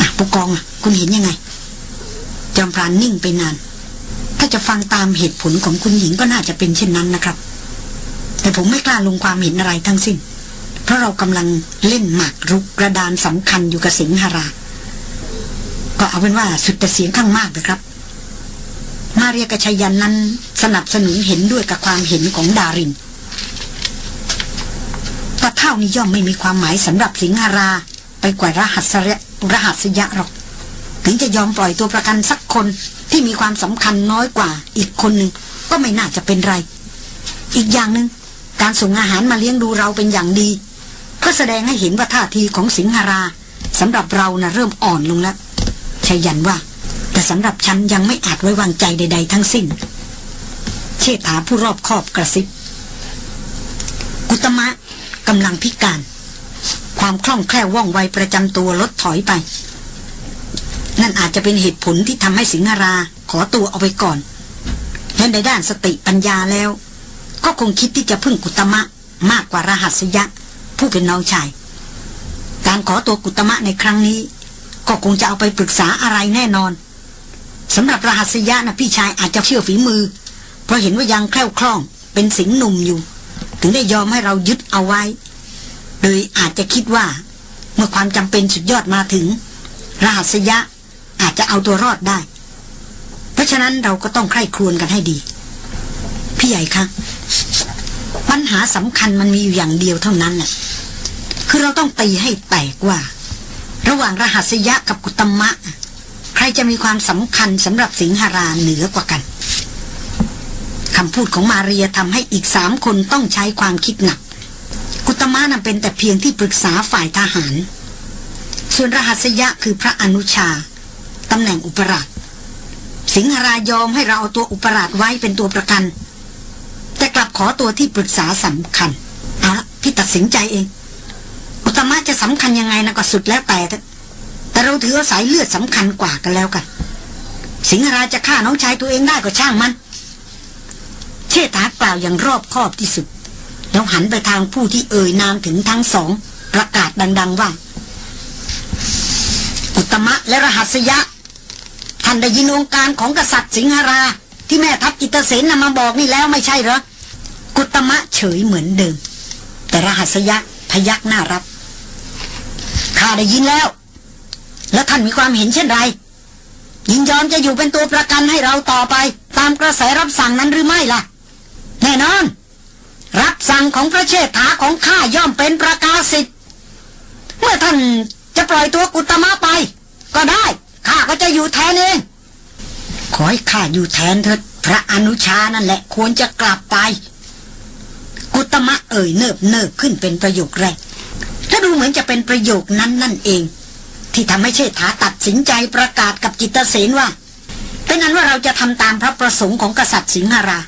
อะผู้กองอะคุณเห็นยังไง จอมพรานนิ่งไปนาน ถ้าจะฟังตามเหตุผลของคุณหญิงก็น่าจะเป็นเช่นนั้นนะครับ แต่ผมไม่กล้าลงความเห็นอะไรทั้งสิ้น เพราะเรากำลังเล่นหมากรุกกระดานสำคัญอยู่กับสิงหรา ก็เอาเป็นว่าสุดแต่เสียงข้างมากเลยครับ มาเรียกชายันนั้นสนับสนุนเห็นด้วยกับความเห็นของดารินกระเท่านี้ย่อมไม่มีความหมายสำหรับสิงหรา ไปกว่ารหัสระรหัสยะหรอก ถึงจะยอมปล่อยตัวประกันสักคนที่มีความสำคัญน้อยกว่า อีกคนหนึ่งก็ไม่น่าจะเป็นไร อีกอย่างหนึง่งการส่งอาหารมาเลี้ยงดูเราเป็นอย่างดี ก็แสดงให้เห็นว่าท่าทีของสิงหราสำหรับเรานะ่ะเริ่มอ่อนลงแล้ว ชัยยันว่า แต่สำหรับฉันยังไม่อาจไว้วางใจใด ๆ ทั้งสิ้น เชษฐาผู้รอบคอบกระซิบ กุตมะกำลังพิการ ความคล่องแคล่วว่องไวประจำตัวลดถอยไป นั่นอาจจะเป็นเหตุผลที่ทำให้สิงหราขอตัวเอาไปก่อนและในด้านสติปัญญาแล้ว ก็คงคิดที่จะพึ่งกุตมะมากกว่ารหัสยะ ผู้เป็นน้องชาย การขอตัวกุตมะในครั้งนี้ ก็คงจะเอาไปปรึกษาอะไรแน่นอนสำหรับรหัสยะนะพี่ชายอาจจะเชื่อฝีมือ เพราะเห็นว่ายังแคล่วคล่องเป็นสิงหนุ่มอยู่ ถึงได้ยอมให้เรายึดเอาไว้ โดยอาจจะคิดว่า เมื่อความจำเป็นสุดยอดมาถึง รหัสยะอาจจะเอาตัวรอดได้ เพราะฉะนั้นเราก็ต้องใคร่ครวญกันให้ดี พี่ใหญ่คะปัญหาสำคัญมันมีอยู่อย่างเดียวเท่านั้นน่ะคือเราต้องตีให้แตกว่า ระหว่างรหัสยะกับกุตมะ ใครจะมีความสำคัญสำหรับสิงหราเหนือกว่ากันคำพูดของมาเรียทำให้อีกสามคนต้องใช้ความคิดหนัก กุตมะนั้นเป็นแต่เพียงที่ปรึกษาฝ่ายทหาร ส่วนรหัสยะคือพระอนุชาตำแหน่งอุปราชสิงหรายอมให้เราเอาตัวอุปราชไว้เป็นตัวประกัน แต่กลับขอตัวที่ปรึกษาสำคัญ เอาละพี่ตัดสินใจเอง อุตมะจะสำคัญยังไงนะก็สุดแล้วแต่ แต่เราถือว่าสายเลือดสำคัญกว่ากันแล้วกัน สิงหราจะฆ่าน้องชายตัวเองได้ก็ช่างมัน เชษฐากล่าวอย่างรอบคอบที่สุด แล้วหันไปทางผู้ที่เอ่ยนามถึงทั้งสอง ประกาศดัง ๆ ว่า อุตมะและรหัสยะ ท่านได้ยินองค์การของกษัตริย์สิงหราที่แม่ทัพกิตเสนนำมาบอกนี่แล้วไม่ใช่เหรอ กุตมะเฉยเหมือนเดิม แต่รหัสยะพยักหน้ารับ ข้าได้ยินแล้ว แล้วท่านมีความเห็นเช่นไร ยินยอมจะอยู่เป็นตัวประกันให้เราต่อไป ตามกระแสรับสั่งนั้นหรือไม่ล่ะ แน่นอน รับสั่งของพระเชษฐาของข้าย่อมเป็นประกาศสิทธิ์เมื่อท่านจะปล่อยตัวกุตมะไป ก็ได้ข้าก็จะอยู่แทนเอง ขอให้ข้าอยู่แทนเถิดพระอนุชานั่นแหละควรจะกลับไป กุตมะเอ่ยเนิบเนิบขึ้นเป็นประโยคแรก ถ้าดูเหมือนจะเป็นประโยคนั้นนั่นเอง ที่ทำให้เชษฐาตัดสินใจประกาศกับจิตเสนว่า เป็นนั้นว่าเราจะทำตามพระประสงค์ของกษัตริย์สิงหรา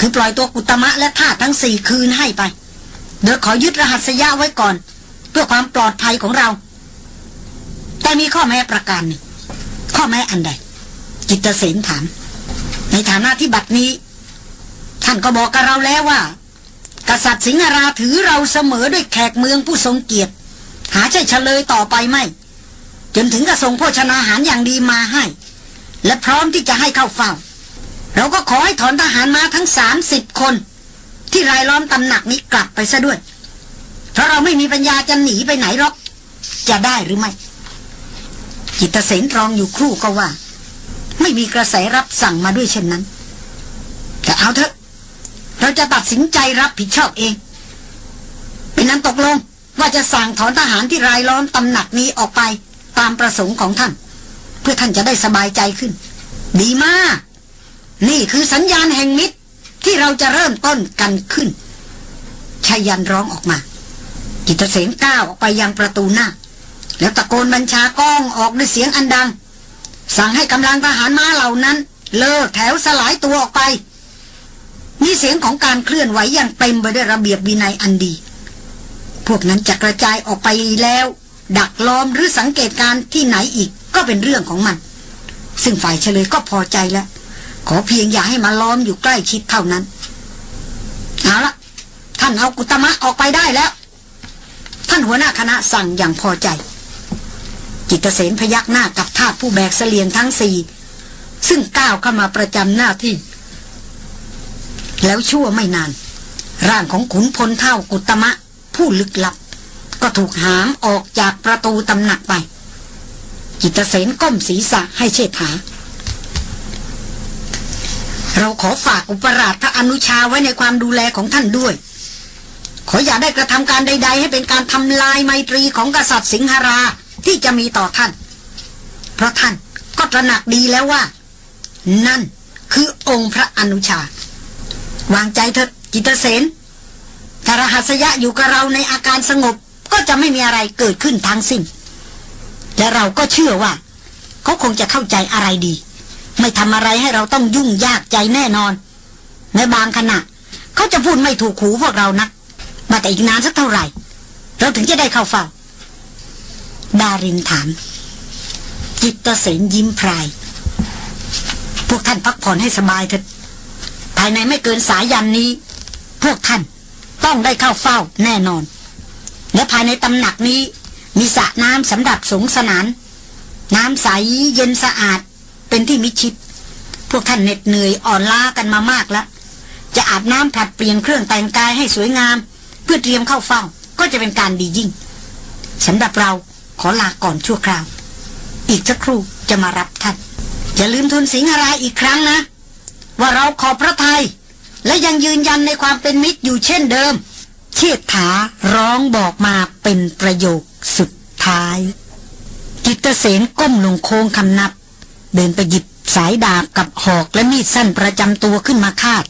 คือปล่อยตัวกุตมะและทาสทั้งสี่คืนให้ไป โดยขอยึดรหัสยะไว้ก่อน เพื่อความปลอดภัยของเรา แต่มีข้อแม้ประการหนึ่งข้อแม้อันใด จิตเสนถาม ในฐานะที่บัดนี้ ท่านก็บอกกับเราแล้วว่า กษัตริย์สิงหราถือเราเสมอด้วยแขกเมืองผู้ทรงเกียรติ หาใช่เฉลยต่อไปไม่ จนถึงกระส่งโภชนาหารอย่างดีมาให้ และพร้อมที่จะให้เข้าเฝ้า เราก็ขอให้ถอนทหารมาทั้งสามสิบคน ที่รายล้อมตำหนักนี้กลับไปซะด้วย เพราะเราไม่มีปัญญาจะหนีไปไหนหรอก จะได้หรือไม่ จิตเสนตรองอยู่ครู่ก็ว่า ไม่มีกระแสรับสั่งมาด้วยเช่นนั้น แต่เอาเถอะ เราจะตัดสินใจรับผิดชอบเอง เป็นนั้นตกลงว่าจะสั่งถอนทหารที่รายล้อมตำหนักนี้ออกไปตามประสงค์ของท่าน เพื่อท่านจะได้สบายใจขึ้น ดีมาก นี่คือสัญญาณแห่งมิตรที่เราจะเริ่มต้นกันขึ้นชายันร้องออกมาจิตเสนก้าวออกไปยังประตูหน้า แล้วตะโกนบัญชาก้องออกด้วยเสียงอันดัง สั่งให้กำลังทหารม้าเหล่านั้น เลิกแถวสลายตัวออกไป มีเสียงของการเคลื่อนไหวอย่างเต็มไปด้วยระเบียบวินัยอันดี พวกนั้นจะกระจายออกไปแล้ว ดักล้อมหรือสังเกตการที่ไหนอีกก็เป็นเรื่องของมัน ซึ่งฝ่ายเฉลยก็พอใจแล้ว ขอเพียงอย่าให้มาล้อมอยู่ใกล้ชิดเท่านั้น เอาละท่านเอากุตมะออกไปได้แล้ว ท่านหัวหน้าคณะสั่งอย่างพอใจ จิตเสนพยักหน้ากับทาสผู้แบกเสลียงทั้งสี่ซึ่งก้าวเข้ามาประจำหน้าที่ แล้วชั่วไม่นาน ร่างของขุนพลเท่ากุตมะ ผู้ลึกลับ ก็ถูกหามออกจากประตูตำหนักไป จิตเสนก้มศีรษะให้เชษฐา เราขอฝากอุปราชพระอนุชาไว้ในความดูแลของท่านด้วย ขออย่าได้กระทำการใด ๆ ให้เป็นการทำลายไมตรีของกษัตริย์สิงหราที่จะมีต่อท่าน เพราะท่านก็ตระหนักดีแล้วว่า นั่นคือองค์พระอนุชา วางใจเถอะจิตรเสนถ้ารหัสยะอยู่กับเราในอาการสงบ ก็จะไม่มีอะไรเกิดขึ้นทั้งสิ้น และเราก็เชื่อว่า เขาคงจะเข้าใจอะไรดี ไม่ทำอะไรให้เราต้องยุ่งยากใจแน่นอนในบางขณะ เขาจะพูดไม่ถูกหูพวกเรานัก มาแต่อีกนานสักเท่าไหร่ เราถึงจะได้เข้าเฝ้า ดารินถาม จิตตเสนยิ้มพราย พวกท่านพักผ่อนให้สบายเถิด ภายในไม่เกินสายันนี้ พวกท่านต้องได้เข้าเฝ้าแน่นอน และภายในตำหนักนี้ มีสระน้ำสำหรับสงสนาน น้ำใสเย็นสะอาดเป็นที่มิชิด พวกท่านเหน็ดเหนื่อยอ่อนล้ากันมามากแล้ว จะอาบน้ำผัดเปลี่ยนเครื่องแต่งกายให้สวยงาม เพื่อเตรียมเข้าเฝ้าก็จะเป็นการดียิ่งสำหรับเราขอลาก่อนชั่วคราว อีกสักครู่จะมารับท่าน อย่าลืมทุนสิงหราอีกครั้งนะ ว่าเราขอพระทยัยและยังยืนยันในความเป็นมิตรอยู่เช่นเดิม เชิดถาร้องบอกมาเป็นประโยคสุดท้ายจิตเสนก้มลงโค้งคำนับ เดินไปหยิบสายดาบกับหอกและมีดสั้นประจำตัวขึ้นมาคาด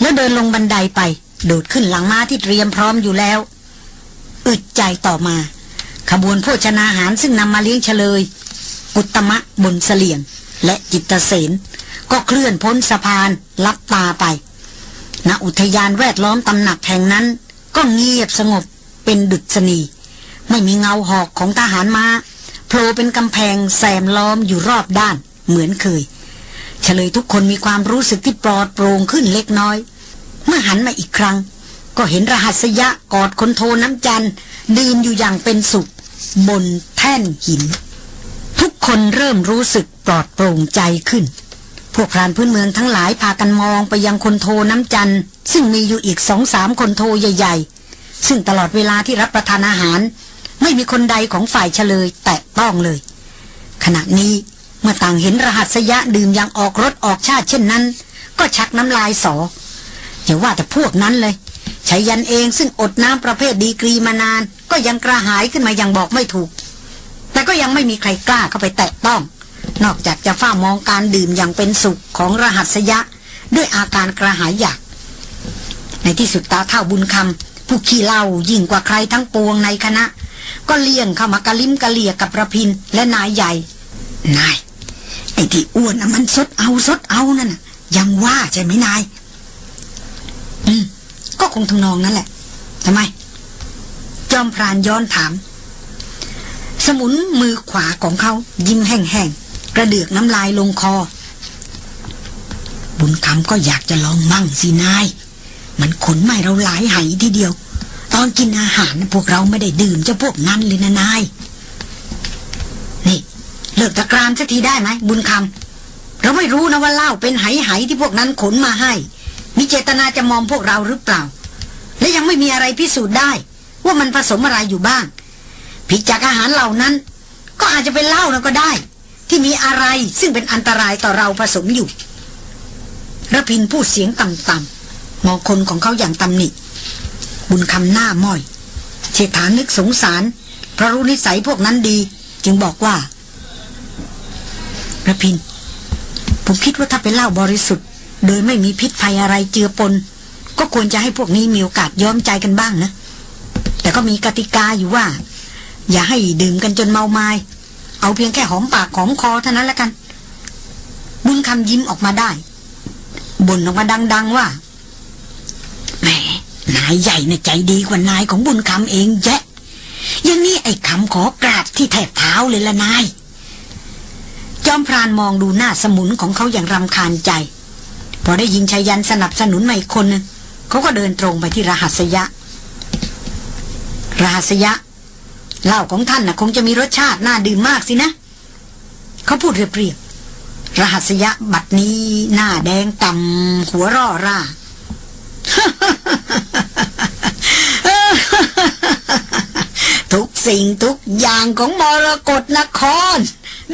แล้วเดินลงบันไดไป โดดขึ้นหลังม้าที่เตรียมพร้อมอยู่แล้ว อึดใจต่อมา ขบวนโภชนาหารซึ่งนำมาเลี้ยงเฉลย อุตมะบนเสลียง และจิตเสน ก็เคลื่อนพ้นสะพานลับตาไปณอุทยานแวดล้อมตำหนักแห่งนั้น ก็เงียบสงบเป็นดุษณี ไม่มีเงาหอกของทหารมา้าโผล่เป็นกำแพงแซมล้อมอยู่รอบด้านเหมือนเคย เฉลยทุกคนมีความรู้สึกที่ปลอดโปร่งขึ้นเล็กน้อย เมื่อหันมาอีกครั้ง ก็เห็นรหัสยะกอดคนโทน้ำจันดื่มอยู่อย่างเป็นสุข บนแท่นหิน ทุกคนเริ่มรู้สึกปลอดโปร่งใจขึ้น พวกพรานพื้นเมืองทั้งหลายพากันมองไปยังคนโทน้ำจันซึ่งมีอยู่อีกสองสามคนโทใหญ่ ๆ ซึ่งตลอดเวลาที่รับประทานอาหาร ไม่มีคนใดของฝ่ายเฉลยแตะต้องเลย ขณะนี้เมื่อต่างเห็นรหัสยะดื่มอย่างออกรถออกชาติเช่นนั้น ก็ชักน้ำลายสออย่าว่าแต่พวกนั้นเลยชายันเองซึ่งอดน้ำประเภทดีกรีมานาน ก็ยังกระหายขึ้นมาอยังบอกไม่ถูก แต่ก็ยังไม่มีใครกล้าเข้าไปแตะต้อง นอกจากจะเฝ้ามองการดื่มอย่างเป็นสุขของรหัสยะ ด้วยอาการกระหายอยาก ในที่สุดตาเท่าบุญคำผู้ขี้เหล้ายิ่งกว่าใครทั้งปวงในคณะ ก็เลี่ยงเข้ามากะลิ้มกะเลียกับระพินและนายใหญ่ นาย ไอ้ที่อ้วนมันสดเอาสดเอานั่นยังว่าใช่ไหมนาย อืม ก็คงทำนองนั้นแหละทำไม จอมพรานย้อนถาม สมุนมือขวาของเขายิ้มแห้งๆ กระเดือกน้ำลายลงคอ บุญคำก็อยากจะลองมั่งสินาย มันขนไม่เราหลายไหทีเดียว ตอนกินอาหารพวกเราไม่ได้ดื่มจ้าพวกนั้นเลยนะนาย นี่ เลิกตะกรามสักทีได้ไหมบุญคำเราไม่รู้นะว่าเหล้าเป็นไหไหที่พวกนั้นขนมาให้ มีเจตนาจะมอมพวกเราหรือเปล่า และยังไม่มีอะไรพิสูจน์ได้ ว่ามันผสมอะไรอยู่บ้างผิดจากอาหารเหล่านั้น ก็อาจจะเป็นเหล้านะก็ได้ ที่มีอะไรซึ่งเป็นอันตรายต่อเราผสมอยู่ระพินพูดเสียงต่ำๆมองคนของเขาอย่างตำหนิ บุญคำหน้าม้อยเชษฐานึกสงสาร เพราะรู้นิสัยพวกนั้นดี จึงบอกว่าระพิน ผมคิดว่าถ้าเป็นเหล้าบริสุทธิ์ โดยไม่มีพิษภัยอะไรเจือปน ก็ควรจะให้พวกนี้มีโอกาสยอมใจกันบ้างนะ แต่ก็มีกติกาอยู่ว่า อย่าให้ดื่มกันจนเมาไมา้ เอาเพียงแค่หอมปากหอมคอเท่านั้นละกัน บุญคำยิ้มออกมาได้ บ่นออกมาดัง ๆว่า แหม นายใหญ่ในใจดีกว่านายของบุญคำเองแยะย่างนี้ไอ้คำขอกราบที่แทบเท้าเลยละนาย จอมพรานมองดูหน้าสมุนของเขาอย่างรำคาญใจ พอได้ยิงชายันสนับสนุนมาอีกคนนึงเขาก็เดินตรงไปที่รหัสยะ รหัสยะ เหล้าของท่านน่ะ คงจะมีรสชาติน่าดื่มมากสินะ เขาพูดเรียบๆรหัสยะบัดนี้หน้าแดงต่ำหัวร่อร่าทุกสิ่งทุกอย่างของมรกรนคร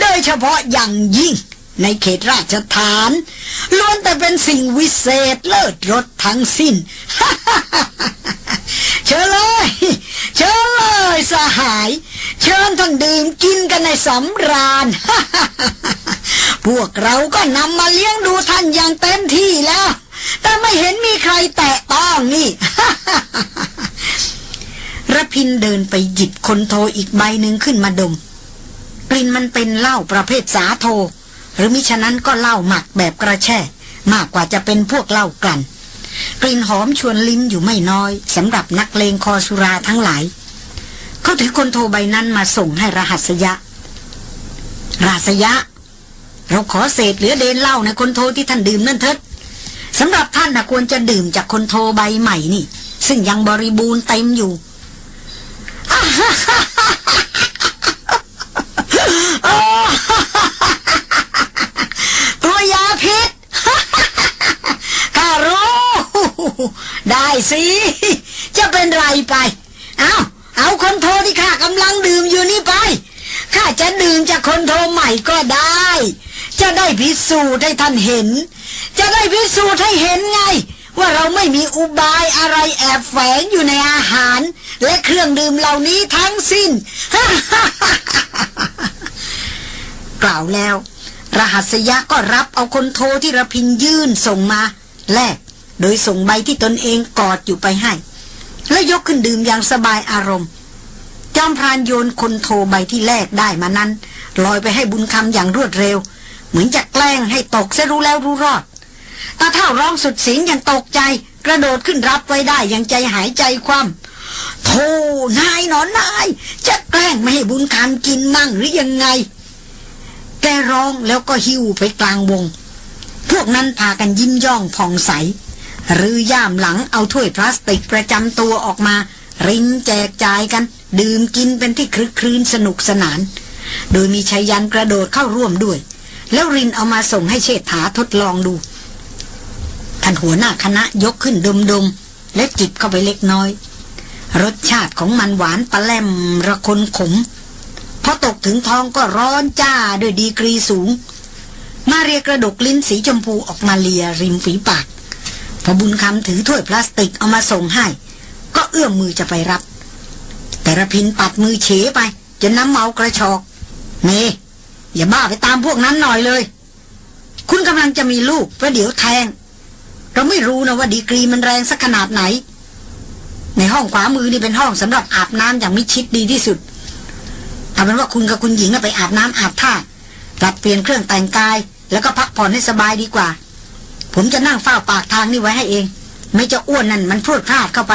โดยเฉพาะอย่างยิ่งในเขตราชฐานล้วนแต่เป็นสิ่งวิเศษเลิศรสทั้งสิ้น เชิญเลย เชิญเลยสหาย เชิญท่านดื่มกินกันในสำราญ พวกเราก็นำมาเลี้ยงดูท่านอย่างเต็มที่แล้ว แต่ไม่เห็นมีใครแตะต้องนี่ระพินเดินไปหยิบคนโทอีกใบหนึ่งขึ้นมาดม กลิ่นมันเป็นเหล้าประเภทสาโท หรือมิฉะนั้นก็เหล้าหมักแบบกระแช่ มากกว่าจะเป็นพวกเหล้ากลั่น กลิ่นหอมชวนลิ้นอยู่ไม่น้อยสำหรับนักเลงคอสุราทั้งหลาย เขาถือคนโทใบนั้นมาส่งให้รหัสยะ รหัสยะ เราขอเศษเหลือเดนเหล้าในคนโทที่ท่านดื่มนั่นเถิดสำหรับท่านนะควรจะดื่มจากคนโทใบใหม่นี่ ซึ่งยังบริบูรณ์เต็มอยู่ ตัวยาพิษ ข้ารู้ ได้ สิ จะเป็นไรไป เอาเอาคนโทที่ข้ากำลังดื่มอยู่นี่ไป ข้าจะดื่มจากคนโทใหม่ก็ได้ จะได้พิสูจน์ให้ท่านเห็น จะได้พิสูจน์ให้เห็นไง ว่าเราไม่มีอุบายอะไรแอบแฝงอยู่ในอาหาร และเครื่องดื่มเหล่านี้ทั้งสิ้น กล่าวแล้ว รหัสยะก็รับเอาคนโทที่ระพินยื่นส่งมา แลก โดยส่งใบที่ตนเองกอดอยู่ไปให้ แล้วยกขึ้นดื่มอย่างสบายอารมณ์ จอมพรานโยนคนโทใบที่แลกได้มานั้น ลอยไปให้บุญคำอย่างรวดเร็ว เหมือนจะแกล้งให้ตกเสรู้แล้วรู้รอดตาเท่าร้องสุดเสียงอย่างตกใจ กระโดดขึ้นรับไว้ได้อย่างใจหายใจความโธ่นายหนอนนาย จะแกล้งไม่ให้บุญคำกินมั่งหรือยังไง แกร้องแล้วก็หิวไปกลางวง พวกนั้นพากันยิ้มย่องผ่องใส หรือย่ามหลังเอาถ้วยพลาสติกประจำตัวออกมา รินแจกจ่ายกัน ดื่มกินเป็นที่คลึกครื้นสนุกสนาน โดยมีชายันกระโดดเข้าร่วมด้วย แล้วรินเอามาส่งให้เชษฐาทดลองดูท่านหัวหน้าคณะยกขึ้นดมดมๆและจิบเข้าไปเล็กน้อย รสชาติของมันหวานปลาแลมระคนขมพอตกถึงท้องก็ร้อนจ้าด้วยดีกรีสูง มาเรียกระดกลิ้นสีชมพูออกมาเลียริมฝีปาก พอบุญคำถือถ้วยพลาสติกเอามาส่งให้ ก็เอื้อมมือจะไปรับ แต่ระพินปัดมือเฉไปจนน้ำเมากระชอกเมอย่าบ้าไปตามพวกนั้นหน่อยเลย คุณกำลังจะมีลูกประเดี๋ยวแทง เราไม่รู้นะว่าดีกรีมันแรงสักขนาดไหน ในห้องขวามือนี่เป็นห้องสำหรับอาบน้ำอย่างมิชิดดีที่สุดเอาเป็นว่าคุณกับคุณหญิงไปอาบน้ำอาบท่าปรับเปลี่ยนเครื่องแต่งกาย แล้วก็พักผ่อนให้สบายดีกว่า ผมจะนั่งเฝ้าปากทางนี่ไว้ให้เอง ไม่จะอ้วนนั่นมันพรวดพลาดเข้าไป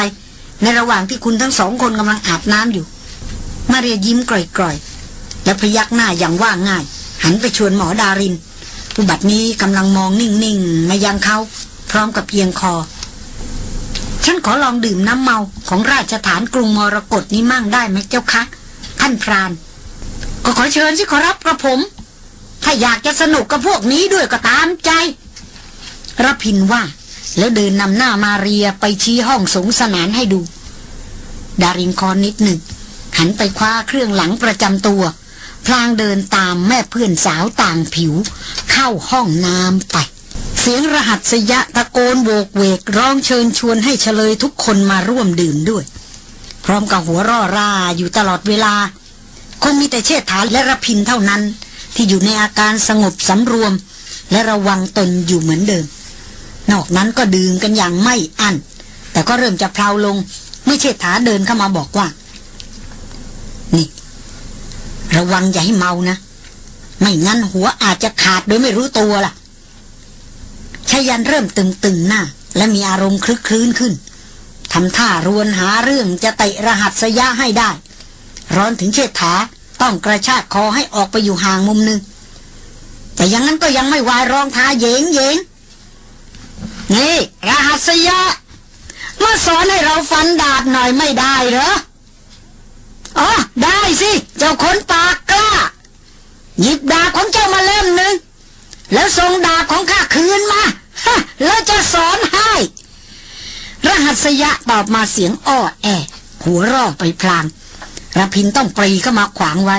ในระหว่างที่คุณทั้งสองคนกำลังอาบน้ำอยู่ มาเรียยิ้มกร่อยๆ และพยักหน้าอย่างว่าง่าย หันไปชวนหมอดารินผู้บัดนี้กำลังมองนิ่งๆมายังเขาพร้อมกับเอียงคอ ฉันขอลองดื่มน้ำเมาของราชฐานกรุงมรกตนี้มั่งได้ไหมเจ้าคะ ท่านพราน ก็ขอเชิญสิขอรับกระผม ถ้าอยากจะสนุกกับพวกนี้ด้วยก็ตามใจ รพินว่า แล้วเดินนำหน้ามาเรียไปชี้ห้องสงสนานให้ดู ดารินคอนนิดหนึ่ง หันไปคว้าเครื่องหลังประจำตัว พลางเดินตามแม่เพื่อนสาวต่างผิว เข้าห้องน้ำไป เสียงรหัสยะตะโกนโวกเวกร้องเชิญชวนให้เฉลยทุกคนมาร่วมดื่มด้วย พร้อมกับหัวร่อราอยู่ตลอดเวลา คงมีแต่เชษฐาและระพินเท่านั้นที่อยู่ในอาการสงบสำรวม และระวังตนอยู่เหมือนเดิม นอกนั้นก็ดื่มกันอย่างไม่อั้นแต่ก็เริ่มจะเพลาลง เมื่อเชษฐาเดินเข้ามาบอกว่า นี่ ระวังอย่าให้เมานะ ไม่งั้นหัวอาจจะขาดโดยไม่รู้ตัวล่ะชายันเริ่มตึงๆหน้า และมีอารมณ์คลึกคลื้นขึ้นทำท่ารวนหาเรื่องจะเตะรหัสยะให้ได้ ร้อนถึงเชษฐาต้องกระชากคอให้ออกไปอยู่ห่างมุมหนึ่งแต่ยังนั้นก็ยังไม่วายรองท้าเยงเยง นี่รหัสยะ มาสอนให้เราฟันดาบหน่อยไม่ได้เหรอ อ๋อ ได้สิ เจ้าคนปากกล้า หยิบดาบของเจ้ามาเล่มหนึ่ง แล้วส่งดาบของข้าคืนมา ฮะ แล้วจะสอนให้ รหัสยะตอบมาเสียงอ้อแอ หัวรอไปพลางระพินต้องปรีเข้ามาขวางไว้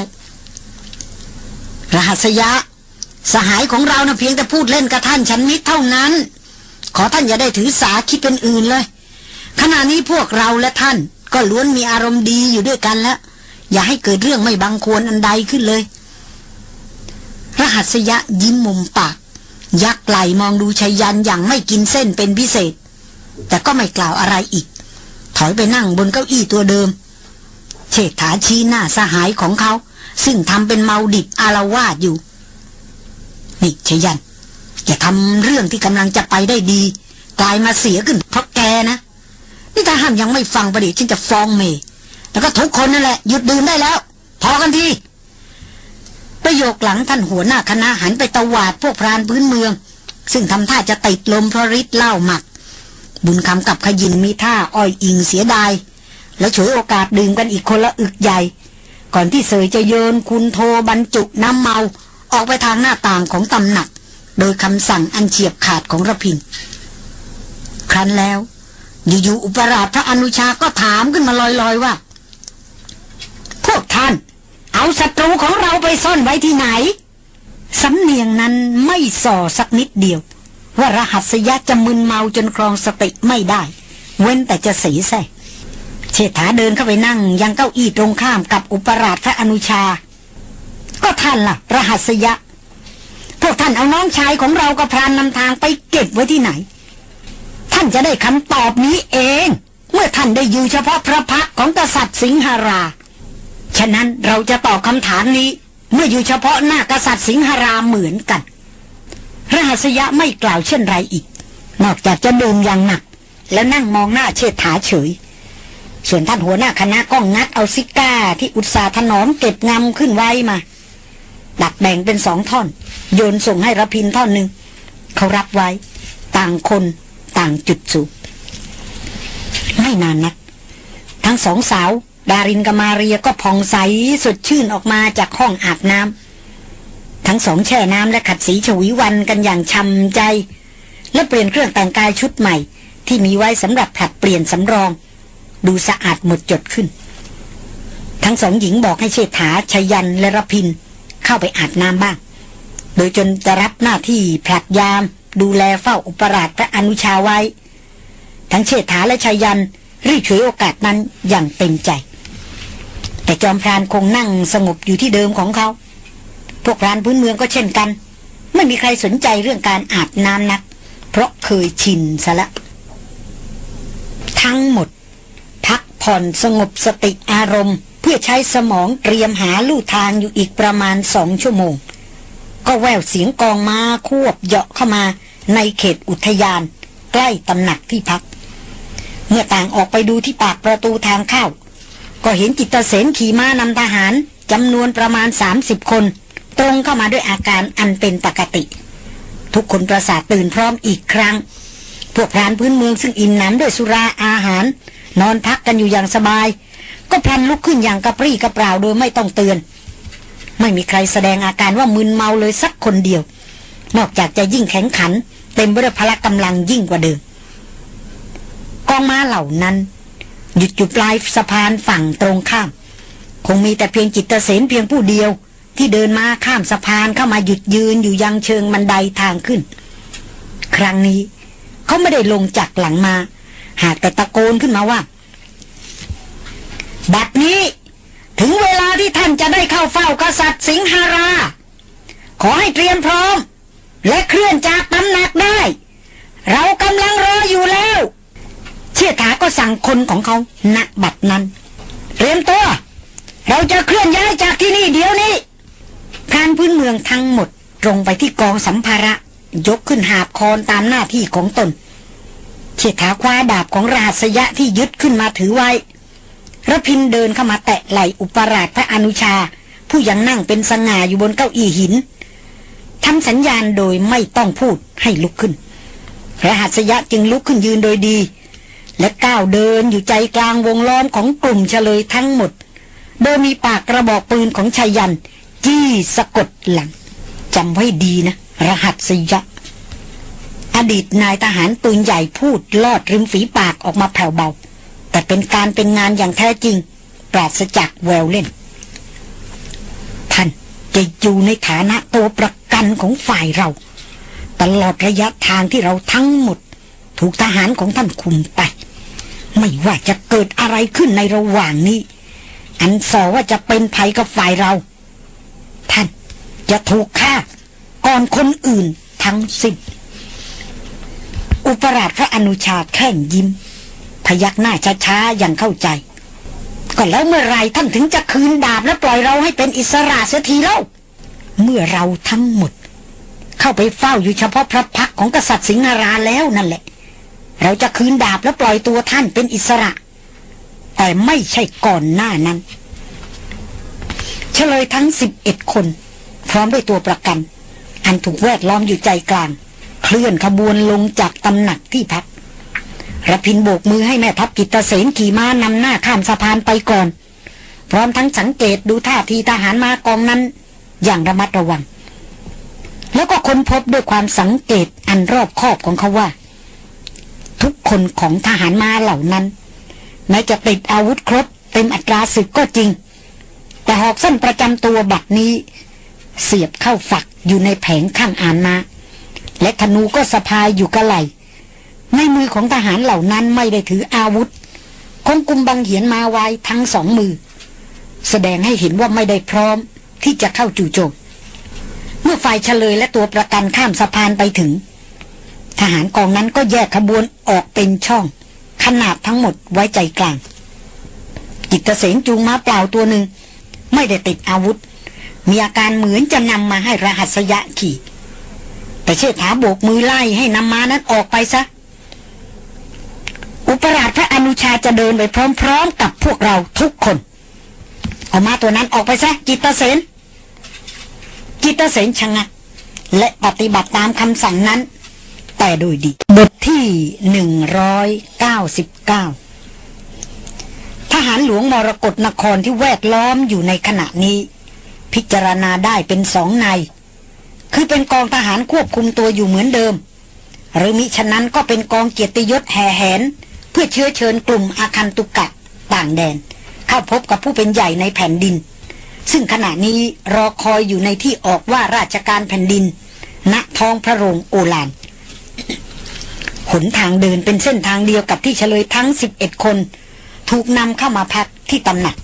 รหัสยะ สหายของเรานะ่ะเพียงแต่พูดเล่นกับท่านฉันมิตรเท่านั้น ขอท่านอย่าได้ถือสาคิดเป็นอื่นเลย ขณะนี้พวกเราและท่าน ก็ล้วนมีอารมณ์ดีอยู่ด้วยกันแล้ว อย่าให้เกิดเรื่องไม่บังควรอันใดขึ้นเลย รหัสยะยิ้มมุมปาก ยักไหลมองดูชัยยันอย่างไม่กินเส้นเป็นพิเศษ แต่ก็ไม่กล่าวอะไรอีก ถอยไปนั่งบนเก้าอี้ตัวเดิมเชษฐาชี้หน้าสหายของเขา ซึ่งทำเป็นเมาดิบอารวาดอยู่ นี่ชยัน อย่าทำเรื่องที่กำลังจะไปได้ดี กลายมาเสียขึ้น เพราะแกนะ นี่ถ้าห้ามยังไม่ฟังประเดี๋ยวฉันจะฟ้องเมย์แล้วก็ทุกคนนั่นแหละหยุดดื่มได้แล้ว พอกันทีประโยคหลังท่านหัวหน้าคณะหันไปตวาดพวกพรานพื้นเมือง ซึ่งทำท่าจะติดลมเพราะฤทธิ์เหล้าหมัก บุญคำกับขยินมีท่าอ้อยอิงเสียดาย แล้วฉวยโอกาสดื่มกันอีกคนละอึกใหญ่ ก่อนที่เสยจะโยนคุณโทบรรจุน้ำเมา ออกไปทางหน้าต่างของตำหนัก โดยคำสั่งอันเฉียบขาดของระพิน ครั้นแล้ว อยู่ๆอุปราชพระอนุชาก็ถามขึ้นมาลอยๆว่า พวกท่าน เอาศัตรูของเราไปซ่อนไว้ที่ไหน สำเนียงนั้นไม่ส่อสักนิดเดียว ว่ารหัสยะจะมึนเมาจนครองสติไม่ได้ เว้นแต่จะสีแสเชษฐาเดินเข้าไปนั่งยังเก้าอี้ตรงข้ามกับอุปราชพระอนุชา ก็ท่านล่ะ รหัสยะ พวกท่านเอาน้องชายของเรากับพรานนำทางไปเก็บไว้ที่ไหน ท่านจะได้คำตอบนี้เอง เมื่อท่านได้อยู่เฉพาะพระพักของกษัตริย์สิงหรา ฉะนั้นเราจะตอบคำถามนี้ เมื่ออยู่เฉพาะหน้ากษัตริย์สิงหราเหมือนกันรหัสยะไม่กล่าวเช่นไรอีก นอกจากจะดื่มอย่างหนัก แล้วนั่งมองหน้าเชิดถาเฉย ส่วนท่านหัวหน้าคณะก็งัดเอาซิก้าที่อุตสาถนอมเก็บงำขึ้นไว้มาดัดแบ่งเป็นสองท่อน โยนส่งให้ระพินท่อนหนึ่งเขารับไว้ ต่างคนต่างจุดสูบไม่นานนัก ทั้งสองสาว ดารินกับมาเรียก็ผ่องใสสดชื่นออกมาจากห้องอาบน้ำทั้งสองแช่น้ำและขัดสีฉวีวันกันอย่างชำใจ และเปลี่ยนเครื่องแต่งกายชุดใหม่ ที่มีไว้สำหรับผลัดเปลี่ยนสำรอง ดูสะอาดหมดจดขึ้น ทั้งสองหญิงบอกให้เชษฐาชยันและรพินเข้าไปอาบน้ำบ้าง โดยจนจะรับหน้าที่ผลัดยาม ดูแลเฝ้าอุปราชพระอนุชาไว้ ทั้งเชษฐาและชายันรีบฉวยโอกาสนั้นอย่างเต็มใจ แต่จอมพรานคงนั่งสงบอยู่ที่เดิมของเขา พวกพรานพื้นเมืองก็เช่นกัน ไม่มีใครสนใจเรื่องการอาบน้ำนัก เพราะเคยชินซะละ ทั้งหมด พักผ่อนสงบสติอารมณ์ เพื่อใช้สมองเตรียมหาลู่ทางอยู่อีกประมาณสองชั่วโมง ก็แววเสียงกองมาควบเหาะเข้ามาในเขตอุทยาน ใกล้ตำหนักที่พัก เมื่อต่างออกไปดูที่ปากประตูทางเข้า ก็เห็นจิตเสนขี่ม้านำทหารจำนวนประมาณ 30 คน ตรงเข้ามาด้วยอาการอันเป็นปกติ ทุกคนประสาทตื่นพร้อมอีกครั้ง พวกพรานพื้นเมืองซึ่งอิ่มหนำด้วยสุราอาหาร นอนพักกันอยู่อย่างสบาย ก็พลันลุกขึ้นอย่างกระปรี้กระเปร่าโดยไม่ต้องเตือน ไม่มีใครแสดงอาการว่ามึนเมาเลยสักคนเดียว นอกจากจะยิ่งแข็งขัน เต็มไปด้วยพละกำลังยิ่งกว่าเดิมกองม้าเหล่านั้น หยุดอยู่ปลายสะพานฝั่งตรงข้าม คงมีแต่เพียงจิตเสนเพียงผู้เดียว ที่เดินมาข้ามสะพานเข้ามาหยุดยืนอยู่ยังเชิงบันไดทางขึ้น ครั้งนี้เขาไม่ได้ลงจากหลังมา หากแต่ตะโกนขึ้นมาว่า บัดนี้ ถึงเวลาที่ท่านจะได้เข้าเฝ้ากษัตริย์สิงหารา ขอให้เตรียมพร้อม และเคลื่อนจากตำหนักได้ เรากำลังรออยู่แล้ว เชี่ยถาก็สั่งคนของเขาณบัดนั้น เตรียมตัว เราจะเคลื่อนย้ายจากที่นี่เดี๋ยวนี้พรานพื้นเมืองทั้งหมดตรงไปที่กองสัมภาระ ยกขึ้นหาบคอนตามหน้าที่ของตนเชี่ยถาคว้าดาบของราษยะที่ยึดขึ้นมาถือไว้ ระพินเดินเข้ามาแตะไหลอุปราชพระอนุชา ผู้ยังนั่งเป็นสง่าอยู่บนเก้าอี้หินทำสัญญาณโดยไม่ต้องพูดให้ลุกขึ้นพระหัสยะจึงลุกขึ้นยืนโดยดี และก้าวเดินอยู่ใจกลางวงล้อมของกลุ่มเฉลยทั้งหมด โดยมีปากกระบอกปืนของชายัน จี้สะกดหลังจำไว้ดีนะ รหัสยะ อดีตนายทหารปืนใหญ่พูดลอดริมฝีปากออกมาแผ่วเบา แต่เป็นการเป็นงานอย่างแท้จริง ปราศจากแววเล่น ท่านจะอยู่ในฐานะตัวประกันของฝ่ายเรา ตลอดระยะทางที่เราทั้งหมด ถูกทหารของท่านคุมไป ไม่ว่าจะเกิดอะไรขึ้นในระหว่างนี้ อันสอว่าจะเป็นภัยกับฝ่ายเรา ท่านจะถูกฆ่าก่อนคนอื่นทั้งสิ้นอุปราชพระอนุชาแข่งยิ้ม พยักหน้าช้าๆอย่างเข้าใจ ก็แล้วเมื่อไรท่านถึงจะคืนดาบและปล่อยเราให้เป็นอิสระเสียทีเล่า เมื่อเราทั้งหมด เข้าไปเฝ้าอยู่เฉพาะพระพักของกษัตริย์สิงหราแล้วนั่นแหละ เราจะคืนดาบและปล่อยตัวท่านเป็นอิสระ แต่ไม่ใช่ก่อนหน้านั้น เฉลยทั้งสิบเอ็ดคน พร้อมด้วยตัวประกัน อันถูกแวดล้อมอยู่ใจกลาง เคลื่อนขบวนลงจากตำหนักที่พัก ระพินโบกมือให้แม่ทัพกิตเสนขี่ม้านำหน้าข้ามสะพานไปก่อน พร้อมทั้งสังเกตดูท่าทีทหารมากองนั้น อย่างระมัดระวัง แล้วก็ค้นพบด้วยความสังเกตอันรอบคอบของเขาว่า ทุกคนของทหารมาเหล่านั้นแม้จะติดอาวุธครบเต็มอัตราศึกก็จริง แต่หอกสั้นประจำตัวบัดนี้ เสียบเข้าฝักอยู่ในแผงข้างอ่านมาและธนูก็สะพายอยู่กระไหล ในมือของทหารเหล่านั้นไม่ได้ถืออาวุธ คงกุมบังเหียนมาไว้ทั้งสองมือ แสดงให้เห็นว่าไม่ได้พร้อมที่จะเข้าจู่โจมเมื่อฝ่ายเฉลยและตัวประกันข้ามสะพานไปถึง ทหารกองนั้นก็แยกขบวนออกเป็นช่อง ขนาดทั้งหมดไว้ใจกลาง จิตเสนจูงม้าเปล่าตัวหนึ่ง ไม่ได้ติดอาวุธ มีอาการเหมือนจะนำมาให้รหัสยะขี่ แต่เชษฐาโบกมือไล่ให้นำมานั้นออกไปซะ อุปราชพระอนุชาจะเดินไปพร้อมๆ กับพวกเราทุกคน เอามาตัวนั้นออกไปซะจิตเสนจิตเสนชะงักและปฏิบัติตามคำสั่งนั้น แต่โดยดีบทที่หนึ่งร้อยเก้าสิบเก้าทหารหลวงมรกรนครที่แวดล้อมอยู่ในขณะนี้ พิจารณาได้เป็นสองใน คือเป็นกองทหารควบคุมตัวอยู่เหมือนเดิม หรือมิฉะนั้นก็เป็นกองเกียรติยศแห่แหน เพื่อเชื้อเชิญกลุ่มอาคันตุกะต่างแดน เข้าพบกับผู้เป็นใหญ่ในแผ่นดิน ซึ่งขณะนี้รอคอยอยู่ในที่ออกว่าราชการแผ่นดิน ณท้องพระโรงโอฬารหนทางเดินเป็นเส้นทางเดียวกับที่เฉลยทั้ง 11 คน ถูกนำเข้ามาพักที่ตำหนัก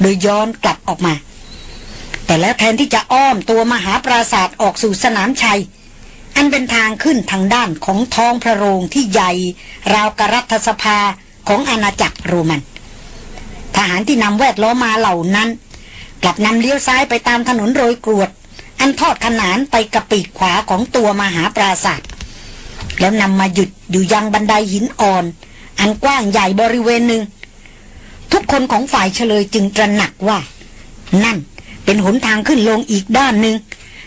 โดยย้อนกลับออกมา แต่แล้วแทนที่จะอ้อมตัวมหาปราศาสตร์ออกสู่สนามชัย อันเป็นทางขึ้นทางด้านของท้องพระโรงที่ใหญ่ ราวกรัฐสภาของอาณาจักรโรมัน ทหารที่นำแวดล้อมาเหล่านั้น กลับนำเลี้ยวซ้ายไปตามถนนโรยกรวด อันทอดขนานไปกับปีกขวาของตัวมหาปราศาสตร์แล้วนำมาหยุดอยู่ยังบันไดหินอ่อน อันกว้างใหญ่บริเวณหนึ่ง ทุกคนของฝ่ายเฉลยจึงตระหนักว่า นั่นเป็นหนทางขึ้นลงอีกด้านหนึ่ง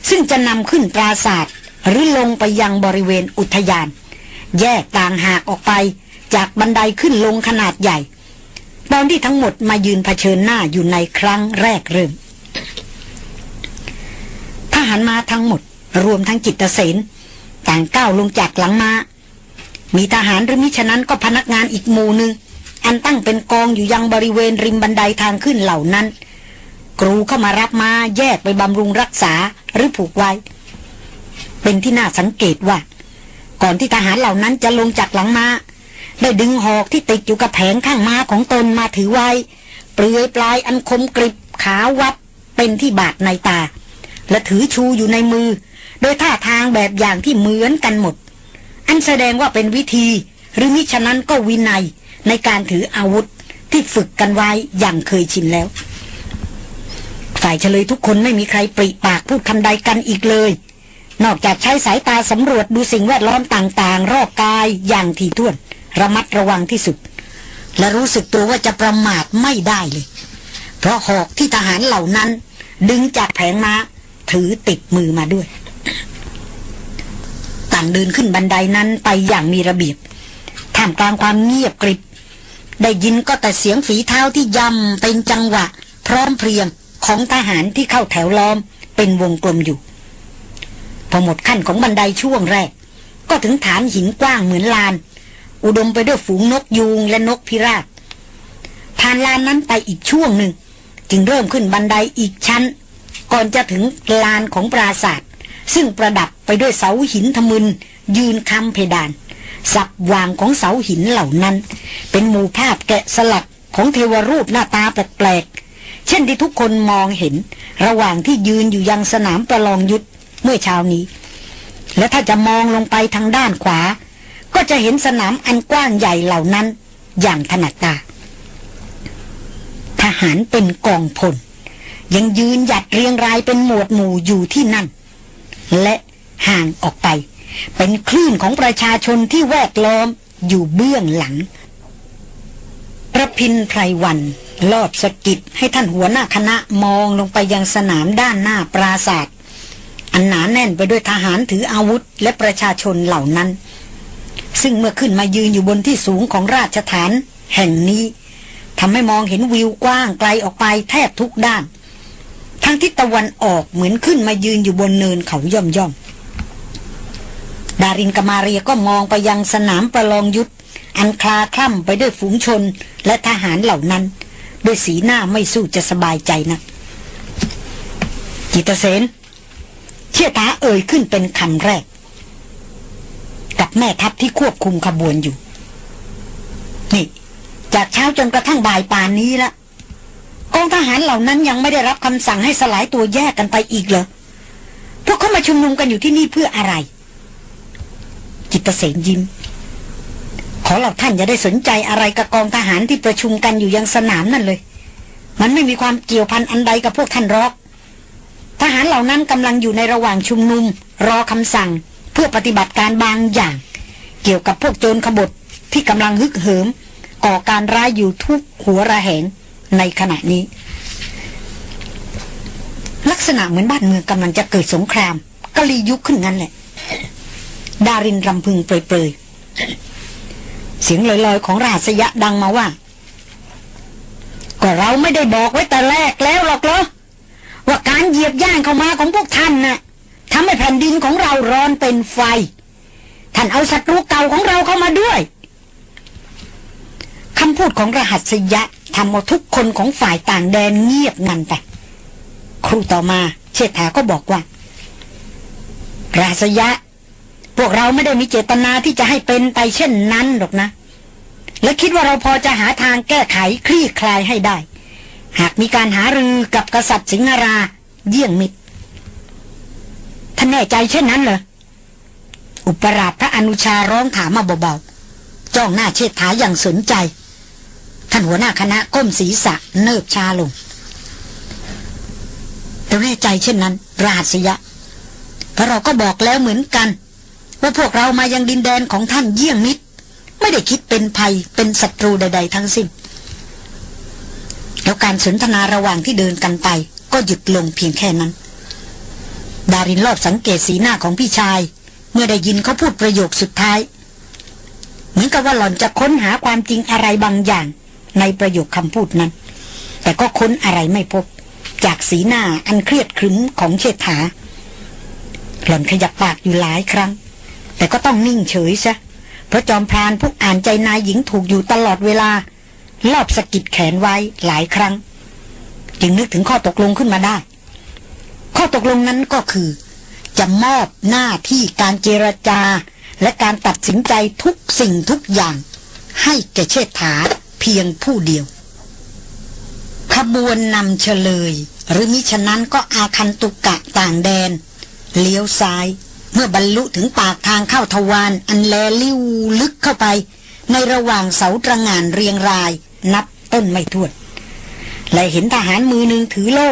ซึ่งจะนำขึ้นปราศาสตร์ หรือลงไปยังบริเวณอุทยาน แยกต่างหากออกไปจากบันไดขึ้นลงขนาดใหญ่ ตอนที่ทั้งหมดมายืนเผชิญหน้าอยู่ในครั้งแรกเริ่มทหารมาทั้งหมด รวมทั้งจิตเสนต่างก้าวลงจากหลังมามีทหารหรือมิฉะนั้นก็พนักงานอีกหมู่หนึ่งอันตั้งเป็นกองอยู่ยังบริเวณริมบันไดทางขึ้นเหล่านั้น กรูเข้ามารับมาแยกไปบำรุงรักษาหรือผูกไว้ เป็นที่น่าสังเกตว่า ก่อนที่ทหารเหล่านั้นจะลงจากหลังมาได้ดึงหอกที่ติดอยู่กับแผงข้างม้าของตนมาถือไว้ เปลือยปลายอันคมกริบขาววับเป็นที่บาดในตา และถือชูอยู่ในมือ โดยท่าทางแบบอย่างที่เหมือนกันหมด อันแสดงว่าเป็นวิธี หรือมิฉะนั้นก็วินัยในการถืออาวุธที่ฝึกกันไว้อย่างเคยชินแล้ว ฝ่ายเฉลยทุกคนไม่มีใครปริปากพูดคำใดกันอีกเลย นอกจากใช้สายตาสำรวจดูสิ่งแวดล้อมต่างๆ รอบกายอย่างถี่ถ้วน ระมัดระวังที่สุด และรู้สึกตัวว่าจะประมาทไม่ได้เลย เพราะหอกที่ทหารเหล่านั้น ดึงจากแผงม้าถือติดมือมาด้วย ต่างเดินขึ้นบันไดนั้นไปอย่างมีระเบียบท่ามกลางความเงียบกริบ ได้ยินก็แต่เสียงฝีเท้าที่ย่ำเป็นจังหวะ พร้อมเพรียงของทหารที่เข้าแถวล้อมเป็นวงกลมอยู่ พอหมดขั้นของบันไดช่วงแรก ก็ถึงฐานหินกว้างเหมือนลาน อุดมไปด้วยฝูงนกยูงและนกพิราบผ่านลานนั้นไปอีกช่วงหนึ่ง จึงเริ่มขึ้นบันไดอีกชั้น ก่อนจะถึงลานของปราศาสตร์ซึ่งประดับไปด้วยเสาหินทมึน ยืนคำเพดาน สับวางของเสาหินเหล่านั้น เป็นหมู่ภาพแกะสลักของเทวรูปหน้าตาแปลกๆ เช่นที่ทุกคนมองเห็น ระหว่างที่ยืนอยู่ยังสนามประลองยุทธ เมื่อเช้านี้ และถ้าจะมองลงไปทางด้านขวา ก็จะเห็นสนามอันกว้างใหญ่เหล่านั้น อย่างถนัดตา ทหารเป็นกองพล ยังยืนหยัดเรียงรายเป็นหมวดหมู่อยู่ที่นั่น และห่างออกไป เป็นคลื่นของประชาชนที่แวดล้อมอยู่เบื้องหลังระพินไพรวันลอบสกิดให้ท่านหัวหน้าคณะมองลงไปยังสนามด้านหน้าปราศาสตร์ อันหนาแน่นไปด้วยทหารถืออาวุธและประชาชนเหล่านั้น ซึ่งเมื่อขึ้นมายืนอยู่บนที่สูงของราชฐาน แห่งนี้ทำให้มองเห็นวิวกว้างไกลออกไปแทบทุกด้าน ทั้งทิศตะวันออกเหมือนขึ้นมายืนอยู่บนเนินเขาย่อมย่อมดารินกมาเรียก็มองไปยังสนามประลองยุทธอันคลาคล่ำไปด้วยฝูงชนและทหารเหล่านั้น ด้วยสีหน้าไม่สู้จะสบายใจนะจิตเสน เชี่ยตาเอ่ยขึ้นเป็นคำแรก กับแม่ทัพที่ควบคุมขบวนอยู่ นี่ จากเช้าจนกระทั่งบ่ายป่านนี้ละกองทหารเหล่านั้นยังไม่ได้รับคำสั่งให้สลายตัวแยกกันไปอีกเหรอพวกเขามาชุมนุมกันอยู่ที่นี่เพื่ออะไร จิตเสนยิ้ม ขอเหล่าท่านอย่าได้สนใจอะไรกับกองทหารที่ประชุมกันอยู่ยังสนามนั่นเลย มันไม่มีความเกี่ยวพันอันใดกับพวกท่านรอก ทหารเหล่านั้นกำลังอยู่ในระหว่างชุมนุม รอคำสั่ง เพื่อปฏิบัติการบางอย่าง เกี่ยวกับพวกโจรขบฏที่กำลังฮึกเหิม ก่อการร้ายอยู่ทุกหัวระแหงในขณะนี้ ลักษณะเหมือนบ้านเมืองกำลังจะเกิดสงครามกะลียุคขึ้นงั้นแหละ ดารินรำพึงเปรยๆ เสียงลอยๆ ของราษยะดังมาว่า ก็เราไม่ได้บอกไว้แต่แรกแล้วหรอกเหรอ ว่าการเหยียบย่างเข้ามาของพวกท่านน่ะทำให้แผ่นดินของเราร้อนเป็นไฟ ท่านเอาศัตรูเก่าของเราเข้ามาด้วยคำพูดของรหัสยะทำเอาทุกคนของฝ่ายต่างแดนเงียบงันไป ครูต่อมาเชษฐาก็บอกว่าราษยะ พวกเราไม่ได้มีเจตนาที่จะให้เป็นไปเช่นนั้นหรอกนะ และคิดว่าเราพอจะหาทางแก้ไขคลี่คลายให้ได้ หากมีการหารือกับกษัตริย์สิงหรา เยี่ยงมิตรท่านแน่ใจเช่นนั้นเหรอ อุปราชพระอนุชาร้องถามมาเบาๆ จ้องหน้าเชิดถาอย่างสนใจ ท่านหัวหน้าคณะก้มศีรษะเนิบชาลงแต่แน่ใจเช่นนั้น ราชยะเพราะเราก็บอกแล้วเหมือนกัน ว่าพวกเรามายังดินแดนของท่านเยี่ยงมิตร ไม่ได้คิดเป็นภัยเป็นศัตรูใด ๆ ทั้งสิ้น แล้วการสนทนาระหว่างที่เดินกันไป ก็หยุดลงเพียงแค่นั้น ดารินรอบสังเกตสีหน้าของพี่ชาย เมื่อได้ยินเขาพูดประโยคสุดท้าย เหมือนกับว่าหล่อนจะค้นหาความจริงอะไรบางอย่าง ในประโยคคำพูดนั้น แต่ก็ค้นอะไรไม่พบ จากสีหน้าอันเครียดครึ้มของเชษฐา หล่อนขยับปากอยู่หลายครั้ง แต่ก็ต้องนิ่งเฉยซะเพราะจอมพรานผู้อ่านใจนายหญิงถูกอยู่ตลอดเวลา ลอบสะกิดแขนไว้หลายครั้ง จึงนึกถึงข้อตกลงขึ้นมาได้ ข้อตกลงนั้นก็คือ จะมอบหน้าที่การเจรจา และการตัดสินใจทุกสิ่งทุกอย่าง ให้แกเชษฐาเพียงผู้เดียว ขบวนนำเฉลย หรือมิฉะนั้นก็อาคันตุกะต่างแดน เลี้ยวซ้ายเมื่อบรรลุถึงปากทางเข้าทวารอันแลลิ้วลึกเข้าไป ในระหว่างเสาตระงานเรียงราย นับต้นไม่ถ้วนและเห็นทหารมือหนึ่งถือโล่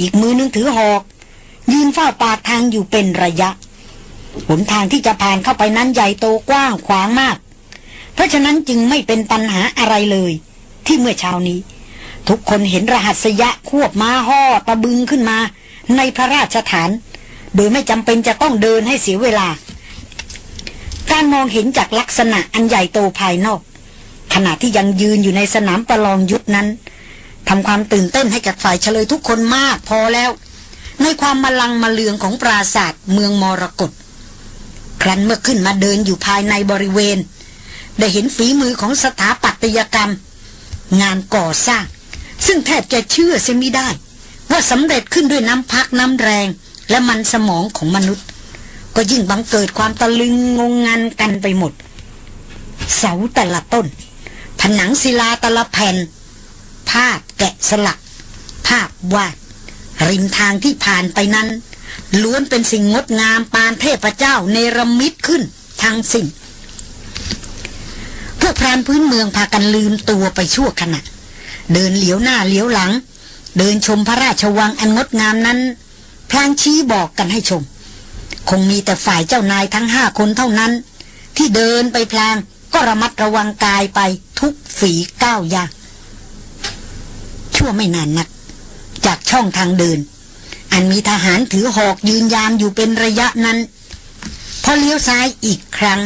อีกมือหนึ่งถือหอก ยืนเฝ้าปากทางอยู่เป็นระยะหนทางที่จะผ่านเข้าไปนั้นใหญ่โตกว้างขวางมาก เพราะฉะนั้นจึงไม่เป็นปัญหาอะไรเลย ที่เมื่อเช้านี้ ทุกคนเห็นรหัสยะควบม้าห่อตะบึงขึ้นมา ในพระราชฐาน โดยไม่จำเป็นจะต้องเดินให้เสียเวลา การมองเห็นจากลักษณะอันใหญ่โตภายนอก ขณะที่ยังยืนอยู่ในสนามประลองยุทธนั้นทำความตื่นเต้นให้กับฝ่ายเฉลยทุกคนมากพอแล้ว ในความมาลังมาเลืองของปราศาสตร์เมืองมรกตครั้นเมื่อขึ้นมาเดินอยู่ภายในบริเวณ ได้เห็นฝีมือของสถาปัตยกรรม งานก่อสร้าง ซึ่งแทบจะเชื่อเสียไม่ได้ ว่าสำเร็จขึ้นด้วยน้ำพักน้ำแรง และมันสมองของมนุษย์ ก็ยิ่งบังเกิดความตะลึงงงงันกันไปหมด เสาแต่ละต้น ผนังศิลาต่ละแผ่น ภาพแกะสลัก ภาพวาด ริมทางที่ผ่านไปนั้น ล้วนเป็นสิ่งงดงามปานเทพเจ้าเนรมิตขึ้นทางสิ่ง พวกพรานพื้นเมืองพากันลืมตัวไปชั่วขณะ เดินเหลียวหน้าเหลียวหลัง เดินชมพระราชวังอันงดงามนั้น พลางชี้บอกกันให้ชม คงมีแต่ฝ่ายเจ้านายทั้งห้าคนเท่านั้น ที่เดินไปพลาง ก็ระมัดระวังกายไปทุกฝีก้าวย่างชั่วไม่นานนัก จากช่องทางเดิน อันมีทหารถือหอกยืนยามอยู่เป็นระยะนั้น พอเลี้ยวซ้ายอีกครั้ง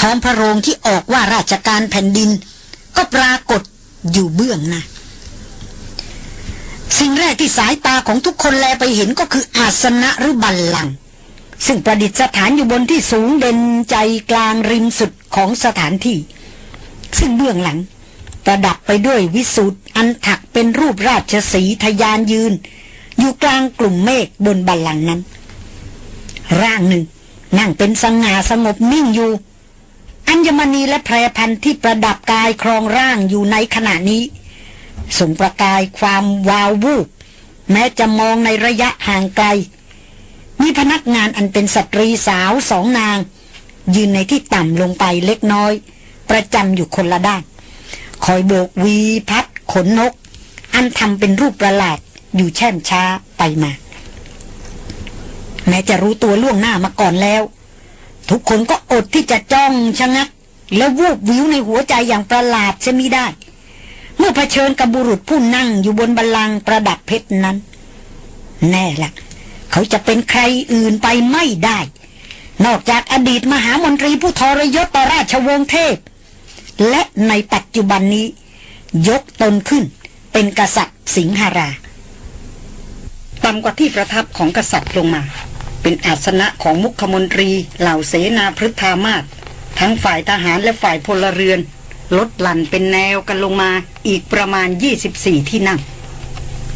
ท้องพระโรงที่ออกว่าราชการแผ่นดิน ก็ปรากฏอยู่เบื้องหน้าสิ่งแรกที่สายตาของทุกคนแลไปเห็นก็คืออาสนะหรือบัลลังก์ซึ่งประดิษฐานอยู่บนที่สูงเด่นใจกลางริมสุด ของสถานที่ ซึ่งเบื้องหลัง ประดับไปด้วยวิสุทธ์อันถักเป็นรูปราชสีทยานยืน อยู่กลางกลุ่มเมฆบนบัลลังก์นั้น ร่างหนึ่ง นั่งเป็นสง่าสงบนิ่งอยู่ อัญมณีและแพรพันธ์ที่ประดับกายครองร่างอยู่ในขณะนี้ส่งประกายความวาววูบแม้จะมองในระยะห่างไกล มีพนักงานอันเป็นสตรีสาวสองนาง ยืนในที่ต่ำลงไปเล็กน้อย ประจำอยู่คนละด้าน คอยโบกวีพัดขนนก อันทำเป็นรูปประหลาดอยู่แช่มช้าไปมา แม้จะรู้ตัวล่วงหน้ามาก่อนแล้ว ทุกคนก็อดที่จะจ้องชะงัก แล้ววูบวิวในหัวใจอย่างประหลาดจะมิได้ เมื่อเผชิญกับบุรุษผู้นั่งอยู่บนบัลลังก์ประดับเพชรนั้น แน่ละเขาจะเป็นใครอื่นไปไม่ได้ นอกจากอดีตมหามนตรีผู้ทรยศต่อราชวงศ์เทพ และในปัจจุบันนี้ ยกตนขึ้นเป็นกษัตริย์สิงหราต่ำกว่าที่ประทับของกษัตริย์ลงมา เป็นอาสนะของมุขมนตรีเหล่าเสนาพฤทธามาศทั้งฝ่ายทหารและฝ่ายพลเรือน ลดหลั่นเป็นแนวกันลงมาอีกประมาณ 24 ที่นั่ง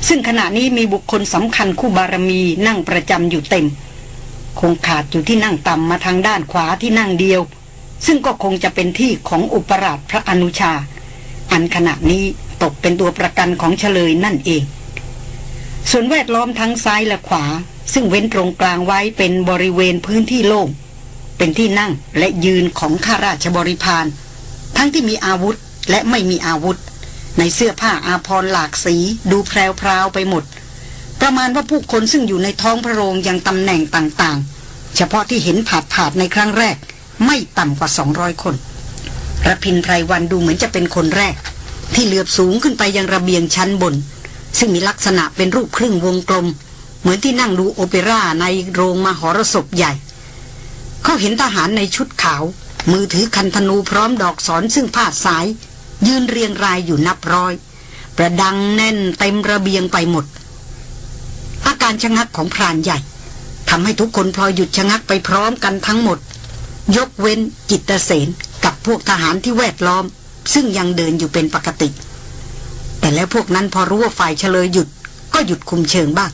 ซึ่งขณะนี้มีบุคคลสำคัญคู่บารมีนั่งประจำอยู่เต็ม คงขาดอยู่ที่นั่งต่ำมาทางด้านขวาที่นั่งเดียว ซึ่งก็คงจะเป็นที่ของอุปราชพระอนุชา อันขณะนี้ตกเป็นตัวประกันของเฉลยนั่นเอง ส่วนแวดล้อมทั้งซ้ายและขวา ซึ่งเว้นตรงกลางไว้เป็นบริเวณพื้นที่โล่งเป็นที่นั่งและยืนของข้าราชบริพารทั้งที่มีอาวุธและไม่มีอาวุธ ในเสื้อผ้าอาภรณ์หลากสีดูแพรวๆไปหมด ประมาณว่าผู้คนซึ่งอยู่ในท้องพระโรงยังตำแหน่งต่างๆ เฉพาะที่เห็นผาดผาดในครั้งแรก ไม่ต่ำกว่า 200 คนระพินไพรวันดูเหมือนจะเป็นคนแรก ที่เหลือบสูงขึ้นไปยังระเบียงชั้นบน ซึ่งมีลักษณะเป็นรูปครึ่งวงกลม เหมือนที่นั่งดูโอเปร่าในโรงมหรสพใหญ่ เขาเห็นทหารในชุดขาว มือถือคันธนูพร้อมดอกสอนซึ่งผ้าสาย ยืนเรียงรายอยู่นับร้อย ประดังแน่นเต็มระเบียงไปหมด อาการชะงักของพรานใหญ่ทำให้ทุกคนพลอยหยุดชะงักไปพร้อมกันทั้งหมด ยกเว้นจิตเสนกับพวกทหารที่แวดล้อม ซึ่งยังเดินอยู่เป็นปกติ แต่แล้วพวกนั้นพอรู้ว่าฝ่ายเฉลยหยุด ก็หยุดคุมเชิงบ้าง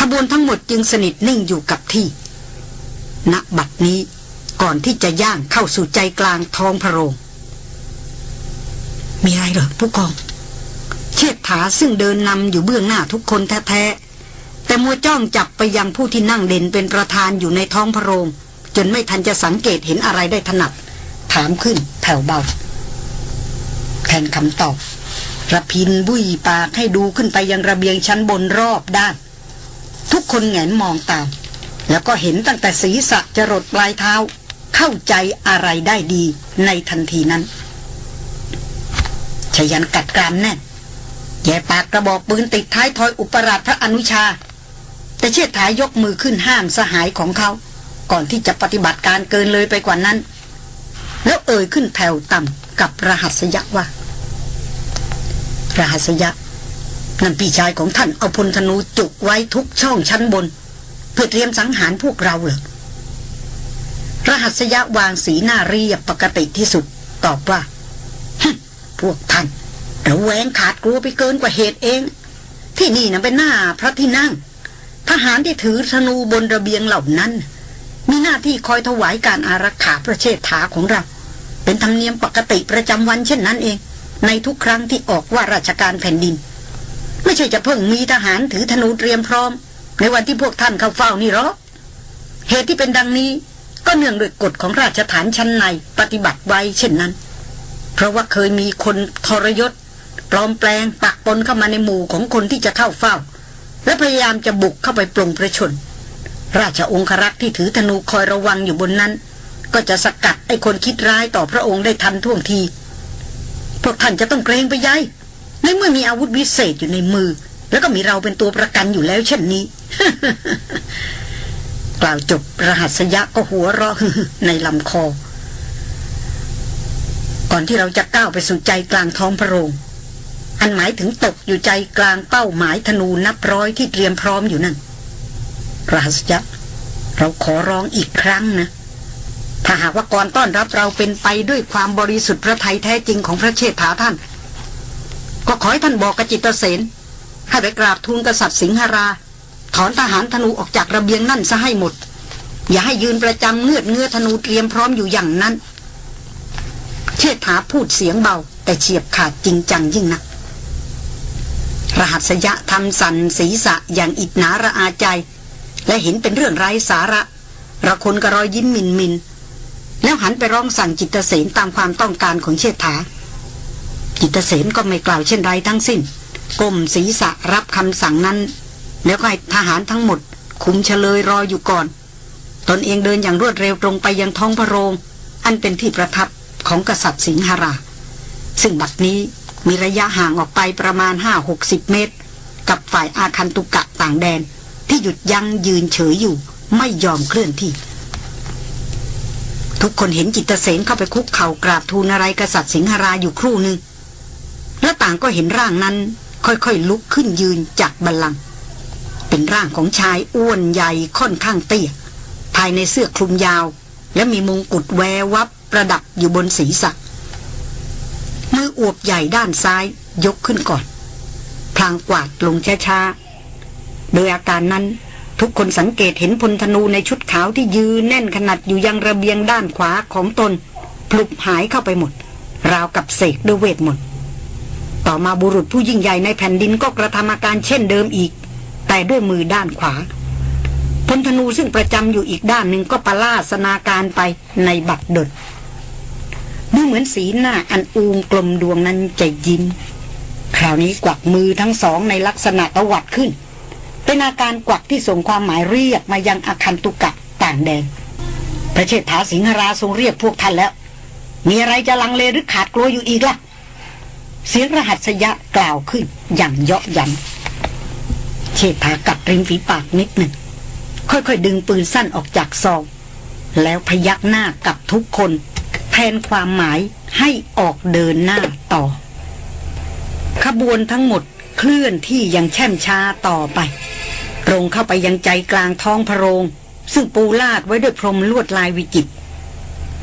ขบวนทั้งหมดจึงสนิทนิ่งอยู่กับที่ณบัดนี้ก่อนที่จะย่างเข้าสู่ใจกลางท้องพระโรง มีอะไรเหรอผู้กอง เชเชษฐาซึ่งเดินนำอยู่เบื้องหน้าทุกคนแท้ แต่มัวจ้องจับไปยังผู้ที่นั่งเด่นเป็นประธานอยู่ในท้องพระโรง จนไม่ทันจะสังเกตเห็นอะไรได้ถนัด ถามขึ้นแผ่วเบาแทนคำตอบระพินบุยปากให้ดูขึ้นไปยังระเบียงชั้นบนรอบด้าน ทุกคนแงนมองตาม แล้วก็เห็นตั้งแต่ศีรษะจรดปลายเท้า เข้าใจอะไรได้ดีในทันทีนั้นชยันกัดกรามแน่นแย่ปากกระบอกปืนติดท้ายทอยอุปราชพระอนุชา แต่เชิดถายกมือขึ้นห้ามสหายของเขา ก่อนที่จะปฏิบัติการเกินเลยไปกว่านั้น แล้วเอ่ยขึ้นแผ่วต่ำกับรหัสยักษ์ว่ารหัสยักษ์นั่นพี่ชายของท่านเอาพลธนูจุกไว้ทุกช่องชั้นบน เพื่อเตรียมสังหารพวกเราเหรอรหัสยักษ์วางสีหน้าเรียบปกติที่สุด ตอบว่าพวกท่านระแวงขาดกลัวไปเกินกว่าเหตุเอง ที่นี่นะเป็นหน้าพระที่นั่ง ทหารที่ถือธนูบนระเบียงเหล่านั้น มีหน้าที่คอยถวายการอารักขาพระเชษฐาของเรา เป็นธรรมเนียมปกติประจำวันเช่นนั้นเอง ในทุกครั้งที่ออกว่าราชการแผ่นดิน ไม่ใช่จะเพิ่งมีทหารถือธนูเตรียมพร้อม ในวันที่พวกท่านเข้าเฝ้านี่หรอเหตุที่เป็นดังนี้ก็เนื่องด้วยกฎของราชฐานชั้นในปฏิบัติไว้เช่นนั้น เพราะว่าเคยมีคนทรยศ ปลอมแปลงปักปนเข้ามาในหมู่ของคนที่จะเข้าเฝ้า และพยายามจะบุกเข้าไปปลงประชน ราชองครักษ์ที่ถือธนูคอยระวังอยู่บนนั้น ก็จะสกัดไอ้คนคิดร้ายต่อพระองค์ได้ทันท่วงที พวกท่านจะต้องเกรงไปยัยในเมื่อมีอาวุธวิเศษอยู่ในมือ แล้วก็มีเราเป็นตัวประกันอยู่แล้วเช่นนี้ กล่าวจบรหัสยะก็หัวเราะในลำคอ ก่อนที่เราจะก้าวไปสู่ใจกลางท้องพระโรง อันหมายถึงตกอยู่ใจกลางเป้าหมายธนูนับร้อยที่เตรียมพร้อมอยู่นั่นรหัสยะเราขอร้องอีกครั้งนะ ถ้าหากว่าก่อนต้อนรับเราเป็นไปด้วยความบริสุทธิ์พระไทยแท้จริงของพระเชษฐาท่าน ก็ขอให้ท่านบอกกับจิตเสนให้ไปกราบทูลกษัตริย์สิงหรา ถอนทหารธนูออกจากระเบียงนั่นซะให้หมด อย่าให้ยืนประจำเงือดเงื้อธนูเตรียมพร้อมอยู่อย่างนั้น เชษฐาพูดเสียงเบา แต่เฉียบขาดจริงจังยิ่งนัก รหัสยะทำสันศีรษะอย่างอิดหนาระอาใจ และเห็นเป็นเรื่องไร้สาระ ระคนกระรอยยิ้มมินมิน แล้วหันไปร้องสั่งจิตเสนตามความต้องการของเชษฐา จิตเสนก็ไม่กล่าวเช่นไรทั้งสิ้นก้มศีรษะรับคำสั่งนั้น แล้วก็ให้ทหารทั้งหมด คุมเฉลยรออยู่ก่อน ตนเองเดินอย่างรวดเร็วตรงไปยังท้องพระโรง อันเป็นที่ประทับของกษัตริย์สิงหรา ซึ่งบัดนี้ มีระยะห่างออกไปประมาณห้าหกสิบเมตร กับฝ่ายอาคันตุกะต่างแดน ที่หยุดยั้งยืนเฉยอยู่ ไม่ยอมเคลื่อนที่ ทุกคนเห็นจิตเสนเข้าไปคุกเข่ากราบทูลอะไรกษัตริย์สิงหราอยู่ครู่หนึ่งและต่างก็เห็นร่างนั้นค่อยๆลุกขึ้นยืนจากบัลลังก์เป็นร่างของชายอ้วนใหญ่ค่อนข้างเตี้ยภายในเสื้อคลุมยาว และมีมงกุฎแวววับประดับอยู่บนศีรษะ มืออวบใหญ่ด้านซ้ายยกขึ้นก่อน พลางกวาดลงช้าๆ โดยอาการนั้นทุกคนสังเกตเห็นพลธนูในชุดขาวที่ยืนแน่นขนาดอยู่ยังระเบียงด้านขวาของตนพลุบหายเข้าไปหมด ราวกับเสกด้วยเวทมนต์ต่อมาบุรุษผู้ยิ่งใหญ่ในแผ่นดินก็กระทำอาการเช่นเดิมอีก แต่ด้วยมือด้านขวาพลธนูซึ่งประจำอยู่อีกด้านหนึ่งก็ปลาสนาการไปในบัดดด ดูเหมือนสีหน้าอันอูมกลมดวงนั้นจะยิ้ม คราวนี้กวักมือทั้งสองในลักษณะตวัดขึ้น เป็นอาการกวักที่ส่งความหมายเรียกมายังอาคันตุกะต่างแดนพระเชษฐาสิงหราทรงเรียกพวกท่านแล้ว มีอะไรจะลังเลหรือขาดกลัวอยู่อีกล่ะ เสียงรหัสยะกล่าวขึ้นอย่างเยาะยันเชษฐากัดริมฝีปากนิดหนึ่ง ค่อยๆ ดึงปืนสั้นออกจากซอง แล้วพยักหน้ากับทุกคน แทนความหมายให้ออกเดินหน้าต่อ ขบวนทั้งหมดเคลื่อนที่อย่างแช่มช้าต่อไปตรงเข้าไปยังใจกลางท้องพระโรง ซึ่งปูลาดไว้ด้วยพรมลวดลายวิจิตร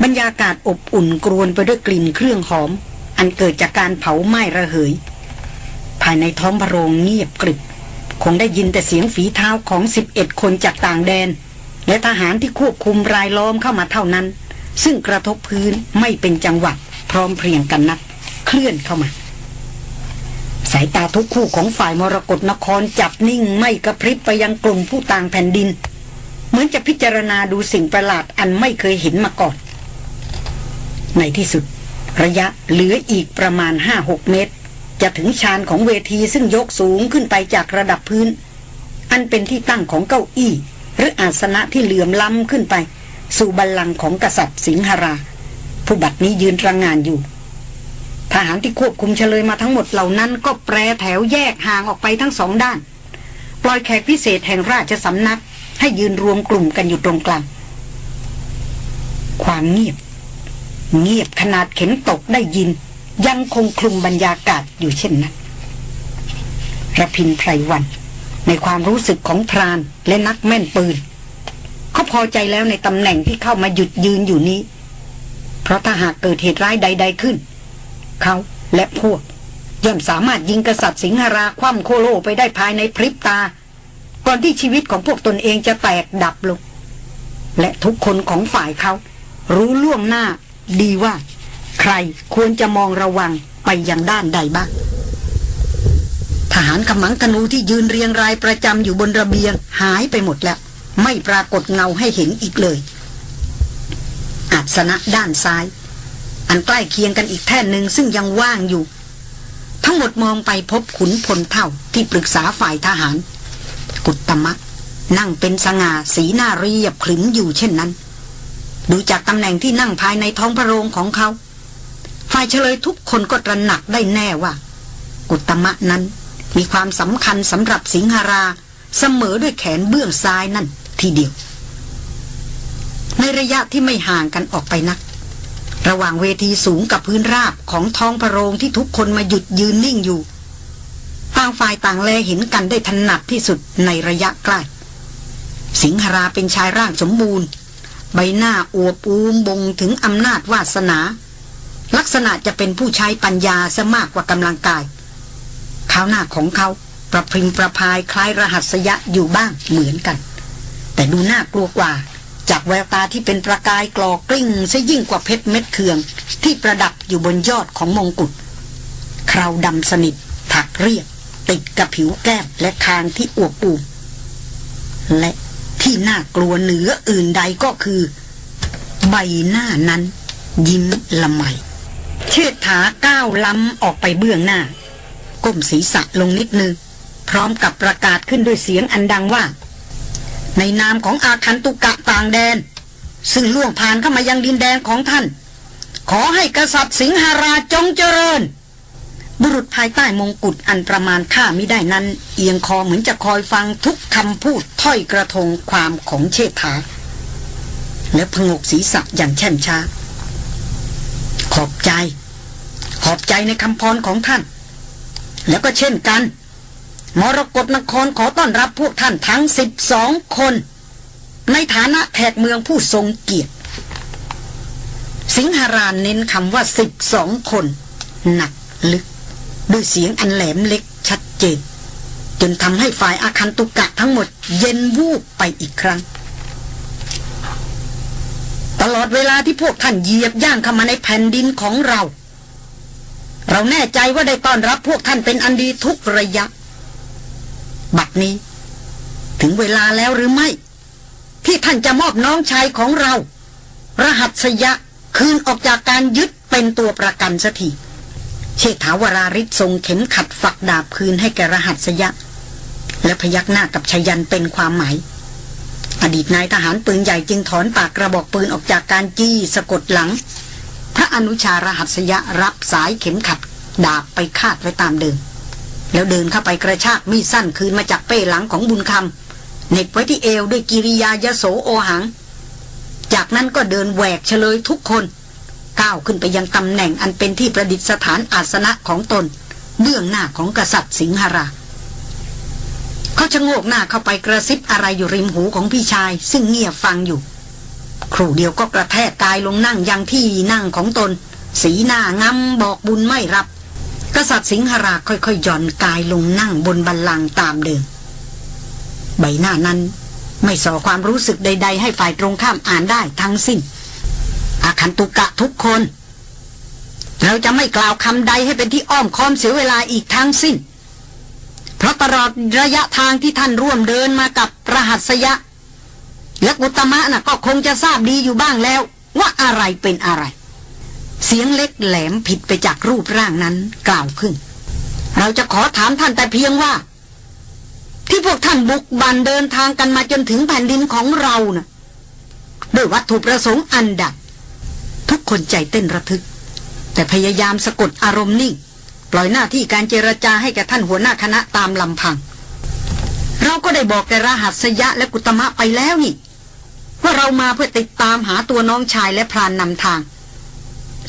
บรรยากาศอบอุ่นกรวนไปด้วยกลิ่นเครื่องหอม อันเกิดจากการเผาไหม้ระเหย ภายในท้องพระโรงเงียบกริบคงได้ยินแต่เสียงฝีเท้าของสิบเอ็ดคนจากต่างแดน และทหารที่ควบคุมรายล้อมเข้ามาเท่านั้น ซึ่งกระทบพื้นไม่เป็นจังหวะพร้อมเพรียงกันนัก เคลื่อนเข้ามา สายตาทุกคู่ของฝ่ายมรกรนครจับนิ่งไม่กระพริบไปยังกลุ่มผู้ต่างแผ่นดิน เหมือนจะพิจารณาดูสิ่งประหลาดอันไม่เคยเห็นมาก่อน ในที่สุด ระยะเหลืออีกประมาณห้าหกเมตร จะถึงชานของเวทีซึ่งยกสูงขึ้นไปจากระดับพื้น อันเป็นที่ตั้งของเก้าอี้ หรืออาสนะที่เหลื่อมล้ำขึ้นไป สู่บัลลังก์ของกษัตริย์สิงหรา ผู้บัดนี้ยืนระงงานอยู่ ทหารที่ควบคุมเฉลยมาทั้งหมดเหล่านั้นก็แปรแถวแยกห่างออกไปทั้งสองด้าน ปล่อยแขกพิเศษแห่งราชสำนัก ให้ยืนรวมกลุ่มกันอยู่ตรงกลาง ความเงียบ เงียบขนาดเข็นตกได้ยิน ยังคงคลุมบรรยากาศอยู่เช่นนั้นระพินไพรวัน ในความรู้สึกของพรานและนักแม่นปืน เขาพอใจแล้วในตำแหน่งที่เข้ามาหยุดยืนอยู่นี้ เพราะถ้าหากเกิดเหตุร้ายใด ๆขึ้น เขาและพวก ย่อมสามารถยิงกษัตริย์สิงหราคว่ำโคโลไปได้ภายในพริบตา ก่อนที่ชีวิตของพวกตนเองจะแตกดับลง และทุกคนของฝ่ายเขา รู้ล่วงหน้าดีว่า ใครควรจะมองระวังไปยังด้านใดบ้างทหารขมังธนูที่ยืนเรียงรายประจำอยู่บนระเบียงหายไปหมดแล้ว ไม่ปรากฏเงาให้เห็นอีกเลย อาสนะด้านซ้าย อันใกล้เคียงกันอีกแท่นหนึ่งซึ่งยังว่างอยู่ ทั้งหมดมองไปพบขุนพลเท่าที่ปรึกษาฝ่ายทหาร กุตมะนั่งเป็นสง่าสีหน้าเรียบขรึมอยู่เช่นนั้น ดูจากตำแหน่งที่นั่งภายในท้องพระโรงของเขาฝ่ายเฉลยทุกคนก็ตระหนักได้แน่ว่า กุตตมะนั้นมีความสำคัญสำหรับสิงหรา เสมอด้วยแขนเบื้องซ้ายนั่น ทีเดียว ในระยะที่ไม่ห่างกันออกไปนัก ระหว่างเวทีสูงกับพื้นราบของท้องพระโรงที่ทุกคนมาหยุดยืนนิ่งอยู่ต่างฝ่ายต่างแลเห็นกันได้ถนัดที่สุดในระยะใกล้ สิงหราเป็นชายร่างสมบูรณ์ ใบหน้าอวบอูมบ่งถึงอำนาจวาสนา ลักษณะจะเป็นผู้ใช้ปัญญาซะมากกว่ากำลังกายข้าวหน้าของเขาประพริมประพายคล้ายรหัสยะอยู่บ้างเหมือนกัน แต่ดูน่ากลัวกว่า จากแววตาที่เป็นประกายกลอกกลิ้งซะยิ่งกว่าเพชรเม็ดเคือง ที่ประดับอยู่บนยอดของมงกุฎคราวดำสนิทถักเรียบ ติดกับผิวแก้มและคางที่อวบอูมและที่น่ากลัวเหนืออื่นใดก็คือ ใบหน้านั้น ยิ้มละไมเชิดถาก้าวล้ำออกไปเบื้องหน้า ก้มศีรษะลงนิดนึง พร้อมกับประกาศขึ้นด้วยเสียงอันดังว่า ในนามของอาคันตุกะต่างแดน ซึ่งล่วงผ่านเข้ามายังดินแดนของท่าน ขอให้กษัตริย์สิงหาราจงเจริญ บุรุษภายใต้มงกุฎอันประมาณค่ามิได้นั้น เอียงคอเหมือนจะคอยฟังทุกคำพูดถ้อยกระทงความของเชษฐา และพงกศีรษะอย่างแช่มช้า ขอบใจ ขอบใจในคำพรของท่าน แล้วก็เช่นกัน มรกรนครขอต้อนรับพวกท่านทั้งสิบสองคน ในฐานะแขกเมืองผู้ทรงเกียรติ สิงหารานเน้นคำว่าสิบสองคน หนักลึก ด้วยเสียงอันแหลมเล็กชัดเจน จนทำให้ฝ่ายอาคันตุกะทั้งหมดเย็นวูบไปอีกครั้ง ตลอดเวลาที่พวกท่านเหยียบย่างเข้ามาในแผ่นดินของเรา เราแน่ใจว่าได้ต้อนรับพวกท่านเป็นอันดีทุกระยะ บัดนี้ ถึงเวลาแล้วหรือไม่ ที่ท่านจะมอบน้องชายของเรา รหัสยะคืนออกจากการยึดเป็นตัวประกันสักทีเชษฐาวราริศทรงเข็มขัดฝักดาบคืนให้แกรหัสยะ และพยักหน้ากับชยันเป็นความหมาย อดีตนายทหารปืนใหญ่จึงถอนปากกระบอกปืนออกจากการจี้สะกดหลัง พระอนุชารหัสยะรับสายเข็มขัดดาบไปคาดไว้ตามเดิม แล้วเดินเข้าไปกระชากมีดสั้นคืนมาจากเป้หลังของบุญคำเหน็บไว้ที่เอวด้วยกิริยายโสโอหัง จากนั้นก็เดินแหวกเฉลยทุกคน ก้าวขึ้นไปยังตำแหน่งอันเป็นที่ประดิษฐานอาสนะของตน เบื้องหน้าของกษัตริย์สิงหราเขาชะโงกหน้าเข้าไปกระซิบอะไรอยู่ริมหูของพี่ชาย ซึ่งเงียบฟังอยู่ ครู่เดียวก็กระแทกกายลงนั่งยังที่นั่งของตน สีหน้างำบอกบุญไม่รับ กษัตริย์สิงหราค่อยๆย่อนกายลงนั่งบนบัลลังก์ตามเดิม ใบหน้านั้นไม่ส่อความรู้สึกใด ๆ ให้ฝ่ายตรงข้ามอ่านได้ทั้งสิ้น อาคันตุกะทุกคน เราจะไม่กล่าวคำใดให้เป็นที่อ้อมค้อมเสียเวลาอีกทั้งสิ้น เพราะตลอดระยะทางที่ท่านร่วมเดินมากับรหัสยะ และกุตมะน่ะก็คงจะทราบดีอยู่บ้างแล้ว ว่าอะไรเป็นอะไร เสียงเล็กแหลมผิดไปจากรูปร่างนั้นกล่าวขึ้น เราจะขอถามท่านแต่เพียงว่า ที่พวกท่านบุกบันเดินทางกันมาจนถึงแผ่นดินของเรานะ่ะด้วยวัตถุประสงค์อันใดทุกคนใจเต้นระทึก แต่พยายามสะกดอารมณ์นิ่งปล่อยหน้าที่การเจรจาให้แก่ท่านหัวหน้าคณะตามลำพัง เราก็ได้บอกแกรหัสยะและกุตมะไปแล้วนี่ ว่าเรามาเพื่อติดตามหาตัวน้องชายและพรานนำทาง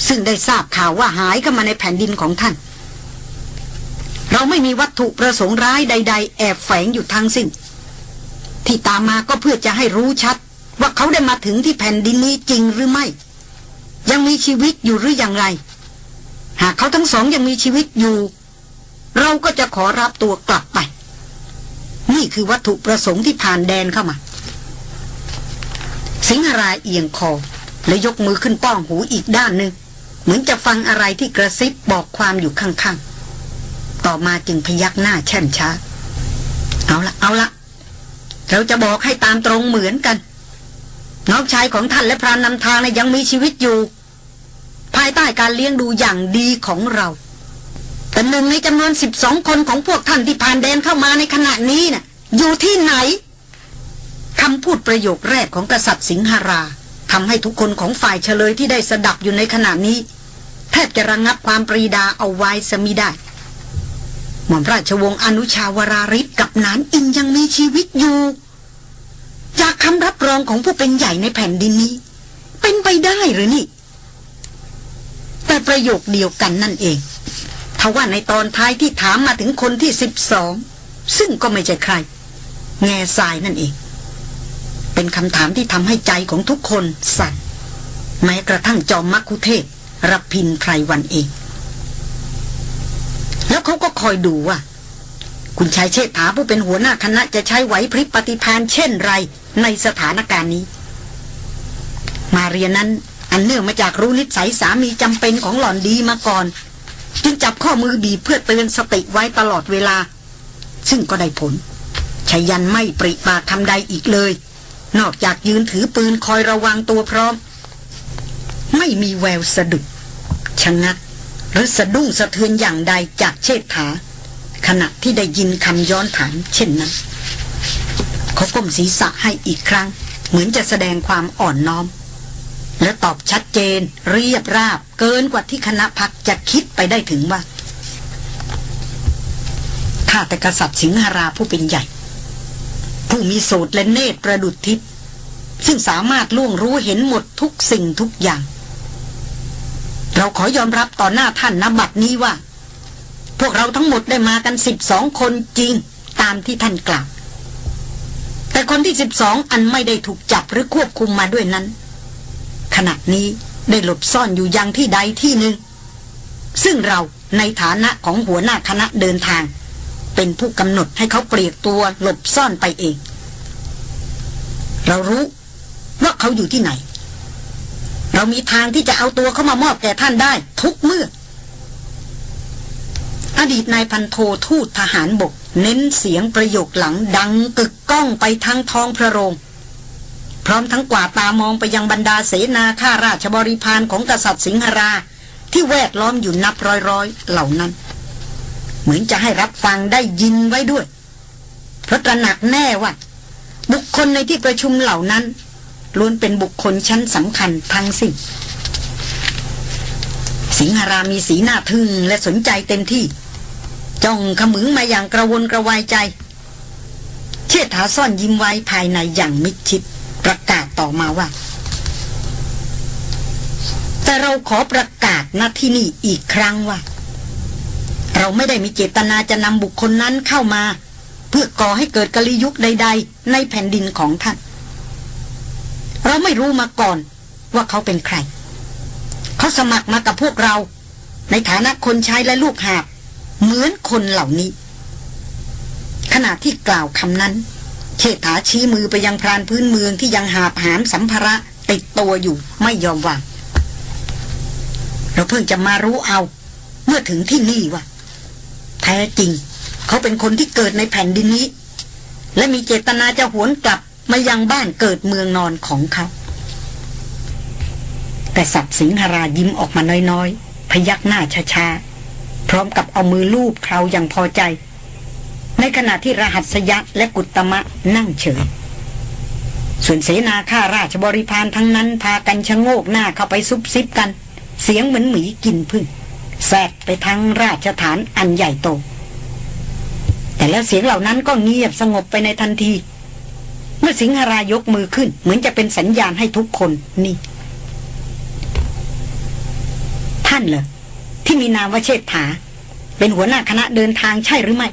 ซึ่งได้ทราบข่าวว่าหายเข้ามาในแผ่นดินของท่าน เราไม่มีวัตถุประสงค์ร้ายใด ๆ แอบแฝงอยู่ทั้งสิ้น ที่ตามมาก็เพื่อจะให้รู้ชัด ว่าเขาได้มาถึงที่แผ่นดินนี้จริงหรือไม่ ยังมีชีวิตอยู่หรืออย่างไร หากเขาทั้งสองยังมีชีวิตอยู่ เราก็จะขอรับตัวกลับไป นี่คือวัตถุประสงค์ที่ผ่านแดนเข้ามาสิงหราเอียงคอและยกมือขึ้นป้องหูอีกด้านหนึ่ง เหมือนจะฟังอะไรที่กระซิบบอกความอยู่ข้างๆ ต่อมาจึงพยักหน้าแช่มช้า เอาละเอาละเราจะบอกให้ตามตรงเหมือนกัน น้องชายของท่านและพรานนำทางนะยังมีชีวิตอยู่ ภายใต้การเลี้ยงดูอย่างดีของเราแต่หนึ่งในจำนวนสิบสองคนของพวกท่านที่ผ่านแดนเข้ามาในขณะนี้น่ะ อยู่ที่ไหนคำพูดประโยคแรกของกษัตริย์สิงหราทำให้ทุกคนของฝ่ายเฉลยที่ได้สดับอยู่ในขณะนี้ แทบจะระงงับความปรีดาเอาไว้สมิได้ หม่อมราชวงศ์อนุชาวราริศกับนานอินยังมีชีวิตอยู่ จากคำรับรองของผู้เป็นใหญ่ในแผ่นดินนี้ เป็นไปได้หรือนี่ แต่ประโยคเดียวกันนั่นเองทว่าในตอนท้ายที่ถามมาถึงคนที่สิบสองซึ่งก็ไม่ใช่ใคร แง่ทรายนั่นเอง เป็นคำถามที่ทำให้ใจของทุกคนสั่นแม้กระทั่งจอมมักคุเทศ รับพินไพรวันเอง แล้วเขาก็คอยดูว่า คุณชายเชษฐาผู้เป็นหัวหน้าคณะจะใช้ไหวพริบปฏิพานเช่นไรในสถานการณ์นี้ มาเรียนนั้นอันเนื่องมาจากรู้นิสัยสามีจำเป็นของหล่อนดีมาก่อน จึงจับข้อมือบีเพื่อเตือนสติไว้ตลอดเวลา ซึ่งก็ได้ผลชายันไม่ปริปากคำใดอีกเลย นอกจากยืนถือปืนคอยระวังตัวพร้อม ไม่มีแววสะดุด ชะงัก หรือสะดุ้งสะเทือนอย่างใดจากเชษฐา ขณะที่ได้ยินคำย้อนถามเช่นนั้น เขาก้มศีรษะให้อีกครั้ง เหมือนจะแสดงความอ่อนน้อม และตอบชัดเจน เรียบราบ เกินกว่าที่คณะพักจะคิดไปได้ถึงว่าข้าแต่กษัตริย์สิงหราผู้เป็นใหญ่ ผู้มีโสตและเนตรประดุดทิพย์ซึ่งสามารถล่วงรู้เห็นหมดทุกสิ่งทุกอย่าง เราขอยอมรับต่อหน้าท่านนบัดนี้ว่า พวกเราทั้งหมดได้มากันสิบสองคนจริงตามที่ท่านกล่าว แต่คนที่สิบสองอันไม่ได้ถูกจับหรือควบคุมมาด้วยนั้น ขณะนี้ได้หลบซ่อนอยู่ยังที่ใดที่หนึ่ง ซึ่งเราในฐานะของหัวหน้าคณะเดินทาง เป็นผู้กำหนดให้เขาเปลี่ยนตัวหลบซ่อนไปเอง เรารู้ว่าเขาอยู่ที่ไหน เรามีทางที่จะเอาตัวเขามามอบแก่ท่านได้ ทุกเมื่อ อดีตนายพันโททูตทหารบก เน้นเสียงประโยคหลังดังกึกก้องไปทั้งท้องพระโรง พร้อมทั้งกว่าตามองไปยังบรรดาเสนาข้าราชบริพารของกษัตริย์สิงหรา ที่แวดล้อมอยู่นับร้อยๆเหล่านั้น เหมือนจะให้รับฟังได้ยินไว้ด้วยเพราะตระหนักแน่ว่าบุคคลในที่ประชุมเหล่านั้น ล้วนเป็นบุคคลชั้นสำคัญทั้งสิ้นสิงหรามีสีหน้าทึ่งและสนใจเต็มที่ จ้องขมึงมาอย่างกระวนกระวายใจ เชิดถาซ่อนยิ้มไว้ภายในอย่างมิดชิดประกาศต่อมาว่า แต่เราขอประกาศณที่นี่อีกครั้งว่า เราไม่ได้มีเจตนาจะนำบุคคลนั้นเข้ามา เพื่อก่อให้เกิดกลิยุคใด ๆ ในแผ่นดินของท่าน เราไม่รู้มาก่อนว่าเขาเป็นใคร เขาสมัครมากับพวกเรา ในฐานะคนใช้และลูกหาบ เหมือนคนเหล่านี้ ขณะที่กล่าวคำนั้นเชษฐาชี้มือไปยังพรานพื้นเมืองที่ยังหาบหามสัมภาระติดตัวอยู่ไม่ยอมวาง เราเพิ่งจะมารู้เอา เมื่อถึงที่นี่ว่า แท้จริง เขาเป็นคนที่เกิดในแผ่นดินนี้ และมีเจตนาจะหวนกลับ มายังบ้านเกิดเมืองนอนของเขา แต่สัตว์สิงหรายิ้มออกมาน้อยๆ พยักหน้าช้าๆ พร้อมกับเอามือลูบเคราอย่างพอใจ ในขณะที่รหัสยะและกุตตมะนั่งเฉย ส่วนเสนาข้าราชบริพารทั้งนั้นพากันชะโงกหน้าเข้าไปซุบซิบกัน เสียงเหมือนหมีกินพึ่งแซดไปทั้งราชฐานอันใหญ่โต แต่แล้วเสียงเหล่านั้นก็เงียบสงบไปในทันที เมื่อสิงหรายกมือขึ้น เหมือนจะเป็นสัญญาณให้ทุกคนนี่ ท่านเหรอที่มีนามว่าเชษฐา เป็นหัวหน้าคณะเดินทางใช่หรือไม่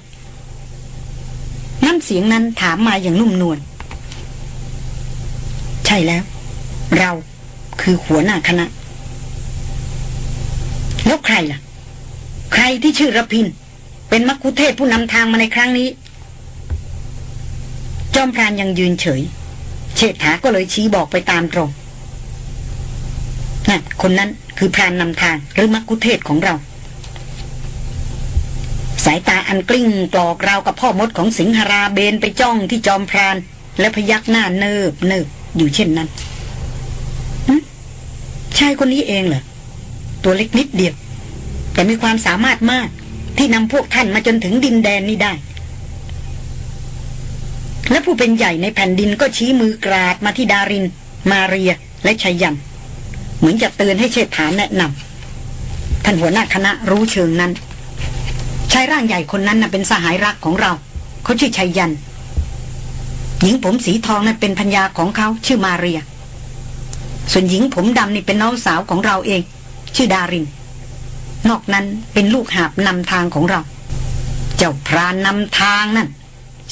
น้ำเสียงนั้นถามมาอย่างนุ่มนวลใช่แล้ว เราคือหัวหน้าคณะ แล้วใครล่ะ ใครที่ชื่อระพิน เป็นมักคุเทศผู้นำทางมาในครั้งนี้ จอมพรานยังยืนเฉย เชษฐาก็เลยชี้บอกไปตามตรงนั่นคนนั้นคือพรานนำทางหรือมักคุเทศของเรา สายตาอันกลิ้งกรอกราวกับพ่อมดของสิงหราเบนไปจ้องที่จอมพราน และพยักหน้าเนิบเนิบอยู่เช่นนั้นชายคนนี้เองเหรอ ตัวเล็กนิดเดียว แต่มีความสามารถมากที่นำพวกท่านมาจนถึงดินแดนนี้ได้ และผู้เป็นใหญ่ในแผ่นดินก็ชี้มือกราดมาที่ดาริน มาเรียและชัยยัน เหมือนจะเตือนให้เชษฐาแนะนำท่านหัวหน้าคณะรู้เชิงนั้นชายร่างใหญ่คนนั้นน่ะเป็นสหายรักของเรา เขาชื่อชัยยัน หญิงผมสีทองนั้นเป็นพัญญาของเขาชื่อมาเรีย ส่วนหญิงผมดำนี่เป็นน้องสาวของเราเอง ชื่อดาริน นอกนั้นเป็นลูกหาบนำทางของเรา เจ้าพรานนำทางนั่น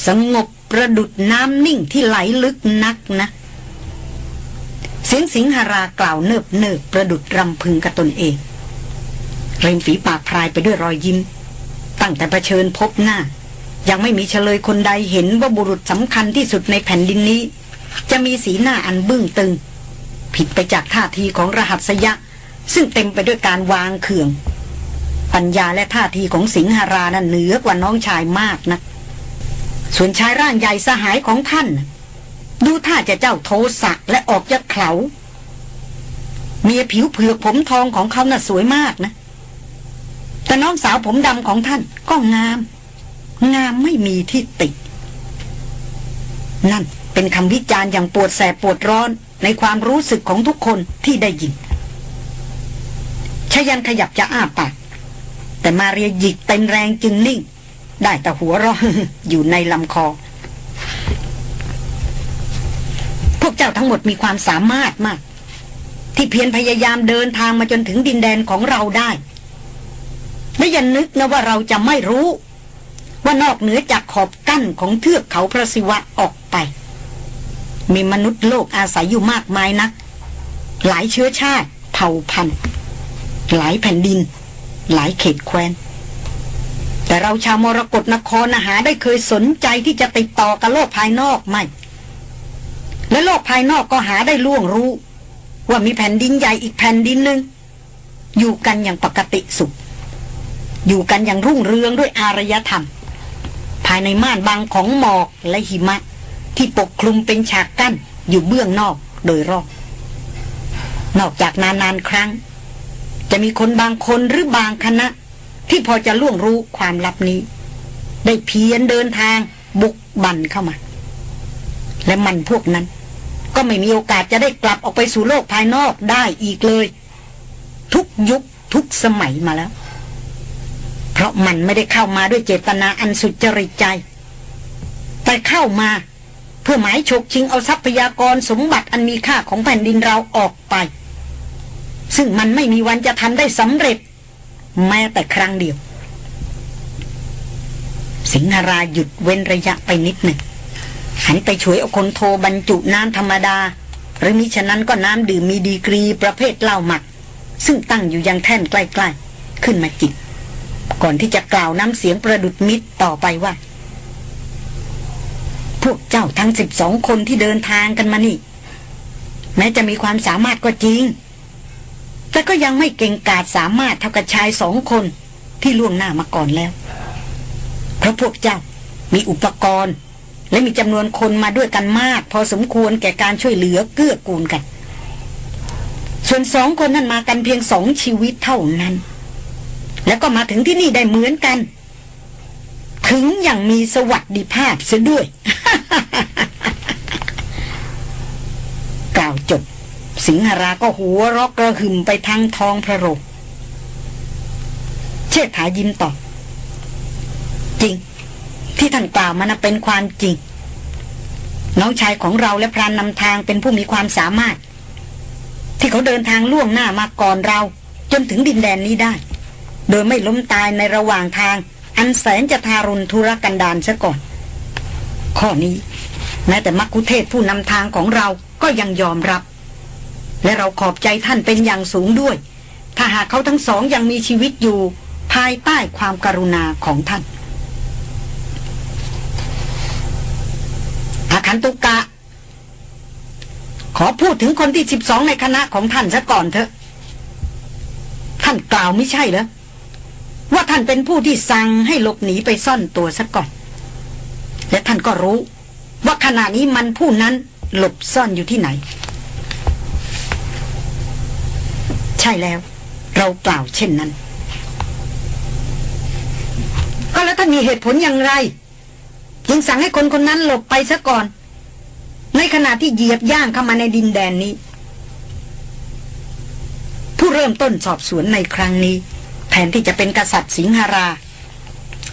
สงบ ประดุดน้ำนิ่งที่ไหลลึกนักนะเสียงสิงหรากล่าวเนิบเนิบประดุดรำพึงกับตนเองริมฝีปากพรายไปด้วยรอยยิ้ม ตั้งแต่ประเชิญพบหน้า ยังไม่มีเฉลยคนใดเห็นว่าบุรุษสำคัญที่สุดในแผ่นดินนี้ จะมีสีหน้าอันบึ้งตึง ผิดไปจากท่าทีของรหัสยะ ซึ่งเต็มไปด้วยการวางเขื่อง ปัญญาและท่าทีของสิงหารานั้นเหนือกว่าน้องชายมากนะ ส่วนชายร่างใหญ่สหายของท่าน ดูท่าจะเจ้าโทสะและออกจะเขาเมียผิวเผือกผมทองของเขาน่ะสวยมากนะ แต่น้องสาวผมดำของท่านก็งาม งามไม่มีที่ตินั่นเป็นคำวิจารณ์อย่างปวดแสบปวดร้อนในความรู้สึกของทุกคนที่ได้ยินชยันขยับจะอ้าปากแต่มาเรียหยิกเต็มแรงจึงนิ่ง ได้แต่หัวเราะอยู่ในลำคอ พวกเจ้าทั้งหมดมีความสามารถมาก ที่เพียรพยายามเดินทางมาจนถึงดินแดนของเราได้ และอย่านึกนะว่าเราจะไม่รู้ ว่านอกเหนือจากขอบกั้นของเทือกเขาพระศิวะออกไป มีมนุษย์โลกอาศัยอยู่มากมายนะักหลายเชื้อชาติ เผ่าพันธุ์ หลายแผ่นดิน หลายเขตแคว้น แต่เราชาวมรกรนครหาได้เคยสนใจที่จะติดต่อกับโลกภายนอกไหม และโลกภายนอกก็หาได้ล่วงรู้ ว่ามีแผ่นดินใหญ่อีกแผ่นดินหนึ่งอยู่กันอย่างปกติสุข อยู่กันอย่างรุ่งเรืองด้วยอารยธรรม ภายในม่านบางของหมอกและหิมะ ที่ปกคลุมเป็นฉากกั้นอยู่เบื้องนอกโดยรอบ นอกจากนานๆครั้ง จะมีคนบางคนหรือบางคณะ ที่พอจะล่วงรู้ความลับนี้ ได้เพียนเดินทางบุกบันเข้ามา และมันพวกนั้น ก็ไม่มีโอกาสจะได้กลับออกไปสู่โลกภายนอกได้อีกเลย ทุกยุคทุกสมัยมาแล้ว เพราะมันไม่ได้เข้ามาด้วยเจตนาอันสุจริตใจ แต่เข้ามาเพื่อหมายฉกชิงเอาทรัพยากรสมบัติอันมีค่าของแผ่นดินเราออกไป ซึ่งมันไม่มีวันจะทำได้สำเร็จ แม้แต่ครั้งเดียว สิงหราหยุดเว้นระยะไปนิดหนึ่งหันไปช่วยเอาคนโทบรรจุน้ำธรรมดา หรือมิฉะนั้นก็น้ำดื่มมีดีกรีประเภทเหล้าหมัก ซึ่งตั้งอยู่ยังแท่นใกล้ๆ ขึ้นมาจิบก่อนที่จะกล่าวน้ำเสียงประดุดมิตรต่อไปว่า พวกเจ้าทั้งสิบสองคนที่เดินทางกันมานี่ แม้จะมีความสามารถก็จริง แต่ก็ยังไม่เก่งกาจสามารถเท่ากับชายสองคนที่ล่วงหน้ามาก่อนแล้ว เพราะพวกเจ้ามีอุปกรณ์ และมีจำนวนคนมาด้วยกันมาก พอสมควรแก่การช่วยเหลือเกื้อกูลกัน ส่วนสองคนนั้นมากันเพียงสองชีวิตเท่านั้น แล้วก็มาถึงที่นี่ได้เหมือนกัน ถึงอย่างมีสวัสดิภาพเสียด้วย กล่าวจบ สิงหราก็หัวรอกกระหึ่มไปทางทองพระโรงเชษฐายิ้มตอบจริง ที่ท่านกล่าวมันเป็นความจริง น้องชายของเราและพรานนำทางเป็นผู้มีความสามารถ ที่เขาเดินทางล่วงหน้ามาก่อนเรา จนถึงดินแดนนี้ได้ โดยไม่ล้มตายในระหว่างทาง อันแสนจะทารุณธุรกันดารซะก่อน ข้อนี้ แม้แต่มักคุเทศผู้นำทางของเราก็ยังยอมรับ และเราขอบใจท่านเป็นอย่างสูงด้วย ถ้าหากเขาทั้งสองยังมีชีวิตอยู่ ภายใต้ความกรุณาของท่านอาคันตุกะ ขอพูดถึงคนที่สิบสองในคณะของท่านซะก่อนเถอะ ท่านกล่าวไม่ใช่เหรอว่าท่านเป็นผู้ที่สั่งให้หลบหนีไปซ่อนตัวซะก่อน และท่านก็รู้ ว่าขณะนี้มันผู้นั้นหลบซ่อนอยู่ที่ไหน ใช่แล้ว เรากล่าวเช่นนั้น ก็แล้วท่านมีเหตุผลอย่างไรจึงสั่งให้คนคนนั้นหลบไปซะก่อน ในขณะที่เหยียบย่างเข้ามาในดินแดนนี้ ผู้เริ่มต้นสอบสวนในครั้งนี้แทนที่จะเป็นกษัตริย์สิงหรา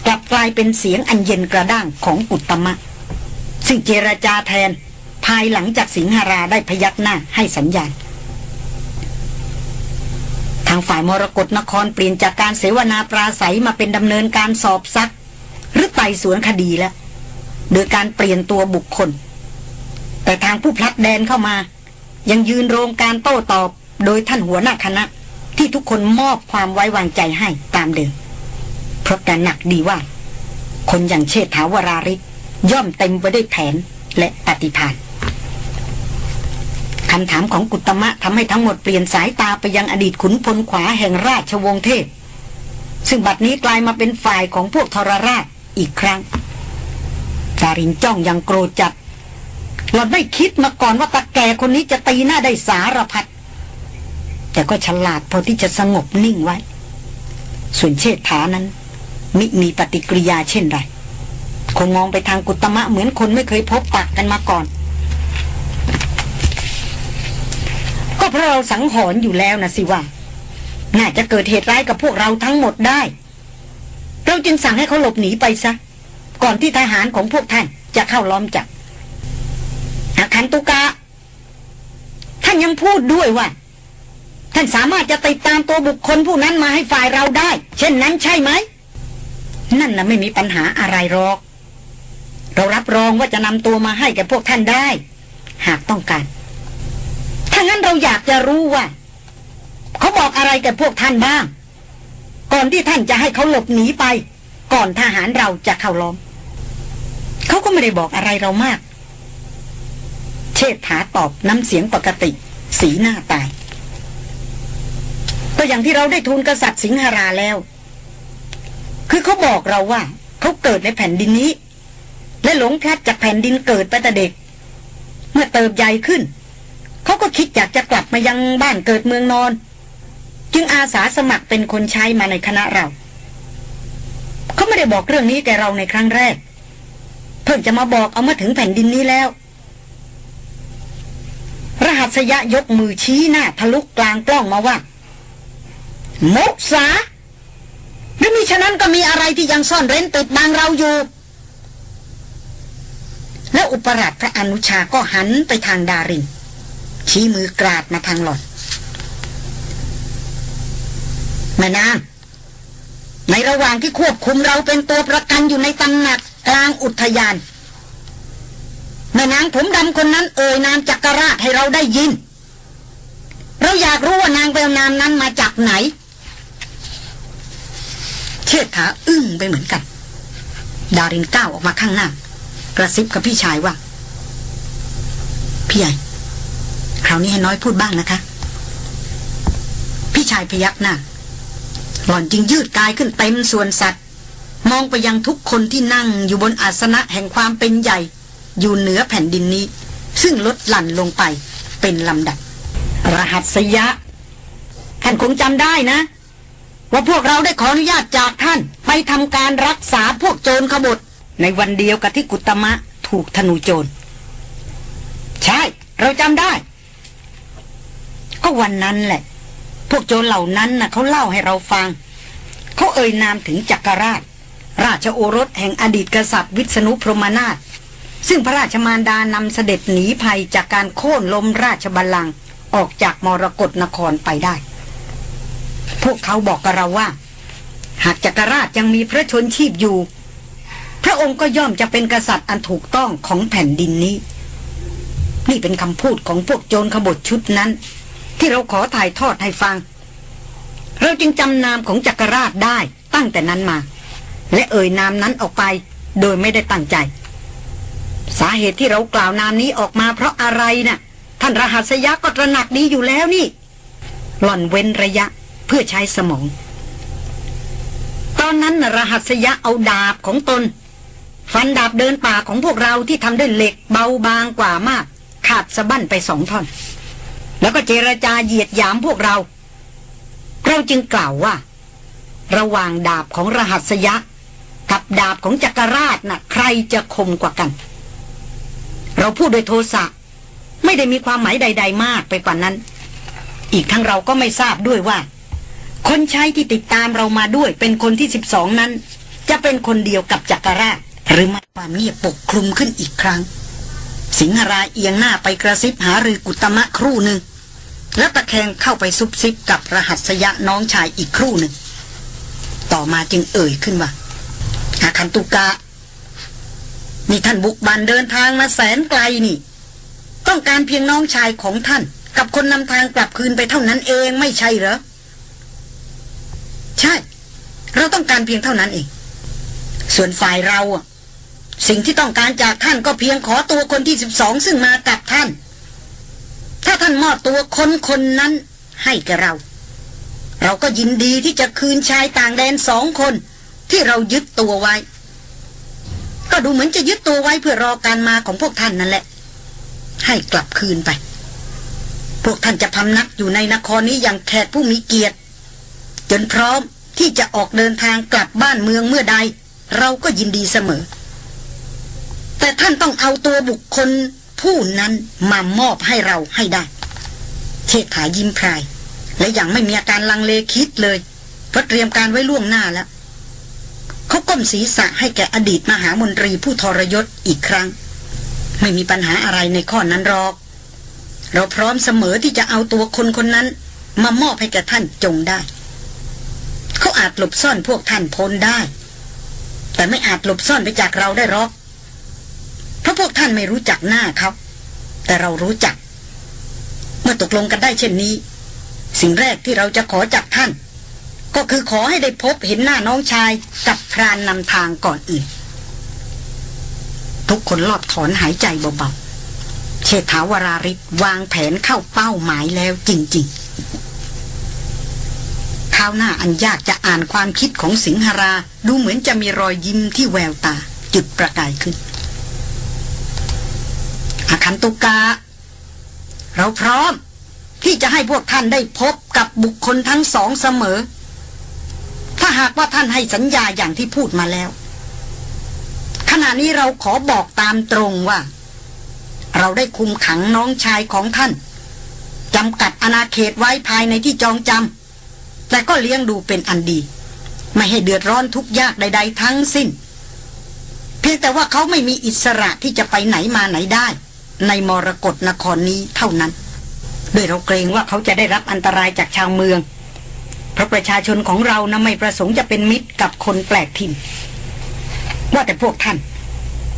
กลับกลายเป็นเสียงอันเย็นกระด้างของกุตมะ ซึ่งเจรจาแทนภายหลังจากสิงหราได้พยักหน้าให้สัญญาณางฝ่ายมรกรนครเปลี่ยนจากการเสวนาปราศัยมาเป็นดำเนินการสอบซัก หรือไต่สวนคดีแล้ว โดยการเปลี่ยนตัวบุคคล แต่ทางผู้พลัดแดนเข้ามา ยังยืนโรงการโต้ตอบโดยท่านหัวหน้าคณะ ที่ทุกคนมอบความไว้วางใจให้ตามเดิม เพราะแต่หนักดีว่า คนอย่างเชษฐาวราริศย่อมเต็มไปด้วยแผนและปฏิภาณ คำถามของกุตมะทำให้ทั้งหมดเปลี่ยนสายตาไปยังอดีตขุนพลขวาแห่งราชวงศ์เทพ ซึ่งบัดนี้กลายมาเป็นฝ่ายของพวกทรราชอีกครั้งจารินจ้องยังโกรธจัดหลอนไม่คิดมาก่อนว่าตาแก่คนนี้จะตีหน้าได้สารพัดแต่ก็ฉลาดพอที่จะสงบนิ่งไว้ ส่วนเชษฐานั้น มิมีปฏิกิริยาเช่นไรคงมองไปทางกุตมะเหมือนคนไม่เคยพบปากกันมาก่อน ก็เพราะเราสังหรณ์อยู่แล้วนะสิว่า น่าจะเกิดเหตุร้ายกับพวกเราทั้งหมดได้ เราจึงสั่งให้เขาหลบหนีไปซะ ก่อนที่ทหารของพวกท่านจะเข้าล้อมจับอาคันตุกะ ท่านยังพูดด้วยว่า ท่านสามารถจะติดตามตัวบุคคลผู้นั้นมาให้ฝ่ายเราได้ เช่นนั้นใช่ไหม นั่นนะไม่มีปัญหาอะไรหรอก เรารับรองว่าจะนำตัวมาให้แก่พวกท่านได้ หากต้องการ ถ้างั้นเราอยากจะรู้ว่า เขาบอกอะไรแก่พวกท่านบ้าง ก่อนที่ท่านจะให้เขาหลบหนีไป ก่อนทหารเราจะเข้าล้อม เขาก็ไม่ได้บอกอะไรเรามาก เชษฐาตอบน้ำเสียงปกติ สีหน้าตาย ก็อย่างที่เราได้ทูลกษัตริย์สิงหราแล้ว คือเขาบอกเราว่า เขาเกิดในแผ่นดินนี้ และหลงพลัดจากแผ่นดินเกิดไปแต่เด็ก เมื่อเติบใหญ่ขึ้น เขาก็คิดอยากจะกลับมายังบ้านเกิดเมืองนอน จึงอาสาสมัครเป็นคนใช้มาในคณะเรา เขาไม่ได้บอกเรื่องนี้แกเราในครั้งแรก เพิ่งจะมาบอกเอามาถึงแผ่นดินนี้แล้ว รหัสยะยกมือชี้หน้าทะลุกลางกล้องมาว่า มกษาหรือมิฉะนั้นก็มีอะไรที่ยังซ่อนเร้นติดบังเราอยู่แล้วอุปราชพระอนุชาก็หันไปทางดาริน ชี้มือกราดมาทางหล่อนแม่นางในระหว่างที่ควบคุมเราเป็นตัวประกันอยู่ในตำหนักกลางอุทยานแม่นางผมดำคนนั้นเอ่ยนามจักรราชให้เราได้ยิน เราอยากรู้ว่านางไปเอานามนั้นมาจากไหน เชิดขาอึ้งไปเหมือนกัน ดารินก้าวออกมาข้างหน้ากระซิบกับพี่ชายว่า พี่ใหญ่ คราวนี้ให้น้อยพูดบ้างนะคะ พี่ชายพยักหน้าหล่อนจึงยืดกายขึ้นเต็มส่วนสัตว์ มองไปยังทุกคนที่นั่งอยู่บนอาสนะแห่งความเป็นใหญ่ อยู่เหนือแผ่นดินนี้ ซึ่งลดหลั่นลงไปเป็นลำดับ รหัสยะ ท่านคงจำได้นะ ว่าพวกเราได้ขออนุญาตจากท่าน ไปทำการรักษาพวกโจรขบฏในวันเดียวกับที่กุตมะถูกธนูโจร ใช่ เราจำได้ ก็วันนั้นแหละ พวกโจรเหล่านั้นนะ่ะเขาเล่าให้เราฟัง เขาเอ่ยนามถึงจักรราช ราชโอรสแห่งอดีตกษัตริย์วิษณุพรหมนาถซึ่งพระราชมารดานำเสด็จหนีภัยจากการโค่นล้มราชบัลลังก์ออกจากมรกรนครไปได้ พวกเขาบอกกับเราว่า หากจักรราชยังมีพระชนชีพอยู่ พระองค์ก็ย่อมจะเป็นกษัตริย์อันถูกต้องของแผ่นดินนี้ นี่เป็นคำพูดของพวกโจรขบฏชุดนั้น ที่เราขอถ่ายทอดให้ฟัง เราจึงจำนามของจักรราชได้ตั้งแต่นั้นมา และเอ่ยนามนั้นออกไปโดยไม่ได้ตั้งใจ สาเหตุที่เรากล่าวนามนี้ออกมาเพราะอะไรนะ่ะ ท่านรหัสยะก็ตระหนักดีอยู่แล้วนี่ หล่อนเว้นระยะเพื่อใช้สมอง ตอนนั้นรหัสยะเอาดาบของตน ฟันดาบเดินป่าของพวกเราที่ทำด้วยเหล็กเบาบางกว่ามาก ขาดสะบั้นไปสองท่อน แล้วก็เจรจาเหยียดหยามพวกเรา เราจึงกล่าวว่า ระหว่างดาบของรหัสยะกับดาบของจักรราชน่ะ ใครจะคมกว่ากัน เราพูดโดยโทสะไม่ได้มีความหมายใด ๆ มากไปกว่านั้น อีกทั้งเราก็ไม่ทราบด้วยว่า คนใช้ที่ติดตามเรามาด้วยเป็นคนที่สิบสองนั้น จะเป็นคนเดียวกับจักรราช หรือไม่ความเงียบปกคลุมขึ้นอีกครั้ง สิงหราเอียงหน้าไปกระซิบหารือกุตมะครู่หนึ่ง แล้วตะแคงเข้าไปซุบซิบกับรหัสยะน้องชายอีกครู่หนึ่ง ต่อมาจึงเอ่ยขึ้นว่าอาคันตุกะนี่ท่านบุกบันเดินทางมาแสนไกลนี่ ต้องการเพียงน้องชายของท่าน กับคนนำทางกลับคืนไปเท่านั้นเองไม่ใช่เหรอ ใช่ เราต้องการเพียงเท่านั้นเอง ส่วนฝ่ายเราอะ สิ่งที่ต้องการจากท่านก็เพียงขอตัวคนที่สิบสองซึ่งมากับท่าน ถ้าท่านมอบตัวคนคนนั้นให้แกเรา เราก็ยินดีที่จะคืนชายต่างแดนสองคน ที่เรายึดตัวไว้ ก็ดูเหมือนจะยึดตัวไว้เพื่อรอการมาของพวกท่านนั่นแหละ ให้กลับคืนไป พวกท่านจะพำนักอยู่ในนครนี้อย่างแขกผู้มีเกียรติ จนพร้อมที่จะออกเดินทางกลับบ้านเมืองเมื่อใด เราก็ยินดีเสมอ แต่ท่านต้องเอาตัวบุคคลผู้นั้นมามอบให้เราให้ได้ เชษฐายิ้มพราย และยังไม่มีอาการลังเลคิดเลย เพราะเตรียมการไว้ล่วงหน้าแล้ว เขาก้มศีรษะให้แก่อดีตมหามนตรีผู้ทรยศอีกครั้ง ไม่มีปัญหาอะไรในข้อนั้นหรอก เราพร้อมเสมอที่จะเอาตัวคนคนนั้น มามอบให้แก่ท่านจงได้ เขาอาจหลบซ่อนพวกท่านพ้นได้ แต่ไม่อาจหลบซ่อนไปจากเราได้หรอก เพราะพวกท่านไม่รู้จักหน้าเขา แต่เรารู้จัก เมื่อตกลงกันได้เช่นนี้ สิ่งแรกที่เราจะขอจากท่าน ก็คือขอให้ได้พบเห็นหน้าน้องชายกับพรานนำทางก่อนอื่น ทุกคนรอบถอนหายใจเบาๆ เชษฐาวราริศวางแผนเข้าเป้าหมายแล้วจริงๆข้าวหน้าอันยากจะอ่านความคิดของสิงหรา ดูเหมือนจะมีรอยยิ้มที่แววตา จุดประกายขึ้น อาคันตุกาเราพร้อม ที่จะให้พวกท่านได้พบกับบุคคลทั้งสองเสมอ ถ้าหากว่าท่านให้สัญญาอย่างที่พูดมาแล้ว ขณะนี้เราขอบอกตามตรงว่า เราได้คุมขังน้องชายของท่านจำกัดอาณาเขตไว้ภายในที่จองจำแต่ก็เลี้ยงดูเป็นอันดี ไม่ให้เดือดร้อนทุกยากใด ๆ ทั้งสิ้น เพียงแต่ว่าเขาไม่มีอิสระที่จะไปไหนมาไหนได้ ในมรกรนครนี้เท่านั้น โดยเราเกรงว่าเขาจะได้รับอันตรายจากชาวเมือง เพราะประชาชนของเรานะไม่ประสงค์จะเป็นมิตรกับคนแปลกถิ่น ว่าแต่พวกท่าน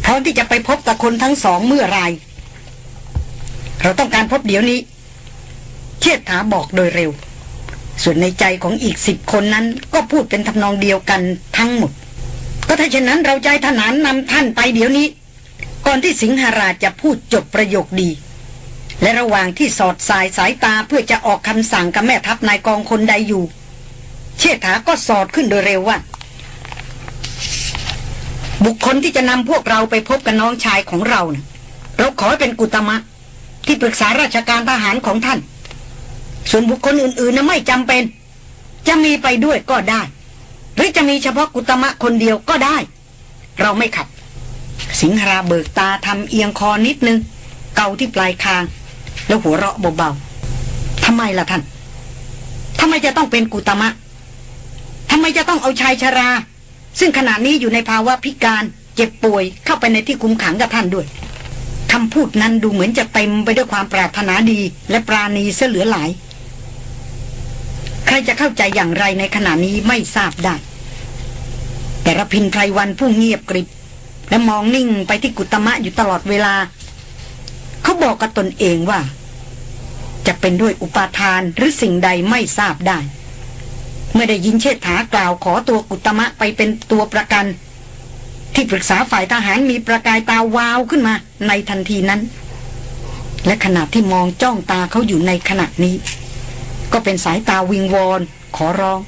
พร้อมที่จะไปพบกับคนทั้งสองเมื่อไรเราต้องการพบเดี๋ยวนี้เชิดถาบอกโดยเร็ว ส่วนในใจของอีกสิบคนนั้นก็พูดเป็นทำนองเดียวกันทั้งหมด ก็ถ้าเช่นนั้นเราใจทหารนำท่านไปเดี๋ยวนี้ ก่อนที่สิงหราชจะพูดจบประโยคดี และระหว่างที่สอดสายสายตาเพื่อจะออกคำสั่งกับแม่ทัพนายกองคนใดอยู่ เชษฐาก็สอดขึ้นโดยเร็วว่า บุคคลที่จะนำพวกเราไปพบกับน้องชายของเรานะเราขอให้เป็นกุตมะ ที่ปรึกษาราชการทหารของท่าน ส่วนบุคคลอื่นๆนะไม่จำเป็น จะมีไปด้วยก็ได้ หรือจะมีเฉพาะกุตมะคนเดียวก็ได้ เราไม่ขัด สิงหราเบิกตาทำเอียงคอนิดนึง เกาที่ปลายคาง แล้วหัวเราะเบาๆทำไมล่ะท่านทำไมจะต้องเป็นกุตมะทำไมจะต้องเอาชายชรา ซึ่งขณะนี้อยู่ในภาวะพิการเจ็บป่วยเข้าไปในที่คุมขังกับท่านด้วยคำพูดนั้นดูเหมือนจะเต็มไปด้วยความปรารถนาดีและปราณีเสเหลือหลาย ใครจะเข้าใจอย่างไรในขณะนี้ไม่ทราบได้ แต่ระพินไพรวันผู้เงียบกริบ และมองนิ่งไปที่กุตมะอยู่ตลอดเวลา เขาบอกกับตนเองว่า จะเป็นด้วยอุปาทานหรือสิ่งใดไม่ทราบได้ เมื่อได้ยินเชษฐากล่าวขอตัวกุตมะไปเป็นตัวประกัน ที่ปรึกษาฝ่ายทหารมีประกายตาวาวขึ้นมา ในทันทีนั้น และขณะที่มองจ้องตาเขาอยู่ในขณะนี้ ก็เป็นสายตาวิงวอนขอร้อง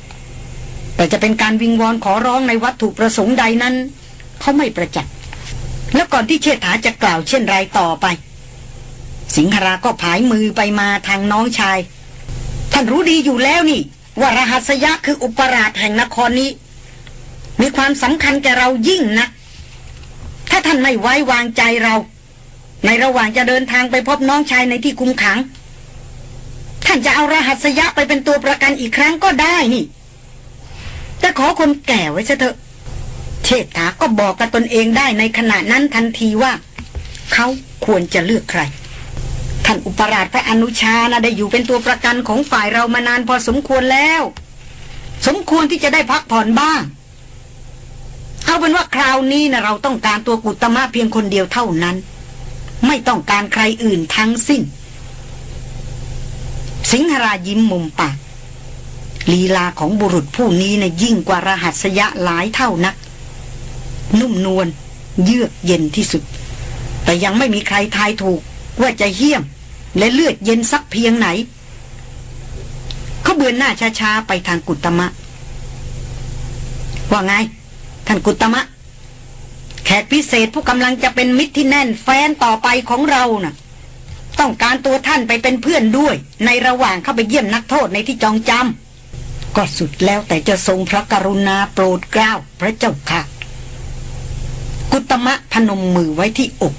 แต่จะเป็นการวิงวอนขอร้องในวัตถุประสงค์ใดนั้น เขาไม่ประจักษ์แล้วก่อนที่เชษฐาจะกล่าวเช่นไรต่อไป สิงหราก็ผายมือไปมาทางน้องชาย ท่านรู้ดีอยู่แล้วนี่ ว่ารหัสยะคืออุปราชแห่งนครนี้ มีความสำคัญแกเรายิ่งนะ ถ้าท่านไม่ไว้วางใจเรา ในระหว่างจะเดินทางไปพบน้องชายในที่คุมขัง ท่านจะเอารหัสยะไปเป็นตัวประกันอีกครั้งก็ได้นี่แต่ขอคนแก่ไว้เถอะ เชษฐาก็บอกกับตนเองได้ในขณะนั้นทันทีว่า เขาควรจะเลือกใคร ท่านอุปราชพระอนุชานะได้อยู่เป็นตัวประกันของฝ่ายเรามานานพอสมควรแล้ว สมควรที่จะได้พักผ่อนบ้าง เอาเป็นว่าคราวนี้นะเราต้องการตัวกุตมะเพียงคนเดียวเท่านั้น ไม่ต้องการใครอื่นทั้งสิ้น สิงหรายิ้มมุมปากลีลาของบุรุษผู้นี้นะยิ่งกว่ารหัสยะหลายเท่านัก นุ่มนวลเยือกเย็นที่สุด แต่ยังไม่มีใครทายถูกว่าจะเหี้ยม และเลือดเย็นสักเพียงไหน เขาเบือนหน้าช้าๆ ไปทางกุตมะ ว่าไง ท่านกุตมะ แขกพิเศษผู้กำลังจะเป็นมิตรที่แน่นแฟนต่อไปของเราน่ะ ต้องการตัวท่านไปเป็นเพื่อนด้วย ในระหว่างเข้าไปเยี่ยมนักโทษในที่จองจำก็สุดแล้วแต่จะทรงพระกรุณาโปรดเกล้าพระเจ้าค่ะ กุตมะพนมมือไว้ที่อก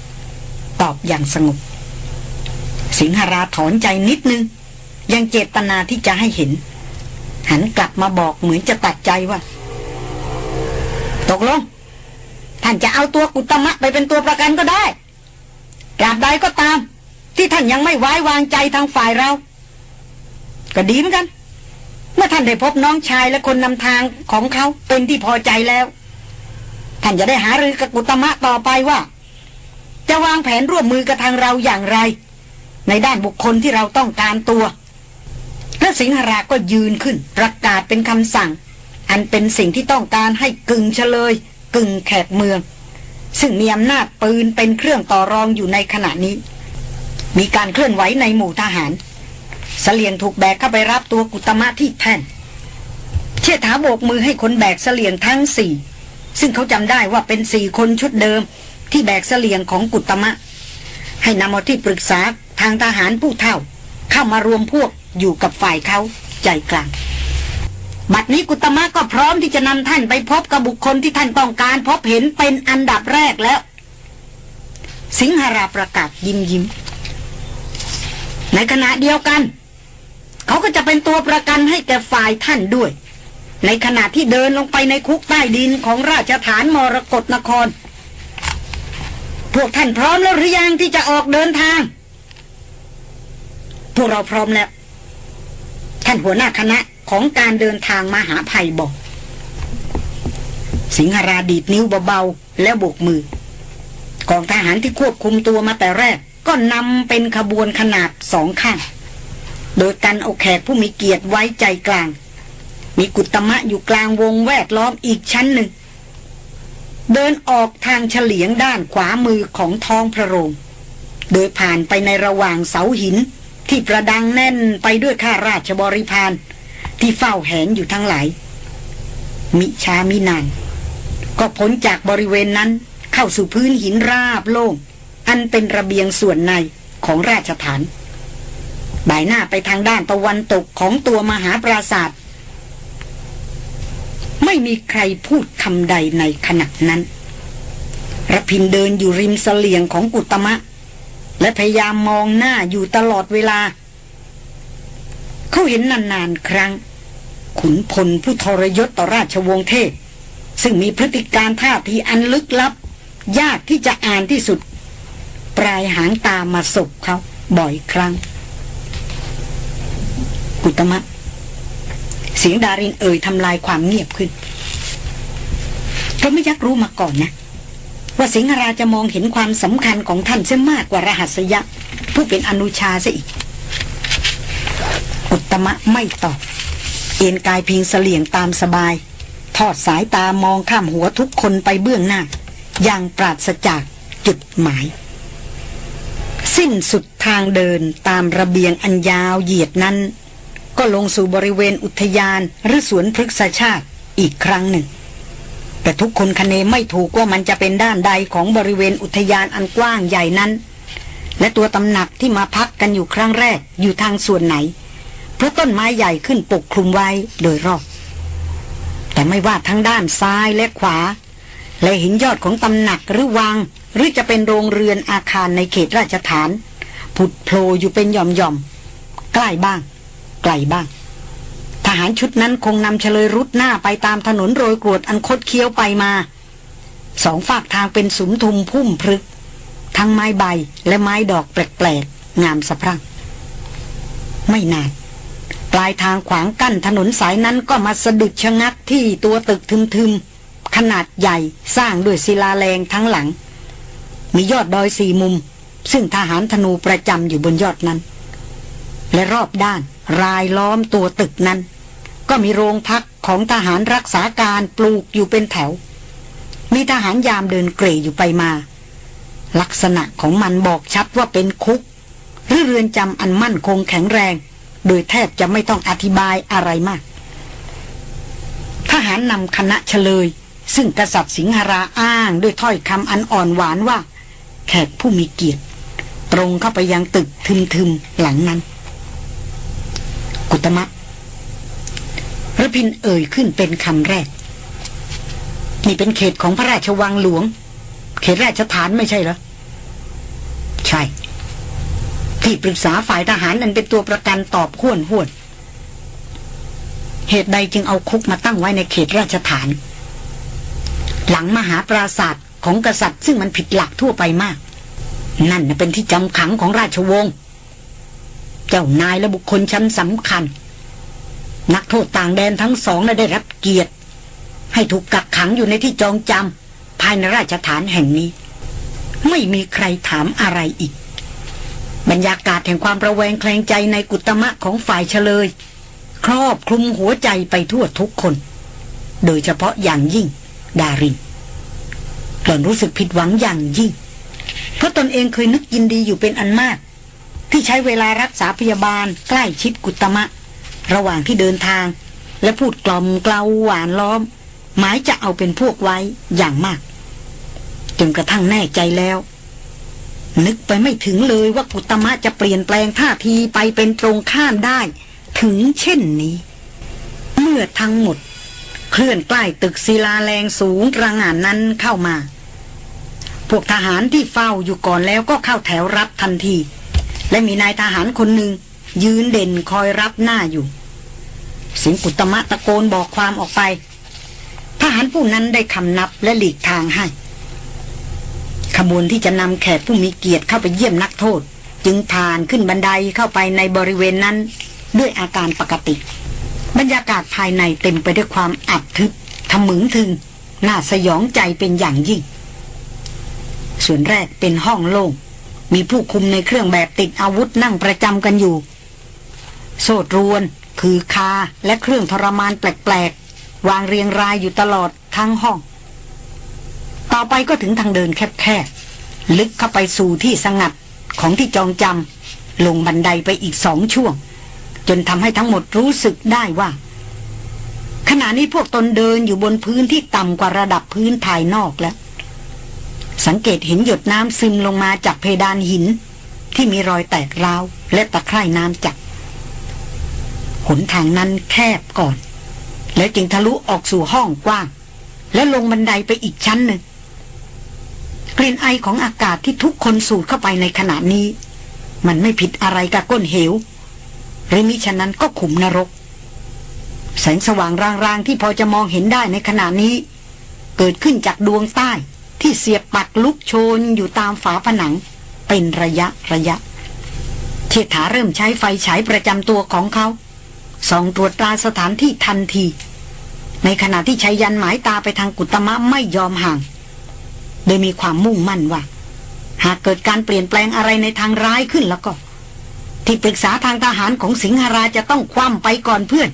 ตอบอย่างสงบ สิงหราถอนใจนิดนึง ยังเจตนาที่จะให้เห็น หันกลับมาบอกเหมือนจะตัดใจว่า ตกลง ท่านจะเอาตัวกุตมะไปเป็นตัวประกันก็ได้ตราบใดก็ตาม ที่ท่านยังไม่ไว้วางใจทางฝ่ายเรา ก็ดีเหมือนกัน เมื่อท่านได้พบน้องชายและคนนำทางของเขาเป็นที่พอใจแล้ว ท่านจะได้หารือกับกุตมะต่อไปว่า จะวางแผนร่วมมือกับทางเราอย่างไร ในด้านบุคคลที่เราต้องการตัวและสิงหราก็ยืนขึ้น ประกาศเป็นคำสั่ง อันเป็นสิ่งที่ต้องการให้กึ่งเฉลย กึ่งแขกเมือง ซึ่งมีอำนาจปืนเป็นเครื่องต่อรองอยู่ในขณะนี้ มีการเคลื่อนไหวในหมู่ทหารเสลียงถูกแบกเข้าไปรับตัวกุตมะที่แท่นเชษฐาโบกมือให้คนแบกเสลียงทั้งสี่ ซึ่งเขาจำได้ว่าเป็นสี่คนชุดเดิม ที่แบกเสลียงของกุตมะ ให้นำมาที่ปรึกษาทางทหารผู้เท่า เข้ามารวมพวกอยู่กับฝ่ายเขาใจกลาง บัดนี้กุตมะก็พร้อมที่จะนำท่านไปพบกับบุคคลที่ท่านต้องการพบเห็นเป็นอันดับแรกแล้ว สิงหราประกาศยิ้มยิ้มในขณะเดียวกัน เขาก็จะเป็นตัวประกันให้แก่ฝ่ายท่านด้วย ในขณะที่เดินลงไปในคุกใต้ดินของราชฐานมรกรนคร พวกท่านพร้อมแล้วหรือยังที่จะออกเดินทาง พวกเราพร้อมแล้ว ท่านหัวหน้าคณะของการเดินทางมาหาภัยบอก สิงหราดีดนิ้วเบาๆแล้วโบกมือกองทหารที่ควบคุมตัวมาแต่แรก ก็นำเป็นขบวนขนาดสองข้าง โดยกันเอาแขกผู้มีเกียรติไว้ใจกลาง มีกุตมะอยู่กลางวงแวดล้อมอีกชั้นหนึ่ง เดินออกทางเฉลียงด้านขวามือของท้องพระโรง โดยผ่านไปในระหว่างเสาหินที่ประดังแน่นไปด้วยข้าราชบริพารที่เฝ้าแหนอยู่ทั้งหลาย มิช้ามินาน ก็พ้นจากบริเวณนั้นเข้าสู่พื้นหินราบโล่ง อันเป็นระเบียงส่วนในของราชฐานบ่ายหน้าไปทางด้านตะวันตกของตัวมหาปราศาสตร์ ไม่มีใครพูดคำใดในขณะนั้นระพินเดินอยู่ริมเสลียงของกุตมะ และพยายามมองหน้าอยู่ตลอดเวลา เขาเห็นนานๆครั้ง ขุนพลผู้ทรยศต่อราชวงศ์เทพ ซึ่งมีพฤติการท่าทีอันลึกลับ ยากที่จะอ่านที่สุด ปลายหางตามาสบเขาบ่อยครั้ง กุตมะ เสียงดารินเอ่ยทำลายความเงียบขึ้นเราไม่ยักรู้มาก่อนนะ ว่าสิงหราจะมองเห็นความสำคัญของท่านเสียมากกว่ารหัสยะ ผู้เป็นอนุชาซะอีก อุตมะไม่ตอบเอ็นกายพิงเสลี่ยงตามสบาย ทอดสายตามองข้ามหัวทุกคนไปเบื้องหน้า อย่างปราศจากจุดหมาย สิ้นสุดทางเดินตามระเบียงอันยาวเหยียดนั้น ก็ลงสู่บริเวณอุทยานหรือสวนพฤกษชาติอีกครั้งหนึ่ง แต่ทุกคนคเนไม่ถูกว่ามันจะเป็นด้านใดของบริเวณอุทยานอันกว้างใหญ่นั้น และตัวตำหนักที่มาพักกันอยู่ครั้งแรกอยู่ทางส่วนไหน เพราะต้นไม้ใหญ่ขึ้นปกคลุมไว้โดยรอบ แต่ไม่ว่าทั้งด้านซ้ายและขวา และห็นยอดของตำหนักหรือวังหรือจะเป็นโรงเรือนอาคารในเขตราชฐานผุดโผล่อยู่เป็นหย่อมๆใกล้บ้าง ไกลบ้าง ทหารชุดนั้นคงนำเฉลยรุดหน้าไปตามถนนโรยกรวดอันคดเคี้ยวไปมา สองฝากทางเป็นสุมทุมพุ่มพรึก ทั้งไม้ใบและไม้ดอกแปลกๆ งามสะพรั่ง ไม่นานปลายทางขวางกั้นถนนสายนั้นก็มาสะดุดชะงักที่ตัวตึกทึมๆ ขนาดใหญ่สร้างด้วยศิลาแรงทั้งหลัง มียอดดอยสี่มุม ซึ่งทหารธนูประจำอยู่บนยอดนั้น และรอบด้าน รายล้อมตัวตึกนั้น ก็มีโรงพักของทหารรักษาการปลูกอยู่เป็นแถว มีทหารยามเดินเกรอยู่ไปมา ลักษณะของมันบอกชัดว่าเป็นคุก หรือเรือนจำอันมั่นคงแข็งแรง โดยแทบจะไม่ต้องอธิบายอะไรมาก ทหารนำคณะเฉลย ซึ่งกษัตริย์สิงหราอ้างด้วยถ้อยคำอันอ่อนหวานว่า แขกผู้มีเกียรติ ตรงเข้าไปยังตึกทึมๆหลังนั้น กุตมะระพินเอ่ยขึ้นเป็นคำแรก นี่เป็นเขตของพระราชวังหลวง เขตราชฐานไม่ใช่เหรอ ใช่ ที่ปรึกษาฝ่ายทหารนั้นเป็นตัวประกันตอบห้วนห้วน เหตุใดจึงเอาคุกมาตั้งไว้ในเขตราชฐาน หลังมหาปราศาสตร์ของกษัตริย์ซึ่งมันผิดหลักทั่วไปมาก นั่นเป็นที่จำขังของราชวงศ์ เจ้านายและบุคคลชั้นสำคัญ นักโทษต่างแดนทั้งสองได้รับเกียรติ ให้ถูกกักขังอยู่ในที่จองจำภายในราชฐานแห่งนี้ ไม่มีใครถามอะไรอีก บรรยากาศแห่งความประแวงแคลงใจในกุตมะของฝ่ายเฉลย ครอบคลุมหัวใจไปทั่วทุกคน โดยเฉพาะอย่างยิ่ง ดารินหล่อนรู้สึกผิดหวังอย่างยิ่ง เพราะตนเองเคยนึกยินดีอยู่เป็นอันมาก ที่ใช้เวลารักษาพยาบาลใกล้ชิดกุตมะ ระหว่างที่เดินทาง และพูดกล่อมกล่าวหวานล้อม หมายจะเอาเป็นพวกไว้อย่างมาก จนกระทั่งแน่ใจแล้ว นึกไปไม่ถึงเลยว่ากุตมะจะเปลี่ยนแปลงท่าทีไปเป็นตรงข้ามได้ ถึงเช่นนี้ เมื่อทั้งหมด เคลื่อนใกล้ตึกศิลาแรงสูงระงานนั้นเข้ามา พวกทหารที่เฝ้าอยู่ก่อนแล้วก็เข้าแถวรับทันที และมีนายทหารคนหนึ่งยืนเด่นคอยรับหน้าอยู่สิงกุตมะตะโกนบอกความออกไปทหารผู้นั้นได้คำนับและหลีกทางให้ ขบวนที่จะนำแขกผู้มีเกียรติเข้าไปเยี่ยมนักโทษ จึงผ่านขึ้นบันไดเข้าไปในบริเวณนั้น ด้วยอาการปกติ บรรยากาศภายในเต็มไปด้วยความอับทึบทะมึงถึง น่าสยองใจเป็นอย่างยิ่ง ส่วนแรกเป็นห้องโล่ง มีผู้คุมในเครื่องแบบติดอาวุธนั่งประจำกันอยู่โสดรวน คือคาและเครื่องทรมานแปลกๆ วางเรียงรายอยู่ตลอดทั้งห้อง ต่อไปก็ถึงทางเดินแคบๆ ลึกเข้าไปสู่ที่สงัดของที่จองจำลงบันไดไปอีกสองช่วง จนทำให้ทั้งหมดรู้สึกได้ว่า ขณะนี้พวกตนเดินอยู่บนพื้นที่ต่ำกว่าระดับพื้นภายนอกแล้ว สังเกตเห็นหยดน้ำซึมลงมาจากเพดานหิน ที่มีรอยแตกร้าวและตะไคร่น้ำจับหนทางนั้นแคบก่อน แล้วจึงทะลุออกสู่ห้องกว้าง แล้วลงบันไดไปอีกชั้นหนึ่งกลิ่นไอของอากาศที่ทุกคนสูดเข้าไปในขณะนี้ มันไม่ผิดอะไรกับก้นเหว หรือมิฉะนั้นก็ขุมนรก แสงสว่างรางๆที่พอจะมองเห็นได้ในขณะนี้ เกิดขึ้นจากดวงใต้ ที่เสียบปักลุกโชนอยู่ตามฝาผนัง เป็นระยะระยะเทถาเริ่มใช้ไฟฉายประจำตัวของเขาส่องตรวจตราสถานที่ทันที ในขณะที่ชายยันหมายตาไปทางกุตมะไม่ยอมห่าง โดยมีความมุ่งมั่นว่า หากเกิดการเปลี่ยนแปลงอะไรในทางร้ายขึ้นแล้วก็ ที่ปรึกษาทางทหารของสิงหราจะต้องคว่ำไปก่อนเพื่อน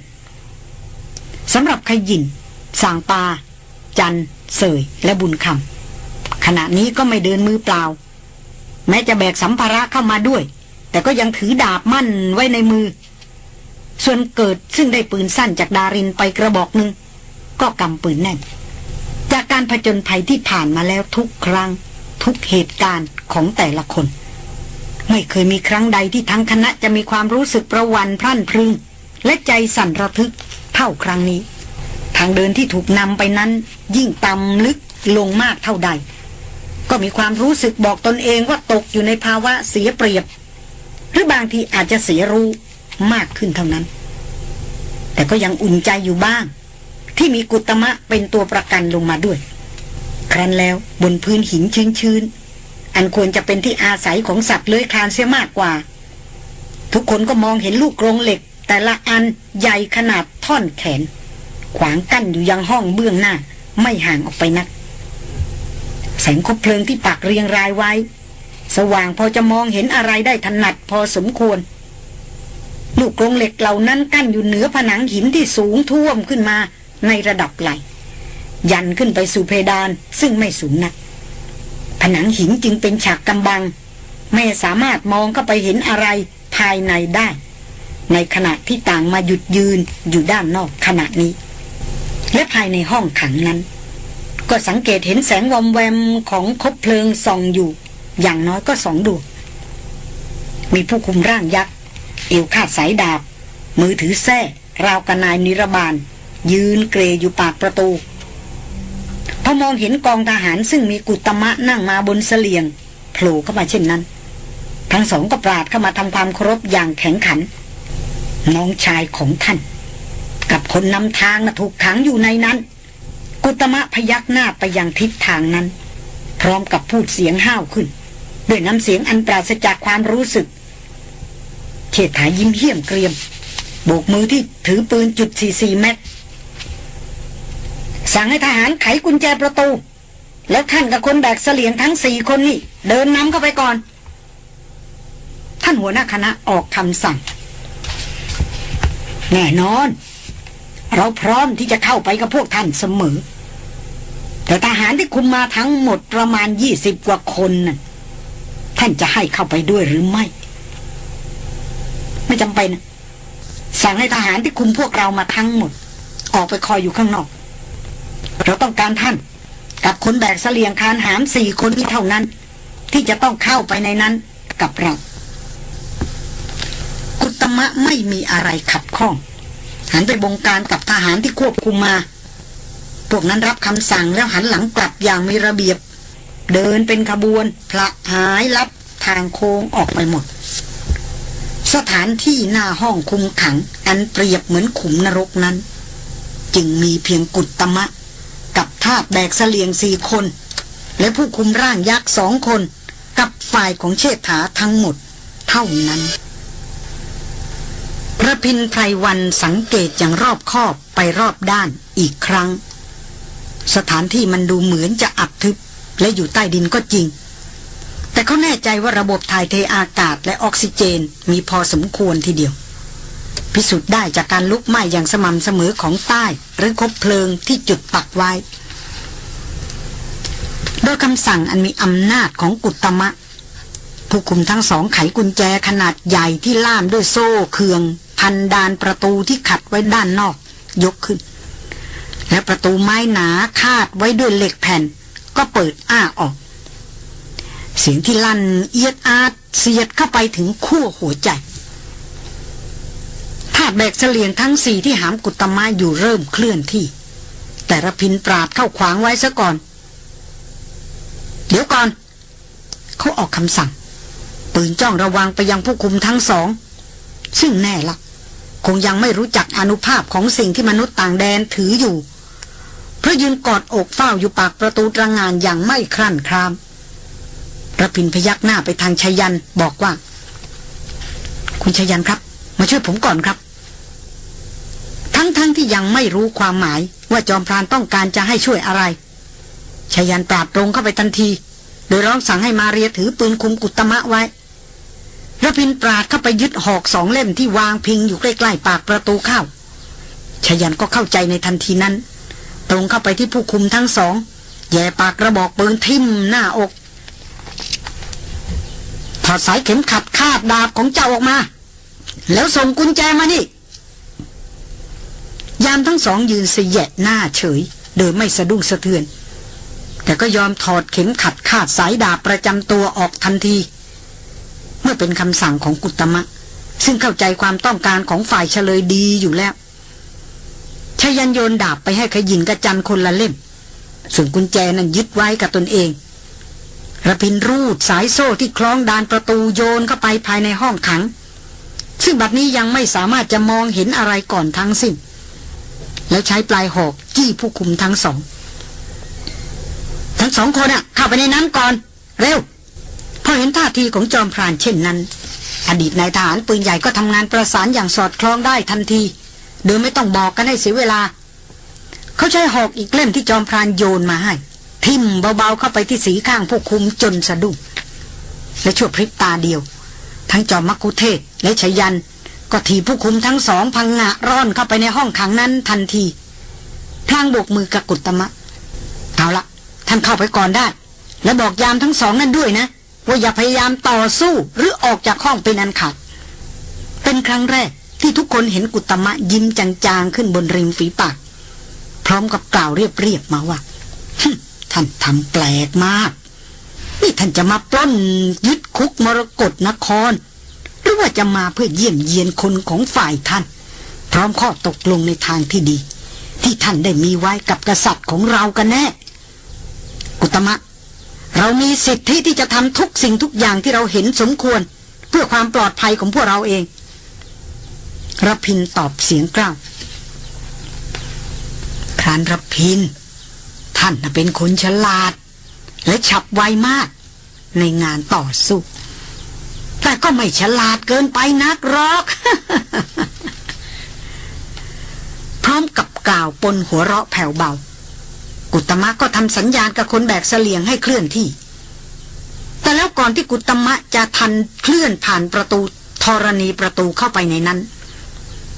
สำหรับขยินสางปา จันเสยและบุญคำ ขณะนี้ก็ไม่เดินมือเปล่า แม้จะแบกสัมภาระเข้ามาด้วย แต่ก็ยังถือดาบมั่นไว้ในมือ ส่วนเกิดซึ่งได้ปืนสั้นจากดารินไปกระบอกหนึ่งก็กำปืนแน่น จากการผจญภัยที่ผ่านมาแล้วทุกครั้ง ทุกเหตุการณ์ของแต่ละคน ไม่เคยมีครั้งใดที่ทั้งคณะจะมีความรู้สึกประวันพรั่นพรึง และใจสั่นระทึกเท่าครั้งนี้ ทางเดินที่ถูกนำไปนั้นยิ่งต่ำลึกลงมากเท่าใด ก็มีความรู้สึกบอกตนเองว่าตกอยู่ในภาวะเสียเปรียบ หรือบางทีอาจจะเสียรู้มากขึ้นเท่านั้น แต่ก็ยังอุ่นใจอยู่บ้าง ที่มีกุตมะเป็นตัวประกันลงมาด้วย ครั้นแล้วบนพื้นหินชื้นๆ อันควรจะเป็นที่อาศัยของสัตว์เลื้อยคลานเสียมากกว่า ทุกคนก็มองเห็นลูกกรงเหล็ก แต่ละอันใหญ่ขนาดท่อนแขน ขวางกั้นอยู่ยังห้องเบื้องหน้าไม่ห่างออกไปนัก แสงคบเพลิงที่ปักเรียงรายไว้ สว่างพอจะมองเห็นอะไรได้ถนัดพอสมควร ลูกกรงเหล็กเหล่านั้นกั้นอยู่เหนือผนังหินที่สูงท่วมขึ้นมาในระดับไหลยันขึ้นไปสู่เพดานซึ่งไม่สูงนัก ผนังหินจึงเป็นฉากกำบัง ไม่สามารถมองเข้าไปเห็นอะไรภายในได้ ในขณะที่ต่างมาหยุดยืนอยู่ด้านนอกขณะนี้ และภายในห้องขังนั้น ก็สังเกตเห็นแสงวอมแวมของคบเพลิงส่องอยู่ อย่างน้อยก็สองดวงมีผู้คุมร่างยักษ์ เอวคาดสายดาบ มือถือแส้ราวกระนายนิรบาล ยืนเกรอยู่ปากประตู พอมองเห็นกองทหารซึ่งมีกุตมะนั่งมาบนเสลียงโผล่เข้ามาเช่นนั้น ทั้งสองก็ปราดเข้ามาทำความเคารพอย่างแข็งขัน น้องชายของท่าน กับคนนำทางนะถูกขังอยู่ในนั้น กุตมะพยักหน้าไปยังทิศทางนั้น พร้อมกับพูดเสียงห้าวขึ้น ด้วยน้ำเสียงอันปราศจากความรู้สึกเฉดถายิ้มเหี้ยมเกรียม โบกมือที่ถือปืนจุด44แม็กสั่งให้ทหารไขกุญแจประตู แล้วท่านกับคนแบกเสลียงทั้งสี่คนนี่ เดินนำเข้าไปก่อน ท่านหัวหน้าคณะออกคำสั่ง แน่นอน เราพร้อมที่จะเข้าไปกับพวกท่านเสมอ แต่ทหารที่คุมมาทั้งหมดประมาณยี่สิบกว่าคนน่ะท่านจะให้เข้าไปด้วยหรือไม่ ไม่จำเป็นสั่งให้ทหารที่คุมพวกเรามาทั้งหมด ออกไปคอยอยู่ข้างนอก เราต้องการท่าน กับคนแบกเสลียงคานหามสี่คนนี้เท่านั้น ที่จะต้องเข้าไปในนั้นกับเรา กุตมะไม่มีอะไรขัดข้อง หันไปบงการกับทหารที่ควบคุมมา พวกนั้นรับคำสั่งแล้วหันหลังกลับอย่างมีระเบียบ เดินเป็นขบวนพละหายลับทางโค้งออกไปหมด สถานที่หน้าห้องคุมขัง อันเปรียบเหมือนขุมนรกนั้น จึงมีเพียงกุตมะ กับทาบแบกเสลียงสี่คน และผู้คุมร่างยักษ์สองคน กับฝ่ายของเชษฐาทั้งหมด เท่านั้น ระพินไพรวันสังเกตอย่างรอบคอบไปรอบด้านอีกครั้ง สถานที่มันดูเหมือนจะอับทึบและอยู่ใต้ดินก็จริง แต่เขาแน่ใจว่าระบบถ่ายเทอากาศและออกซิเจนมีพอสมควรทีเดียว พิสูจน์ได้จากการลุกไหม้อย่างสม่ำเสมอของใต้ หรือคบเพลิงที่จุดปักไว้ โดยคำสั่งอันมีอำนาจของกุตมะผู้คุมทั้งสองไขกุญแจขนาดใหญ่ที่ล่ามด้วยโซ่เคือง พันดานประตูที่ขัดไว้ด้านนอก ยกขึ้น และประตูไม้หนาคาดไว้ด้วยเหล็กแผ่น ก็เปิดอ้าออก เสียงที่ลั่นเอียดอาดเสียดเข้าไปถึงขั้วหัวใจธาตุแบกเสลียงทั้งสี่ที่หามกุตมะอยู่เริ่มเคลื่อนที่ แต่ระพินปราดเข้าขวางไว้ซะก่อน เดี๋ยวก่อน เขาออกคำสั่ง ปืนจ้องระวังไปยังผู้คุมทั้งสอง ซึ่งแน่ละ คงยังไม่รู้จักอนุภาพของสิ่งที่มนุษย์ต่างแดนถืออยู่ เพราะยืนกอดอกเฝ้าอยู่ปากประตูตระงานอย่างไม่ครั่นครามระพินพยักหน้าไปทางชยันบอกว่า คุณชยันครับ มาช่วยผมก่อนครับ ทั้งๆทที่ยังไม่รู้ความหมายว่าจอมพรานต้องการจะให้ช่วยอะไรชยันปราบตรงเข้าไปทันที โดยร้องสั่งให้มาเรียถือปืนคุมกุตมะไว้ ระพินปราดเข้าไปยึดหอกสองเล่มที่วางพิงอยู่ใกล้ๆปากประตูเข้าชยันก็เข้าใจในทันทีนั้น ตรงเข้าไปที่ผู้คุมทั้งสอง แย่ปากกระบอกปืนทิ่มหน้าอกถอดสายเข็มขัดคาดดาบของเจ้าออกมา แล้วส่งกุญแจมานี่ ยามทั้งสองยืนเสยะหน้าเฉย โดยไม่สะดุ้งสะเทือน แต่ก็ยอมถอดเข็มขัดคาดสายดาบประจำตัวออกทันที เมื่อเป็นคำสั่งของกุตมะ ซึ่งเข้าใจความต้องการของฝ่ายเฉลยดีอยู่แล้วชายันโยนดาบไปให้ขยินกระจันคนละเล่ม ส่วนกุญแจนั้นยึดไว้กับตนเองระพินรูดสายโซ่ที่คล้องดานประตูโยนเข้าไปภายในห้องขัง ซึ่งบัดนี้ยังไม่สามารถจะมองเห็นอะไรก่อนทั้งสิ้น แล้วใช้ปลายหอกจี้ผู้คุมทั้งสอง ทั้งสองคนอะเข้าไปในนั้นก่อน เร็ว อเห็นท่าทีของจอมพรานเช่นนั้น อดีตนายทหารปืนใหญ่ก็ทำงานประสานอย่างสอดคล้องได้ทันที โดยไม่ต้องบอกกันให้เสียเวลา เขาใช้หอกอีกเล่มที่จอมพรานโยนมาให้ ทิ่มเบาๆเข้าไปที่สีข้างผู้คุมจนสะดุ้งและชั่วพริบตาเดียว ทั้งจอมมักคุเทศและชยัน ก็ถีบผู้คุมทั้งสองพังงะร่อนเข้าไปในห้องขังนั้นทันทีพลางโบกมือกับกุตมะ เอาละท่านเข้าไปก่อนได้ และบอกยามทั้งสองนั่นด้วยนะ ว่าอย่าพยายามต่อสู้หรือออกจากห้องเป็นอันขาด เป็นครั้งแรกที่ทุกคนเห็นกุตมะยิ้มจางๆขึ้นบนริมฝีปาก พร้อมกับกล่าวเรียบๆมาว่าท่านทำแปลกมาก นี่ท่านจะมาปล้นยึดคุกมรกรนคร หรือว่าจะมาเพื่อเยี่ยมเยียนคนของฝ่ายท่าน พร้อมข้อตกลงในทางที่ดี ที่ท่านได้มีไว้กับกษัตริย์ของเรากันแน่ กุตมะ เรามีสิทธิที่จะทำทุกสิ่งทุกอย่างที่เราเห็นสมควร เพื่อความปลอดภัยของพวกเราเองรพินตอบเสียงกล้าวพรานรพิน ท่านเป็นคนฉลาด และฉับไวมาก ในงานต่อสู้แต่ก็ไม่ฉลาดเกินไปนักหรอก พร้อมกับกล่าวปนหัวเราะแผ่วเบา กุตมะก็ทำสัญญาณกับคนแบกเสลียงให้เคลื่อนที่ แต่แล้วก่อนที่กุตมะจะทันเคลื่อนผ่านประตูธรณีประตูเข้าไปในนั้น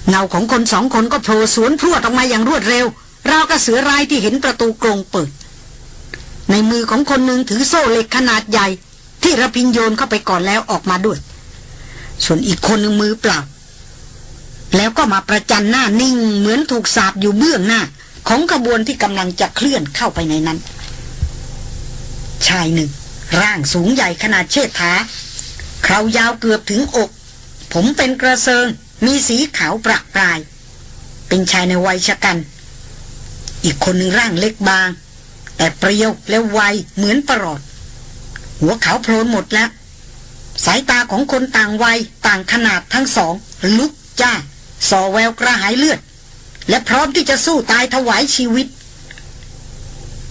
เงาของคนสองคนก็โผล่สวนพรวดออกมาอย่างรวดเร็วราวกระเสือรายที่เห็นประตูกรงเปิด ในมือของคนหนึ่งถือโซ่เหล็กขนาดใหญ่ ที่ระพินโยนเข้าไปก่อนแล้วออกมาด้วย ส่วนอีกคนหนึ่งมือเปล่าแล้วก็มาประจันหน้านิ่งเหมือนถูกสาบอยู่เบื้องหน้า ของขบวนที่กำลังจะเคลื่อนเข้าไปในนั้น ชายหนึ่ง ร่างสูงใหญ่ขนาดเชิดท้าเครายาวเกือบถึงอก ผมเป็นกระเซิง มีสีขาวประปราย เป็นชายในวัยชะกัน อีกคนหนึ่งร่างเล็กบาง แต่เปรียวและไวเหมือนประหลอด หัวขาวโพลนหมดแล้ว สายตาของคนต่างวัยต่างขนาดทั้งสอง ลุกจ้าส่อแววกระหายเลือด และพร้อมที่จะสู้ตายถวายชีวิต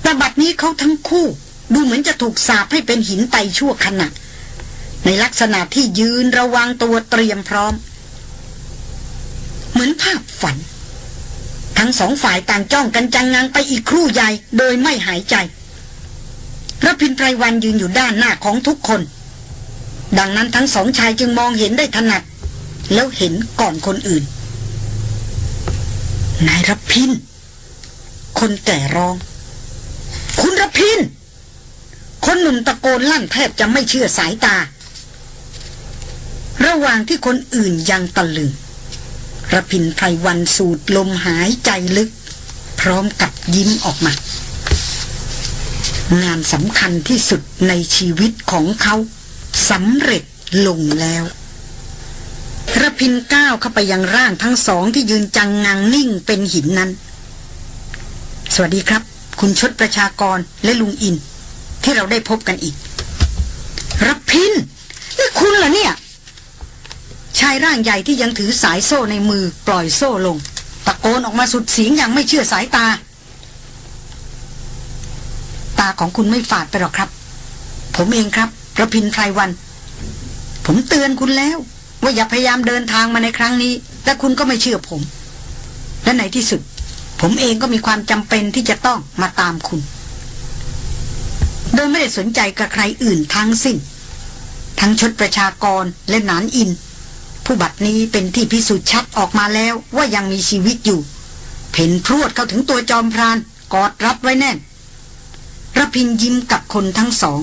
แต่บัดนี้เขาทั้งคู่ ดูเหมือนจะถูกสาปให้เป็นหินไตชั่วขณะ ในลักษณะที่ยืนระวังตัวเตรียมพร้อม เหมือนภาพฝัน ทั้งสองฝ่ายต่างจ้องกันจังงังไปอีกครู่ใหญ่โดยไม่หายใจรพินไพรวันยืนอยู่ด้านหน้าของทุกคน ดังนั้นทั้งสองชายจึงมองเห็นได้ถนัด แล้วเห็นก่อนคนอื่น นายรพิน คนแก่ร้อง คุณรพิน คนหนุ่มตะโกนลั่นแทบจะไม่เชื่อสายตา ระหว่างที่คนอื่นยังตะลึงระพินไพรวันสูดลมหายใจลึก พร้อมกับยิ้มออกมา งานสำคัญที่สุดในชีวิตของเขาสำเร็จลงแล้ว ระพินก้าวเข้าไปยังร่างทั้งสองที่ยืนจังงังนิ่งเป็นหินนั้น สวัสดีครับ คุณชดประชากรและลุงอิน ที่เราได้พบกันอีกระพินนี่คุณเหรอเนี่ย ชายร่างใหญ่ที่ยังถือสายโซ่ในมือปล่อยโซ่ลง ตะโกนออกมาสุดเสียงอย่างไม่เชื่อสายตา ตาของคุณไม่ฝาดไปหรอกครับ ผมเองครับระพินไพรวัน ผมเตือนคุณแล้ว ว่าอย่าพยายามเดินทางมาในครั้งนี้แต่คุณก็ไม่เชื่อผม และในที่สุด ผมเองก็มีความจำเป็นที่จะต้องมาตามคุณ โดยไม่ได้สนใจกับใครอื่นทั้งสิ้น ทั้งชดประชากรและนานอิน ผู้บัดนี้เป็นที่พิสูจน์ชัดออกมาแล้วว่ายังมีชีวิตอยู่ เพ่นพรวดเข้าถึงตัวจอมพรานกอดรับไว้แน่นระพินยิ้มกับคนทั้งสอง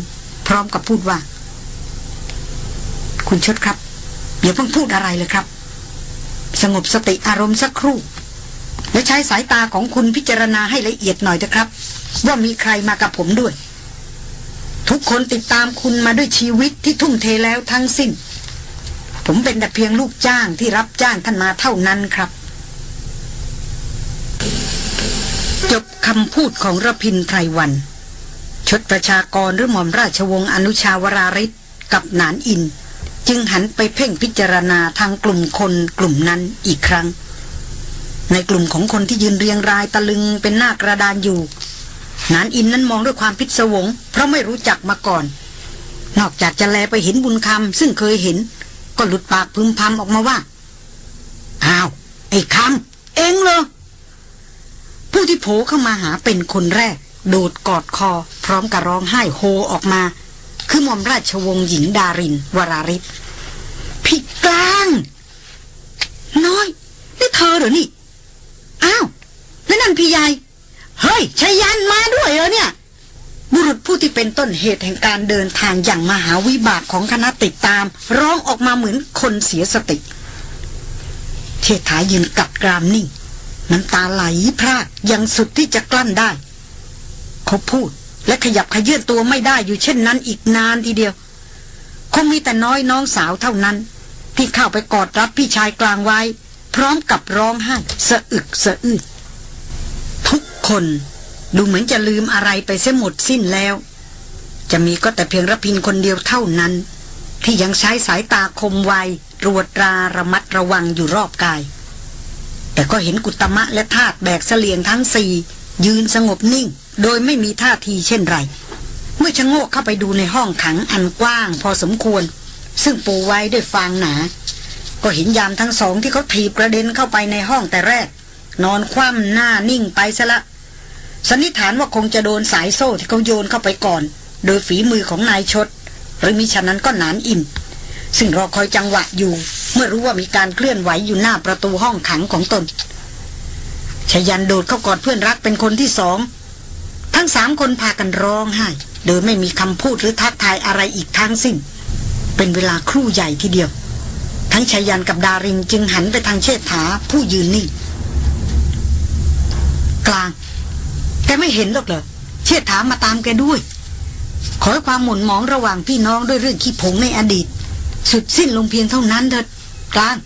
พร้อมกับพูดว่า คุณชดครับ อย่าเพิ่งพูดอะไรเลยครับ สงบสติอารมณ์สักครู่ และใช้สายตาของคุณพิจารณาให้ละเอียดหน่อยนะครับ ว่ามีใครมากับผมด้วย ทุกคนติดตามคุณมาด้วยชีวิตที่ทุ่มเทแล้วทั้งสิ้น ผมเป็นแต่เพียงลูกจ้างที่รับจ้างท่านมาเท่านั้นครับ จบคำพูดของระพินไพรวันชดประชากรหรือหม่อมราชวงศ์อนุชาวราริศกับหนานอิน จึงหันไปเพ่งพิจารณาทางกลุ่มคนกลุ่มนั้นอีกครั้ง ในกลุ่มของคนที่ยืนเรียงรายตะลึงเป็นหน้ากระดานอยู่นานอินนั้นมองด้วยความพิศวง เพราะไม่รู้จักมาก่อน นอกจากจะแลไปเห็นบุญคำซึ่งเคยเห็น ก็หลุดปากพึมพำออกมาว่าอ้าวไอ้คำเองเหรอผู้ที่โผล่เข้ามาหาเป็นคนแรก โดดกอดคอ พร้อมกับร้องไห้โฮออกมา คือหม่อมราชวงศ์หญิงดาริน วราริศพี่กลาง น้อยนี่เธอเหรอนี่ อ้าว แล้วนั่นพี่ใหญ่ เฮ้ยชายันมาด้วยเหรอเนี่ย บุรุษผู้ที่เป็นต้นเหตุแห่งการเดินทางอย่างมหาวิบากของคณะติดตาม ร้องออกมาเหมือนคนเสียสติเชษฐายืนกัดกรามนิ่งน้ำตาไหลพรากยังสุดที่จะกลั้นได้ เขาพูด และขยับขยื่นตัวไม่ได้อยู่เช่นนั้นอีกนานทีเดียว คงมีแต่น้อยน้องสาวเท่านั้น ที่เข้าไปกอดรับพี่ชายกลางไว้ พร้อมกับร้องไห้สะอึกสะอื้นทุกคนดูเหมือนจะลืมอะไรไปเสียหมดสิ้นแล้ว จะมีก็แต่เพียงรพินคนเดียวเท่านั้น ที่ยังใช้สายตาคมไวตรวจราระมัดระวังอยู่รอบกาย แต่ก็เห็นกุตมะและทาตุแบกเสลียงทั้งสี่ยืนสงบนิ่ง โดยไม่มีท่าทีเช่นไร เมื่อชะโงกเข้าไปดูในห้องขังอันกว้างพอสมควร ซึ่งปูไว้ด้วยฟางหนา ก็เห็นยามทั้งสองที่เขาถีบกระเด็นเข้าไปในห้องแต่แรก นอนคว่ำหน้านิ่งไปซะละสันนิษฐานว่าคงจะโดนสายโซ่ที่เขาโยนเข้าไปก่อน โดยฝีมือของนายชด หรือมิฉะนั้นก็หนานอิ่มซึ่งรอคอยจังหวะอยู่ เมื่อรู้ว่ามีการเคลื่อนไหวอยู่หน้าประตูห้องขังของตนชยันโดดเข้ากอดเพื่อนรักเป็นคนที่สอง ทั้งสามคนพากันร้องไห้ โดยไม่มีคำพูดหรือทักทายอะไรอีกทั้งสิ้น เป็นเวลาครู่ใหญ่ทีเดียว ทั้งชายันกับดารินจึงหันไปทางเชษฐาผู้ยืนนิ่งกลาง แกไม่เห็นหรอกเหรอเชษฐามาตามแกด้วย ขอให้ความหมุนหมองระหว่างพี่น้องด้วยเรื่องขี้ผงในอดีต สุดสิ้นลงเพียงเท่านั้นเถิดกลาง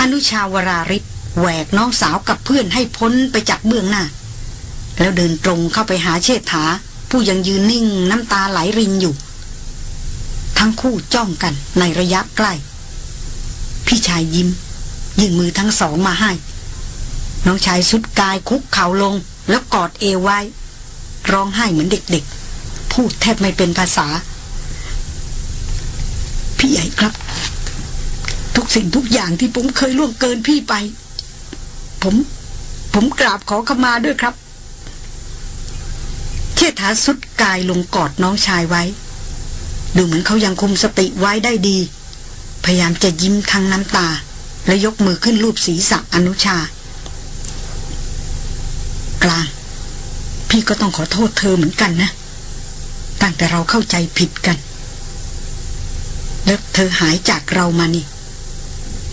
อนุชาวราริศแหวกน้องสาวกับเพื่อนให้พ้นไปจากเบื้องหน้า แล้วเดินตรงเข้าไปหาเชษฐา ผู้ยังยืนนิ่งน้ำตาไหลรินอยู่ ทั้งคู่จ้องกันในระยะใกล้ พี่ชายยิ้ม ยื่นมือทั้งสองมาให้ น้องชายสุดกายคุกเข่าลง แล้วกอดเอวไว้ ร้องไห้เหมือนเด็กๆ พูดแทบไม่เป็นภาษา พี่ใหญ่ครับ ทุกสิ่งทุกอย่างที่ผมเคยล่วงเกินพี่ไป ผม ผมกราบขอขมาด้วยครับ ชษฐาสุดกายลงกอดน้องชายไว้ ดูเหมือนเขายังคุมสติไว้ได้ดี พยายามจะยิ้มทั้งน้ำตา และยกมือขึ้นรูปศีรษะอนุชา กลาง พี่ก็ต้องขอโทษเธอเหมือนกันนะ ตั้งแต่เราเข้าใจผิดกัน แล้วเธอหายจากเรามานี่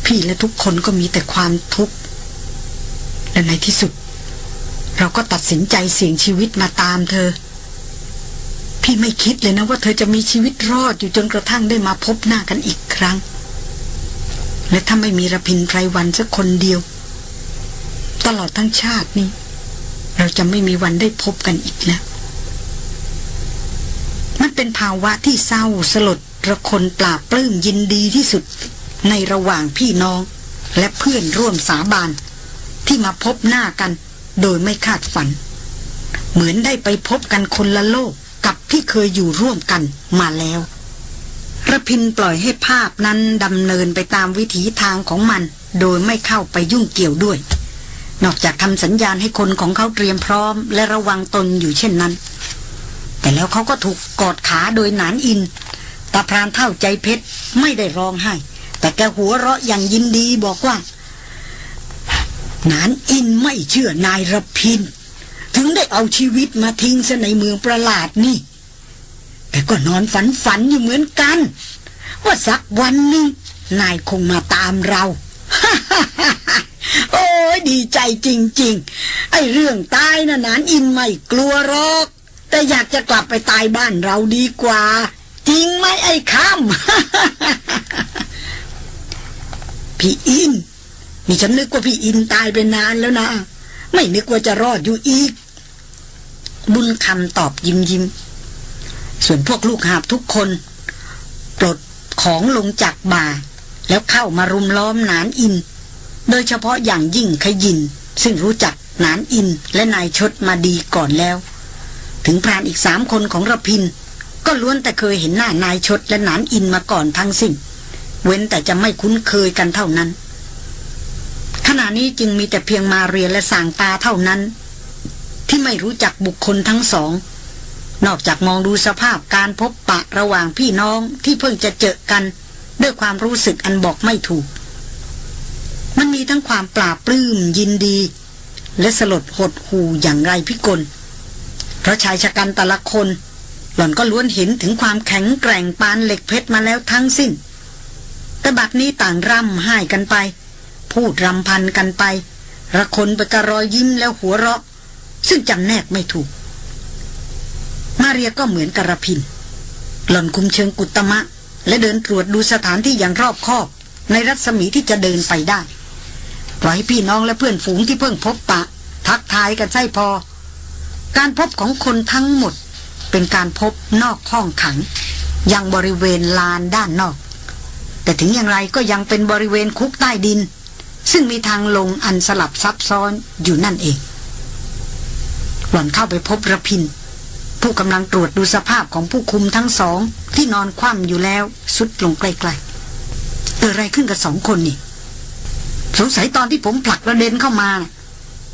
พี่และทุกคนก็มีแต่ความทุกข์และในที่สุด เราก็ตัดสินใจเสี่ยงชีวิตมาตามเธอ พี่ไม่คิดเลยนะว่าเธอจะมีชีวิตรอดอยู่จนกระทั่งได้มาพบหน้ากันอีกครั้ง และถ้าไม่มีระพินไพรวันสักคนเดียว ตลอดทั้งชาตินี้ เราจะไม่มีวันได้พบกันอีกแล้วมันเป็นภาวะที่เศร้าสลดระคนปราบปลื้มยินดีที่สุด ในระหว่างพี่น้องและเพื่อนร่วมสาบานที่มาพบหน้ากัน โดยไม่คาดฝัน เหมือนได้ไปพบกันคนละโลกกับที่เคยอยู่ร่วมกันมาแล้วระพินปล่อยให้ภาพนั้นดำเนินไปตามวิถีทางของมัน โดยไม่เข้าไปยุ่งเกี่ยวด้วย นอกจากทำสัญญาณให้คนของเขาเตรียมพร้อม และระวังตนอยู่เช่นนั้น แต่แล้วเขาก็ถูกกอดขาโดยหนานอินตาพรานเท่าใจเพชรไม่ได้ร้องไห้ แต่แกหัวเราะอย่างยินดีบอกว่า นานอินไม่เชื่อนายรพิน ถึงได้เอาชีวิตมาทิ้งซะในเมืองประหลาดนี่ แต่ก็นอนฝันฝันอยู่เหมือนกัน ว่าสักวันหนึ่งนายคงมาตามเรา โอ้ยดีใจจริง ๆ ไอ้เรื่องตายนะนานอินไม่กลัวหรอก แต่อยากจะกลับไปตายบ้านเราดีกว่า จริงไหมไอ้คำพี่อิน นี่ฉันนึกว่าพี่อินตายไปนานแล้วนะ ไม่นึกว่าจะรอดอยู่อีก บุญคำตอบยิ้มยิ้ม ส่วนพวกลูกหาบทุกคน ปลดของลงจากบ่า แล้วเข้ามารุมล้อมหนานอิน โดยเฉพาะอย่างยิ่งขยิน ซึ่งรู้จักหนานอินและนายชดมาดีก่อนแล้ว ถึงพรานอีกสามคนของระพิน ก็ล้วนแต่เคยเห็นหน้านายชดและหนานอินมาก่อนทั้งสิ้นเว้นแต่จะไม่คุ้นเคยกันเท่านั้น ณะนี้จึงมีแต่เพียงมาเรียและสางตาเท่านั้น ที่ไม่รู้จักบุคคลทั้งสอง นอกจากมองดูสภาพการพบปะระหว่างพี่น้องที่เพิ่งจะเจอกัน ด้วยความรู้สึกอันบอกไม่ถูก มันมีทั้งความปราบปลื้มยินดี และสลดหดหูอย่างไรพิกลเพราะชายชะกันแต่ละคน หล่อนก็ล้วนเห็นถึงความแข็งแกร่งปานเหล็กเพชรมาแล้วทั้งสิ้นแต่บัดนี้ต่างร่ำไห้กันไป พูดรำพันกันไประคนไปกระรอยยิ้มแล้วหัวเราะ ซึ่งจำแนกไม่ถูก มาเรียก็เหมือนกระพิน หล่อนคุมเชิงกุตมะ และเดินตรวจดูสถานที่อย่างรอบคอบ ในรัศมีที่จะเดินไปได้ปล่อยให้พี่น้องและเพื่อนฝูงที่เพิ่งพบปะ ทักทายกันใช่พอ การพบของคนทั้งหมด เป็นการพบนอกห้องขัง ยังบริเวณลานด้านนอก แต่ถึงอย่างไรก็ยังเป็นบริเวณคุกใต้ดิน ซึ่งมีทางลงอันสลับซับซ้อนอยู่นั่นเอง หล่อนเข้าไปพบระพิน ผู้กำลังตรวจดูสภาพของผู้คุมทั้งสอง ที่นอนคว่ำอยู่แล้วสุดลงใกล้ๆเกิดอะไรขึ้นกับสองคนนี่ สงสัยตอนที่ผมผลักระเด็นเข้ามา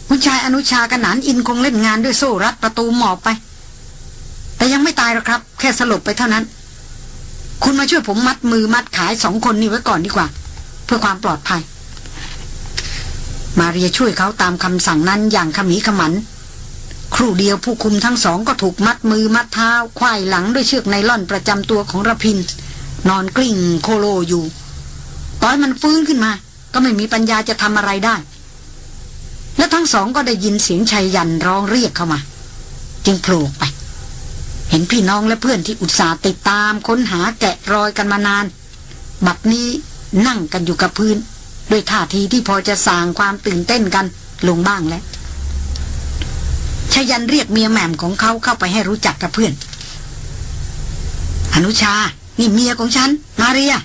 คุณชายอนุชากับหนานอินคงเล่นงานด้วยโซ่รัดประตูหมอบไป แต่ยังไม่ตายหรอกครับ แค่สลบไปเท่านั้น คุณมาช่วยผมมัดมือมัดขายสองคนนี้ไว้ก่อนดีกว่า เพื่อความปลอดภัย มาเรียช่วยเขาตามคำสั่งนั้นอย่างขมีขมัน ครู่เดียวผู้คุมทั้งสองก็ถูกมัดมือมัดเท้าควายหลังด้วยเชือกไนล่อนประจำตัวของระพิน นอนกลิ้งโคโลอยู่ตอนมันฟื้นขึ้นมา ก็ไม่มีปัญญาจะทำอะไรได้ และทั้งสองก็ได้ยินเสียงชายยันร้องเรียกเข้ามา จึงโผล่ไป เห็นพี่น้องและเพื่อนที่อุตส่าห์ติดตามค้นหาแกะรอยกันมานาน บัดนี้นั่งกันอยู่กับพื้น ด้วยท่าทีที่พอจะสางความตื่นเต้นกันลงบ้างแล้วชยันเรียกเมียแหม่มของเขาเข้าไปให้รู้จักกับเพื่อน อนุชา นี่เมียของฉัน มาเรีย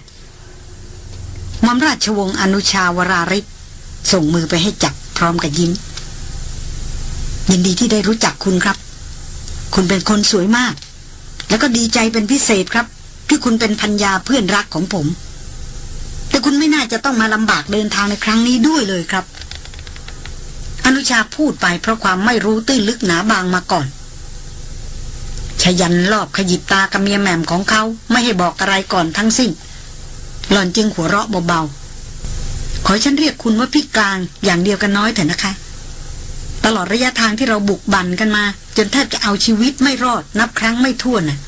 มอมราชวงศ์อนุชาวราริศส่งมือไปให้จับพร้อมกับยิ้ม ยินดีที่ได้รู้จักคุณครับ คุณเป็นคนสวยมาก แล้วก็ดีใจเป็นพิเศษครับ ที่คุณเป็นพัญญาเพื่อนรักของผม แต่คุณไม่น่าจะต้องมาลำบากเดินทางในครั้งนี้ด้วยเลยครับ อนุชาพูดไปเพราะความไม่รู้ตื้นลึกหนาบางมาก่อนชยันรอบขยิบตากับเมียแหม่มของเขาไม่ให้บอกอะไรก่อนทั้งสิ้น หล่อนจึงหัวเราะเบาๆ ขอฉันเรียกคุณว่าพี่กลางอย่างเดียวกันน้อยเถอะนะคะ ตลอดระยะทางที่เราบุกบั่นกันมา จนแทบจะเอาชีวิตไม่รอดนับครั้งไม่ถ้วนน่ะ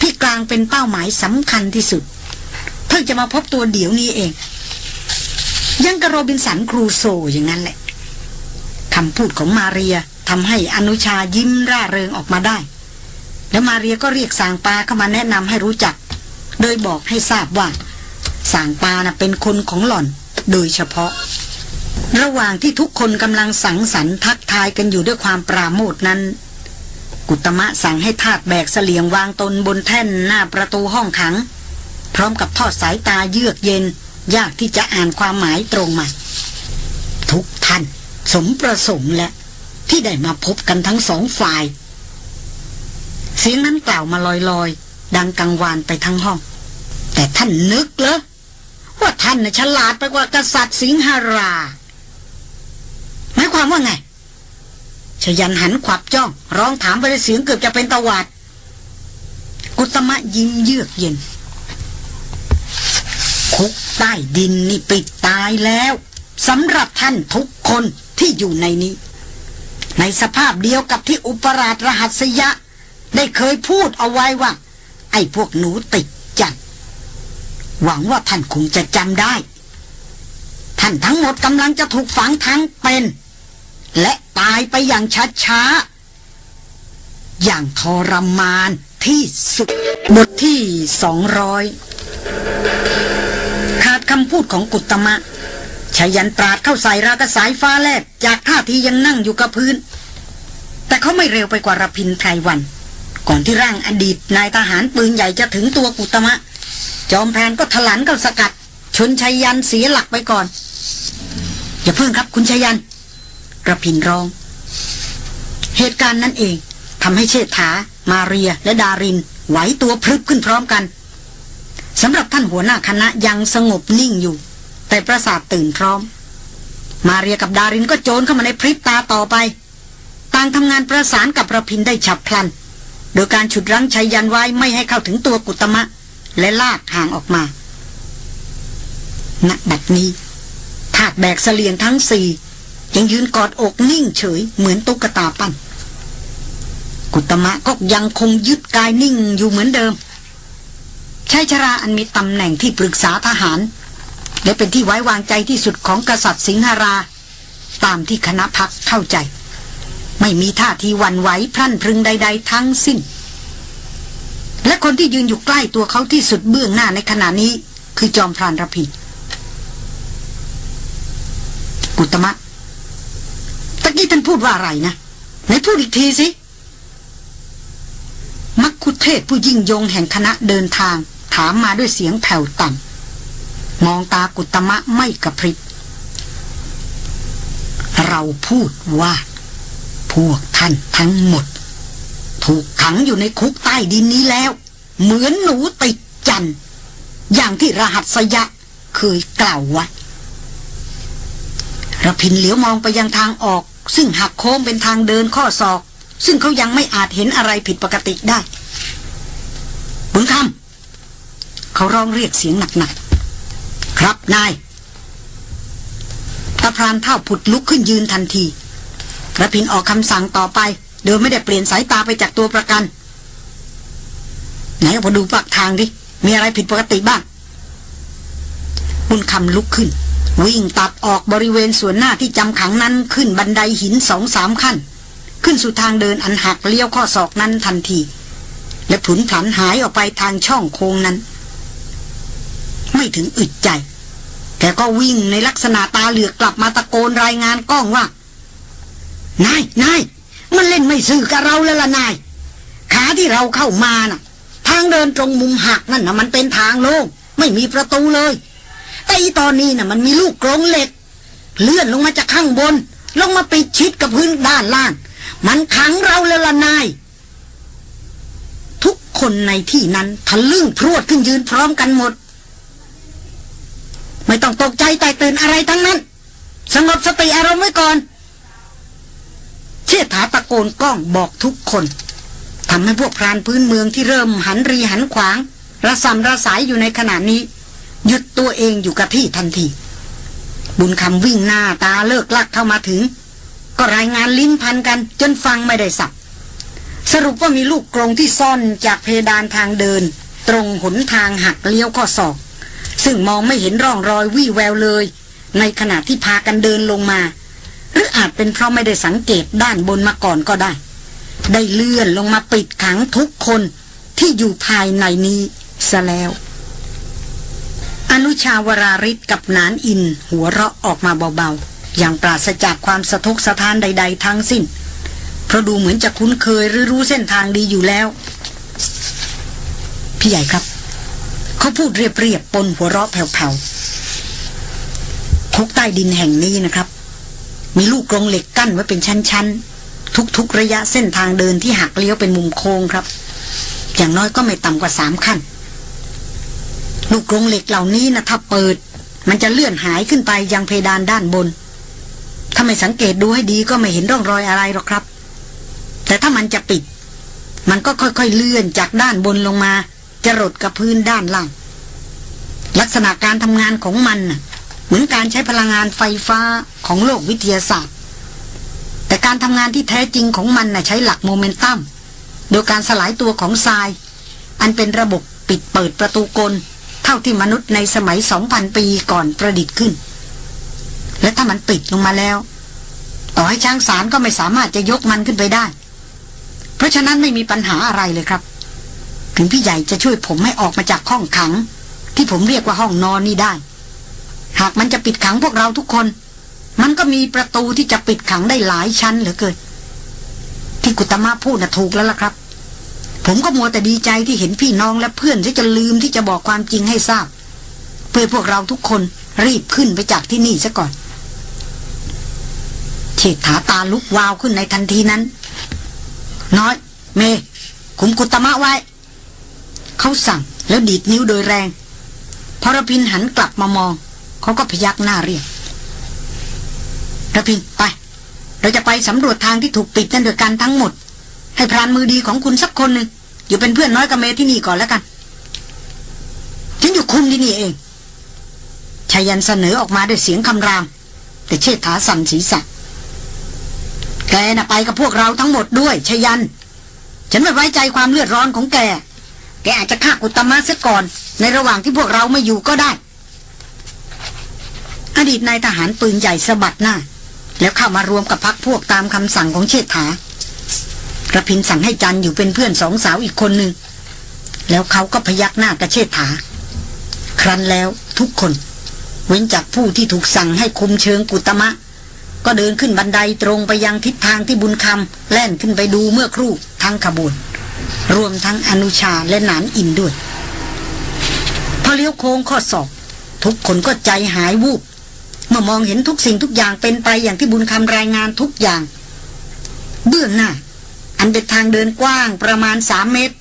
พี่ที่กลางเป็นเป้าหมายสำคัญที่สุด เพิ่งจะมาพบตัวเดี๋ยวนี้เอง ยังกระโรบินสันครูโซอย่างนั้นแหละคำพูดของมาเรียทำให้อนุชายิ้มร่าเริงออกมาได้ แล้วมาเรียก็เรียกสางปาเข้ามาแนะนำให้รู้จัก โดยบอกให้ทราบว่าสางปานะเป็นคนของหล่อนโดยเฉพาะ ระหว่างที่ทุกคนกำลังสังสรรค์ทักทายกันอยู่ด้วยความปราโมทนั้น กุตมะสั่งให้ทาสแบกเสลียงวางตนบนแท่นหน้าประตูห้องขัง พร้อมกับทอดสายตาเยือกเย็น ยากที่จะอ่านความหมายตรงมาทุกท่านสมประสงค์และที่ได้มาพบกันทั้งสองฝ่าย เสียงนั้นกล่าวมาลอยๆ ดังกังวานไปทั้งห้อง แต่ท่านนึกเหรอว่าท่านน่ะฉลาดไปกว่ากษัตริย์สิงหราหมายความว่าไงชยันหันขวับจ้อง ร้องถามไปด้วยเสียงเกือบจะเป็นตะวาด กุตมะยิ้มเยือกเย็น คุกใต้ดินนี่ปิดตายแล้วสำหรับท่านทุกคนที่อยู่ในนี้ ในสภาพเดียวกับที่อุปราชรหัสยะ ได้เคยพูดเอาไว้ว่า ไอ้พวกหนูติดจัดหวังว่าท่านคงจะจำได้ ท่านทั้งหมดกำลังจะถูกฝังทั้งเป็น และตายไปอย่างช้าๆ อย่างทรมานที่สุดบทที่สองร้อย ขาดคำพูดของกุตมะชายันตราดเข้าใส่รากระสายฟ้าแลบจากท่าทียังนั่งอยู่กับพื้น แต่เขาไม่เร็วไปกว่ารพินไพรวัน ก่อนที่ร่างอดีตนายทหารปืนใหญ่จะถึงตัวกุตมะ จอมแพนก็ถลันเข้าสกัด ชนชัยยันเสียหลักไปก่อน อย่าเพิ่งครับคุณชัยยันกระพินร้อง เหตุการณ์นั้นเองทำให้เชษฐา มาเรียและดารินไหวตัวพรึบขึ้นพร้อมกัน สำหรับท่านหัวหน้าคณะยังสงบนิ่งอยู่ แต่ประสาทตื่นพร้อม มาเรียกับดารินก็โจรเข้ามาในพริบตาต่อไป ต่างทำงานประสานกับระพินได้ฉับพลัน โดยการฉุดรั้งชัยยันไว้ไม่ให้เข้าถึงตัวกุตมะ และลากห่างออกมาณบัดนี้ถาดแบกเสลียงทั้งสี่ยังยืนกอดอกนิ่งเฉยเหมือนตุ๊กตาปั้นกุตมะก็ยังคงยึดกายนิ่งอยู่เหมือนเดิม ชายชราอันมีตำแหน่งที่ปรึกษาทหาร และเป็นที่ไว้วางใจที่สุดของกษัตริย์สิงหรา ตามที่คณะพักเข้าใจ ไม่มีท่าทีวันไหวพรั่นพรึงใด ๆ ทั้งสิ้น และคนที่ยืนอยู่ใกล้ตัวเขาที่สุดเบื้องหน้าในขณะนี้ คือจอมพรานรพินกุตมะตะกี้ท่านพูดว่าอะไรนะไหนพูดอีกทีสิมักคุเทศผู้ยิ่งยงแห่งคณะเดินทางามมาด้วยเสียงแผ่วต่ำมองตากุตมะไม่กระพริบ เราพูดว่า พวกท่านทั้งหมด ถูกขังอยู่ในคุกใต้ดินนี้แล้ว เหมือนหนูติดจันทร์อย่างที่รหัสยะเคยกล่าวไว้ระพินเหลียวมองไปยังทางออก ซึ่งหักโค้งเป็นทางเดินข้อศอก ซึ่งเขายังไม่อาจเห็นอะไรผิดปกติได้ บุญคำ เขาร้องเรียกเสียงหนักๆ ครับนายตาพรานเท่าผุดลุกขึ้นยืนทันทีระพินออกคำสั่งต่อไป โดยไม่ได้เปลี่ยนสายตาไปจากตัวประกัน ไหนเอาพอดูปากทางดิ มีอะไรผิดปกติบ้างบุญคำลุกขึ้น วิ่งตัดออกบริเวณส่วนหน้าที่จำขังนั้นขึ้นบันไดหินสองสามขั้น ขึ้นสู่ทางเดินอันหักเลี้ยวข้อศอกนั้นทันที และผุนผันหายออกไปทางช่องโค้งนั้น ไม่ถึงอึดใจ แกก็วิ่งในลักษณะตาเหลือกกลับมาตะโกนรายงานกล้องว่านายนายมันเล่นไม่ซื่อกับเราแล้วล่ะนาย ขาที่เราเข้ามาน่ะ ทางเดินตรงมุมหักนั่นน่ะมันเป็นทางโล่งไม่มีประตูเลย แต่อีตอนนี้น่ะ มันมีลูกกรงเหล็ก เลื่อนลงมาจากข้างบน ลงมาปิดชิดกับพื้นด้านล่าง มันขังเราแล้วล่ะนาย ทุกคนในที่นั้นทะลึ่งพรวดขึ้นยืนพร้อมกันหมด ไม่ต้องตกใจแตกตื่นอะไรทั้งนั้น สงบสติอารมณ์ไว้ก่อน เชษฐาตะโกนกล้องบอกทุกคนทำให้พวกพรานพื้นเมืองที่เริ่มหันรีหันขวาง ระสำระสายอยู่ในขณะนี้ หยุดตัวเองอยู่กับที่ทันที บุญคำวิ่งหน้าตาเลิกลักเข้ามาถึง ก็รายงานลิ้นพันกัน จนฟังไม่ได้สับสรุปว่ามีลูกกรงที่ซ่อนจากเพดานทางเดิน ตรงหนทางหักเลี้ยวข้อศอก ซึ่งมองไม่เห็นร่องรอยวี่แววเลย ในขณะที่พากันเดินลงมา หรืออาจเป็นเพราะไม่ได้สังเกตด้านบนมาก่อนก็ได้ ได้เลื่อนลงมาปิดขังทุกคนที่อยู่ภายในนี้ซะแล้ว อนุชาวราริศกับนานอิน หัวเราะออกมาเบาๆ อย่างปราศจากความสะทกสะท้านใด ๆ ทั้งสิ้น เพราะดูเหมือนจะคุ้นเคยหรือรู้เส้นทางดีอยู่แล้ว พี่ใหญ่ครับ เขาพูดเรียบๆปนหัวเราะแผ่วๆคุกใต้ดินแห่งนี้นะครับ มีลูกกรงเหล็กกั้นไว้เป็นชั้นๆ ทุกๆระยะเส้นทางเดินที่หักเลี้ยวเป็นมุมโค้งครับ อย่างน้อยก็ไม่ต่ำกว่าสามขั้น ลูกกรงเหล็กเหล่านี้นะถ้าเปิด มันจะเลื่อนหายขึ้นไปยังเพดานด้านบน ถ้าไม่สังเกตดูให้ดีก็ไม่เห็นร่องรอยอะไรหรอกครับ แต่ถ้ามันจะปิด มันก็ค่อยๆเลื่อนจากด้านบนลงมา จะรดกับพื้นด้านล่าง ลักษณะการทำงานของมันเหมือนการใช้พลังงานไฟฟ้าของโลกวิทยาศาสตร์ แต่การทำงานที่แท้จริงของมันใช้หลักโมเมนตัมโดยการสลายตัวของทราย อันเป็นระบบปิดเปิดประตูกล เท่าที่มนุษย์ในสมัย 2,000 ปีก่อนประดิษฐ์ขึ้น และถ้ามันปิดลงมาแล้ว ต่อให้ช้างสารก็ไม่สามารถจะยกมันขึ้นไปได้ เพราะฉะนั้นไม่มีปัญหาอะไรเลยครับ ถึงพี่ใหญ่จะช่วยผมให้ออกมาจากห้องขัง ที่ผมเรียกว่าห้องนอนนี่ได้ หากมันจะปิดขังพวกเราทุกคน มันก็มีประตูที่จะปิดขังได้หลายชั้นเหลือเกินที่กุตมะพูดน่ะถูกแล้วล่ะครับ ผมก็มัวแต่ดีใจที่เห็นพี่น้องและเพื่อนที่จะลืมที่จะบอกความจริงให้ทราบ เพื่อพวกเราทุกคนรีบขึ้นไปจากที่นี่ซะก่อนเฉดถาตาลุกวาวขึ้นในทันทีนั้น น้อย เมคุมกุตมะไว้ เขาสั่งแล้วดีดนิ้วโดยแรงพอระพินหันกลับมามอง เขาก็พยักหน้าเรียกระพินไป เราจะไปสำรวจทางที่ถูกปิดนั่นด้วยกันทั้งหมด ให้พรานมือดีของคุณสักคนหนึ่งอยู่เป็นเพื่อนน้อยกับเมที่นี่ก่อนแล้วกันฉันอยู่คุมที่นี่เองชายันเสนอออกมาด้วยเสียงคำราม แต่เชษฐาสั่นศีรษะแกน่ะไปกับพวกเราทั้งหมดด้วยชายัน ฉันไม่ไว้ใจความเลือดร้อนของแก อาจจะฆ่าอุตมะเสียก่อน ในระหว่างที่พวกเราไม่อยู่ก็ได้ อดีตนายทหารปืนใหญ่สะบัดหน้า แล้วเข้ามารวมกับพักพวกตามคำสั่งของเชษฐากระพินสั่งให้จันอยู่เป็นเพื่อนสองสาวอีกคนหนึ่ง แล้วเขาก็พยักหน้ากับเชษฐา ครั้นแล้วทุกคน เว้นจากผู้ที่ถูกสั่งให้คุมเชิงกุตมะ ก็เดินขึ้นบันไดตรงไปยังทิศทางที่บุญคำแล่นขึ้นไปดูเมื่อครู่ทั้งขบวน รวมทั้งอนุชาและหนานอินด้วย พอเลี้ยวโค้งข้อศอกทุกคนก็ใจหายวูบเมื่อมองเห็นทุกสิ่งทุกอย่างเป็นไปอย่างที่บุญคำรายงานทุกอย่าง เบื้องหน้า อันเป็นทางเดินกว้างประมาณสามเมตร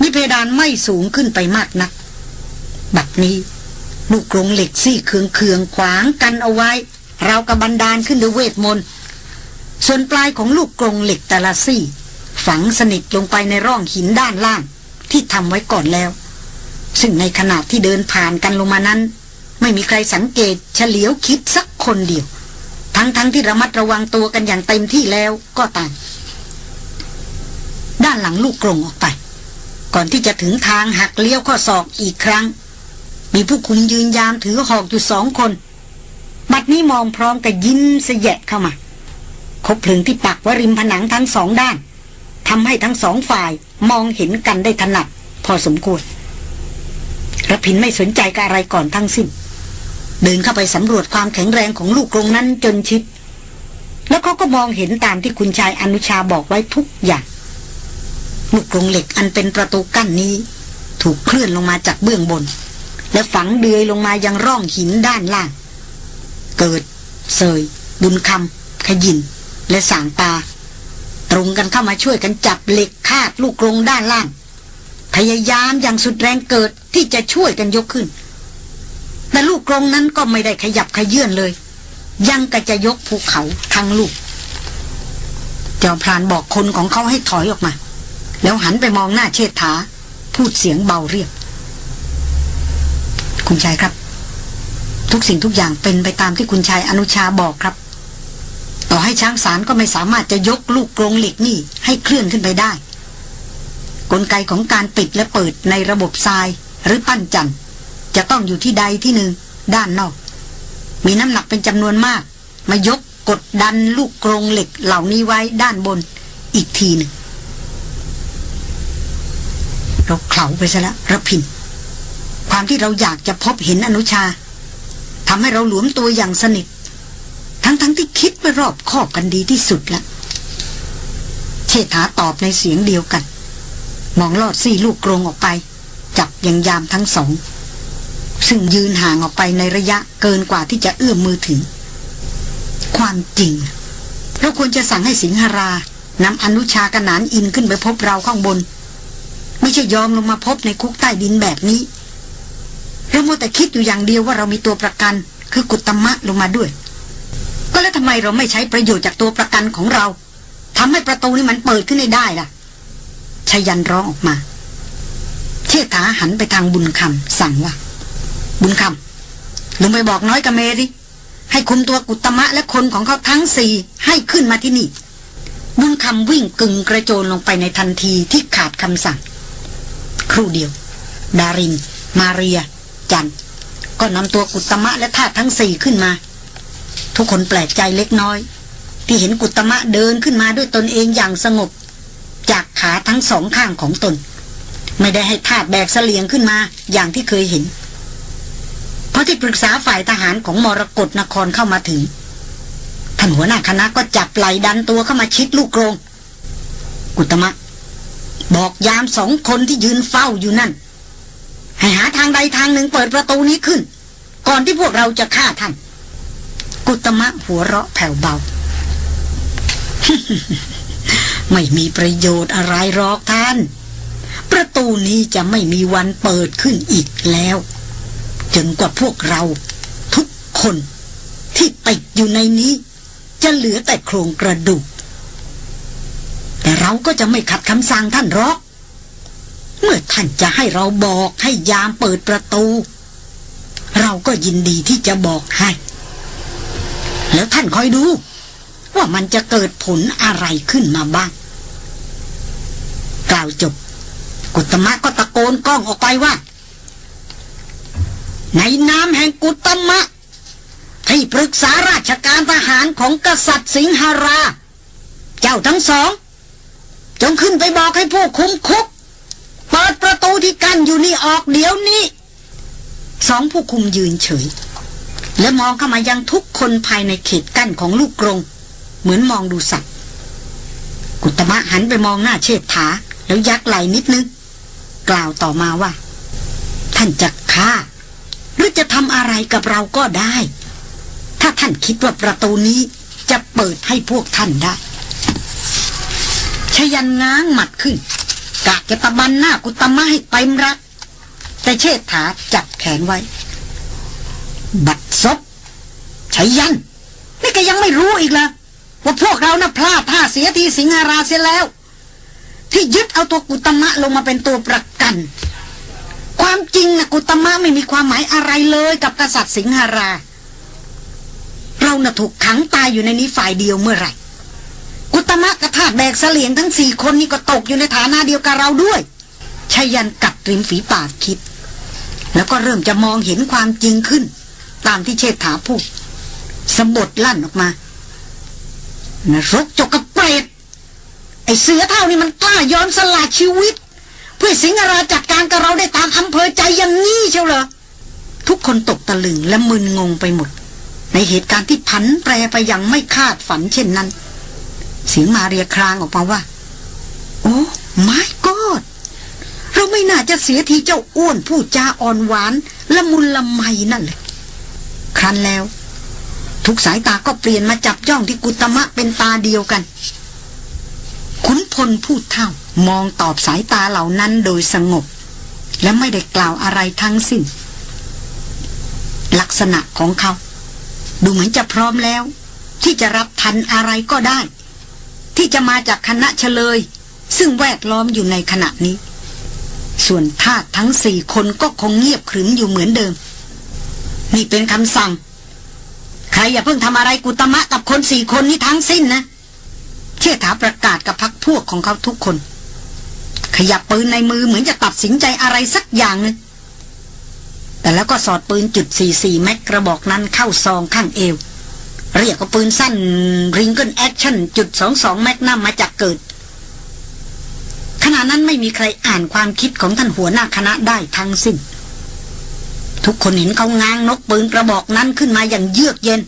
มีเพดานไม่สูงขึ้นไปมากนัก บัดนี้ ลูกกรงเหล็กซี่เคืองเคืองๆขวางกันเอาไว้ เรากระบันดาลขึ้นด้วยเวทมนต์ส่วนปลายของลูกกรงเหล็กแต่ละซี่ ฝังสนิทลงไปในร่องหินด้านล่าง ที่ทำไว้ก่อนแล้ว ซึ่งในขณะที่เดินผ่านกันลงมานั้น ไม่มีใครสังเกตเฉลียวคิดสักคนเดียว ทั้งๆทที่ระมัดระวังตัวกันอย่างเต็มที่แล้วก็ตามด้านหลังลูกกรงออกไป ก่อนที่จะถึงทางหักเลี้ยวข้อศอกอีกครั้ง มีผู้คุมยืนยามถือหอกอยู่สองคนบัดนี้มองพร้อมกับยิ้มเสยะเข้ามาคบเพลิงที่ปักไว้ริมผนังทั้งสองด้าน ทำให้ทั้งสองฝ่ายมองเห็นกันได้ถนัดพอสมควรระพินไม่สนใจกับอะไรก่อนทั้งสิ้น เดินเข้าไปสำรวจความแข็งแรงของลูกกรงนั้นจนชิด แล้วเขาก็มองเห็นตามที่คุณชายอนุชาบอกไว้ทุกอย่าง ลูกกรงเหล็กอันเป็นประตูกั้นนี้ ถูกเคลื่อนลงมาจากเบื้องบน และฝังเดือยลงมายังร่องหินด้านล่าง เกิด เสย บุญคำขยิน และสางตา ตรงกันเข้ามาช่วยกันจับเหล็กคาดลูกกรงด้านล่าง พยายามอย่างสุดแรงเกิดที่จะช่วยกันยกขึ้น แต่ลูกกรงนั้นก็ไม่ได้ขยับขยื่นเลย ยังกะจะยกภูเขาทั้งลูกเจ้าพรานบอกคนของเขาให้ถอยออกมา แล้วหันไปมองหน้าเชษฐา พูดเสียงเบาเรียบ คุณชายครับ ทุกสิ่งทุกอย่างเป็นไปตามที่คุณชายอนุชาบอกครับ ต่อให้ช้างสารก็ไม่สามารถจะยกลูกกรงเหล็กนี่ให้เคลื่อนขึ้นไปได้ กลไกของการปิดและเปิดในระบบทรายหรือปั้นจันทร์จะต้องอยู่ที่ใดที่หนึ่งด้านนอก มีน้ำหนักเป็นจำนวนมาก มายกกดดันลูกกรงเหล็กเหล่านี้ไว้ด้านบนอีกทีหนึ่งเราเข่าไปซะแล้วระพิน ความที่เราอยากจะพบเห็นอนุชาทำให้เราหลวมตัวอย่างสนิท ทั้งๆทที่คิดไปรอบคอบกันดีที่สุดแล้วเชษฐาตอบในเสียงเดียวกัน มองลอดซี่ลูกกรงออกไป จับยังยามทั้งสอง ซึ่งยืนห่างออกไปในระยะเกินกว่าที่จะเอื้อมมือถึง ความจริง เราควรจะสั่งให้สิงหรานำอนุชากนานอินขึ้นไปพบเราข้างบน ไม่ใช่ยอมลงมาพบในคุกใต้ดินแบบนี้เราโมแต่คิดอยู่อย่างเดียวว่าเรามีตัวประกัน คือกุตมะลงมาด้วย ก็แล้วทำไมเราไม่ใช้ประโยชน์จากตัวประกันของเราทำให้ประตูนี้มันเปิดขึ้นได้ล่ะชยันร้องออกมา เชษฐาหันไปทางบุญคำสั่งว่า บุญคำลงไปบอกน้อยกับเมริให้คุมตัวกุตมะและคนของเขาทั้งสี่ให้ขึ้นมาที่นี่ บุญคำวิ่งกึ่งกระโจนลงไปในทันทีที่ขาดคำสั่ง ครู่เดียว ดาริน มาเรีย จัน ก็นำตัวกุตมะและทาสทั้งสี่ขึ้นมา ทุกคนแปลกใจเล็กน้อย ที่เห็นกุตมะเดินขึ้นมาด้วยตนเองอย่างสงบ จากขาทั้งสองข้างของตน ไม่ได้ให้ทาสแบกเสลียงขึ้นมาอย่างที่เคยเห็นเพราะที่ปรึกษาฝ่ายทหารของมรกรนครเข้ามาถึงท่านหัวหน้าคณะก็จับไหลดันตัวเข้ามาชิดลูกกรง กุตมะ บอกยามสองคนที่ยืนเฝ้าอยู่นั่น ให้หาทางใดทางหนึ่งเปิดประตูนี้ขึ้น ก่อนที่พวกเราจะฆ่าท่าน กุตมะหัวเราะแผ่วเบา ไม่มีประโยชน์อะไรหรอกท่าน ประตูนี้จะไม่มีวันเปิดขึ้นอีกแล้ว จนกว่าพวกเราทุกคนที่ติดอยู่ในนี้ จะเหลือแต่โครงกระดูก แต่เราก็จะไม่ขัดคำสั่งท่านหรอก เมื่อท่านจะให้เราบอกให้ยามเปิดประตู เราก็ยินดีที่จะบอกให้ แล้วท่านคอยดู ว่ามันจะเกิดผลอะไรขึ้นมาบ้าง กล่าวจบ กุตมะก็ตะโกนก้องออกไปว่า ในนามแห่งกุตมะ ที่ปรึกษาราชการทหารของกษัตริย์สิงหรา เจ้าทั้งสอง จงขึ้นไปบอกให้ผู้คุมคุก เปิดประตูที่กั้นอยู่นี่ออกเดี๋ยวนี้ สองผู้คุมยืนเฉย และมองเข้ามายังทุกคนภายในเขตกั้นของลูกกรง เหมือนมองดูสัตว์ กุตมะหันไปมองหน้าเชษฐา แล้วยักไหลนิดนึง กล่าวต่อมาว่า ท่านจะฆ่า หรือจะทำอะไรกับเราก็ได้ ถ้าท่านคิดว่าประตูนี้จะเปิดให้พวกท่านได้ชยันง้างหมัดขึ้น กะจะตะบันหน้ากุตมะให้เต็มรัก แต่เชษฐาจับแขนไว้ บัด ชยัน นี่ก็ยังไม่รู้อีกละว่าพวกเรานะ่ะพลาดท่าเสียทีสิงหาราเสียแล้ว ที่ยึดเอาตัวกุตมะลงมาเป็นตัวประกัน ความจริงนะกุตมะไม่มีความหมายอะไรเลยกับกษัตริย์สิงหารา เราน่ะถูกขังตายอยู่ในนี้ฝ่ายเดียวเมื่อไหร่ กุตมะกระทาดแบกเสลียงทั้งสี่คนนี่ก็ตกอยู่ในฐานะเดียวกับเราด้วยชายันกัดริมฝีปากคิด แล้วก็เริ่มจะมองเห็นความจริงขึ้น ตามที่เชษฐาพูด สะบดลั่นออกมานรกจกกระเปรตไอเสือเท่านี่มันกล้ายอมสละชีวิต เพื่อสิงหราจัดการกับเราได้ตามอำเภอใจอย่างนี้เชียวเหรอทุกคนตกตะลึงและมึนงงไปหมด ในเหตุการณ์ที่ผันแปรไปอย่างไม่คาดฝันเช่นนั้น เสียงมาเรียครางออกมาว่า โอ้ไม่กอดเราไม่น่าจะเสียทีเจ้าอ้วนผู้จาอ่อนหวานละมุนละไมนั่นเลยครั้นแล้ว ทุกสายตาก็เปลี่ยนมาจับจ้องที่กุตมะเป็นตาเดียวกัน ขุนพลพูดเท่ามองตอบสายตาเหล่านั้นโดยสงบ และไม่ได้กล่าวอะไรทั้งสิ้น ลักษณะของเขา ดูเหมือนจะพร้อมแล้ว ที่จะรับทันอะไรก็ได้ ที่จะมาจากคณะเฉลย ซึ่งแวดล้อมอยู่ในขณะนี้ ส่วนทาสทั้งสี่คนก็คงเงียบขรึมอยู่เหมือนเดิม นี่เป็นคำสั่ง ขรอย่าเพิ่งทำอะไรกุตมะกับคนสี่คนนี้ทั้งสิ้นนะเชี่ยถาประกาศกับพักพวกของเขาทุกคน ขยับปืนในมือเหมือนจะตัดสินใจอะไรสักอย่างนึงแต่แล้วก็สอดปืนจุด 44 mag กระบอกนั้นเข้าซองข้างเอว เรียกเอาปืนสั้น single action จุด 22 magnum มาจากเกิด ขณะนั้นไม่มีใครอ่านความคิดของท่านหัวหน้าคณะได้ทั้งสิ้น ทุกคนเห็นเขาง้างนกปืนกระบอกนั้นขึ้นมาอย่างเยือกเย็น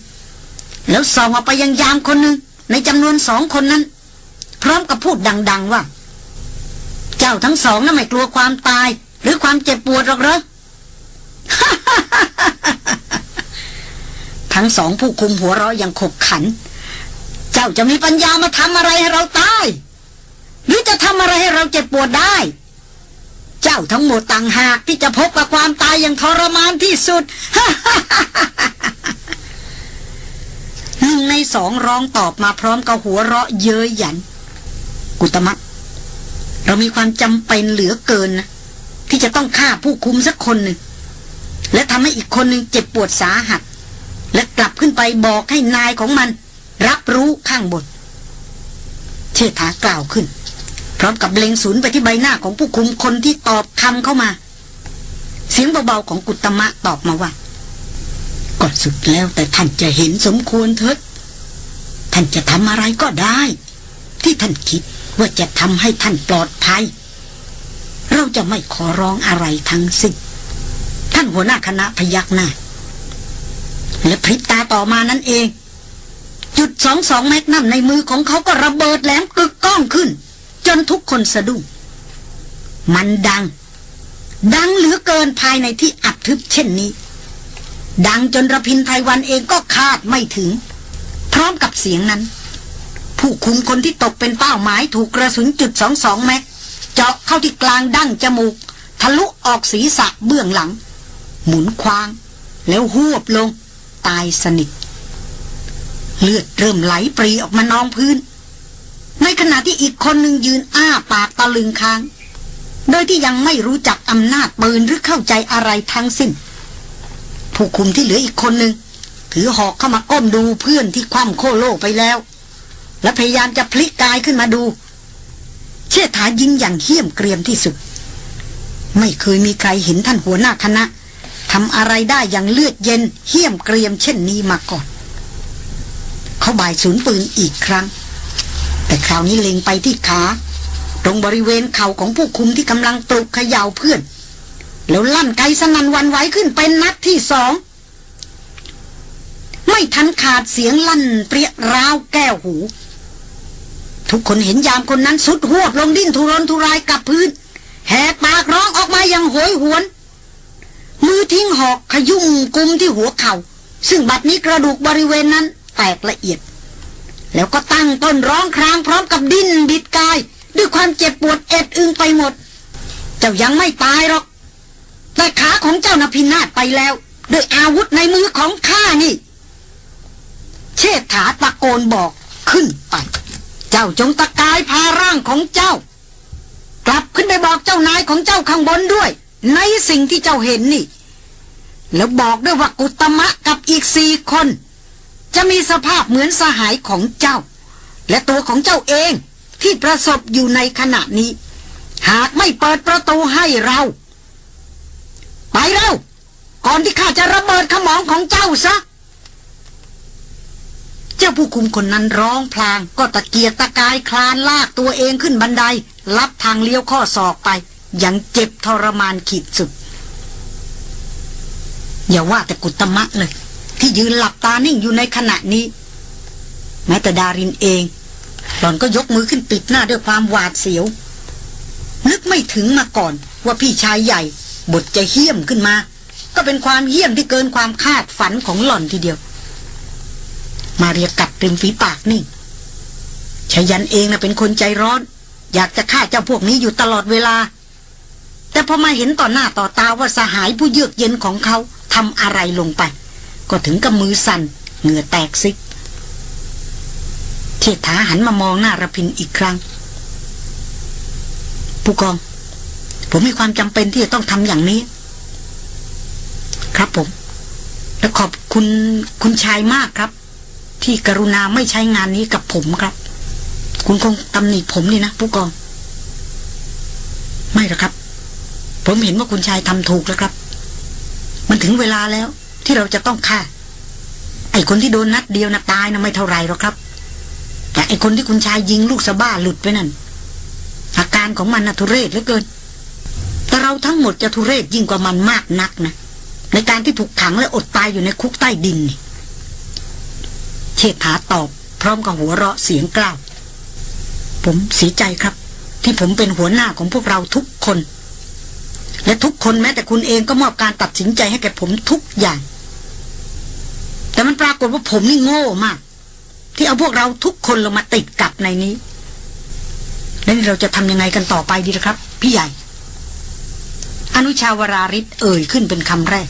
แล้วส่องออกไปยังยามคนหนึ่งในจำนวนสองคนนั้น พร้อมกับพูดดัง ๆ ว่า เจ้าทั้งสองน่ะไม่กลัวความตาย หรือความเจ็บปวดหรอกเหรอทั้งสองผู้คุมหัวเราะอย่างขบขัน เจ้าจะมีปัญญามาทำอะไรให้เราตาย หรือจะทำอะไรให้เราเจ็บปวดได้ เจ้าทั้งหมดต่างหากที่จะพบกับความตายอย่างทรมานที่สุดหนึ่งในสองร้องตอบมาพร้อมกับหัวเราะเย้ยหยัน กุตมะ เรามีความจำเป็นเหลือเกินนะที่จะต้องฆ่าผู้คุมสักคนหนึ่ง และทำให้อีกคนหนึ่งเจ็บปวดสาหัส และกลับขึ้นไปบอกให้นายของมัน รับรู้ข้างบนเชษฐากล่าวขึ้น พร้อมกับเล็งศูนย์ไปที่ใบหน้าของผู้คุมคนที่ตอบคำเข้ามา เสียงเบาๆของกุตมะตอบมาว่าก็สุดแล้วแต่ท่านจะเห็นสมควรเถิดท่านจะทำอะไรก็ได้ ที่ท่านคิดว่าจะทำให้ท่านปลอดภัย เราจะไม่ขอร้องอะไรทั้งสิ้นท่านหัวหน้าคณะพยักหน้า และพริบตาต่อมานั่นเอง จุดสองสองแมกนัมในมือของเขาก็ระเบิดแหลมกึกก้องขึ้น จนทุกคนสะดุ้งมันดัง ดังเหลือเกินภายในที่อับทึบเช่นนี้ ดังจนระพินไพรวันเองก็คาดไม่ถึง พร้อมกับเสียงนั้น ผู้คุมคนที่ตกเป็นเป้าหมายถูกกระสุนจุดสองสองแม็กเจาะเข้าที่กลางดั้งจมูก ทะลุออกศีรษะเบื้องหลัง หมุนควาง แล้วหวบลง ตายสนิท เลือดเริ่มไหลปรีออกมานองพื้น ในขณะที่อีกคนหนึ่งยืนอ้าปากตะลึงค้าง โดยที่ยังไม่รู้จักอำนาจปืนหรือเข้าใจอะไรทั้งสิ้น ผู้คุมที่เหลืออีกคนหนึ่งถือหอกเข้ามาก้มดูเพื่อนที่คว่ำโคโลไปแล้ว และพยายามจะพลิกกายขึ้นมาดู เชษฐายิงอย่างเหี้ยมเกรียมที่สุด ไม่เคยมีใครเห็นท่านหัวหน้าคณะทำอะไรได้อย่างเลือดเย็นเหี้ยมเกรียมเช่นนี้มาก่อน เขาบ่ายศูนย์ปืนอีกครั้ง แต่คราวนี้เล็งไปที่ขาตรงบริเวณเข่าของผู้คุมที่กำลังปลุกเขย่าเพื่อน แล้วลั่นไกสนันวันไหวขึ้นเป็นนัดที่สอง ไม่ทันขาดเสียงลั่นเปรี้ยร้าวแก้วหู ทุกคนเห็นยามคนนั้นสุดหวบลงดิ้นทุรนทุรายกับพื้น แหกปากร้องออกมาอย่างโหยหวน มือทิ้งหอกขยุ่มกุมที่หัวเขา่าซึ่งบัดนี้กระดูกบริเวณนั้นแตกละเอียด แล้วก็ตั้งต้นร้องครางพร้อมกับดิ้นบิดกาย ด้วยความเจ็บปวดเอ็ดอึงไปหมด เจ้ายังไม่ตายหรอก แต่ขาของเจ้านพินาศไปแล้วด้วยอาวุธในมือของข้านี่ เชษฐาตะโกนบอกขึ้นไป เจ้าจงตะกายพาร่างของเจ้า กลับขึ้นไปบอกเจ้านายของเจ้าข้างบนด้วย ในสิ่งที่เจ้าเห็นนี่ แล้วบอกด้วยว่ากุตมะกับอีกสี่คน จะมีสภาพเหมือนสหายของเจ้า และตัวของเจ้าเองที่ประสบอยู่ในขณะนี้ หากไม่เปิดประตูให้เรา ไปเร็วก่อนที่ข้าจะระเบิดขมองของเจ้าซะ เจ้าผู้คุมคนนั้นร้องพลางก็ตะเกียกตะกายคลานลากตัวเองขึ้นบันได รับทางเลี้ยวข้อศอกไป อย่างเจ็บทรมานขีดสุด อย่าว่าแต่กุตมะเลย ที่ยืนหลับตานิ่งอยู่ในขณะนี้ แม้แต่ดารินเอง หล่อนก็ยกมือขึ้นปิดหน้าด้วยความหวาดเสียว นึกไม่ถึงมาก่อนว่าพี่ชายใหญ่ บทจะเหี้ยมขึ้นมา ก็เป็นความเหี้ยมที่เกินความคาดฝันของหล่อนทีเดียว มาเรียกัดริมฝีปากนี่งชายันเองนะเป็นคนใจร้อน อยากจะฆ่าเจ้าพวกนี้อยู่ตลอดเวลา แต่พอมาเห็นต่อหน้าต่อตาว่าสหายผู้เยือกเย็นของเขาทำอะไรลงไป ก็ถึงกับมือสั่นเหงื่อแตกซิกเทษฐาหันมามองหน้ารพินอีกครั้ง ผู้กอง ผมมีความจำเป็นที่จะต้องทำอย่างนี้ ครับผมและขอบคุณคุณชายมากครับ ที่กรุณาไม่ใช้งานนี้กับผมครับ คุณคงตำหนิผมนี่นะผู้กอง ไม่หรอกครับ ผมเห็นว่าคุณชายทำถูกแล้วครับ มันถึงเวลาแล้ว ที่เราจะต้องฆ่า ไอ้คนที่โดนนัดเดียวนะตายนะไม่เท่าไรหรอกครับ แต่ไอ้คนที่คุณชายยิงลูกสะบ้าหลุดไปนั่น อาการของมันนะทุเรศเหลือเกิน แต่เราทั้งหมดจะทุเรศยิ่งกว่ามันมากนักนะ ในการที่ถูกขังและอดตายอยู่ในคุกใต้ดินนี่เชษฐาตอบ พร้อมกับหัวเราะเสียงกล้าว ผมเสียใจครับ ที่ผมเป็นหัวหน้าของพวกเราทุกคน และทุกคนแม้แต่คุณเองก็มอบการตัดสินใจให้แก่ผมทุกอย่าง แต่มันปรากฏว่าผมนี่โง่มาก ที่เอาพวกเราทุกคนลงมาติดกับในนี้ แล้วนี่เราจะทำยังไงกันต่อไปดีละครับ พี่ใหญ่ อนุชาวราริศเอ่ยขึ้นเป็นคำแรก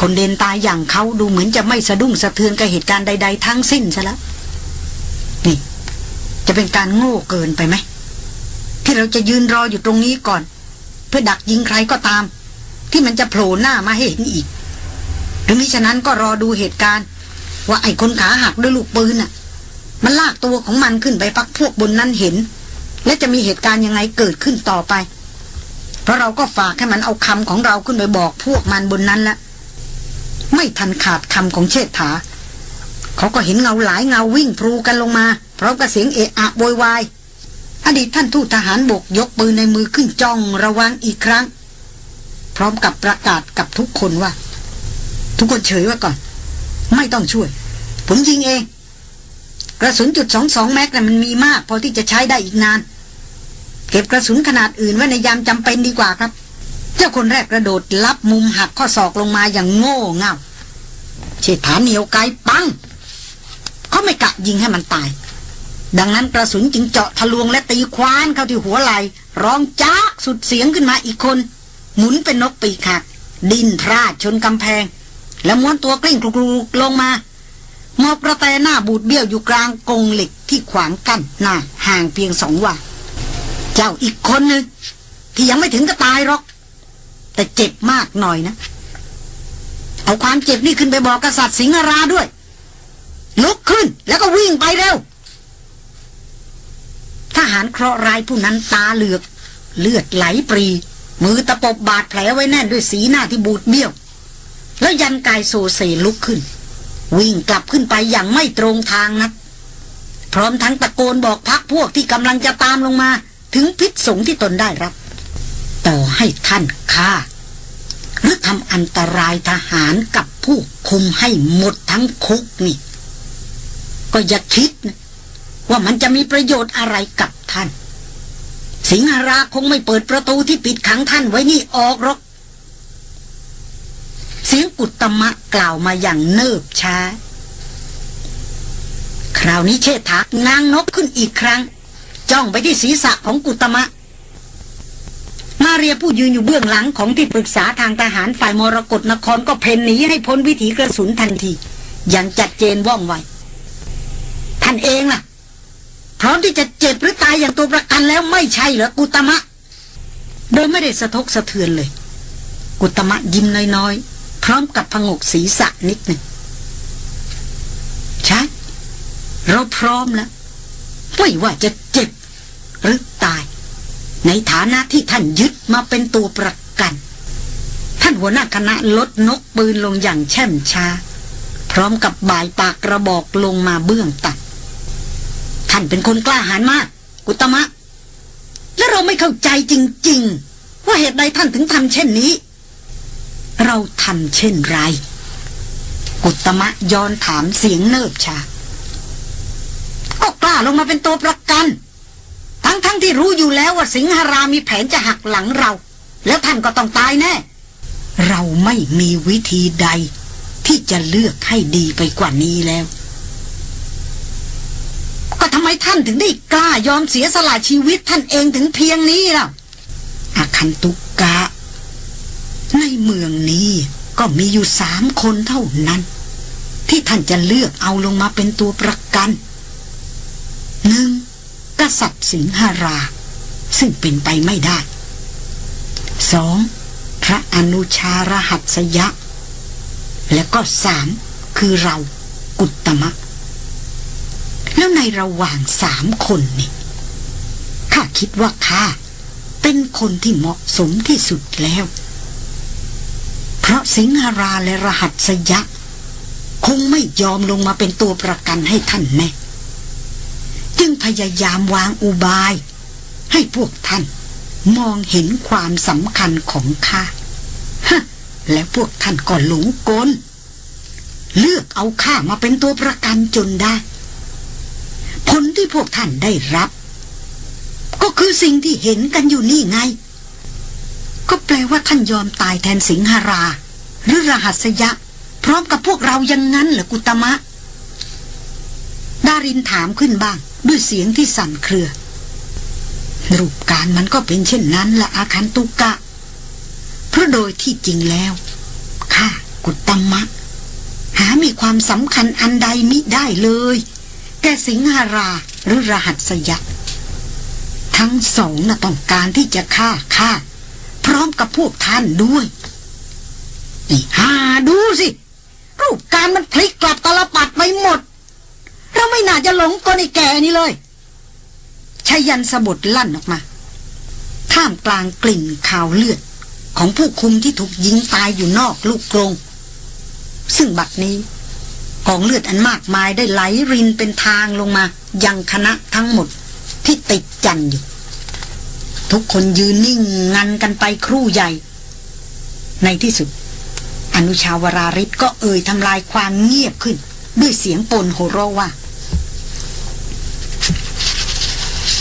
คนเดนตายอย่างเขาดูเหมือนจะไม่สะดุ้งสะเทือนกับเหตุการณ์ใด ๆ ทั้งสิ้นซะแล้วนี่ จะเป็นการโง่เกินไปไหมที่เราจะยืนรออยู่ตรงนี้ก่อน เพื่อดักยิงใครก็ตาม ที่มันจะโผล่หน้ามาให้เห็นอีก หรือมิฉะนั้นก็รอดูเหตุการณ์ ว่าไอ้คนขาหักด้วยลูกปืนน่ะ มันลากตัวของมันขึ้นไปพักพวกบนนั้นเห็น และจะมีเหตุการณ์ยังไงเกิดขึ้นต่อไป เพราะเราก็ฝากให้มันเอาคำของเราขึ้นไปบอกพวกมันบนนั้นละไม่ทันขาดคำของเชษฐา เขาก็เห็นเงาหลายเงาวิ่งพลูกันลงมาพร้อมกับเสียงเอะอะโวยวายอดีตท่านทูตทหารบกยกปืนในมือขึ้นจ้องระวังอีกครั้ง พร้อมกับประกาศกับทุกคนว่า ทุกคนเฉยไว้ก่อน ไม่ต้องช่วย ผมยิงเอง กระสุนจุดสองสองแม็กนะมันมีมาก พอที่จะใช้ได้อีกนาน เก็บกระสุนขนาดอื่นไว้ในยามจำเป็นดีกว่าครับ เจ้าคนแรกกระโดดลับมุมหักข้อศอกลงมาอย่างโง่เง่าเฉดฐานเหนียวไกลปังเขาไม่กะยิงให้มันตาย ดังนั้นกระสุนจึงเจาะทะลวงและตีควานเข้าที่หัวไหล่ร้องจ้าสุดเสียงขึ้นมาอีกคน หมุนเป็นนกปีกหัก ดินพลาดชนกำแพง แล้วม้วนตัวกลิ้งกรูๆลงมา มอบกระแตหน้าบูดเบี้ยวอยู่กลางกงเหล็กที่ขวางกั้นหน้าห่างเพียงสองว่า เจ้าอีกคนนึงที่ยังไม่ถึงกับตายหรอก แต่เจ็บมากหน่อยนะ เอาความเจ็บนี่ขึ้นไปบอกกษัตริย์สิงหราด้วย ลุกขึ้นแล้วก็วิ่งไปเร็วทหารเคราะห์ร้ายผู้นั้นตาเหลือก เลือดไหลปรี มือตะปบบาดแผลไว้แน่นด้วยสีหน้าที่บูดเบี้ยว แล้วยันกายโซเซลุกขึ้น วิ่งกลับขึ้นไปอย่างไม่ตรงทางนัก พร้อมทั้งตะโกนบอกพักพวกที่กำลังจะตามลงมา ถึงพิษสงที่ตนได้รับ ต่อให้ท่านฆ่า หรือทำอันตรายทหารกับผู้คุมให้หมดทั้งคุกนี่ ก็อย่าคิดนะว่ามันจะมีประโยชน์อะไรกับท่าน สิงหราคงไม่เปิดประตูที่ปิดขังท่านไว้นี่ออกหรอก สียงกุตมะกล่าวมาอย่างเนิบช้า คราวนี้เชษฐางางนกขึ้นอีกครั้ง จ้องไปที่ศีรษะของกุตมะ มาเรียผู้ยืนอยู่เบื้องหลังของที่ปรึกษาทางทหารฝ่ายมรกรนครก็เพ่นหนีให้พ้นวิถีกระสุนทันที อย่างจัดเจนว่องไวท่านเองล่ะ พร้อมที่จะเจ็บหรือตายอย่างตัวประกันแล้วไม่ใช่เหรอกุตมะ โดยไม่ได้สะทกสะเทือนเลย กุตมะยิ้มน้อยๆ พร้อมกับพงกศีรษะนิดหนึ่งใช่ เราพร้อมแล้วไม่ว่าจะเจ็บหรือตาย ในฐานะที่ท่านยึดมาเป็นตัวประกัน ท่านหัวหน้าคณะลดนกปืนลงอย่างแช่มช้า พร้อมกับบ่ายปากกระบอกลงมาเบื้องตัดท่านเป็นคนกล้าหาญมาก กุตมะ และเราไม่เข้าใจจริง ๆ ว่าเหตุใดท่านถึงทำเช่นนี้ เราทำเช่นไร กุตมะย้อนถามเสียงเนิบชาก็กล้าลงมาเป็นตัวประกัน ทั้งๆทที่รู้อยู่แล้วว่าสิงหรามีแผนจะหักหลังเรา แล้วท่านก็ต้องตายแน่ เราไม่มีวิธีใด ที่จะเลือกให้ดีไปกว่านี้แล้ว ก็ทำไมท่านถึงได้กล้ายอมเสียสละชีวิตท่านเองถึงเพียงนี้ล่ะอาคันตุกกะ ในเมืองนี้ก็มีอยู่สามคนเท่านั้น ที่ท่านจะเลือกเอาลงมาเป็นตัวประกันหนึ่งกษัตริย์สิงหรา ซึ่งเป็นไปไม่ได้สองพระอนุชารหัสยะ และก็สามคือเรากุตมะ แล้วในระหว่างสามคนนี่ข้าคิดว่าข้าเป็นคนที่เหมาะสมที่สุดแล้ว เพราะสิงหราและรหัสยะคงไม่ยอมลงมาเป็นตัวประกันให้ท่านแน่จึงพยายามวางอุบาย ให้พวกท่านมองเห็นความสำคัญของข้าฮะและพวกท่านก็หลงกล เลือกเอาข้ามาเป็นตัวประกันจนได้ ผลที่พวกท่านได้รับ ก็คือสิ่งที่เห็นกันอยู่นี่ไง ก็แปลว่าท่านยอมตายแทนสิงหรา หรือรหัสยะ พร้อมกับพวกเรายังงั้นเหรอกุตมะ ดารินถามขึ้นบ้าง ด้วยเสียงที่สั่นเครือ รูปการมันก็เป็นเช่นนั้นละอาคันตุกะ เพราะโดยที่จริงแล้วข้ากุตมะ หามีความสำคัญอันใดมิได้เลย แกสิงหาราหรือรหัสยะ ทั้งสองน่ะต้องการที่จะฆ่าข้า ร้อมกับพวกท่านด้วยนี่หาดูสิ รูปการมันพลิกกลับตลปัดไปหมด เราไม่น่าจะหลงกลไอ้แก่นี่เลยชายันสะบดลั่นออกมา ท่ามกลางกลิ่นข่าวเลือด ของผู้คุมที่ถูกยิงตายอยู่นอกลูกกรง ซึ่งบัดนี้กองเลือดอันมากมายได้ไหลรินเป็นทางลงมา ยังคณะทั้งหมดที่ติดจันอยู่ ทุกคนยืนนิ่งงันกันไปครู่ใหญ่ ในที่สุด อนุชาวราริศก็เอ่ยทำลายความเงียบขึ้น ด้วยเสียงปนโหโรว่า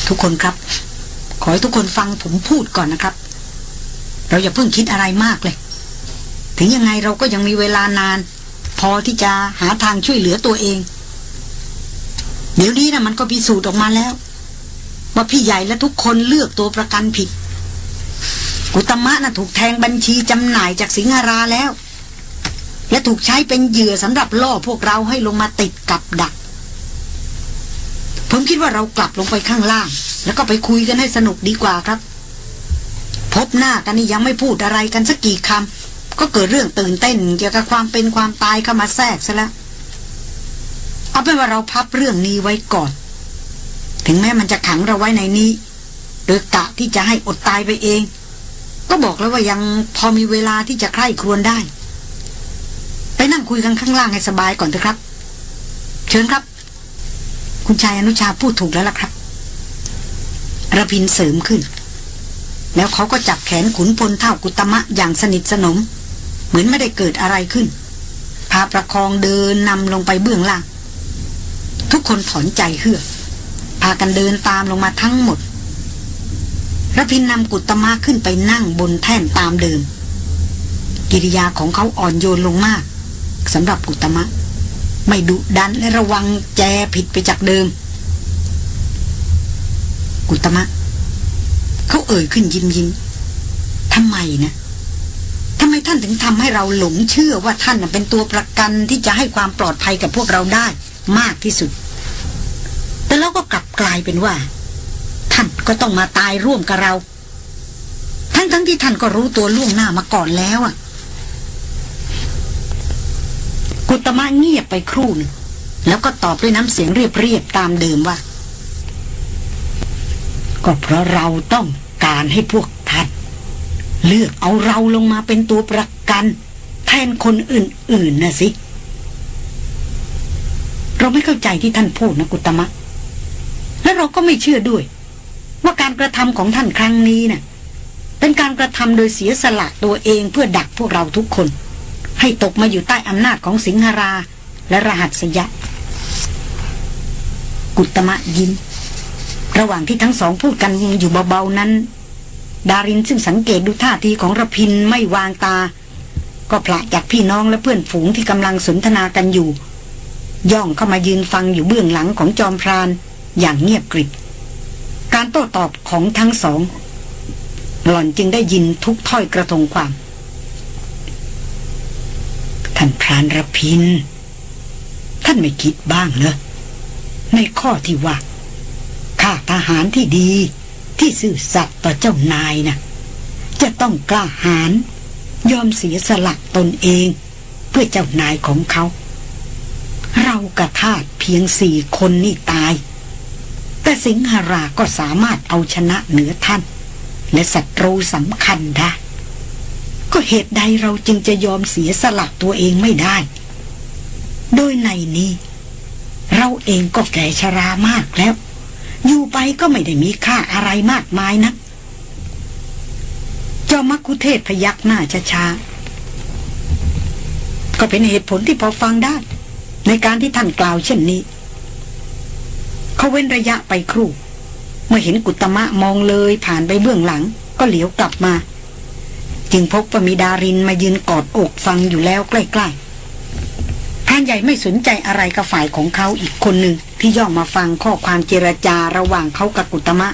ทุกคนครับ ขอให้ทุกคนฟังผมพูดก่อนนะครับ เราอย่าเพิ่งคิดอะไรมากเลย ถึงยังไงเราก็ยังมีเวลานาน พอที่จะหาทางช่วยเหลือตัวเอง เดี๋ยวนี้นะมันก็พิสูจน์ออกมาแล้ว ว่าพี่ใหญ่และทุกคนเลือกตัวประกันผิด กุตมะนะ่ะถูกแทงบัญชีจำหน่ายจากสิงหราแล้ว และถูกใช้เป็นเหยื่อสำหรับล่อพวกเราให้ลงมาติดกับดัก ผมคิดว่าเรากลับลงไปข้างล่าง แล้วก็ไปคุยกันให้สนุกดีกว่าครับ พบหน้ากันนี่ยังไม่พูดอะไรกันสักกี่คำก็เกิดเรื่องตื่นเต้นเกี่ยวกับความเป็นความตายเข้ามาแทรกซะแล้วเอาเป็นว่าเราพับเรื่องนี้ไว้ก่อน ถึงแม้มันจะขังเราไว้ในนี้ โดยกะที่จะให้อดตายไปเอง ก็บอกแล้วว่ายังพอมีเวลาที่จะใคร่ครวญได้ ไปนั่งคุยกันข้างล่างให้สบายก่อนเถอะครับ เชิญครับ คุณชายอนุชาพูดถูกแล้วล่ะครับระพินเสริมขึ้น แล้วเขาก็จับแขนขุนพลเท่ากุตมะอย่างสนิทสนม เหมือนไม่ได้เกิดอะไรขึ้น พาประคองเดินนำลงไปเบื้องล่าง ทุกคนถอนใจเฮือก พากันเดินตามลงมาทั้งหมดระพินนำกุตมะขึ้นไปนั่งบนแท่นตามเดิม กิริยาของเขาอ่อนโยนลงมากสำหรับกุตมะ ไม่ดุดันและระวังแจผิดไปจากเดิม กุตมะ เขาเอ่ยขึ้นยิ้มยิ้มทำไมนะทำไมท่านถึงทำให้เราหลงเชื่อว่าท่านเป็นตัวประกันที่จะให้ความปลอดภัยกับพวกเราได้มากที่สุด แต่แล้วก็กลับ กลายเป็นว่า ท่านก็ต้องมาตายร่วมกับเรา ทั้งทั้งที่ท่านก็รู้ตัวล่วงหน้ามาก่อนแล้วอะ กุตมะเงียบไปครู่หนึงแล้วก็ตอบด้วยน้ำเสียงเรียบๆตามเดิมว่า ก็เพราะเราต้องการให้พวกท่านเลือกเอาเราลงมาเป็นตัวประกัน แทนคนอื่นๆนะสิ เราไม่เข้าใจที่ท่านพูดนะกุตมะ และเราก็ไม่เชื่อด้วย ว่าการกระทำของท่านครั้งนี้นะ่ะเป็นการกระทำโดยเสียสละตัวเองเพื่อดักพวกเราทุกคน ให้ตกมาอยู่ใต้อำนาจของสิงหรา และรหัสยะ กุตมะยิ้มระหว่างที่ทั้งสองพูดกันอยู่เบาๆนั้น ดารินซึ่งสังเกตดูท่าทีของระพินไม่วางตา ก็ผละจากพี่น้องและเพื่อนฝูงที่กำลังสนทนากันอยู่ ย่องเข้ามายืนฟังอยู่เบื้องหลังของจอมพราน อย่างเงียบกริบ การโต้ตอบของทั้งสอง หล่อนจึงได้ยินทุกถ้อยกระทงความ ท่านพรานระพิน ท่านไม่คิดบ้างเหรอในข้อที่ว่าข้าทหารที่ดีที่ซื่อสัตย์ต่อเจ้านายนะจะต้องกล้าหาญยอมเสียสละตนเอง เพื่อเจ้านายของเขา เรากระทาดเพียงสี่คนนี่ตาย แต่สิงหราก็สามารถเอาชนะเหนือท่าน และศัตรูสำคัญได้ ก็เหตุใดเราจึงจะยอมเสียสละตัวเองไม่ได้ โดยในนี้ เราเองก็แก่ชรามากแล้ว อยู่ไปก็ไม่ได้มีค่าอะไรมากมายนะจอมักคุเทศพยักหน้าช้าๆก็เป็นเหตุผลที่พอฟังได้ ในการที่ท่านกล่าวเช่นนี้ เขาเว้นระยะไปครู่ เมื่อเห็นกุตมะมองเลยผ่านไปเบื้องหลัง ก็เหลียวกลับมา จึงพบว่ามีดารินมายืนกอดอกฟังอยู่แล้วใกล้ๆพรานใหญ่ไม่สนใจอะไรกับฝ่ายของเขาอีกคนหนึ่งที่ย่องมาฟังข้อความเจรจาระหว่างเขากับกุตมะ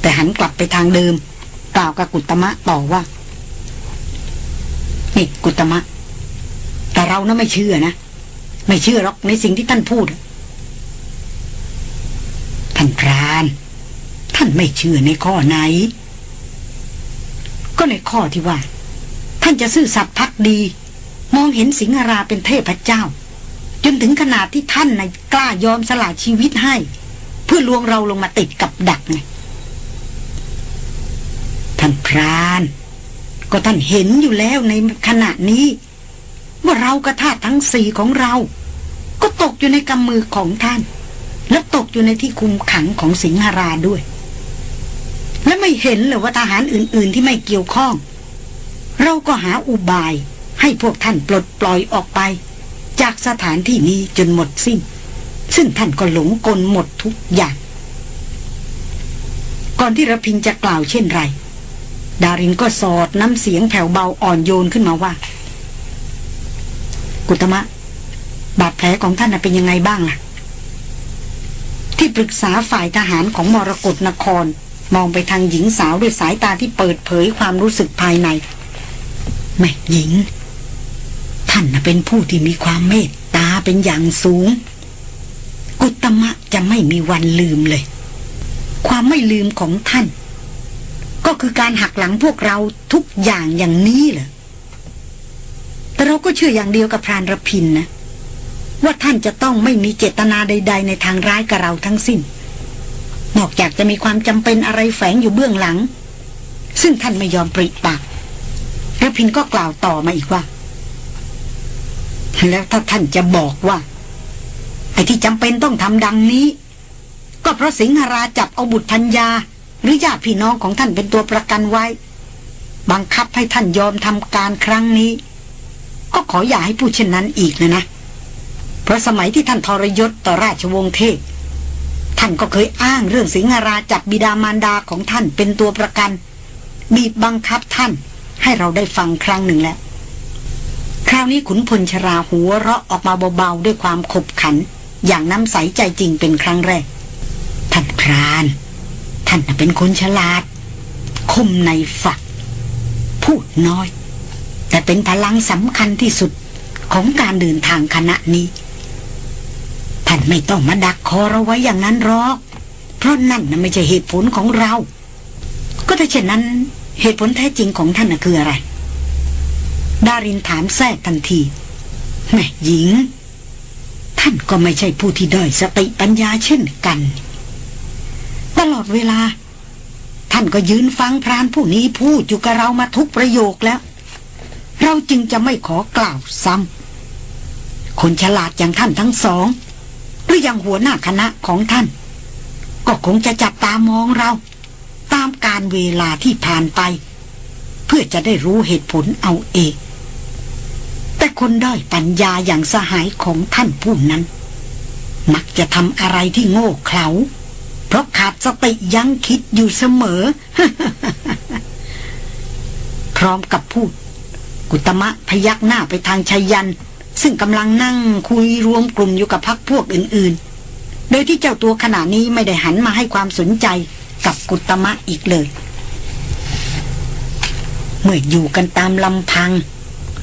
แต่หันกลับไปทางเดิม กล่าวกับกุตมะต่อว่านี่กุตมะ แต่เรานะไม่เชื่อนะ ไม่เชื่อหรอกในสิ่งที่ท่านพูดานพรานท่านไม่เชื่อในข้อไหน ก็ในข้อที่ว่า ท่านจะซื่อสัตย์พักดี มองเห็นสิงหราเป็นเทพเจ้า จนถึงขนาดที่ท่านนะกล้ายอมสละชีวิตให้ เพื่อลวงเราลงมาติดกับดักไงท่านพราน ก็ท่านเห็นอยู่แล้วในขณะนี้ ว่าเรากระทาทั้งสี่ของเรา ก็ตกอยู่ในกำมือของท่าน และตกอยู่ในที่คุมขังของสิงหราด้วย และไม่เห็นเลยว่าทหารอื่น ๆ ที่ไม่เกี่ยวข้อง เราก็หาอุบายให้พวกท่านปลดปล่อยออกไป จากสถานที่นี้จนหมดสิ้น ซึ่งท่านก็หลงกลหมดทุกอย่าง ก่อนที่ระพินจะกล่าวเช่นไร ดารินก็สอดน้ำเสียงแผ่วเบาอ่อนโยนขึ้นมาว่า กุตมะ บาดแผลของท่านเป็นยังไงบ้างล่ะ ที่ปรึกษาฝ่ายทหารของมรกรนคร มองไปทางหญิงสาวด้วยสายตาที่เปิดเผยความรู้สึกภายในแม่หญิง ท่านเป็นผู้ที่มีความเมตตาเป็นอย่างสูง กุตมะจะไม่มีวันลืมเลย ความไม่ลืมของท่าน ก็คือการหักหลังพวกเราทุกอย่างอย่างนี้เหรอแต่เราก็เชื่ออย่างเดียวกับพรานรพินนะ ว่าท่านจะต้องไม่มีเจตนาใด ๆ ในทางร้ายกับเราทั้งสิ้น นอกจากจะมีความจำเป็นอะไรแฝงอยู่เบื้องหลัง ซึ่งท่านไม่ยอมปริปากรพินก็กล่าวต่อมาอีกว่า แล้วถ้าท่านจะบอกว่าไอ้ที่จำเป็นต้องทำดังนี้ ก็เพราะสิงหราจับเอาบุตรพัญญา หรือญาติพี่น้องของท่านเป็นตัวประกันไว้ บังคับให้ท่านยอมทำการครั้งนี้ ก็ขออย่าให้พูดเช่นนั้นอีกนะนะ เพราะสมัยที่ท่านทรยศต่อราชวงศ์เทพท่านก็เคยอ้างเรื่องสิงหราจับบิดามารดาของท่านเป็นตัวประกัน บีบบังคับท่านให้เราได้ฟังครั้งหนึ่งแล้ว คราวนี้ขุนพลชราหัวเราะออกมาเบาๆด้วยความขบขัน อย่างน้ำใสใจจริงเป็นครั้งแรก ท่านพราน ท่านเป็นคนฉลาด คมในฝัก พูดน้อย แต่เป็นพลังสำคัญที่สุดของการเดินทางคณะนี้านไม่ต้องมาดักคอเราไว้อย่างนั้นหรอก เพราะนั่นน่ะไม่ใช่เหตุผลของเรา ก็ถ้าเช่นนั้นเหตุผลแท้จริงของท่านน่ะคืออะไร ดารินถามแทรกทันทีแม่หญิง ท่านก็ไม่ใช่ผู้ที่ด้อยสติปัญญาเช่นกัน ตลอดเวลา ท่านก็ยืนฟังพรานผู้นี้พูดอยู่กับเรามาทุกประโยคแล้ว เราจึงจะไม่ขอกล่าวซ้ำคนฉลาดอย่างท่านทั้งสอง รืออย่างหัวหน้าคณะของท่าน ก็คงจะจับตามองเรา ตามการเวลาที่ผ่านไป เพื่อจะได้รู้เหตุผลเอาเอง แต่คนด้อยปัญญาอย่างสหายของท่านผู้นั้น มักจะทำอะไรที่โง่เขลาเพราะขาดสติยั้งคิดอยู่เสมอ พร้อมกับพูด กุตมะพยักหน้าไปทางชัยยัน ซึ่งกำลังนั่งคุยรวมกลุ่มอยู่กับพักพวกอื่นๆ โดยที่เจ้าตัวขณะนี้ไม่ได้หันมาให้ความสนใจกับกุตมะอีกเลย เมื่ออยู่กันตามลำพัง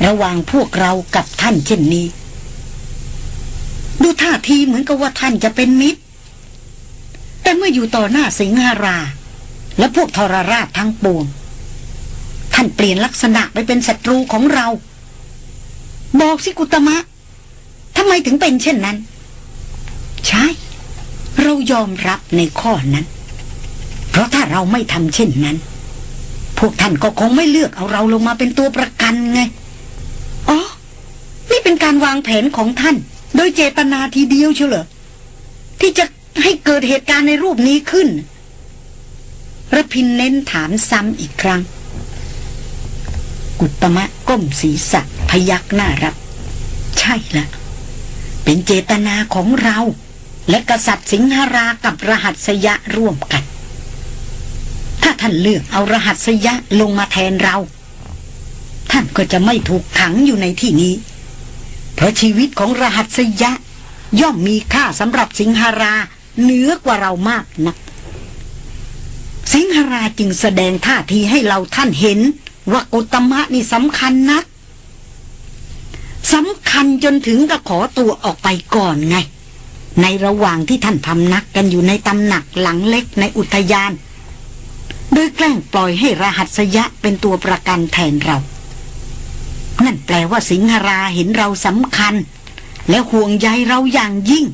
ระหว่างพวกเรากับท่านเช่นนี้ ดูท่าทีเหมือนกับว่าท่านจะเป็นมิตร แต่เมื่ออยู่ต่อหน้าสิงหารา และพวกทรราชทั้งปวง ท่านเปลี่ยนลักษณะไปเป็นศัตรูของเรา บอกสิกุตมะทำไมถึงเป็นเช่นนั้น ใช่ เรายอมรับในข้อนั้น เพราะถ้าเราไม่ทำเช่นนั้น พวกท่านก็คงไม่เลือกเอาเราลงมาเป็นตัวประกันไงอ๋อนี่เป็นการวางแผนของท่าน โดยเจตนาทีเดียวเชียวเหรอที่จะให้เกิดเหตุการณ์ในรูปนี้ขึ้นระพินเน้นถามซ้ำอีกครั้ง กุตมะก้มศีรษะ พยักหน้ารับ ใช่ละเป็นเจตนาของเรา และกษัตริย์สิงหรากับรหัสยะร่วมกัน ถ้าท่านเลือกเอารหัสยะลงมาแทนเรา ท่านก็จะไม่ถูกขังอยู่ในที่นี้ เพราะชีวิตของรหัสยะ ย่อมมีค่าสำหรับสิงหราเหนือกว่าเรามากนัก สิงหราจึงแสดงท่าทีให้เราท่านเห็นว่ากุตมะนี่สำคัญนัก สำคัญจนถึงกับขอตัวออกไปก่อนไง ในระหว่างที่ท่านพำนักกันอยู่ในตำหนักหลังเล็กในอุทยาน โดยแกล้งปล่อยให้รหัสยะเป็นตัวประกันแทนเรา นั่นแปลว่าสิงหราเห็นเราสำคัญ และห่วงใยเราอย่างยิ่ง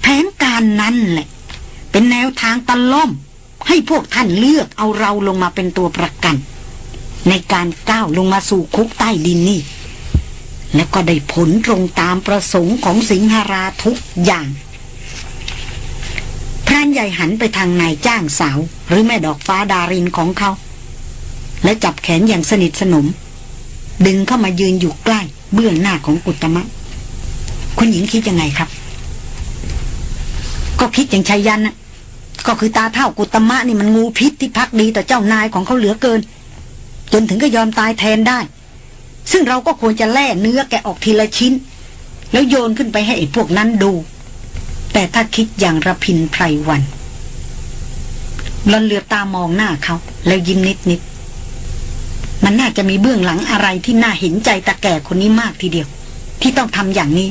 แผนการนั้นแหละ เป็นแนวทางตะล่อม ให้พวกท่านเลือกเอาเราลงมาเป็นตัวประกัน ในการก้าวลงมาสู่คุกใต้ดินนี่ และก็ได้ผลตรงตามประสงค์ของสิงหราทุกอย่าง พรานใหญ่หันไปทางนายจ้างสาว หรือแม่ดอกฟ้าดารินของเขา และจับแขนอย่างสนิทสนม ดึงเข้ามายืนอยู่ใกล้เบื้องหน้าของกุตมะ คุณหญิงคิดยังไงครับ ก็คิดอย่างชายยันนะก็คือตาเท่ากุตมะนี่มันงูพิษที่พักดีต่อเจ้านายของเขาเหลือเกิน จนถึงก็ยอมตายแทนได้ ซึ่งเราก็ควรจะแล่เนื้อแกออกทีละชิ้น แล้วโยนขึ้นไปให้ไอ้พวกนั้นดู แต่ถ้าคิดอย่างระพินไพรวันลอนเรือตามองหน้าเขา แล้วยิ้มนิดนิดมันน่าจะมีเบื้องหลังอะไรที่น่าเห็นใจตาแก่คนนี้มากทีเดียว ที่ต้องทำอย่างนี้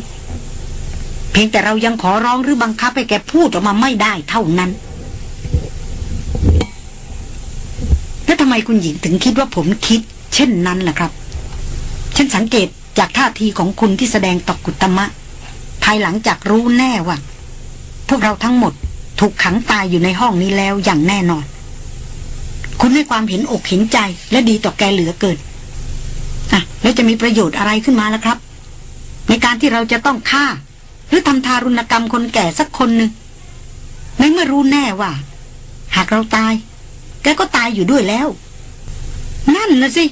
เพียงแต่เรายังขอร้องหรือบังคับให้แกพูดออกมาไม่ได้เท่านั้นแล้วทำไมคุณหญิงถึงคิดว่าผมคิด เช่นนั้นล่ะครับ ฉันสังเกตจากท่าทีของคุณที่แสดงต่อกุตมะ ภายหลังจากรู้แน่ว่า พวกเราทั้งหมดถูกขังตายอยู่ในห้องนี้แล้วอย่างแน่นอน คุณให้ความเห็นอกเห็นใจและดีต่อแกเหลือเกินอะแล้วจะมีประโยชน์อะไรขึ้นมาล่ะครับ ในการที่เราจะต้องฆ่า หรือทำทารุณกรรมคนแก่สักคนหนึ่งในเมื่อรู้แน่ว่า หากเราตาย แกก็ตายอยู่ด้วยแล้ว นั่นนะสิ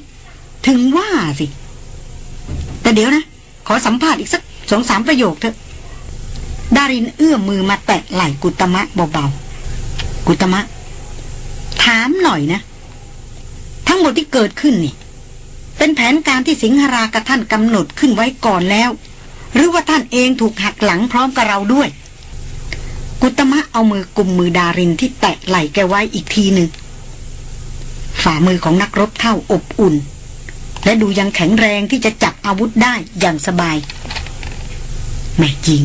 ถึงว่าสิ แต่เดี๋ยวนะ ขอสัมภาษณ์อีกสักสองสามประโยคเถอะดารินเอื้อมมือมาแตะไหล่กุตมะเบาๆ กุตมะ ถามหน่อยนะ ทั้งหมดที่เกิดขึ้นนี่ เป็นแผนการที่สิงหรากับท่านกำหนดขึ้นไว้ก่อนแล้ว หรือว่าท่านเองถูกหักหลังพร้อมกับเราด้วย กุตมะเอามือกุมมือดารินที่แตะไหล่แกไว้อีกทีหนึ่งฝ่ามือของนักรบเท่าอบอุ่น และดูยังแข็งแรงที่จะจับอาวุธได้อย่างสบาย แม่หญิง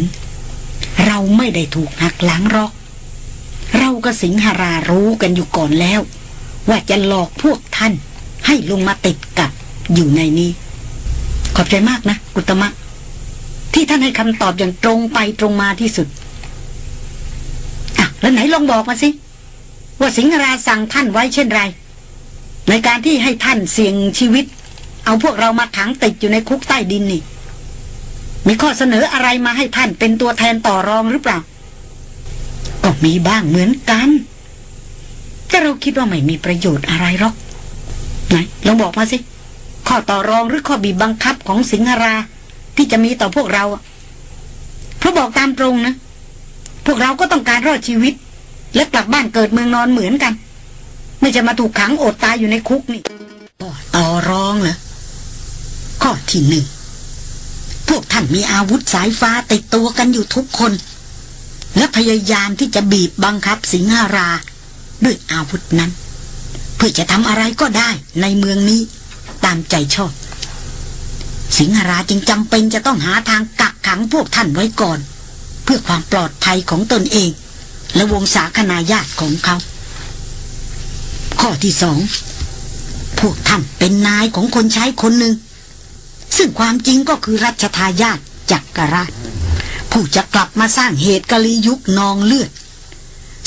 เราไม่ได้ถูกหักหลังหรอก เรากับสิงหรารู้กันอยู่ก่อนแล้ว ว่าจะหลอกพวกท่าน ให้ลงมาติดกับอยู่ในนี้ ขอบใจมากนะ กุตมะ ที่ท่านให้คำตอบอย่างตรงไปตรงมาที่สุดอะแล้วไหนลองบอกมาสิ ว่าสิงหราสั่งท่านไว้เช่นไรในการที่ให้ท่านเสี่ยงชีวิต เอาพวกเรามาขังติดอยู่ในคุกใต้ดินนี่ มีข้อเสนออะไรมาให้ท่านเป็นตัวแทนต่อรองหรือเปล่า ก็มีบ้างเหมือนกัน แต่เราคิดว่าไม่มีประโยชน์อะไรหรอกไหนลองบอกมาสิ ข้อต่อรองหรือข้อบีบบังคับของสิงหรา ที่จะมีต่อพวกเราเพราะบอกตามตรงนะ พวกเราก็ต้องการรอดชีวิต และกลับบ้านเกิดเมืองนอนเหมือนกัน ไม่จะมาถูกขังอดตายอยู่ในคุกนี่ต่อรองเหรอ ข้อที่หนึ่งพวกท่านมีอาวุธสายฟ้าติดตัวกันอยู่ทุกคน และพยายามที่จะบีบบังคับสิงหารา ด้วยอาวุธนั้น เพื่อจะทำอะไรก็ได้ในเมืองนี้ตามใจชอบ สิงหราจึงจำเป็นจะต้องหาทางกักขังพวกท่านไว้ก่อน เพื่อความปลอดภัยของตนเอง และวงศาคณาญาติของเขา ข้อที่สองพวกท่านเป็นนายของคนใช้คนหนึ่ง ซึ่งความจริงก็คือรัชทายาทจักรราช ผู้จะกลับมาสร้างเหตุกะลียุคนองเลือด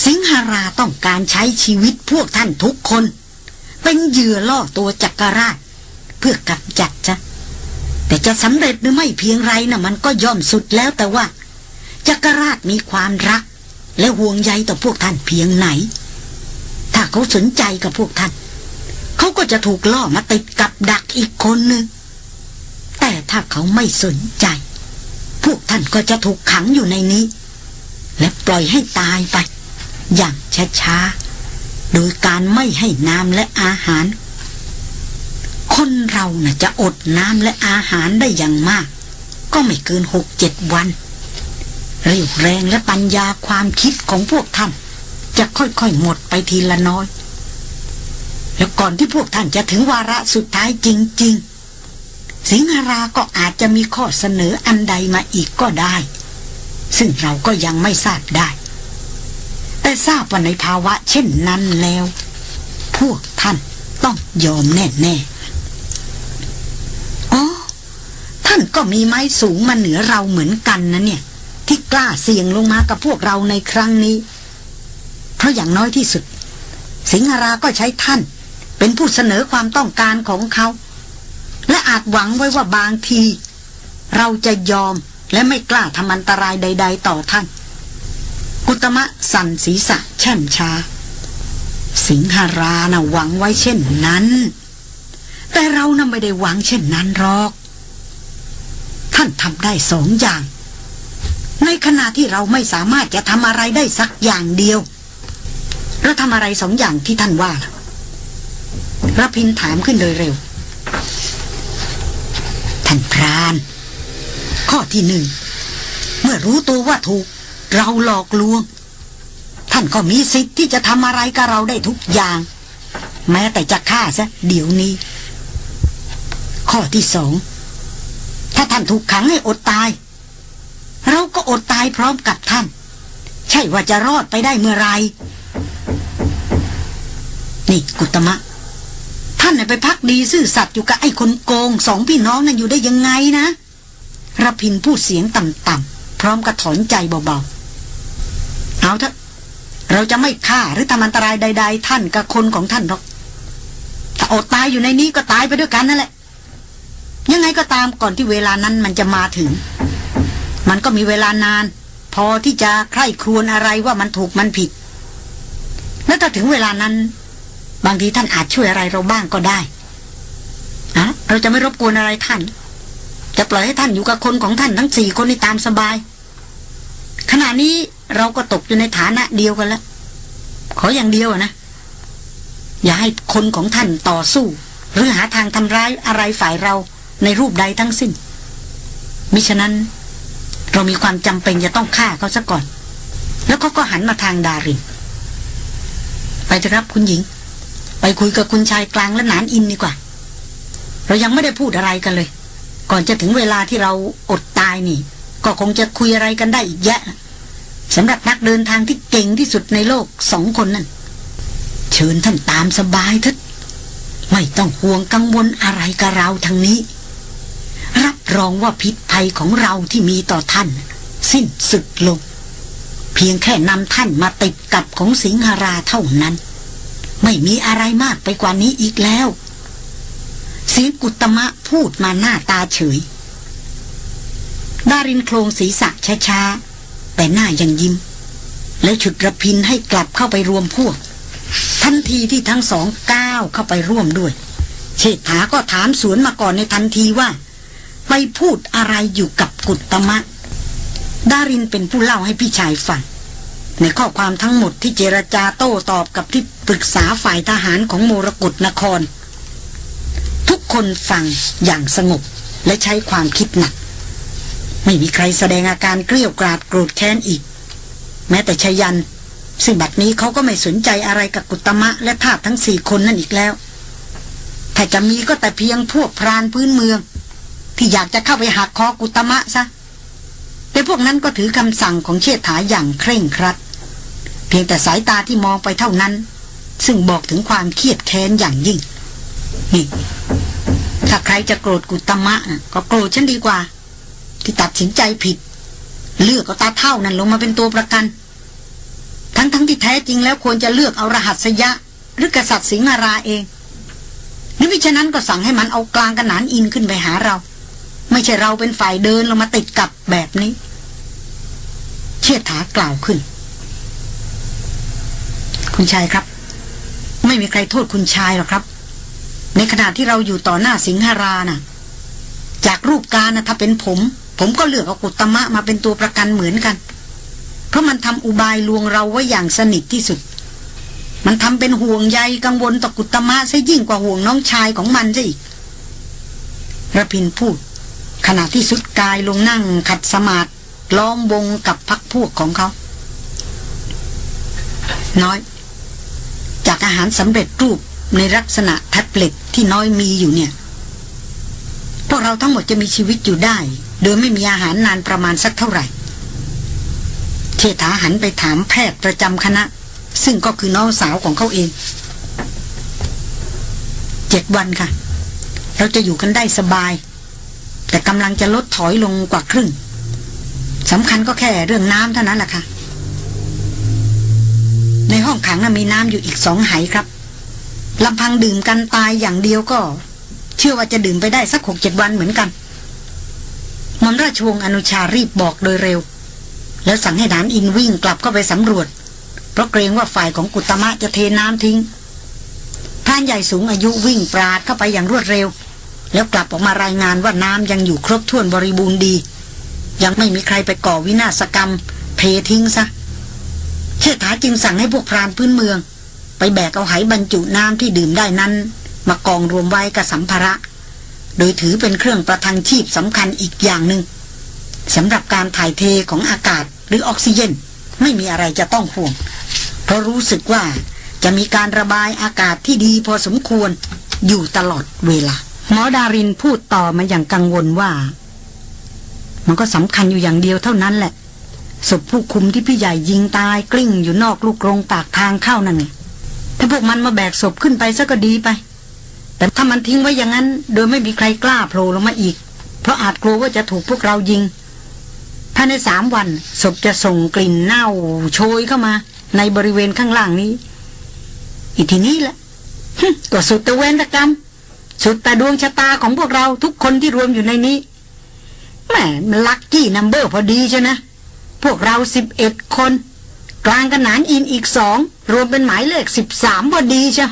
สิงหาราต้องการใช้ชีวิตพวกท่านทุกคน เป็นเหยื่อล่อตัวจักรราช เพื่อกำจัดจ้ะแต่จะสำเร็จหรือไม่เพียงไรนะ่ะมันก็ย่อมสุดแล้วแต่ว่าจักรราชมีความรัก และห่วงใยต่อพวกท่านเพียงไหน ถ้าเขาสนใจกับพวกท่าน เขาก็จะถูกล่อมาติดกับดักอีกคนหนึ่ง แต่ถ้าเขาไม่สนใจ พวกท่านก็จะถูกขังอยู่ในนี้ และปล่อยให้ตายไป อย่างช้าๆ โดยการไม่ให้น้ำและอาหาร คนเราน่ะจะอดน้ำและอาหารได้อย่างมาก ก็ไม่เกินหกเจ็ดวันเรี่ยวแรงและปัญญาความคิดของพวกท่าน จะค่อยๆหมดไปทีละน้อย แล้วก่อนที่พวกท่านจะถึงวาระสุดท้ายจริง ๆ สิงหราก็อาจจะมีข้อเสนออันใดมาอีกก็ได้ ซึ่งเราก็ยังไม่ทราบได้ แต่ทราบว่าในภาวะเช่นนั้นแล้ว พวกท่านต้องยอมแน่ๆอ๋อท่านก็มีไม้สูงมาเหนือเราเหมือนกันนะเนี่ย ที่กล้าเสี่ยงลงมากับพวกเราในครั้งนี้ เพราะอย่างน้อยที่สุด สิงหราก็ใช้ท่าน เป็นผู้เสนอความต้องการของเขา และอาจหวังไว้ว่าบางที เราจะยอมและไม่กล้าทำอันตรายใด ๆ ต่อท่าน กุตมะสั่นศีรษะแช่มช้า สิงหารานะหวังไว้เช่นนั้น แต่เรานะ่ะไม่ได้หวังเช่นนั้นหรอก ท่านทำได้สองอย่าง ในขณะที่เราไม่สามารถจะทำอะไรได้สักอย่างเดียวแล้วทำอะไรสองอย่างที่ท่านว่าละรพินถามขึ้นโดยเร็วานพราน ข้อที่หนึ่ง เมื่อรู้ตัวว่าถูก เราหลอกลวง ท่านก็มีสิทธิ์ที่จะทำอะไรกับเราได้ทุกอย่าง แม้แต่จะฆ่าซะเดี๋ยวนี้ ข้อที่สอง ถ้าท่านถูกขังให้อดตาย เราก็อดตายพร้อมกับท่าน ใช่ว่าจะรอดไปได้เมื่อไรนี่กุตมะ ท่านไปพักดีซื่อสัตย์อยู่กับไอ้คนโกงสองพี่น้องนั่นอยู่ได้ยังไงนะรพินพูดเสียงต่ำๆพร้อมกับถอนใจเบาๆเอาเถอะเราจะไม่ฆ่าหรือทำอันตรายใด ๆ ท่านกับคนของท่านหรอกถ้าอดตายอยู่ในนี้ก็ตายไปด้วยกันนั่นแหละ ยังไงก็ตามก่อนที่เวลานั้นมันจะมาถึง มันก็มีเวลานาน พอที่จะใคร่ครวญอะไรว่ามันถูกมันผิด แล้วถ้าถึงเวลานั้น บางทีท่านอาจช่วยอะไรเราบ้างก็ได้อะเราจะไม่รบกวนอะไรท่าน จะปล่อยให้ท่านอยู่กับคนของท่านทั้งสี่คนในตามสบาย ขณะนี้เราก็ตกอยู่ในฐานะเดียวกันแล้ว ขออย่างเดียวนะ อย่าให้คนของท่านต่อสู้ หรือหาทางทำร้ายอะไรฝ่ายเราในรูปใดทั้งสิ้น มิฉะนั้น เรามีความจำเป็นจะต้องฆ่าเขาซะก่อน แล้วเขาก็หันมาทางดารินไปเถอะครับคุณหญิง ไปคุยกับคุณชายกลางและนานอินดีกว่า เรายังไม่ได้พูดอะไรกันเลย ก่อนจะถึงเวลาที่เราอดตายนี่ ก็คงจะคุยอะไรกันได้อีกแยะสำหรับนักเดินทางที่เก่งที่สุดในโลกสองคนนั่นเชิญท่านตามสบายเถิดไม่ต้องห่วงกังวลอะไรกับเราทางนี้ รับรองว่าพิษภัยของเราที่มีต่อท่าน สิ้นสึกลง เพียงแค่นำท่านมาติดกับของสิงหราเท่านั้น ไม่มีอะไรมากไปกว่านี้อีกแล้วเสียงกุตมะพูดมาหน้าตาเฉย ดารินโครงศีรษะช้าๆ แต่หน้ายังยิ้ม แล้วฉุดระพินให้กลับเข้าไปรวมพวก ทันทีที่ทั้งสองก้าวเข้าไปร่วมด้วย เชษฐาก็ถามสวนมาก่อนในทันทีว่า ไปพูดอะไรอยู่กับกุตมะ ดารินเป็นผู้เล่าให้พี่ชายฟัง ในข้อความทั้งหมดที่เจรจาโต้ตอบกับที่ปรึกษาฝ่ายทหารของโมรกตนคร ทุกคนฟังอย่างสงบและใช้ความคิดหนัก ไม่มีใครแสดงอาการเกลี้ยวกราดโกรธแค้นอีก แม้แต่ชยัน ซึ่งบัดนี้เขาก็ไม่สนใจอะไรกับกุตมะและทาสทั้งสี่คนนั่นอีกแล้ว ถ้าจะมีก็แต่เพียงพวกพรานพื้นเมือง ที่อยากจะเข้าไปหักคอกุตมะซะ แต่พวกนั้นก็ถือคำสั่งของเชษฐาอย่างเคร่งครัด เพียงแต่สายตาที่มองไปเท่านั้น ซึ่งบอกถึงความเครียดแค้นอย่างยิ่ง นี่ ถ้าใครจะโกรธกุตมะ ก็โกรธฉันดีกว่า ที่ตัดสินใจผิด เลือกเอาตาเท่านั้นลงมาเป็นตัวประกัน ทั้งๆทที่แท้จริงแล้วควรจะเลือกเอารหัสยะ หรือกษัตริย์สิงหราเองนี่มิฉะนั้นก็สั่งให้มันเอากลางกระหนานอินขึ้นไปหาเรา ไม่ใช่เราเป็นฝ่ายเดินลงมาติดกับแบบนี้ เชิดถากล่าวขึ้น คุณชายครับ ไม่มีใครโทษคุณชายหรอกครับ ในขณะที่เราอยู่ต่อหน้าสิงหราน่ะ จากรูปการนะถ้าเป็นผม ผมก็เลือกเอากุตมะมาเป็นตัวประกันเหมือนกัน เพราะมันทำอุบายลวงเราไว้อย่างสนิทที่สุดมันทำเป็นห่วงใยกังวลต่อกุตมะซะยิ่งกว่าห่วงน้องชายของมันซะอีกระพินพูด ขณะที่สุดกายลงนั่งขัดสมาธิล้อมวงกับพักพวกของเขา น้อย จากอาหารสำเร็จรูปในลักษณะแท็บเล็ตที่น้อยมีอยู่เนี่ย พวกเราทั้งหมดจะมีชีวิตอยู่ได้ โดยไม่มีอาหารนานประมาณสักเท่าไหร่เชษฐาหันไปถามแพทย์ประจำคณะ ซึ่งก็คือน้องสาวของเขาเองเจ็ดวันค่ะ เราจะอยู่กันได้สบาย แต่กำลังจะลดถอยลงกว่าครึ่งสำคัญก็แค่เรื่องน้ำเท่านั้นแหละค่ะ ในห้องขังน่ะมีน้ำอยู่อีกสองไหครับลำพังดื่มกันตายอย่างเดียวก็ เชื่อว่าจะดื่มไปได้สักหกเจ็ดวันเหมือนกันมอมราชวงศ์อนุชารีบบอกโดยเร็ว แล้วสั่งให้ดานอินวิ่งกลับเข้าไปสำรวจ เพราะเกรงว่าฝ่ายของกุตมะจะเทน้ำทิ้งพรานใหญ่สูงอายุวิ่งปราดเข้าไปอย่างรวดเร็ว แล้วกลับออกมารายงานว่าน้ำยังอยู่ครบถ้วนบริบูรณ์ดี ยังไม่มีใครไปก่อวินาศกรรมเททิ้งซะเชษฐาจึงสั่งให้พวกพรานพื้นเมือง ไปแบกเอาไหบรรจุน้ำที่ดื่มได้นั้น มากองรวมไว้กับสัมภาระ โดยถือเป็นเครื่องประทังชีพสำคัญอีกอย่างหนึ่งสำหรับการถ่ายเทของอากาศหรือออกซิเจนไม่มีอะไรจะต้องห่วง เพราะรู้สึกว่าจะมีการระบายอากาศที่ดีพอสมควรอยู่ตลอดเวลา หมอดารินพูดต่อมาอย่างกังวลว่า มันก็สำคัญอยู่อย่างเดียวเท่านั้นแหละศพผู้คุมที่พี่ใหญ่ยิงตายกลิ้งอยู่นอกลูกกรงปากทางเข้านั่นไงถ้าพวกมันมาแบกศพขึ้นไปซะก็ดีไป แต่ถ้ามันทิ้งไว้อย่างนั้น โดยไม่มีใครกล้าโผล่ลงมาอีก เพราะอาจกลัวว่าจะถูกพวกเรายิงภายในสามวันศพจะส่งกลิ่นเน่า โชยเข้ามา ในบริเวณข้างล่างนี้ อีกทีนี้แหละก็สุดตะเวนตะกรรม สุดแต่ดวงชะตาของพวกเราทุกคนที่รวมอยู่ในนี้แหมมันลัคกี้นัมเบอร์พอดีใช่นะ พวกเราสิบเอ็ดคน กลางกันหนานอินอีกสองรวมเป็นหมายเลขสิบสามพอดีใช่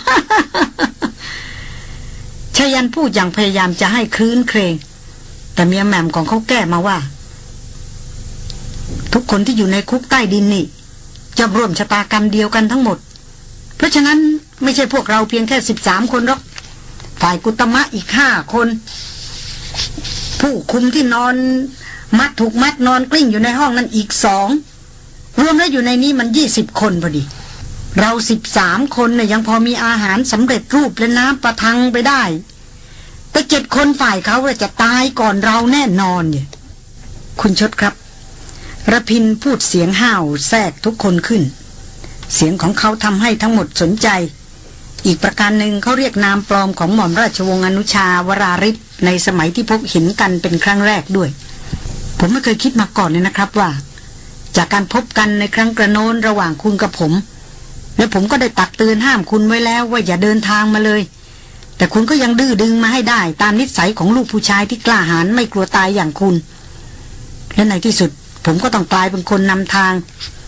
ชยันพูดอย่างพยายามจะให้คลื้นเครง แต่เมียแหม่มของเขาแก้มาว่า ทุกคนที่อยู่ในคุกใต้ดินนี่ จะร่วมชะตากรรมเดียวกันทั้งหมด เพราะฉะนั้นไม่ใช่พวกเราเพียงแค่สิบสามคนหรอก ฝ่ายกุตมะอีกห้าคน ผู้คุมที่นอน มัดถูกมัดนอนกลิ้งอยู่ในห้องนั้นอีกสองรวมแล้วอยู่ในนี้มันยี่สิบคนพอดี เราสิบสามคนเนี่ยยังพอมีอาหารสำเร็จรูปและน้ำประทังไปได้ แต่เจ็ดคนฝ่ายเขาจะตายก่อนเราแน่นอนเนี่ยคุณชดครับระพินพูดเสียงห้าวแทรกทุกคนขึ้น เสียงของเขาทำให้ทั้งหมดสนใจ อีกประการหนึ่งเขาเรียกนามปลอมของหม่อมราชวงศ์อนุชาวราริศในสมัยที่พบเห็นกันเป็นครั้งแรกด้วย ผมไม่เคยคิดมาก่อนเลยนะครับว่า จากการพบกันในครั้งกระโน้นระหว่างคุณกับผม และผมก็ได้ตักเตือนห้ามคุณไว้แล้วว่าอย่าเดินทางมาเลย แต่คุณก็ยังดื้อดึงมาให้ได้ ตามนิสัยของลูกผู้ชายที่กล้าหาญไม่กลัวตายอย่างคุณ และในที่สุด ผมก็ต้องกลายเป็นคนนำทาง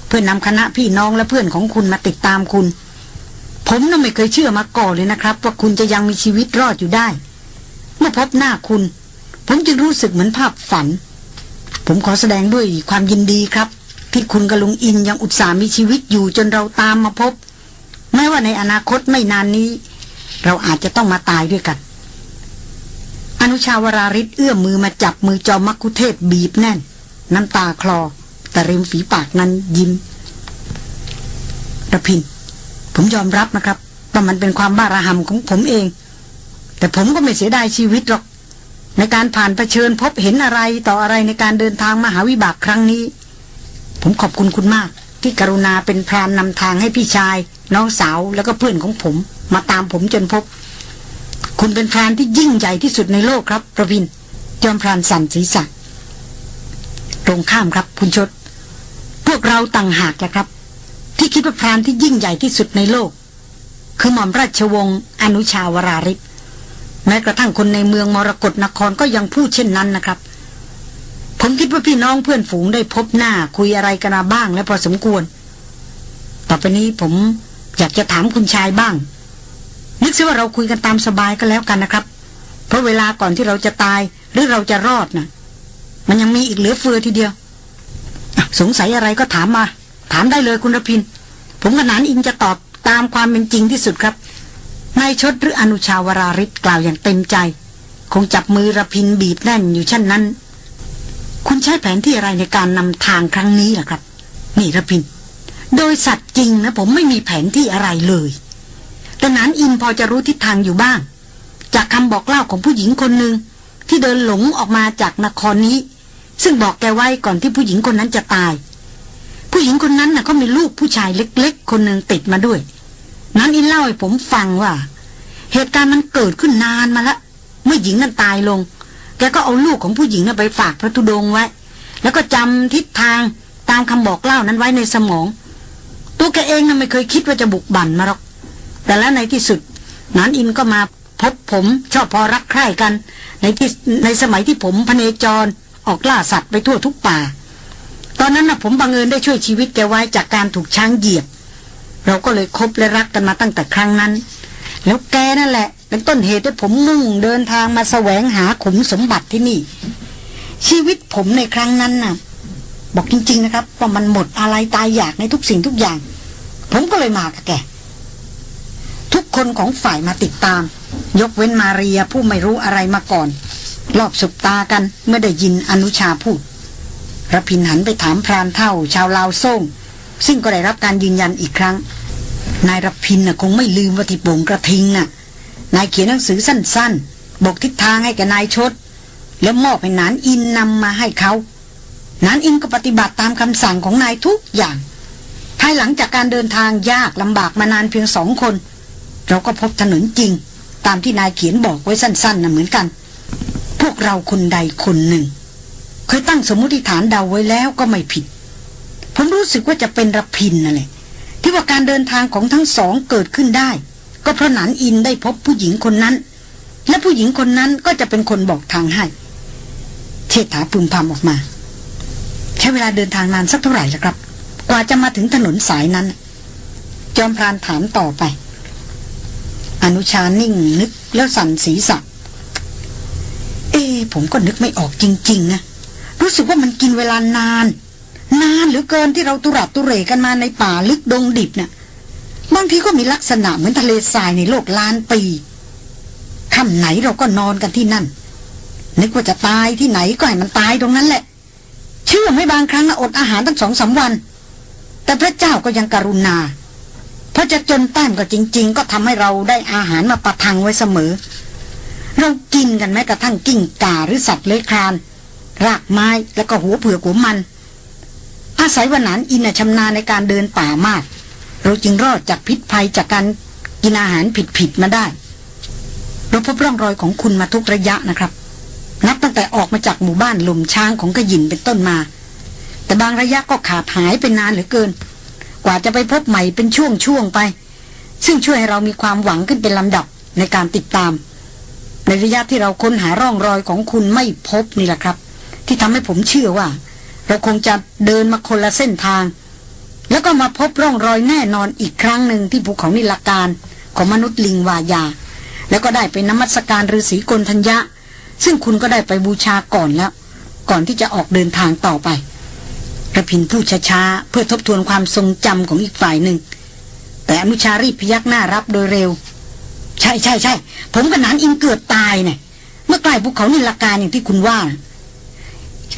เพื่อนนำคณะพี่น้องและเพื่อนของคุณมาติดตามคุณ ผมน่ะไม่เคยเชื่อมาก่อนเลยนะครับ ว่าคุณจะยังมีชีวิตรอดอยู่ได้ เมื่อพบหน้าคุณ ผมจึงรู้สึกเหมือนภาพฝัน ผมขอแสดงด้วยความยินดีครับ ที่คุณกับลุงอินยังอุตส่าห์มีชีวิตอยู่จนเราตามมาพบ แม้ว่าในอนาคตไม่นานนี้ เราอาจจะต้องมาตายด้วยกัน อนุชาวราริศเอื้อมมือมาจับมือจอมมักคุเทศบีบแน่น น้ำตาคลอ แต่ริมฝีปากนั้นยิ้มระพิน ผมยอมรับนะครับว่ามันเป็นความบ้าระห่ำของผมเอง แต่ผมก็ไม่เสียดายชีวิตหรอก ในการผ่านเผชิญพบเห็นอะไรต่ออะไรในการเดินทางมหาวิบากครั้งนี้ ผมขอบคุณคุณมาก ที่กรุณาเป็นพรานนำทางให้พี่ชาย น้องสาวแล้วก็เพื่อนของผม มาตามผมจนพบ คุณเป็นพรานที่ยิ่งใหญ่ที่สุดในโลกครับประวินจอมพรานสั่นศีรษะตรงข้ามครับคุณชด พวกเราต่างหากแหละครับ ที่คิดว่าพรานที่ยิ่งใหญ่ที่สุดในโลก คือหม่อมราชวงศ์อนุชาวราริศแม้กระทั่งคนในเมืองมรกรนครก็ยังพูดเช่นนั้นนะครับ ผมคิดว่าพี่น้องเพื่อนฝูงได้พบหน้าคุยอะไรกันมาบ้างและพอสมควร ต่อไปนี้ผมอยากจะถามคุณชายบ้าง นึกซิว่าเราคุยกันตามสบายก็แล้วกันนะครับ เพราะเวลาก่อนที่เราจะตายหรือเราจะรอดนะมันยังมีอีกเหลือเฟือทีเดียว สงสัยอะไรก็ถามมา ถามได้เลยคุณรพิน ผมกับนานอิงจะตอบตามความเป็นจริงที่สุดครับนายชดหรืออนุชาวราริศกล่าวอย่างเต็มใจ คงจับมือระพินบีบแน่นอยู่เช่นนั้น คุณใช้แผนที่อะไรในการนำทางครั้งนี้ล่ะครับ นี่ระพิน โดยสัตว์จริงนะผมไม่มีแผนที่อะไรเลย แต่นานอินพอจะรู้ทิศทางอยู่บ้าง จากคำบอกเล่าของผู้หญิงคนหนึ่งที่เดินหลงออกมาจากนครนี้ ซึ่งบอกแกไว้ก่อนที่ผู้หญิงคนนั้นจะตาย ผู้หญิงคนนั้นน่ะเขามีลูกผู้ชายเล็ก ๆ คนหนึ่งติดมาด้วย นั้นอินเล่าให้ผมฟังว่า เหตุการณ์มันเกิดขึ้นนานมาแล้วเมื่อหญิงนั้นตายลง แกก็เอาลูกของผู้หญิงนั้นไปฝากพระธุดงไว้ แล้วก็จำทิศทางตามคำบอกเล่านั้นไว้ในสมอง ตัวแกเองน่ะไม่เคยคิดว่าจะบุกบั่นมาหรอก แต่แล้วในที่สุดนานอินก็มาพบผมชอบพอรักใคร่กัน ในที่ในสมัยที่ผมพเนจรออกล่าสัตว์ไปทั่วทุกป่า อนนั้นนะผมบังเอิญได้ช่วยชีวิตแกไว้จากการถูกช้างเหยียบ เราก็เลยคบและรักกันมาตั้งแต่ครั้งนั้น แล้วแกนั่นแหละ เป็นต้นเหตุให้ผมมุ่งเดินทางมาแสวงหาขุมสมบัติที่นี่ ชีวิตผมในครั้งนั้นน่ะ บอกจริง ๆ นะครับว่ามันหมดอะไรตายอยากในทุกสิ่งทุกอย่าง ผมก็เลยมากับแกทุกคนของฝ่ายมาติดตาม ยกเว้นมาเรียผู้ไม่รู้อะไรมาก่อนรอบสุบตากันเมื่อได้ยินอนุชาพูด ระพินหันไปถามพรานเท่า ชาวลาวโซ่ง ซึ่งก็ได้รับการยืนยันอีกครั้ง นายรพินน่ะคงไม่ลืมว่าที่โป่งกระทิงน่ะ นายเขียนหนังสือสั้นๆ บอกทิศทางให้แกนายชด แล้วมอบให้นานอินนำมาให้เขานานอินก็ปฏิบัติตามคำสั่งของนายทุกอย่าง ภายหลังจากการเดินทางยากลำบากมานานเพียงสองคน เราก็พบถนนจริง ตามที่นายเขียนบอกไว้สั้นๆนะเหมือนกัน พวกเราคนใดคนหนึ่ง ยตั้งสมมติฐานเดาไว้แล้วก็ไม่ผิด ผมรู้สึกว่าจะเป็นรพินนั่นแหละที่ว่าการเดินทางของทั้งสองเกิดขึ้นได้ ก็เพราะหนานอินได้พบผู้หญิงคนนั้น และผู้หญิงคนนั้นก็จะเป็นคนบอกทางให้เชษฐาพึมพำออกมา ใช้เวลาเดินทางนานสักเท่าไหร่ละครับ กว่าจะมาถึงถนนสายนั้น จอมพรานถามต่อไป อนุชานิ่งนึกแล้วสั่นศีรษะ เอ๊ะผมก็นึกไม่ออกจริง ๆ นะ รู้สึกว่ามันกินเวลานาน นานหรือเกินที่เราตุรัดตุเรกันมาในป่าลึกดงดิบนะ่ะบางทีก็มีลักษณะเหมือนทะเลทรายในโลกล้านปีค่ำไหนเราก็นอนกันที่นั่น นึกว่าจะตายที่ไหนก็ให้มันตายตรงนั้นแหละ เชื่อไหม่บางครั้งนะอดอาหารตั้งสองสาวัน แต่พระเจ้าก็ยังกรุณา เพราะจะจนแต้มก็จริง ๆ ก็ทำให้เราได้อาหารมาประทังไว้เสมอ เรากินกันแม้กระทั่งกิ้งก่าหรือสัตว์เลื้อยคลาน รากไม้แล้วก็หัวเผือกหัวมัน อาศัยวันนันอินชำนาญในการเดินป่ามาก เราจึงรอดจากพิษภัยจากการกินอาหารผิดๆมาได้ เราพบร่องรอยของคุณมาทุกระยะนะครับ นับตั้งแต่ออกมาจากหมู่บ้านลมช้างของกระยินเป็นต้นมา แต่บางระยะก็ขาดหายไปนานเหลือเกิน กว่าจะไปพบใหม่เป็นช่วงๆไป ซึ่งช่วยให้เรามีความหวังขึ้นเป็นลำดับในการติดตาม ในระยะที่เราค้นหาร่องรอยของคุณไม่พบนี่แหละครับ ที่ทำให้ผมเชื่อว่า เราคงจะเดินมาคนละเส้นทาง แล้วก็มาพบร่องรอยแน่นอนอีกครั้งหนึ่งที่ภูเขานิลการของมนุษย์ลิงวายา แล้วก็ได้ไปนมัสการฤาษีกนทัญญะ ซึ่งคุณก็ได้ไปบูชาก่อนแล้ว ก่อนที่จะออกเดินทางต่อไประพินพูดช้าๆ เพื่อทบทวนความทรงจำของอีกฝ่ายหนึ่ง แต่อนุชารีพยักหน้ารับโดยเร็ว ใช่ใช่ใช่ผมกับนานอิงเกือบตายเนี่ยเมื่อใกล้ภูเขานิลการอย่างที่คุณว่า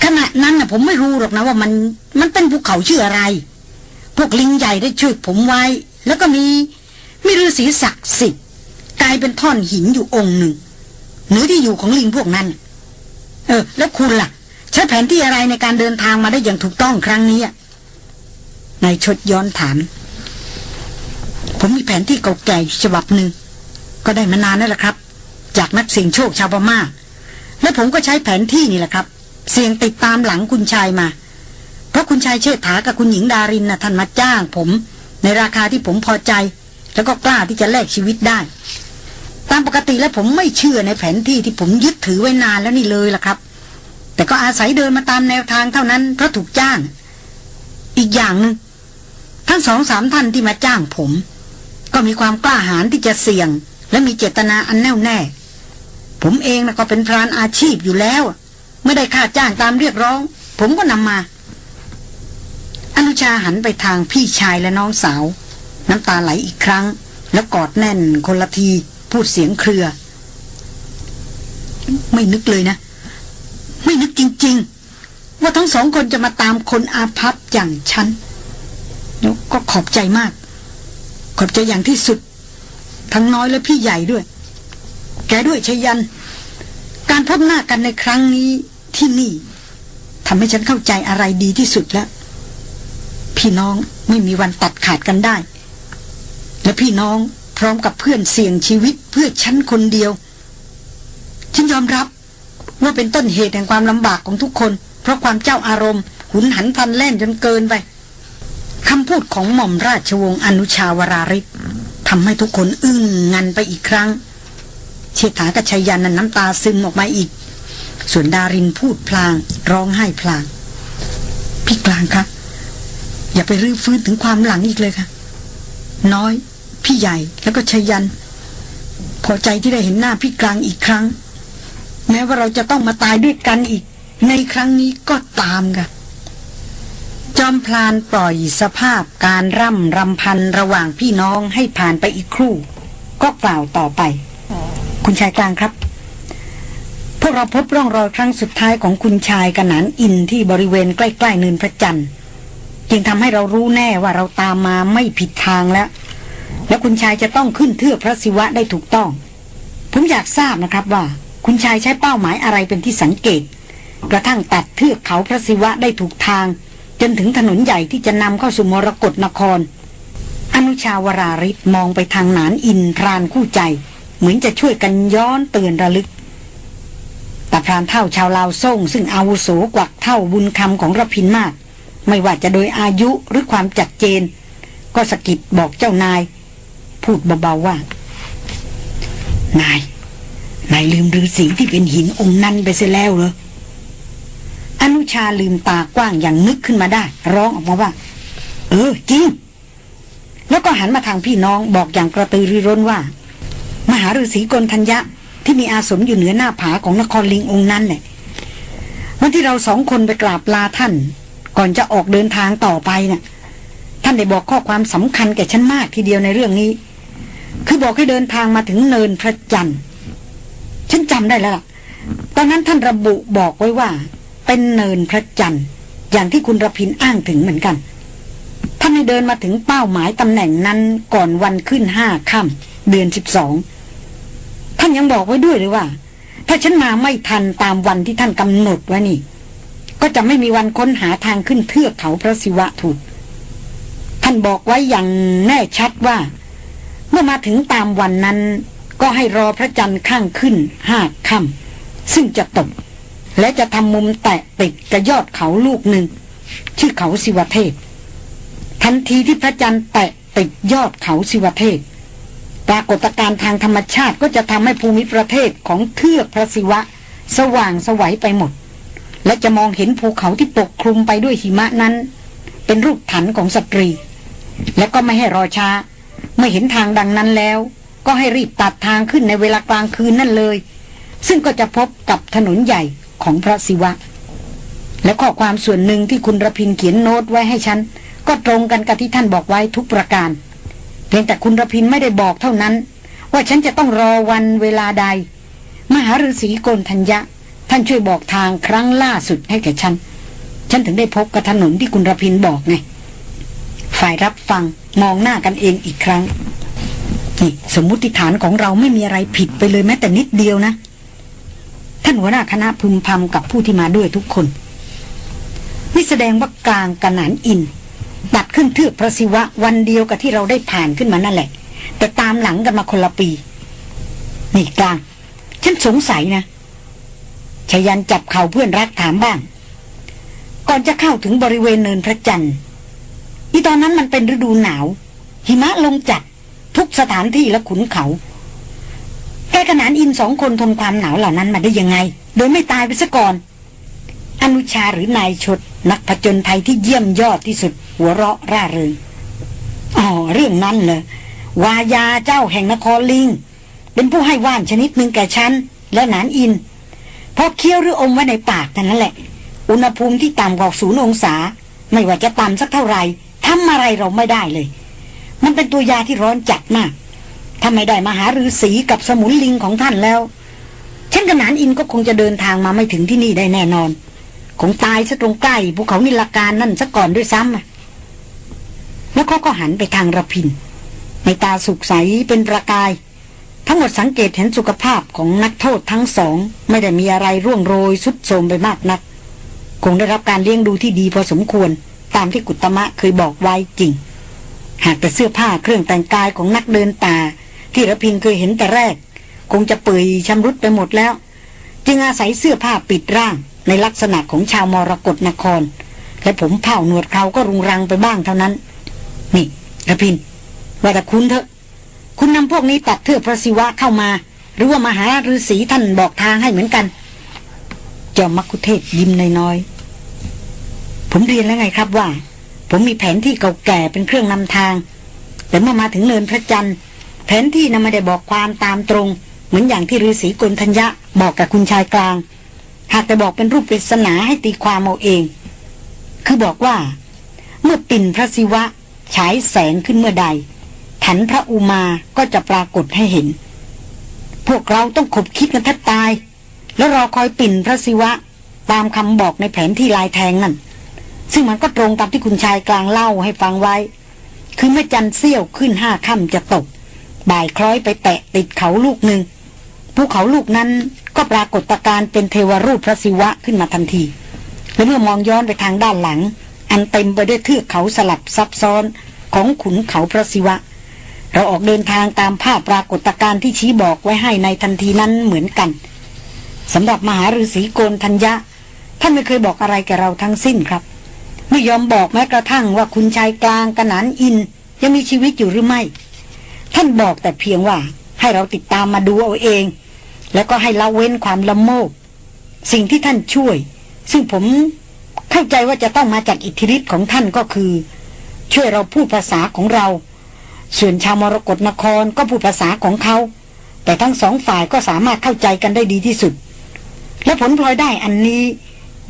ขณะนั้นน่ะผมไม่รู้หรอกนะว่ามันมันเป็นภูเขาชื่ออะไร พวกลิงใหญ่ได้ช่วยผมไว้ แล้วก็มีมีฤาษีศักดิ์สิทธิ์กลายเป็นท่อนหินอยู่องค์หนึ่งเหนือที่อยู่ของลิงพวกนั้น เออ แล้วคุณล่ะ ใช้แผนที่อะไรในการเดินทางมาได้อย่างถูกต้องครั้งนี้นายชดย้อนถาม ผมมีแผนที่เก่าแก่ฉบับหนึ่งก็ได้มานานแล้วล่ะครับ จากนักเสี่ยงโชคชาวพม่าและผมก็ใช้แผนที่นี่แหละครับ เสี่ยงติดตามหลังคุณชายมา เพราะคุณชายเชิดถากับคุณหญิงดารินนะ่ะท่านมาจ้างผม ในราคาที่ผมพอใจ แล้วก็กล้าที่จะแลกชีวิตได้ ตามปกติแล้วผมไม่เชื่อในแผนที่ที่ผมยึดถือไว้นานแล้วนี่เลยล่ะครับ แต่ก็อาศัยเดินมาตามแนวทางเท่านั้นเพราะถูกจ้าง อีกอย่างหนึงทั้งสองสามท่านที่มาจ้างผม ก็มีความกล้าหาญที่จะเสี่ยง และมีเจตนาอันแน่วแน่ ผมเองนะก็เป็นพรานอาชีพอยู่แล้ว ไม่ได้ค่าจ้างตามเรียกร้อง ผมก็นำมา อนุชาหันไปทางพี่ชายและน้องสาว น้ำตาไหลอีกครั้ง แล้วกอดแน่นคนละทีพูดเสียงเครือ ไม่นึกเลยนะ ไม่นึกจริง ๆ ว่าทั้งสองคนจะมาตามคนอาภัพอย่างฉันก็ขอบใจมาก ขอบใจอย่างที่สุด ทั้งน้อยและพี่ใหญ่ด้วย แกด้วยชยัน การพบหน้ากันในครั้งนี้ ที่นี่ทำให้ฉันเข้าใจอะไรดีที่สุดแล้ว พี่น้องไม่มีวันตัดขาดกันได้ และพี่น้องพร้อมกับเพื่อนเสี่ยงชีวิตเพื่อฉันคนเดียว ฉันยอมรับว่าเป็นต้นเหตุแห่งความลำบากของทุกคน เพราะความเจ้าอารมณ์ หุนหันพันแล่นจนเกินไปคำพูดของหม่อมราชวงศ์อนุชาวราริศทำให้ทุกคนอึ้งงันไปอีกครั้ง เชษฐากับชายันนั้นน้ำตาซึมออกมาอีก ส่วนดารินพูดพลาง ร้องไห้พลาง พี่กลางคะอย่าไปรื้อฟื้นถึงความหลังอีกเลยค่ะ น้อย พี่ใหญ่แล้วก็ชยัน พอใจที่ได้เห็นหน้าพี่กลางอีกครั้ง แม้ว่าเราจะต้องมาตายด้วยกันอีก ในครั้งนี้ก็ตามค่ะจอมพลานปล่อยสภาพการร่ำรำพันระหว่างพี่น้องให้ผ่านไปอีกครู่ ก็กล่าวต่อไป คุณชายกลางครับ วกเราพบร่องรอยครั้งสุดท้ายของคุณชายกนานอินที่บริเวณใกล้ๆเนินพระจันทร์จึงทำให้เรารู้แน่ว่าเราตามมาไม่ผิดทางแล้ว และคุณชายจะต้องขึ้นเทือกพระศิวะได้ถูกต้อง ผมอยากทราบนะครับว่า คุณชายใช้เป้าหมายอะไรเป็นที่สังเกต กระทั่งตัดเทือกเขาพระศิวะได้ถูกทาง จนถึงถนนใหญ่ที่จะนำเข้าสู่มรกรนคร อนุชาวราริศมองไปทางหนานอินพรานคู่ใจ เหมือนจะช่วยกันย้อนเตือนระลึก แต่พรานเท่าชาวลาวส่งซึ่งอาวุโสกว่าเท่าบุญคำของรพินมาก ไม่ว่าจะโดยอายุหรือความจัดเจน ก็สกิดบอกเจ้านาย พูดเบาๆว่า นาย นายลืมฤาษีที่เป็นหินองค์นั้นไปเสียแล้วเหรออนุชาลืมตากว้างอย่างนึกขึ้นมาได้ ร้องออกมาว่า เออจริงแล้วก็หันมาทางพี่น้องบอกอย่างกระตือรือร้นว่า มหาฤาษีกนทัญญะ ที่มีอาสมอยู่เหนือหน้าผาของนครลิงองค์นั้นแหละวันที่เราสองคนไปกราบลาท่าน ก่อนจะออกเดินทางต่อไปน่ะ ท่านได้บอกข้อความสำคัญแก่ฉันมากทีเดียวในเรื่องนี้ คือบอกให้เดินทางมาถึงเนินพระจันทร์ฉันจำได้แล้วล่ะตอนนั้นท่านระบุบอกไว้ว่า เป็นเนินพระจันทร์อย่างที่คุณระพินอ้างถึงเหมือนกันท่านให้เดินมาถึงเป้าหมายตำแหน่งนั้นก่อนวันขึ้นห้าค่ำเดือนสิบสอง ท่านยังบอกไว้ด้วยเลยว่า ถ้าฉันมาไม่ทันตามวันที่ท่านกำหนดไว้นี่ ก็จะไม่มีวันค้นหาทางขึ้นเทือกเขาพระศิวะถูก ท่านบอกไว้อย่างแน่ชัดว่า เมื่อมาถึงตามวันนั้น ก็ให้รอพระจันทร์ข้างขึ้นห้าค่ำซึ่งจะตก และจะทำมุมแตะติดกับยอดเขาลูกหนึ่ง ชื่อเขาศิวเทพทันทีที่พระจันทร์แตะติดยอดเขาศิวเทพ ปรากฏการณ์ทางธรรมชาติก็จะทำให้ภูมิประเทศของเทือกพระศิวะ สว่างสวัยไปหมด และจะมองเห็นภูเขาที่ปกคลุมไปด้วยหิมะนั้น เป็นรูปถันของสตรี และก็ไม่ให้รอช้าไม่เห็นทางดังนั้นแล้ว ก็ให้รีบตัดทางขึ้นในเวลากลางคืนนั่นเลย ซึ่งก็จะพบกับถนนใหญ่ของพระศิวะ และข้อความส่วนหนึ่งที่คุณระพินเขียนโน้ตไว้ให้ฉัน ก็ตรงกันกับที่ท่านบอกไว้ทุกประการ พียงแต่คุณระพินไม่ได้บอกเท่านั้น ว่าฉันจะต้องรอวันเวลาใด มหาฤาษีโกนทัญญะ ท่านช่วยบอกทางครั้งล่าสุดให้แก่ฉัน ฉันถึงได้พบกับถนนที่คุณระพินบอกไง ฝ่ายรับฟังมองหน้ากันเองอีกครั้งนี่สมมุติฐานของเราไม่มีอะไรผิดไปเลยแม้แต่นิดเดียวนะ ท่านหัวหน้าคณะพึมพำกับผู้ที่มาด้วยทุกคน นี่แสดงว่ากลางกระหนานอิน ตัดขึ้นเทือกพระศิวะวันเดียวกับที่เราได้ผ่านขึ้นมานั่นแหละ แต่ตามหลังกันมาคนละปี นี่กลาง ฉันสงสัยนะชยันจับเข่าเพื่อนรักถามบ้าง ก่อนจะเข้าถึงบริเวณเนินพระจันทร์อีตอนนั้นมันเป็นฤดูหนาว หิมะลงจัดทุกสถานที่และขุนเขาแกกระนานอินสองคนทนความหนาวเหล่านั้นมาได้ยังไง โดยไม่ตายไปซะก่อนอนุชาหรือนายชดนักผจญภัยที่เยี่ยมยอดที่สุด หัวเราะร่าเริงอ๋อเรื่องนั้นเลยวายาเจ้าแห่งนครลิง เป็นผู้ให้ว่านชนิดหนึ่งแก่ฉัน และหนานอินพอเคี้ยวหรืออมไว้ในปากนั่นแหละ อุณหภูมิที่ต่ำกว่าศูนย์องศา ไม่ว่าจะต่ำสักเท่าไหร่ทำอะไรเราไม่ได้เลย มันเป็นตัวยาที่ร้อนจัดมากถ้าไม่ได้มาหาฤาษีกับสมุนลิงของท่านแล้วฉันกับหนานอินก็คงจะเดินทางมาไม่ถึงที่นี่ได้แน่นอน คงตายซะตรงใกล้ภูเขานิลการนั่นซะก่อนด้วยซ้ำอะ แล้วเขาก็หันไปทางระพิน ในตาสุกใสเป็นประกาย ทั้งหมดสังเกตเห็นสุขภาพของนักโทษทั้งสอง ไม่ได้มีอะไรร่วงโรยสุดโทมไปมากนัก คงได้รับการเลี้ยงดูที่ดีพอสมควร ตามที่กุตมะเคยบอกไว้จริง หากแต่เสื้อผ้าเครื่องแต่งกายของนักเดินป่าที่ระพินเคยเห็นแต่แรก คงจะเปื่อยชำรุดไปหมดแล้ว จึงอาศัยเสื้อผ้าปิดร่างในลักษณะของชาวมรกรนคร และผมเผ่าหนวดเขาก็รุงรังไปบ้างเท่านั้น นี่ระพินว่าแต่คุณเถอะ คุณนำพวกนี้ตัดเทือกพระศิวะเข้ามา หรือว่ามาหาฤาษีท่านบอกทางให้เหมือนกัน จอมมักคุเทศยิ้มน้อยๆผมเรียนแล้วไงครับว่า ผมมีแผนที่เก่าแก่เป็นเครื่องนำทาง แต่เมื่อมาถึงเนินพระจันทร์ แผนที่นั้นไม่ได้บอกความตามตรง เหมือนอย่างที่ฤาษีกลทัญญะบอกกับคุณชายกลาง หากแต่บอกเป็นรูปปริศนาให้ตีความเอาเอง คือบอกว่า เมื่อปิ่นพระศิวะ ฉายแสงขึ้นเมื่อใด ขันพระอุมาก็จะปรากฏให้เห็น พวกเราต้องขบคิดกันแทบตาย แล้วรอคอยปิ่นพระศิวะ ตามคำบอกในแผนที่ลายแทงนั่น ซึ่งมันก็ตรงตามที่คุณชายกลางเล่าให้ฟังไว้ คือเมื่อจันทร์เสี้ยวขึ้นห้าค่ำจะตก บ่ายคล้อยไปแตะติดเขาลูกหนึ่งภูเขาลูกนั้นก็ปรากฏการเป็นเทวรูปพระศิวะขึ้นมาทันที และเมื่อมองย้อนไปทางด้านหลัง อันเต็มไปด้วยเทือกเขาสลับซับซ้อนของขุนเขาพระศิวะ เราออกเดินทางตามภาพปรากฏการณ์ที่ชี้บอกไว้ให้ในทันทีนั้นเหมือนกันสำหรับมหาฤาษีโกนทัญญะ ท่านไม่เคยบอกอะไรแกเราทั้งสิ้นครับ ไม่ยอมบอกแม้กระทั่งว่าคุณชายกลางกระหนานอินยังมีชีวิตอยู่หรือไม่ ท่านบอกแต่เพียงว่าให้เราติดตามมาดูเอาเอง แล้วก็ให้ละเว้นความละโมบ สิ่งที่ท่านช่วย ซึ่งผม เข้าใจว่าจะต้องมาจากอิทธิฤทธิ์ของท่านก็คือ ช่วยเราพูดภาษาของเรา ส่วนชาวมรกรนครก็พูดภาษาของเขา แต่ทั้งสองฝ่ายก็สามารถเข้าใจกันได้ดีที่สุด และผลพลอยได้อันนี้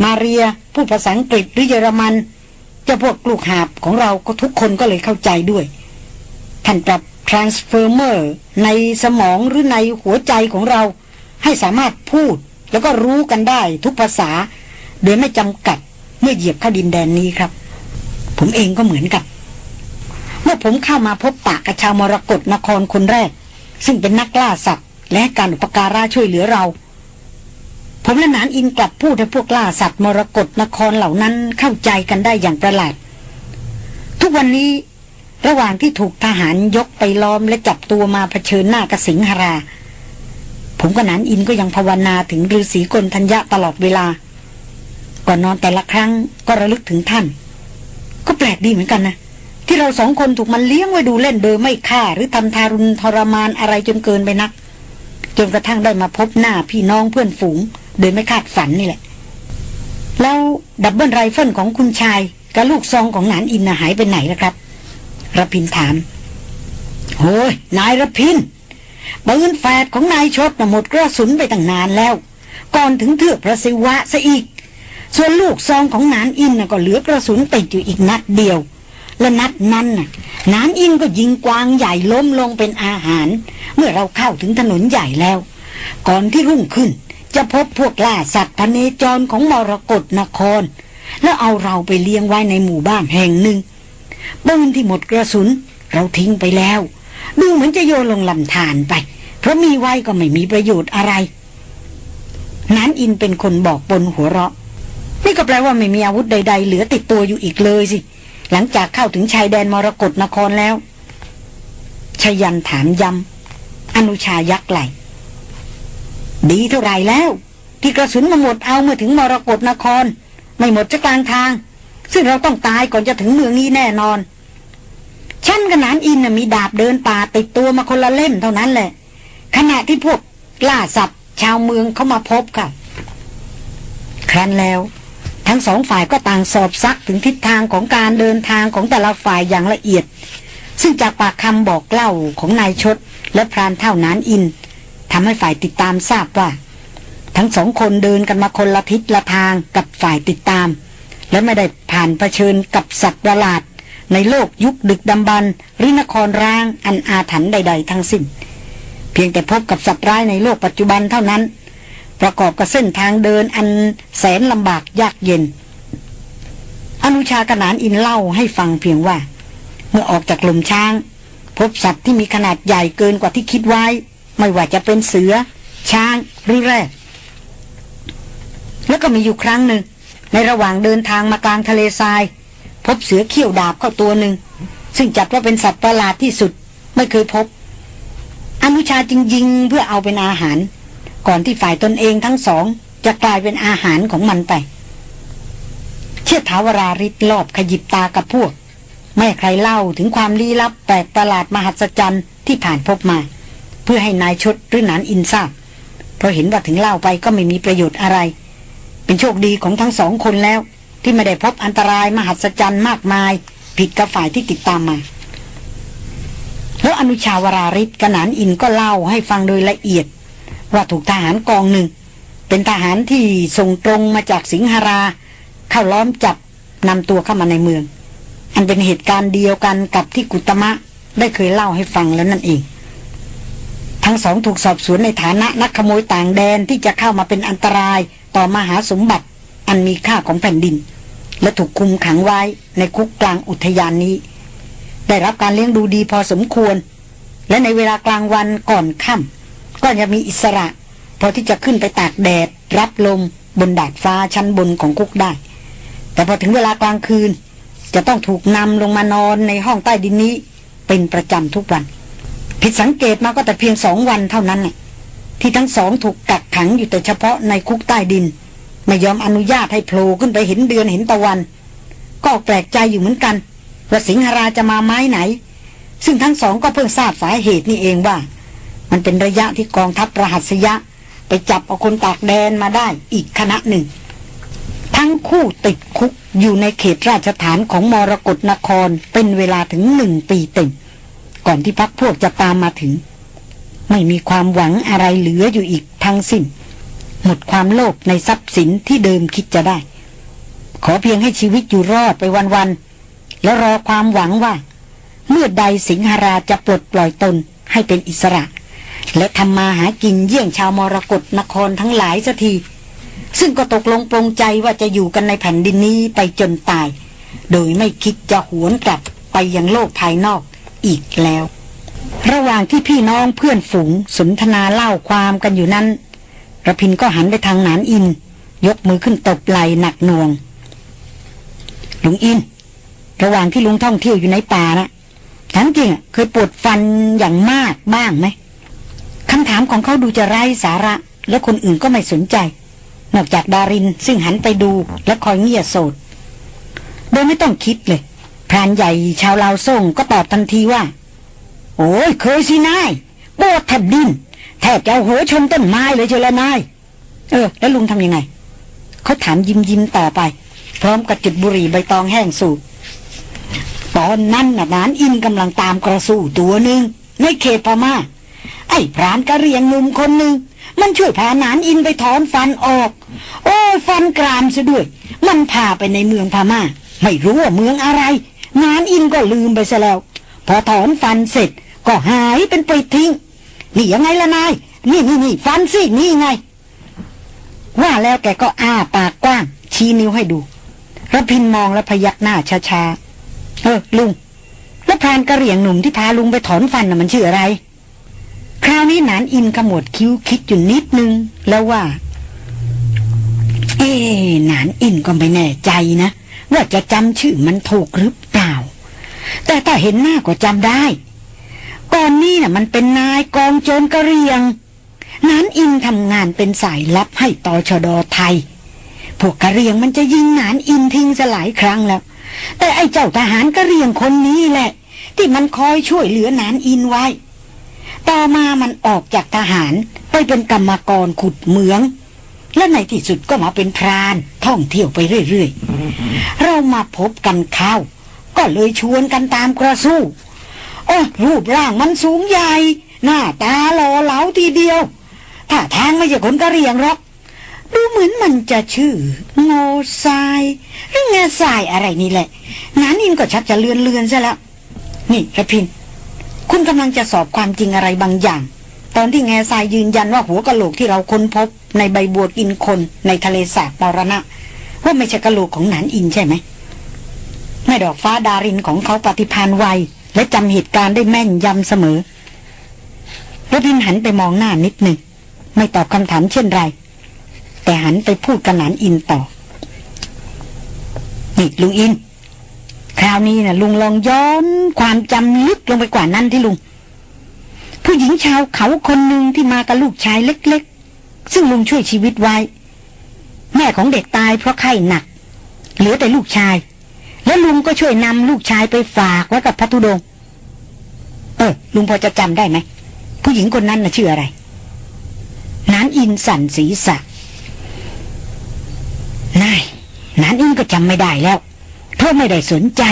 มาเรียพูดภาษาอังกฤษหรือเยอรมันเจะพวกกลูกหาบของเราก็ทุกคนก็เลยเข้าใจด้วย ท่านปรับ transformer ในสมองหรือในหัวใจของเรา ให้สามารถพูดแล้วก็รู้กันได้ทุกภาษา โดยไม่จำกัด มื่อเหยียบเข้าดินแดนนี้ครับ ผมเองก็เหมือนกับ เมื่อผมเข้ามาพบปะกับชาวมรกรนครคนแรก ซึ่งเป็นนักล่าสัตว์ และการอุปการะช่วยเหลือเรา ผมและนานอินกลับพูดให้พวกล่าสัตว์มรกรนครเหล่านั้นเข้าใจกันได้อย่างประหลาด ทุกวันนี้ระหว่างที่ถูกทหารยกไปล้อมและจับตัวมาเผชิญหน้ากับสิงหรา ผมกับหนานอินก็ยังภาวนาถึงฤาษีโกณฑัญญะตลอดเวลา ก่อนนอนแต่ละครั้งก็ระลึกถึงท่าน ก็แปลกดีเหมือนกันนะที่เราสองคนถูกมันเลี้ยงไว้ดูเล่นโดยไม่ฆ่า หรือทำทารุณทรมานอะไรจนเกินไปนัก จนกระทั่งได้มาพบหน้าพี่น้องเพื่อนฝูง โดยไม่คาดฝันนี่แหละ แล้ว double rifle ของคุณชายกับลูกซองของหนานอินหายไปไหนแล้วครับรพินทร์ถามโอ้ยนายรพินปืนแฝดของนายชดหมดกระสุนไปตั้งนานแล้ว ก่อนถึงเถือกพระศิวะซะอีก ส่วนลูกซองของนานอินก็เหลือกระสุนติดอยู่อีกนัดเดียว และนัดนั้นน่ะนานอินก็ยิงกวางใหญ่ล้มลงเป็นอาหาร เมื่อเราเข้าถึงถนนใหญ่แล้ว ก่อนที่รุ่งขึ้น จะพบพวกล่าสัตว์พเนจรของมรกรนคร แล้วเอาเราไปเลี้ยงไว้ในหมู่บ้านแห่งหนึ่งปืนที่หมดกระสุน เราทิ้งไปแล้ว ดูเหมือนจะโยนลงลำธารไป เพราะมีไว้ก็ไม่มีประโยชน์อะไรนานอินเป็นคนบอกบนหัวเราะ นี่ก็แปลว่าไม่มีอาวุธใด ๆ เหลือติดตัวอยู่อีกเลยสิ หลังจากเข้าถึงชายแดนมรกรนครแล้วชยันถามย้ำอนุชายักไหลดีเท่าไรแล้ว ที่กระสุนมาหมดเอาเมื่อถึงมรกรนคร ไม่หมดจะกลางทาง ซึ่งเราต้องตายก่อนจะถึงเมืองนี้แน่นอนฉันกับนานอินมีดาบเดินป่าติดตัวมาคนละเล่มเท่านั้นแหละ ขณะที่พวกล่าสัตว์ชาวเมืองเขามาพบค่ะ ครั้นแล้ว ทั้งสองฝ่ายก็ต่างสอบซักถึงทิศทางของการเดินทางของแต่ละฝ่ายอย่างละเอียด ซึ่งจากปากคำบอกเล่าของนายชด และพรานเท่านานอินทำให้ฝ่ายติดตามทราบว่า ทั้งสองคนเดินกันมาคนละทิศละทางกับฝ่ายติดตาม และไม่ได้ผ่านเผชิญกับสัตว์ประหลาด ในโลกยุคดึกดำบรรหรือนครร้างอันอาถรรพ์ใด ๆ ทั้งสิ้น เพียงแต่พบกับสัตว์ร้ายในโลกปัจจุบันเท่านั้น ประกอบกับเส้นทางเดินอันแสนลำบากยากเย็น อนุชากนานอินเล่าให้ฟังเพียงว่า เมื่อออกจากหลุมช้าง พบสัตว์ที่มีขนาดใหญ่เกินกว่าที่คิดไว้ ไม่ว่าจะเป็นเสือ ช้างหรือแรดแล้วก็มีอยู่ครั้งหนึ่ง ในระหว่างเดินทางมากลางทะเลทราย พบเสือเขี้ยวดาบเข้าตัวหนึ่ง ซึ่งจัดว่าเป็นสัตว์ประหลาดที่สุดไม่เคยพบ อนุชาจึงยิงเพื่อเอาเป็นอาหาร ก่อนที่ฝ่ายตนเองทั้งสอง จะกลายเป็นอาหารของมันไป เชิดถาวราริศรอบขยิบตากับพวก ไม่ใครเล่าถึงความลี้ลับแปลกประหลาดมหัศจรรย์ที่ผ่านพบมา เพื่อให้นายชดหรือนานอินทราบเพราะเห็นว่าถึงเล่าไปก็ไม่มีประโยชน์อะไร เป็นโชคดีของทั้งสองคนแล้ว ที่ไม่ได้พบอันตรายมหัศจรรย์มากมาย ผิดกับฝ่ายที่ติดตามมาแล้วอนุชาวราริศกนานอินก็เล่าให้ฟังโดยละเอียด ว่าถูกทหารกองหนึ่ง เป็นทหารที่ส่งตรงมาจากสิงหรา เข้าล้อมจับนำตัวเข้ามาในเมือง อันเป็นเหตุการณ์เดียวกันกับที่กุตมะได้เคยเล่าให้ฟังแล้วนั่นเอง ทั้งสองถูกสอบสวนในฐานะนักขโมยต่างแดนที่จะเข้ามาเป็นอันตรายต่อมหาสมบัติอันมีค่าของแผ่นดิน และถูกคุมขังไว้ในคุกกลางอุทยานนี้ ได้รับการเลี้ยงดูดีพอสมควร และในเวลากลางวันก่อนค่ำ ก็จะมีอิสระ พอที่จะขึ้นไปตากแดด รับลมบนดาดฟ้าชั้นบนของคุกได้ แต่พอถึงเวลากลางคืน จะต้องถูกนำลงมานอนในห้องใต้ดินนี้ เป็นประจำทุกวัน ผิดสังเกตมาก็แต่เพียงสองวันเท่านั้นน่ะที่ทั้งสองถูกกักขังอยู่แต่เฉพาะในคุกใต้ดิน ไม่ยอมอนุญาตให้โผล่ขึ้นไปเห็นเดือนเห็นตะวัน ก็แปลกใจอยู่เหมือนกันว่าสิงหราจะมาไม้ไหน ซึ่งทั้งสองก็เพิ่งทราบสาเหตุนี่เองว่า มันเป็นระยะที่กองทัพประหัสยะ ไปจับเอาคนตากแดนมาได้อีกคณะหนึ่ง ทั้งคู่ติดคุกอยู่ในเขตราชฐานของมรกรนครเป็นเวลาถึงหนึ่งปีเต็ม ก่อนที่พักพวกจะตามมาถึง ไม่มีความหวังอะไรเหลืออยู่อีกทั้งสิ้น หมดความโลภในทรัพย์สินที่เดิมคิดจะได้ ขอเพียงให้ชีวิตอยู่รอดไปวันๆแล้วรอความหวังว่า เมื่อใดสิงหราจะปลดปล่อยตนให้เป็นอิสระ และทำมาหากินเยี่ยงชาวมรกรนครทั้งหลายสักที ซึ่งก็ตกลงปรงใจว่าจะอยู่กันในแผ่นดินนี้ไปจนตาย โดยไม่คิดจะหวนกลับไปยังโลกภายนอกอีกแล้ว ระหว่างที่พี่น้องเพื่อนฝูงสนทนาเล่าความกันอยู่นั้นระพินก็หันไปทางหนานอิน ยกมือขึ้นตบไหลหนักหน่วงลุงอิน ระหว่างที่ลุงท่องเที่ยวอยู่ในป่านะถามจริงเคยปวดฟันอย่างมากบ้างไหม คำถามของเขาดูจะไร้สาระ และคนอื่นก็ไม่สนใจ นอกจากดารินซึ่งหันไปดูและคอยเงียโสดโดยไม่ต้องคิดเลยพรานใหญ่ชาวลาวส่งก็ตอบทันทีว่า โอ้ยเคยสินายปวดแทบดินแทบจะเอาหัวชนต้นไม้เลยเชียวละนาย เออ แล้วลุงทำยังไงเขาถามยิ้มยิ้มต่อไป พร้อมกับจุดบุหรี่ใบตองแห้งสูบตอนนั้นน่ะนานอินกำลังตามกระสู้ตัวหนึ่งในเขตพม่า ไอ้พรานกระเรียงหนุ่มคนหนึ่งมันช่วยพานานอินไปถอนฟันออก โอ้ฟันกรามซะด้วย มันพาไปในเมืองพม่า ไม่รู้ว่าเมืองอะไร นานอินก็ลืมไปซะแล้ว พอถอนฟันเสร็จก็หายเป็นปริดทิ้งนี่ยังไงล่ะนาย นี่นี่นี่ฟันสินี่ไง ว่าแล้วแกก็อ้าปากกว้าง ชี้นิ้วให้ดูระพินมองและพยักหน้าช้าๆเออลุง แล้วพรานกระเหรี่ยงหนุ่มที่พาลุงไปถอนฟันน่ะมันชื่ออะไร คราวนี้นานอินขมวดคิ้วคิดอยู่นิดนึง แล้วว่า เอ๊นานอินก็ไม่แน่ใจนะ ว่าจะจำชื่อมันถูกหรือเปล่า แต่ถ้าเห็นหน้าก็จำได้ ก่อนนี้น่ะ มันเป็นนายกองโจรกระเรียงนานอินทำงานเป็นสายลับให้ตอชดอไทย พวกกะเรียงมันจะยิงนานอินทิ้งสลายครั้งแล้ว แต่ไอ้เจ้าทหารกะเรียงคนนี้แหละ ที่มันคอยช่วยเหลือนานอินไว้ ต่อมามันออกจากทหารไปเป็นกรรมกรขุดเหมือง และในที่สุดก็มาเป็นพรานท่องเที่ยวไปเรื่อยๆ เรามาพบกันเข้า ก็เลยชวนกันตามกระสู้โอ้รูปร่างมันสูงใหญ่ หน้าตาหล่อเหลาทีเดียวถ้าทางไม่ใช่คนกะเหรียงหรอกดูเหมือนมันจะชื่อโงทรายหรือแงทรายอะไรนี่แหละนานอินก็ชักจะเลือนเลือนซะแล้ว นี่ระพิน คุณกำลังจะสอบความจริงอะไรบางอย่าง ตอนที่แง่ทรายยืนยันว่าหัวกะโหลกที่เราค้นพบ ในใบบัวกินคนในทะเลสาบมรณะ ว่าไม่ใช่กะโหลกของหนานอินใช่ไหมแม่ดอกฟ้าดารินของเขาปฏิพานไวและจำเหตุการณ์ได้แม่นยำเสมอระพินหันไปมองหน้านิดหนึ่ง ไม่ตอบคำถามเช่นไร แต่หันไปพูดกับหนานอินต่อนี่ลุงอิน คราวนี้นะลุงลองย้อนความจำลึกลงไปกว่านั้นที่ลุง ผู้หญิงชาวเขาคนหนึ่งที่มากับลูกชายเล็ก ๆ ซึ่งลุงช่วยชีวิตไว้ แม่ของเด็กตายเพราะไข้หนัก เหลือแต่ลูกชาย แล้วลุงก็ช่วยนำลูกชายไปฝากไว้กับพระธุดง เออลุงพอจะจำได้ไหม ผู้หญิงคนนั้นน่ะชื่ออะไรนานอินสันศีระนายนานอินก็จำไม่ได้แล้ว เพราะไม่ได้สนใจ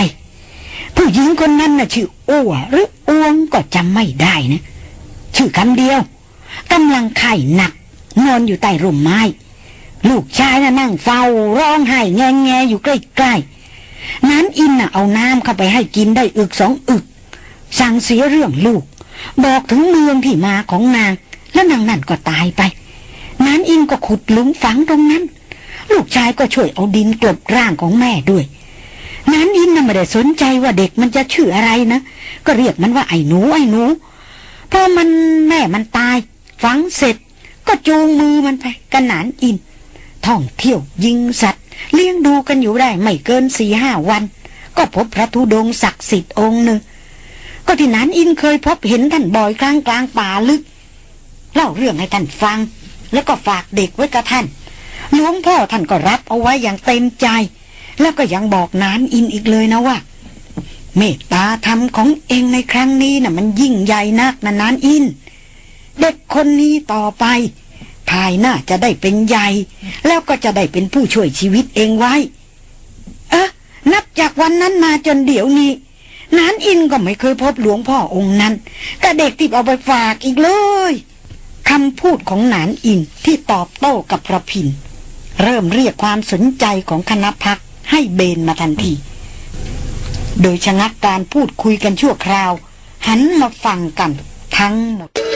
ผู้หญิงคนนั้นน่ะชื่ออ้วหรืออ้วงก็จำไม่ได้นะ ชื่อคำเดียวกำลังไข่หนัก นอนอยู่ใต้ร่มไม้ ลูกชายน่ะนั่งเฝ้าร้องไห้แงแงๆอยู่ใกล้ๆน้นอินน่ะเอาน้ำเข้าไปให้กินได้อึกสองอึก สั่งเสียเรื่องลูก บอกถึงเมืองที่มาของนาง แล้วนางนั่นก็ตายไปน้นอินก็ขุดหลุมฝังตรงนั้น ลูกชายก็ช่วยเอาดินกลบร่างของแม่ด้วย นั้นอินน่ะไม่ได้สนใจว่าเด็กมันจะชื่ออะไรนะ ก็เรียกมันว่าไอ้หนูไอ้หนูพอมันแม่มันตาย ฝังเสร็จ ก็จูงมือมันไปกันหนานอิน ท่องเที่ยวยิงสัตว์ เลี้ยงดูกันอยู่ได้ไม่เกินสี่ห้าวัน ก็พบพระธุดงศักดิ์สิทธิ์องค์หนึ่ง ก็ที่หนานอินเคยพบเห็นท่านบ่อยกลางกลางป่าลึก เล่าเรื่องให้ท่านฟัง แล้วก็ฝากเด็กไว้กับท่านหลวงพ่อท่านก็รับเอาไว้อย่างเต็มใจ แล้วก็ยังบอกนานอินอีกเลยนะว่า เมตตาธรรมของเองในครั้งนี้น่ะ มันยิ่งใหญ่นักนะนานอิน เด็กคนนี้ต่อไปภายหน้าจะได้เป็นใหญ่ แล้วก็จะได้เป็นผู้ช่วยชีวิตเองไว้ เอ๊ะนับจากวันนั้นมาจนเดี๋ยวนี้นานอินก็ไม่เคยพบหลวงพ่อองค์นั้นกับเด็กที่เอาไปฝากอีกเลยคำพูดของนานอินที่ตอบโต้กับประพิน เริ่มเรียกความสนใจของคณะพัก ให้เบนมาทันที โดยชะงักการพูดคุยกันชั่วคราว หันมาฟังกันทั้งหมด